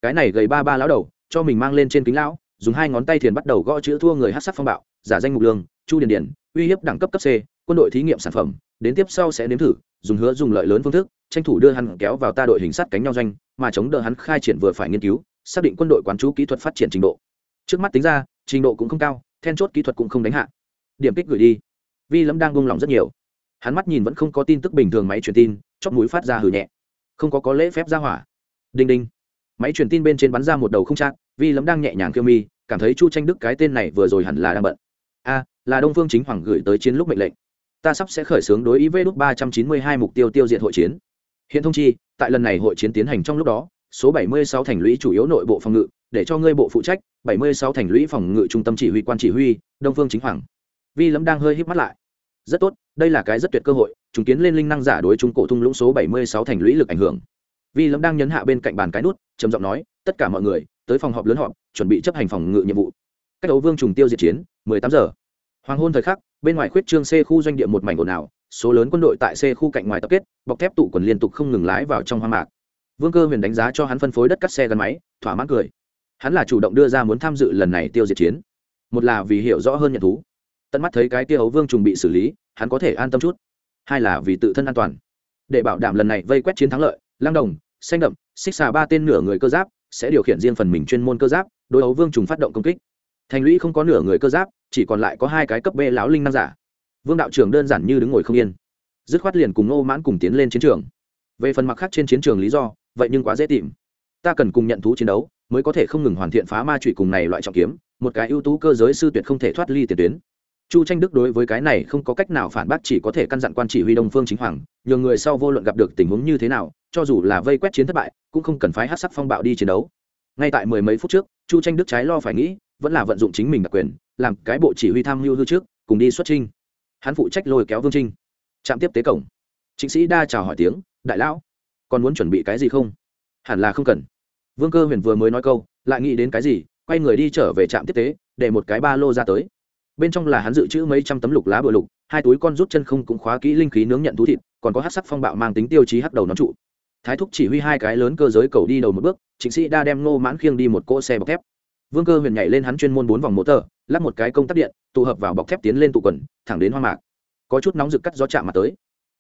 cái này gầy ba ba lão đầu, cho mình mang lên trên kính lão, dùng hai ngón tay thiền bắt đầu gõ chữ thua người hát sắc phong bạo, giả danh mục lương, chu điền điền, uy hiếp đẳng cấp cấp c, quân đội thí nghiệm sản phẩm, đến tiếp sau sẽ nếm thử, dùng hứa dùng lợi lớn phương thức, tranh thủ đưa hắn kéo vào ta đội hình sắt cánh nhau doanh, mà chống đỡ hắn khai triển vừa phải nghiên cứu, xác định quân đội quán chú kỹ thuật phát triển trình độ. Trước mắt tính ra, trình độ cũng không cao, then chốt kỹ thuật cũng không đánh hạ. Điểm kích gửi đi. Vi lâm đang buông lỏng rất nhiều. Hắn mắt nhìn vẫn không có tin tức bình thường máy truyền tin, chóp mũi phát ra hử nhẹ. Không có có lễ phép ra hỏa. Đinh đinh máy truyền tin bên trên bắn ra một đầu không chát, vi lấm đang nhẹ nhàng kêu mi, cảm thấy chu tranh đức cái tên này vừa rồi hẳn là đang bận. A, là đông phương chính hoàng gửi tới chiến lúc mệnh lệnh. Ta sắp sẽ khởi xướng đối ý với lúc ba trăm chín mươi hai mục tiêu tiêu diệt hội chiến. Hiện thông chi, tại lần này hội chiến tiến hành trong lúc đó, số bảy mươi sáu thành lũy chủ yếu nội bộ phòng ngự, để cho ngươi bộ phụ trách, bảy mươi sáu thành lũy phòng ngự trung tâm chỉ huy quan chỉ huy, đông phương chính hoàng. Vi lâm đang hơi híp mắt lại. Rất tốt, đây là cái rất tuyệt cơ hội, chúng kiến lên linh năng giả đối trung cổ thung lũng số bảy mươi sáu thành lũy lực ảnh hưởng vi lâm đang nhấn hạ bên cạnh bàn cái nút, trầm giọng nói, tất cả mọi người, tới phòng họp lớn họp, chuẩn bị chấp hành phòng ngự nhiệm vụ. Cách đấu vương trùng tiêu diệt chiến, mười tám giờ. Hoàng hôn thời khắc, bên ngoài khuyết trương c khu doanh địa một mảnh ồn ào, số lớn quân đội tại c khu cạnh ngoài tập kết, bọc thép tụ quần liên tục không ngừng lái vào trong hoang mạc. Vương cơ huyền đánh giá cho hắn phân phối đất cắt xe gắn máy, thỏa mãn cười. Hắn là chủ động đưa ra muốn tham dự lần này tiêu diệt chiến. Một là vì hiểu rõ hơn nhận thú. Tận mắt thấy cái tia hấu vương trùng bị xử lý, hắn có thể an tâm chút. Hai là vì tự thân an toàn. Để bảo đảm lần này vây quét chiến thắng lợi lang đồng xanh đậm, xích xà ba tên nửa người cơ giáp sẽ điều khiển riêng phần mình chuyên môn cơ giáp, đối ấu vương trùng phát động công kích. Thành lũy không có nửa người cơ giáp, chỉ còn lại có hai cái cấp b lão linh năng giả. Vương đạo trưởng đơn giản như đứng ngồi không yên. Dứt khoát liền cùng ngô mãn cùng tiến lên chiến trường. Về phần mặt khác trên chiến trường lý do, vậy nhưng quá dễ tìm. Ta cần cùng nhận thú chiến đấu, mới có thể không ngừng hoàn thiện phá ma trụy cùng này loại trọng kiếm, một cái ưu tú cơ giới sư tuyệt không thể thoát ly tiền tuyến. Chu tranh đức đối với cái này không có cách nào phản bác, chỉ có thể căn dặn quan chỉ huy đông phương chính hoàng nhờ người sau vô luận gặp được tình huống như thế nào cho dù là vây quét chiến thất bại, cũng không cần phái hát sắc phong bạo đi chiến đấu. Ngay tại mười mấy phút trước, chu tranh đức trái lo phải nghĩ, vẫn là vận dụng chính mình đặc quyền, làm cái bộ chỉ huy tham mưu hư trước, cùng đi xuất trinh hắn phụ trách lôi kéo vương trinh. Trạm tiếp tế cổng. Chính sĩ đa chào hỏi tiếng, đại lão, còn muốn chuẩn bị cái gì không? Hẳn là không cần. Vương cơ huyền vừa mới nói câu, lại nghĩ đến cái gì, quay người đi trở về trạm tiếp tế, để một cái ba lô ra tới. Bên trong là hắn dự trữ mấy trăm tấm lục lá bừa lục, hai túi con rút chân không cũng khóa kỹ linh khí nướng nhận thú thịt, còn có hát sắc phong bạo mang tính tiêu chí hắc đầu nó trụ thái thúc chỉ huy hai cái lớn cơ giới cầu đi đầu một bước chính sĩ đa đem ngô mãn khiêng đi một cỗ xe bọc thép. Vương cơ huyền nhảy lên hắn chuyên môn bốn vòng mô tờ lắp một cái công tắc điện, tụ hợp vào bọc thép tiến lên tụ quần, thẳng đến hoa mạc. Có chút nóng rực cắt gió chạm mặt tới.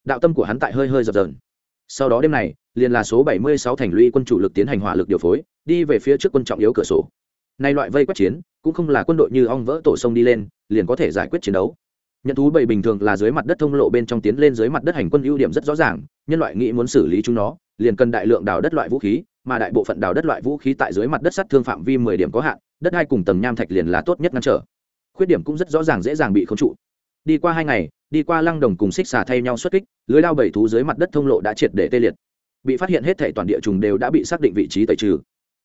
Đạo tâm của hắn tại hơi hơi dập dờn. Sau đó đêm này, liền là số 76 thành lũy quân chủ lực tiến hành hỏa lực điều phối, đi về phía trước quân trọng yếu cửa sổ. Nay loại vây quét chiến, cũng không là quân đội như ong vỡ tổ sông đi lên, liền có thể giải quyết chiến đấu nhận thú bầy bình thường là dưới mặt đất thông lộ bên trong tiến lên dưới mặt đất hành quân ưu điểm rất rõ ràng, nhân loại nghĩ muốn xử lý chúng nó, liền cần đại lượng đào đất loại vũ khí, mà đại bộ phận đào đất loại vũ khí tại dưới mặt đất sát thương phạm vi mười điểm có hạn, đất hai cùng tầng nham thạch liền là tốt nhất ngăn trở. Khuyết điểm cũng rất rõ ràng dễ dàng bị khống trụ. Đi qua hai ngày, đi qua lăng đồng cùng xích xà thay nhau xuất kích, lưới lao bảy thú dưới mặt đất thông lộ đã triệt để tê liệt. Bị phát hiện hết thể toàn địa trùng đều đã bị xác định vị trí tẩy trừ.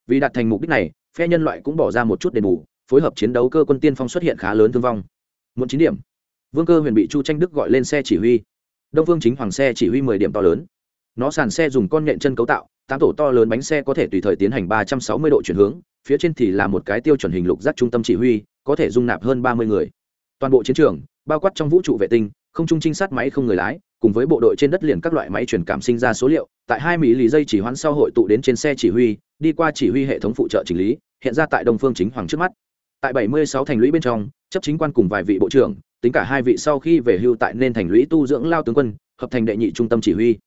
Vì đạt thành mục đích này, phe nhân loại cũng bỏ ra một chút đền bù, phối hợp chiến đấu cơ quân tiên phong xuất hiện khá lớn thương vong. Muốn chín điểm vương cơ huyền bị chu tranh đức gọi lên xe chỉ huy. Đông phương chính hoàng xe chỉ huy mười điểm to lớn. Nó sàn xe dùng con nhện chân cấu tạo, tám tổ to lớn bánh xe có thể tùy thời tiến hành ba trăm sáu mươi độ chuyển hướng, phía trên thì là một cái tiêu chuẩn hình lục giác trung tâm chỉ huy, có thể dung nạp hơn ba mươi người. Toàn bộ chiến trường, bao quát trong vũ trụ vệ tinh, không trung trinh sát máy không người lái, cùng với bộ đội trên đất liền các loại máy truyền cảm sinh ra số liệu, tại hai mỹ lì dây chỉ hoán sau hội tụ đến trên xe chỉ huy, đi qua chỉ huy hệ thống phụ trợ chỉnh lý, hiện ra tại đông phương chính hoàng trước mắt tại 76 thành lũy bên trong, chấp chính quan cùng vài vị bộ trưởng, tính cả hai vị sau khi về hưu tại nên thành lũy tu dưỡng lao tướng quân, hợp thành đệ nhị trung tâm chỉ huy.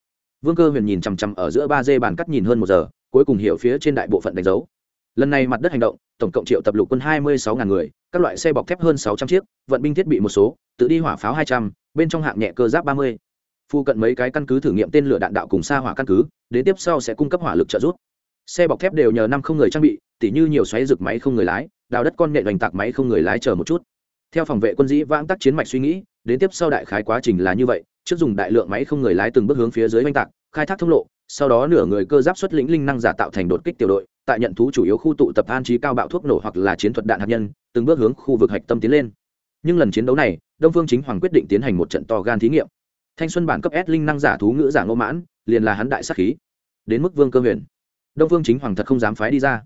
Vương cơ huyền nhìn chằm chằm ở giữa ba dê bàn cắt nhìn hơn một giờ, cuối cùng hiểu phía trên đại bộ phận đánh dấu. Lần này mặt đất hành động, tổng cộng triệu tập lục quân hai mươi sáu ngàn người, các loại xe bọc thép hơn sáu trăm chiếc, vận binh thiết bị một số, tự đi hỏa pháo hai trăm, bên trong hạng nhẹ cơ giáp ba mươi. Phu cận mấy cái căn cứ thử nghiệm tên lửa đạn đạo cùng xa hỏa căn cứ, đến tiếp sau sẽ cung cấp hỏa lực trợ giúp. Xe bọc thép đều nhờ năm không người trang bị, tỉ như nhiều xoáy rực máy không người lái đào đất con nện hoành tạc máy không người lái chờ một chút. Theo phòng vệ quân dĩ vãng tắc chiến mạch suy nghĩ, đến tiếp sau đại khái quá trình là như vậy, trước dùng đại lượng máy không người lái từng bước hướng phía dưới oanh tạc, khai thác thông lộ, sau đó nửa người cơ giáp xuất lĩnh linh năng giả tạo thành đột kích tiểu đội, tại nhận thú chủ yếu khu tụ tập an trí cao bạo thuốc nổ hoặc là chiến thuật đạn hạt nhân, từng bước hướng khu vực hạch tâm tiến lên. Nhưng lần chiến đấu này, đông phương chính hoàng quyết định tiến hành một trận to gan thí nghiệm. Thanh xuân bản cấp s linh năng giả thú ngữ giả ngô mãn, liền là hắn đại sắc khí. Đến mức vương cơ huyền. Đông phương chính hoàng thật không dám phái đi ra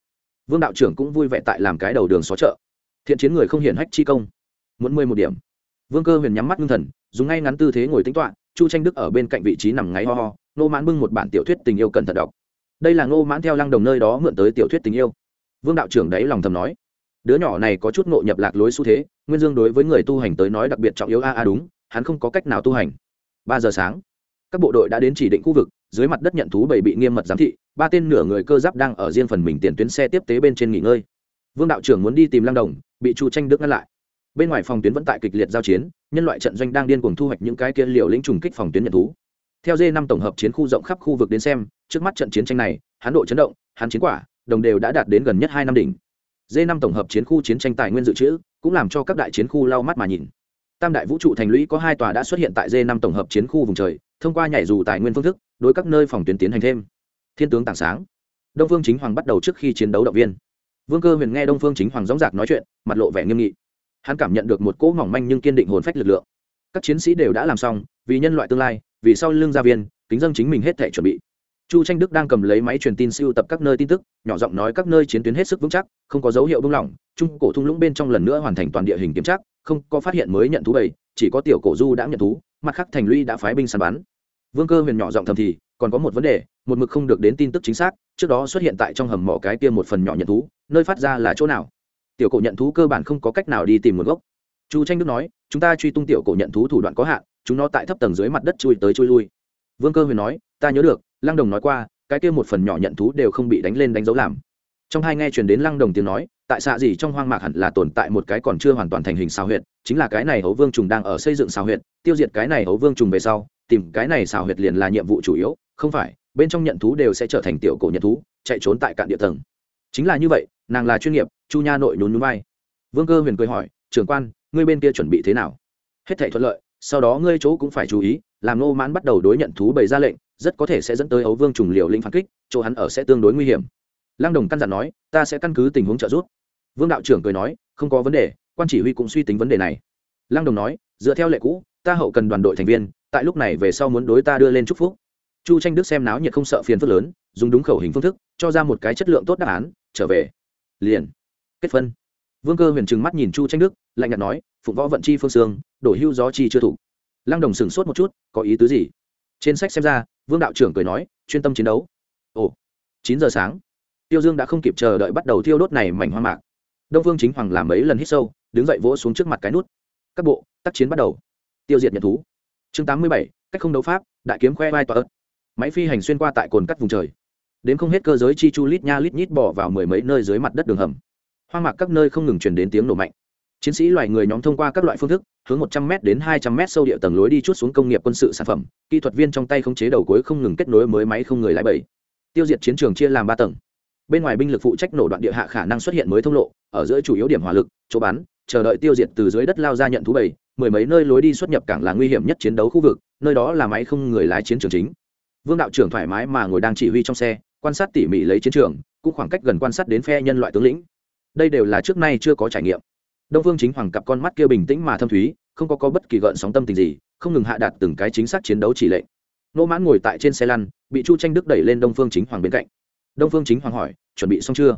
vương đạo trưởng cũng vui vẻ tại làm cái đầu đường xó chợ. Thiện chiến người không hiển hách chi công. Muốn mười một điểm. Vương cơ huyền nhắm mắt ngưng thần, dùng ngay ngắn tư thế ngồi tính toạ chu tranh đức ở bên cạnh vị trí nằm ngáy ho ho, ngô mãn bưng một bản tiểu thuyết tình yêu cần thật đọc. Đây là ngô mãn theo lăng đồng nơi đó mượn tới tiểu thuyết tình yêu. Vương đạo trưởng đấy lòng thầm nói, đứa nhỏ này có chút ngộ nhập lạc lối xu thế, nguyên dương đối với người tu hành tới nói đặc biệt trọng yếu, a a, đúng, hắn không có cách nào tu hành. Ba giờ sáng, các bộ đội đã đến chỉ định khu vực dưới mặt đất nhận thú bảy bị nghiêm mật giám thị, ba tên nửa người cơ giáp đang ở riêng phần mình tiền tuyến xe tiếp tế bên trên nghỉ ngơi. Vương đạo trưởng muốn đi tìm lăng đồng, bị chu tranh đức ngăn lại. Bên ngoài phòng tuyến vẫn tại kịch liệt giao chiến, nhân loại trận doanh đang điên cuồng thu hoạch những cái kia liều lĩnh trùng kích phòng tuyến nhận thú. Theo d năm tổng hợp chiến khu rộng khắp khu vực đến xem, trước mắt trận chiến tranh này hắn độ chấn động hắn chiến quả, đồng đều đã đạt đến gần nhất hai năm đỉnh. D năm tổng hợp chiến khu chiến tranh tài nguyên dự trữ, cũng làm cho các đại chiến khu lau mắt mà nhìn. Tam đại vũ trụ thành lũy có hai tòa đã xuất hiện tại d năm tổng hợp chiến khu vùng trời, thông qua nhảy dù tài nguyên phương thức đối các nơi phòng tuyến tiến hành thêm. Thiên tướng tảng sáng. Đông phương chính hoàng bắt đầu trước khi chiến đấu động viên. Vương cơ huyền nghe đông phương chính hoàng dóng dạc nói chuyện, mặt lộ vẻ nghiêm nghị. Hắn cảm nhận được một cỗ mỏng manh nhưng kiên định hồn phách lực lượng. Các chiến sĩ đều đã làm xong, vì nhân loại tương lai, vì sau lương gia viên, kính dân chính mình hết thể chuẩn bị. Chu tranh đức đang cầm lấy máy truyền tin siêu tập các nơi tin tức, nhỏ giọng nói các nơi chiến tuyến hết sức vững chắc, không có dấu hiệu buông lỏng, trung cổ thung lũng bên trong lần nữa hoàn thành toàn địa hình kiểm tra, không có phát hiện mới nhận thú bầy chỉ có tiểu cổ du đã nhận thú, mặt khác thành lũy đã phái binh săn bắn vương cơ huyền nhỏ giọng thầm thì, còn có một vấn đề, một mực không được đến tin tức chính xác, trước đó xuất hiện tại trong hầm mỏ cái kia một phần nhỏ nhận thú, nơi phát ra là chỗ nào? Tiểu cổ nhận thú cơ bản không có cách nào đi tìm nguồn gốc. Chu tranh đức nói, chúng ta truy tung tiểu cổ nhận thú thủ đoạn có hạn, chúng nó tại thấp tầng dưới mặt đất chui tới chui lui. Vương cơ huyền nói, ta nhớ được, lăng đồng nói qua, cái kia một phần nhỏ nhận thú đều không bị đánh lên đánh dấu làm. Trong hai nghe truyền đến lăng đồng tiếng nói, tại xạ gì trong hoang mạc hẳn là tồn tại một cái còn chưa hoàn toàn thành hình xào huyệt, chính là cái này hấu vương trùng đang ở xây dựng xào huyệt, tiêu diệt cái này hấu vương trùng về sau tìm cái này xào huyệt liền là nhiệm vụ chủ yếu, không phải, bên trong nhận thú đều sẽ trở thành tiểu cổ nhận thú, chạy trốn tại cạn địa tầng. Chính là như vậy, nàng là chuyên nghiệp, chu nha nội nhún núi vai. Vương cơ huyền cười hỏi, trưởng quan, ngươi bên kia chuẩn bị thế nào? Hết thể thuận lợi, sau đó ngươi chỗ cũng phải chú ý, làm nô mãn bắt đầu đối nhận thú bày ra lệnh, rất có thể sẽ dẫn tới ấu vương trùng liều linh phản kích, chỗ hắn ở sẽ tương đối nguy hiểm. Lăng đồng căn dặn nói, ta sẽ căn cứ tình huống trợ giúp. Vương đạo trưởng cười nói, không có vấn đề, quan chỉ huy cũng suy tính vấn đề này. Lăng đồng nói, dựa theo lệ cũ, ta hậu cần đoàn đội thành viên tại lúc này về sau muốn đối ta đưa lên chúc phúc. Chu tranh đức xem náo nhiệt không sợ phiền phức lớn, dùng đúng khẩu hình phương thức, cho ra một cái chất lượng tốt đáp án, trở về. Liền. Kết phân. Vương cơ huyền trừng mắt nhìn chu tranh đức, lạnh nhạt nói, phụng võ vận chi phương sương đổi hưu gió chi chưa thủ. Lăng đồng sửng sốt một chút, có ý tứ gì? Trên sách xem ra, vương đạo trưởng cười nói, chuyên tâm chiến đấu. Ồ. Chín giờ sáng. Tiêu dương đã không kịp chờ đợi bắt đầu thiêu đốt này mảnh hoa mạc. Đông phương chính hoàng làm mấy lần hít sâu, đứng dậy vỗ xuống trước mặt cái nút. Các bộ, tác chiến bắt đầu. Tiêu diệt nhật thú chương tám mươi bảy, cách không đấu pháp, đại kiếm khoe vai tỏa ớt. Máy phi hành xuyên qua tại cồn cắt vùng trời. Đến không hết cơ giới chi chu lít nha lít nhít bỏ vào mười mấy nơi dưới mặt đất đường hầm. Hoang mạc các nơi không ngừng truyền đến tiếng nổ mạnh. Chiến sĩ loài người nhóm thông qua các loại phương thức, hướng một trăm m đến hai trăm m sâu địa tầng lối đi chút xuống công nghiệp quân sự sản phẩm, kỹ thuật viên trong tay không chế đầu cuối không ngừng kết nối mới máy không người lái bảy. Tiêu diệt chiến trường chia làm ba tầng. Bên ngoài binh lực phụ trách nổ đoạn địa hạ khả năng xuất hiện mới thông lộ, ở giữa chủ yếu điểm hỏa lực, chỗ bắn, chờ đợi tiêu diệt từ dưới đất lao ra nhận thú bảy mười mấy nơi lối đi xuất nhập cảng là nguy hiểm nhất chiến đấu khu vực nơi đó là máy không người lái chiến trường chính. Vương đạo trưởng thoải mái mà ngồi đang chỉ huy trong xe quan sát tỉ mỉ lấy chiến trường cũng khoảng cách gần quan sát đến phe nhân loại tướng lĩnh. Đây đều là trước nay chưa có trải nghiệm. Đông phương chính hoàng cặp con mắt kia bình tĩnh mà thâm thúy không có, có bất kỳ gợn sóng tâm tình gì không ngừng hạ đạt từng cái chính xác chiến đấu chỉ lệnh. Nô mãn ngồi tại trên xe lăn bị chu tranh đức đẩy lên đông phương chính hoàng bên cạnh. Đông phương chính hoàng hỏi chuẩn bị xong chưa?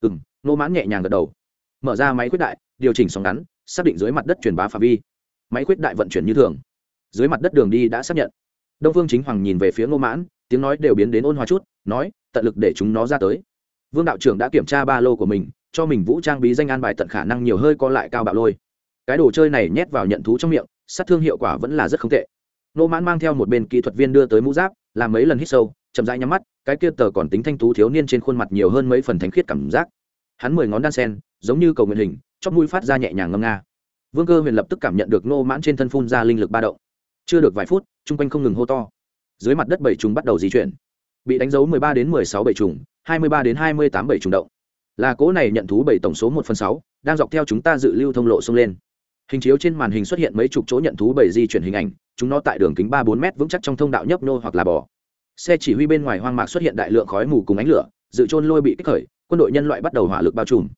Ừ m nô mãn nhẹ nhàng gật đầu. Mở ra máy quyết đại điều chỉnh sóng ngắn xác định dưới mặt đất truyền bá phạm vi máy khuyết đại vận chuyển như thường. Dưới mặt đất đường đi đã xác nhận. Đông phương chính hoàng nhìn về phía ngô mãn, tiếng nói đều biến đến ôn hòa chút, nói, tận lực để chúng nó ra tới. Vương đạo trưởng đã kiểm tra ba lô của mình, cho mình vũ trang bí danh an bài tận khả năng nhiều hơi co lại cao bạo lôi. Cái đồ chơi này nhét vào nhận thú trong miệng, sát thương hiệu quả vẫn là rất không tệ. Nô mãn mang theo một bên kỹ thuật viên đưa tới mũ giáp, làm mấy lần hít sâu, chậm rãi nhắm mắt, cái kia tờ còn tính thanh tú thiếu niên trên khuôn mặt nhiều hơn mấy phần thánh khiết cảm giác. Hắn mười ngón đan sen, giống như cầu nguyện hình, chóp mũi phát ra nhẹ nhàng ngâm nga vương cơ huyền lập tức cảm nhận được nô mãn trên thân phun ra linh lực ba động. Chưa được vài phút, chung quanh không ngừng hô to. Dưới mặt đất bảy trùng bắt đầu di chuyển. Bị đánh dấu mười ba đến mười sáu bảy trùng, hai mươi ba đến hai mươi tám bảy trùng động. Là cố này nhận thú bảy tổng số một phần sáu, đang dọc theo chúng ta dự lưu thông lộ xông lên. Hình chiếu trên màn hình xuất hiện mấy chục chỗ nhận thú bảy di chuyển hình ảnh, chúng nó tại đường kính ba bốn m vững chắc trong thông đạo nhấp nô hoặc là bò. Xe chỉ huy bên ngoài hoang mạc xuất hiện đại lượng khói mù cùng ánh lửa, dự trôn lôi bị kích khởi, quân đội nhân loại bắt đầu hỏa lực bao trùm.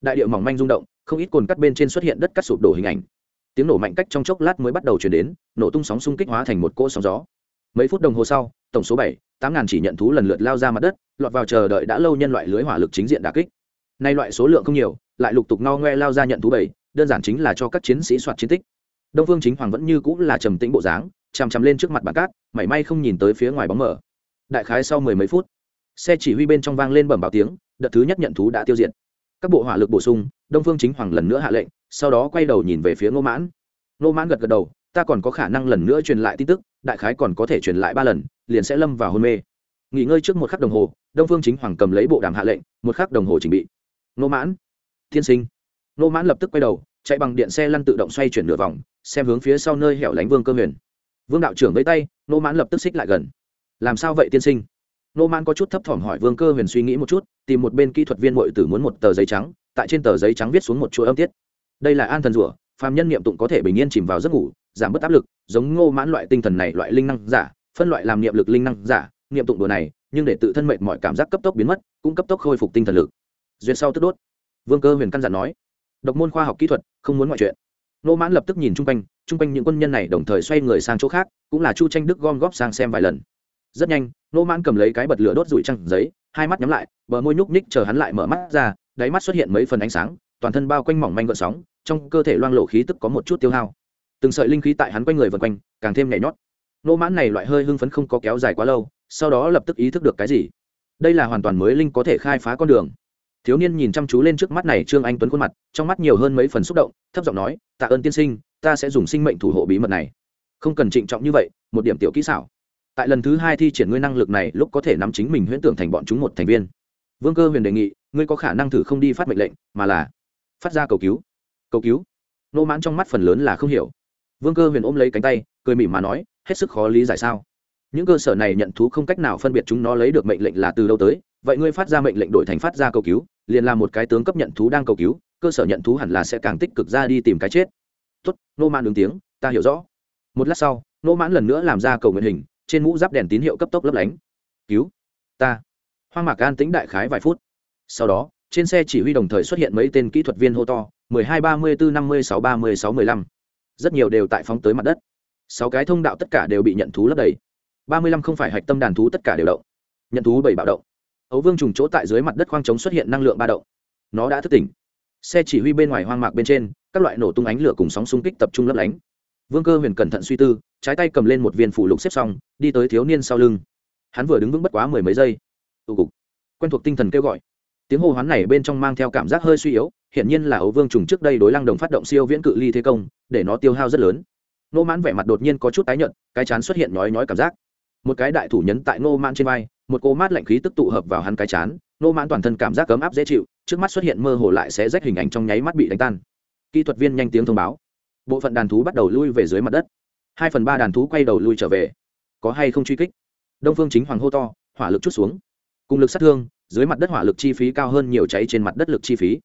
Đại điệu mỏng manh rung động không ít cồn cắt bên trên xuất hiện đất cắt sụp đổ hình ảnh. Tiếng nổ mạnh cách trong chốc lát mới bắt đầu chuyển đến, nổ tung sóng xung kích hóa thành một cỗ sóng gió. Mấy phút đồng hồ sau, tổng số bảy, tám ngàn chỉ nhận thú lần lượt lao ra mặt đất, lọt vào chờ đợi đã lâu nhân loại lưới hỏa lực chính diện đà kích. Nay loại số lượng không nhiều, lại lục tục no ngoe lao ra nhận thú bảy, đơn giản chính là cho các chiến sĩ soạt chiến tích. Đông phương chính hoàng vẫn như cũng là trầm tĩnh bộ dáng, chằm chằm lên trước mặt bàn cát, mảy may không nhìn tới phía ngoài bóng mở đại khái sau mười mấy phút, xe chỉ huy bên trong vang lên bẩm báo tiếng, đợt thứ nhất nhận thú đã tiêu diệt các bộ hỏa lực bổ sung, đông phương chính hoàng lần nữa hạ lệnh, sau đó quay đầu nhìn về phía ngô mãn. Ngô mãn gật gật đầu, ta còn có khả năng lần nữa truyền lại tin tức, đại khái còn có thể truyền lại ba lần, liền sẽ lâm vào hôn mê. Nghỉ ngơi trước một khắc đồng hồ, đông phương chính hoàng cầm lấy bộ đàm hạ lệnh, một khắc đồng hồ trình bị. Ngô mãn thiên sinh. Ngô mãn lập tức quay đầu, chạy bằng điện xe lăn tự động xoay chuyển nửa vòng, xem hướng phía sau nơi hẻo lánh vương cơ huyền. Vương đạo trưởng vẫy tay, ngô mãn lập tức xích lại gần. Làm sao vậy tiên sinh? Ngô mãn có chút thấp thỏm hỏi vương cơ huyền suy nghĩ một chút tìm một bên kỹ thuật viên mội tử muốn một tờ giấy trắng, tại trên tờ giấy trắng viết xuống một chuỗi âm tiết. Đây là an thần rủa phàm nhân niệm tụng có thể bình yên chìm vào giấc ngủ, giảm bớt áp lực, giống ngô mãn loại tinh thần này loại linh năng giả, phân loại làm niệm lực linh năng giả, niệm tụng đùa này, nhưng để tự thân mệnh mọi cảm giác cấp tốc biến mất, cũng cấp tốc khôi phục tinh thần lực. Duyệt sau tức đốt. Vương cơ huyền căn dặn nói, độc môn khoa học kỹ thuật, không muốn ngoại chuyện. Ngô mãn lập tức nhìn chung quanh chung quanh những quân nhân này đồng thời xoay người sang chỗ khác, cũng là chu tranh đức gom góp sang xem vài lần. Rất nhanh nô mãn cầm lấy cái bật lửa đốt rụi trăng giấy hai mắt nhắm lại, bờ môi nhúc nhích chờ hắn lại mở mắt ra, đáy mắt xuất hiện mấy phần ánh sáng, toàn thân bao quanh mỏng manh gợn sóng, trong cơ thể loang lộ khí tức có một chút tiêu hao. Từng sợi linh khí tại hắn quanh người vần quanh, càng thêm nhảy nhót. Nỗ mãn này loại hơi hưng phấn không có kéo dài quá lâu, sau đó lập tức ý thức được cái gì? Đây là hoàn toàn mới linh có thể khai phá con đường. Thiếu niên nhìn chăm chú lên trước mắt này trương anh tuấn khuôn mặt, trong mắt nhiều hơn mấy phần xúc động, thấp giọng nói, tạ ơn tiên sinh, ta sẽ dùng sinh mệnh thủ hộ bí mật này. Không cần trịnh trọng như vậy, một điểm tiểu kỹ xảo tại lần thứ hai thi triển ngươi năng lực này, lúc có thể nắm chính mình huyễn tưởng thành bọn chúng một thành viên. Vương cơ huyền đề nghị, ngươi có khả năng thử không đi phát mệnh lệnh, mà là phát ra cầu cứu. Cầu cứu? Nô mãn trong mắt phần lớn là không hiểu. Vương cơ huyền ôm lấy cánh tay, cười mỉm mà nói, hết sức khó lý giải sao? Những cơ sở này nhận thú không cách nào phân biệt chúng nó lấy được mệnh lệnh là từ đâu tới, vậy ngươi phát ra mệnh lệnh đổi thành phát ra cầu cứu, liền là một cái tướng cấp nhận thú đang cầu cứu, cơ sở nhận thú hẳn là sẽ càng tích cực ra đi tìm cái chết. Tuất nô mãn ứng tiếng, ta hiểu rõ. Một lát sau, nô mãn lần nữa làm ra cầu nguyện hình trên mũ giáp đèn tín hiệu cấp tốc lấp lánh. Cứu, ta. Hoang mạc an tĩnh đại khái vài phút. Sau đó, trên xe chỉ huy đồng thời xuất hiện mấy tên kỹ thuật viên hô to, mười hai ba mươi bốn năm mươi sáu ba mươi sáu mười lăm. Rất nhiều đều tại phóng tới mặt đất. Sáu cái thông đạo tất cả đều bị nhận thú lấp đầy. Ba mươi lăm không phải hạch tâm đàn thú tất cả đều động. Nhận thú bảy bạo động. Ấu vương trùng chỗ tại dưới mặt đất khoang trống xuất hiện năng lượng ba động. Nó đã thức tỉnh. Xe chỉ huy bên ngoài hoang mạc bên trên, các loại nổ tung ánh lửa cùng sóng xung kích tập trung lấp lánh. Vương cơ huyền cẩn thận suy tư trái tay cầm lên một viên phụ lục xếp xong, đi tới thiếu niên sau lưng. Hắn vừa đứng vững bất quá mười mấy giây. Tụ cục. Quen thuộc tinh thần kêu gọi. Tiếng hô hoán này bên trong mang theo cảm giác hơi suy yếu hiện nhiên là ấu vương trùng trước đây đối lăng đồng phát động siêu viễn cự ly thế công, để nó tiêu hao rất lớn. Nô mãn vẻ mặt đột nhiên có chút tái nhợt, cái chán xuất hiện nhói nhói cảm giác. Một cái đại thủ nhấn tại nô mãn trên vai, một cô mát lạnh khí tức tụ hợp vào hắn cái chán nô mãn toàn thân cảm giác cấm áp dễ chịu, trước mắt xuất hiện mơ hồ lại sẽ rách hình ảnh trong nháy mắt bị đánh tan. Kỹ thuật viên nhanh tiếng thông báo. Bộ phận đàn thú bắt đầu lui về dưới mặt đất hai phần ba đàn thú quay đầu lui trở về. Có hay không truy kích? Đông phương chính hoàng hô to, hỏa lực chút xuống. Cùng lực sát thương, dưới mặt đất hỏa lực chi phí cao hơn nhiều cháy trên mặt đất lực chi phí.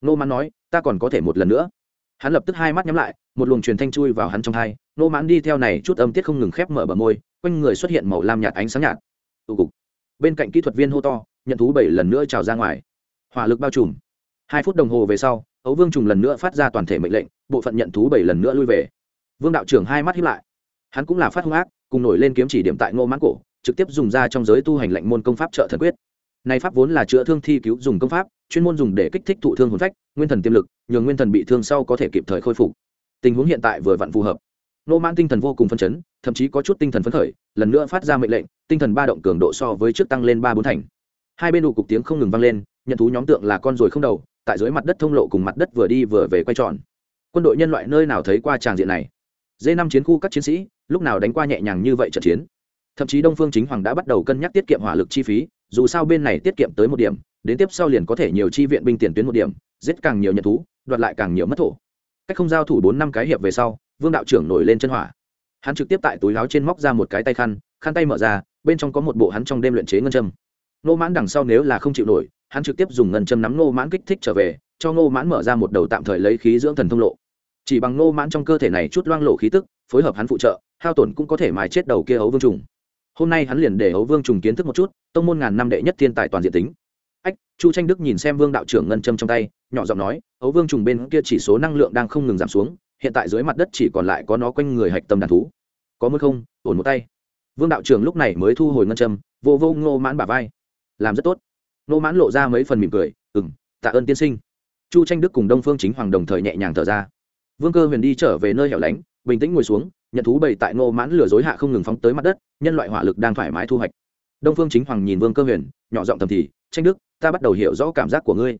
Nô mãn nói, ta còn có thể một lần nữa. Hắn lập tức hai mắt nhắm lại, một luồng truyền thanh chui vào hắn trong hai. Nô mãn đi theo này chút âm tiết không ngừng khép mở bờ môi, quanh người xuất hiện màu lam nhạt ánh sáng nhạt. Tụ cục. Bên cạnh kỹ thuật viên hô to, nhận thú bảy lần nữa trào ra ngoài. Hỏa lực bao trùm. Hai phút đồng hồ về sau, ấu vương trùng lần nữa phát ra toàn thể mệnh lệnh, bộ phận nhận thú bảy lần nữa lui về vương đạo trưởng hai mắt hiếp lại. Hắn cũng là phát hung ác, cùng nổi lên kiếm chỉ điểm tại ngô mãn cổ, trực tiếp dùng ra trong giới tu hành lệnh môn công pháp trợ thần quyết. Này pháp vốn là chữa thương thi cứu dùng công pháp, chuyên môn dùng để kích thích thụ thương hồn phách, nguyên thần tiềm lực, nhường nguyên thần bị thương sau có thể kịp thời khôi phục. Tình huống hiện tại vừa vặn phù hợp. Nô mãn tinh thần vô cùng phân chấn, thậm chí có chút tinh thần phấn khởi, lần nữa phát ra mệnh lệnh, tinh thần ba động cường độ so với trước tăng lên ba bốn thành. Hai bên đủ cục tiếng không ngừng vang lên, nhận thú nhóm tượng là con ruồi không đầu, tại dưới mặt đất thông lộ cùng mặt đất vừa đi vừa về quay tròn. Quân đội nhân loại nơi nào thấy qua tràng diện này? D năm chiến khu các chiến sĩ, lúc nào đánh qua nhẹ nhàng như vậy trận chiến. Thậm chí đông phương chính hoàng đã bắt đầu cân nhắc tiết kiệm hỏa lực chi phí, dù sao bên này tiết kiệm tới một điểm, đến tiếp sau liền có thể nhiều chi viện binh tiền tuyến một điểm, giết càng nhiều nhận thú, đoạt lại càng nhiều mất thổ. Cách không giao thủ bốn năm cái hiệp về sau, vương đạo trưởng nổi lên chân hỏa. Hắn trực tiếp tại túi láo trên móc ra một cái tay khăn khăn tay mở ra, bên trong có một bộ hắn trong đêm luyện chế ngân châm. Nô mãn đằng sau nếu là không chịu nổi, hắn trực tiếp dùng ngân châm nắm nô mãn kích thích trở về, cho nô mãn mở ra một đầu tạm thời lấy khí dưỡng thần thông lộ chỉ bằng nô mãn trong cơ thể này chút loang lộ khí tức, phối hợp hắn phụ trợ, hao tổn cũng có thể mài chết đầu kia ấu vương trùng. Hôm nay hắn liền để ấu vương trùng kiến thức một chút, tông môn ngàn năm đệ nhất thiên tài toàn diện tính. Ách, chu tranh đức nhìn xem vương đạo trưởng ngân châm trong tay, nhỏ giọng nói, ấu vương trùng bên kia chỉ số năng lượng đang không ngừng giảm xuống, hiện tại dưới mặt đất chỉ còn lại có nó quanh người hạch tâm đàn thú. Có muốn không, ổn một tay. Vương đạo trưởng lúc này mới thu hồi ngân châm, vô vô ngô mãn bả vai. Làm rất tốt. Ngô mãn lộ ra mấy phần mỉm cười ừ m tạ ơn tiên sinh. Chu tranh đức cùng đông phương chính hoàng đồng thời nhẹ nhàng thở ra vương cơ huyền đi trở về nơi hẻo lánh, bình tĩnh ngồi xuống, nhận thú bày tại ngô mãn lừa dối hạ không ngừng phóng tới mặt đất, nhân loại hỏa lực đang thoải mái thu hoạch. Đông phương chính hoàng nhìn vương cơ huyền, nhỏ giọng thầm thì, tranh đức, ta bắt đầu hiểu rõ cảm giác của ngươi.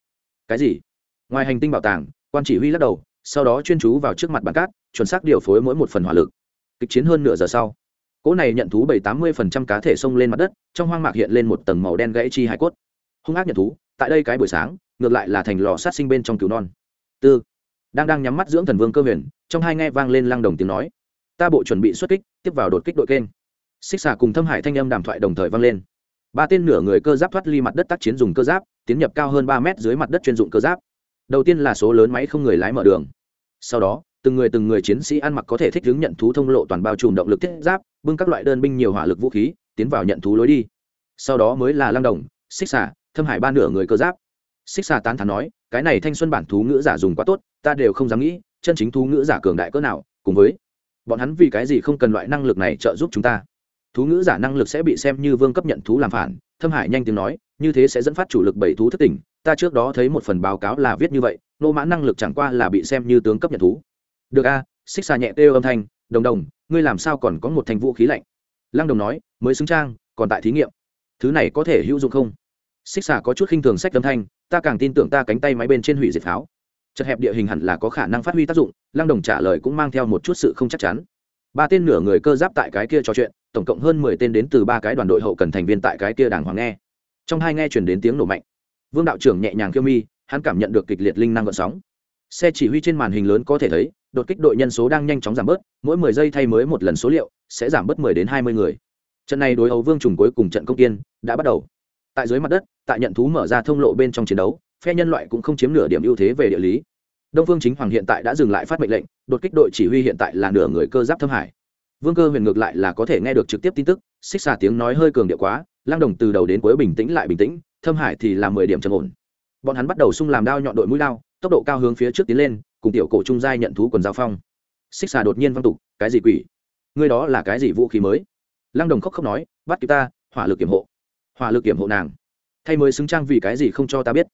Cái gì? Ngoài hành tinh bảo tàng, quan chỉ huy lắc đầu, sau đó chuyên chú vào trước mặt bàn cát, chuẩn xác điều phối mỗi một phần hỏa lực. Kịch chiến hơn nửa giờ sau, cỗ này nhận thú bảy tám mươi phần trăm cá thể xông lên mặt đất, trong hoang mạc hiện lên một tầng màu đen gãy chi hải cốt. Hung ác nhận thú, tại đây cái buổi sáng, ngược lại là thành lò sát sinh bên trong cứu non. Tư đang đang nhắm mắt dưỡng thần vương cơ huyền, trong hai nghe vang lên lăng đồng tiếng nói. Ta bộ chuẩn bị xuất kích, tiếp vào đột kích đội kênh. Xích xà cùng thâm hải thanh âm đàm thoại đồng thời vang lên. Ba tên nửa người cơ giáp thoát ly mặt đất tác chiến dùng cơ giáp, tiến nhập cao hơn ba mét dưới mặt đất chuyên dụng cơ giáp. Đầu tiên là số lớn máy không người lái mở đường. Sau đó, từng người từng người chiến sĩ ăn mặc có thể thích ứng nhận thú thông lộ toàn bao trùm động lực thiết giáp, bưng các loại đơn binh nhiều hỏa lực vũ khí, tiến vào nhận thú lối đi. Sau đó mới là lăng đồng, xích xả thâm hải ba nửa người cơ giáp xích xà tán thán nói, cái này thanh xuân bản thú ngữ giả dùng quá tốt, ta đều không dám nghĩ, chân chính thú ngữ giả cường đại cỡ nào, cùng với bọn hắn vì cái gì không cần loại năng lực này trợ giúp chúng ta. Thú ngữ giả năng lực sẽ bị xem như vương cấp nhận thú làm phản. Thâm hải nhanh tiếng nói, như thế sẽ dẫn phát chủ lực bảy thú thất tỉnh, ta trước đó thấy một phần báo cáo là viết như vậy, nô mã năng lực chẳng qua là bị xem như tướng cấp nhận thú. Được a. Xích xà nhẹ kêu âm thanh, đồng đồng, ngươi làm sao còn có một thành vũ khí lạnh? Lăng đồng nói, mới xứng trang, còn tại thí nghiệm. Thứ này có thể hữu dụng không? Xích xà có chút khinh thường sách âm thanh ta càng tin tưởng ta cánh tay máy bên trên hủy diệt pháo. Chật hẹp địa hình hẳn là có khả năng phát huy tác dụng, lăng đồng trả lời cũng mang theo một chút sự không chắc chắn. Ba tên nửa người cơ giáp tại cái kia trò chuyện, tổng cộng hơn mười tên đến từ ba cái đoàn đội hậu cần thành viên tại cái kia đàng hoàng nghe. Trong hai nghe chuyển đến tiếng nổ mạnh. Vương đạo trưởng nhẹ nhàng kêu mi, hắn cảm nhận được kịch liệt linh năng gợn sóng. Xe chỉ huy trên màn hình lớn có thể thấy, đột kích đội nhân số đang nhanh chóng giảm bớt, mỗi mười giây thay mới một lần số liệu, sẽ giảm bớt mười đến hai mươi người. Trận này đối ấu vương trùng cuối cùng trận công tiên đã bắt đầu tại dưới mặt đất, tại nhận thú mở ra thông lộ bên trong chiến đấu, phe nhân loại cũng không chiếm nửa điểm ưu thế về địa lý. Đông phương chính hoàng hiện tại đã dừng lại phát mệnh lệnh, đột kích đội chỉ huy hiện tại là nửa người cơ giáp thâm hải. Vương cơ huyền ngược lại là có thể nghe được trực tiếp tin tức, xích xà tiếng nói hơi cường điệu quá lang đồng từ đầu đến cuối bình tĩnh lại bình tĩnh, thâm hải thì là mười điểm trầm ổn. Bọn hắn bắt đầu xung làm đao nhọn đội mũi đao, tốc độ cao hướng phía trước tiến lên, cùng tiểu cổ trung giai nhận thú quần giao phong. Xích xà đột nhiên văng tục, cái gì quỷ? Ngươi đó là cái gì vũ khí mới? Lăng đồng khóc không nói, bắt kịp ta, hỏa lực kiểm hộ hỏa lực kiểm hộ nàng. Thay mới xứng trang vì cái gì không cho ta biết.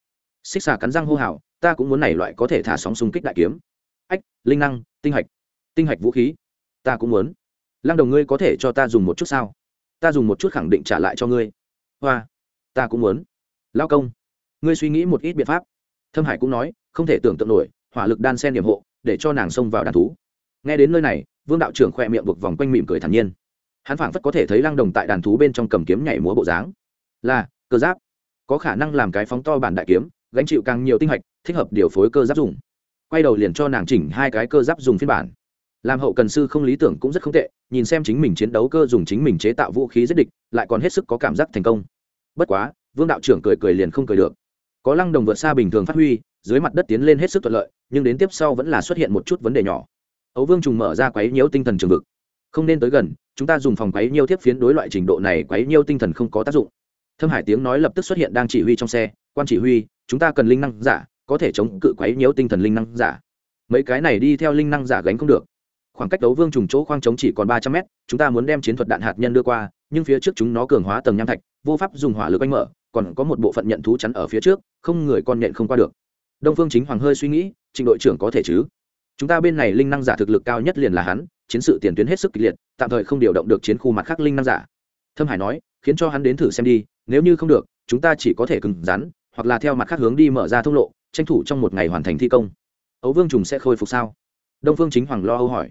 Xích xà cắn răng hô hào, ta cũng muốn này loại có thể thả sóng xung kích đại kiếm. Ách, linh năng, tinh hạch. Tinh hạch vũ khí. Ta cũng muốn. Lăng đồng ngươi có thể cho ta dùng một chút sao? Ta dùng một chút khẳng định trả lại cho ngươi. Hoa, ta cũng muốn. Lao công, ngươi suy nghĩ một ít biện pháp. Thâm hải cũng nói, không thể tưởng tượng nổi, hỏa lực đan sen điểm hộ, để cho nàng xông vào đàn thú. Nghe đến nơi này, vương đạo trưởng khoe miệng buộc vòng quanh mỉm cười thản nhiên. Hắn phảng phất có thể thấy lăng đồng tại đàn thú bên trong cầm kiếm nhảy múa bộ dáng là, cơ giáp. Có khả năng làm cái phóng to bản đại kiếm, gánh chịu càng nhiều tinh hạch, thích hợp điều phối cơ giáp dùng. Quay đầu liền cho nàng chỉnh hai cái cơ giáp dùng phiên bản. Làm hậu cần sư không lý tưởng cũng rất không tệ, nhìn xem chính mình chiến đấu cơ dùng chính mình chế tạo vũ khí giết địch, lại còn hết sức có cảm giác thành công. Bất quá, vương đạo trưởng cười cười liền không cười được. Có lăng đồng vượt xa bình thường phát huy, dưới mặt đất tiến lên hết sức thuận lợi, nhưng đến tiếp sau vẫn là xuất hiện một chút vấn đề nhỏ. Ấu vương trùng mở ra quấy nhiễu tinh thần trường vực. Không nên tới gần, chúng ta dùng phòng quấy nhiêu tiếp phiến đối loại trình độ này quấy nhiêu tinh thần không có tác dụng thâm hải tiếng nói lập tức xuất hiện đang chỉ huy trong xe quan chỉ huy chúng ta cần linh năng giả có thể chống cự quấy nhiễu tinh thần linh năng giả mấy cái này đi theo linh năng giả gánh không được khoảng cách đấu vương trùng chỗ khoang chống chỉ còn ba trăm mét chúng ta muốn đem chiến thuật đạn hạt nhân đưa qua nhưng phía trước chúng nó cường hóa tầng nham thạch vô pháp dùng hỏa lực anh mở còn có một bộ phận nhận thú chắn ở phía trước không người con nhện không qua được đông phương chính hoàng hơi suy nghĩ trình đội trưởng có thể chứ chúng ta bên này linh năng giả thực lực cao nhất liền là hắn chiến sự tiền tuyến hết sức kịch liệt tạm thời không điều động được chiến khu mặt khác linh năng giả thâm hải nói khiến cho hắn đến thử xem đi nếu như không được, chúng ta chỉ có thể cứng rắn, hoặc là theo mặt khác hướng đi mở ra thông lộ, tranh thủ trong một ngày hoàn thành thi công. Ấu vương trùng sẽ khôi phục sao? Đông phương chính hoàng lo âu hỏi.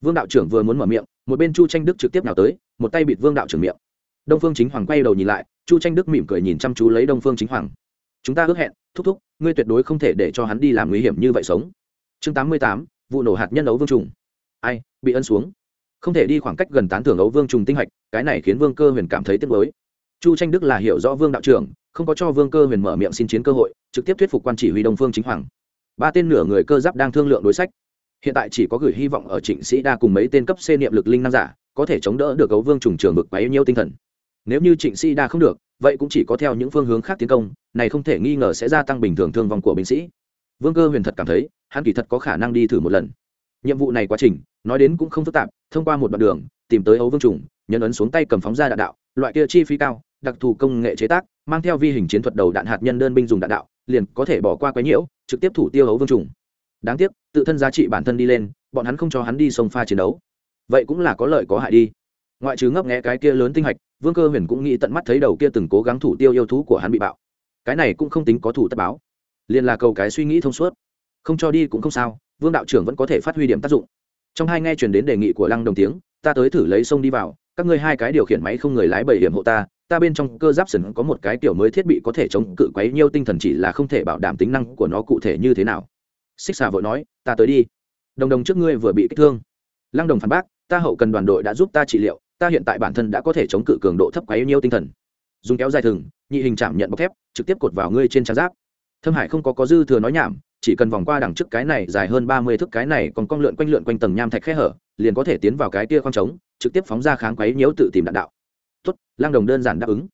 Vương đạo trưởng vừa muốn mở miệng, một bên chu tranh đức trực tiếp nào tới, một tay bịt vương đạo trưởng miệng. Đông phương chính hoàng quay đầu nhìn lại, chu tranh đức mỉm cười nhìn chăm chú lấy đông phương chính hoàng. Chúng ta ước hẹn, thúc thúc, ngươi tuyệt đối không thể để cho hắn đi làm nguy hiểm như vậy sống. Chương tám mươi tám, vụ nổ hạt nhân ấu vương trùng. Ai, bị ân xuống. Không thể đi khoảng cách gần tán thưởng ấu vương trùng tinh hạch, cái này khiến vương cơ huyền cảm thấy tiếc mới chu tranh đức là hiểu rõ vương đạo trưởng, không có cho vương cơ huyền mở miệng xin chiến cơ hội, trực tiếp thuyết phục quan chỉ huy đông phương chính hoàng. Ba tên nửa người cơ giáp đang thương lượng đối sách. Hiện tại chỉ có gửi hy vọng ở trịnh sĩ đa cùng mấy tên cấp c niệm lực linh năng giả, có thể chống đỡ được Gấu vương trùng trường bực bấy nhiêu tinh thần. Nếu như trịnh sĩ đa không được, vậy cũng chỉ có theo những phương hướng khác tiến công, này không thể nghi ngờ sẽ gia tăng bình thường thương vong của binh sĩ. Vương cơ huyền thật cảm thấy, hắn kỳ thật có khả năng đi thử một lần. Nhiệm vụ này quá trình, nói đến cũng không phức tạp, thông qua một đoạn đường, tìm tới ấu vương trùng, nhân ấn xuống tay cầm phóng ra đạn đạo loại kia chi phí cao, đặc thù công nghệ chế tác, mang theo vi hình chiến thuật đầu đạn hạt nhân đơn binh dùng đạn đạo, liền có thể bỏ qua quái nhiễu, trực tiếp thủ tiêu hấu vương trùng. Đáng tiếc, tự thân giá trị bản thân đi lên, bọn hắn không cho hắn đi sông pha chiến đấu. Vậy cũng là có lợi có hại đi. Ngoại trừ ngấp nghẽ cái kia lớn tinh hạch, vương cơ huyền cũng nghĩ tận mắt thấy đầu kia từng cố gắng thủ tiêu yêu thú của hắn bị bạo. Cái này cũng không tính có thủ tất báo. Liền là cầu cái suy nghĩ thông suốt. Không cho đi cũng không sao, vương đạo trưởng vẫn có thể phát huy điểm tác dụng. Trong hai nghe chuyển đến đề nghị của lăng đồng tiếng, ta tới thử lấy sông đi vào các ngươi hai cái điều khiển máy không người lái bảy điểm hộ ta ta bên trong cơ giáp sừng có một cái kiểu mới thiết bị có thể chống cự quấy nhiêu tinh thần chỉ là không thể bảo đảm tính năng của nó cụ thể như thế nào. Xích xà vội nói, ta tới đi. Đồng đồng trước ngươi vừa bị kích thương. Lăng đồng phản bác, ta hậu cần đoàn đội đã giúp ta trị liệu, ta hiện tại bản thân đã có thể chống cự cường độ thấp quấy nhiêu tinh thần. Dùng kéo dài thừng, nhị hình chạm nhận bọc thép, trực tiếp cột vào ngươi trên trang giáp. Thâm hải không có có dư thừa nói nhảm, chỉ cần vòng qua đằng trước cái này dài hơn ba mươi thước cái này còn con lượn quanh lượn quanh tầng nham thạch khe hở, liền có thể tiến vào cái kia khoang trống trực tiếp phóng ra kháng quấy nhiễu tự tìm đạn đạo. Tốt lang đồng đơn giản đáp ứng.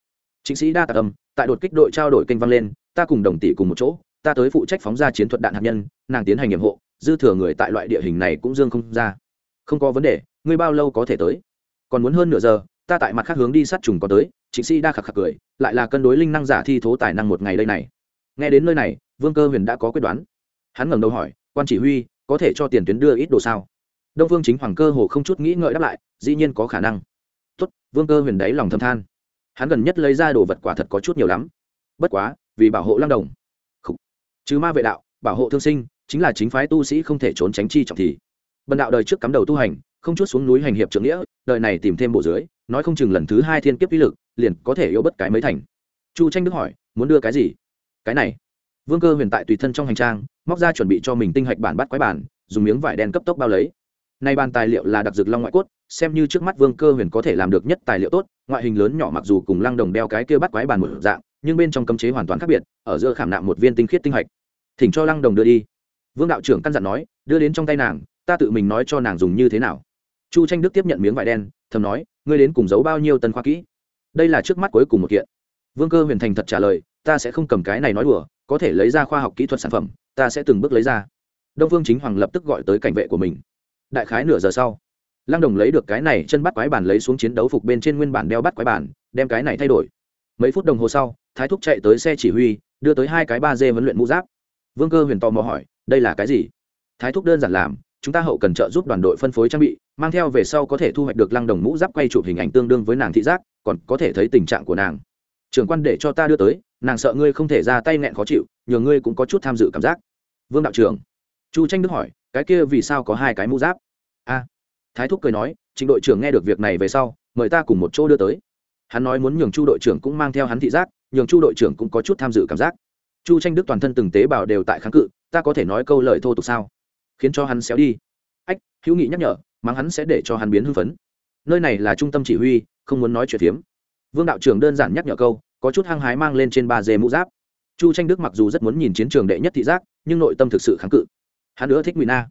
Chính sĩ đa tạ âm, tại đột kích đội trao đổi kênh vang lên, ta cùng đồng tỷ cùng một chỗ, ta tới phụ trách phóng ra chiến thuật đạn hạt nhân, nàng tiến hành nhiệm hộ, dư thừa người tại loại địa hình này cũng dương không ra. Không có vấn đề, ngươi bao lâu có thể tới? Còn muốn hơn nửa giờ, ta tại mặt khác hướng đi sát trùng có tới. Chính sĩ đa khạc khạc cười, lại là cân đối linh năng giả thi thố tài năng một ngày đây này. Nghe đến nơi này, vương cơ huyền đã có quyết đoán. Hắn ngẩng đầu hỏi, quan chỉ huy, có thể cho tiền tuyến đưa ít đồ sao? Đông vương chính hoàng cơ hồ không chút nghĩ ngợi đáp lại, dĩ nhiên có khả năng. Tốt, vương cơ huyền đáy lòng thâm than. Hắn gần nhất lấy ra đồ vật quả thật có chút nhiều lắm. Bất quá, vì bảo hộ lang đồng. Chứ ma vệ đạo, bảo hộ thương sinh, chính là chính phái tu sĩ không thể trốn tránh chi trọng thì. Bần đạo đời trước cắm đầu tu hành, không chút xuống núi hành hiệp trưởng nghĩa, đời này tìm thêm bộ dưới, nói không chừng lần thứ hai thiên kiếp uy lực, liền có thể yếu bất cái mới thành. Chu tranh đức hỏi, muốn đưa cái gì? Cái này. Vương cơ huyền tại tùy thân trong hành trang, móc ra chuẩn bị cho mình tinh hạch bản bắt quái bản, dùng miếng vải đen cấp tốc bao lấy nay bàn tài liệu là đặc dược long ngoại cốt, xem như trước mắt vương cơ huyền có thể làm được nhất tài liệu tốt, ngoại hình lớn nhỏ mặc dù cùng lăng đồng đeo cái kia bắt quái bàn một dạng, nhưng bên trong cấm chế hoàn toàn khác biệt, ở giữa khảm nạm một viên tinh khiết tinh hạch. Thỉnh cho lăng đồng đưa đi. Vương đạo trưởng căn dặn nói, đưa đến trong tay nàng, ta tự mình nói cho nàng dùng như thế nào. Chu tranh đức tiếp nhận miếng vải đen, thầm nói, ngươi đến cùng giấu bao nhiêu tân khoa kỹ? Đây là trước mắt cuối cùng một kiện. Vương cơ huyền thành thật trả lời, ta sẽ không cầm cái này nói đùa, có thể lấy ra khoa học kỹ thuật sản phẩm, ta sẽ từng bước lấy ra. Đông vương chính hoàng lập tức gọi tới cảnh vệ của mình đại khái nửa giờ sau, lăng đồng lấy được cái này chân bắt quái bản lấy xuống chiến đấu phục bên trên nguyên bản đeo bắt quái bản đem cái này thay đổi. Mấy phút đồng hồ sau, thái thúc chạy tới xe chỉ huy, đưa tới hai cái ba dê vấn luyện mũ giáp. Vương cơ huyền tò mò hỏi, đây là cái gì? Thái thúc đơn giản làm, chúng ta hậu cần trợ giúp đoàn đội phân phối trang bị, mang theo về sau có thể thu hoạch được lăng đồng mũ giáp quay chụp hình ảnh tương đương với nàng thị giác, còn có thể thấy tình trạng của nàng. Trưởng quan để cho ta đưa tới, nàng sợ ngươi không thể ra tay nghẹn khó chịu, nhờ ngươi cũng có chút tham dự cảm giác. Vương đạo trưởng. Chu tranh đức hỏi cái kia vì sao có hai cái mũ giáp? A. Thái thúc cười nói, trịnh đội trưởng nghe được việc này về sau, mời ta cùng một chỗ đưa tới. Hắn nói muốn nhường chu đội trưởng cũng mang theo hắn thị giác, nhường chu đội trưởng cũng có chút tham dự cảm giác. Chu tranh đức toàn thân từng tế bào đều tại kháng cự, ta có thể nói câu lời thô tục sao? Khiến cho hắn xéo đi. Ách, hữu nghị nhắc nhở, mắng hắn sẽ để cho hắn biến hưng phấn. Nơi này là trung tâm chỉ huy, không muốn nói chuyện phiếm. Vương đạo trưởng đơn giản nhắc nhở câu, có chút hăng hái mang lên trên ba dê mũ giáp. Chu tranh đức mặc dù rất muốn nhìn chiến trường đệ nhất thị giác, nhưng nội tâm thực sự kháng cự hắn nữa thích ngụy na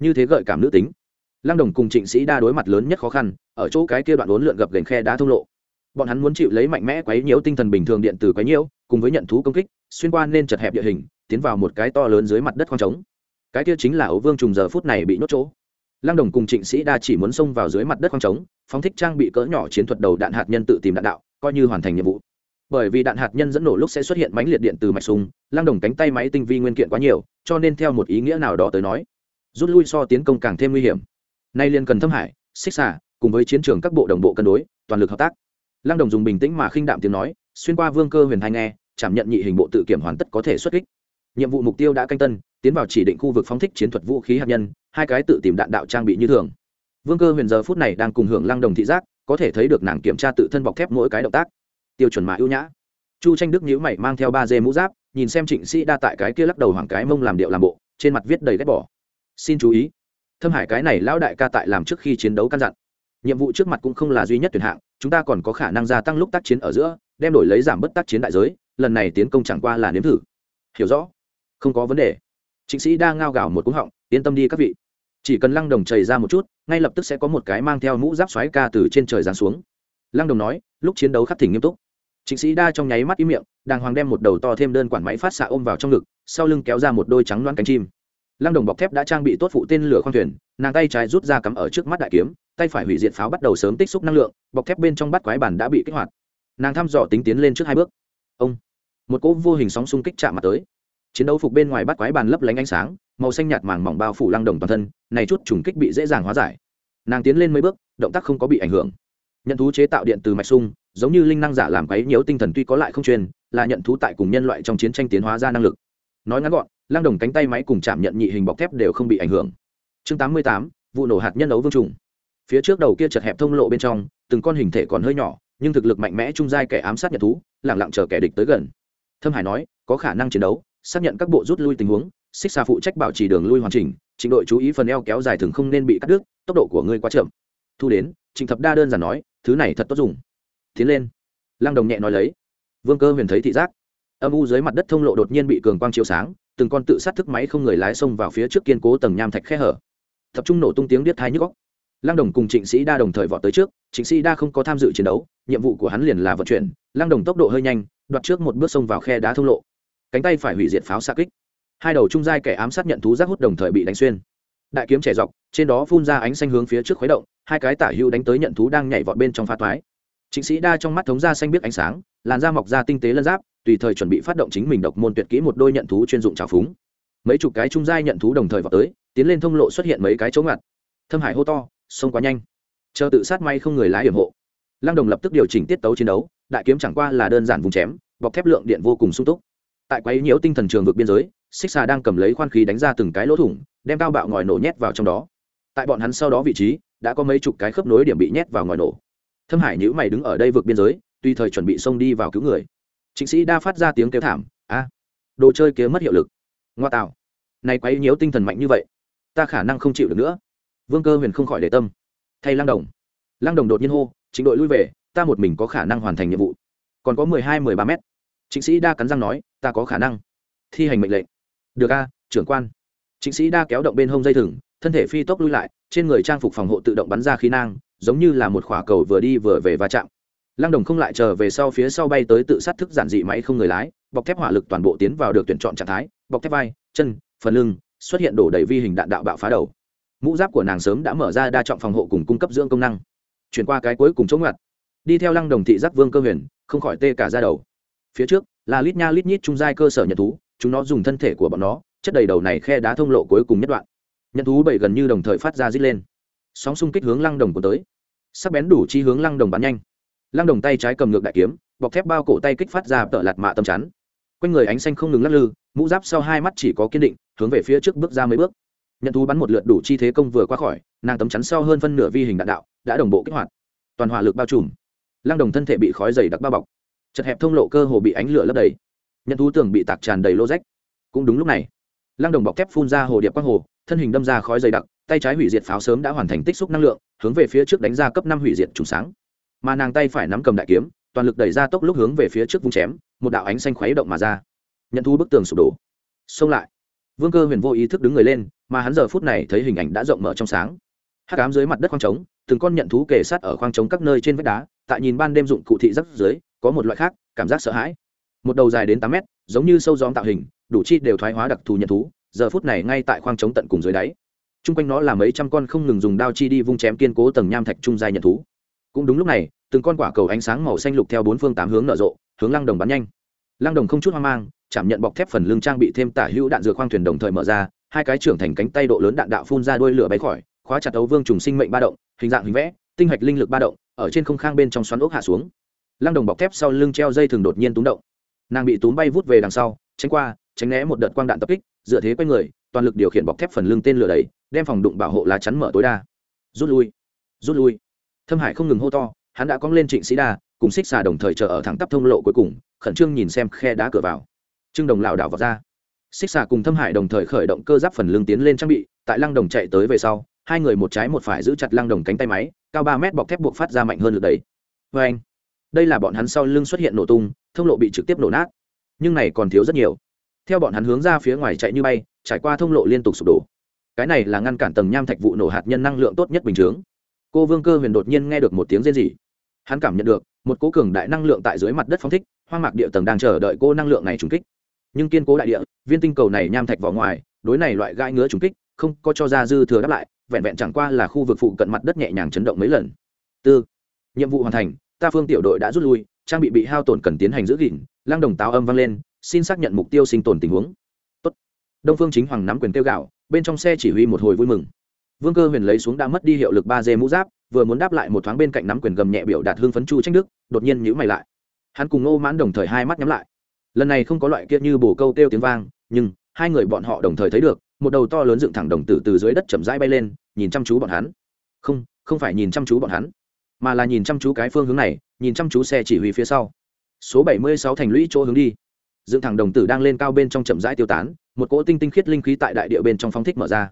như thế gợi cảm nữ tính. Lăng đồng cùng trịnh sĩ đa đối mặt lớn nhất khó khăn, ở chỗ cái kia đoạn ốn lượn gập gành khe đá thông lộ. Bọn hắn muốn chịu lấy mạnh mẽ quấy nhiễu tinh thần bình thường điện từ quấy nhiễu, cùng với nhận thú công kích, xuyên qua nên chật hẹp địa hình, tiến vào một cái to lớn dưới mặt đất khoang trống. Cái kia chính là ấu vương trùng giờ phút này bị nhốt chỗ. Lăng đồng cùng trịnh sĩ đa chỉ muốn xông vào dưới mặt đất khoang trống, phóng thích trang bị cỡ nhỏ chiến thuật đầu đạn hạt nhân tự tìm đạn đạo, coi như hoàn thành nhiệm vụ bởi vì đạn hạt nhân dẫn nổ lúc sẽ xuất hiện mánh liệt điện từ mạch súng lăng đồng cánh tay máy tinh vi nguyên kiện quá nhiều, cho nên theo một ý nghĩa nào đó tới nói, rút lui so tiến công càng thêm nguy hiểm. Nay liền cần thâm hải, xích xả cùng với chiến trường các bộ đồng bộ cân đối, toàn lực hợp tác. Lăng đồng dùng bình tĩnh mà khinh đạm tiếng nói, xuyên qua vương cơ huyền hai nghe chạm nhận nhị hình bộ tự kiểm hoàn tất có thể xuất kích. Nhiệm vụ mục tiêu đã canh tân, tiến vào chỉ định khu vực phóng thích chiến thuật vũ khí hạt nhân, hai cái tự tìm đạn đạo trang bị như thường. Vương cơ huyền giờ phút này đang cùng hưởng lăng đồng thị giác, có thể thấy được nàng kiểm tra tự thân bọc thép mỗi cái động tác tiêu chuẩn mà ưu nhã. Chu tranh đức nhữ mày mang theo ba dê mũ giáp, nhìn xem trịnh sĩ đa tại cái kia lắc đầu hoàng cái mông làm điệu làm bộ, trên mặt viết đầy ghét bỏ. Xin chú ý, thâm hải cái này lão đại ca tại làm trước khi chiến đấu căn dặn. Nhiệm vụ trước mặt cũng không là duy nhất tuyển hạng, chúng ta còn có khả năng gia tăng lúc tác chiến ở giữa, đem đổi lấy giảm bất tác chiến đại giới, lần này tiến công chẳng qua là nếm thử. Hiểu rõ, không có vấn đề. Trịnh sĩ đa ngao gào một cúng họng, yên tâm đi các vị. Chỉ cần lăng đồng chảy ra một chút, ngay lập tức sẽ có một cái mang theo mũ giáp xoáy ca từ trên trời giáng xuống lăng đồng nói, lúc chiến đấu khắc thỉnh nghiêm túc. Trịnh sĩ đa trong nháy mắt ý miệng, đàng hoàng đem một đầu to thêm đơn quản máy phát xạ ôm vào trong ngực, sau lưng kéo ra một đôi trắng loãng cánh chim. Lăng đồng bọc thép đã trang bị tốt phụ tên lửa khoang thuyền, nàng tay trái rút ra cắm ở trước mắt đại kiếm, tay phải hủy diệt pháo bắt đầu sớm tích xúc năng lượng, bọc thép bên trong bắt quái bản đã bị kích hoạt. Nàng thăm dò tính tiến lên trước hai bước. Ông! Một cỗ vô hình sóng xung kích chạm mặt tới. Chiến đấu phục bên ngoài bắt quái bàn lấp lánh ánh sáng, màu xanh nhạt màng mỏng bao phủ lăng đồng toàn thân, này chút trùng kích bị dễ dàng hóa giải. Nàng tiến lên mấy bước, động tác không có bị ảnh hưởng nhận thú chế tạo điện từ mạch sung giống như linh năng giả làm quấy nhiễu tinh thần tuy có lại không truyền là nhận thú tại cùng nhân loại trong chiến tranh tiến hóa ra năng lực. Nói ngắn gọn lăng đồng cánh tay máy cùng chạm nhận nhị hình bọc thép đều không bị ảnh hưởng. Chương 88, vụ nổ hạt nhân ấu vương trùng. Phía trước đầu kia chật hẹp thông lộ bên trong từng con hình thể còn hơi nhỏ nhưng thực lực mạnh mẽ trung giai kẻ ám sát nhận thú lẳng lặng chờ kẻ địch tới gần. Thâm hải nói có khả năng chiến đấu xác nhận các bộ rút lui tình huống xích xa phụ trách bảo trì đường lui hoàn chỉnh trình đội chú ý phần eo kéo dài thường không nên bị cắt đứt tốc độ của ngươi quá chậm. Thu đến Trình thập đa đơn giản nói thứ này thật tốt dùng. Tiến lên. Lăng đồng nhẹ nói lấy. Vương cơ huyền thấy thị giác. Âm u dưới mặt đất thông lộ đột nhiên bị cường quang chiếu sáng, từng con tự sát thức máy không người lái xông vào phía trước kiên cố tầng nham thạch khe hở. Tập trung nổ tung tiếng điếc thai nhức góc lăng đồng cùng trịnh sĩ đa đồng thời vọt tới trước, trịnh sĩ đa không có tham dự chiến đấu, nhiệm vụ của hắn liền là vận chuyển. Lăng đồng tốc độ hơi nhanh, đoạt trước một bước xông vào khe đá thông lộ. Cánh tay phải hủy diệt pháo xa kích. Hai đầu trung giai kẻ ám sát nhận thú giác hút đồng thời bị đánh xuyên đại kiếm trẻ dọc, trên đó phun ra ánh xanh hướng phía trước khuấy động, hai cái tả hưu đánh tới nhận thú đang nhảy vọt bên trong pha toái. Chính sĩ đa trong mắt thống ra xanh biết ánh sáng, làn da mọc ra tinh tế lân giáp, tùy thời chuẩn bị phát động chính mình độc môn tuyệt kỹ một đôi nhận thú chuyên dụng trào phúng. Mấy chục cái trung giai nhận thú đồng thời vào tới, tiến lên thông lộ xuất hiện mấy cái chỗ ngặt. Thâm hải hô to xông quá nhanh. Chờ tự sát may không người lái hiểm hộ. Lăng đồng lập tức điều chỉnh tiết tấu chiến đấu, đại kiếm chẳng qua là đơn giản vùng chém, bọc thép lượng điện vô cùng sung túc. Tại quấy nhiễu tinh thần trường vực biên giới xích xà đang cầm lấy khoan khí đánh ra từng cái lỗ thủng đem cao bạo ngòi nổ nhét vào trong đó. Tại bọn hắn sau đó vị trí, đã có mấy chục cái khớp nối điểm bị nhét vào ngòi nổ. Thâm hải nhữ mày đứng ở đây vượt biên giới tuy thời chuẩn bị xông đi vào cứu người. Chính sĩ đa phát ra tiếng kêu thảm, a, đồ chơi kia mất hiệu lực. Ngoa tạo. Này quấy nhiễu tinh thần mạnh như vậy, ta khả năng không chịu được nữa. Vương cơ huyền không khỏi để tâm. Thay lăng đồng. Lăng đồng đột nhiên hô chính đội lui về, ta một mình có khả năng hoàn thành nhiệm vụ. Còn có mười hai, mười ba mét. Chính sĩ đa cắn răng nói, ta có khả năng. Thi hành mệnh lệnh. Được a, trưởng quan trịnh sĩ đa kéo động bên hông dây thừng thân thể phi tốc lui lại trên người trang phục phòng hộ tự động bắn ra khí nang giống như là một khỏa cầu vừa đi vừa về va chạm. Lăng đồng không lại chờ về sau phía sau bay tới tự sát thức giản dị máy không người lái bọc thép hỏa lực toàn bộ tiến vào được tuyển chọn trạng thái bọc thép vai chân phần lưng xuất hiện đổ đầy vi hình đạn đạo bạo phá đầu. Mũ giáp của nàng sớm đã mở ra đa trọng phòng hộ cùng cung cấp dưỡng công năng. Chuyển qua cái cuối cùng chống ngoặt, đi theo lăng đồng thị giác vương cơ huyền không khỏi tê cả da đầu. Phía trước là lít nha lít nhít trung giai cơ sở nhật thú chúng nó dùng thân thể của bọn nó chất đầy đầu này khe đá thông lộ cuối cùng nhất đoạn. Nhận thú bảy gần như đồng thời phát ra rít lên. Sóng xung kích hướng lăng đồng của tới. Sắc bén đủ chi hướng lăng đồng bắn nhanh. Lăng đồng tay trái cầm ngược đại kiếm, bọc thép bao cổ tay kích phát ra tợ lạt mạ tâm chắn. Quanh người ánh xanh không ngừng lắc lư, mũ giáp sau hai mắt chỉ có kiên định, hướng về phía trước bước ra mấy bước. Nhận thú bắn một lượt đủ chi thế công vừa qua khỏi, nàng tấm chắn sau hơn phân nửa vi hình đạn đạo, đã đồng bộ kích hoạt. Toàn hỏa lực bao trùm. Lăng đồng thân thể bị khói dày đặc bao bọc. Chật hẹp thông lộ cơ hồ bị ánh lửa lấp đầy. Nhận thú tường bị tạc tràn đầy lô rách. Cũng đúng lúc này lăng đồng bọc thép phun ra hồ điệp quang hồ, thân hình đâm ra khói dày đặc, tay trái hủy diệt pháo sớm đã hoàn thành tích xúc năng lượng, hướng về phía trước đánh ra cấp năm hủy diệt trùng sáng. Mà nàng tay phải nắm cầm đại kiếm, toàn lực đẩy ra tốc lúc hướng về phía trước vung chém, một đạo ánh xanh khuấy động mà ra. Nhận thu bức tường sụp đổ. Xông lại. Vương cơ huyền vô ý thức đứng người lên, mà hắn giờ phút này thấy hình ảnh đã rộng mở trong sáng. Hắc ám dưới mặt đất khoang trống, từng con nhận thú kề sát ở khoang trống các nơi trên vách đá, tại nhìn ban đêm dụng cụ thị rất dưới, có một loại khác, cảm giác sợ hãi. Một đầu dài đến tám mét, giống như sâu gióm tạo hình đủ chi đều thoái hóa đặc thù nhận thú, giờ phút này ngay tại khoang trống tận cùng dưới đáy. T r u n g quanh nó là mấy trăm con không ngừng dùng đao chi đi vung chém kiên cố tầng nham thạch trung dài nhận thú. Cũng đúng lúc này, từng con quả cầu ánh sáng màu xanh lục theo bốn phương tám hướng nở rộ, hướng lăng đồng bắn nhanh. Lăng đồng không chút hoang mang, chạm nhận bọc thép phần lưng trang bị thêm tả hữu đạn dược khoang thuyền đồng thời mở ra, hai cái trưởng thành cánh tay độ lớn đạn đạo phun ra đôi lửa bay khỏi, khóa chặt ấu vương trùng sinh mệnh ba động, hình dạng hình vẽ, tinh hạch linh lực ba động, ở trên không khang bên trong xoắn ốc hạ xuống. Lăng đồng bọc thép sau lưng treo dây thường đột nhiên túng động. Nàng bị túm bay vút về đằng sau, tránh qua tránh né một đợt quang đạn tập kích, dựa thế quay người, toàn lực điều khiển bọc thép phần lưng tên lửa đầy đem phòng đụng bảo hộ lá chắn mở tối đa. Rút lui rút lui. Thâm hải không ngừng hô to, hắn đã cong lên trịnh sĩ đa, cùng xích xà đồng thời chờ ở thẳng tắp thông lộ cuối cùng, khẩn trương nhìn xem khe đá cửa vào. Trưng đồng lảo đảo vào ra. Xích xà cùng thâm hải đồng thời khởi động cơ giáp phần lưng tiến lên trang bị, tại lăng đồng chạy tới về sau, hai người một trái một phải giữ chặt lăng đồng cánh tay máy, cao ba mét bọc thép buộc phát ra mạnh hơn lực đấy vê vâng. anh đây là bọn hắn sau lưng xuất hiện nổ tung, thông lộ bị trực tiếp nổ nát. Nhưng này còn thiếu rất nhiều theo bọn hắn hướng ra phía ngoài chạy như bay, trải qua thông lộ liên tục sụp đổ. Cái này là ngăn cản tầng nham thạch vụ nổ hạt nhân năng lượng tốt nhất bình chướng cô vương cơ huyền đột nhiên nghe được một tiếng rên rỉ. Hắn cảm nhận được, một cố cường đại năng lượng tại dưới mặt đất phóng thích, hoang mạc địa tầng đang chờ đợi cô năng lượng này trùng kích. Nhưng kiên cố đại địa, viên tinh cầu này nham thạch vào ngoài, đối này loại gai ngứa trùng kích, không có cho ra dư thừa đáp lại, vẹn vẹn chẳng qua là khu vực phụ cận mặt đất nhẹ nhàng chấn động mấy lần. Tư, nhiệm vụ hoàn thành, ta phương tiểu đội đã rút lui, trang bị bị hao tổn cần tiến hành giữ gìn lang đồng táo âm vang lên xin xác nhận mục tiêu sinh tồn tình huống. Tốt. đông phương chính hoàng nắm quyền tiêu gạo bên trong xe chỉ huy một hồi vui mừng. Vương cơ huyền lấy xuống đã mất đi hiệu lực ba dê mũ giáp, vừa muốn đáp lại một thoáng bên cạnh nắm quyền gầm nhẹ biểu đạt hương phấn chu tranh đức, đột nhiên nhữ mày lại. Hắn cùng ngô mãn đồng thời hai mắt nhắm lại. Lần này không có loại kia như bồ câu kêu tiếng vang, nhưng hai người bọn họ đồng thời thấy được, một đầu to lớn dựng thẳng đồng tử từ dưới đất chậm rãi bay lên, nhìn chăm chú bọn hắn. Không không phải nhìn chăm chú bọn hắn, mà là nhìn chăm chú cái phương hướng này, nhìn chăm chú xe chỉ huy phía sau. Số bảy mươi sáu thành lũy chỗ hướng đi dựng thẳng đồng tử đang lên cao bên trong chậm rãi tiêu tán, một cỗ tinh tinh khiết linh khí tại đại địa bên trong phóng thích mở ra.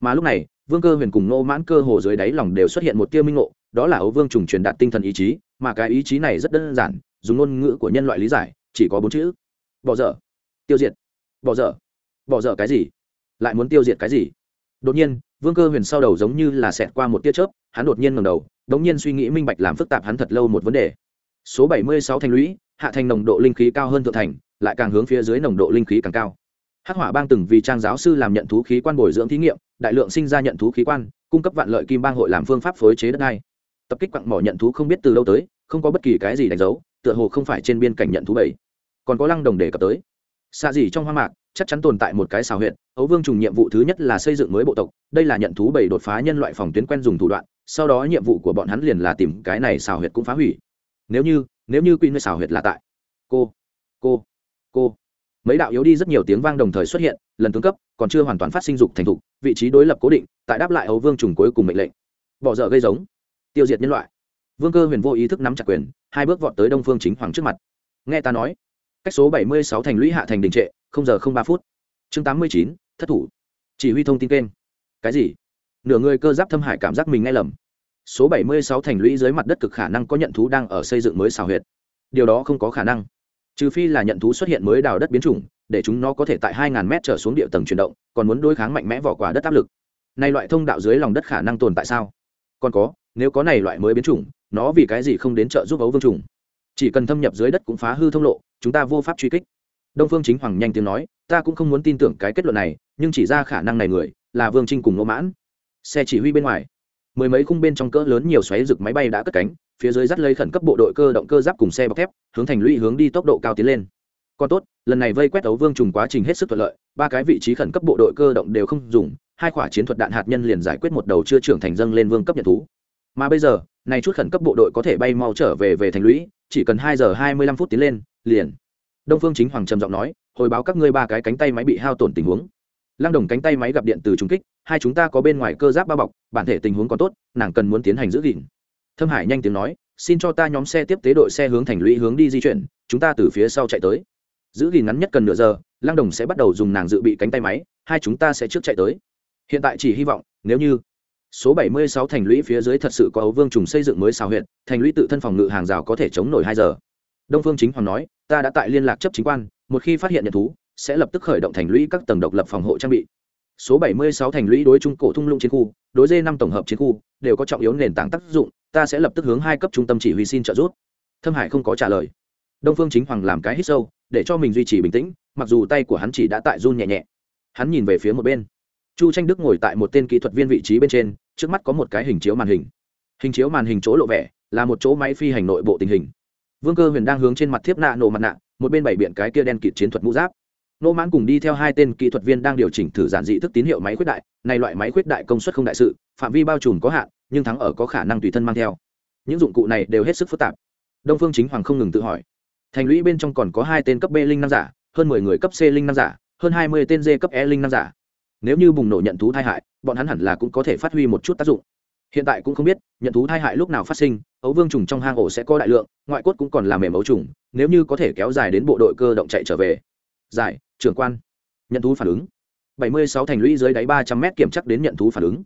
Mà lúc này, vương cơ huyền cùng nô mãn cơ hồ dưới đáy lòng đều xuất hiện một tia minh ngộ, đó là ấu vương trùng truyền đạt tinh thần ý chí, mà cái ý chí này rất đơn giản, dùng ngôn ngữ của nhân loại lý giải, chỉ có bốn chữ. Bỏ dở. Tiêu diệt. Bỏ dở. Bỏ dở cái gì? Lại muốn tiêu diệt cái gì? Đột nhiên, vương cơ huyền sau đầu giống như là xẹt qua một tia chớp, hắn đột nhiên ngầm đầu, đống nhiên suy nghĩ minh bạch làm phức tạp hắn thật lâu một vấn đề. Số bảy mươi sáu thành lũy, hạ thành nồng độ linh khí cao hơn thượng thành lại càng hướng phía dưới nồng độ linh khí càng cao. Hắc hỏa bang từng vì trang giáo sư làm nhận thú khí quan bồi dưỡng thí nghiệm, đại lượng sinh ra nhận thú khí quan, cung cấp vạn lợi kim bang hội làm phương pháp phối chế đất đai. Tập kích quặng mỏ nhận thú không biết từ đâu tới, không có bất kỳ cái gì đánh dấu, tựa hồ không phải trên biên cảnh nhận thú bảy. Còn có lăng đồng đề cập tới. Xa gì trong hoang mạc, chắc chắn tồn tại một cái xào huyện ấu vương trùng nhiệm vụ thứ nhất là xây dựng mới bộ tộc, đây là nhận thú bảy đột phá nhân loại phòng tuyến quen dùng thủ đoạn, sau đó nhiệm vụ của bọn hắn liền là tìm cái này xào huyệt cũng phá hủy. Nếu như nếu như quy nơi xào huyệt là tại. Cô cô cô. Mấy đạo yếu đi rất nhiều tiếng vang đồng thời xuất hiện lần tướng cấp còn chưa hoàn toàn phát sinh dục thành thục vị trí đối lập cố định tại đáp lại ấu vương trùng cuối cùng mệnh lệnh. Bỏ dở gây giống. Tiêu diệt nhân loại. Vương cơ huyền vô ý thức nắm chặt quyền hai bước vọt tới đông phương chính hoàng trước mặt. Nghe ta nói. Cách số 76 thành lũy hạ thành đình trệ không giờ không ba phút. Chương 89, thất thủ. Chỉ huy thông tin kênh. Cái gì? Nửa người cơ giáp thâm hải cảm giác mình nghe lầm. Số 76 thành lũy dưới mặt đất cực khả năng có nhận thú đang ở xây dựng mới xào huyệt. Điều đó không có khả năng trừ phi là nhận thú xuất hiện mới đào đất biến chủng, để chúng nó có thể tại 2.000 mét trở xuống địa tầng chuyển động, còn muốn đối kháng mạnh mẽ vỏ quả đất áp lực. Nay loại thông đạo dưới lòng đất khả năng tồn tại sao? Còn có, nếu có này loại mới biến chủng, nó vì cái gì không đến trợ giúp ấu vương chủng? Chỉ cần thâm nhập dưới đất cũng phá hư thông lộ, chúng ta vô pháp truy kích. Đông phương chính hoàng nhanh tiếng nói, ta cũng không muốn tin tưởng cái kết luận này, nhưng chỉ ra khả năng này người, là vương trinh cùng ngô mãn. Xe chỉ huy bên ngoài mười mấy khung bên trong cỡ lớn nhiều xoáy rực máy bay đã cất cánh, phía dưới dắt lấy khẩn cấp bộ đội cơ động cơ giáp cùng xe bọc thép, hướng thành lũy hướng đi tốc độ cao tiến lên. Còn tốt, lần này vây quét ấu vương trùng quá trình hết sức thuận lợi, ba cái vị trí khẩn cấp bộ đội cơ động đều không dùng, hai quả chiến thuật đạn hạt nhân liền giải quyết một đầu chưa trưởng thành dâng lên vương cấp nhận thú. Mà bây giờ, này chút khẩn cấp bộ đội có thể bay mau trở về về thành lũy, chỉ cần hai giờ hai mươi lăm phút tiến lên, liền. Đông phương chính hoàng trầm giọng nói, hồi báo các ngươi ba cái cánh tay máy bị hao tổn tình huống lăng đồng cánh tay máy gặp điện từ trung kích, hai chúng ta có bên ngoài cơ giáp bao bọc, bản thể tình huống còn tốt, nàng cần muốn tiến hành giữ gìn. Thâm hải nhanh tiếng nói, xin cho ta nhóm xe tiếp tế đội xe hướng thành lũy hướng đi di chuyển, chúng ta từ phía sau chạy tới. Giữ gìn ngắn nhất cần nửa giờ, lăng đồng sẽ bắt đầu dùng nàng dự bị cánh tay máy, hai chúng ta sẽ trước chạy tới. Hiện tại chỉ hy vọng, nếu như số 76 thành lũy phía dưới thật sự có ấu vương trùng xây dựng mới xào huyện thành lũy tự thân phòng ngự hàng rào có thể chống nổi hai giờ. Đông phương chính hoàng nói, ta đã tại liên lạc chấp chính quan, một khi phát hiện nhận thú sẽ lập tức khởi động thành lũy các tầng độc lập phòng hộ trang bị. Số 76 thành lũy đối trung cổ thung lũng chiến khu, đối d năm tổng hợp chiến khu, đều có trọng yếu nền tảng tác dụng, ta sẽ lập tức hướng hai cấp trung tâm chỉ huy xin trợ giúp. Thâm hải không có trả lời. Đông phương chính hoàng làm cái hít sâu, để cho mình duy trì bình tĩnh, mặc dù tay của hắn chỉ đã tại run nhẹ nhẹ. Hắn nhìn về phía một bên. Chu tranh đức ngồi tại một tên kỹ thuật viên vị trí bên trên, trước mắt có một cái hình chiếu màn hình. Hình chiếu màn hình chỗ lộ vẻ, là một chỗ máy phi hành nội bộ tình hình. Vương cơ huyền đang hướng trên mặt thiếp nạ nổ mặt nạ, một bên bảy biện cái kia đen kịt chiến thuật mũ giáp nô mãn cùng đi theo hai tên kỹ thuật viên đang điều chỉnh thử giản dị thức tín hiệu máy khuyết đại. Này loại máy khuyết đại công suất không đại sự, phạm vi bao trùm có hạn, nhưng thắng ở có khả năng tùy thân mang theo. Những dụng cụ này đều hết sức phức tạp. Đông phương chính hoàng không ngừng tự hỏi. Thành lũy bên trong còn có hai tên cấp b linh năm giả, hơn mười người cấp c linh năm giả, hơn hai mươi tên d cấp e linh năm giả. Nếu như bùng nổ nhận thú thai hại, bọn hắn hẳn là cũng có thể phát huy một chút tác dụng. Hiện tại cũng không biết, nhận thú thai hại lúc nào phát sinh, ấu vương trùng trong hang ổ sẽ có đại lượng, ngoại cốt cũng còn làm mềm ấu trùng, nếu như có thể kéo dài đến bộ đội cơ động chạy trở về giải, trưởng quan. Nhận thú phản ứng. Bảy mươi sáu thành lũy dưới đáy ba trăm m kiểm chắc đến nhận thú phản ứng.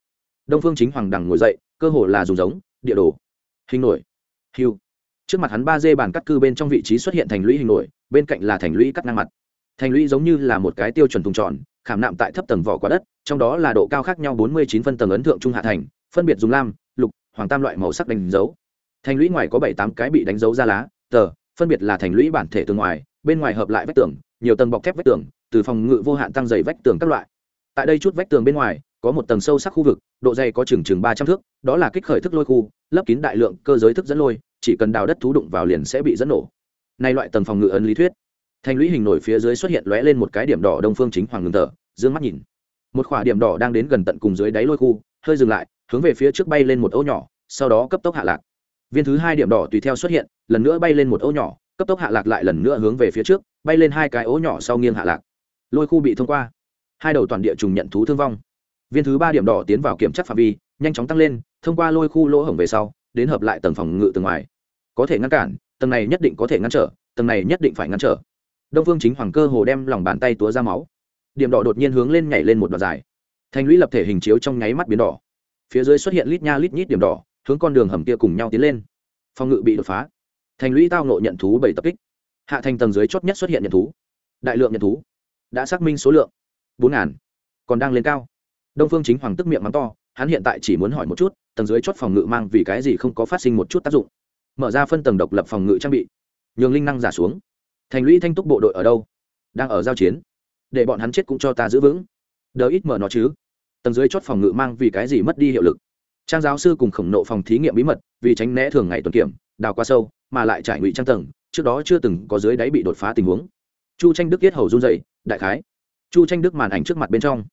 Đông phương chính hoàng đằng ngồi dậy, cơ hồ là dùng giống, địa đồ. Hình nổi. Hiu trước mặt hắn ba dê bàn cắt cư bên trong vị trí xuất hiện thành lũy hình nổi, bên cạnh là thành lũy cắt ngang mặt. Thành lũy giống như là một cái tiêu chuẩn thùng tròn, khảm nạm tại thấp tầng vỏ quả đất, trong đó là độ cao khác nhau bốn mươi chín phân tầng ấn thượng trung hạ thành, phân biệt dùng lam, lục, hoàng tam loại màu sắc đánh dấu. Thành lũy ngoài có bảy tám cái bị đánh dấu ra lá, tờ, phân biệt là thành lũy bản thể tường ngoài, bên ngoài hợp lại vách tường nhiều tầng bọc thép vách tường, từ phòng ngự vô hạn tăng dày vách tường các loại. Tại đây chút vách tường bên ngoài, có một tầng sâu sắc khu vực, độ dày có chừng chừng ba trăm thước, đó là kích khởi thức lôi khu, lấp kín đại lượng cơ giới thức dẫn lôi, chỉ cần đào đất thú đụng vào liền sẽ bị dẫn nổ. Nay loại tầng phòng ngự ấn lý thuyết, thành lũy hình nổi phía dưới xuất hiện lóe lên một cái điểm đỏ đông phương chính hoàng ngừng thở, dương mắt nhìn. Một khỏa điểm đỏ đang đến gần tận cùng dưới đáy lôi khu, hơi dừng lại, hướng về phía trước bay lên một ô nhỏ, sau đó cấp tốc hạ lạc. Viên thứ hai điểm đỏ tùy theo xuất hiện, lần nữa bay lên một ô nhỏ, cấp tốc hạ lạc lại lần nữa hướng về phía trước bay lên hai cái ố nhỏ sau nghiêng hạ lạc. Lôi khu bị thông qua. Hai đầu toàn địa trùng nhận thú thương vong. Viên thứ ba điểm đỏ tiến vào kiểm chất phạm vi, nhanh chóng tăng lên, thông qua lôi khu lỗ hổng về sau, đến hợp lại tầng phòng ngự từ ngoài. Có thể ngăn cản, tầng này nhất định có thể ngăn trở, tầng này nhất định phải ngăn trở. Đông phương chính hoàng cơ hồ đem lòng bàn tay túa ra máu. Điểm đỏ đột nhiên hướng lên nhảy lên một đoạn dài. Thành lũy lập thể hình chiếu trong nháy mắt biến đỏ. Phía dưới xuất hiện lít nha lít nhít điểm đỏ, hướng con đường hầm kia cùng nhau tiến lên. Phòng ngự bị đột phá. Thành lũy tao nộ nhận thú bảy tập kích hạ thành tầng dưới chót nhất xuất hiện nhận thú. Đại lượng nhận thú. Đã xác minh số lượng. Bốn ngàn. Còn đang lên cao. Đông phương chính hoàng tức miệng mắng to, hắn hiện tại chỉ muốn hỏi một chút, tầng dưới chót phòng ngự mang vì cái gì không có phát sinh một chút tác dụng? Mở ra phân tầng độc lập phòng ngự trang bị. Nhường linh năng giả xuống. Thành lũy thanh túc bộ đội ở đâu? Đang ở giao chiến. Để bọn hắn chết cũng cho ta giữ vững. Đỡ ít mở nó chứ. Tầng dưới chót phòng ngự mang vì cái gì mất đi hiệu lực? Trang giáo sư cùng khổng nộ phòng thí nghiệm bí mật, vì tránh né thường ngày tuần kiểm, đào qua sâu, mà lại trải ngụy trang tầng trước đó chưa từng có dưới đáy bị đột phá tình huống. Chu tranh đức yết hầu run dậy đại khái. Chu tranh đức màn ảnh trước mặt bên trong.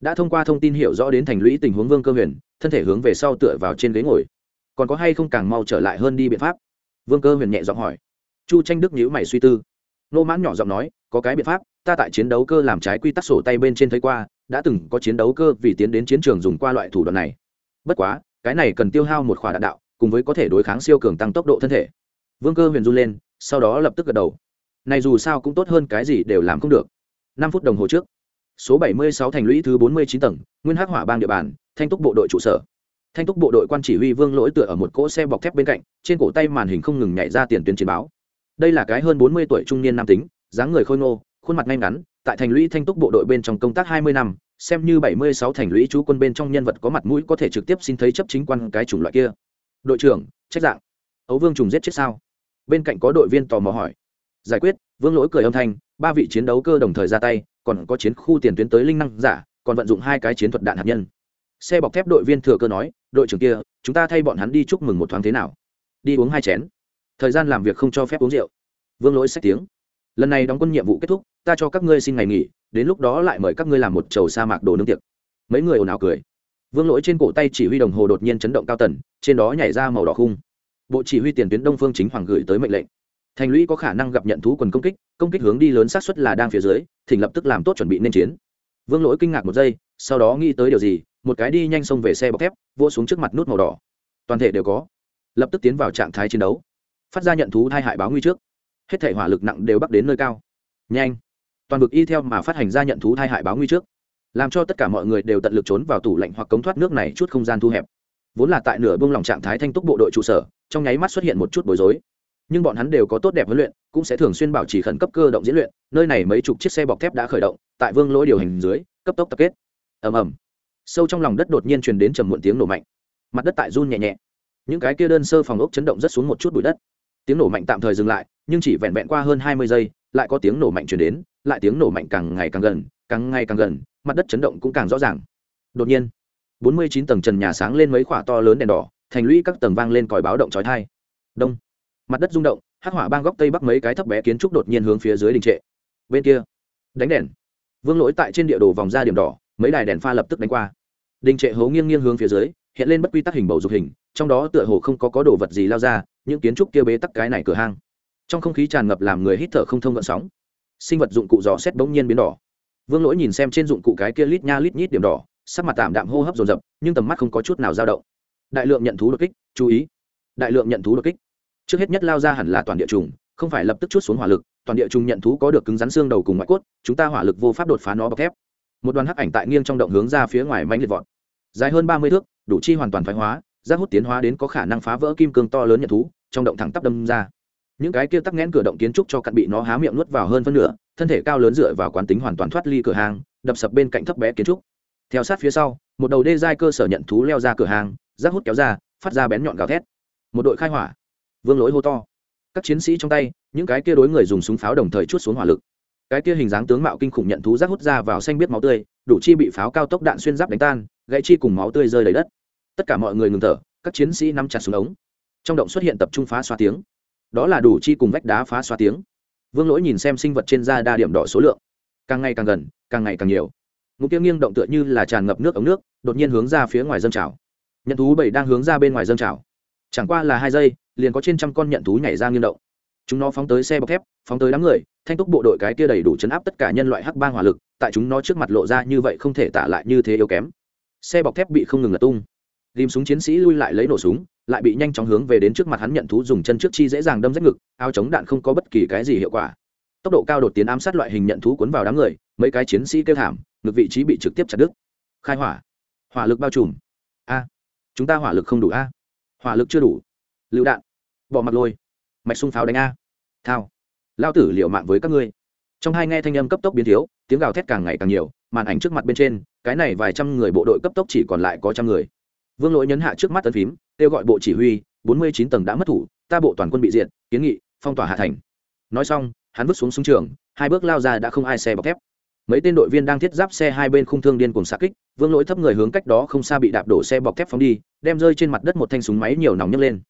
Đã thông qua thông tin hiểu rõ đến thành lũy tình huống vương cơ huyền, thân thể hướng về sau tựa vào trên ghế ngồi. Còn có hay không càng mau trở lại hơn đi biện pháp? Vương cơ huyền nhẹ giọng hỏi. Chu tranh đức nhữ mày suy tư. Nô mãn nhỏ giọng nói, có cái biện pháp, ta tại chiến đấu cơ làm trái quy tắc sổ tay bên trên thấy qua, đã từng có chiến đấu cơ vì tiến đến chiến trường dùng qua loại thủ đoạn này. Bất quá, cái này cần tiêu hao một khỏa đạn đạo, cùng với có thể đối kháng siêu cường tăng tốc độ thân thể. Vương cơ huyền run lên sau đó lập tức gật đầu. Này dù sao cũng tốt hơn cái gì đều làm không được. Năm phút đồng hồ trước, số 76 thành lũy thứ 49 tầng, nguyên hắc hỏa bang địa bàn, thanh túc bộ đội trụ sở. Thanh túc bộ đội quan chỉ huy vương lỗi tựa ở một cỗ xe bọc thép bên cạnh, trên cổ tay màn hình không ngừng nhảy ra tiền tuyến chiến báo. Đây là cái hơn 40 tuổi trung niên nam tính, dáng người khôi ngô, khuôn mặt ngay ngắn, tại thành lũy thanh túc bộ đội bên trong công tác 20 năm, xem như 76 thành lũy chú quân bên trong nhân vật có mặt mũi có thể trực tiếp xin thấy chấp chính quan cái chủng loại kia. Đội trưởng, trách dạng. Ấu vương trùng giết chết sao? Bên cạnh có đội viên tò mò hỏi. Giải quyết, vương lỗi cười âm thanh, ba vị chiến đấu cơ đồng thời ra tay, còn có chiến khu tiền tuyến tới linh năng giả, còn vận dụng hai cái chiến thuật đạn hạt nhân. Xe bọc thép đội viên thừa cơ nói, đội trưởng kia, chúng ta thay bọn hắn đi chúc mừng một thoáng thế nào? Đi uống hai chén. Thời gian làm việc không cho phép uống rượu. Vương lỗi xách tiếng. Lần này đóng quân nhiệm vụ kết thúc, ta cho các ngươi xin ngày nghỉ, đến lúc đó lại mời các ngươi làm một chầu sa mạc đồ nướng tiệc. Mấy người ồn ào cười. Vương lỗi trên cổ tay chỉ huy đồng hồ đột nhiên chấn động cao tần, trên đó nhảy ra màu đỏ khung bộ chỉ huy tiền tuyến đông phương chính hoàng gửi tới mệnh lệnh. Thành lũy có khả năng gặp nhận thú quần công kích công kích hướng đi lớn xác suất là đang phía dưới, thỉnh lập tức làm tốt chuẩn bị nên chiến. Vương lỗi kinh ngạc một giây, sau đó nghĩ tới điều gì, một cái đi nhanh xông về xe bọc thép vô xuống trước mặt nút màu đỏ. Toàn thể đều có. Lập tức tiến vào trạng thái chiến đấu. Phát ra nhận thú hai hại báo nguy trước. Hết thể hỏa lực nặng đều bắc đến nơi cao. Nhanh. Toàn vực y theo mà phát hành ra nhận thú thai hại báo nguy trước. Làm cho tất cả mọi người đều tận lực trốn vào tủ lạnh hoặc cống thoát nước này chút không gian thu hẹp vốn là tại nửa buông lỏng trạng thái thanh túc bộ đội trụ sở, trong nháy mắt xuất hiện một chút bối rối. Nhưng bọn hắn đều có tốt đẹp huấn luyện, cũng sẽ thường xuyên bảo trì khẩn cấp cơ động diễn luyện, nơi này mấy chục chiếc xe bọc thép đã khởi động, tại vương lỗi điều hành dưới, cấp tốc tập kết. Ầm ầm. Sâu trong lòng đất đột nhiên truyền đến trầm muộn tiếng nổ mạnh. Mặt đất tại run nhẹ nhẹ. Những cái kia đơn sơ phòng ốc chấn động rất xuống một chút bụi đất. Tiếng nổ mạnh tạm thời dừng lại, nhưng chỉ vẹn vẹn qua hơn hai mươi giây, lại có tiếng nổ mạnh truyền đến, lại tiếng nổ mạnh càng ngày càng gần, càng ngày càng gần, mặt đất chấn động cũng càng rõ ràng. Đột nhiên bốn mươi chín tầng trần nhà sáng lên mấy quả to lớn đèn đỏ, thành lũy các tầng vang lên còi báo động trói thai đông. Mặt đất rung động, hắc hỏa bang góc tây bắc mấy cái thấp bé kiến trúc đột nhiên hướng phía dưới đình trệ. Bên kia, đánh đèn. Vương lỗi tại trên địa đồ vòng ra điểm đỏ, mấy đài đèn pha lập tức đánh qua. Đình trệ hố nghiêng nghiêng hướng phía dưới, hiện lên bất quy tắc hình bầu dục hình, trong đó tựa hồ không có có đồ vật gì lao ra, những kiến trúc kia bế tắc cái này cửa hang. Trong không khí tràn ngập làm người hít thở không thông gợn sóng. Sinh vật dụng cụ dò xét bỗng nhiên biến đỏ. Vương lỗi nhìn xem trên dụng cụ cái kia lít nha lít nhít điểm đỏ sắc mặt tạm đạm hô hấp dồn dập, nhưng tầm mắt không có chút nào dao động. Đại lượng nhận thú đột kích, chú ý. Đại lượng nhận thú đột kích. Trước hết nhất lao ra hẳn là toàn địa trùng, không phải lập tức chút xuống hỏa lực, toàn địa trùng nhận thú có được cứng rắn xương đầu cùng ngoại cốt, chúng ta hỏa lực vô pháp đột phá nó bọc thép. Một đoàn hắc ảnh tại nghiêng trong động hướng ra phía ngoài mãnh liệt vọt. Dài hơn ba mươi thước, đủ chi hoàn toàn thoái hóa giác hút tiến hóa đến có khả năng phá vỡ kim cương to lớn nhận thú, trong động thẳng tắp đâm ra. Những cái kia tắc nghẽn cửa động kiến trúc cho cặn bị nó há miệng nuốt vào hơn phân nửa, thân thể cao lớn dựa vào quán tính hoàn toàn thoát ly cửa hàng đập sập bên cạnh thấp bé kiến trúc theo sát phía sau, một đầu đê giai cơ sở nhận thú leo ra cửa hàng, rác hút kéo ra, phát ra bén nhọn gào thét. Một đội khai hỏa. Vương lỗi hô to. Các chiến sĩ trong tay, những cái kia đối người dùng súng pháo đồng thời chút xuống hỏa lực. Cái kia hình dáng tướng mạo kinh khủng nhận thú rác hút ra vào xanh biết máu tươi, đủ chi bị pháo cao tốc đạn xuyên giáp đánh tan, gãy chi cùng máu tươi rơi đầy đất. Tất cả mọi người ngừng thở, các chiến sĩ nắm chặt xuống ống. Trong động xuất hiện tập trung phá xoa tiếng. Đó là đủ chi cùng vách đá phá xoa tiếng. Vương lỗi nhìn xem sinh vật trên da đa điểm đỏ số lượng. Càng ngày càng gần, càng ngày càng nhiều ngụm kia nghiêng động tựa như là tràn ngập nước ống nước, đột nhiên hướng ra phía ngoài dâng trào. Nhận thú bảy đang hướng ra bên ngoài dâng trào. Chẳng qua là hai giây, liền có trên trăm con nhận thú nhảy ra nghiêng động. Chúng nó phóng tới xe bọc thép, phóng tới đám người, thanh túc bộ đội cái kia đầy đủ chấn áp tất cả nhân loại hắc bang hỏa lực, tại chúng nó trước mặt lộ ra như vậy không thể tả lại như thế yếu kém. Xe bọc thép bị không ngừng lật tung. Ghim súng chiến sĩ lui lại lấy nổ súng, lại bị nhanh chóng hướng về đến trước mặt hắn nhận thú dùng chân trước chi dễ dàng đâm rách ngực, áo chống đạn không có bất kỳ cái gì hiệu quả. Tốc độ cao đột tiến ám sát loại hình nhận thú cuốn vào đám người mấy cái chiến sĩ kêu thảm ngược vị trí bị trực tiếp chặt đứt. Khai hỏa. Hỏa lực bao trùm. A. Chúng ta hỏa lực không đủ a. Hỏa lực chưa đủ. Lựu đạn. Bỏ mặt lôi. Mạch sung pháo đánh a. Thao. Lao tử liệu mạng với các ngươi. Trong hai nghe thanh âm cấp tốc biến thiếu tiếng gào thét càng ngày càng nhiều màn ảnh trước mặt bên trên cái này vài trăm người bộ đội cấp tốc chỉ còn lại có trăm người. Vương lỗi nhấn hạ trước mắt tân phím kêu gọi bộ chỉ huy bốn mươi chín tầng đã mất thủ ta bộ toàn quân bị diện, kiến nghị phong tỏa hạ thành. Nói xong hắn vứt xuống súng trường hai bước lao ra đã không ai xe bọc thép mấy tên đội viên đang thiết giáp xe hai bên khung thương điên cùng xa kích, vương lỗi thấp người hướng cách đó không xa bị đạp đổ xe bọc thép phóng đi, đem rơi trên mặt đất một thanh súng máy nhiều nòng nhấc lên.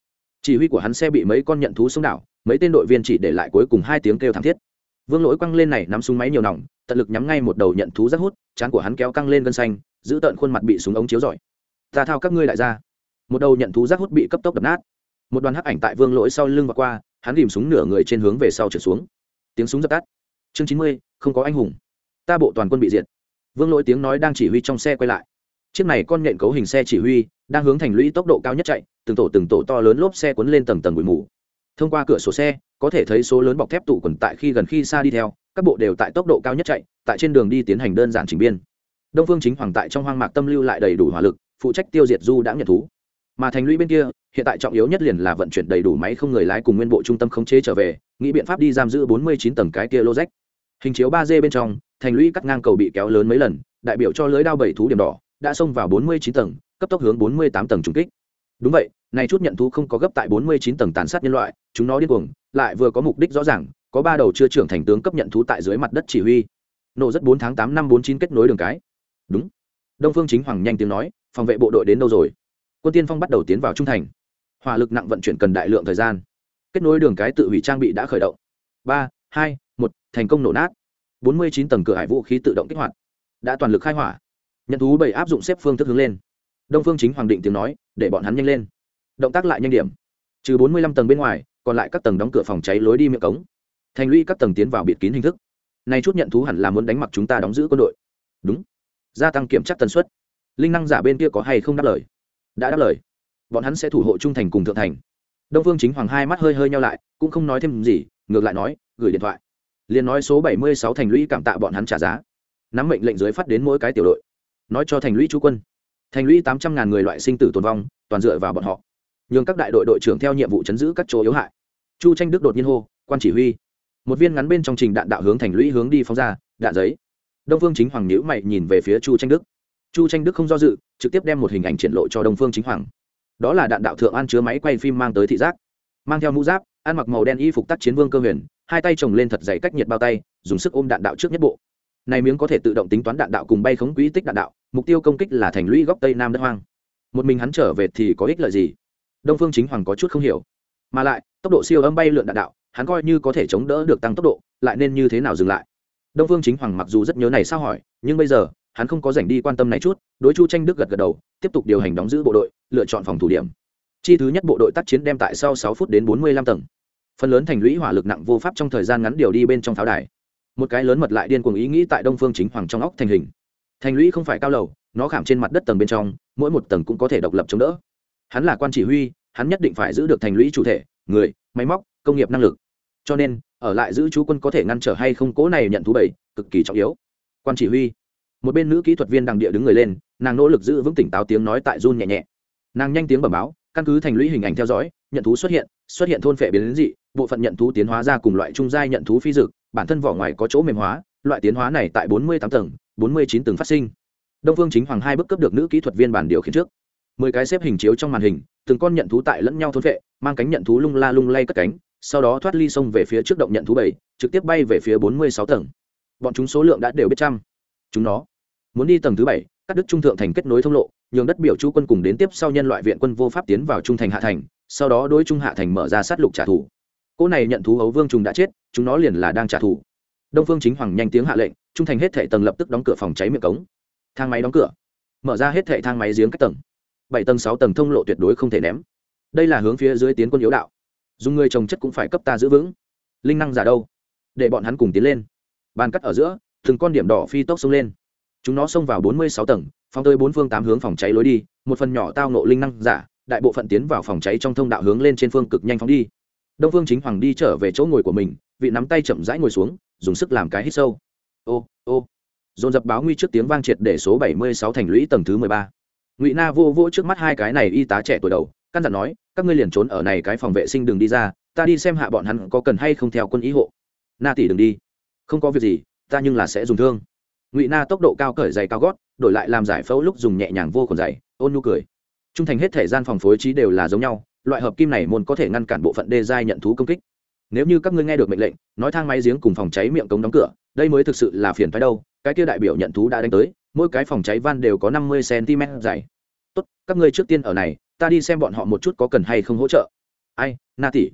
Chỉ huy của hắn xe bị mấy con nhận thú xuống đảo, mấy tên đội viên chỉ để lại cuối cùng hai tiếng kêu thảm thiết. Vương lỗi quăng lên này nắm súng máy nhiều nòng, tận lực nhắm ngay một đầu nhận thú rất hút, chán của hắn kéo căng lên gân xanh, giữ tợn khuôn mặt bị súng ống chiếu rọi. Ta thao các ngươi đại gia một đầu nhận thú rác hút bị cấp tốc đập nát. Một đoàn hắc ảnh tại vương lỗi sau lưng và qua, hắn ghìm súng nửa người trên hướng về sau trượt xuống. Tiếng súng dập tắt. Chương chín mươi, không có anh hùng ta bộ toàn quân bị diệt. Vương lỗi tiếng nói đang chỉ huy trong xe quay lại. Chiếc này con nhện cấu hình xe chỉ huy, đang hướng thành lũy tốc độ cao nhất chạy, từng tổ từng tổ to lớn lốp xe cuốn lên tầng tầng bụi mù. Thông qua cửa sổ xe, có thể thấy số lớn bọc thép tụ quần tại khi gần khi xa đi theo, các bộ đều tại tốc độ cao nhất chạy, tại trên đường đi tiến hành đơn giản chỉnh biên. Đông phương chính hoàng tại trong hoang mạc tâm lưu lại đầy đủ hỏa lực, phụ trách tiêu diệt du đã nhận thú. Mà thành lũy bên kia, hiện tại trọng yếu nhất liền là vận chuyển đầy đủ máy không người lái cùng nguyên bộ trung tâm khống chế trở về, nghĩ biện pháp đi giam giữ bốn mươi chín tầng cái kia lô rách hình chiếu ba d bên trong thành lũy cắt ngang cầu bị kéo lớn mấy lần, đại biểu cho lưới đao bảy thú điểm đỏ, đã xông vào bốn mươi chín tầng, cấp tốc hướng bốn mươi tám tầng trùng kích. Đúng vậy, này chút nhận thú không có gấp tại bốn mươi chín tầng tàn sát nhân loại, chúng nó điên cuồng, lại vừa có mục đích rõ ràng, có ba đầu chưa trưởng thành tướng cấp nhận thú tại dưới mặt đất chỉ huy. Nổ rất bốn tháng tám năm bốn chín kết nối đường cái. Đúng. Đông phương chính hoàng nhanh tiếng nói, phòng vệ bộ đội đến đâu rồi? Quân tiên phong bắt đầu tiến vào trung thành. Hỏa lực nặng vận chuyển cần đại lượng thời gian. Kết nối đường cái tự hủy trang bị đã khởi động. Ba, hai, một, thành công nổ nát bốn mươi chín tầng cửa hải vũ khí tự động kích hoạt. Đã toàn lực khai hỏa. Nhận thú bảy áp dụng xếp phương thức hướng lên. Đông phương chính hoàng định tiếng nói, để bọn hắn nhanh lên. Động tác lại nhanh điểm. Trừ bốn mươi lăm tầng bên ngoài, còn lại các tầng đóng cửa phòng cháy lối đi miệng cống. Thành lũy các tầng tiến vào bịt kín hình thức. Nay chút nhận thú hẳn là muốn đánh mặc chúng ta đóng giữ quân đội. Đúng. Gia tăng kiểm tra tần suất. Linh năng giả bên kia có hay không đáp lời? Đã đáp lời. Bọn hắn sẽ thủ hộ trung thành cùng thượng thành. Đông phương chính hoàng hai mắt hơi hơi nhau lại, cũng không nói thêm gì, ngược lại nói, gửi điện thoại liền nói số bảy mươi sáu thành lũy cảm tạ bọn hắn trả giá. Nắm mệnh lệnh dưới phát đến mỗi cái tiểu đội. Nói cho thành lũy chú quân. Thành lũy tám trăm ngàn người loại sinh tử tồn vong, toàn dựa vào bọn họ. Nhường các đại đội đội trưởng theo nhiệm vụ chấn giữ các chỗ yếu hại. Chu tranh đức đột nhiên hô, quan chỉ huy. Một viên ngắn bên trong trình đạn đạo hướng thành lũy hướng đi phóng ra, đạn giấy. Đông phương chính hoàng nhữ mày nhìn về phía chu tranh đức. Chu tranh đức không do dự, trực tiếp đem một hình ảnh triển lộ cho đông phương chính hoàng. Đó là đạn đạo thượng an chứa máy quay phim mang tới thị giác. Mang theo mũ giáp, ăn mặc màu đen y phục tác chiến vương cơ huyền hai tay chồng lên thật dày cách nhiệt bao tay, dùng sức ôm đạn đạo trước nhất bộ. Này miếng có thể tự động tính toán đạn đạo cùng bay khống quỹ tích đạn đạo, mục tiêu công kích là thành lũy góc tây nam đất hoang. Một mình hắn trở về thì có ích lợi gì? Đông phương chính hoàng có chút không hiểu. Mà lại, tốc độ siêu âm bay lượn đạn đạo, hắn coi như có thể chống đỡ được tăng tốc độ, lại nên như thế nào dừng lại? Đông phương chính hoàng mặc dù rất nhớ này sao hỏi, nhưng bây giờ, hắn không có dành đi quan tâm này chút, đối chu tranh đức gật gật đầu, tiếp tục điều hành đóng giữ bộ đội, lựa chọn phòng thủ điểm. Chi thứ nhất bộ đội tác chiến đem tại sau sáu phút đến bốn mươi lăm tầng phần lớn thành lũy hỏa lực nặng vô pháp trong thời gian ngắn điều đi bên trong pháo đài. Một cái lớn mật lại điên cuồng ý nghĩ tại đông phương chính hoàng trong óc thành hình. Thành lũy không phải cao lầu, nó khảm trên mặt đất tầng bên trong, mỗi một tầng cũng có thể độc lập chống đỡ. Hắn là quan chỉ huy, hắn nhất định phải giữ được thành lũy chủ thể, người, máy móc, công nghiệp năng lực. Cho nên, ở lại giữ chú quân có thể ngăn trở hay không cố này nhận thú bảy cực kỳ trọng yếu. Quan chỉ huy. Một bên nữ kỹ thuật viên đằng địa đứng người lên, nàng nỗ lực giữ vững tỉnh táo tiếng nói tại run nhẹ nhẹ. Nàng nhanh tiếng bẩm báo, căn cứ thành lũy hình ảnh theo dõi nhận thú xuất hiện xuất hiện thôn phệ biến đến dị, bộ phận nhận thú tiến hóa ra cùng loại trung giai nhận thú phi dực bản thân vỏ ngoài có chỗ mềm hóa, loại tiến hóa này tại bốn mươi tám tầng, bốn mươi chín tầng phát sinh. Đông phương chính hoàng hai bước cấp được nữ kỹ thuật viên bản điều khiển trước. Mười cái xếp hình chiếu trong màn hình, từng con nhận thú tại lẫn nhau thôn phệ, mang cánh nhận thú lung la lung lay cất cánh, sau đó thoát ly sông về phía trước động nhận thú bảy, trực tiếp bay về phía bốn mươi sáu tầng. Bọn chúng số lượng đã đều biết trăm. Chúng nó muốn đi tầng thứ bảy, cắt đứt trung thượng thành kết nối thông lộ, nhường đất biểu chú quân cùng đến tiếp sau nhân loại viện quân vô pháp tiến vào trung thành hạ thành sau đó đối trung hạ thành mở ra sát lục trả thù. Cỗ này nhận thú hấu vương trùng đã chết, chúng nó liền là đang trả thù. Đông phương chính hoàng nhanh tiếng hạ lệnh, trung thành hết thệ tầng lập tức đóng cửa phòng cháy miệng cống. Thang máy đóng cửa. Mở ra hết thệ thang máy giếng các tầng. Bảy tầng, sáu tầng thông lộ tuyệt đối không thể ném. Đây là hướng phía dưới tiến quân yếu đạo. Dùng người trồng chất cũng phải cấp ta giữ vững. Linh năng giả đâu? Để bọn hắn cùng tiến lên. Bàn cắt ở giữa, từng con điểm đỏ phi tốc xông lên. Chúng nó xông vào bốn mươi sáu tầng, phóng tới bốn phương tám hướng phòng cháy lối đi, một phần nhỏ tao nộ linh năng giả đại bộ phận tiến vào phòng cháy trong thông đạo hướng lên trên phương cực nhanh phóng đi. Đông phương chính hoàng đi trở về chỗ ngồi của mình vị nắm tay chậm rãi ngồi xuống dùng sức làm cái hít sâu. Ô ô. Dồn dập báo nguy trước tiếng vang triệt để số bảy mươi sáu thành lũy tầng thứ mười ba. Ngụy na vô vô trước mắt hai cái này y tá trẻ tuổi đầu căn dặn nói các ngươi liền trốn ở này cái phòng vệ sinh đừng đi ra ta đi xem hạ bọn hắn có cần hay không theo quân ý hộ. Na tỷ đừng đi. Không có việc gì ta nhưng là sẽ dùng thương. Ngụy na tốc độ cao cởi giày cao gót đổi lại làm giải phẫu lúc dùng nhẹ nhàng vô còn giày, ôn nhu cười trung thành hết thể gian phòng phối trí đều là giống nhau, loại hợp kim này môn có thể ngăn cản bộ phận đê giai nhận thú công kích. Nếu như các ngươi nghe được mệnh lệnh, nói thang máy giếng cùng phòng cháy miệng cống đóng cửa, đây mới thực sự là phiền phái đâu, cái kia đại biểu nhận thú đã đánh tới, mỗi cái phòng cháy van đều có năm mươi cm dày tốt, các ngươi trước tiên ở này, ta đi xem bọn họ một chút có cần hay không hỗ trợ. Ai, na tỷ.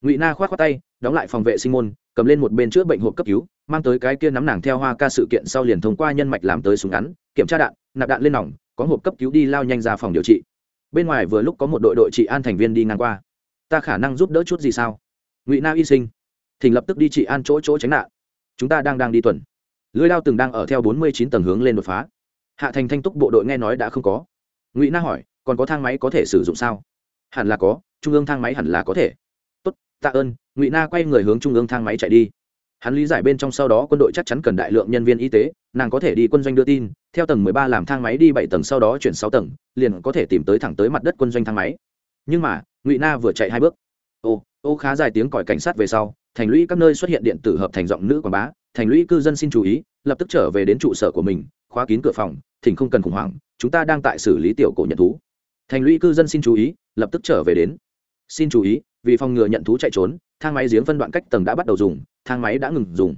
Ngụy na khoát khoát tay, đóng lại phòng vệ sinh môn, cầm lên một bên chữa bệnh hộp cấp cứu, mang tới cái kia nắm nàng theo hoa ca sự kiện sau liền thông qua nhân mạch làm tới súng ngắn, kiểm tra đạn, nạp đạn lên nòng, có hộp cấp cứu đi lao nhanh ra phòng điều trị bên ngoài vừa lúc có một đội đội trị an thành viên đi ngang qua. Ta khả năng giúp đỡ chút gì sao? Ngụy na y sinh. Thỉnh lập tức đi trị an chỗ chỗ tránh nạn. Chúng ta đang đang đi tuần. Lưới lao từng đang ở theo bốn mươi chín tầng hướng lên đột phá. Hạ thành thanh túc bộ đội nghe nói đã không có. Ngụy na hỏi, còn có thang máy có thể sử dụng sao? Hẳn là có, trung ương thang máy hẳn là có thể. Tốt, tạ ơn. Ngụy na quay người hướng trung ương thang máy chạy đi hắn lý giải bên trong sau đó quân đội chắc chắn cần đại lượng nhân viên y tế, nàng có thể đi quân doanh đưa tin, theo tầng mười ba làm thang máy đi bảy tầng sau đó chuyển sáu tầng, liền có thể tìm tới thẳng tới mặt đất quân doanh thang máy. Nhưng mà, ngụy na vừa chạy hai bước. Ô ô khá dài tiếng còi cảnh sát về sau, thành lũy các nơi xuất hiện điện tử hợp thành giọng nữ quảng bá, thành lũy cư dân xin chú ý, lập tức trở về đến trụ sở của mình, khóa kín cửa phòng, thỉnh không cần khủng hoảng, chúng ta đang tại xử lý tiểu cổ nhận thú. Thành lũy cư dân xin chú ý, lập tức trở về đến. Xin chú ý vì phòng ngừa nhận thú chạy trốn, thang máy giếng phân đoạn cách tầng đã bắt đầu dùng, thang máy đã ngừng dùng.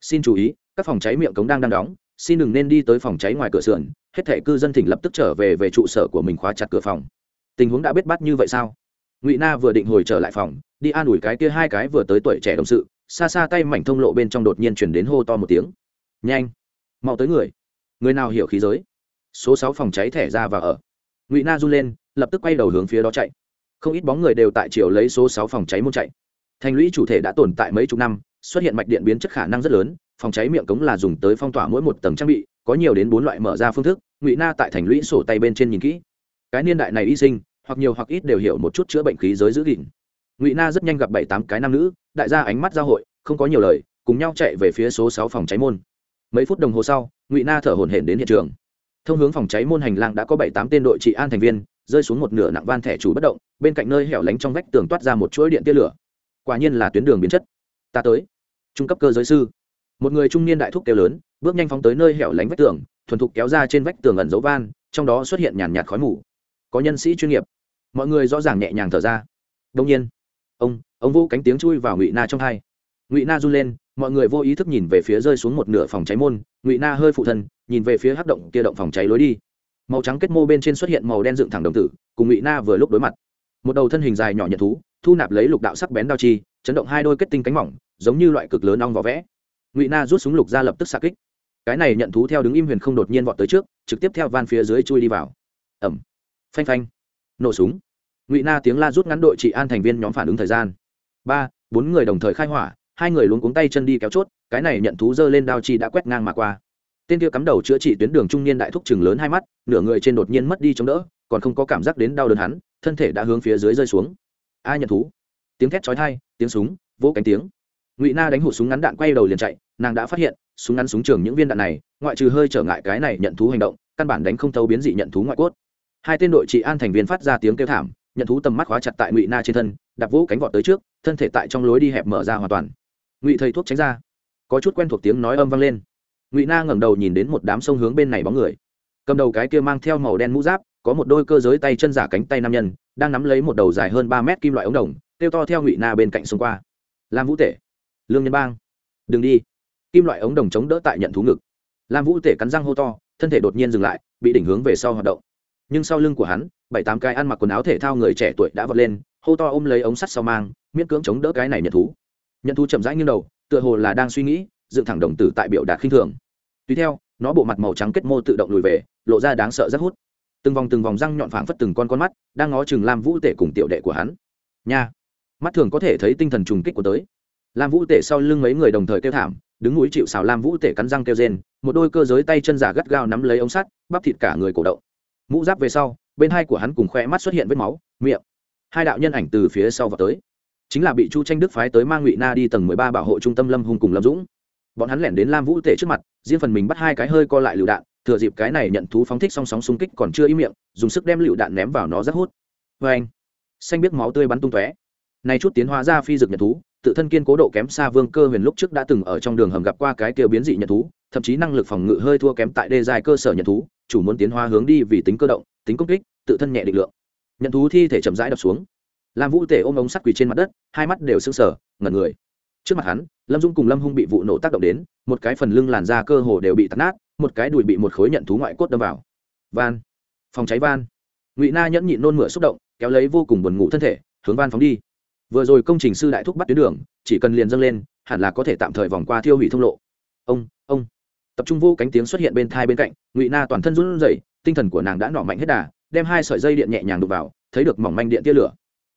Xin chú ý, các phòng cháy miệng cống đang đang đóng, xin đừng nên đi tới phòng cháy ngoài cửa sườn, hết thể cư dân thỉnh lập tức trở về về trụ sở của mình khóa chặt cửa phòng. Tình huống đã biết bắt như vậy sao? Ngụy na vừa định hồi trở lại phòng, đi an ủi cái kia hai cái vừa tới tuổi trẻ đồng sự, xa xa tay mảnh thông lộ bên trong đột nhiên chuyển đến hô to một tiếng. Nhanh, mau tới người. Người nào hiểu khí giới? Số sáu phòng cháy thẻ ra và ở. Ngụy na run lên, lập tức quay đầu hướng phía đó chạy không ít bóng người đều tại chiều lấy số sáu phòng cháy môn chạy. Thành lũy chủ thể đã tồn tại mấy chục năm, xuất hiện mạch điện biến chất khả năng rất lớn, phòng cháy miệng cống là dùng tới phong tỏa mỗi một tầng trang bị, có nhiều đến bốn loại mở ra phương thức, ngụy na tại thành lũy sổ tay bên trên nhìn kỹ. Cái niên đại này y sinh, hoặc nhiều hoặc ít đều hiểu một chút chữa bệnh khí giới giữ gìn. Ngụy na rất nhanh gặp bảy tám cái nam nữ, đại gia ánh mắt giao hội, không có nhiều lời, cùng nhau chạy về phía số sáu phòng cháy môn. Mấy phút đồng hồ sau, ngụy na thở hổn hển đến hiện trường. Thông hướng phòng cháy môn hành lang đã có bảy tám tên đội trị an thành viên rơi xuống một nửa nặng van thẻ chủ bất động, bên cạnh nơi hẻo lánh trong vách tường toát ra một chuỗi điện tia lửa. Quả nhiên là tuyến đường biến chất. Ta tới. Trung cấp cơ giới sư. Một người trung niên đại thúc kêu lớn, bước nhanh phóng tới nơi hẻo lánh vách tường, thuần thục kéo ra trên vách tường ẩn dấu van, trong đó xuất hiện nhàn nhạt khói mù. Có nhân sĩ chuyên nghiệp. Mọi người rõ ràng nhẹ nhàng thở ra. Đông nhiên, ông ông vũ cánh tiếng chui vào ngụy na trong hai. Ngụy na run lên, mọi người vô ý thức nhìn về phía rơi xuống một nửa phòng cháy môn. Ngụy na hơi phụ thân, nhìn về phía hắc động kia động phòng cháy lối đi màu trắng kết mô bên trên xuất hiện màu đen dựng thẳng đồng tử, cùng ngụy na vừa lúc đối mặt. Một đầu thân hình dài nhỏ nhận thú, thu nạp lấy lục đạo sắc bén đao chi, chấn động hai đôi kết tinh cánh mỏng, giống như loại cực lớn ong vỏ vẽ. Ngụy na rút súng lục ra lập tức xa kích. Cái này nhận thú theo đứng im huyền không đột nhiên vọt tới trước, trực tiếp theo van phía dưới chui đi vào. Ẩm phanh phanh. Nổ súng. Ngụy na tiếng la rút ngắn đội trị an thành viên nhóm phản ứng thời gian. Ba, bốn người đồng thời khai hỏa, hai người luống cuống tay chân đi kéo chốt, cái này nhận thú giơ lên đao chi đã quét ngang mà qua tên kia cắm đầu chữa trị tuyến đường trung niên đại thúc chừng lớn hai mắt, nửa người trên đột nhiên mất đi chống đỡ, còn không có cảm giác đến đau đớn hắn, thân thể đã hướng phía dưới rơi xuống. Ai nhận thú? Tiếng thét chói thai tiếng súng, vỗ cánh tiếng. Ngụy na đánh hụt súng ngắn đạn quay đầu liền chạy, nàng đã phát hiện, súng ngắn súng trường những viên đạn này, ngoại trừ hơi trở ngại cái này nhận thú hành động, căn bản đánh không thấu biến dị nhận thú ngoại cốt. Hai tên đội trị an thành viên phát ra tiếng kêu thảm, nhận thú tầm mắt khóa chặt tại ngụy na trên thân, đạp vỗ cánh vọt tới trước, thân thể tại trong lối đi hẹp mở ra hoàn toàn. Ngụy thầy thuốc tránh ra. Có chút quen thuộc tiếng nói âm vang lên ngụy na ngẩng đầu nhìn đến một đám sông hướng bên này bóng người cầm đầu cái kia mang theo màu đen mũ giáp có một đôi cơ giới tay chân giả cánh tay nam nhân đang nắm lấy một đầu dài hơn ba mét kim loại ống đồng kêu to theo ngụy na bên cạnh xông qua lam vũ tể lương nhân bang đừng đi kim loại ống đồng chống đỡ tại nhận thú ngực lam vũ tể cắn răng hô to thân thể đột nhiên dừng lại bị đỉnh hướng về sau hoạt động nhưng sau lưng của hắn bảy tám cái ăn mặc quần áo thể thao người trẻ tuổi đã vọt lên hô to ôm lấy ống sắt sau mang miễn cưỡng chống đỡ cái này nhận thú nhận thú chậm rãi như đầu tựa hồ là đang suy nghĩ dựng thẳng đồng tử tại biểu đạt khinh thường. Tùy theo, nó bộ mặt màu trắng kết mô tự động lùi về, lộ ra đáng sợ rất hút. Từng vòng từng vòng răng nhọn phảng phất từng con con mắt, đang ngó chừng lam vũ tể cùng tiểu đệ của hắn. Nha! Mắt thường có thể thấy tinh thần trùng kích của tới. Lam vũ tể sau lưng mấy người đồng thời kêu thảm, đứng núi chịu xào lam vũ tể cắn răng kêu rên, một đôi cơ giới tay chân giả gắt gao nắm lấy ống sắt, bắp thịt cả người cổ động. Mũ giáp về sau, bên hai của hắn cùng khoe mắt xuất hiện vết máu, miệng. Hai đạo nhân ảnh từ phía sau vào tới. Chính là bị chu tranh đức phái tới mang ngụy na đi tầng mười ba bảo hộ trung tâm lâm hùng cùng lâm dũng bọn hắn lẻn đến lam vũ tể trước mặt, riêng phần mình bắt hai cái hơi co lại lựu đạn, thừa dịp cái này nhận thú phóng thích song sóng xung kích còn chưa ý miệng, dùng sức đem lựu đạn ném vào nó rất hút. Vê anh, xanh biết máu tươi bắn tung tóe. Này chút tiến hóa ra phi dược nhận thú, tự thân kiên cố độ kém xa vương cơ huyền lúc trước đã từng ở trong đường hầm gặp qua cái kia biến dị nhận thú, thậm chí năng lực phòng ngự hơi thua kém tại đê dài cơ sở nhận thú, chủ muốn tiến hóa hướng đi vì tính cơ động, tính công kích, tự thân nhẹ định lượng. Nhận thú thi thể chậm rãi đập xuống. Lam vũ tể ôm ống sắt quỳ trên mặt đất, hai mắt đều sưng sờ, ngẩn người. Trước mặt hắn lâm dung cùng lâm hung bị vụ nổ tác động đến, một cái phần lưng làn da cơ hồ đều bị tắt nát, một cái đùi bị một khối nhận thú ngoại cốt đâm vào. Van. Phòng cháy van. Ngụy na nhẫn nhịn nôn mửa xúc động, kéo lấy vô cùng buồn ngủ thân thể, hướng van phóng đi. Vừa rồi công trình sư đại thúc bắt tuyến đường, chỉ cần liền dâng lên, hẳn là có thể tạm thời vòng qua thiêu hủy thông lộ. Ông ông. Tập trung vô cánh tiếng xuất hiện bên thai bên cạnh, ngụy na toàn thân run rẩy, tinh thần của nàng đã nọ mạnh hết đà, đem hai sợi dây điện nhẹ nhàng đục vào, thấy được mỏng manh điện tia lửa.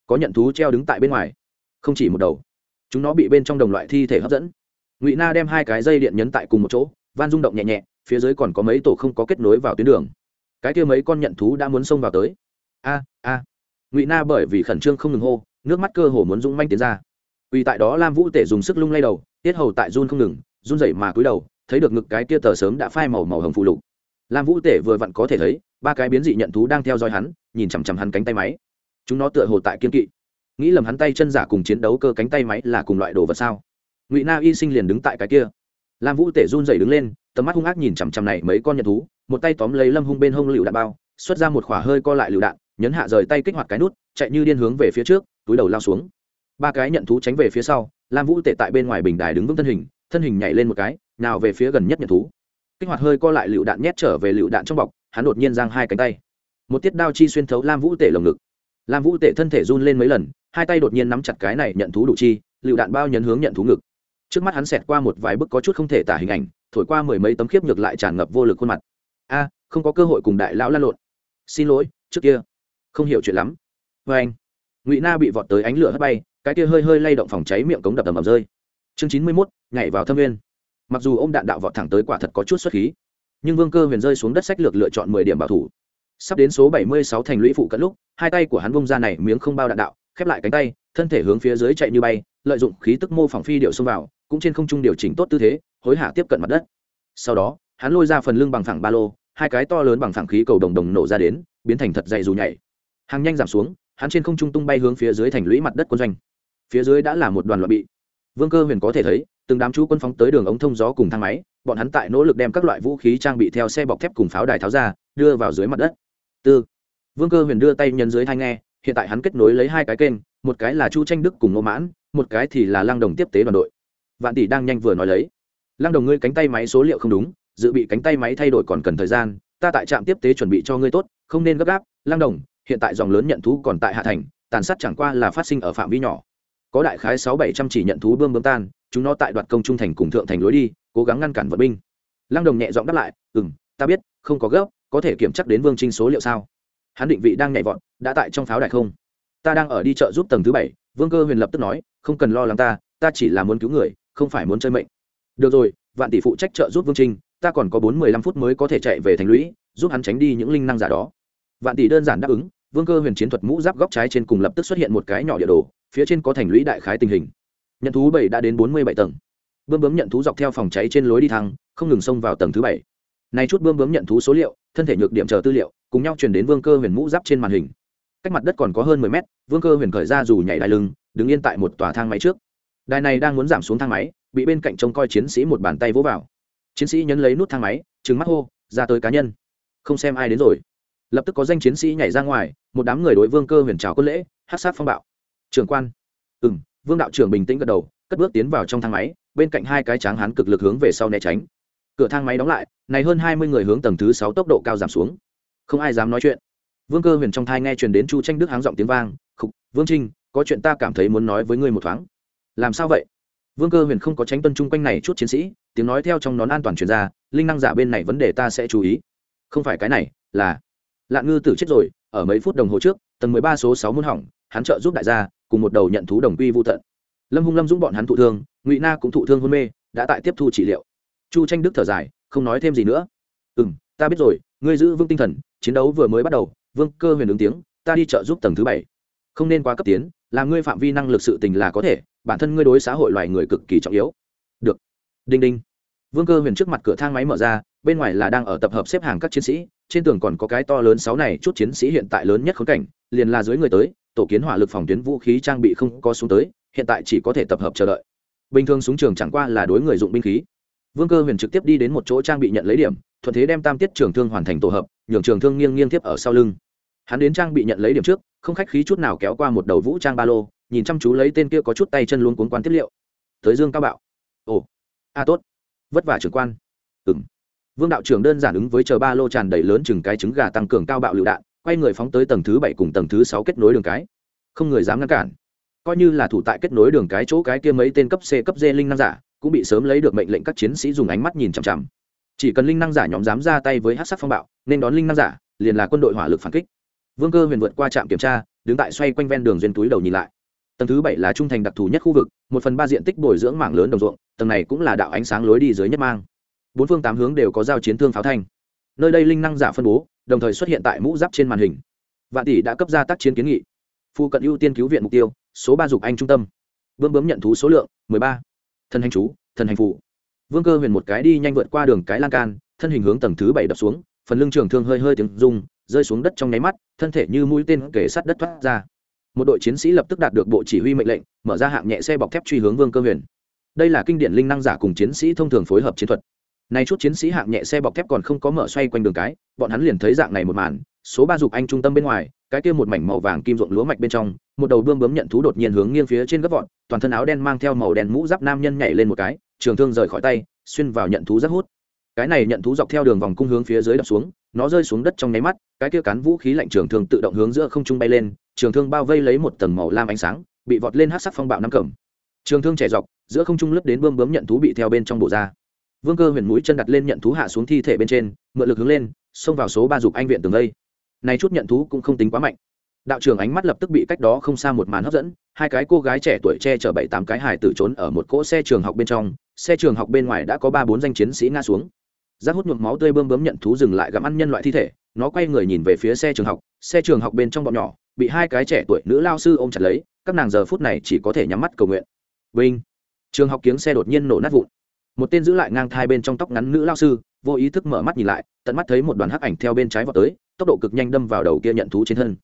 Có nhận thú treo đứng tại bên ngoài. Không chỉ một đầu chúng nó bị bên trong đồng loại thi thể hấp dẫn. Ngụy na đem hai cái dây điện nhấn tại cùng một chỗ, van rung động nhẹ nhẹ, phía dưới còn có mấy tổ không có kết nối vào tuyến đường. Cái kia mấy con nhận thú đã muốn xông vào tới. A a. Ngụy na bởi vì khẩn trương không ngừng hô, nước mắt cơ hồ muốn rung manh tiến ra. Vì tại đó lam vũ tể dùng sức lung lay đầu, tiết hầu tại run không ngừng, run rẩy mà cúi đầu, thấy được ngực cái kia tờ sớm đã phai màu màu hồng phụ lục. Lam vũ tể vừa vặn có thể thấy, ba cái biến dị nhận thú đang theo dõi hắn, nhìn chằm chằm hắn cánh tay máy. Chúng nó tựa hồ tại kiên kỵ nghĩ lầm hắn tay chân giả cùng chiến đấu cơ cánh tay máy là cùng loại đồ vật sao? Ngụy na y sinh liền đứng tại cái kia. Lam vũ tể run dậy đứng lên, tầm mắt hung ác nhìn chằm chằm này mấy con nhận thú, một tay tóm lấy lâm hung bên hông lựu đạn bao, xuất ra một khỏa hơi co lại lựu đạn, nhấn hạ rời tay kích hoạt cái nút, chạy như điên hướng về phía trước, túi đầu lao xuống. Ba cái nhận thú tránh về phía sau, lam vũ tể tại bên ngoài bình đài đứng vững thân hình thân hình nhảy lên một cái, nào về phía gần nhất nhận thú. Kích hoạt hơi co lại lựu đạn nhét trở về lựu đạn trong bọc, hắn đột nhiên giang hai cánh tay. Một tiết đao chi xuyên thấu lam vũ tể lồng ngực lam vũ tệ thân thể run lên mấy lần, hai tay đột nhiên nắm chặt cái này nhận thú đủ chi, lựu đạn bao nhấn hướng nhận thú ngực. Trước mắt hắn xẹt qua một vài bức có chút không thể tả hình ảnh, thổi qua mười mấy tấm khiếp ngược lại tràn ngập vô lực khuôn mặt. A, không có cơ hội cùng đại lão lan lộn. Xin lỗi, trước kia không hiểu chuyện lắm. Vê anh, ngụy na bị vọt tới ánh lửa hất bay, cái kia hơi hơi lay động phòng cháy miệng cống đập tầm ầm rơi. Chương chín mươi mốt, nhảy vào thâm viên mặc dù ô m đạn đạo vọt thẳng tới quả thật có chút xuất khí, nhưng vương cơ huyền rơi xuống đất sách lược lựa chọn mười điểm bảo thủ sắp đến số bảy mươi sáu thành lũy phụ cận lúc, hai tay của hắn bông ra này miếng không bao đạn đạo, khép lại cánh tay, thân thể hướng phía dưới chạy như bay, lợi dụng khí tức mô phỏng phi điệu xông vào, cũng trên không trung điều chỉnh tốt tư thế, hối hả tiếp cận mặt đất. Sau đó, hắn lôi ra phần lưng bằng phẳng ba lô, hai cái to lớn bằng phẳng khí cầu đồng đồng nổ ra đến, biến thành thật dày dù nhảy. Hàng nhanh giảm xuống, hắn trên không trung tung bay hướng phía dưới thành lũy mặt đất quân doanh. Phía dưới đã là một đoàn loại bị. Vương cơ huyền có thể thấy từng đám chú quân phóng tới đường ống thông gió cùng thang máy, bọn hắn tại nỗ lực đem các loại vũ khí trang bị theo xe bọc thép cùng pháo đài tháo ra, đưa vào dưới mặt đất. Tư. Vương cơ huyền đưa tay nhân dưới thai nghe, hiện tại hắn kết nối lấy hai cái kênh, một cái là chu tranh đức cùng ngô mãn, một cái thì là Lang đồng tiếp tế đoàn đội. Vạn tỷ đang nhanh vừa nói lấy. Lang đồng ngươi cánh tay máy số liệu không đúng, dự bị cánh tay máy thay đổi còn cần thời gian, ta tại trạm tiếp tế chuẩn bị cho ngươi tốt, không nên gấp gáp Lang đồng, hiện tại dòng lớn nhận thú còn tại hạ thành, tàn sát chẳng qua là phát sinh ở phạm vi nhỏ. Có đại khái sáu bảy trăm chỉ nhận thú bơm bơm tan chúng nó tại đoạt công trung thành cùng thượng thành lối đi, cố gắng ngăn cản vận binh. Lăng đồng nhẹ giọng đáp lại ừ m ta biết, không có gấp, có thể kiểm chắc đến vương trinh số liệu sao? Hắn định vị đang nhảy vọt, đã tại trong pháo đài không? Ta đang ở đi chợ giúp tầng thứ bảy. Vương cơ huyền lập tức nói, không cần lo lắng ta ta chỉ là muốn cứu người, không phải muốn chơi mệnh. Được rồi, vạn tỷ phụ trách trợ giúp vương trinh, ta còn có bốn mươi lăm phút mới có thể chạy về thành lũy, giúp hắn tránh đi những linh năng giả đó. Vạn tỷ đơn giản đáp ứng, vương cơ huyền chiến thuật mũ giáp góc trái trên cùng lập tức xuất hiện một cái nhỏ địa đồ, phía trên có thành lũy đại khái tình hình nhận thú bảy đã đến bốn mươi bảy tầng. Bươm bướm nhận thú dọc theo phòng cháy trên lối đi thang không ngừng xông vào tầng thứ bảy. Nay chút bươm bướm nhận thú số liệu, thân thể nhược điểm chờ tư liệu, cùng nhau truyền đến vương cơ huyền mũ giáp trên màn hình. Cách mặt đất còn có hơn mười mét, vương cơ huyền khởi ra dù nhảy đai lưng, đứng yên tại một tòa thang máy trước. Đài này đang muốn giảm xuống thang máy, bị bên cạnh trông coi chiến sĩ một bàn tay vỗ vào. Chiến sĩ nhấn lấy nút thang máy, trừng mắt hô, ra tới cá nhân. Không xem ai đến rồi. Lập tức có danh chiến sĩ nhảy ra ngoài, một đám người đối vương cơ huyền trào quân lễ hát sát phong bạo. Trưởng quan. Ừ m vương đạo trưởng bình tĩnh gật đầu, cất bước tiến vào trong thang máy, bên cạnh hai cái tráng hán cực lực hướng về sau né tránh. Cửa thang máy đóng lại, này hơn hai mươi người hướng tầng thứ sáu tốc độ cao giảm xuống. Không ai dám nói chuyện. Vương cơ huyền trong thai nghe truyền đến chu tranh đức háng giọng tiếng vang, khục, vương trinh, có chuyện ta cảm thấy muốn nói với ngươi một thoáng. Làm sao vậy? Vương cơ huyền không có tránh tuân chung quanh này chút chiến sĩ, tiếng nói theo trong nón an toàn truyền ra, linh năng giả bên này vấn đề ta sẽ chú ý. Không phải cái này, là lạn ngư tử chết rồi, ở mấy phút đồng hồ trước, tầng mười ba số sáu muốn hỏng, hắn trợ giúp đại gia cùng một đầu nhận thú đồng quy vô tận. Lâm hung lâm dũng bọn hắn thụ thương, ngụy na cũng thụ thương hôn mê, đã tại tiếp thu trị liệu. Chu tranh đức thở dài, không nói thêm gì nữa. Ừ m ta biết rồi, ngươi giữ vững tinh thần, chiến đấu vừa mới bắt đầu, vương cơ huyền ứng tiếng, ta đi trợ giúp tầng thứ bảy. Không nên quá cấp tiến, làm ngươi phạm vi năng lực sự tình là có thể, bản thân ngươi đối xã hội loài người cực kỳ trọng yếu. Được. Đinh đinh. Vương cơ huyền trước mặt cửa thang máy mở ra, bên ngoài là đang ở tập hợp xếp hàng các chiến sĩ trên tường còn có cái to lớn sáu này, chút chiến sĩ hiện tại lớn nhất khốn cảnh, liền là dưới người tới, tổ kiến hỏa lực phòng tuyến vũ khí trang bị không có xuống tới, hiện tại chỉ có thể tập hợp chờ đợi. Bình thường súng trường chẳng qua là đối người dụng binh khí. Vương cơ huyền trực tiếp đi đến một chỗ trang bị nhận lấy điểm, thuận thế đem tam tiết trường thương hoàn thành tổ hợp, nhường trường thương nghiêng nghiêng tiếp ở sau lưng. Hắn đến trang bị nhận lấy điểm trước, không khách khí chút nào kéo qua một đầu vũ trang ba lô, nhìn chăm chú lấy tên kia có chút tay chân luôn cuốn quán tiết liệu. Tới dương cao bạo. Ồ, a, tốt. Vất vả trưởng quan. Ừng vương đạo trưởng đơn giản ứng với chờ ba lô tràn đầy lớn chừng cái trứng gà tăng cường cao bạo lựu đạn, quay người phóng tới tầng thứ bảy cùng tầng thứ sáu kết nối đường cái. Không người dám ngăn cản. Coi như là thủ tại kết nối đường cái chỗ cái kia mấy tên cấp c, cấp d linh năng giả, cũng bị sớm lấy được mệnh lệnh các chiến sĩ dùng ánh mắt nhìn chằm chằm. Chỉ cần linh năng giả nhóm dám ra tay với hát sắc phong bạo, nên đón linh năng giả, liền là quân đội hỏa lực phản kích. Vương cơ huyền vượt qua trạm kiểm tra, đứng tại xoay quanh ven đường duyên túi đầu nhìn lại. Tầng thứ bảy là trung thành đặc thù nhất khu vực, một phần ba diện tích bồi dưỡng mảng lớn đồng ruộng, tầng này cũng là đạo ánh sáng lối đi dưới nhất mang bốn phương tám hướng đều có giao chiến thương pháo thanh. Nơi đây linh năng giả phân bố, đồng thời xuất hiện tại mũ giáp trên màn hình. Vạn tỷ đã cấp ra tác chiến kiến nghị. Phụ cận ưu tiên cứu viện mục tiêu, số ba dục anh trung tâm. Vương bướm nhận thú số lượng, mười ba. Thần hành chú, thần hành phụ. Vương cơ huyền một cái đi nhanh vượt qua đường cái lan can, thân hình hướng tầng thứ bảy đập xuống, phần lưng trường thương hơi hơi tiếng rung, rơi xuống đất trong nháy mắt, thân thể như mũi tên kể sát đất thoát ra. Một đội chiến sĩ lập tức đạt được bộ chỉ huy mệnh lệnh, mở ra hạng nhẹ xe bọc thép truy hướng vương cơ huyền. Đây là kinh điển linh năng giả cùng chiến sĩ thông thường phối hợp chiến thuật nay chút chiến sĩ hạng nhẹ xe bọc thép còn không có mở xoay quanh đường cái, bọn hắn liền thấy dạng này một màn, số ba dục anh trung tâm bên ngoài, cái kia một mảnh màu vàng kim ruộng lúa mạch bên trong, một đầu bươm bướm nhận thú đột nhiên hướng nghiêng phía trên gấp vọt, toàn thân áo đen mang theo màu đen mũ giáp nam nhân nhảy lên một cái, trường thương rời khỏi tay, xuyên vào nhận thú rất hút. Cái này nhận thú dọc theo đường vòng cung hướng phía dưới đập xuống, nó rơi xuống đất trong nháy mắt, cái kia cán vũ khí lạnh trường thương tự động hướng giữa không trung bay lên, trường thương bao vây lấy một tầng màu lam ánh sáng, bị vọt lên hắc sắc phong bạo năm cẩm trường thương trẻ dọc, giữa không trung lướt đến bươm bướm nhận thú bị theo bên trong bộ ra vương cơ huyền mũi chân đặt lên nhận thú hạ xuống thi thể bên trên, mượn lực hướng lên, xông vào số ba dục anh viện tường lây này chút nhận thú cũng không tính quá mạnh. Đạo trưởng ánh mắt lập tức bị cách đó không xa một màn hấp dẫn, hai cái cô gái trẻ tuổi che chở bảy tám cái hải tử trốn ở một cỗ xe trường học bên trong, xe trường học bên ngoài đã có ba bốn danh chiến sĩ ngã xuống. Rác hút nhuộm máu tươi bơm bấm nhận thú dừng lại gặm ăn nhân loại thi thể, nó quay người nhìn về phía xe trường học, xe trường học bên trong bọn nhỏ, bị hai cái trẻ tuổi nữ lao sư ôm chặt lấy, các nàng giờ phút này chỉ có thể nhắm mắt cầu nguyện. Vinh! Trường học kiếng xe đột nhiên nổ nát vụn một tên giữ lại ngang thai bên trong tóc ngắn nữ lao sư, vô ý thức mở mắt nhìn lại, tận mắt thấy một đoàn hắc ảnh theo bên trái vào tới, tốc độ cực nhanh đâm vào đầu kia nhận thú trên thân.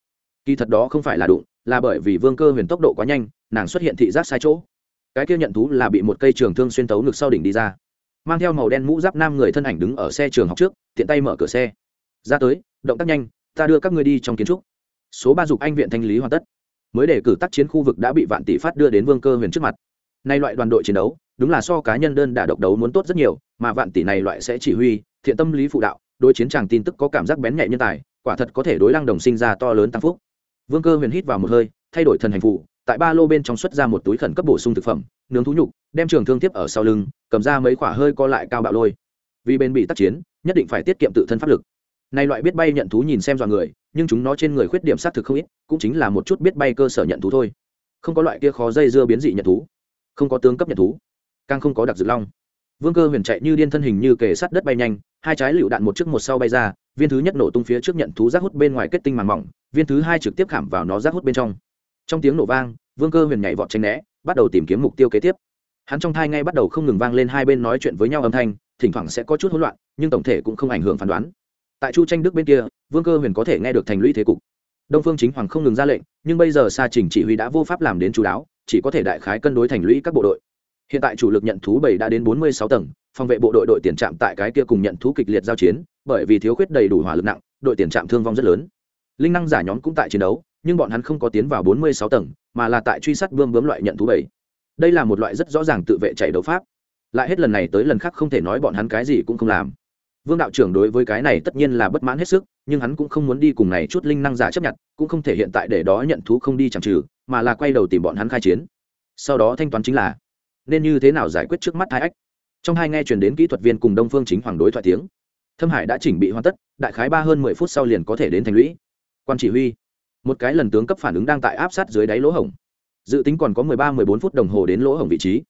Kỳ thật đó không phải là đụng, là bởi vì vương cơ huyền tốc độ quá nhanh, nàng xuất hiện thị giác sai chỗ. Cái kia nhận thú là bị một cây trường thương xuyên tấu ngực sau đỉnh đi ra. Mang theo màu đen mũ giáp nam người thân ảnh đứng ở xe trường học trước, tiện tay mở cửa xe. Ra tới, động tác nhanh, ta đưa các ngươi đi trong kiến trúc. Số ba dục anh viện thanh lý hoàn tất. Mới để cử tác chiến khu vực đã bị vạn tỷ phát đưa đến vương cơ huyền trước mặt. Nay loại đoàn đội chiến đấu đúng là so cá nhân đơn đả độc đấu muốn tốt rất nhiều, mà vạn tỷ này loại sẽ chỉ huy, thiện tâm lý phụ đạo, đối chiến tràng tin tức có cảm giác bén nhạy nhân tài, quả thật có thể đối lăng đồng sinh ra to lớn tăng phúc. Vương cơ huyền hít vào một hơi, thay đổi thần hành phụ tại ba lô bên trong xuất ra một túi khẩn cấp bổ sung thực phẩm, nướng thú nhục, đem trường thương tiếp ở sau lưng, cầm ra mấy quả hơi co lại cao bạo lôi. Vì bên bị tác chiến, nhất định phải tiết kiệm tự thân pháp lực. Này loại biết bay nhận thú nhìn xem dọa người, nhưng chúng nó trên người khuyết điểm xác thực không ít, cũng chính là một chút biết bay cơ sở nhận thú thôi. Không có loại kia khó dây dưa biến dị nhận thú. Không có tướng cấp nhận thú càng không có đặc dự long. Vương cơ huyền chạy như điên thân hình như kề sát đất bay nhanh, hai trái lựu đạn một trước một sau bay ra, viên thứ nhất nổ tung phía trước nhận thú rác hút bên ngoài kết tinh màng mỏng, viên thứ hai trực tiếp khảm vào nó rác hút bên trong. Trong tiếng nổ vang, vương cơ huyền nhảy vọt tranh né, bắt đầu tìm kiếm mục tiêu kế tiếp. Hắn trong thai ngay bắt đầu không ngừng vang lên hai bên nói chuyện với nhau âm thanh, thỉnh thoảng sẽ có chút hỗn loạn, nhưng tổng thể cũng không ảnh hưởng phán đoán. Tại chu tranh đức bên kia, vương cơ huyền có thể nghe được thành lũy thế cục. Đông phương chính hoàng không ngừng ra lệnh, nhưng bây giờ xa trình chỉ huy đã vô pháp làm đến chú đáo, chỉ có thể đại khái cân đối thành lũy các bộ đội hiện tại chủ lực nhận thú bảy đã đến bốn mươi sáu tầng, phòng vệ bộ đội đội tiền trạm tại cái kia cùng nhận thú kịch liệt giao chiến, bởi vì thiếu khuyết đầy đủ hỏa lực nặng, đội tiền trạm thương vong rất lớn. Linh năng giả nhóm cũng tại chiến đấu, nhưng bọn hắn không có tiến vào bốn mươi sáu tầng, mà là tại truy sát bươm bướm loại nhận thú bảy. Đây là một loại rất rõ ràng tự vệ chạy đấu pháp. Lại hết lần này tới lần khác không thể nói bọn hắn cái gì cũng không làm. Vương đạo trưởng đối với cái này tất nhiên là bất mãn hết sức, nhưng hắn cũng không muốn đi cùng này chút linh năng giả chấp nhận, cũng không thể hiện tại để đó nhận thú không đi chẳng trừ mà là quay đầu tìm bọn hắn khai chiến. Sau đó thanh toán chính là nên như thế nào giải quyết trước mắt thái ách? Trong hai nghe chuyển đến kỹ thuật viên cùng đông phương chính hoàng đối thoại tiếng. Thâm hải đã chỉnh bị hoàn tất, đại khái ba hơn mười phút sau liền có thể đến thành lũy. Quan chỉ huy. Một cái lần tướng cấp phản ứng đang tại áp sát dưới đáy lỗ hổng. Dự tính còn có mười ba, mười bốn phút đồng hồ đến lỗ hổng vị trí.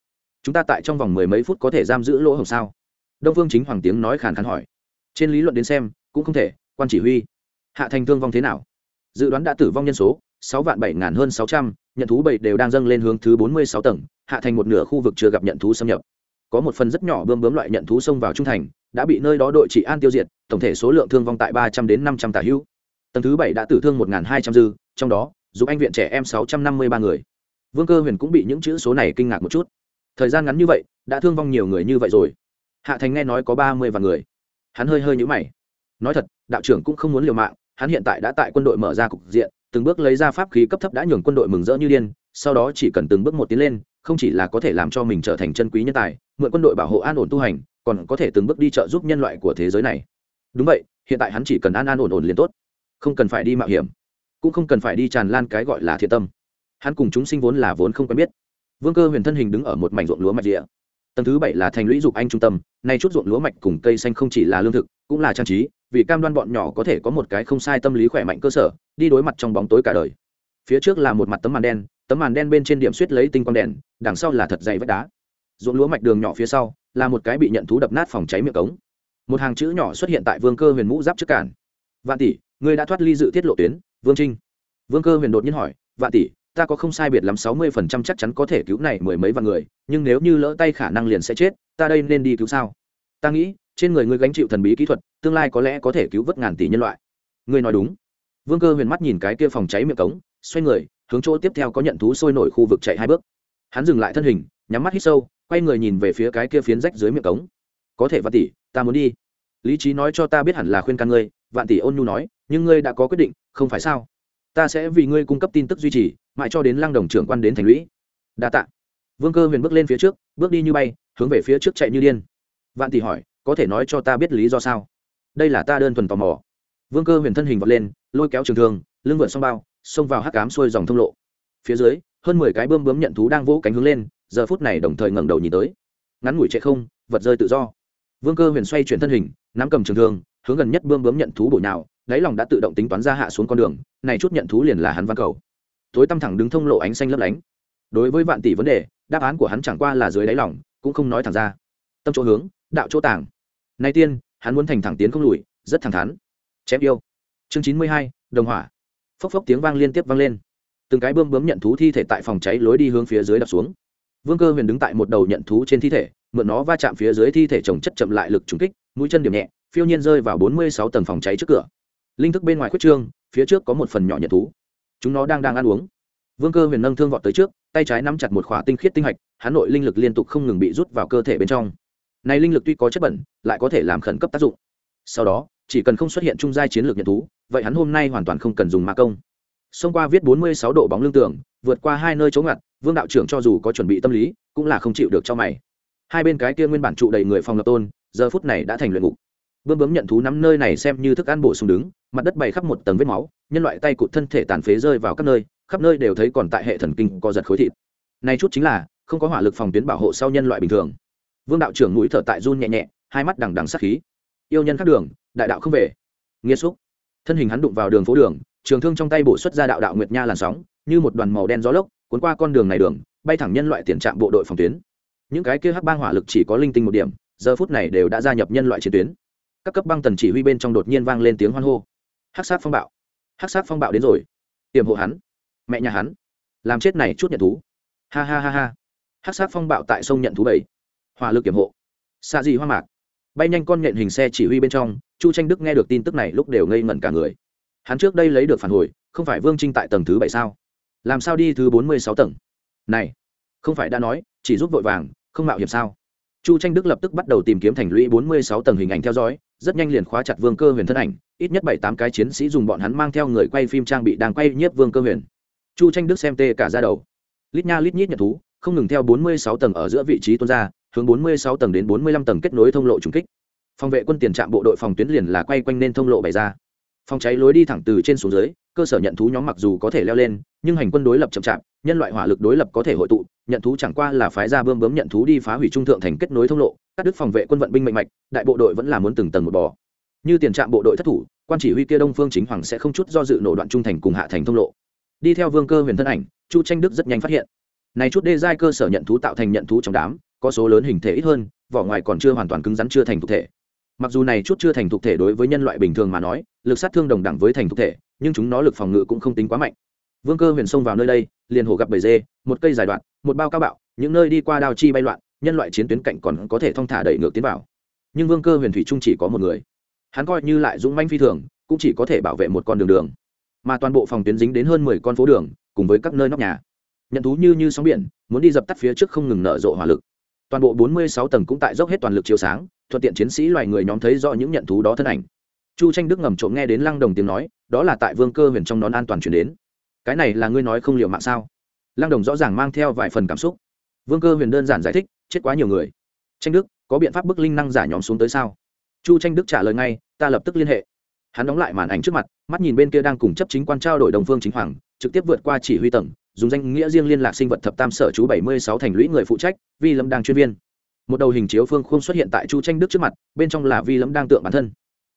Chúng ta tại trong vòng mười mấy phút có thể giam giữ lỗ hổng sao? Đông phương chính hoàng tiếng nói khàn khàn hỏi. Trên lý luận đến xem, cũng không thể, quan chỉ huy. Hạ thành thương vong thế nào? Dự đoán đã tử vong nhân số sáu vạn bảy ngàn hơn sáu trăm, nhận thú bảy đều đang dâng lên hướng thứ bốn mươi sáu tầng, hạ thành một nửa khu vực chưa gặp nhận thú xâm nhập. Có một phần rất nhỏ bơm bướm loại nhận thú xông vào trung thành, đã bị nơi đó đội trị an tiêu diệt, tổng thể số lượng thương vong tại ba trăm đến năm trăm tả hữu. Tầng thứ bảy đã tử thương một hai trăm dư, trong đó, giúp anh viện trẻ em sáu trăm năm mươi ba người. Vương cơ huyền cũng bị những chữ số này kinh ngạc một chút. Thời gian ngắn như vậy, đã thương vong nhiều người như vậy rồi. Hạ thành nghe nói có ba mươi vạn người. Hắn hơi hơi nhũ mày. Nói thật, đạo trưởng cũng không muốn liều mạng, hắn hiện tại đã tại quân đội mở ra cục diện từng bước lấy ra pháp khí cấp thấp đã nhường quân đội mừng rỡ như điên, sau đó chỉ cần từng bước một tiến lên, không chỉ là có thể làm cho mình trở thành chân quý nhân tài, mượn quân đội bảo hộ an ổn tu hành, còn có thể từng bước đi trợ giúp nhân loại của thế giới này. Đúng vậy, hiện tại hắn chỉ cần an an ổn ổn liền tốt, không cần phải đi mạo hiểm, cũng không cần phải đi tràn lan cái gọi là thiện tâm. Hắn cùng chúng sinh vốn là vốn không quen biết. Vương cơ huyền thân hình đứng ở một mảnh ruộng lúa mạch địa tầng thứ bảy là thành lũy dục anh trung tâm, nay chút ruộng lúa mạch cùng cây xanh không chỉ là lương thực, cũng là trang trí, vì cam đoan bọn nhỏ có thể có một cái không sai tâm lý khỏe mạnh cơ sở, đi đối mặt trong bóng tối cả đời. Phía trước là một mặt tấm màn đen, tấm màn đen bên trên điểm suýt lấy tinh quang đèn, đằng sau là thật dày vách đá. Ruộng lúa mạch đường nhỏ phía sau là một cái bị nhận thú đập nát phòng cháy miệng cống. Một hàng chữ nhỏ xuất hiện tại vương cơ huyền mũ giáp trước cản. Vạn tỷ, ngươi đã thoát ly dự tiết lộ tuyến, vương trinh. Vương cơ huyền đột nhiên hỏi, vạn tỷ ta có không sai biệt lắm sáu mươi phần trăm chắc chắn có thể cứu này mười mấy vạn người, nhưng nếu như lỡ tay khả năng liền sẽ chết, ta đây nên đi cứu sao? Ta nghĩ, trên người ngươi gánh chịu thần bí kỹ thuật, tương lai có lẽ có thể cứu vớt ngàn tỷ nhân loại. Ngươi nói đúng. Vương cơ huyền mắt nhìn cái kia phòng cháy miệng cống, xoay người, hướng chỗ tiếp theo có nhận thú sôi nổi khu vực chạy hai bước. Hắn dừng lại thân hình, nhắm mắt hít sâu, quay người nhìn về phía cái kia phiến rách dưới miệng cống. Có thể vạn tỷ, ta muốn đi. Lý trí nói cho ta biết hẳn là khuyên can ngươi, vạn tỷ ôn nhu nói, nhưng ngươi đã có quyết định, không phải sao? Ta sẽ vì ngươi cung cấp tin tức duy trì mãi cho đến lăng đồng trưởng quan đến thành lũy. Đa tạ. Vương cơ huyền bước lên phía trước, bước đi như bay, hướng về phía trước chạy như điên. Vạn tỷ hỏi, có thể nói cho ta biết lý do sao? Đây là ta đơn thuần tò mò. Vương cơ huyền thân hình vọt lên, lôi kéo trường thương, lưng vượt song bao, xông vào hắc cám xuôi dòng thông lộ. Phía dưới, hơn mười cái bơm bướm nhận thú đang vỗ cánh hướng lên, giờ phút này đồng thời ngẩng đầu nhìn tới. Ngắn ngủi chạy không, vật rơi tự do. Vương cơ huyền xoay chuyển thân hình, nắm cầm trường thương, hướng gần nhất bơm bướm nhận thú bổ nhào, đáy lòng đã tự động tính toán ra hạ xuống con đường, này chút nhận thú liền là hắn văn cầu tối tăm thẳng đứng thông lộ ánh xanh lấp lánh. Đối với vạn tỷ vấn đề, đáp án của hắn chẳng qua là dưới đáy lòng, cũng không nói thẳng ra. Tâm chỗ hướng, đạo chỗ tàng. Nay tiên, hắn muốn thành thẳng tiến không lùi, rất thẳng thắn. Chém yêu. Chương chín mươi hai, đồng hỏa. Phốc phốc tiếng vang liên tiếp vang lên. Từng cái bơm bướm nhận thú thi thể tại phòng cháy lối đi hướng phía dưới đập xuống. Vương cơ huyền đứng tại một đầu nhận thú trên thi thể, mượn nó va chạm phía dưới thi thể trồng chất chậm lại lực trúng kích, mũi chân điểm nhẹ, phiêu nhiên rơi vào bốn mươi sáu tầng phòng cháy trước cửa. Linh thức bên ngoài khuất trương, phía trước có một phần nhỏ nhận thú chúng nó đang đang ăn uống. Vương cơ huyền nâng thương vọt tới trước, tay trái nắm chặt một khỏa tinh khiết tinh hạch, hắn nội linh lực liên tục không ngừng bị rút vào cơ thể bên trong. Này linh lực tuy có chất bẩn, lại có thể làm khẩn cấp tác dụng. Sau đó, chỉ cần không xuất hiện trung giai chiến lược nhận thú, vậy hắn hôm nay hoàn toàn không cần dùng ma công. Xông qua viết bốn mươi sáu độ bóng lưng tường, vượt qua hai nơi chống ngặt, vương đạo trưởng cho dù có chuẩn bị tâm lý, cũng là không chịu được cho mày. Hai bên cái kia nguyên bản trụ đầy người phòng lập tôn, giờ phút này đã thành luyện ngục bươm bướm nhận thú nắm nơi này xem như thức ăn bổ sung đứng, mặt đất bày khắp một tầng vết máu, nhân loại tay cụt thân thể tàn phế rơi vào các nơi, khắp nơi đều thấy còn tại hệ thần kinh co giật khối thịt. Này chút chính là, không có hỏa lực phòng tuyến bảo hộ sau nhân loại bình thường. Vương đạo trưởng mũi thở tại run nhẹ nhẹ, hai mắt đằng đằng sắc khí. Yêu nhân khác đường, đại đạo không về. Nghĩa xúc. Thân hình hắn đụng vào đường phố đường, trường thương trong tay bổ xuất ra đạo đạo nguyệt nha làn sóng, như một đoàn màu đen gió lốc, cuốn qua con đường này đường, bay thẳng nhân loại tiền trạm bộ đội phòng tuyến. Những cái kia hắc bang hỏa lực chỉ có linh tinh một điểm, giờ phút này đều đã gia nhập nhân loại chiến tuyến các cấp băng tần chỉ huy bên trong đột nhiên vang lên tiếng hoan hô. Hắc sát phong bạo. Hắc sát phong bạo đến rồi. Tiềm hộ hắn. Mẹ nhà hắn. Làm chết này chút nhận thú. Ha ha ha ha. Hắc sát phong bạo tại sông nhận thú bảy. Hỏa lực kiểm hộ. Xa gì hoa mạc. Bay nhanh con nhện hình xe chỉ huy bên trong, chu tranh đức nghe được tin tức này lúc đều ngây ngẩn cả người. Hắn trước đây lấy được phản hồi, không phải vương trinh tại tầng thứ bảy sao? Làm sao đi thứ bốn mươi sáu tầng? Này, không phải đã nói, chỉ giúp vội vàng, không mạo hiểm sao? Chu tranh đức lập tức bắt đầu tìm kiếm thành lũy bốn mươi sáu tầng hình ảnh theo dõi, rất nhanh liền khóa chặt vương cơ huyền thân ảnh, ít nhất bảy tám cái chiến sĩ dùng bọn hắn mang theo người quay phim trang bị đang quay nhiếp vương cơ huyền. Chu tranh đức xem tê cả ra đầu. Lít nha lít nhít nhận thú, không ngừng theo bốn mươi sáu tầng ở giữa vị trí tuôn ra, hướng bốn mươi sáu tầng đến bốn mươi lăm tầng kết nối thông lộ trùng kích. Phòng vệ quân tiền trạm bộ đội phòng tuyến liền là quay quanh nên thông lộ bày ra phòng cháy lối đi thẳng từ trên xuống dưới, cơ sở nhận thú nhóm mặc dù có thể leo lên, nhưng hành quân đối lập chậm chạp, nhân loại hỏa lực đối lập có thể hội tụ, nhận thú chẳng qua là phái ra bơm bấm nhận thú đi phá hủy trung thượng thành kết nối thông lộ các đức phòng vệ quân vận binh mạnh mạch, đại bộ đội vẫn là muốn từng tầng một bò. Như tiền trạm bộ đội thất thủ, quan chỉ huy kia đông phương chính hoàng sẽ không chút do dự nổ đoạn trung thành cùng hạ thành thông lộ. Đi theo vương cơ huyền thân ảnh, chu tranh đức rất nhanh phát hiện. Này chút đê giai cơ sở nhận thú tạo thành nhận thú trong đám, có số lớn hình thể ít hơn, vỏ ngoài còn chưa hoàn toàn cứng rắn chưa thành thực thể mặc dù này chút chưa thành thục thể đối với nhân loại bình thường mà nói, lực sát thương đồng đẳng với thành thục thể, nhưng chúng nó lực phòng ngự cũng không tính quá mạnh. Vương cơ huyền xông vào nơi đây, liền hồ gặp bầy dê, một cây dài đoạn, một bao cao bạo, những nơi đi qua đao chi bay loạn, nhân loại chiến tuyến cạnh còn có thể thong thả đẩy ngược tiến vào. Nhưng vương cơ huyền thủy trung chỉ có một người. Hắn coi như lại dũng manh phi thường, cũng chỉ có thể bảo vệ một con đường đường. Mà toàn bộ phòng tuyến dính đến hơn mười con phố đường, cùng với các nơi nóc nhà. Nhận thú như như sóng biển, muốn đi dập tắt phía trước không ngừng nở rộ hỏa lực. Toàn bộ bốn mươi sáu tầng cũng tại dốc hết toàn lực chiếu sáng thuận tiện chiến sĩ loài người nhóm thấy rõ những nhận thú đó thân ảnh. Chu tranh đức ngầm trộm nghe đến lăng đồng tiếng nói, đó là tại vương cơ huyền trong nón an toàn chuyển đến. Cái này là ngươi nói không liệu mạng sao? Lăng đồng rõ ràng mang theo vài phần cảm xúc. Vương cơ huyền đơn giản giải thích, chết quá nhiều người. Tranh đức, có biện pháp bức linh năng giả nhóm xuống tới sao? Chu tranh đức trả lời ngay, ta lập tức liên hệ. Hắn đóng lại màn ảnh trước mặt, mắt nhìn bên kia đang cùng chấp chính quan trao đổi đồng phương chính hoàng, trực tiếp vượt qua chỉ huy tầng, dùng danh nghĩa riêng liên lạc sinh vật thập tam sở chú bảy mươi sáu thành lũy người phụ trách, vi lâm đang chuyên viên một đầu hình chiếu phương không xuất hiện tại chu tranh đức trước mặt, bên trong là vi lâm đang tượng bản thân.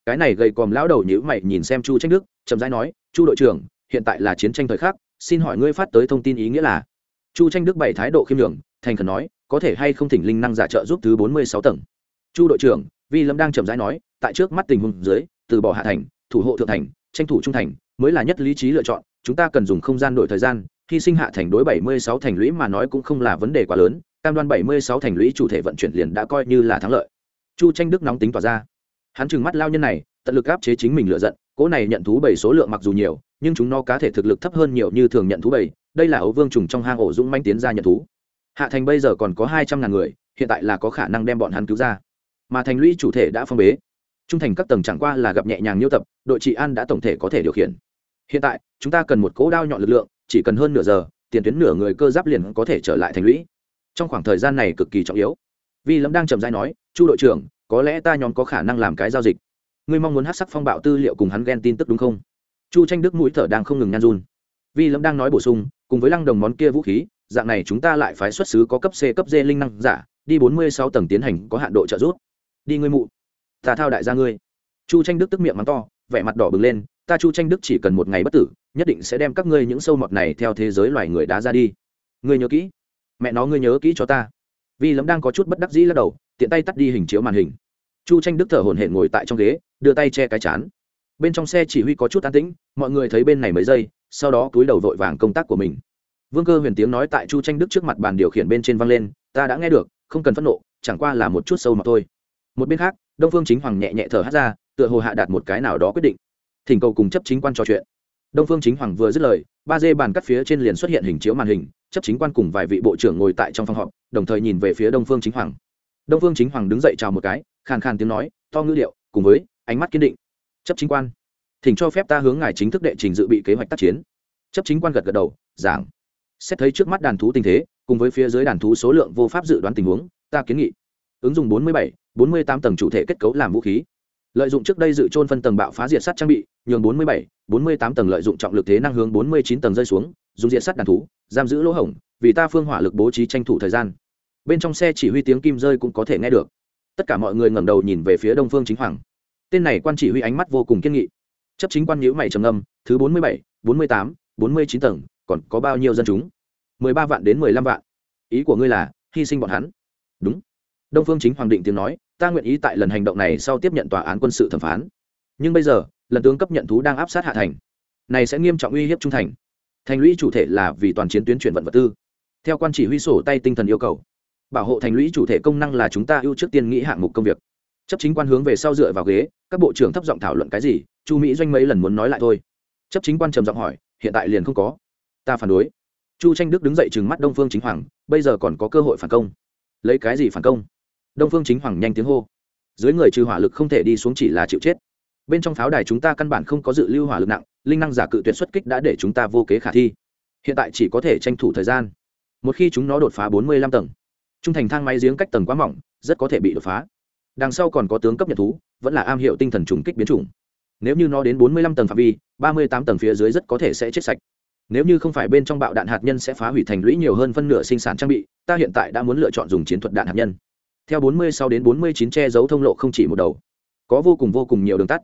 Cái này gầy còm lão đầu nhữ mày nhìn xem chu tranh đức, chậm rãi nói, chu đội trưởng, hiện tại là chiến tranh thời khắc, xin hỏi ngươi phát tới thông tin ý nghĩa là? Chu tranh đức bày thái độ khiêm nhường, thành khẩn nói, có thể hay không thỉnh linh năng giả trợ giúp thứ bốn mươi sáu tầng? Chu đội trưởng, vi lâm đang chậm rãi nói, tại trước mắt tình huống dưới, từ bỏ hạ thành, thủ hộ thượng thành, tranh thủ trung thành mới là nhất lý trí lựa chọn, chúng ta cần dùng không gian đổi thời gian hy sinh hạ thành đối bảy mươi sáu thành lũy mà nói cũng không là vấn đề quá lớn, cam đoan bảy mươi sáu thành lũy chủ thể vận chuyển liền đã coi như là thắng lợi. Chu tranh đức nóng tính tỏa ra. Hắn trừng mắt lao nhân này, tận lực áp chế chính mình lựa giận cỗ này nhận thú bảy số lượng mặc dù nhiều, nhưng chúng nó cá thể thực lực thấp hơn nhiều như thường nhận thú bảy, đây là ấu vương trùng trong hang ổ dũng manh tiến ra nhận thú. Hạ thành bây giờ còn có hai trăm ngàn người, hiện tại là có khả năng đem bọn hắn cứu ra. Mà thành lũy chủ thể đã phong bế. Trung thành các tầng chẳng qua là gặp nhẹ nhàng nhiêu tập, đội trị an đã tổng thể có thể điều khiển. Hiện tại, chúng ta cần một cỗ đao nhọn lực lượng chỉ cần hơn nửa giờ, tiền tuyến nửa người cơ giáp liền có thể trở lại thành lũy. Trong khoảng thời gian này cực kỳ trọng yếu. Vi lâm đang trầm dai nói, chu đội trưởng, có lẽ ta nhóm có khả năng làm cái giao dịch. Ngươi mong muốn hát sắc phong bạo tư liệu cùng hắn ghen tin tức đúng không? Chu tranh đức mũi thở đang không ngừng nhan run. Vi lâm đang nói bổ sung, cùng với lăng đồng món kia vũ khí, dạng này chúng ta lại phái xuất xứ có cấp c, cấp d linh năng giả, đi bốn mươi sáu tầng tiến hành có hạn độ trợ giúp. Đi ngươi mụ. Ta thao đại gia ngươi. Chu tranh đức tức miệng mắng to, vẻ mặt đỏ bừng lên, ta chu tranh đức chỉ cần một ngày bất tử nhất định sẽ đem các ngươi những sâu mọt này theo thế giới loài người đá ra đi. Ngươi nhớ kỹ. Mẹ nó ngươi nhớ kỹ cho ta. Vi lấm đang có chút bất đắc dĩ lắc đầu, tiện tay tắt đi hình chiếu màn hình. Chu tranh đức thở hổn hển ngồi tại trong ghế, đưa tay che cái chán. Bên trong xe chỉ huy có chút an tĩnh, mọi người thấy bên này mấy giây, sau đó túi đầu vội vàng công tác của mình. Vương cơ huyền tiếng nói tại chu tranh đức trước mặt bàn điều khiển bên trên văng lên, ta đã nghe được, không cần phẫn nộ, chẳng qua là một chút sâu mọt thôi. Một bên khác, đông phương chính hoàng nhẹ nhẹ thở hát ra, tựa hồ hạ đạt một cái nào đó quyết định. Thỉnh cầu cùng chấp chính quan trò chuyện đông phương chính hoàng vừa dứt lời ba dê bàn cắt phía trên liền xuất hiện hình chiếu màn hình chấp chính quan cùng vài vị bộ trưởng ngồi tại trong phòng họp đồng thời nhìn về phía đông phương chính hoàng. Đông phương chính hoàng đứng dậy chào một cái khàn khàn tiếng nói to ngữ điệu cùng với ánh mắt kiên định. Chấp chính quan thỉnh cho phép ta hướng ngài chính thức đệ trình dự bị kế hoạch tác chiến. Chấp chính quan gật gật đầu giảng. Xét thấy trước mắt đàn thú tình thế cùng với phía dưới đàn thú số lượng vô pháp dự đoán tình huống ta kiến nghị ứng dụng 47, 48 tầng chủ thể kết cấu làm vũ khí. Lợi dụng trước đây dự trôn phân tầng bạo phá diệt sát trang bị nhường 47, 48 tầng lợi dụng trọng lực thế năng hướng 49 tầng rơi xuống dùng diện sắt đàn thú giam giữ lỗ hổng vì ta phương hỏa lực bố trí tranh thủ thời gian. Bên trong xe chỉ huy tiếng kim rơi cũng có thể nghe được. Tất cả mọi người ngẩng đầu nhìn về phía đông phương chính hoàng. Tên này quan chỉ huy ánh mắt vô cùng kiên nghị. Chấp chính quan nhíu mày trầm ngâm. thứ 47, 48, 49 tầng còn có bao nhiêu dân chúng? 13 vạn đến 15 vạn. Ý của ngươi là hy sinh bọn hắn. Đúng. Đông phương chính hoàng định tiếng nói ta nguyện ý tại lần hành động này sau tiếp nhận tòa án quân sự thẩm phán. Nhưng bây giờ lần tướng cấp nhận thú đang áp sát hạ thành. Này sẽ nghiêm trọng uy hiếp trung thành. Thành lũy chủ thể là vì toàn chiến tuyến chuyển vận vật tư. Theo quan chỉ huy sổ tay tinh thần yêu cầu, bảo hộ thành lũy chủ thể công năng là chúng ta ưu trước tiên nghĩ hạng mục công việc. Chấp chính quan hướng về sau dựa vào ghế, các bộ trưởng thấp giọng thảo luận cái gì, chu mỹ doanh mấy lần muốn nói lại thôi. Chấp chính quan trầm giọng hỏi, hiện tại liền không có. Ta phản đối. Chu tranh đức đứng dậy trừng mắt đông phương chính hoàng, bây giờ còn có cơ hội phản công. Lấy cái gì phản công? Đông phương chính hoàng nhanh tiếng hô. Dưới người trừ hỏa lực không thể đi xuống chỉ là chịu chết bên trong pháo đài chúng ta căn bản không có dự lưu hỏa lực nặng, linh năng giả cự tuyệt xuất kích đã để chúng ta vô kế khả thi. Hiện tại chỉ có thể tranh thủ thời gian. Một khi chúng nó đột phá bốn mươi lăm tầng, trung thành thang máy giếng cách tầng quá mỏng, rất có thể bị đột phá. Đằng sau còn có tướng cấp nhật thú, vẫn là am hiệu tinh thần trùng kích biến chủng. Nếu như nó đến bốn mươi lăm tầng phạm vi, ba mươi tám tầng phía dưới rất có thể sẽ chết sạch. Nếu như không phải bên trong bạo đạn hạt nhân sẽ phá hủy thành lũy nhiều hơn phân nửa sinh sản trang bị, ta hiện tại đã muốn lựa chọn dùng chiến thuật đạn hạt nhân. Theo 46 đến 49 che giấu thông lộ không chỉ một đầu. Có vô cùng vô cùng nhiều đường tắt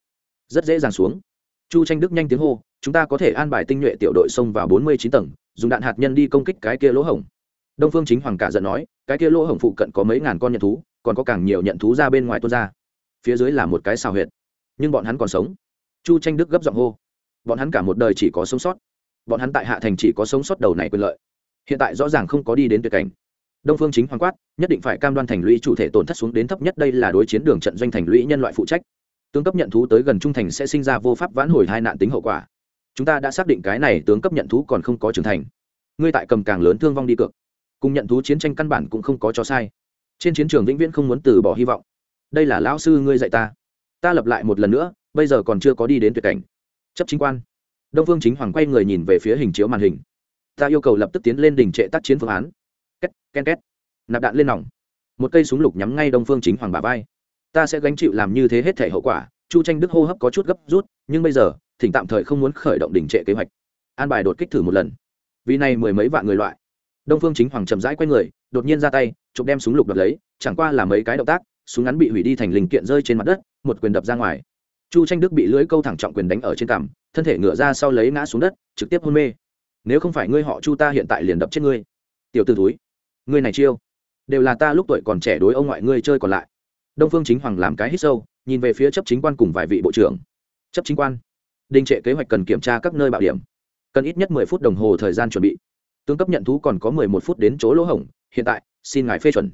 rất dễ dàng xuống. Chu tranh đức nhanh tiếng hô, chúng ta có thể an bài tinh nhuệ tiểu đội xông vào 49 tầng, dùng đạn hạt nhân đi công kích cái kia lỗ hổng. Đông phương chính hoàng cả giận nói, cái kia lỗ hổng phụ cận có mấy ngàn con nhận thú, còn có càng nhiều nhận thú ra bên ngoài tuôn ra. Phía dưới là một cái xào huyệt. Nhưng bọn hắn còn sống. Chu tranh đức gấp giọng hô, bọn hắn cả một đời chỉ có sống sót. Bọn hắn tại hạ thành chỉ có sống sót đầu này quyền lợi. Hiện tại rõ ràng không có đi đến tuyệt cảnh. Đông phương chính hoàng quát, nhất định phải cam đoan thành lũy chủ thể tổn thất xuống đến thấp nhất, đây là đối chiến đường trận doanh thành lũy nhân loại phụ trách tướng cấp nhận thú tới gần trung thành sẽ sinh ra vô pháp vãn hồi hai nạn tính hậu quả. Chúng ta đã xác định cái này tướng cấp nhận thú còn không có trưởng thành. Ngươi tại cầm càng lớn thương vong đi cược. Cùng nhận thú chiến tranh căn bản cũng không có cho sai. Trên chiến trường vĩnh viễn không muốn từ bỏ hy vọng. Đây là lão sư ngươi dạy ta. Ta lập lại một lần nữa, bây giờ còn chưa có đi đến tuyệt cảnh. Chấp chính quan. Đông phương chính hoàng quay người nhìn về phía hình chiếu màn hình. Ta yêu cầu lập tức tiến lên đỉnh trệ tác chiến phương án. Két ken két. Nạp đạn lên nòng. Một cây súng lục nhắm ngay đông phương chính hoàng bà vai ta sẽ gánh chịu làm như thế hết thể hậu quả, chu tranh đức hô hấp có chút gấp rút, nhưng bây giờ, thỉnh tạm thời không muốn khởi động đỉnh trệ kế hoạch. An bài đột kích thử một lần. Vì này mười mấy vạn người loại. Đông phương chính hoàng chậm rãi q u a y người, đột nhiên ra tay, chụp đem súng lục đập lấy, chẳng qua là mấy cái động tác, súng ngắn bị hủy đi thành linh kiện rơi trên mặt đất, một quyền đập ra ngoài. Chu tranh đức bị lưới câu thẳng trọng quyền đánh ở trên cằm, thân thể ngựa ra sau lấy ngã xuống đất, trực tiếp hôn mê. Nếu không phải ngươi họ chu ta hiện tại liền đập chết ngươi. Tiểu t ử túi ngươi này chiêu, đều là ta lúc tuổi còn trẻ đối ông ngoại ngươi chơi còn lại đông phương chính hoàng làm cái hít sâu, nhìn về phía chấp chính quan cùng vài vị bộ trưởng. Chấp chính quan, đình trệ kế hoạch cần kiểm tra các nơi bạo điểm. Cần ít nhất mười phút đồng hồ thời gian chuẩn bị. Tướng cấp nhận thú còn có mười một phút đến chỗ lỗ hổng, hiện tại, xin ngài phê chuẩn.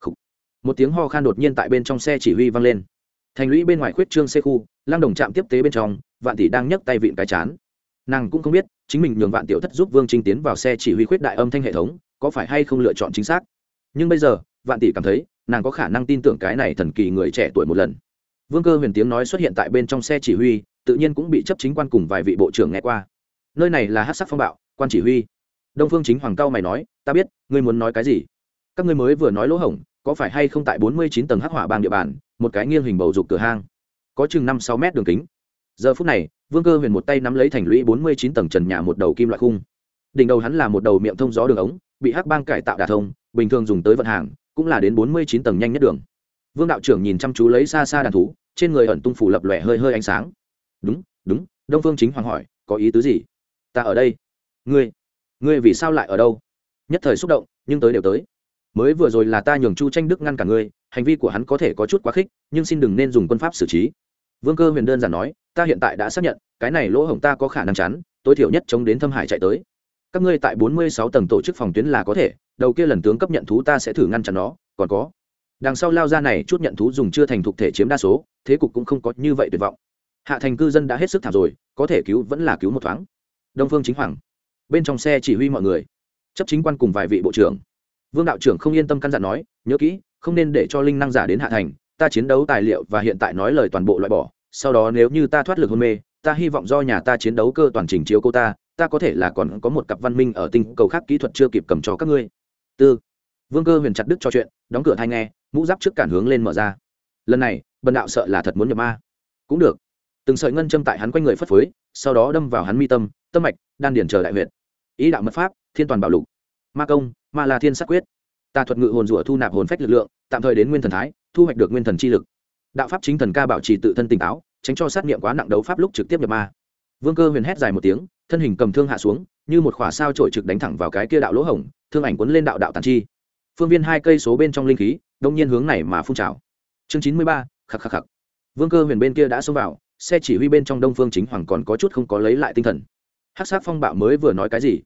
Khủ. một tiếng ho khan đột nhiên tại bên trong xe chỉ huy vang lên. Thành lũy bên ngoài khuyết trương xe khu lang đồng trạm tiếp tế bên trong, vạn tỷ đang nhấc tay vịn cái chán. Nàng cũng không biết, chính mình nhường vạn tiểu thất giúp vương trinh tiến vào xe chỉ huy khuyết đại âm thanh hệ thống, có phải hay không lựa chọn chính xác. Nhưng bây giờ, vạn tỷ cảm thấy nàng có khả năng tin tưởng cái này thần kỳ người trẻ tuổi một lần. Vương cơ huyền tiếng nói xuất hiện tại bên trong xe chỉ huy, tự nhiên cũng bị chấp chính quan cùng vài vị bộ trưởng nghe qua. Nơi này là hát sắc phong bạo, quan chỉ huy. Đông phương chính hoàng cao mày nói, ta biết, ngươi muốn nói cái gì? Các ngươi mới vừa nói lỗ hổng, có phải hay không tại bốn mươi chín tầng hắc hỏa bang địa bàn, một cái nghiêng hình bầu dục cửa hang? Có chừng năm sáu mét đường kính. Giờ phút này, vương cơ huyền một tay nắm lấy thành lũy bốn mươi chín tầng trần nhà một đầu kim loại khung. Đỉnh đầu hắn là một đầu miệng thông gió đường ống, bị hắc bang cải tạo đà thông, bình thường dùng tới vận hàng cũng là đến bốn mươi chín tầng nhanh nhất đường. Vương đạo trưởng nhìn chăm chú lấy xa xa đàn thú, trên người ẩn tung phủ lập lòe hơi hơi ánh sáng. Đúng đúng, đông phương chính hoàng hỏi, có ý tứ gì? Ta ở đây. Ngươi ngươi vì sao lại ở đâu? Nhất thời xúc động, nhưng tới đều tới. Mới vừa rồi là ta nhường chu tranh đức ngăn cả ngươi, hành vi của hắn có thể có chút quá khích, nhưng xin đừng nên dùng quân pháp xử trí. Vương cơ huyền đơn giản nói, ta hiện tại đã xác nhận, cái này lỗ hổng ta có khả năng chắn, tối thiểu nhất chống đến thâm hải chạy tới. Các ngươi tại bốn mươi sáu tầng tổ chức phòng tuyến là có thể đầu kia lần tướng cấp nhận thú ta sẽ thử ngăn chặn nó, còn có. Đằng sau lao ra này chút nhận thú dùng chưa thành thục thể chiếm đa số, thế cục cũng không có như vậy tuyệt vọng. Hạ thành cư dân đã hết sức thảm rồi, có thể cứu vẫn là cứu một thoáng. Đông phương chính hoàng. Bên trong xe chỉ huy mọi người. Chấp chính quan cùng vài vị bộ trưởng. Vương đạo trưởng không yên tâm căn dặn nói, nhớ kỹ, không nên để cho linh năng giả đến hạ thành, ta chiến đấu tài liệu và hiện tại nói lời toàn bộ loại bỏ, sau đó nếu như ta thoát lực hôn mê, ta hy vọng do nhà ta chiến đấu cơ toàn trình chiếu cô ta ta có thể là còn có một cặp văn minh ở tinh cầu khác kỹ thuật chưa kịp cầm cho các ngươi tư. Vương cơ huyền chặt đức cho chuyện, đóng cửa thai nghe, mũ giáp trước cản hướng lên mở ra. Lần này, bần đạo sợ là thật muốn nhập ma. Cũng được. Từng sợi ngân châm tại hắn quanh người phất phới, sau đó đâm vào hắn mi tâm tâm mạch, đan điển chờ đại huyện ý đạo mật pháp, thiên toàn bảo lục. Ma công, ma là thiên sắc quyết. Tà thuật ngự hồn rủa thu nạp hồn phách lực lượng, tạm thời đến nguyên thần thái, thu hoạch được nguyên thần chi lực. Đạo pháp chính thần ca bảo trì tự thân tỉnh táo, tránh cho sát nghiệm quá nặng đấu pháp lúc trực tiếp nhập ma. Vương cơ huyền hét dài một tiếng, thân hình cầm thương hạ xuống như một khỏa sao trổi trực đánh thẳng vào cái kia đạo lỗ hổng, thương ảnh quấn lên đạo đạo tàn chi. Phương viên hai cây số bên trong linh khí, đông nhiên hướng này mà phun trào. Chương chín mươi ba, khắc khắc khắc. Vương cơ huyền bên kia đã xông vào, xe chỉ huy bên trong đông phương chính hoàng còn có chút không có lấy lại tinh thần. Hát sát phong bạo mới vừa nói cái gì?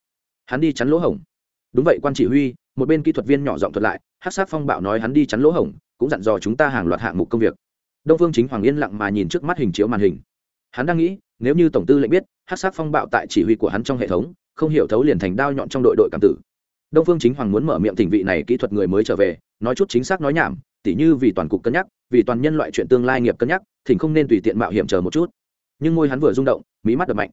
Hắn đi chắn lỗ hổng. Đúng vậy, quan chỉ huy, một bên kỹ thuật viên nhỏ giọng thuật lại hát sát phong bạo nói hắn đi chắn lỗ hổng, cũng dặn dò chúng ta hàng loạt hạng mục công việc. Đông phương chính hoàng yên lặng mà nhìn trước mắt hình chiếu màn hình. Hắn đang nghĩ, nếu như tổng tư lệnh biết hát sát phong bạo tại chỉ huy của hắn trong hệ thống không hiểu thấu liền thành đao nhọn trong đội đội cảm tử. Đông phương chính hoàng muốn mở miệng thỉnh vị này kỹ thuật người mới trở về, nói chút chính xác nói nhảm, tỉ như vì toàn cục cân nhắc, vì toàn nhân loại chuyện tương lai nghiệp cân nhắc, thỉnh không nên tùy tiện mạo hiểm chờ một chút. Nhưng môi hắn vừa rung động, mỹ mắt đập mạnh.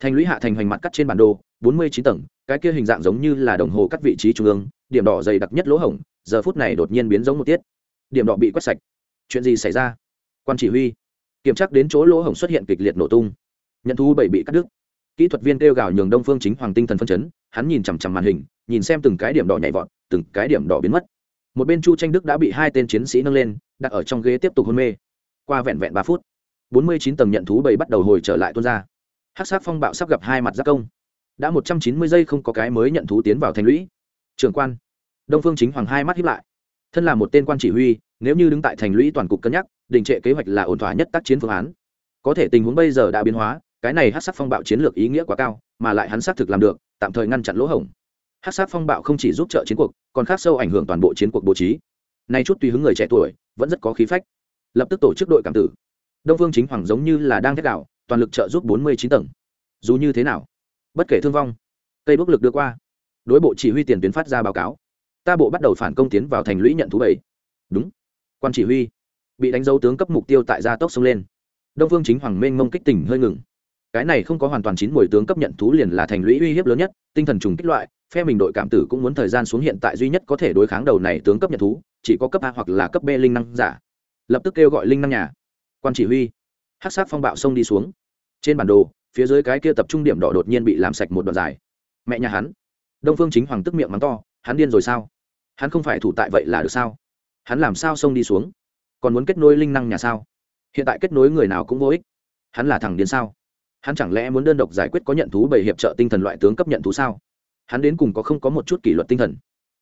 Thành lũy hạ thành hoành mặt cắt trên bản đồ, bốn mươi chín tầng, cái kia hình dạng giống như là đồng hồ cắt vị trí trung ương, điểm đỏ dày đặc nhất lỗ hổng, giờ phút này đột nhiên biến giống một tiết. Điểm đỏ bị quét sạch. Chuyện gì xảy ra? Quan chỉ huy. Kiểm tra đến chỗ lỗ hổng xuất hiện kịch liệt nổ tung. Nhận thu bảy bị cắt đứt kỹ thuật viên kêu gào nhường đông phương chính hoàng tinh thần phân chấn, hắn nhìn chằm chằm màn hình, nhìn xem từng cái điểm đỏ nhảy vọt, từng cái điểm đỏ biến mất. Một bên chu tranh đức đã bị hai tên chiến sĩ nâng lên, đặt ở trong ghế tiếp tục hôn mê. Qua vẹn vẹn ba phút, bốn mươi chín tầng nhận thú bầy bắt đầu hồi trở lại tuôn ra. Hát sát phong bạo sắp gặp hai mặt giác công. Đã một trăm chín mươi giây không có cái mới nhận thú tiến vào thành lũy. Trường quan. Đông phương chính hoàng hai mắt hiếp lại. Thân là một tên quan chỉ huy, nếu như đứng tại thành lũy toàn cục cân nhắc, đình trệ kế hoạch là ổn thỏa nhất tác chiến phương án. Có thể tình huống bây giờ đã biến hóa cái này hát sắc phong bạo chiến lược ý nghĩa quá cao, mà lại hắn xác thực làm được, tạm thời ngăn chặn lỗ hổng. Hát sát phong bạo không chỉ giúp trợ chiến cuộc, còn khác sâu ảnh hưởng toàn bộ chiến cuộc bố trí. Nay chút tùy hứng người trẻ tuổi, vẫn rất có khí phách. Lập tức tổ chức đội cảm tử. Đông vương chính hoàng giống như là đang thét đảo, toàn lực trợ giúp bốn mươi chín tầng. Dù như thế nào, bất kể thương vong, cây bước lực đưa qua, đối bộ chỉ huy tiền tuyến phát ra báo cáo. Ta bộ bắt đầu phản công tiến vào thành lũy nhận thú bảy. Đúng. Quan chỉ huy bị đánh dấu tướng cấp mục tiêu tại gia tốc sông lên. Đông phương chính hoàng mênh mông kích tỉnh hơi ngừng cái này không có hoàn toàn chín mùi tướng cấp nhận thú liền là thành lũy uy hiếp lớn nhất, tinh thần trùng kích loại, phe mình đội cảm tử cũng muốn thời gian xuống hiện tại duy nhất có thể đối kháng đầu này tướng cấp nhận thú, chỉ có cấp a hoặc là cấp b linh năng giả. Lập tức kêu gọi linh năng nhà. Quan chỉ huy. Hát sát phong bạo sông đi xuống. Trên bản đồ, phía dưới cái kia tập trung điểm đỏ đột nhiên bị làm sạch một đoạn dài. Mẹ nhà hắn. Đông phương chính hoàng tức miệng mắng to, hắn điên rồi sao? Hắn không phải thủ tại vậy là được sao? Hắn làm sao sông đi xuống? Còn muốn kết nối linh năng nhà sao? Hiện tại kết nối người nào cũng vô ích. Hắn là thằng điên sao? Hắn chẳng lẽ muốn đơn độc giải quyết có nhận thú bảy hiệp trợ tinh thần loại tướng cấp nhận thú sao? Hắn đến cùng có không có một chút kỷ luật tinh thần?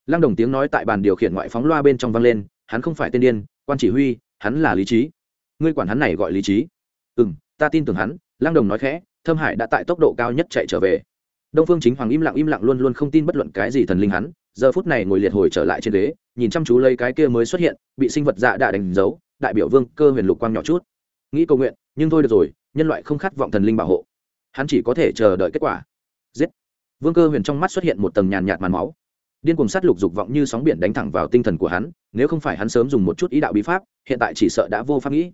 Lăng đồng tiếng nói tại bàn điều khiển ngoại phóng loa bên trong vang lên, hắn không phải tên điên, quan chỉ huy, hắn là lý trí. Ngươi quản hắn này gọi lý trí. Ừ m ta tin tưởng hắn, lăng đồng nói khẽ, thâm hải đã tại tốc độ cao nhất chạy trở về. Đông phương chính hoàng im lặng im lặng luôn luôn không tin bất luận cái gì thần linh hắn, giờ phút này ngồi liệt hồi trở lại trên ghế, nhìn chăm chú lấy cái kia mới xuất hiện, bị sinh vật dạ đã đánh dấu, đại biểu vương cơ huyền lục quang nhỏ chút. Nghĩ cầu nguyện, nhưng thôi được rồi nhân loại không khát vọng thần linh bảo hộ. Hắn chỉ có thể chờ đợi kết quả. Giết. Vương cơ huyền trong mắt xuất hiện một tầng nhàn nhạt màn máu. Điên cùng sát lục dục vọng như sóng biển đánh thẳng vào tinh thần của hắn, nếu không phải hắn sớm dùng một chút ý đạo bí pháp, hiện tại chỉ sợ đã vô pháp nghĩ.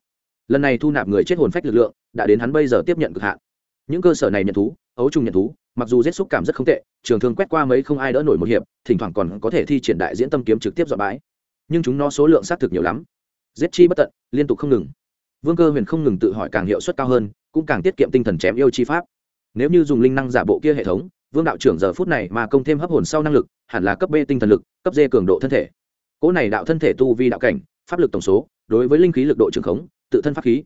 Lần này thu nạp người chết hồn phách lực lượng, đã đến hắn bây giờ tiếp nhận cực hạn. Những cơ sở này nhận thú, ấu trùng nhận thú, mặc dù giết xúc cảm rất không tệ, trường thương quét qua mấy không ai đỡ nổi một hiệp, thỉnh thoảng còn có thể thi triển đại diễn tâm kiếm trực tiếp dọn bãi. Nhưng chúng nó số lượng xác thực nhiều lắm. Giết chi bất tận, liên tục không ngừng vương cơ huyền không ngừng tự hỏi càng hiệu suất cao hơn, cũng càng tiết kiệm tinh thần chém yêu chi pháp. Nếu như dùng linh năng giả bộ kia hệ thống, vương đạo trưởng giờ phút này mà công thêm hấp hồn sau năng lực, hẳn là cấp b tinh thần lực, cấp d cường độ thân thể. Cỗ này đạo thân thể tu vi đạo cảnh, pháp lực tổng số, đối với linh khí lực độ trường khống, tự thân pháp khí.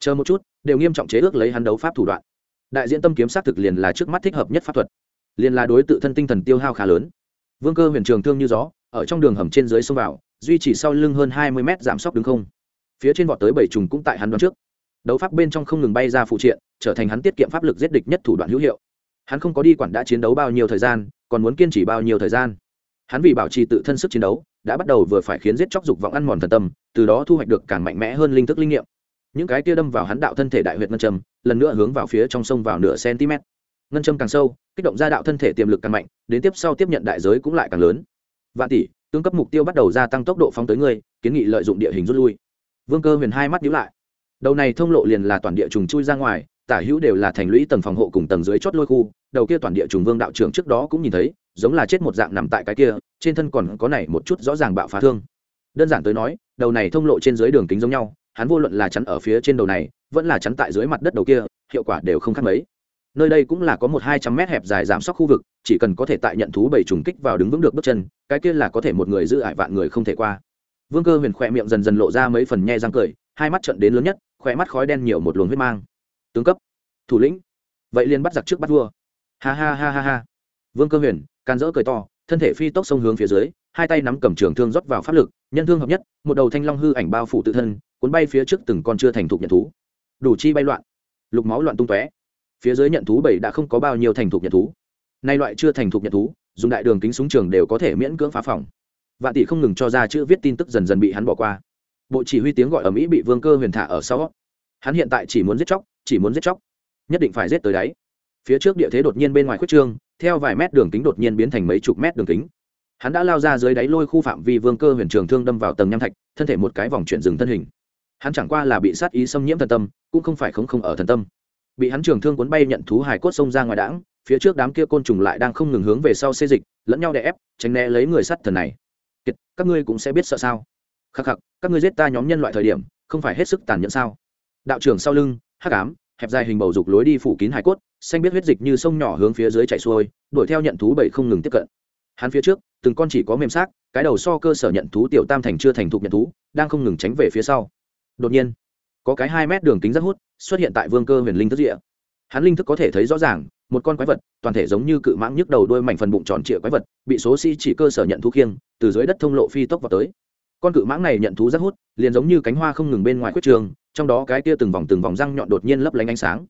Chờ một chút, đều nghiêm trọng chế ước lấy hắn đấu pháp thủ đoạn. Đại diện tâm kiếm xác thực liền là trước mắt thích hợp nhất pháp thuật. Liền là đối tự thân tinh thần tiêu hao khá lớn. Vương cơ huyền trường thương như gió, ở trong đường hầm trên dưới sông vào, duy trì sau lưng hơn hai mươi mét giảm sóc đứng không phía trên vọt tới bảy trùng cũng tại hắn đoán trước. Đấu pháp bên trong không ngừng bay ra phụ triện, trở thành hắn tiết kiệm pháp lực giết địch nhất thủ đoạn hữu hiệu. Hắn không có đi quản đã chiến đấu bao nhiêu thời gian, còn muốn kiên trì bao nhiêu thời gian. Hắn vì bảo trì tự thân sức chiến đấu, đã bắt đầu vừa phải khiến giết chóc dục vọng ăn mòn thần tâm, từ đó thu hoạch được càng mạnh mẽ hơn linh thức linh nghiệm. Những cái kia đâm vào hắn đạo thân thể đại huyệt ngân châm, lần nữa hướng vào phía trong sông vào nửa cm. Ngân châm càng sâu, kích động ra đạo thân thể tiềm lực càng mạnh, đến tiếp sau tiếp nhận đại giới cũng lại càng lớn. Vạn tỷ, tương cấp mục tiêu bắt đầu gia tăng tốc độ phóng tới ngươi, kiến nghị lợi dụng địa hình rút lui vương cơ huyền hai mắt nhíu lại. Đầu này thông lộ liền là toàn địa trùng chui ra ngoài, tả hữu đều là thành lũy tầng phòng hộ cùng tầng dưới chót lôi khu, đầu kia toàn địa trùng vương đạo trưởng trước đó cũng nhìn thấy, giống là chết một dạng nằm tại cái kia, trên thân còn có này một chút rõ ràng bạo phá thương. Đơn giản tới nói, đầu này thông lộ trên dưới đường kính giống nhau, hắn vô luận là chắn ở phía trên đầu này, vẫn là chắn tại dưới mặt đất đầu kia, hiệu quả đều không khác mấy. Nơi đây cũng là có một hai trăm mét hẹp dài giảm sóc khu vực, chỉ cần có thể tại nhận thú bảy trùng kích vào đứng vững được bước chân, cái kia là có thể một người giữ ải vạn người không thể qua vương cơ huyền khỏe miệng dần dần lộ ra mấy phần nhe răng cười, hai mắt trận đến lớn nhất, khỏe mắt khói đen nhiều một luồng huyết mang. Tướng cấp, thủ lĩnh, vậy liền bắt giặc trước bắt vua. Ha ha ha ha ha. Vương cơ huyền, can dỡ cười to, thân thể phi tốc sông hướng phía dưới, hai tay nắm cầm trường thương rót vào pháp lực, nhân thương hợp nhất, một đầu thanh long hư ảnh bao phủ tự thân, cuốn bay phía trước từng con chưa thành thục nhận thú. Đủ chi bay loạn, lục máu loạn tung tóe. Phía dưới nhận thú bảy đã không có bao nhiêu thành thục nhận thú. Nay loại chưa thành thục nhận thú, dùng đại đường kính súng trường đều có thể miễn cưỡng phá phòng vạn tỷ không ngừng cho ra chữ viết tin tức dần dần bị hắn bỏ qua. Bộ chỉ huy tiếng gọi ở mỹ bị vương cơ huyền thả ở sau. Hắn hiện tại chỉ muốn giết chóc, chỉ muốn giết chóc. Nhất định phải giết tới đáy phía trước địa thế đột nhiên bên ngoài khuất trương, theo vài mét đường kính đột nhiên biến thành mấy chục mét đường kính. Hắn đã lao ra dưới đáy lôi khu phạm vi vương cơ huyền trường thương đâm vào tầng nham thạch, thân thể một cái vòng chuyển dừng thân hình. Hắn chẳng qua là bị sát ý xâm nhiễm thần tâm, cũng không phải không không ở thần tâm. Bị hắn trường thương cuốn bay nhận thú hải cốt sông ra ngoài đãng, phía trước đám kia côn trùng lại đang không ngừng hướng về sau xê dịch, lẫn nhau đè ép, tránh né lấy người sắt thần này kiệt, các ngươi cũng sẽ biết sợ sao? Khắc khắc, các ngươi giết ta nhóm nhân loại thời điểm, không phải hết sức tàn nhẫn sao? Đạo trưởng sau lưng, hắc ám, hẹp dài hình bầu dục lối đi phủ kín hải cốt, xanh biết huyết dịch như sông nhỏ hướng phía dưới chảy xuôi, đuổi theo nhận thú bảy không ngừng tiếp cận. Hắn phía trước, từng con chỉ có mềm xác, cái đầu so cơ sở nhận thú tiểu tam thành chưa thành thục nhận thú, đang không ngừng tránh về phía sau. Đột nhiên, có cái hai mét đường kính rất hút, xuất hiện tại vương cơ huyền linh thức địa hắn linh thức có thể thấy rõ ràng, một con quái vật, toàn thể giống như cự mãng nhức đầu đôi mảnh phần bụng tròn trịa quái vật, bị số sĩ chỉ cơ sở nhận thú khiêng từ dưới đất thông lộ phi tốc vào tới. Con cự mãng này nhận thú rất hút, liền giống như cánh hoa không ngừng bên ngoài quyết trường, trong đó cái kia từng vòng từng vòng răng nhọn đột nhiên lấp lánh ánh sáng.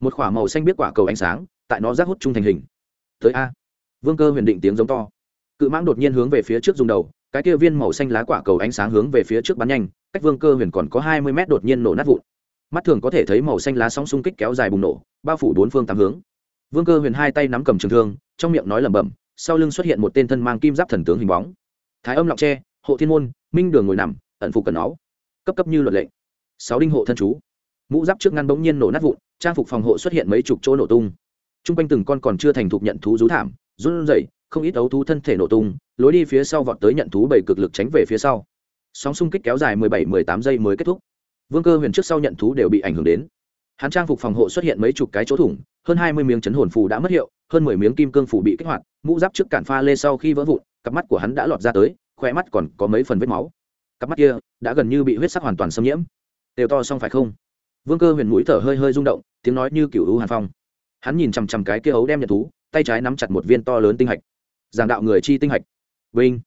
Một k h ỏ a màu xanh biết quả cầu ánh sáng, tại nó rác hút chung thành hình. Tới a. Vương cơ huyền định tiếng giống to. Cự mãng đột nhiên hướng về phía trước dùng đầu, cái kia viên màu xanh lá quả cầu ánh sáng hướng về phía trước bắn nhanh, cách vương cơ huyền còn có hai mươi mét đột nhiên nổ nát vụn. Mắt thường có thể thấy màu xanh lá sóng xung kích kéo dài bùng nổ, bao phủ bốn phương tám hướng. Vương cơ huyền hai tay nắm cầm trường thương, trong miệng nói lẩm bẩm, sau lưng xuất hiện một tên thân mang kim giáp thần tướng hình bóng thái âm lọng tre, hộ thiên môn, minh đường ngồi nằm, ẩn phục cần áo. Cấp cấp như luật lệ sáu đinh hộ thân chú. Mũ giáp trước ngăn bỗng nhiên nổ nát vụn, trang phục phòng hộ xuất hiện mấy chục chỗ nổ tung. T r u n g quanh từng con còn chưa thành thục nhận thú rú thảm, run rẩy, không ít ấu thú thân thể nổ tung, lối đi phía sau vọt tới nhận thú bảy cực lực tránh về phía sau. Sóng xung kích kéo dài mười bảy, mười tám giây mới kết thúc. Vương cơ huyền trước sau nhận thú đều bị ảnh hưởng đến. Hắn trang phục phòng hộ xuất hiện mấy chục cái chỗ thủng, hơn hai mươi miếng chấn hồn phù đã mất hiệu, hơn mười miếng kim cương phù bị kích hoạt, mũ giáp trước cản pha lê sau khi vỡ vụn cặp mắt của hắn đã lọt ra tới khoe mắt còn có mấy phần vết máu. Cặp mắt kia đã gần như bị huyết sắc hoàn toàn xâm nhiễm. Đều to xong phải không? Vương cơ huyền mũi thở hơi hơi rung động, tiếng nói như kiểu hữu hàn phong. Hắn nhìn chằm chằm cái kia ấu đem nhận thú, tay trái nắm chặt một viên to lớn tinh hạch. Giảng đạo người chi tinh hạch. Vinh.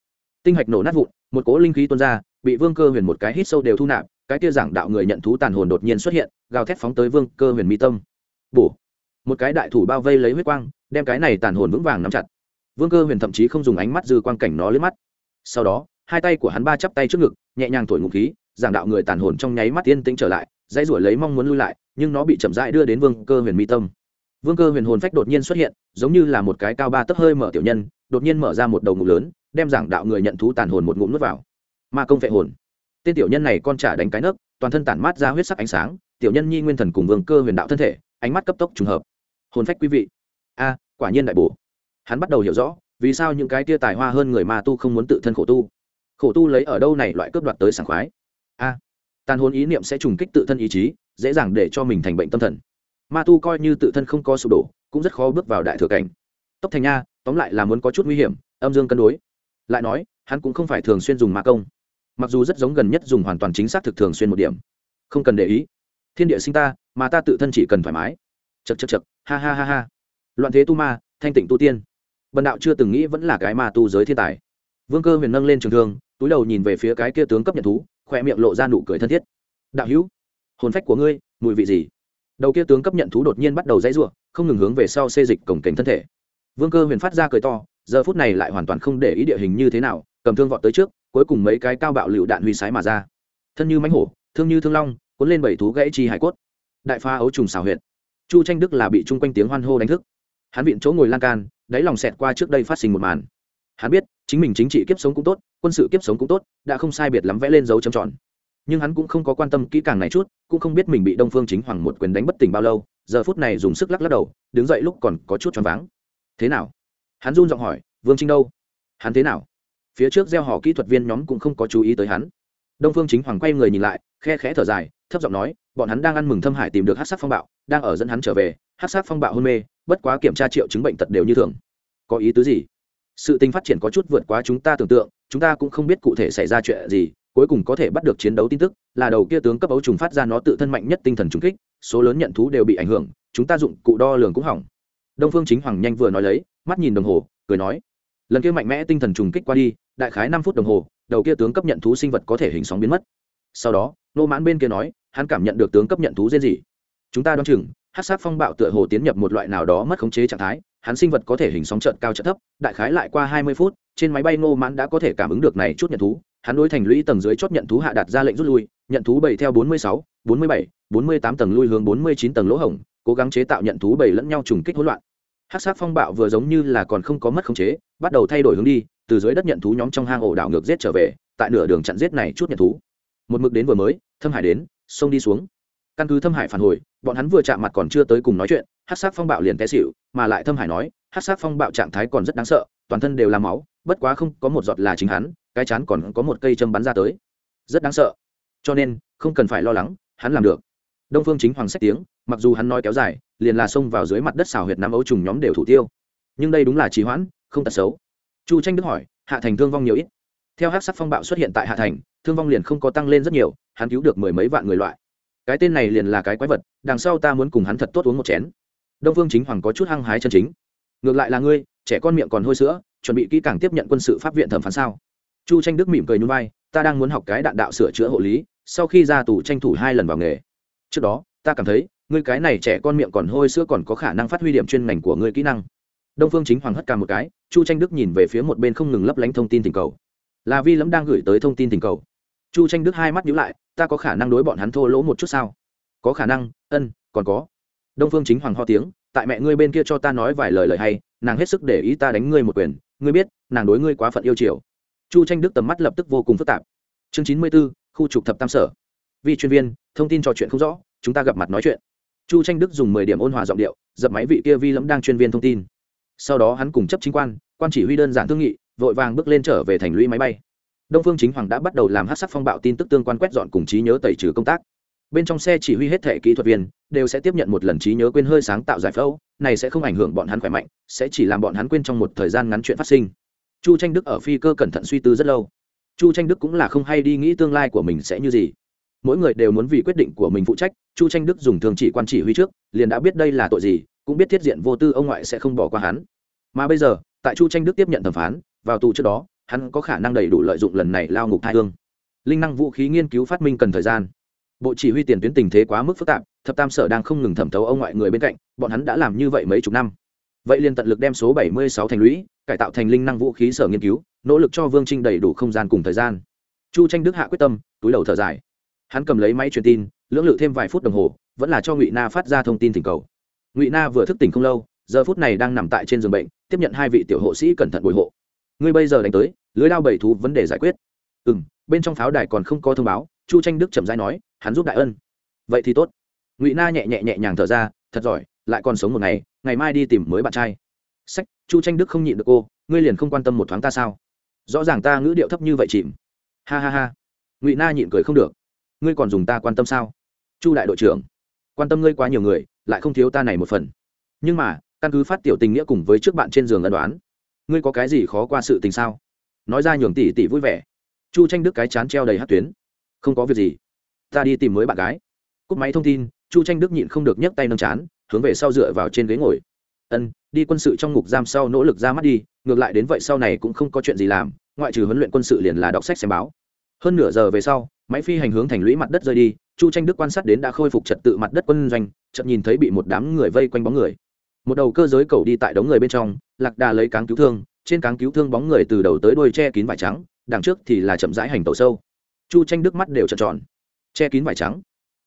Tinh hạch nổ nát vụn, một cỗ linh khí tuôn ra, bị vương cơ huyền một cái hít sâu đều thu nạp, cái kia giảng đạo người nhận thú tàn hồn đột nhiên xuất hiện, gào thét phóng tới vương cơ huyền mi tâm. Bổ. Một cái đại thủ bao vây lấy huyết quang, đem cái này tàn hồn vững vàng nắm chặt vương cơ huyền thậm chí không dùng ánh mắt dư quan cảnh nó lướt mắt. Sau đó, hai tay của hắn ba chắp tay trước ngực, nhẹ nhàng thổi ngụ khí, giảng đạo người tàn hồn trong nháy mắt yên tĩnh trở lại, dãy ruổi lấy mong muốn lui lại, nhưng nó bị chậm rãi đưa đến vương cơ huyền mi tâm. Vương cơ huyền hồn phách đột nhiên xuất hiện, giống như là một cái cao ba tấc hơi mở tiểu nhân, đột nhiên mở ra một đầu ngụm lớn, đem giảng đạo người nhận thú tàn hồn một ngụm nuốt vào. Ma công vệ hồn. Tên tiểu nhân này con trả đánh cái nấc, toàn thân tản mát ra huyết sắc ánh sáng, tiểu nhân nhi nguyên thần cùng vương cơ huyền đạo thân thể, ánh mắt cấp tốc trùng hợp. Hồn phách quý vị. A, quả nhiên đại bổ hắn bắt đầu hiểu rõ vì sao những cái tia tài hoa hơn người ma tu không muốn tự thân khổ tu. Khổ tu lấy ở đâu này loại cướp đoạt tới sảng khoái? A, tàn hồn ý niệm sẽ trùng kích tự thân ý chí, dễ dàng để cho mình thành bệnh tâm thần. Ma tu coi như tự thân không có sụp đổ, cũng rất khó bước vào đại thừa cảnh. Tốc thành nha tóm lại là muốn có chút nguy hiểm, âm dương cân đối. Lại nói, hắn cũng không phải thường xuyên dùng ma công. Mặc dù rất giống gần nhất dùng hoàn toàn chính xác thực thường xuyên một điểm. Không cần để ý. Thiên địa sinh ta, mà ta tự thân chỉ cần thoải mái. Chật chật chật ha ha ha ha. Loạn thế tu ma, thanh tịnh tu tiên bần đạo chưa từng nghĩ vẫn là cái ma tu giới thiên tài. Vương cơ huyền nâng lên trường thương, túi đầu nhìn về phía cái kia tướng cấp nhận thú khoe miệng lộ ra nụ cười thân thiết. Đạo hữu, hồn phách của ngươi, mùi vị gì? Đầu kia tướng cấp nhận thú đột nhiên bắt đầu dãy r u ộ không ngừng hướng về sau xê dịch cổng cảnh thân thể. Vương cơ huyền phát ra cười to, giờ phút này lại hoàn toàn không để ý địa hình như thế nào, cầm thương vọt tới trước, cuối cùng mấy cái cao bạo lựu đạn huy sái mà ra. Thân như mánh hổ, thương như thương long, cuốn lên bảy thú gãy chi hải cốt. Đại pha ấu trùng xào huyện chu tranh đức là bị chung quanh tiếng hoan hô đánh thức. Hắn viện chỗ ngồi lan can đáy lòng xẹt qua trước đây phát sinh một màn. Hắn biết, chính mình chính trị kiếp sống cũng tốt, quân sự kiếp sống cũng tốt, đã không sai biệt lắm vẽ lên dấu chấm tròn. Nhưng hắn cũng không có quan tâm kỹ càng này chút, cũng không biết mình bị đông phương chính hoàng một quyền đánh bất tỉnh bao lâu, giờ phút này dùng sức lắc lắc đầu, đứng dậy lúc còn có chút choáng váng. Thế nào? Hắn run giọng hỏi, vương trinh đâu? Hắn thế nào? Phía trước gieo họ kỹ thuật viên nhóm cũng không có chú ý tới hắn. Đông phương chính hoàng quay người nhìn lại, khe khẽ thở dài, thấp giọng nói bọn hắn đang ăn mừng thâm hải tìm được hát sắc phong bạo, đang ở dẫn hắn trở về, hát sắc phong bạo hôn mê, bất quá kiểm tra triệu chứng bệnh tật đều như thường. Có ý tứ gì? Sự tình phát triển có chút vượt quá chúng ta tưởng tượng, chúng ta cũng không biết cụ thể xảy ra chuyện gì, cuối cùng có thể bắt được chiến đấu tin tức, là đầu kia tướng cấp ấu trùng phát ra nó tự thân mạnh nhất tinh thần trùng kích, số lớn nhận thú đều bị ảnh hưởng, chúng ta dụng cụ đo lường cũng hỏng. Đông phương chính hoàng nhanh vừa nói lấy, mắt nhìn đồng hồ, cười nói, lần kia mạnh mẽ tinh thần trùng kích qua đi, đại khái năm phút đồng hồ, đầu kia tướng cấp nhận thú sinh vật có thể hình sóng biến mất. Sau đó, nô mãn bên kia nói hắn cảm nhận được tướng cấp nhận thú riêng gì. Chúng ta đoán chừng, hát sát phong bạo tựa hồ tiến nhập một loại nào đó mất khống chế trạng thái, hắn sinh vật có thể hình sóng trận cao trận thấp, đại khái lại qua hai mươi phút, trên máy bay ngô mãn đã có thể cảm ứng được này chút nhận thú. Hắn đối thành lũy tầng dưới chốt nhận thú hạ đặt ra lệnh rút lui, nhận thú bảy theo bốn mươi sáu, bốn mươi bảy, bốn mươi tám tầng lui hướng bốn mươi chín tầng lỗ hổng, cố gắng chế tạo nhận thú bảy lẫn nhau trùng kích hỗn loạn. Hát sát phong bạo vừa giống như là còn không có mất khống chế, bắt đầu thay đổi hướng đi, từ dưới đất nhận thú nhóm trong hang ổ đảo ngược giết trở về, tại nửa đường chặn giết này chút nhận thú. Một mực đến vừa mới, thâm hải đến xông đi xuống. Căn cứ thâm hải phản hồi, bọn hắn vừa chạm mặt còn chưa tới cùng nói chuyện hát sát phong bạo liền té xịu mà lại thâm hải nói hát sát phong bạo trạng thái còn rất đáng sợ, toàn thân đều là máu, bất quá không có một giọt là chính hắn, cái chán còn có một cây châm bắn ra tới. Rất đáng sợ. Cho nên, không cần phải lo lắng, hắn làm được. Đông phương chính hoàng sách tiếng, mặc dù hắn nói kéo dài, liền là xông vào dưới mặt đất xào huyệt nắm ấu trùng nhóm đều thủ tiêu. Nhưng đây đúng là trì hoãn, không tật xấu. Chu tranh đức hỏi, hạ thành thương vong nhiều ít? Theo hát sắc phong bạo xuất hiện tại hạ thành, thương vong liền không có tăng lên rất nhiều, hắn cứu được mười mấy vạn người loại. Cái tên này liền là cái quái vật, đằng sau ta muốn cùng hắn thật tốt uống một chén. Đông Vương chính hoàng có chút hăng hái chân chính. Ngược lại là ngươi, trẻ con miệng còn hôi sữa, chuẩn bị kỹ càng tiếp nhận quân sự pháp viện thẩm phán sao? Chu tranh đức mỉm cười nhún vai, ta đang muốn học cái đạn đạo sửa chữa hộ lý, sau khi ra tù tranh thủ hai lần vào nghề. Trước đó, ta cảm thấy, ngươi cái này trẻ con miệng còn hôi sữa còn có khả năng phát huy điểm chuyên ngành của ngươi kỹ năng. Đông phương chính hoàng hất cả một cái, chu tranh đức nhìn về phía một bên không ngừng lấp lánh thông tin tình cầu là vi lẫm đang gửi tới thông tin tình cầu. Chu tranh đức hai mắt nhíu lại, ta có khả năng đối bọn hắn thô lỗ một chút sao? Có khả năng, ân, còn có. Đông phương chính hoàng ho tiếng, tại mẹ ngươi bên kia cho ta nói vài lời lời hay, nàng hết sức để ý ta đánh ngươi một quyền. Ngươi biết, nàng đối ngươi quá phận yêu chiều. Chu tranh đức tầm mắt lập tức vô cùng phức tạp. Chương chín mươi b ố khu trục thập tam sở. Vi chuyên viên, thông tin trò chuyện không rõ, chúng ta gặp mặt nói chuyện. Chu tranh đức dùng mười điểm ôn hòa giọng điệu dập máy vị kia vi lẫm đang chuyên viên thông tin. Sau đó hắn cùng chấp chính quan quan chỉ huy đơn giản thương nghị vội vàng bước lên trở về thành lũy máy bay. Đông phương chính hoàng đã bắt đầu làm hát sắc phong bạo tin tức tương quan quét dọn cùng trí nhớ tẩy trừ công tác. Bên trong xe chỉ huy hết thể kỹ thuật viên, đều sẽ tiếp nhận một lần trí nhớ quên hơi sáng tạo giải phẫu, này sẽ không ảnh hưởng bọn hắn khỏe mạnh, sẽ chỉ làm bọn hắn quên trong một thời gian ngắn chuyện phát sinh. Chu tranh đức ở phi cơ cẩn thận suy tư rất lâu. Chu tranh đức cũng là không hay đi nghĩ tương lai của mình sẽ như gì. Mỗi người đều muốn vì quyết định của mình phụ trách, chu tranh đức dùng thường chỉ quan chỉ huy trước, liền đã biết đây là tội gì, cũng biết thiết diện vô tư ông ngoại sẽ không bỏ qua hắn. Mà bây giờ, tại chu tranh đức tiếp nhận thẩm phán vào tù trước đó, hắn có khả năng đầy đủ lợi dụng lần này lao ngục thai hương. Linh năng vũ khí nghiên cứu phát minh cần thời gian. Bộ chỉ huy tiền tuyến tình thế quá mức phức tạp, thập tam sở đang không ngừng thẩm thấu ông ngoại người bên cạnh, bọn hắn đã làm như vậy mấy chục năm. Vậy liền tận lực đem số bảy mươi sáu thành lũy, cải tạo thành linh năng vũ khí sở nghiên cứu, nỗ lực cho vương trinh đầy đủ không gian cùng thời gian. Chu tranh đức hạ quyết tâm, túi đầu thở dài. Hắn cầm lấy máy truyền tin, lưỡng lự thêm vài phút đồng hồ, vẫn là cho ngụy na phát ra thông tin thỉnh cầu. Ngụy na vừa thức tỉnh không lâu, giờ phút này đang nằm tại trên giường bệnh, tiếp nhận hai vị tiểu hộ sĩ cẩn thận bồi hộ ngươi bây giờ đánh tới, lưới lao bảy thú vấn đề giải quyết. Ừ m bên trong pháo đài còn không có thông báo, chu tranh đức chậm dãi nói, hắn giúp đại ân. Vậy thì tốt. Ngụy na nhẹ nhẹ nhẹ nhàng thở ra, thật giỏi, lại còn sống một ngày ngày mai đi tìm mới bạn trai. Sách, chu tranh đức không nhịn được cô, ngươi liền không quan tâm một thoáng ta sao? Rõ ràng ta ngữ điệu thấp như vậy chìm. Ha ha ha. Ngụy na nhịn cười không được. Ngươi còn dùng ta quan tâm sao? Chu đại đội trưởng, quan tâm ngươi quá nhiều người, lại không thiếu ta này một phần. Nhưng mà, căn cứ phát tiểu tình nghĩa cùng với trước bạn trên giường ân đoán ngươi có cái gì khó qua sự tình sao? Nói ra nhường tỷ tỷ vui vẻ. Chu tranh đức cái chán treo đầy hát tuyến. Không có việc gì. Ta đi tìm mới bạn gái. Cúp máy thông tin, chu tranh đức nhịn không được nhấc tay nâng chán, hướng về sau dựa vào trên ghế ngồi. Ân, đi quân sự trong ngục giam sau nỗ lực ra mắt đi, ngược lại đến vậy sau này cũng không có chuyện gì làm, ngoại trừ huấn luyện quân sự liền là đọc sách xem báo. Hơn nửa giờ về sau, máy phi hành hướng thành lũy mặt đất rơi đi, chu tranh đức quan sát đến đã khôi phục trật tự mặt đất quân doanh, chợt nhìn thấy bị một đám người vây quanh bóng người một đầu cơ giới cầu đi tại đống người bên trong, lạc đà lấy cáng cứu thương, trên cáng cứu thương bóng người từ đầu tới đuôi che kín vải trắng, đằng trước thì là chậm rãi hành tàu sâu. Chu tranh đức mắt đều trợn tròn. Che kín vải trắng.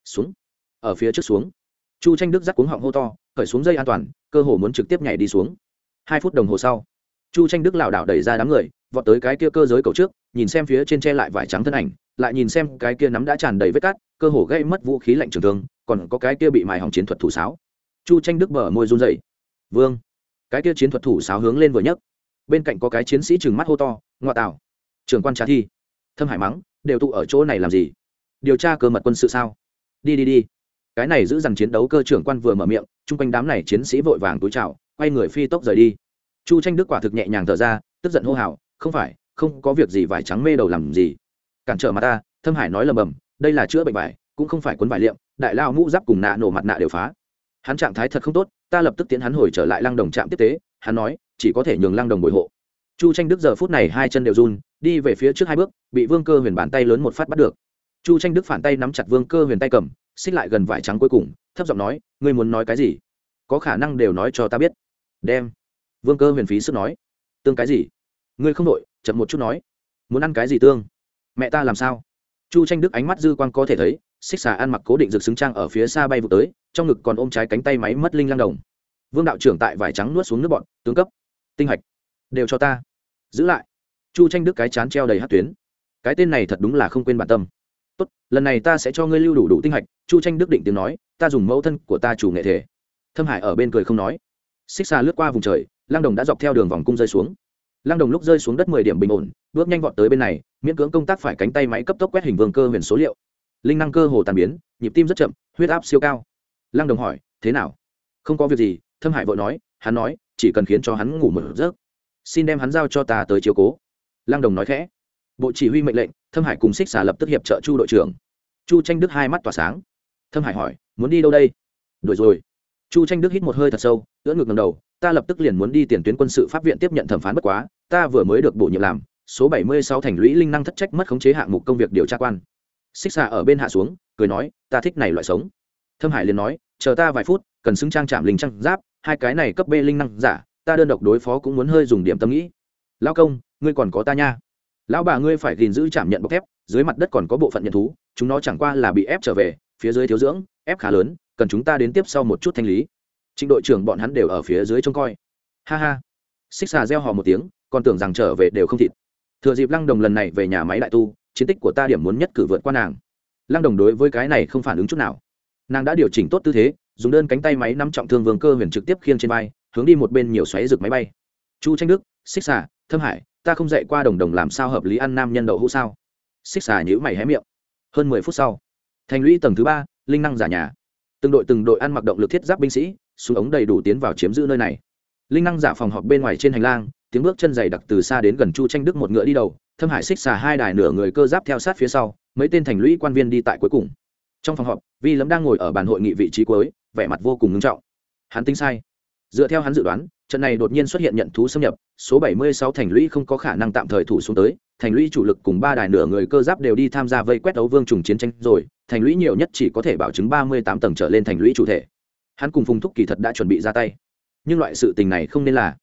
Xuống. Ở phía trước xuống. Chu tranh đức giắt cuống họng hô to, khởi xuống dây an toàn, cơ hồ muốn trực tiếp nhảy đi xuống. Hai phút đồng hồ sau, chu tranh đức lảo đảo đẩy ra đám người, vọt tới cái kia cơ giới cầu trước, nhìn xem phía trên che lại vải trắng thân ảnh, lại nhìn xem cái kia nắm đã tràn đầy vết cát, cơ hồ gây mất vũ khí lạnh trường thương, còn có cái kia bị mài hỏng chiến thuật thủ sáo. Chu tranh đức bờ môi run dậy vương. Cái kia chiến thuật thủ sáo hướng lên vừa nhấc. Bên cạnh có cái chiến sĩ trừng mắt hô to ngoại tảo, trưởng quan trả thi. Thâm hải mắng đều tụ ở chỗ này làm gì? Điều tra cơ mật quân sự sao? Đi đi đi. Cái này giữ rằng chiến đấu cơ trưởng quan vừa mở miệng chung quanh đám này chiến sĩ vội vàng túi trào quay người phi tốc rời đi. Chu tranh đức quả thực nhẹ nhàng thở ra tức giận hô hào không phải không có việc gì vải trắng mê đầu làm gì? Cản trở mà ta. Thâm hải nói lầm bầm đây là chữa bệnh vải cũng không phải cuốn vải liệm đại lao mũ giáp cùng nạ nổ mặt nạ đều phá. Hắn trạng thái thật không tốt ta lập tức tiến hắn hồi trở lại lăng đồng trạm tiếp tế, hắn nói, chỉ có thể nhường lăng đồng bồi hộ. Chu tranh đức giờ phút này hai chân đều run, đi về phía trước hai bước, bị vương cơ huyền bàn tay lớn một phát bắt được. Chu tranh đức phản tay nắm chặt vương cơ huyền tay cầm, xích lại gần vải trắng cuối cùng, thấp giọng nói, ngươi muốn nói cái gì? Có khả năng đều nói cho ta biết. Đem. Vương cơ huyền phí sức nói. Tương cái gì? Ngươi không đội, chậm một chút nói. Muốn ăn cái gì tương? Mẹ ta làm sao? Chu tranh đức ánh mắt dư quan có thể thấy xích xà ăn mặc cố định rực xứng trang ở phía xa bay vụ tới, trong ngực còn ôm trái cánh tay máy mất linh lang đồng. Vương đạo trưởng tại vải trắng nuốt xuống nước bọn tướng cấp. Tinh hạch. Đều cho ta. Giữ lại. Chu tranh đức cái chán treo đầy hát tuyến. Cái tên này thật đúng là không quên bản tâm. Tốt, lần này ta sẽ cho ngươi lưu đủ đủ tinh hạch, chu tranh đức định tiếng nói, ta dùng mẫu thân của ta chủ nghệ thể. Thâm hải ở bên cười không nói. Xích xa lướt qua vùng trời lang đồng đã dọc theo đường vòng cung rơi xuống. Lang đồng lúc rơi xuống đất mười điểm bình ổn, bước nhanh vọt tới bên này, miễn cưỡng công tác phải cánh tay máy cấp tốc quét hình vương cơ huyền số liệu linh năng cơ hồ tàn biến, nhịp tim rất chậm, huyết áp siêu cao. Lang đồng hỏi, thế nào? Không có việc gì, thâm hải vội nói, hắn nói, chỉ cần khiến cho hắn ngủ một giấc, xin đem hắn giao cho ta tới chiếu cố. Lang đồng nói khẽ. Bộ chỉ huy mệnh lệnh, thâm hải cùng xích xà lập tức hiệp trợ chu đội trưởng. Chu tranh đức hai mắt tỏa sáng. Thâm hải hỏi, muốn đi đâu đây? Đuổi rồi. Chu tranh đức hít một hơi thật sâu, ưỡn ngược ngầm đầu, ta lập tức liền muốn đi tiền tuyến quân sự pháp viện tiếp nhận thẩm phán bất quá, ta vừa mới được bổ nhiệm làm số bảy mươi sáu thành lũy linh năng thất trách mất khống chế hạng mục công việc điều tra quan xích xà ở bên hạ xuống, cười nói, ta thích này loại sống. Thâm hải liền nói, chờ ta vài phút, cần xứng trang chạm linh trang giáp, hai cái này cấp b linh năng giả, ta đơn độc đối phó cũng muốn hơi dùng điểm tâm nghĩ. Lão công, ngươi còn có ta nha. Lão bà ngươi phải gìn giữ chạm nhận bọc thép, dưới mặt đất còn có bộ phận nhận thú, chúng nó chẳng qua là bị ép trở về, phía dưới thiếu dưỡng, ép khá lớn, cần chúng ta đến tiếp sau một chút thanh lý. Trịnh đội trưởng bọn hắn đều ở phía dưới trông coi. Ha ha. Xích xà reo hò một tiếng, còn tưởng rằng trở về đều không thịt. Thừa dịp lăng đồng lần này về nhà máy đại tu chiến tích của ta điểm muốn nhất cử vượt qua nàng. Lăng đồng đối với cái này không phản ứng chút nào. Nàng đã điều chỉnh tốt tư thế, dùng đơn cánh tay máy nắm trọng thương vương cơ huyền trực tiếp khiêng trên vai, hướng đi một bên nhiều xoáy rực máy bay. Chu tranh đức, xích xà, thâm hải, ta không dạy qua đồng đồng làm sao hợp lý ăn nam nhân đậu hũ sao? Xích xà nhữ mày hé miệng. Hơn mười phút sau, thành lũy tầng thứ ba, linh năng giả nhà. Từng đội từng đội ăn mặc động lực thiết giáp binh sĩ, súng ống đầy đủ tiến vào chiếm giữ nơi này. Linh năng giả phòng họp bên ngoài trên hành lang tiếng bước chân dày đặc từ xa đến gần chu tranh đức một ngựa đi đầu, thâm hải xích xà hai đài nửa người cơ giáp theo sát phía sau, mấy tên thành lũy quan viên đi tại cuối cùng. Trong phòng họp, vi lấm đang ngồi ở bàn hội nghị vị trí cuối, vẻ mặt vô cùng ngưng trọng. Hắn tính sai. Dựa theo hắn dự đoán, trận này đột nhiên xuất hiện nhận thú xâm nhập, số 76 thành lũy không có khả năng tạm thời thủ xuống tới, thành lũy chủ lực cùng ba đài nửa người cơ giáp đều đi tham gia vây quét đấu vương trùng chiến tranh rồi, thành lũy nhiều nhất chỉ có thể bảo chứng 38 tầng trở lên thành lũy chủ thể. Hắn cùng phùng thúc kỳ thật đã chuẩn bị ra tay. Nhưng loại sự tình này không nên là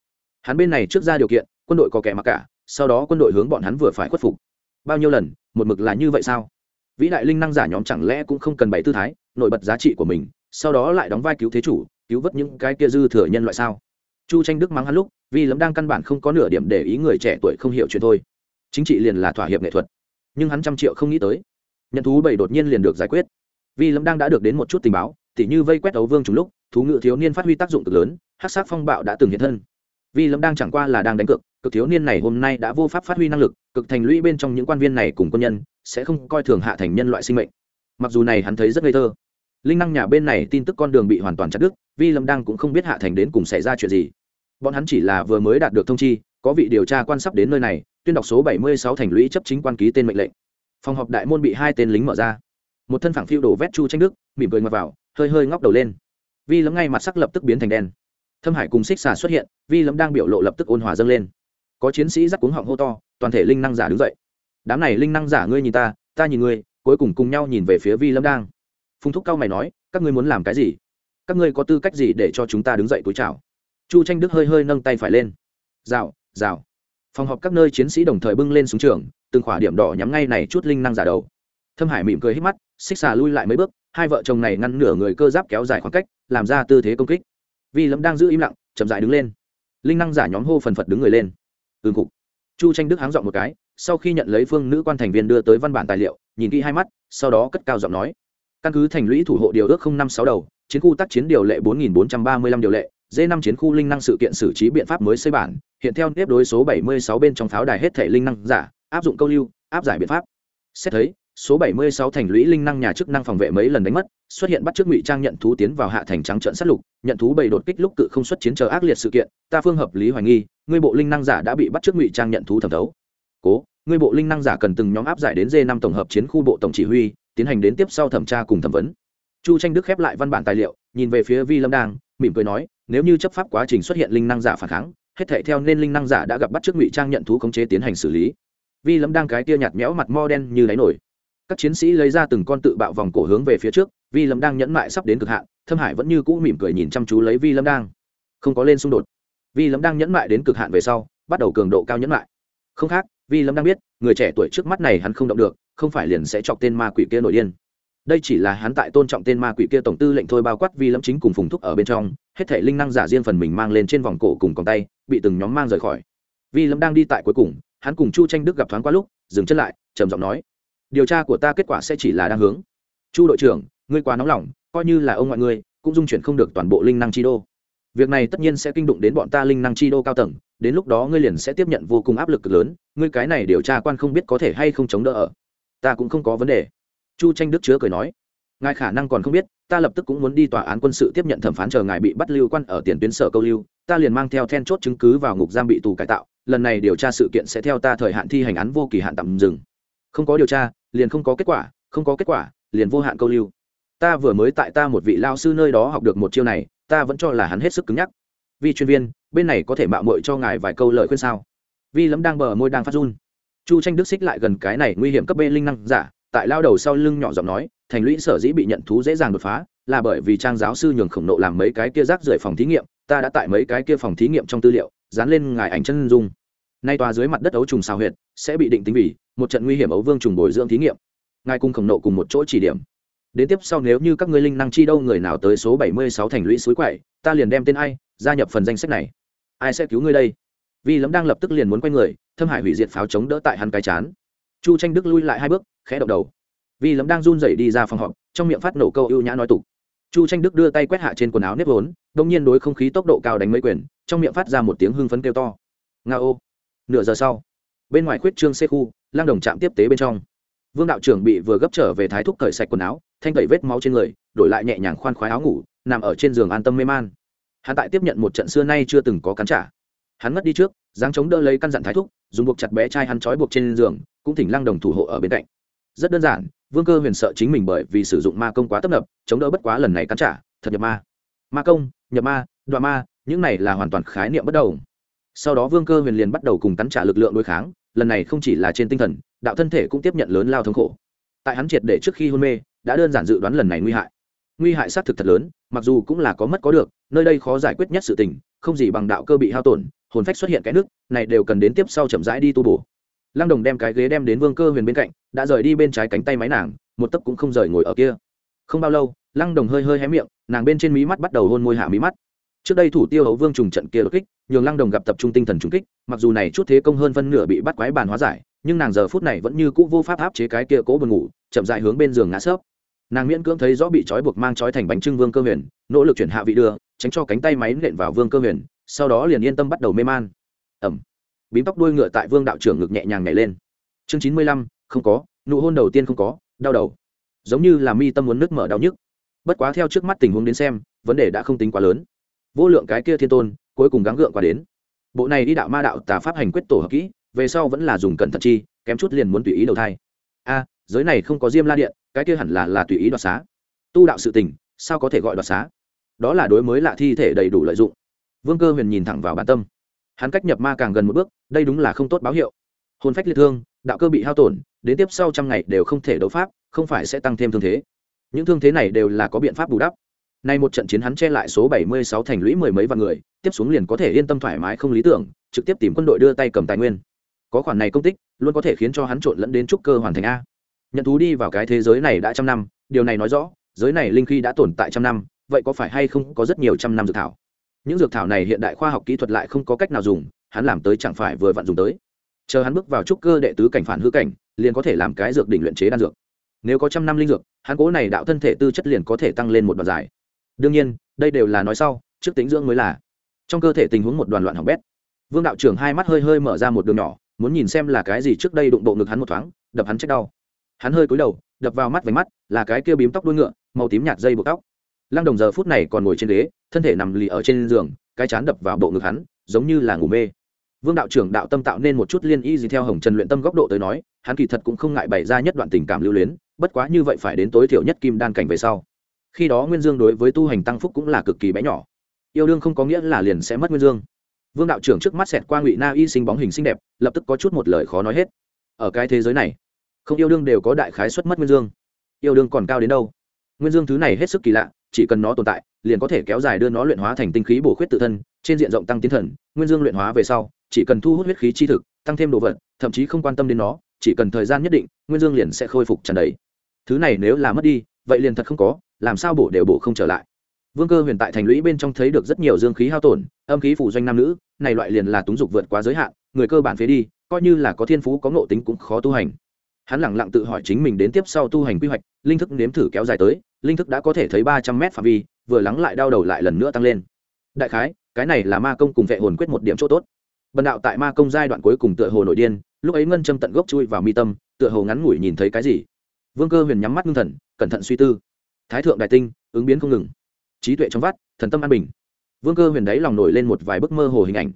hắn bên này trước ra điều kiện, quân đội có kẻ mặc cả, sau đó quân đội hướng bọn hắn vừa phải khuất phục. Bao nhiêu lần, một mực là như vậy sao? Vĩ đại linh năng giả nhóm chẳng lẽ cũng không cần bày tư thái, nổi bật giá trị của mình, sau đó lại đóng vai cứu thế chủ, cứu vớt những cái kia dư thừa nhân loại sao? Chu tranh đức mắng hắn lúc, vì lấm đang căn bản không có nửa điểm để ý người trẻ tuổi không hiểu chuyện thôi. Chính trị liền là thỏa hiệp nghệ thuật. Nhưng hắn trăm triệu không nghĩ tới. Nhận thú bảy đột nhiên liền được giải quyết. Vì lâm đang đã được đến một chút tình báo, tỉ như vây quét ấu vương chúng lúc, thú ngự thiếu niên phát huy tác dụng cực lớn hát sát phong bạo đã từng hiện thân. Vi lâm đang chẳng qua là đang đánh cược, cực thiếu niên này hôm nay đã vô pháp phát huy năng lực, cực thành lũy bên trong những quan viên này cùng quân nhân, sẽ không coi thường hạ thành nhân loại sinh mệnh. Mặc dù này hắn thấy rất ngây thơ. Linh năng nhà bên này tin tức con đường bị hoàn toàn chặt đứt, vi lâm đang cũng không biết hạ thành đến cùng xảy ra chuyện gì. Bọn hắn chỉ là vừa mới đạt được thông chi, có vị điều tra quan sắp đến nơi này, tuyên đọc số 76 thành lũy chấp chính quan ký tên mệnh lệnh. Phòng họp đại môn bị hai tên lính mở ra. Một thân phẳng phiêu đổ vét chu tranh đức, mỉm cười ngoặt vào, hơi hơi ngóc đầu lên. Vi lấm ngay mặt sắc lập tức biến thành đen thâm hải cùng xích xà xuất hiện, vi Lâm đang biểu lộ lập tức ôn hòa dâng lên. Có chiến sĩ giắc cuống họng hô to, toàn thể linh năng giả đứng dậy. Đám này linh năng giả ngươi nhìn ta ta nhìn ngươi, cuối cùng cùng nhau nhìn về phía vi lâm đang. Phùng thúc cao mày nói, các ngươi muốn làm cái gì? Các ngươi có tư cách gì để cho chúng ta đứng dậy túi chào? Chu tranh đức hơi hơi nâng tay phải lên. Rào rào. Phòng họp các nơi chiến sĩ đồng thời bưng lên súng trường, từng khỏa điểm đỏ nhắm ngay này chút linh năng giả đầu. Thâm hải mỉm cười hít mắt, xích xà lui lại mấy bước, hai vợ chồng này ngăn nửa người cơ giáp kéo dài khoảng cách, làm ra tư thế công kích vi lâm đang giữ im lặng, chậm dại đứng lên. Linh năng giả nhóm hô phần phật đứng người lên. Ương cục chu tranh đức háng dọn một cái, sau khi nhận lấy phương nữ quan thành viên đưa tới văn bản tài liệu, nhìn kỹ hai mắt, sau đó cất cao giọng nói. Căn cứ thành lũy thủ hộ điều ước năm sáu đầu, chiến khu tác chiến điều lệ bốn nghìn bốn trăm ba mươi lăm điều lệ d năm chiến khu linh năng sự kiện xử trí biện pháp mới xây bản, hiện theo nếp đối số bảy mươi sáu bên trong pháo đài hết thể linh năng giả, áp dụng câu lưu, áp giải biện pháp. Xét thấy số 76 thành lũy linh năng nhà chức năng phòng vệ mấy lần đánh mất, xuất hiện bắt trước ngụy trang nhận thú tiến vào hạ thành trắng trận sát lục, nhận thú bầy đột kích lúc cự không xuất chiến chờ ác liệt sự kiện, ta phương hợp lý hoài nghi, ngươi bộ linh năng giả đã bị bắt trước ngụy trang nhận thú thẩm thấu. Cố, ngươi bộ linh năng giả cần từng nhóm áp giải đến d 5 tổng hợp chiến khu bộ tổng chỉ huy, tiến hành đến tiếp sau thẩm tra cùng thẩm vấn. Chu tranh đức khép lại văn bản tài liệu, nhìn về phía vi lâm đang, mỉm cười nói, nếu như chấp pháp quá trình xuất hiện linh năng giả phản kháng, hết thảy theo nên linh năng giả đã gặp bắt trước ngụy trang nhận thú khống chế tiến hành xử lý. Vi lâm đang cái kia nhạt nhẽo mặt mo đen như đáy nổi các chiến sĩ lấy ra từng con tự bạo vòng cổ hướng về phía trước, vi lâm đang nhẫn mại sắp đến cực hạn, thâm hải vẫn như cũ mỉm cười nhìn chăm chú lấy vi lâm đang. Không có lên xung đột. Vi lâm đang nhẫn mại đến cực hạn về sau, bắt đầu cường độ cao nhẫn mại. Không khác, vi lâm đang biết, người trẻ tuổi trước mắt này hắn không động được, không phải liền sẽ chọc tên ma quỷ kia nổi điên. Đây chỉ là hắn tại tôn trọng tên ma quỷ kia tổng tư lệnh thôi bao quát vi lâm chính cùng phùng thúc ở bên trong, hết thể linh năng giả riêng phần mình mang lên trên vòng cổ cùng còng tay, bị từng nhóm mang rời khỏi. Vi lâm đang đi tại cuối cùng, hắn cùng chu tranh đức gặp thoáng qua lúc, dừng chân lại, trầm giọng nói điều tra của ta kết quả sẽ chỉ là đang hướng. Chu đội trưởng, ngươi quá nóng lòng, coi như là ông ngoại ngươi, cũng dung chuyển không được toàn bộ linh năng chi đô. Việc này tất nhiên sẽ kinh động đến bọn ta linh năng chi đô cao tầng, đến lúc đó ngươi liền sẽ tiếp nhận vô cùng áp lực cực lớn, ngươi cái này điều tra quan không biết có thể hay không chống đỡ ở. Ta cũng không có vấn đề. Chu tranh đức chứa cười nói, ngài khả năng còn không biết, ta lập tức cũng muốn đi tòa án quân sự tiếp nhận thẩm phán chờ ngài bị bắt lưu quan ở tiền tuyến sở câu lưu, ta liền mang theo then chốt chứng cứ vào ngục giam bị tù cải tạo, lần này điều tra sự kiện sẽ theo ta thời hạn thi hành án vô kỳ hạn tạm dừng không có điều tra, liền không có kết quả, không có kết quả, liền vô hạn câu lưu. Ta vừa mới tại ta một vị lao sư nơi đó học được một chiêu này, ta vẫn cho là hắn hết sức cứng nhắc. Vì chuyên viên, bên này có thể mạo muội cho ngài vài câu lời khuyên sao? Vi lấm đang bờ môi đang phát run. Chu tranh đức xích lại gần cái này nguy hiểm cấp b linh năng giả, tại lao đầu sau lưng nhỏ giọng nói, thành lũy sở dĩ bị nhận thú dễ dàng đột phá, là bởi vì trang giáo sư nhường khổng nộ làm mấy cái kia rác rưởi phòng thí nghiệm, ta đã tại mấy cái kia phòng thí nghiệm trong tư liệu, dán lên ngài ảnh chân dung. Nay tòa dưới mặt đất ấu trùng xào huyệt, sẽ bị định tính vì một trận nguy hiểm ấu vương trùng bồi dưỡng thí nghiệm. Ngài cùng khổng nộ cùng một chỗ chỉ điểm. Đến tiếp sau nếu như các ngươi linh năng chi đâu người nào tới số bảy mươi sáu thành lũy suối quậy, ta liền đem tên ai, gia nhập phần danh sách này. Ai sẽ cứu ngươi đây? Vì lấm đang lập tức liền muốn quay người, thâm hải hủy diệt pháo chống đỡ tại hắn cái chán. Chu tranh đức lui lại hai bước, khẽ động đầu. Vì lấm đang run rẩy đi ra phòng họp, trong miệng phát nổ câu ưu nhã nói tục. Chu tranh đức đưa tay quét hạ trên quần áo nếp vốn, đông nhiên đối không khí tốc độ cao đánh mấy quyền, trong miệng phát ra một tiếng hưng phấn kêu to. Nga ô. Nửa giờ sau bên ngoài khuyết trương xe khu, lang đồng trạm tiếp tế bên trong. Vương đạo trưởng bị vừa gấp trở về thái thúc cởi sạch quần áo, thanh tẩy vết máu trên người, đổi lại nhẹ nhàng khoan khoái áo ngủ, nằm ở trên giường an tâm mê man. Hắn tại tiếp nhận một trận xưa nay chưa từng có cắn trả. Hắn ngất đi trước giáng chống đỡ lấy căn dặn thái thúc, dùng buộc chặt bé trai hắn trói buộc trên giường, cũng thỉnh lăng đồng thủ hộ ở bên cạnh. Rất đơn giản, vương cơ huyền sợ chính mình bởi vì sử dụng ma công quá tấp nập, chống đỡ bất quá lần này cắn trả, thật nhập ma. Ma công, nhập ma đoạn ma, những này là hoàn toàn khái niệm bất đầu sau đó vương cơ huyền liền bắt đầu cùng cắn trả lực lượng đối kháng, lần này không chỉ là trên tinh thần, đạo thân thể cũng tiếp nhận lớn lao thống khổ. Tại hắn triệt để trước khi hôn mê, đã đơn giản dự đoán lần này nguy hại. Nguy hại xác thực thật lớn, mặc dù cũng là có mất có được, nơi đây khó giải quyết nhất sự tình, không gì bằng đạo cơ bị hao tổn, hồn phách xuất hiện cái nước, này đều cần đến tiếp sau chậm rãi đi tu bổ. Lăng đồng đem cái ghế đem đến vương cơ huyền bên cạnh, đã rời đi bên trái cánh tay máy nàng, một tấc cũng không rời ngồi ở kia. Không bao lâu, lăng đồng hơi hơi hé miệng, nàng bên trên mí mắt bắt đầu hôn môi hạ mí mắt trước đây thủ tiêu hấu vương trùng trận kia đột kích, nhường lăng đồng gặp tập trung tinh thần trùng kích, mặc dù này chút thế công hơn phân nửa bị bắt quái bàn hóa giải, nhưng nàng giờ phút này vẫn như cũ vô pháp áp chế cái kia cố buồn ngủ, chậm dại hướng bên giường ngã sấp. Nàng miễn cưỡng thấy rõ bị trói buộc mang trói thành bánh trưng vương cơ huyền, nỗ lực chuyển hạ vị đưa, tránh cho cánh tay máy nện vào vương cơ huyền, sau đó liền yên tâm bắt đầu mê man. Ẩm. Bím tóc đuôi ngựa tại vương đạo trưởng ngực nhẹ nhàng nhảy lên. Chương chín mươi lăm, không có, nụ hôn đầu tiên không có, đau đầu. Giống như là mi tâm muốn nước mở đau nhức. Bất quá theo trước mắt tình huống đến xem, vấn đề đã không tính quá lớn vô lượng cái kia thiên tôn, cuối cùng gắng gượng qua đến. Bộ này đi đạo ma đạo tà pháp hành quyết tổ hợp kỹ, về sau vẫn là dùng cẩn thận chi, kém chút liền muốn tùy ý đầu thai. A, giới này không có diêm la điện, cái kia hẳn là là tùy ý đoạt xá. Tu đạo sự tình, sao có thể gọi đoạt xá? Đó là đối mới lạ thi thể đầy đủ lợi dụng. Vương cơ huyền nhìn thẳng vào bản tâm. Hắn cách nhập ma càng gần một bước, đây đúng là không tốt báo hiệu. Hồn phách liệt thương, đạo cơ bị hao tổn, đến tiếp sau trăm ngày đều không thể đấu pháp, không phải sẽ tăng thêm thương thế. Những thương thế này đều là có biện pháp bù đắp nay một trận chiến hắn che lại số bảy mươi sáu thành lũy mười mấy vạn người, tiếp xuống liền có thể yên tâm thoải mái không lý tưởng, trực tiếp tìm quân đội đưa tay cầm tài nguyên. Có khoản này công tích, luôn có thể khiến cho hắn trộn lẫn đến trúc cơ hoàn thành a. Nhận thú đi vào cái thế giới này đã trăm năm, điều này nói rõ, giới này linh khí đã tồn tại trăm năm, vậy có phải hay không có rất nhiều trăm năm dược thảo? Những dược thảo này hiện đại khoa học kỹ thuật lại không có cách nào dùng, hắn làm tới chẳng phải vừa vặn dùng tới. Chờ hắn bước vào trúc cơ đệ tứ cảnh phản hư cảnh, liền có thể làm cái dược đỉnh luyện chế đan dược. Nếu có trăm năm linh dược, hắn cố này đạo thân thể tư chất liền có thể tăng lên một đoạn dài đương nhiên, đây đều là nói sau, trước tính dưỡng mới là. Trong cơ thể tình huống một đoàn loạn hỏng bét. Vương đạo trưởng hai mắt hơi hơi mở ra một đường nhỏ, muốn nhìn xem là cái gì trước đây đụng bộ ngực hắn một thoáng, đập hắn trách đau. Hắn hơi cúi đầu, đập vào mắt vánh mắt, là cái kia bím tóc đuôi ngựa, màu tím nhạt dây buộc tóc. Lăng đồng giờ phút này còn ngồi trên ghế, thân thể nằm lì ở trên giường, cái chán đập vào bộ ngực hắn, giống như là ngủ mê. Vương đạo trưởng đạo tâm tạo nên một chút liên y gì theo hồng trần luyện tâm góc độ tới nói, hắn kỳ thật cũng không ngại bày ra nhất đoạn tình cảm lưu luyến, bất quá như vậy phải đến tối thiểu nhất kim đan cảnh về sau khi đó nguyên dương đối với tu hành tăng phúc cũng là cực kỳ bé nhỏ. Yêu đương không có nghĩa là liền sẽ mất nguyên dương. Vương đạo trưởng trước mắt xẹt qua ngụy na y sinh bóng hình xinh đẹp, lập tức có chút một lời khó nói hết. Ở cái thế giới này, không yêu đương đều có đại khái xuất mất nguyên dương. Yêu đương còn cao đến đâu? Nguyên dương thứ này hết sức kỳ lạ, chỉ cần nó tồn tại, liền có thể kéo dài đưa nó luyện hóa thành tinh khí bổ khuyết tự thân, trên diện rộng tăng tiến thần, nguyên dương luyện hóa về sau, chỉ cần thu hút huyết khí chi thực, tăng thêm đồ vật, thậm chí không quan tâm đến nó, chỉ cần thời gian nhất định, nguyên dương liền sẽ khôi phục tràn đầy. Thứ này nếu là mất đi, vậy liền thật không có làm sao bổ đều bổ không trở lại. Vương cơ huyền tại thành lũy bên trong thấy được rất nhiều dương khí hao tổn, âm khí phủ doanh nam nữ, này loại liền là túng dục vượt quá giới hạn, người cơ bản phế đi, coi như là có thiên phú, có ngộ tính cũng khó tu hành. Hắn lẳng lặng tự hỏi chính mình đến tiếp sau tu hành quy hoạch, linh thức nếm thử kéo dài tới, linh thức đã có thể thấy ba trăm mét phạm vi, vừa lắng lại đau đầu lại lần nữa tăng lên. Đại khái, cái này là ma công cùng vệ hồn quyết một điểm chỗ tốt. Bần đạo tại ma công giai đoạn cuối cùng tựa hồ nội điên, lúc ấy ngân châm tận gốc chui vào mi tâm, tựa hồ ngắn ngủi nhìn thấy cái gì. Vương cơ huyền nhắm mắt ngưng thần, cẩn thận suy tư thái thượng đại tinh, ứng biến không ngừng. Trí tuệ trong vắt, thần tâm an bình. Vương cơ huyền đấy lòng nổi lên một vài bức mơ hồ hình ảnh.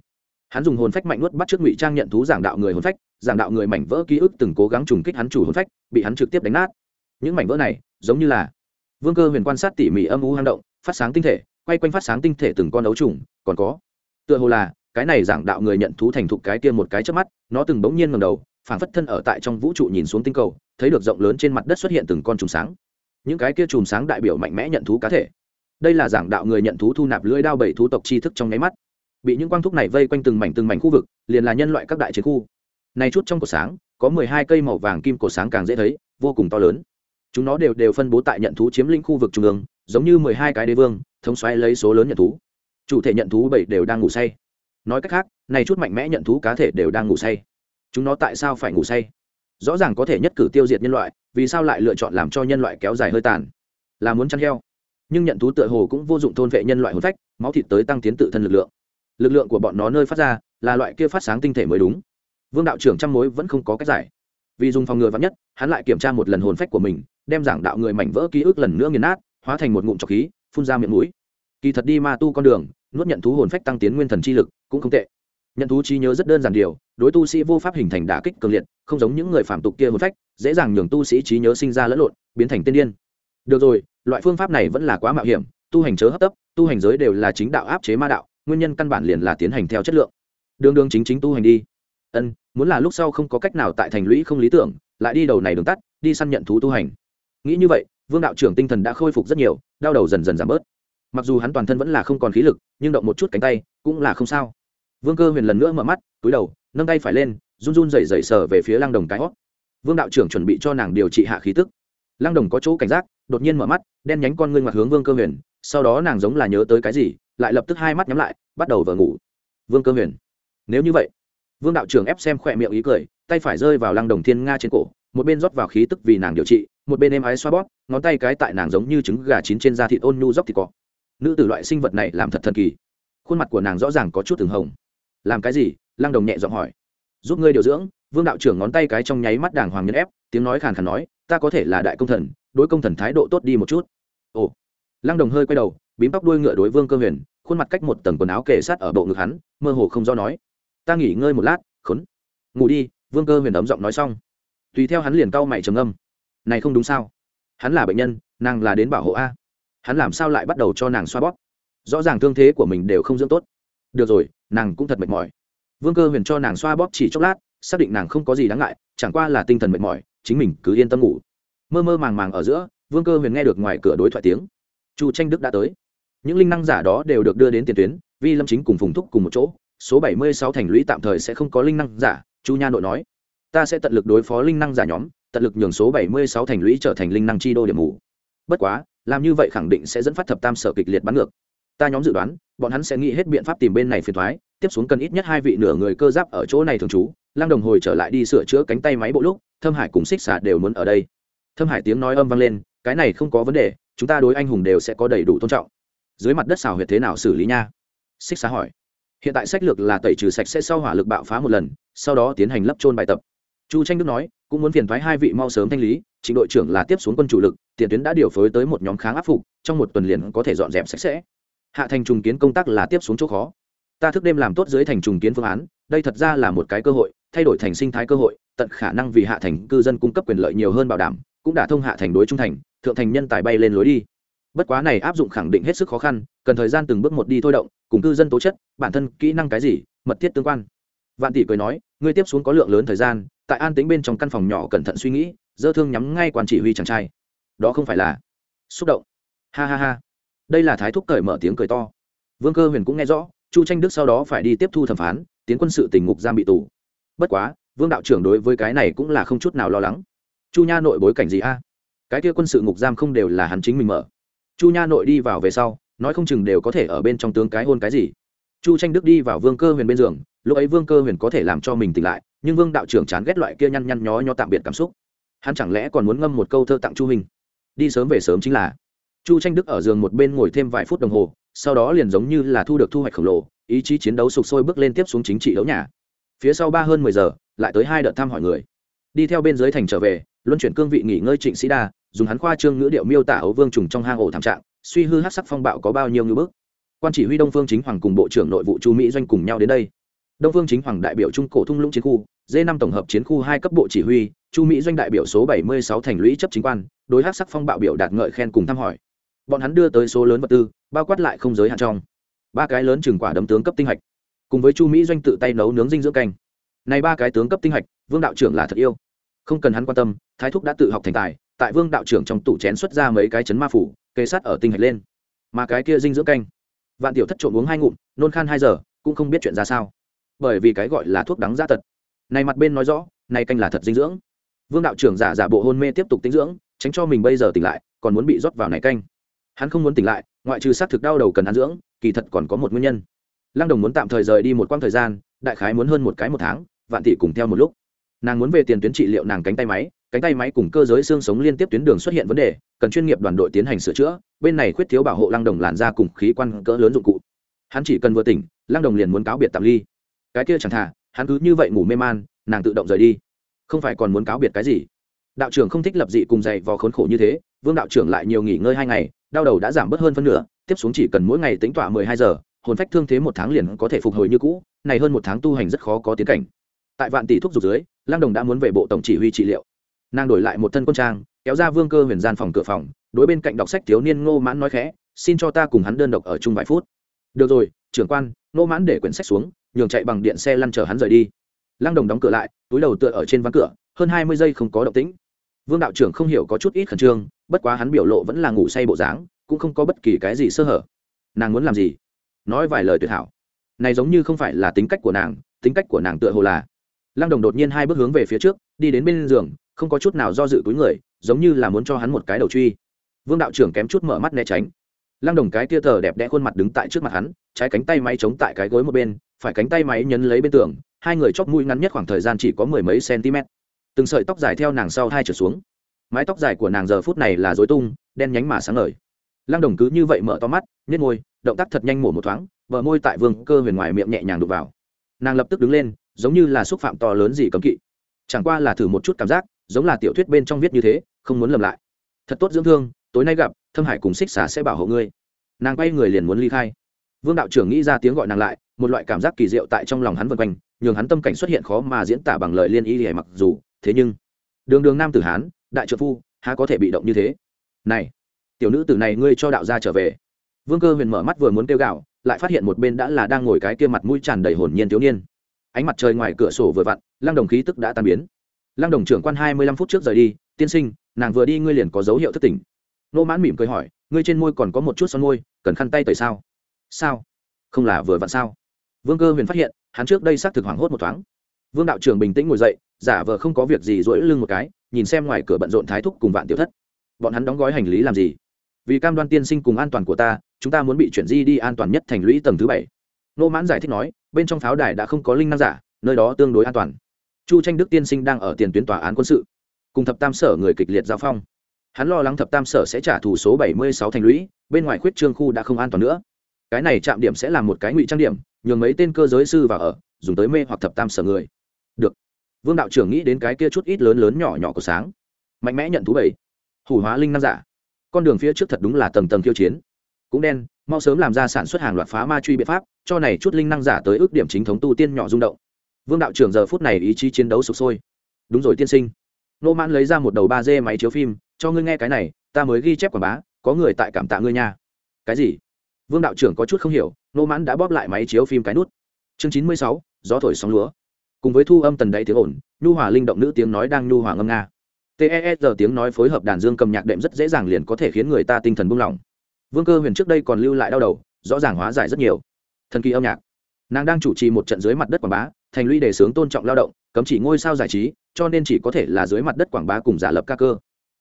Hắn dùng hồn phách mạnh nuốt bắt trước ngụy trang nhận thú giảng đạo người hồn phách, giảng đạo người mảnh vỡ ký ức từng cố gắng trùng kích hắn chủ hồn phách, bị hắn trực tiếp đánh nát. Những mảnh vỡ này, giống như là vương cơ huyền quan sát tỉ mỉ âm u hang động, phát sáng tinh thể, quay quanh phát sáng tinh thể từng con ấu trùng, còn có, tựa hồ là, cái này giảng đạo người nhận thú thành thục cái kia một cái trước mắt, nó từng bỗng nhiên ngầm đầu, phảng phất thân ở tại trong vũ trụ nhìn xuống tinh cầu, thấy được rộng lớn trên mặt đất xuất hiện từng con trùng sáng những cái kia chùm sáng đại biểu mạnh mẽ nhận thú cá thể. Đây là giảng đạo người nhận thú thu nạp lưỡi đao bảy thú tộc tri thức trong nháy mắt. Bị những quang thúc này vây quanh từng mảnh từng mảnh khu vực, liền là nhân loại các đại chiến khu. Này chút trong cổ sáng, có mười hai cây màu vàng kim cổ sáng càng dễ thấy, vô cùng to lớn. Chúng nó đều đều phân bố tại nhận thú chiếm lĩnh khu vực trung ương, giống như mười hai cái đế vương, thống xoáy lấy số lớn nhận thú. Chủ thể nhận thú bảy đều đang ngủ say. Nói cách khác, này chút mạnh mẽ nhận thú cá thể đều đang ngủ say. Chúng nó tại sao phải ngủ say? Rõ ràng có thể nhất cử tiêu diệt nhân loại vì sao lại lựa chọn làm cho nhân loại kéo dài hơi tàn? Là muốn chăn heo. Nhưng nhận thú tựa hồ cũng vô dụng thôn vệ nhân loại hồn phách, máu thịt tới tăng tiến tự thân lực lượng. Lực lượng của bọn nó nơi phát ra, là loại kia phát sáng tinh thể mới đúng. Vương đạo trưởng trăm mối vẫn không có cách giải. Vì dùng phòng ngừa vắn nhất, hắn lại kiểm tra một lần hồn phách của mình, đem giảng đạo người mảnh vỡ ký ức lần nữa nghiền nát, hóa thành một ngụm trọc khí, phun ra miệng mũi. Kỳ thật đi ma tu con đường, nuốt nhận thú hồn phách tăng tiến nguyên thần chi lực cũng không tệ nhận thú trí nhớ rất đơn giản điều, đối tu sĩ vô pháp hình thành đả kích cường liệt, không giống những người phạm tục kia hồn phách, dễ dàng nhường tu sĩ trí nhớ sinh ra lẫn lộn, biến thành tiên điên. Được rồi, loại phương pháp này vẫn là quá mạo hiểm, tu hành chớ hấp tấp, tu hành giới đều là chính đạo áp chế ma đạo, nguyên nhân căn bản liền là tiến hành theo chất lượng. Đường đường chính chính tu hành đi. Ân, muốn là lúc sau không có cách nào tại thành lũy không lý tưởng, lại đi đầu này đường tắt, đi săn nhận thú tu hành. Nghĩ như vậy, vương đạo trưởng tinh thần đã khôi phục rất nhiều, đau đầu dần dần giảm bớt. Mặc dù hắn toàn thân vẫn là không còn khí lực, nhưng động một chút cánh tay cũng là không sao vương cơ huyền lần nữa mở mắt, túi đầu, nâng tay phải lên, run run rẩy rẩy sờ về phía lăng đồng cái hót. Vương đạo trưởng chuẩn bị cho nàng điều trị hạ khí tức. Lăng đồng có chỗ cảnh giác, đột nhiên mở mắt, đen nhánh con ngươi mặt hướng vương cơ huyền, sau đó nàng giống là nhớ tới cái gì, lại lập tức hai mắt nhắm lại, bắt đầu vờ ngủ. Vương cơ huyền, nếu như vậy, vương đạo trưởng ép xem khỏe miệng ý cười, tay phải rơi vào lăng đồng thiên nga trên cổ, một bên rót vào khí tức vì nàng điều trị, một bên êm ái xoa bóp, ngón tay cái tại nàng giống như trứng gà chín trên da thịt ôn nhu dốc thịt cọ nữ tử loại sinh vật này làm thật thần kỳ. Khuôn mặt của nàng rõ ràng có chút từng hồng làm cái gì? Lăng đồng nhẹ giọng hỏi. Giúp ngươi điều dưỡng. Vương đạo trưởng ngón tay cái trong nháy mắt đàng hoàng nhân ép, tiếng nói khàn khàn nói, ta có thể là đại công thần, đối công thần thái độ tốt đi một chút. Ồ. Lăng đồng hơi quay đầu, bím tóc đuôi ngựa đối vương cơ huyền, khuôn mặt cách một tầng quần áo kề sát ở bộ ngực hắn, mơ hồ không do nói. Ta nghỉ ngơi một lát, khốn. Ngủ đi, vương cơ huyền ấm giọng nói xong. Tùy theo hắn liền cau mày trầm âm này không đúng sao? Hắn là bệnh nhân, nàng là đến bảo hộ a. Hắn làm sao lại bắt đầu cho nàng xoa bóp? Rõ ràng thương thế của mình đều không dưỡng tốt được rồi, nàng cũng thật mệt mỏi. Vương cơ huyền cho nàng xoa bóp chỉ chốc lát, xác định nàng không có gì đáng ngại, chẳng qua là tinh thần mệt mỏi, chính mình cứ yên tâm ngủ. Mơ mơ màng màng ở giữa, vương cơ huyền nghe được ngoài cửa đối thoại tiếng. Chu tranh đức đã tới. Những linh năng giả đó đều được đưa đến tiền tuyến, vi lâm chính cùng phùng thúc cùng một chỗ, số bảy mươi sáu thành lũy tạm thời sẽ không có linh năng giả, chu nha nội nói. Ta sẽ tận lực đối phó linh năng giả nhóm, tận lực nhường số bảy mươi sáu thành lũy trở thành linh năng chi đô điểm mù. Bất quá, làm như vậy khẳng định sẽ dẫn phát thập tam sở kịch liệt bắn ngược ta nhóm dự đoán, bọn hắn sẽ nghĩ hết biện pháp tìm bên này phiền thoái, tiếp xuống cần ít nhất hai vị nửa người cơ giáp ở chỗ này thường trú. Lang đồng hồi trở lại đi sửa chữa cánh tay máy bộ lúc, thâm hải cùng xích xả đều muốn ở đây. Thâm hải tiếng nói âm vang lên, cái này không có vấn đề, chúng ta đối anh hùng đều sẽ có đầy đủ tôn trọng. Dưới mặt đất xào huyệt thế nào xử lý nha? Xích xá hỏi. Hiện tại sách lược là tẩy trừ sạch sẽ sau hỏa lực bạo phá một lần, sau đó tiến hành lấp trôn bài tập. Chu tranh đức nói, cũng muốn phiền thoái hai vị mau sớm thanh lý trịnh đội trưởng là tiếp xuống quân chủ lực, tiền tuyến đã điều phối tới một nhóm kháng áp phục, trong một tuần liền có thể dọn dẹp sạch sẽ hạ thành trùng kiến công tác là tiếp xuống chỗ khó. Ta thức đêm làm tốt dưới thành trùng kiến phương án, đây thật ra là một cái cơ hội, thay đổi thành sinh thái cơ hội, tận khả năng vì hạ thành cư dân cung cấp quyền lợi nhiều hơn bảo đảm, cũng đã thông hạ thành đối trung thành, thượng thành nhân tài bay lên lối đi. Bất quá này áp dụng khẳng định hết sức khó khăn, cần thời gian từng bước một đi thôi động, cùng cư dân tố chất, bản thân kỹ năng cái gì, mật thiết tương quan. Vạn tỷ cười nói, ngươi tiếp xuống có lượng lớn thời gian, tại an tính bên trong căn phòng nhỏ cẩn thận suy nghĩ, dơ thương nhắm ngay quan chỉ huy chàng trai. Đó không phải là xúc động. Ha ha ha đây là thái thúc cởi mở tiếng cười to. Vương cơ huyền cũng nghe rõ, chu tranh đức sau đó phải đi tiếp thu thẩm phán, tiến quân sự tình ngục giam bị tù. Bất quá, vương đạo trưởng đối với cái này cũng là không chút nào lo lắng. Chu nha nội bối cảnh gì a? Cái kia quân sự ngục giam không đều là hắn chính mình mở. Chu nha nội đi vào về sau, nói không chừng đều có thể ở bên trong tướng cái hôn cái gì. Chu tranh đức đi vào vương cơ huyền bên giường, lúc ấy vương cơ huyền có thể làm cho mình tỉnh lại, nhưng vương đạo trưởng chán ghét loại kia nhăn nhăn nhó nhó tạm biệt cảm xúc. Hắn chẳng lẽ còn muốn ngâm một câu thơ tặng chu hình? Đi sớm về sớm chính là chu tranh đức ở giường một bên ngồi thêm vài phút đồng hồ, sau đó liền giống như là thu được thu hoạch khổng lồ, ý chí chiến đấu sụp sôi bước lên tiếp xuống chính trị đấu nhà. Phía sau ba hơn mười giờ, lại tới hai đợt thăm hỏi người. Đi theo bên dưới thành trở về, luân chuyển cương vị nghỉ ngơi trịnh sĩ đa, dùng hắn khoa trương ngữ điệu miêu tả ấu vương trùng trong hang ổ thảm trạng, suy hư hát sắc phong bạo có bao nhiêu ngư bước quan chỉ huy đông phương chính hoàng cùng bộ trưởng nội vụ chu mỹ doanh cùng nhau đến đây. Đông phương chính hoàng đại biểu trung cổ thung lũng chiến khu d năm tổng hợp chiến khu hai cấp bộ chỉ huy, chu mỹ doanh đại biểu số bảy mươi sáu thành lũy chấp chính quan, đối hát sắc phong bạo biểu đạt ngợi khen cùng thăm hỏi bọn hắn đưa tới số lớn vật tư, bao quát lại không giới hạn trong. Ba cái lớn chừng quả đấm tướng cấp tinh hạch, cùng với chu mỹ doanh tự tay nấu nướng dinh dưỡng canh. Này ba cái tướng cấp tinh hạch, vương đạo trưởng là thật yêu. Không cần hắn quan tâm, thái thúc đã tự học thành tài, tại vương đạo trưởng trong tủ chén xuất ra mấy cái chấn ma phủ, kề sát ở tinh hạch lên. Mà cái kia dinh dưỡng canh, vạn tiểu thất trộm uống hai ngụm, nôn khan hai giờ, cũng không biết chuyện ra sao. Bởi vì cái gọi là thuốc đắng da tật. Này mặt bên nói rõ, này canh là thật dinh dưỡng. Vương đạo trưởng giả giả bộ hôn mê tiếp tục tinh dưỡng, tránh cho mình bây giờ tỉnh lại, còn muốn bị rót vào này canh hắn không muốn tỉnh lại, ngoại trừ xác thực đau đầu cần ăn dưỡng, kỳ thật còn có một nguyên nhân. Lăng đồng muốn tạm thời rời đi một quãng thời gian, đại khái muốn hơn một cái một tháng, vạn tỷ cùng theo một lúc. Nàng muốn về tiền tuyến trị liệu nàng cánh tay máy, cánh tay máy cùng cơ giới xương sống liên tiếp tuyến đường xuất hiện vấn đề, cần chuyên nghiệp đoàn đội tiến hành sửa chữa, bên này khuyết thiếu bảo hộ lăng đồng làn ra cùng khí quan cỡ lớn dụng cụ. Hắn chỉ cần vừa tỉnh, lăng đồng liền muốn cáo biệt tạm ly. Cái kia chẳng thà, hắn cứ như vậy ngủ mê man, nàng tự động rời đi. Không phải còn muốn cáo biệt cái gì? Đạo trưởng không thích lập dị cùng dạy vò khốn khổ như thế vương đạo trưởng lại nhiều nghỉ ngơi hai ngày, đau đầu đã giảm bớt hơn phân nửa, tiếp xuống chỉ cần mỗi ngày tính tọa mười hai giờ, hồn phách thương thế một tháng liền có thể phục hồi như cũ, này hơn một tháng tu hành rất khó có tiến cảnh. Tại vạn tỷ thuốc dục dưới lang đồng đã muốn về bộ tổng chỉ huy trị liệu. Nàng đổi lại một thân quân trang, kéo ra vương cơ huyền gian phòng cửa phòng, đối bên cạnh đọc sách thiếu niên ngô mãn nói khẽ, xin cho ta cùng hắn đơn độc ở chung vài phút. Được rồi, trưởng quan, ngô mãn để quyển sách xuống, nhường chạy bằng điện xe lăn chở hắn rời đi. Lang đồng đóng cửa lại, túi đầu tựa ở trên ván cửa, hơn hai mươi giây không có động tĩnh. Vương đạo trưởng không hiểu có chút ít khẩn trương bất quá hắn biểu lộ vẫn là ngủ say bộ dáng, cũng không có bất kỳ cái gì sơ hở. Nàng muốn làm gì? Nói vài lời tuyệt hảo. Này giống như không phải là tính cách của nàng, tính cách của nàng tựa hồ là. Lăng đồng đột nhiên hai bước hướng về phía trước, đi đến bên giường, không có chút nào do dự túi người, giống như là muốn cho hắn một cái đầu truy. Vương đạo trưởng kém chút mở mắt né tránh. Lăng đồng cái tia thờ đẹp đẽ khuôn mặt đứng tại trước mặt hắn, trái cánh tay máy chống tại cái gối một bên, phải cánh tay máy nhấn lấy bên tường, hai người chóp mũi ngắn nhất khoảng thời gian chỉ có mười mấy cm từng sợi tóc dài theo nàng sau hai trở xuống mái tóc dài của nàng giờ phút này là dối tung, đen nhánh mà sáng ngời. Lăng đồng cứ như vậy mở to mắt nhét môi, động tác thật nhanh mổ một thoáng vợ môi tại vương cơ huyền ngoài miệng nhẹ nhàng đục vào. Nàng lập tức đứng lên, giống như là xúc phạm to lớn gì cấm kỵ. Chẳng qua là thử một chút cảm giác, giống là tiểu thuyết bên trong viết như thế, không muốn lầm lại. Thật tốt dưỡng thương, tối nay gặp, thâm hải cùng xích xả sẽ bảo hộ ngươi. Nàng quay người liền muốn ly khai. Vương đạo trưởng nghĩ ra tiếng gọi nàng lại, một loại cảm giác kỳ diệu tại trong lòng hắn vân quanh, nhường hắn tâm cảnh xuất hiện khó mà diễn tả bằng lời liên y hề mặc dù, thế nhưng, đường đường nam tử hán đại trợ phu, há có thể bị động như thế? Này, tiểu nữ tử này ngươi cho đạo gia trở về. Vương cơ huyền mở mắt vừa muốn kêu gạo lại phát hiện một bên đã là đang ngồi cái kia mặt mũi tràn đầy hồn nhiên thiếu niên. Ánh mặt trời ngoài cửa sổ vừa vặn, lăng đồng khí tức đã tan biến. Lăng đồng trưởng quan hai mươi lăm phút trước rời đi, tiên sinh, nàng vừa đi ngươi liền có dấu hiệu thất tỉnh nô mãn mỉm cười hỏi, ngươi trên môi còn có một chút son môi, cần khăn tay tẩy sao? Sao? Không là vừa vặn sao? Vương cơ huyền phát hiện, hắn trước đây xác thực hoảng hốt một thoáng. Vương đạo trưởng bình tĩnh ngồi dậy, giả vờ không có việc gì rỗi lưng một cái nhìn xem ngoài cửa bận rộn thái thúc cùng vạn tiểu thất. Bọn hắn đóng gói hành lý làm gì? Vì cam đoan tiên sinh cùng an toàn của ta, chúng ta muốn bị chuyển di đi an toàn nhất thành lũy tầng thứ bảy. Nô mãn giải thích nói, bên trong pháo đài đã không có linh năng giả, nơi đó tương đối an toàn. Chu tranh đức tiên sinh đang ở tiền tuyến tòa án quân sự, cùng thập tam sở người kịch liệt giao phong. Hắn lo lắng thập tam sở sẽ trả thù số bảy mươi sáu thành lũy, bên ngoài khuyết trương khu đã không an toàn nữa. Cái này chạm điểm sẽ là một cái ngụy trang điểm, nhường mấy tên cơ giới sư vào ở, dùng tới mê hoặc thập tam sở người vương đạo trưởng nghĩ đến cái kia chút ít lớn lớn nhỏ nhỏ của sáng. Mạnh mẽ nhận thú bảy. Hủ hóa linh năng giả. Con đường phía trước thật đúng là tầng tầng tiêu chiến. Cũng đen, mau sớm làm ra sản xuất hàng loạt phá ma truy biện pháp, cho này chút linh năng giả tới ước điểm chính thống tu tiên nhỏ rung động. Vương đạo trưởng giờ phút này ý chí chiến đấu sụp sôi. Đúng rồi tiên sinh. Nô mãn lấy ra một đầu ba d máy chiếu phim, cho ngươi nghe cái này, ta mới ghi chép quảng bá, có người tại cảm tạ ngươi nha. Cái gì? Vương đạo trưởng có chút không hiểu, nô mãn đã bóp lại máy chiếu phim cái nút. Chương chín mươi sáu, gió thổi sóng lúa cùng với thu âm tần đáy tiếng ổn nhu hòa linh động nữ tiếng nói đang nhu hòa ngâm nga. Ter tiếng nói phối hợp đàn dương cầm nhạc đệm rất dễ dàng liền có thể khiến người ta tinh thần buông lỏng. Vương cơ huyền trước đây còn lưu lại đau đầu, rõ ràng hóa giải rất nhiều. Thần kỳ âm nhạc. Nàng đang chủ trì một trận dưới mặt đất quảng bá, thành lũy đề xướng tôn trọng lao động, cấm chỉ ngôi sao giải trí, cho nên chỉ có thể là dưới mặt đất quảng bá cùng giả lập ca cơ.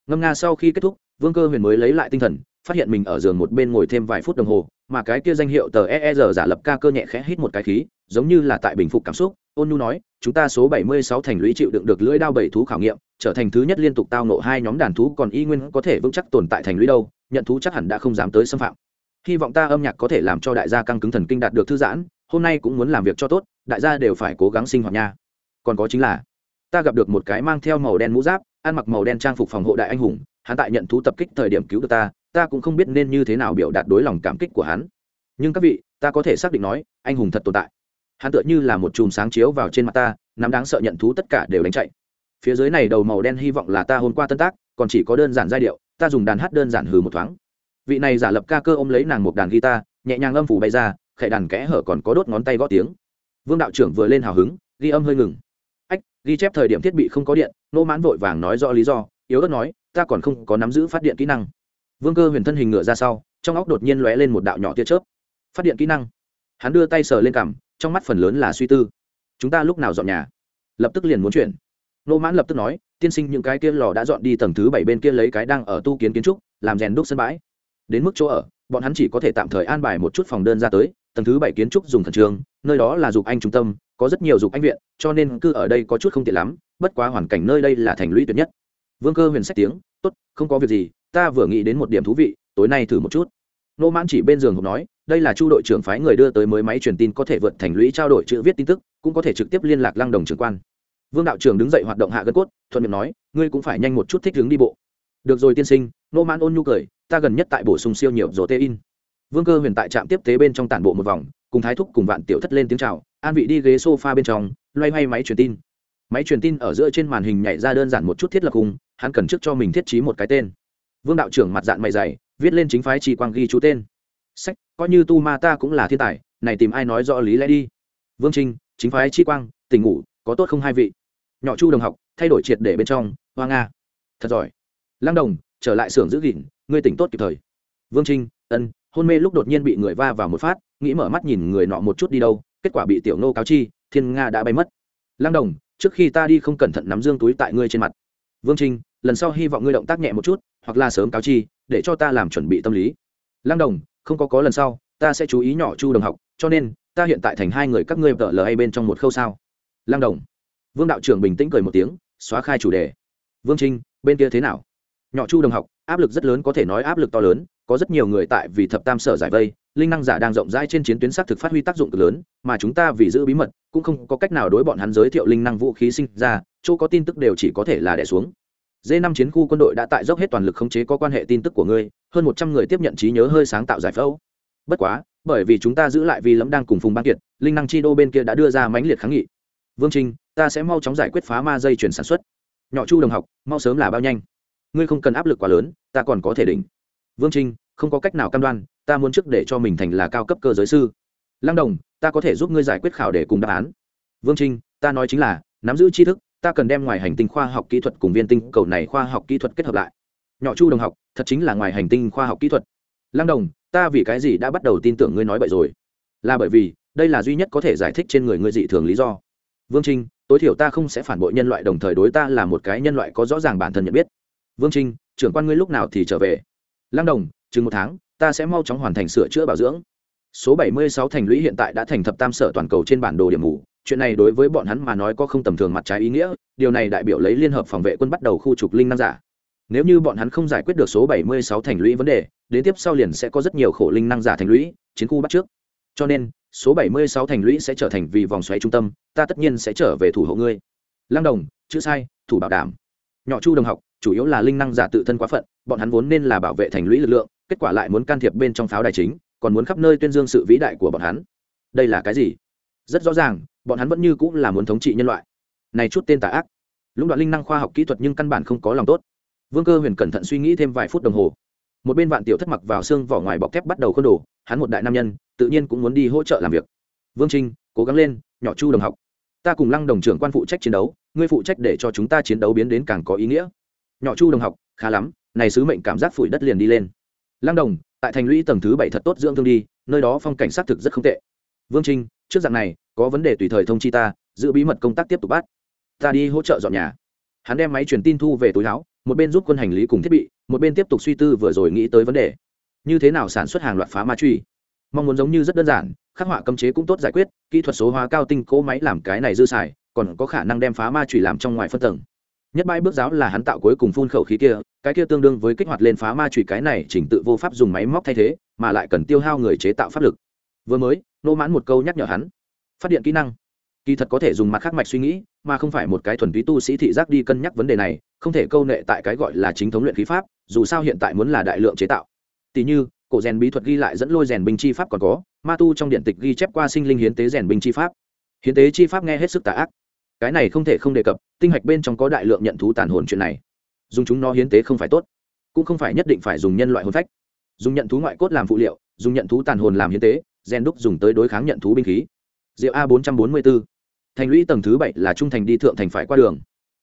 Ngâm nga sau khi kết thúc, vương cơ huyền mới lấy lại tinh thần, phát hiện mình ở giường một bên ngồi thêm vài phút đồng hồ, mà cái kia danh hiệu tờ eer giả lập ca cơ nhẹ khẽ hít một cái khí, giống như là tại bình phục cảm xúc ôn nhu nói, chúng ta số 76 thành lũy chịu đựng được lưỡi đao bảy thú khảo nghiệm, trở thành thứ nhất liên tục tao nộ hai nhóm đàn thú, còn y nguyên có thể vững chắc tồn tại thành lũy đâu, nhận thú chắc hẳn đã không dám tới xâm phạm. Hy vọng ta âm nhạc có thể làm cho đại gia căng cứng thần kinh đạt được thư giãn, hôm nay cũng muốn làm việc cho tốt, đại gia đều phải cố gắng sinh hoạt nha. Còn có chính là, ta gặp được một cái mang theo màu đen mũ giáp, ăn mặc màu đen trang phục phòng hộ đại anh hùng, hắn tại nhận thú tập kích thời điểm cứu được ta ta cũng không biết nên như thế nào biểu đạt đối lòng cảm kích của hắn. Nhưng các vị, ta có thể xác định nói, anh hùng thật tồn tại hắn tựa như là một chùm sáng chiếu vào trên mặt ta, nắm đáng sợ nhận thú tất cả đều đánh chạy. Phía dưới này đầu màu đen hy vọng là ta hôm qua tân tác, còn chỉ có đơn giản giai điệu, ta dùng đàn hát đơn giản hừ một thoáng. Vị này giả lập ca cơ ôm lấy nàng một đàn guitar, nhẹ nhàng âm phủ bay ra khệ đàn kẽ hở còn có đốt ngón tay gõ tiếng. Vương đạo trưởng vừa lên hào hứng, ghi âm hơi ngừng. Ách, ghi chép thời điểm thiết bị không có điện, nô mãn vội vàng nói rõ lý do, yếu ớt nói, ta còn không có nắm giữ phát điện kỹ năng. Vương cơ huyền thân hình ngựa ra sau, trong óc đột nhiên lóe lên một đạo nhỏ tia chớp. Phát điện kỹ năng. Hắn đưa tay sờ lên cằm trong mắt phần lớn là suy tư. Chúng ta lúc nào dọn nhà? Lập tức liền muốn chuyển. Nô mãn lập tức nói, tiên sinh những cái kia lò đã dọn đi tầng thứ bảy bên kia lấy cái đang ở tu kiến kiến trúc, làm rèn đúc sân bãi. Đến mức chỗ ở, bọn hắn chỉ có thể tạm thời an bài một chút phòng đơn ra tới, tầng thứ bảy kiến trúc dùng khẩn trương, nơi đó là dục anh trung tâm, có rất nhiều dục anh viện, cho nên cư ở đây có chút không tiện lắm, bất quá hoàn cảnh nơi đây là thành lũy tuyệt nhất. Vương cơ huyền sách tiếng, tốt, không có việc gì, ta vừa nghĩ đến một điểm thú vị, tối nay thử một chút nô mãn chỉ bên giường hộp nói, đây là chu đội trưởng phái người đưa tới mới máy truyền tin có thể vượt thành lũy trao đổi chữ viết tin tức, cũng có thể trực tiếp liên lạc lăng đồng trưởng quan. Vương đạo trưởng đứng dậy hoạt động hạ gân cốt, thuận miệng nói, ngươi cũng phải nhanh một chút thích hướng đi bộ. Được rồi tiên sinh, nô mãn ôn nhu cười, ta gần nhất tại bổ sung siêu nhiều rổ tê in vương cơ huyền tại trạm tiếp tế bên trong tản bộ một vòng, cùng thái thúc cùng vạn tiểu thất lên tiếng chào, an vị đi ghế sofa bên trong, loay hoay máy truyền tin. Máy truyền tin ở giữa trên màn hình nhảy ra đơn giản một chút thiết lập cùng hắn cần trước cho mình thiết trí một cái tên. Vương đạo trưởng mặt dạng mày dày viết lên chính phái chi quang ghi chú tên. Sách, coi như tu ma ta cũng là thiên tài, này tìm ai nói rõ lý lẽ đi. Vương trinh, chính phái chi quang, tỉnh ngủ, có tốt không hai vị? Nhỏ chu đồng học, thay đổi triệt để bên trong, hoa nga. Thật giỏi. Lăng đồng, trở lại xưởng giữ gìn, ngươi tỉnh tốt kịp thời. Vương trinh, ân, hôn mê lúc đột nhiên bị người va vào một phát, nghĩ mở mắt nhìn người nọ một chút đi đâu, kết quả bị tiểu nô cáo chi, thiên nga đã bay mất. Lăng đồng, trước khi ta đi không cẩn thận nắm dương túi tại ngươi trên mặt. Vương trinh, lần sau hy vọng ngươi động tác nhẹ một chút, hoặc là sớm cáo chi để cho ta làm chuẩn bị tâm lý. Lăng đồng, không có có lần sau, ta sẽ chú ý nhỏ chu đồng học, cho nên, ta hiện tại thành hai người các ngươi vợ hay bên trong một khâu sao? Lăng đồng. Vương đạo trưởng bình tĩnh cười một tiếng, xóa khai chủ đề. Vương trinh, bên kia thế nào? Nhỏ chu đồng học, áp lực rất lớn, có thể nói áp lực to lớn, có rất nhiều người tại vì thập tam sở giải vây, linh năng giả đang rộng rãi trên chiến tuyến xác thực phát huy tác dụng cực lớn, mà chúng ta vì giữ bí mật, cũng không có cách nào đối bọn hắn giới thiệu linh năng vũ khí sinh ra, chỗ có tin tức đều chỉ có thể là đẻ xuống d năm chiến khu quân đội đã tại dốc hết toàn lực khống chế có quan hệ tin tức của ngươi, hơn một trăm người tiếp nhận trí nhớ hơi sáng tạo giải phẫu. Bất quá, bởi vì chúng ta giữ lại vì lẫm đang cùng phùng ban kiệt, linh năng chi đô bên kia đã đưa ra mãnh liệt kháng nghị. Vương trinh ta sẽ mau chóng giải quyết phá ma dây chuyển sản xuất. Nhỏ chu đồng học, mau sớm là bao nhanh. Ngươi không cần áp lực quá lớn, ta còn có thể đỉnh. Vương trinh không có cách nào cam đoan, ta muốn trước để cho mình thành là cao cấp cơ giới sư. Lăng đồng, ta có thể giúp ngươi giải quyết khảo để cùng đáp án. Vương trinh ta nói chính là, nắm giữ tri thức ta cần đem ngoài hành tinh khoa học kỹ thuật cùng viên tinh cầu này khoa học kỹ thuật kết hợp lại. Nhỏ chu đồng học, thật chính là ngoài hành tinh khoa học kỹ thuật. Lăng đồng, ta vì cái gì đã bắt đầu tin tưởng ngươi nói vậy rồi? Là bởi vì, đây là duy nhất có thể giải thích trên người ngươi dị thường lý do. Vương trinh, tối thiểu ta không sẽ phản bội nhân loại đồng thời đối ta là một cái nhân loại có rõ ràng bản thân nhận biết. Vương trinh, trưởng quan ngươi lúc nào thì trở về? Lăng đồng, chừng một tháng, ta sẽ mau chóng hoàn thành sửa chữa bảo dưỡng. Số 76 thành lũy hiện tại đã thành thập tam sở toàn cầu trên bản đồ điểm mù chuyện này đối với bọn hắn mà nói có không tầm thường mặt trái ý nghĩa, điều này đại biểu lấy liên hợp phòng vệ quân bắt đầu khu trục linh năng giả. Nếu như bọn hắn không giải quyết được số 76 thành lũy vấn đề, đến tiếp sau liền sẽ có rất nhiều khổ linh năng giả thành lũy, chiến khu bắt trước. Cho nên, số 76 thành lũy sẽ trở thành vì vòng xoáy trung tâm, ta tất nhiên sẽ trở về thủ hộ ngươi. Lăng đồng, chữ sai, thủ bảo đảm. Nhỏ chu đồng học, chủ yếu là linh năng giả tự thân quá phận, bọn hắn vốn nên là bảo vệ thành lũy lực lượng, kết quả lại muốn can thiệp bên trong pháo đài chính, còn muốn khắp nơi tuyên dương sự vĩ đại của bọn hắn. Đây là cái gì? Rất rõ ràng, bọn hắn vẫn như cũng là muốn thống trị nhân loại. Này chút tên tà ác. Lũng đoạn linh năng khoa học kỹ thuật nhưng căn bản không có lòng tốt. Vương cơ huyền cẩn thận suy nghĩ thêm vài phút đồng hồ. Một bên vạn tiểu thất mặc vào xương vỏ ngoài bọc thép bắt đầu khôn đồ, hắn một đại nam nhân, tự nhiên cũng muốn đi hỗ trợ làm việc. Vương trinh, cố gắng lên, nhỏ chu đồng học. Ta cùng lăng đồng trưởng quan phụ trách chiến đấu, ngươi phụ trách để cho chúng ta chiến đấu biến đến càng có ý nghĩa. Nhỏ chu đồng học, khá lắm, này sứ mệnh cảm giác phủi đất liền đi lên. Lăng đồng, tại thành lũy tầng thứ bảy thật tốt dưỡng thương đi, nơi đó phong cảnh xác thực rất không tệ vương trinh, trước dạng này, có vấn đề tùy thời thông chi ta, giữ bí mật công tác tiếp tục bắt. Ta đi hỗ trợ dọn nhà. Hắn đem máy truyền tin thu về túi áo, một bên giúp quân hành lý cùng thiết bị, một bên tiếp tục suy tư vừa rồi nghĩ tới vấn đề. Như thế nào sản xuất hàng loạt phá ma truy? Mong muốn giống như rất đơn giản, khắc họa cấm chế cũng tốt giải quyết, kỹ thuật số hóa cao tinh cỗ máy làm cái này dư xài, còn có khả năng đem phá ma truy làm trong ngoài phân tầng. Nhất bãi bước giáo là hắn tạo cuối cùng phun khẩu khí kia, cái kia tương đương với kích hoạt lên phá ma truy cái này chỉnh tự vô pháp dùng máy móc thay thế, mà lại cần tiêu hao người chế tạo pháp lực. Vừa mới nô mãn một câu nhắc nhở hắn. Phát điện kỹ năng. Kỳ thật có thể dùng mặt khác mạch suy nghĩ, mà không phải một cái thuần túy tu sĩ thị giác đi cân nhắc vấn đề này, không thể câu nệ tại cái gọi là chính thống luyện khí pháp, dù sao hiện tại muốn là đại lượng chế tạo. Tỷ như, cổ rèn bí thuật ghi lại dẫn lôi rèn binh chi pháp còn có, ma tu trong điện tịch ghi chép qua sinh linh hiến tế rèn binh chi pháp. Hiến tế chi pháp nghe hết sức tà ác. Cái này không thể không đề cập, tinh hạch bên trong có đại lượng nhận thú tàn hồn chuyện này. Dùng chúng nó hiến tế không phải tốt, cũng không phải nhất định phải dùng nhân loại hồn phách. Dùng nhận thú ngoại cốt làm phụ liệu, dùng nhận thú tàn hồn làm hiến tế gen đúc dùng tới đối kháng nhận thú binh khí. Diệu a bốn trăm bốn mươi bốn thành lũy tầng thứ bảy là trung thành đi thượng thành phải qua đường.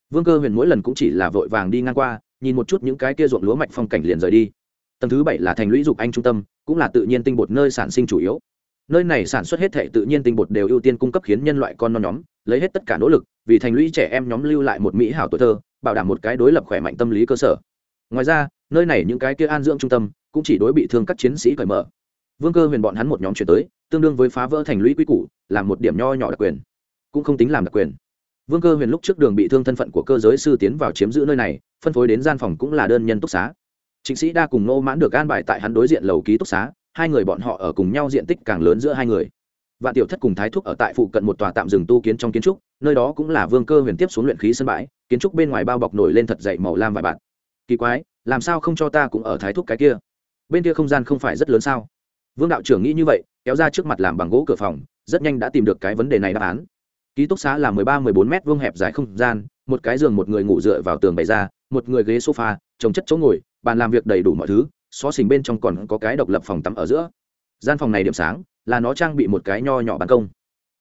Vương cơ huyền mỗi lần cũng chỉ là vội vàng đi ngang qua, nhìn một chút những cái kia ruộng lúa mạch phong cảnh liền rời đi. Tầng thứ bảy là thành lũy dục anh trung tâm, cũng là tự nhiên tinh bột nơi sản sinh chủ yếu. Nơi này sản xuất hết thệ tự nhiên tinh bột đều ưu tiên cung cấp khiến nhân loại con non nhóm, lấy hết tất cả nỗ lực, vì thành lũy trẻ em nhóm lưu lại một mỹ hảo tuổi thơ, bảo đảm một cái đối lập khỏe mạnh tâm lý cơ sở. Ngoài ra, nơi này những cái kia an dưỡng trung tâm cũng chỉ đối bị thương các chiến sĩ cởi mở vương cơ huyền bọn hắn một nhóm chuyển tới, tương đương với phá vỡ thành lũy quy củ, làm một điểm nho nhỏ đặc quyền. Cũng không tính làm đặc quyền. Vương cơ huyền lúc trước đường bị thương thân phận của cơ giới sư tiến vào chiếm giữ nơi này, phân phối đến gian phòng cũng là đơn nhân túc xá. Chính sĩ đa cùng nô mãn được an bài tại hắn đối diện lầu ký túc xá, hai người bọn họ ở cùng nhau diện tích càng lớn giữa hai người. Vạn tiểu thất cùng thái thúc ở tại phụ cận một tòa tạm rừng tu kiến trong kiến trúc, nơi đó cũng là vương cơ huyền tiếp xuống luyện khí sân bãi, kiến trúc bên ngoài bao bọc nổi lên thật dậy màu lam vài bạn kỳ quái, làm sao không cho ta cũng ở thái thúc cái kia? Bên kia không gian không phải rất lớn sao? Vương đạo trưởng nghĩ như vậy, kéo ra trước mặt làm bằng gỗ cửa phòng, rất nhanh đã tìm được cái vấn đề này đáp án. Ký túc xá là mười ba, mười bốn mét vuông hẹp dài không gian, một cái giường một người ngủ dựa vào tường bày ra, một người ghế sofa, trồng chất chỗ ngồi, bàn làm việc đầy đủ mọi thứ, xó xình bên trong còn có cái độc lập phòng tắm ở giữa. Gian phòng này điểm sáng, là nó trang bị một cái nho nhỏ ban công.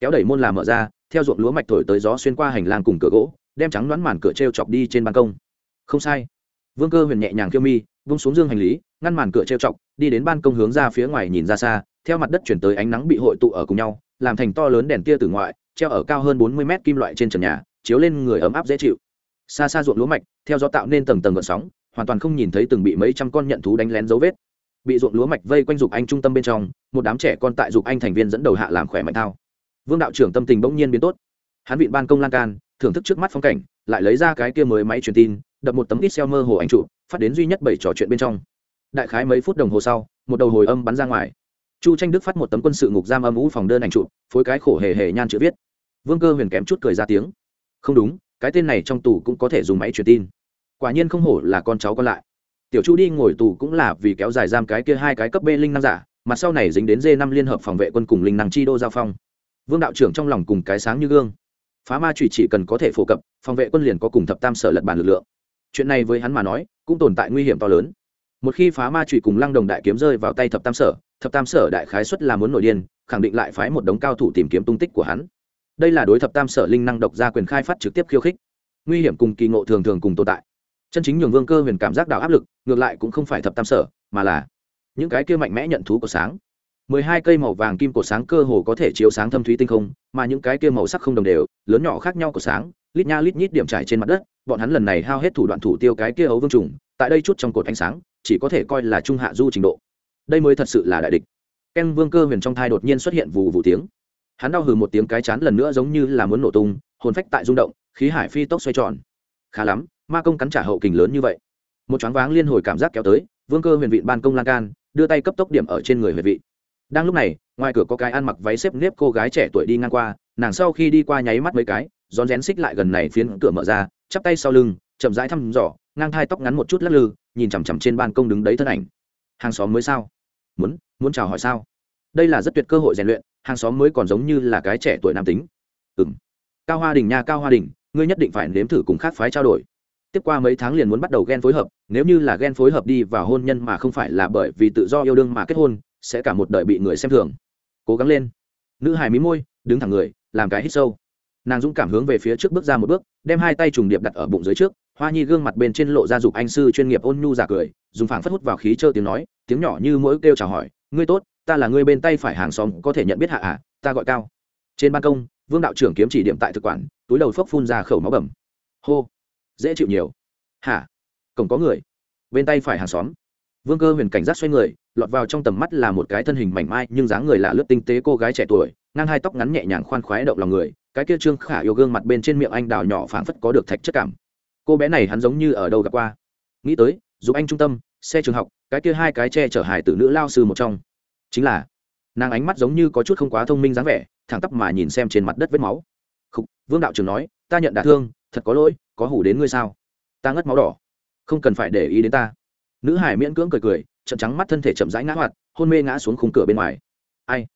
Kéo đẩy môn làm mở ra, theo ruộng lúa mạch thổi tới gió xuyên qua hành lang cùng cửa gỗ, đem trắng đoán màn cửa t r e o chọc đi trên ban công. Không sai. Vương cơ huyền nhẹ nhàng kêu mi vung xuống dương hành lý, ngăn màn cửa treo chọc, đi đến ban công hướng ra phía ngoài nhìn ra xa, theo mặt đất chuyển tới ánh nắng bị hội tụ ở cùng nhau, làm thành to lớn đèn tia từ ngoại, treo ở cao hơn bốn mươi mét kim loại trên trần nhà, chiếu lên người ấm áp dễ chịu. Xa xa ruộng lúa mạch, theo gió tạo nên tầng tầng gợn sóng, hoàn toàn không nhìn thấy từng bị mấy trăm con nhận thú đánh lén dấu vết. Bị ruộng lúa mạch vây quanh dục anh trung tâm bên trong, một đám trẻ con tại dục anh thành viên dẫn đầu hạ làm khỏe mạnh thao. Vương đạo trưởng tâm tình bỗng nhiên biến tốt. Hắn vịn ban công lan can, thưởng thức trước mắt phong cảnh, lại lấy ra cái kia mới máy truyền tin đập một tấm ít xeo mơ hồ ảnh trụ, phát đến duy nhất bảy trò chuyện bên trong. Đại khái mấy phút đồng hồ sau, một đầu hồi âm bắn ra ngoài. Chu tranh đức phát một tấm quân sự ngục giam âm ú phòng đơn ảnh trụ, phối cái khổ hề hề nhan chữ viết. Vương cơ huyền kém chút cười ra tiếng. Không đúng, cái tên này trong tù cũng có thể dùng máy truyền tin. Quả nhiên không hổ là con cháu còn lại. Tiểu chu đi ngồi tù cũng là vì kéo dài giam cái kia hai cái cấp b linh năng giả mặt sau này dính đến d năm liên hợp phòng vệ quân cùng linh năng chi đô giao phong. Vương đạo trưởng trong lòng cùng cái sáng như gương. Phá ma trụy chỉ cần có thể phổ cập, phòng vệ quân liền có cùng thập tam sở lật bản lực lượng chuyện này với hắn mà nói, cũng tồn tại nguy hiểm to lớn. Một khi phá ma trụy cùng lăng đồng đại kiếm rơi vào tay thập tam sở, thập tam sở đại khái xuất là muốn nổi điên, khẳng định lại phái một đống cao thủ tìm kiếm tung tích của hắn. Đây là đối thập tam sở linh năng độc ra quyền khai phát trực tiếp khiêu khích. Nguy hiểm cùng kỳ ngộ thường thường cùng tồn tại. Chân chính nhường vương cơ huyền cảm giác đào áp lực, ngược lại cũng không phải thập tam sở, mà là những cái kia mạnh mẽ nhận thú của sáng. Mười hai cây màu vàng kim cổ sáng cơ hồ có thể chiếu sáng thâm thúy tinh không, mà những cái kia màu sắc không đồng đều, lớn nhỏ khác nhau của sáng, lít nha lít nhít điểm trải trên mặt đất bọn hắn lần này hao hết thủ đoạn thủ tiêu cái kia ấu vương trùng, tại đây chút trong cột ánh sáng, chỉ có thể coi là trung hạ du trình độ. Đây mới thật sự là đại địch. Ken vương cơ huyền trong thai đột nhiên xuất hiện vù vù tiếng. Hắn đau hừ một tiếng cái chán lần nữa giống như là muốn nổ tung, hồn phách tại rung động, khí hải phi tốc xoay tròn. Khá lắm, ma công cắn trả hậu kình lớn như vậy. Một choáng váng liên hồi cảm giác kéo tới, vương cơ huyền vị ban công lan can, đưa tay cấp tốc điểm ở trên người huyền vị. Đang lúc này, ngoài cửa có cái ăn mặc váy xếp nếp cô gái trẻ tuổi đi ngang qua, nàng sau khi đi qua nháy mắt mấy cái, rón rén xích lại gần này phiến cửa mở ra chắp tay sau lưng, chậm rãi thăm dò, ngang thai tóc ngắn một chút lắc lư, nhìn chằm chằm trên ban công đứng đấy thân ảnh. Hàng xóm mới sao? Muốn muốn chào hỏi sao? Đây là rất tuyệt cơ hội rèn luyện, hàng xóm mới còn giống như là cái trẻ tuổi nam tính. Ừ m cao hoa đình nha, cao hoa đình, ngươi nhất định phải nếm thử cùng khác phái trao đổi. Tiếp qua mấy tháng liền muốn bắt đầu ghen phối hợp, nếu như là ghen phối hợp đi vào hôn nhân mà không phải là bởi vì tự do yêu đương mà kết hôn, sẽ cả một đời bị người xem thường. Cố gắng lên. Nữ hài mí môi, đứng thẳng người, làm cái hít sâu nàng dũng cảm hướng về phía trước bước ra một bước đem hai tay trùng điệp đặt ở bụng dưới trước hoa nhi gương mặt bên trên lộ ra dục anh sư chuyên nghiệp ôn nhu giả cười dùng phảng phất hút vào khí chơ tiếng nói tiếng nhỏ như mỗi kêu chào hỏi ngươi tốt ta là ngươi bên tay phải hàng xóm có thể nhận biết hạ ạ à, ta gọi cao. Trên ban công vương đạo trưởng kiếm chỉ điểm tại thực quản túi đầu phốc phun ra khẩu máu bầm. Hô dễ chịu nhiều. Hả? Cổng có người? Bên tay phải hàng xóm. Vương cơ huyền cảnh giác xoay người lọt vào trong tầm mắt là một cái thân hình mảnh mai nhưng dáng người lạ lướt tinh tế cô gái trẻ tuổi ngang hai tóc ngắn nhẹ nhàng khoan khoái động lòng người cái kia trương khả yêu gương mặt bên trên miệng anh đào nhỏ phảng phất có được thạch chất cảm. Cô bé này hắn giống như ở đâu gặp qua? Nghĩ tới giúp anh trung tâm xe trường học cái kia hai cái che chở hải tử nữ lao sư một trong. Chính là nàng ánh mắt giống như có chút không quá thông minh dáng vẻ thẳng tắp mà nhìn xem trên mặt đất vết máu. Khúc, vương đạo trưởng nói ta nhận đả thương thật có lỗi có hủ đến ngươi sao? Ta ngất máu đỏ không cần phải để ý đến ta. Nữ hải miễn cưỡng cười cười trận trắng mắt thân thể chậm rãi ngã hoạt hôn mê ngã xuống khung cửa bên ngoài. Ai?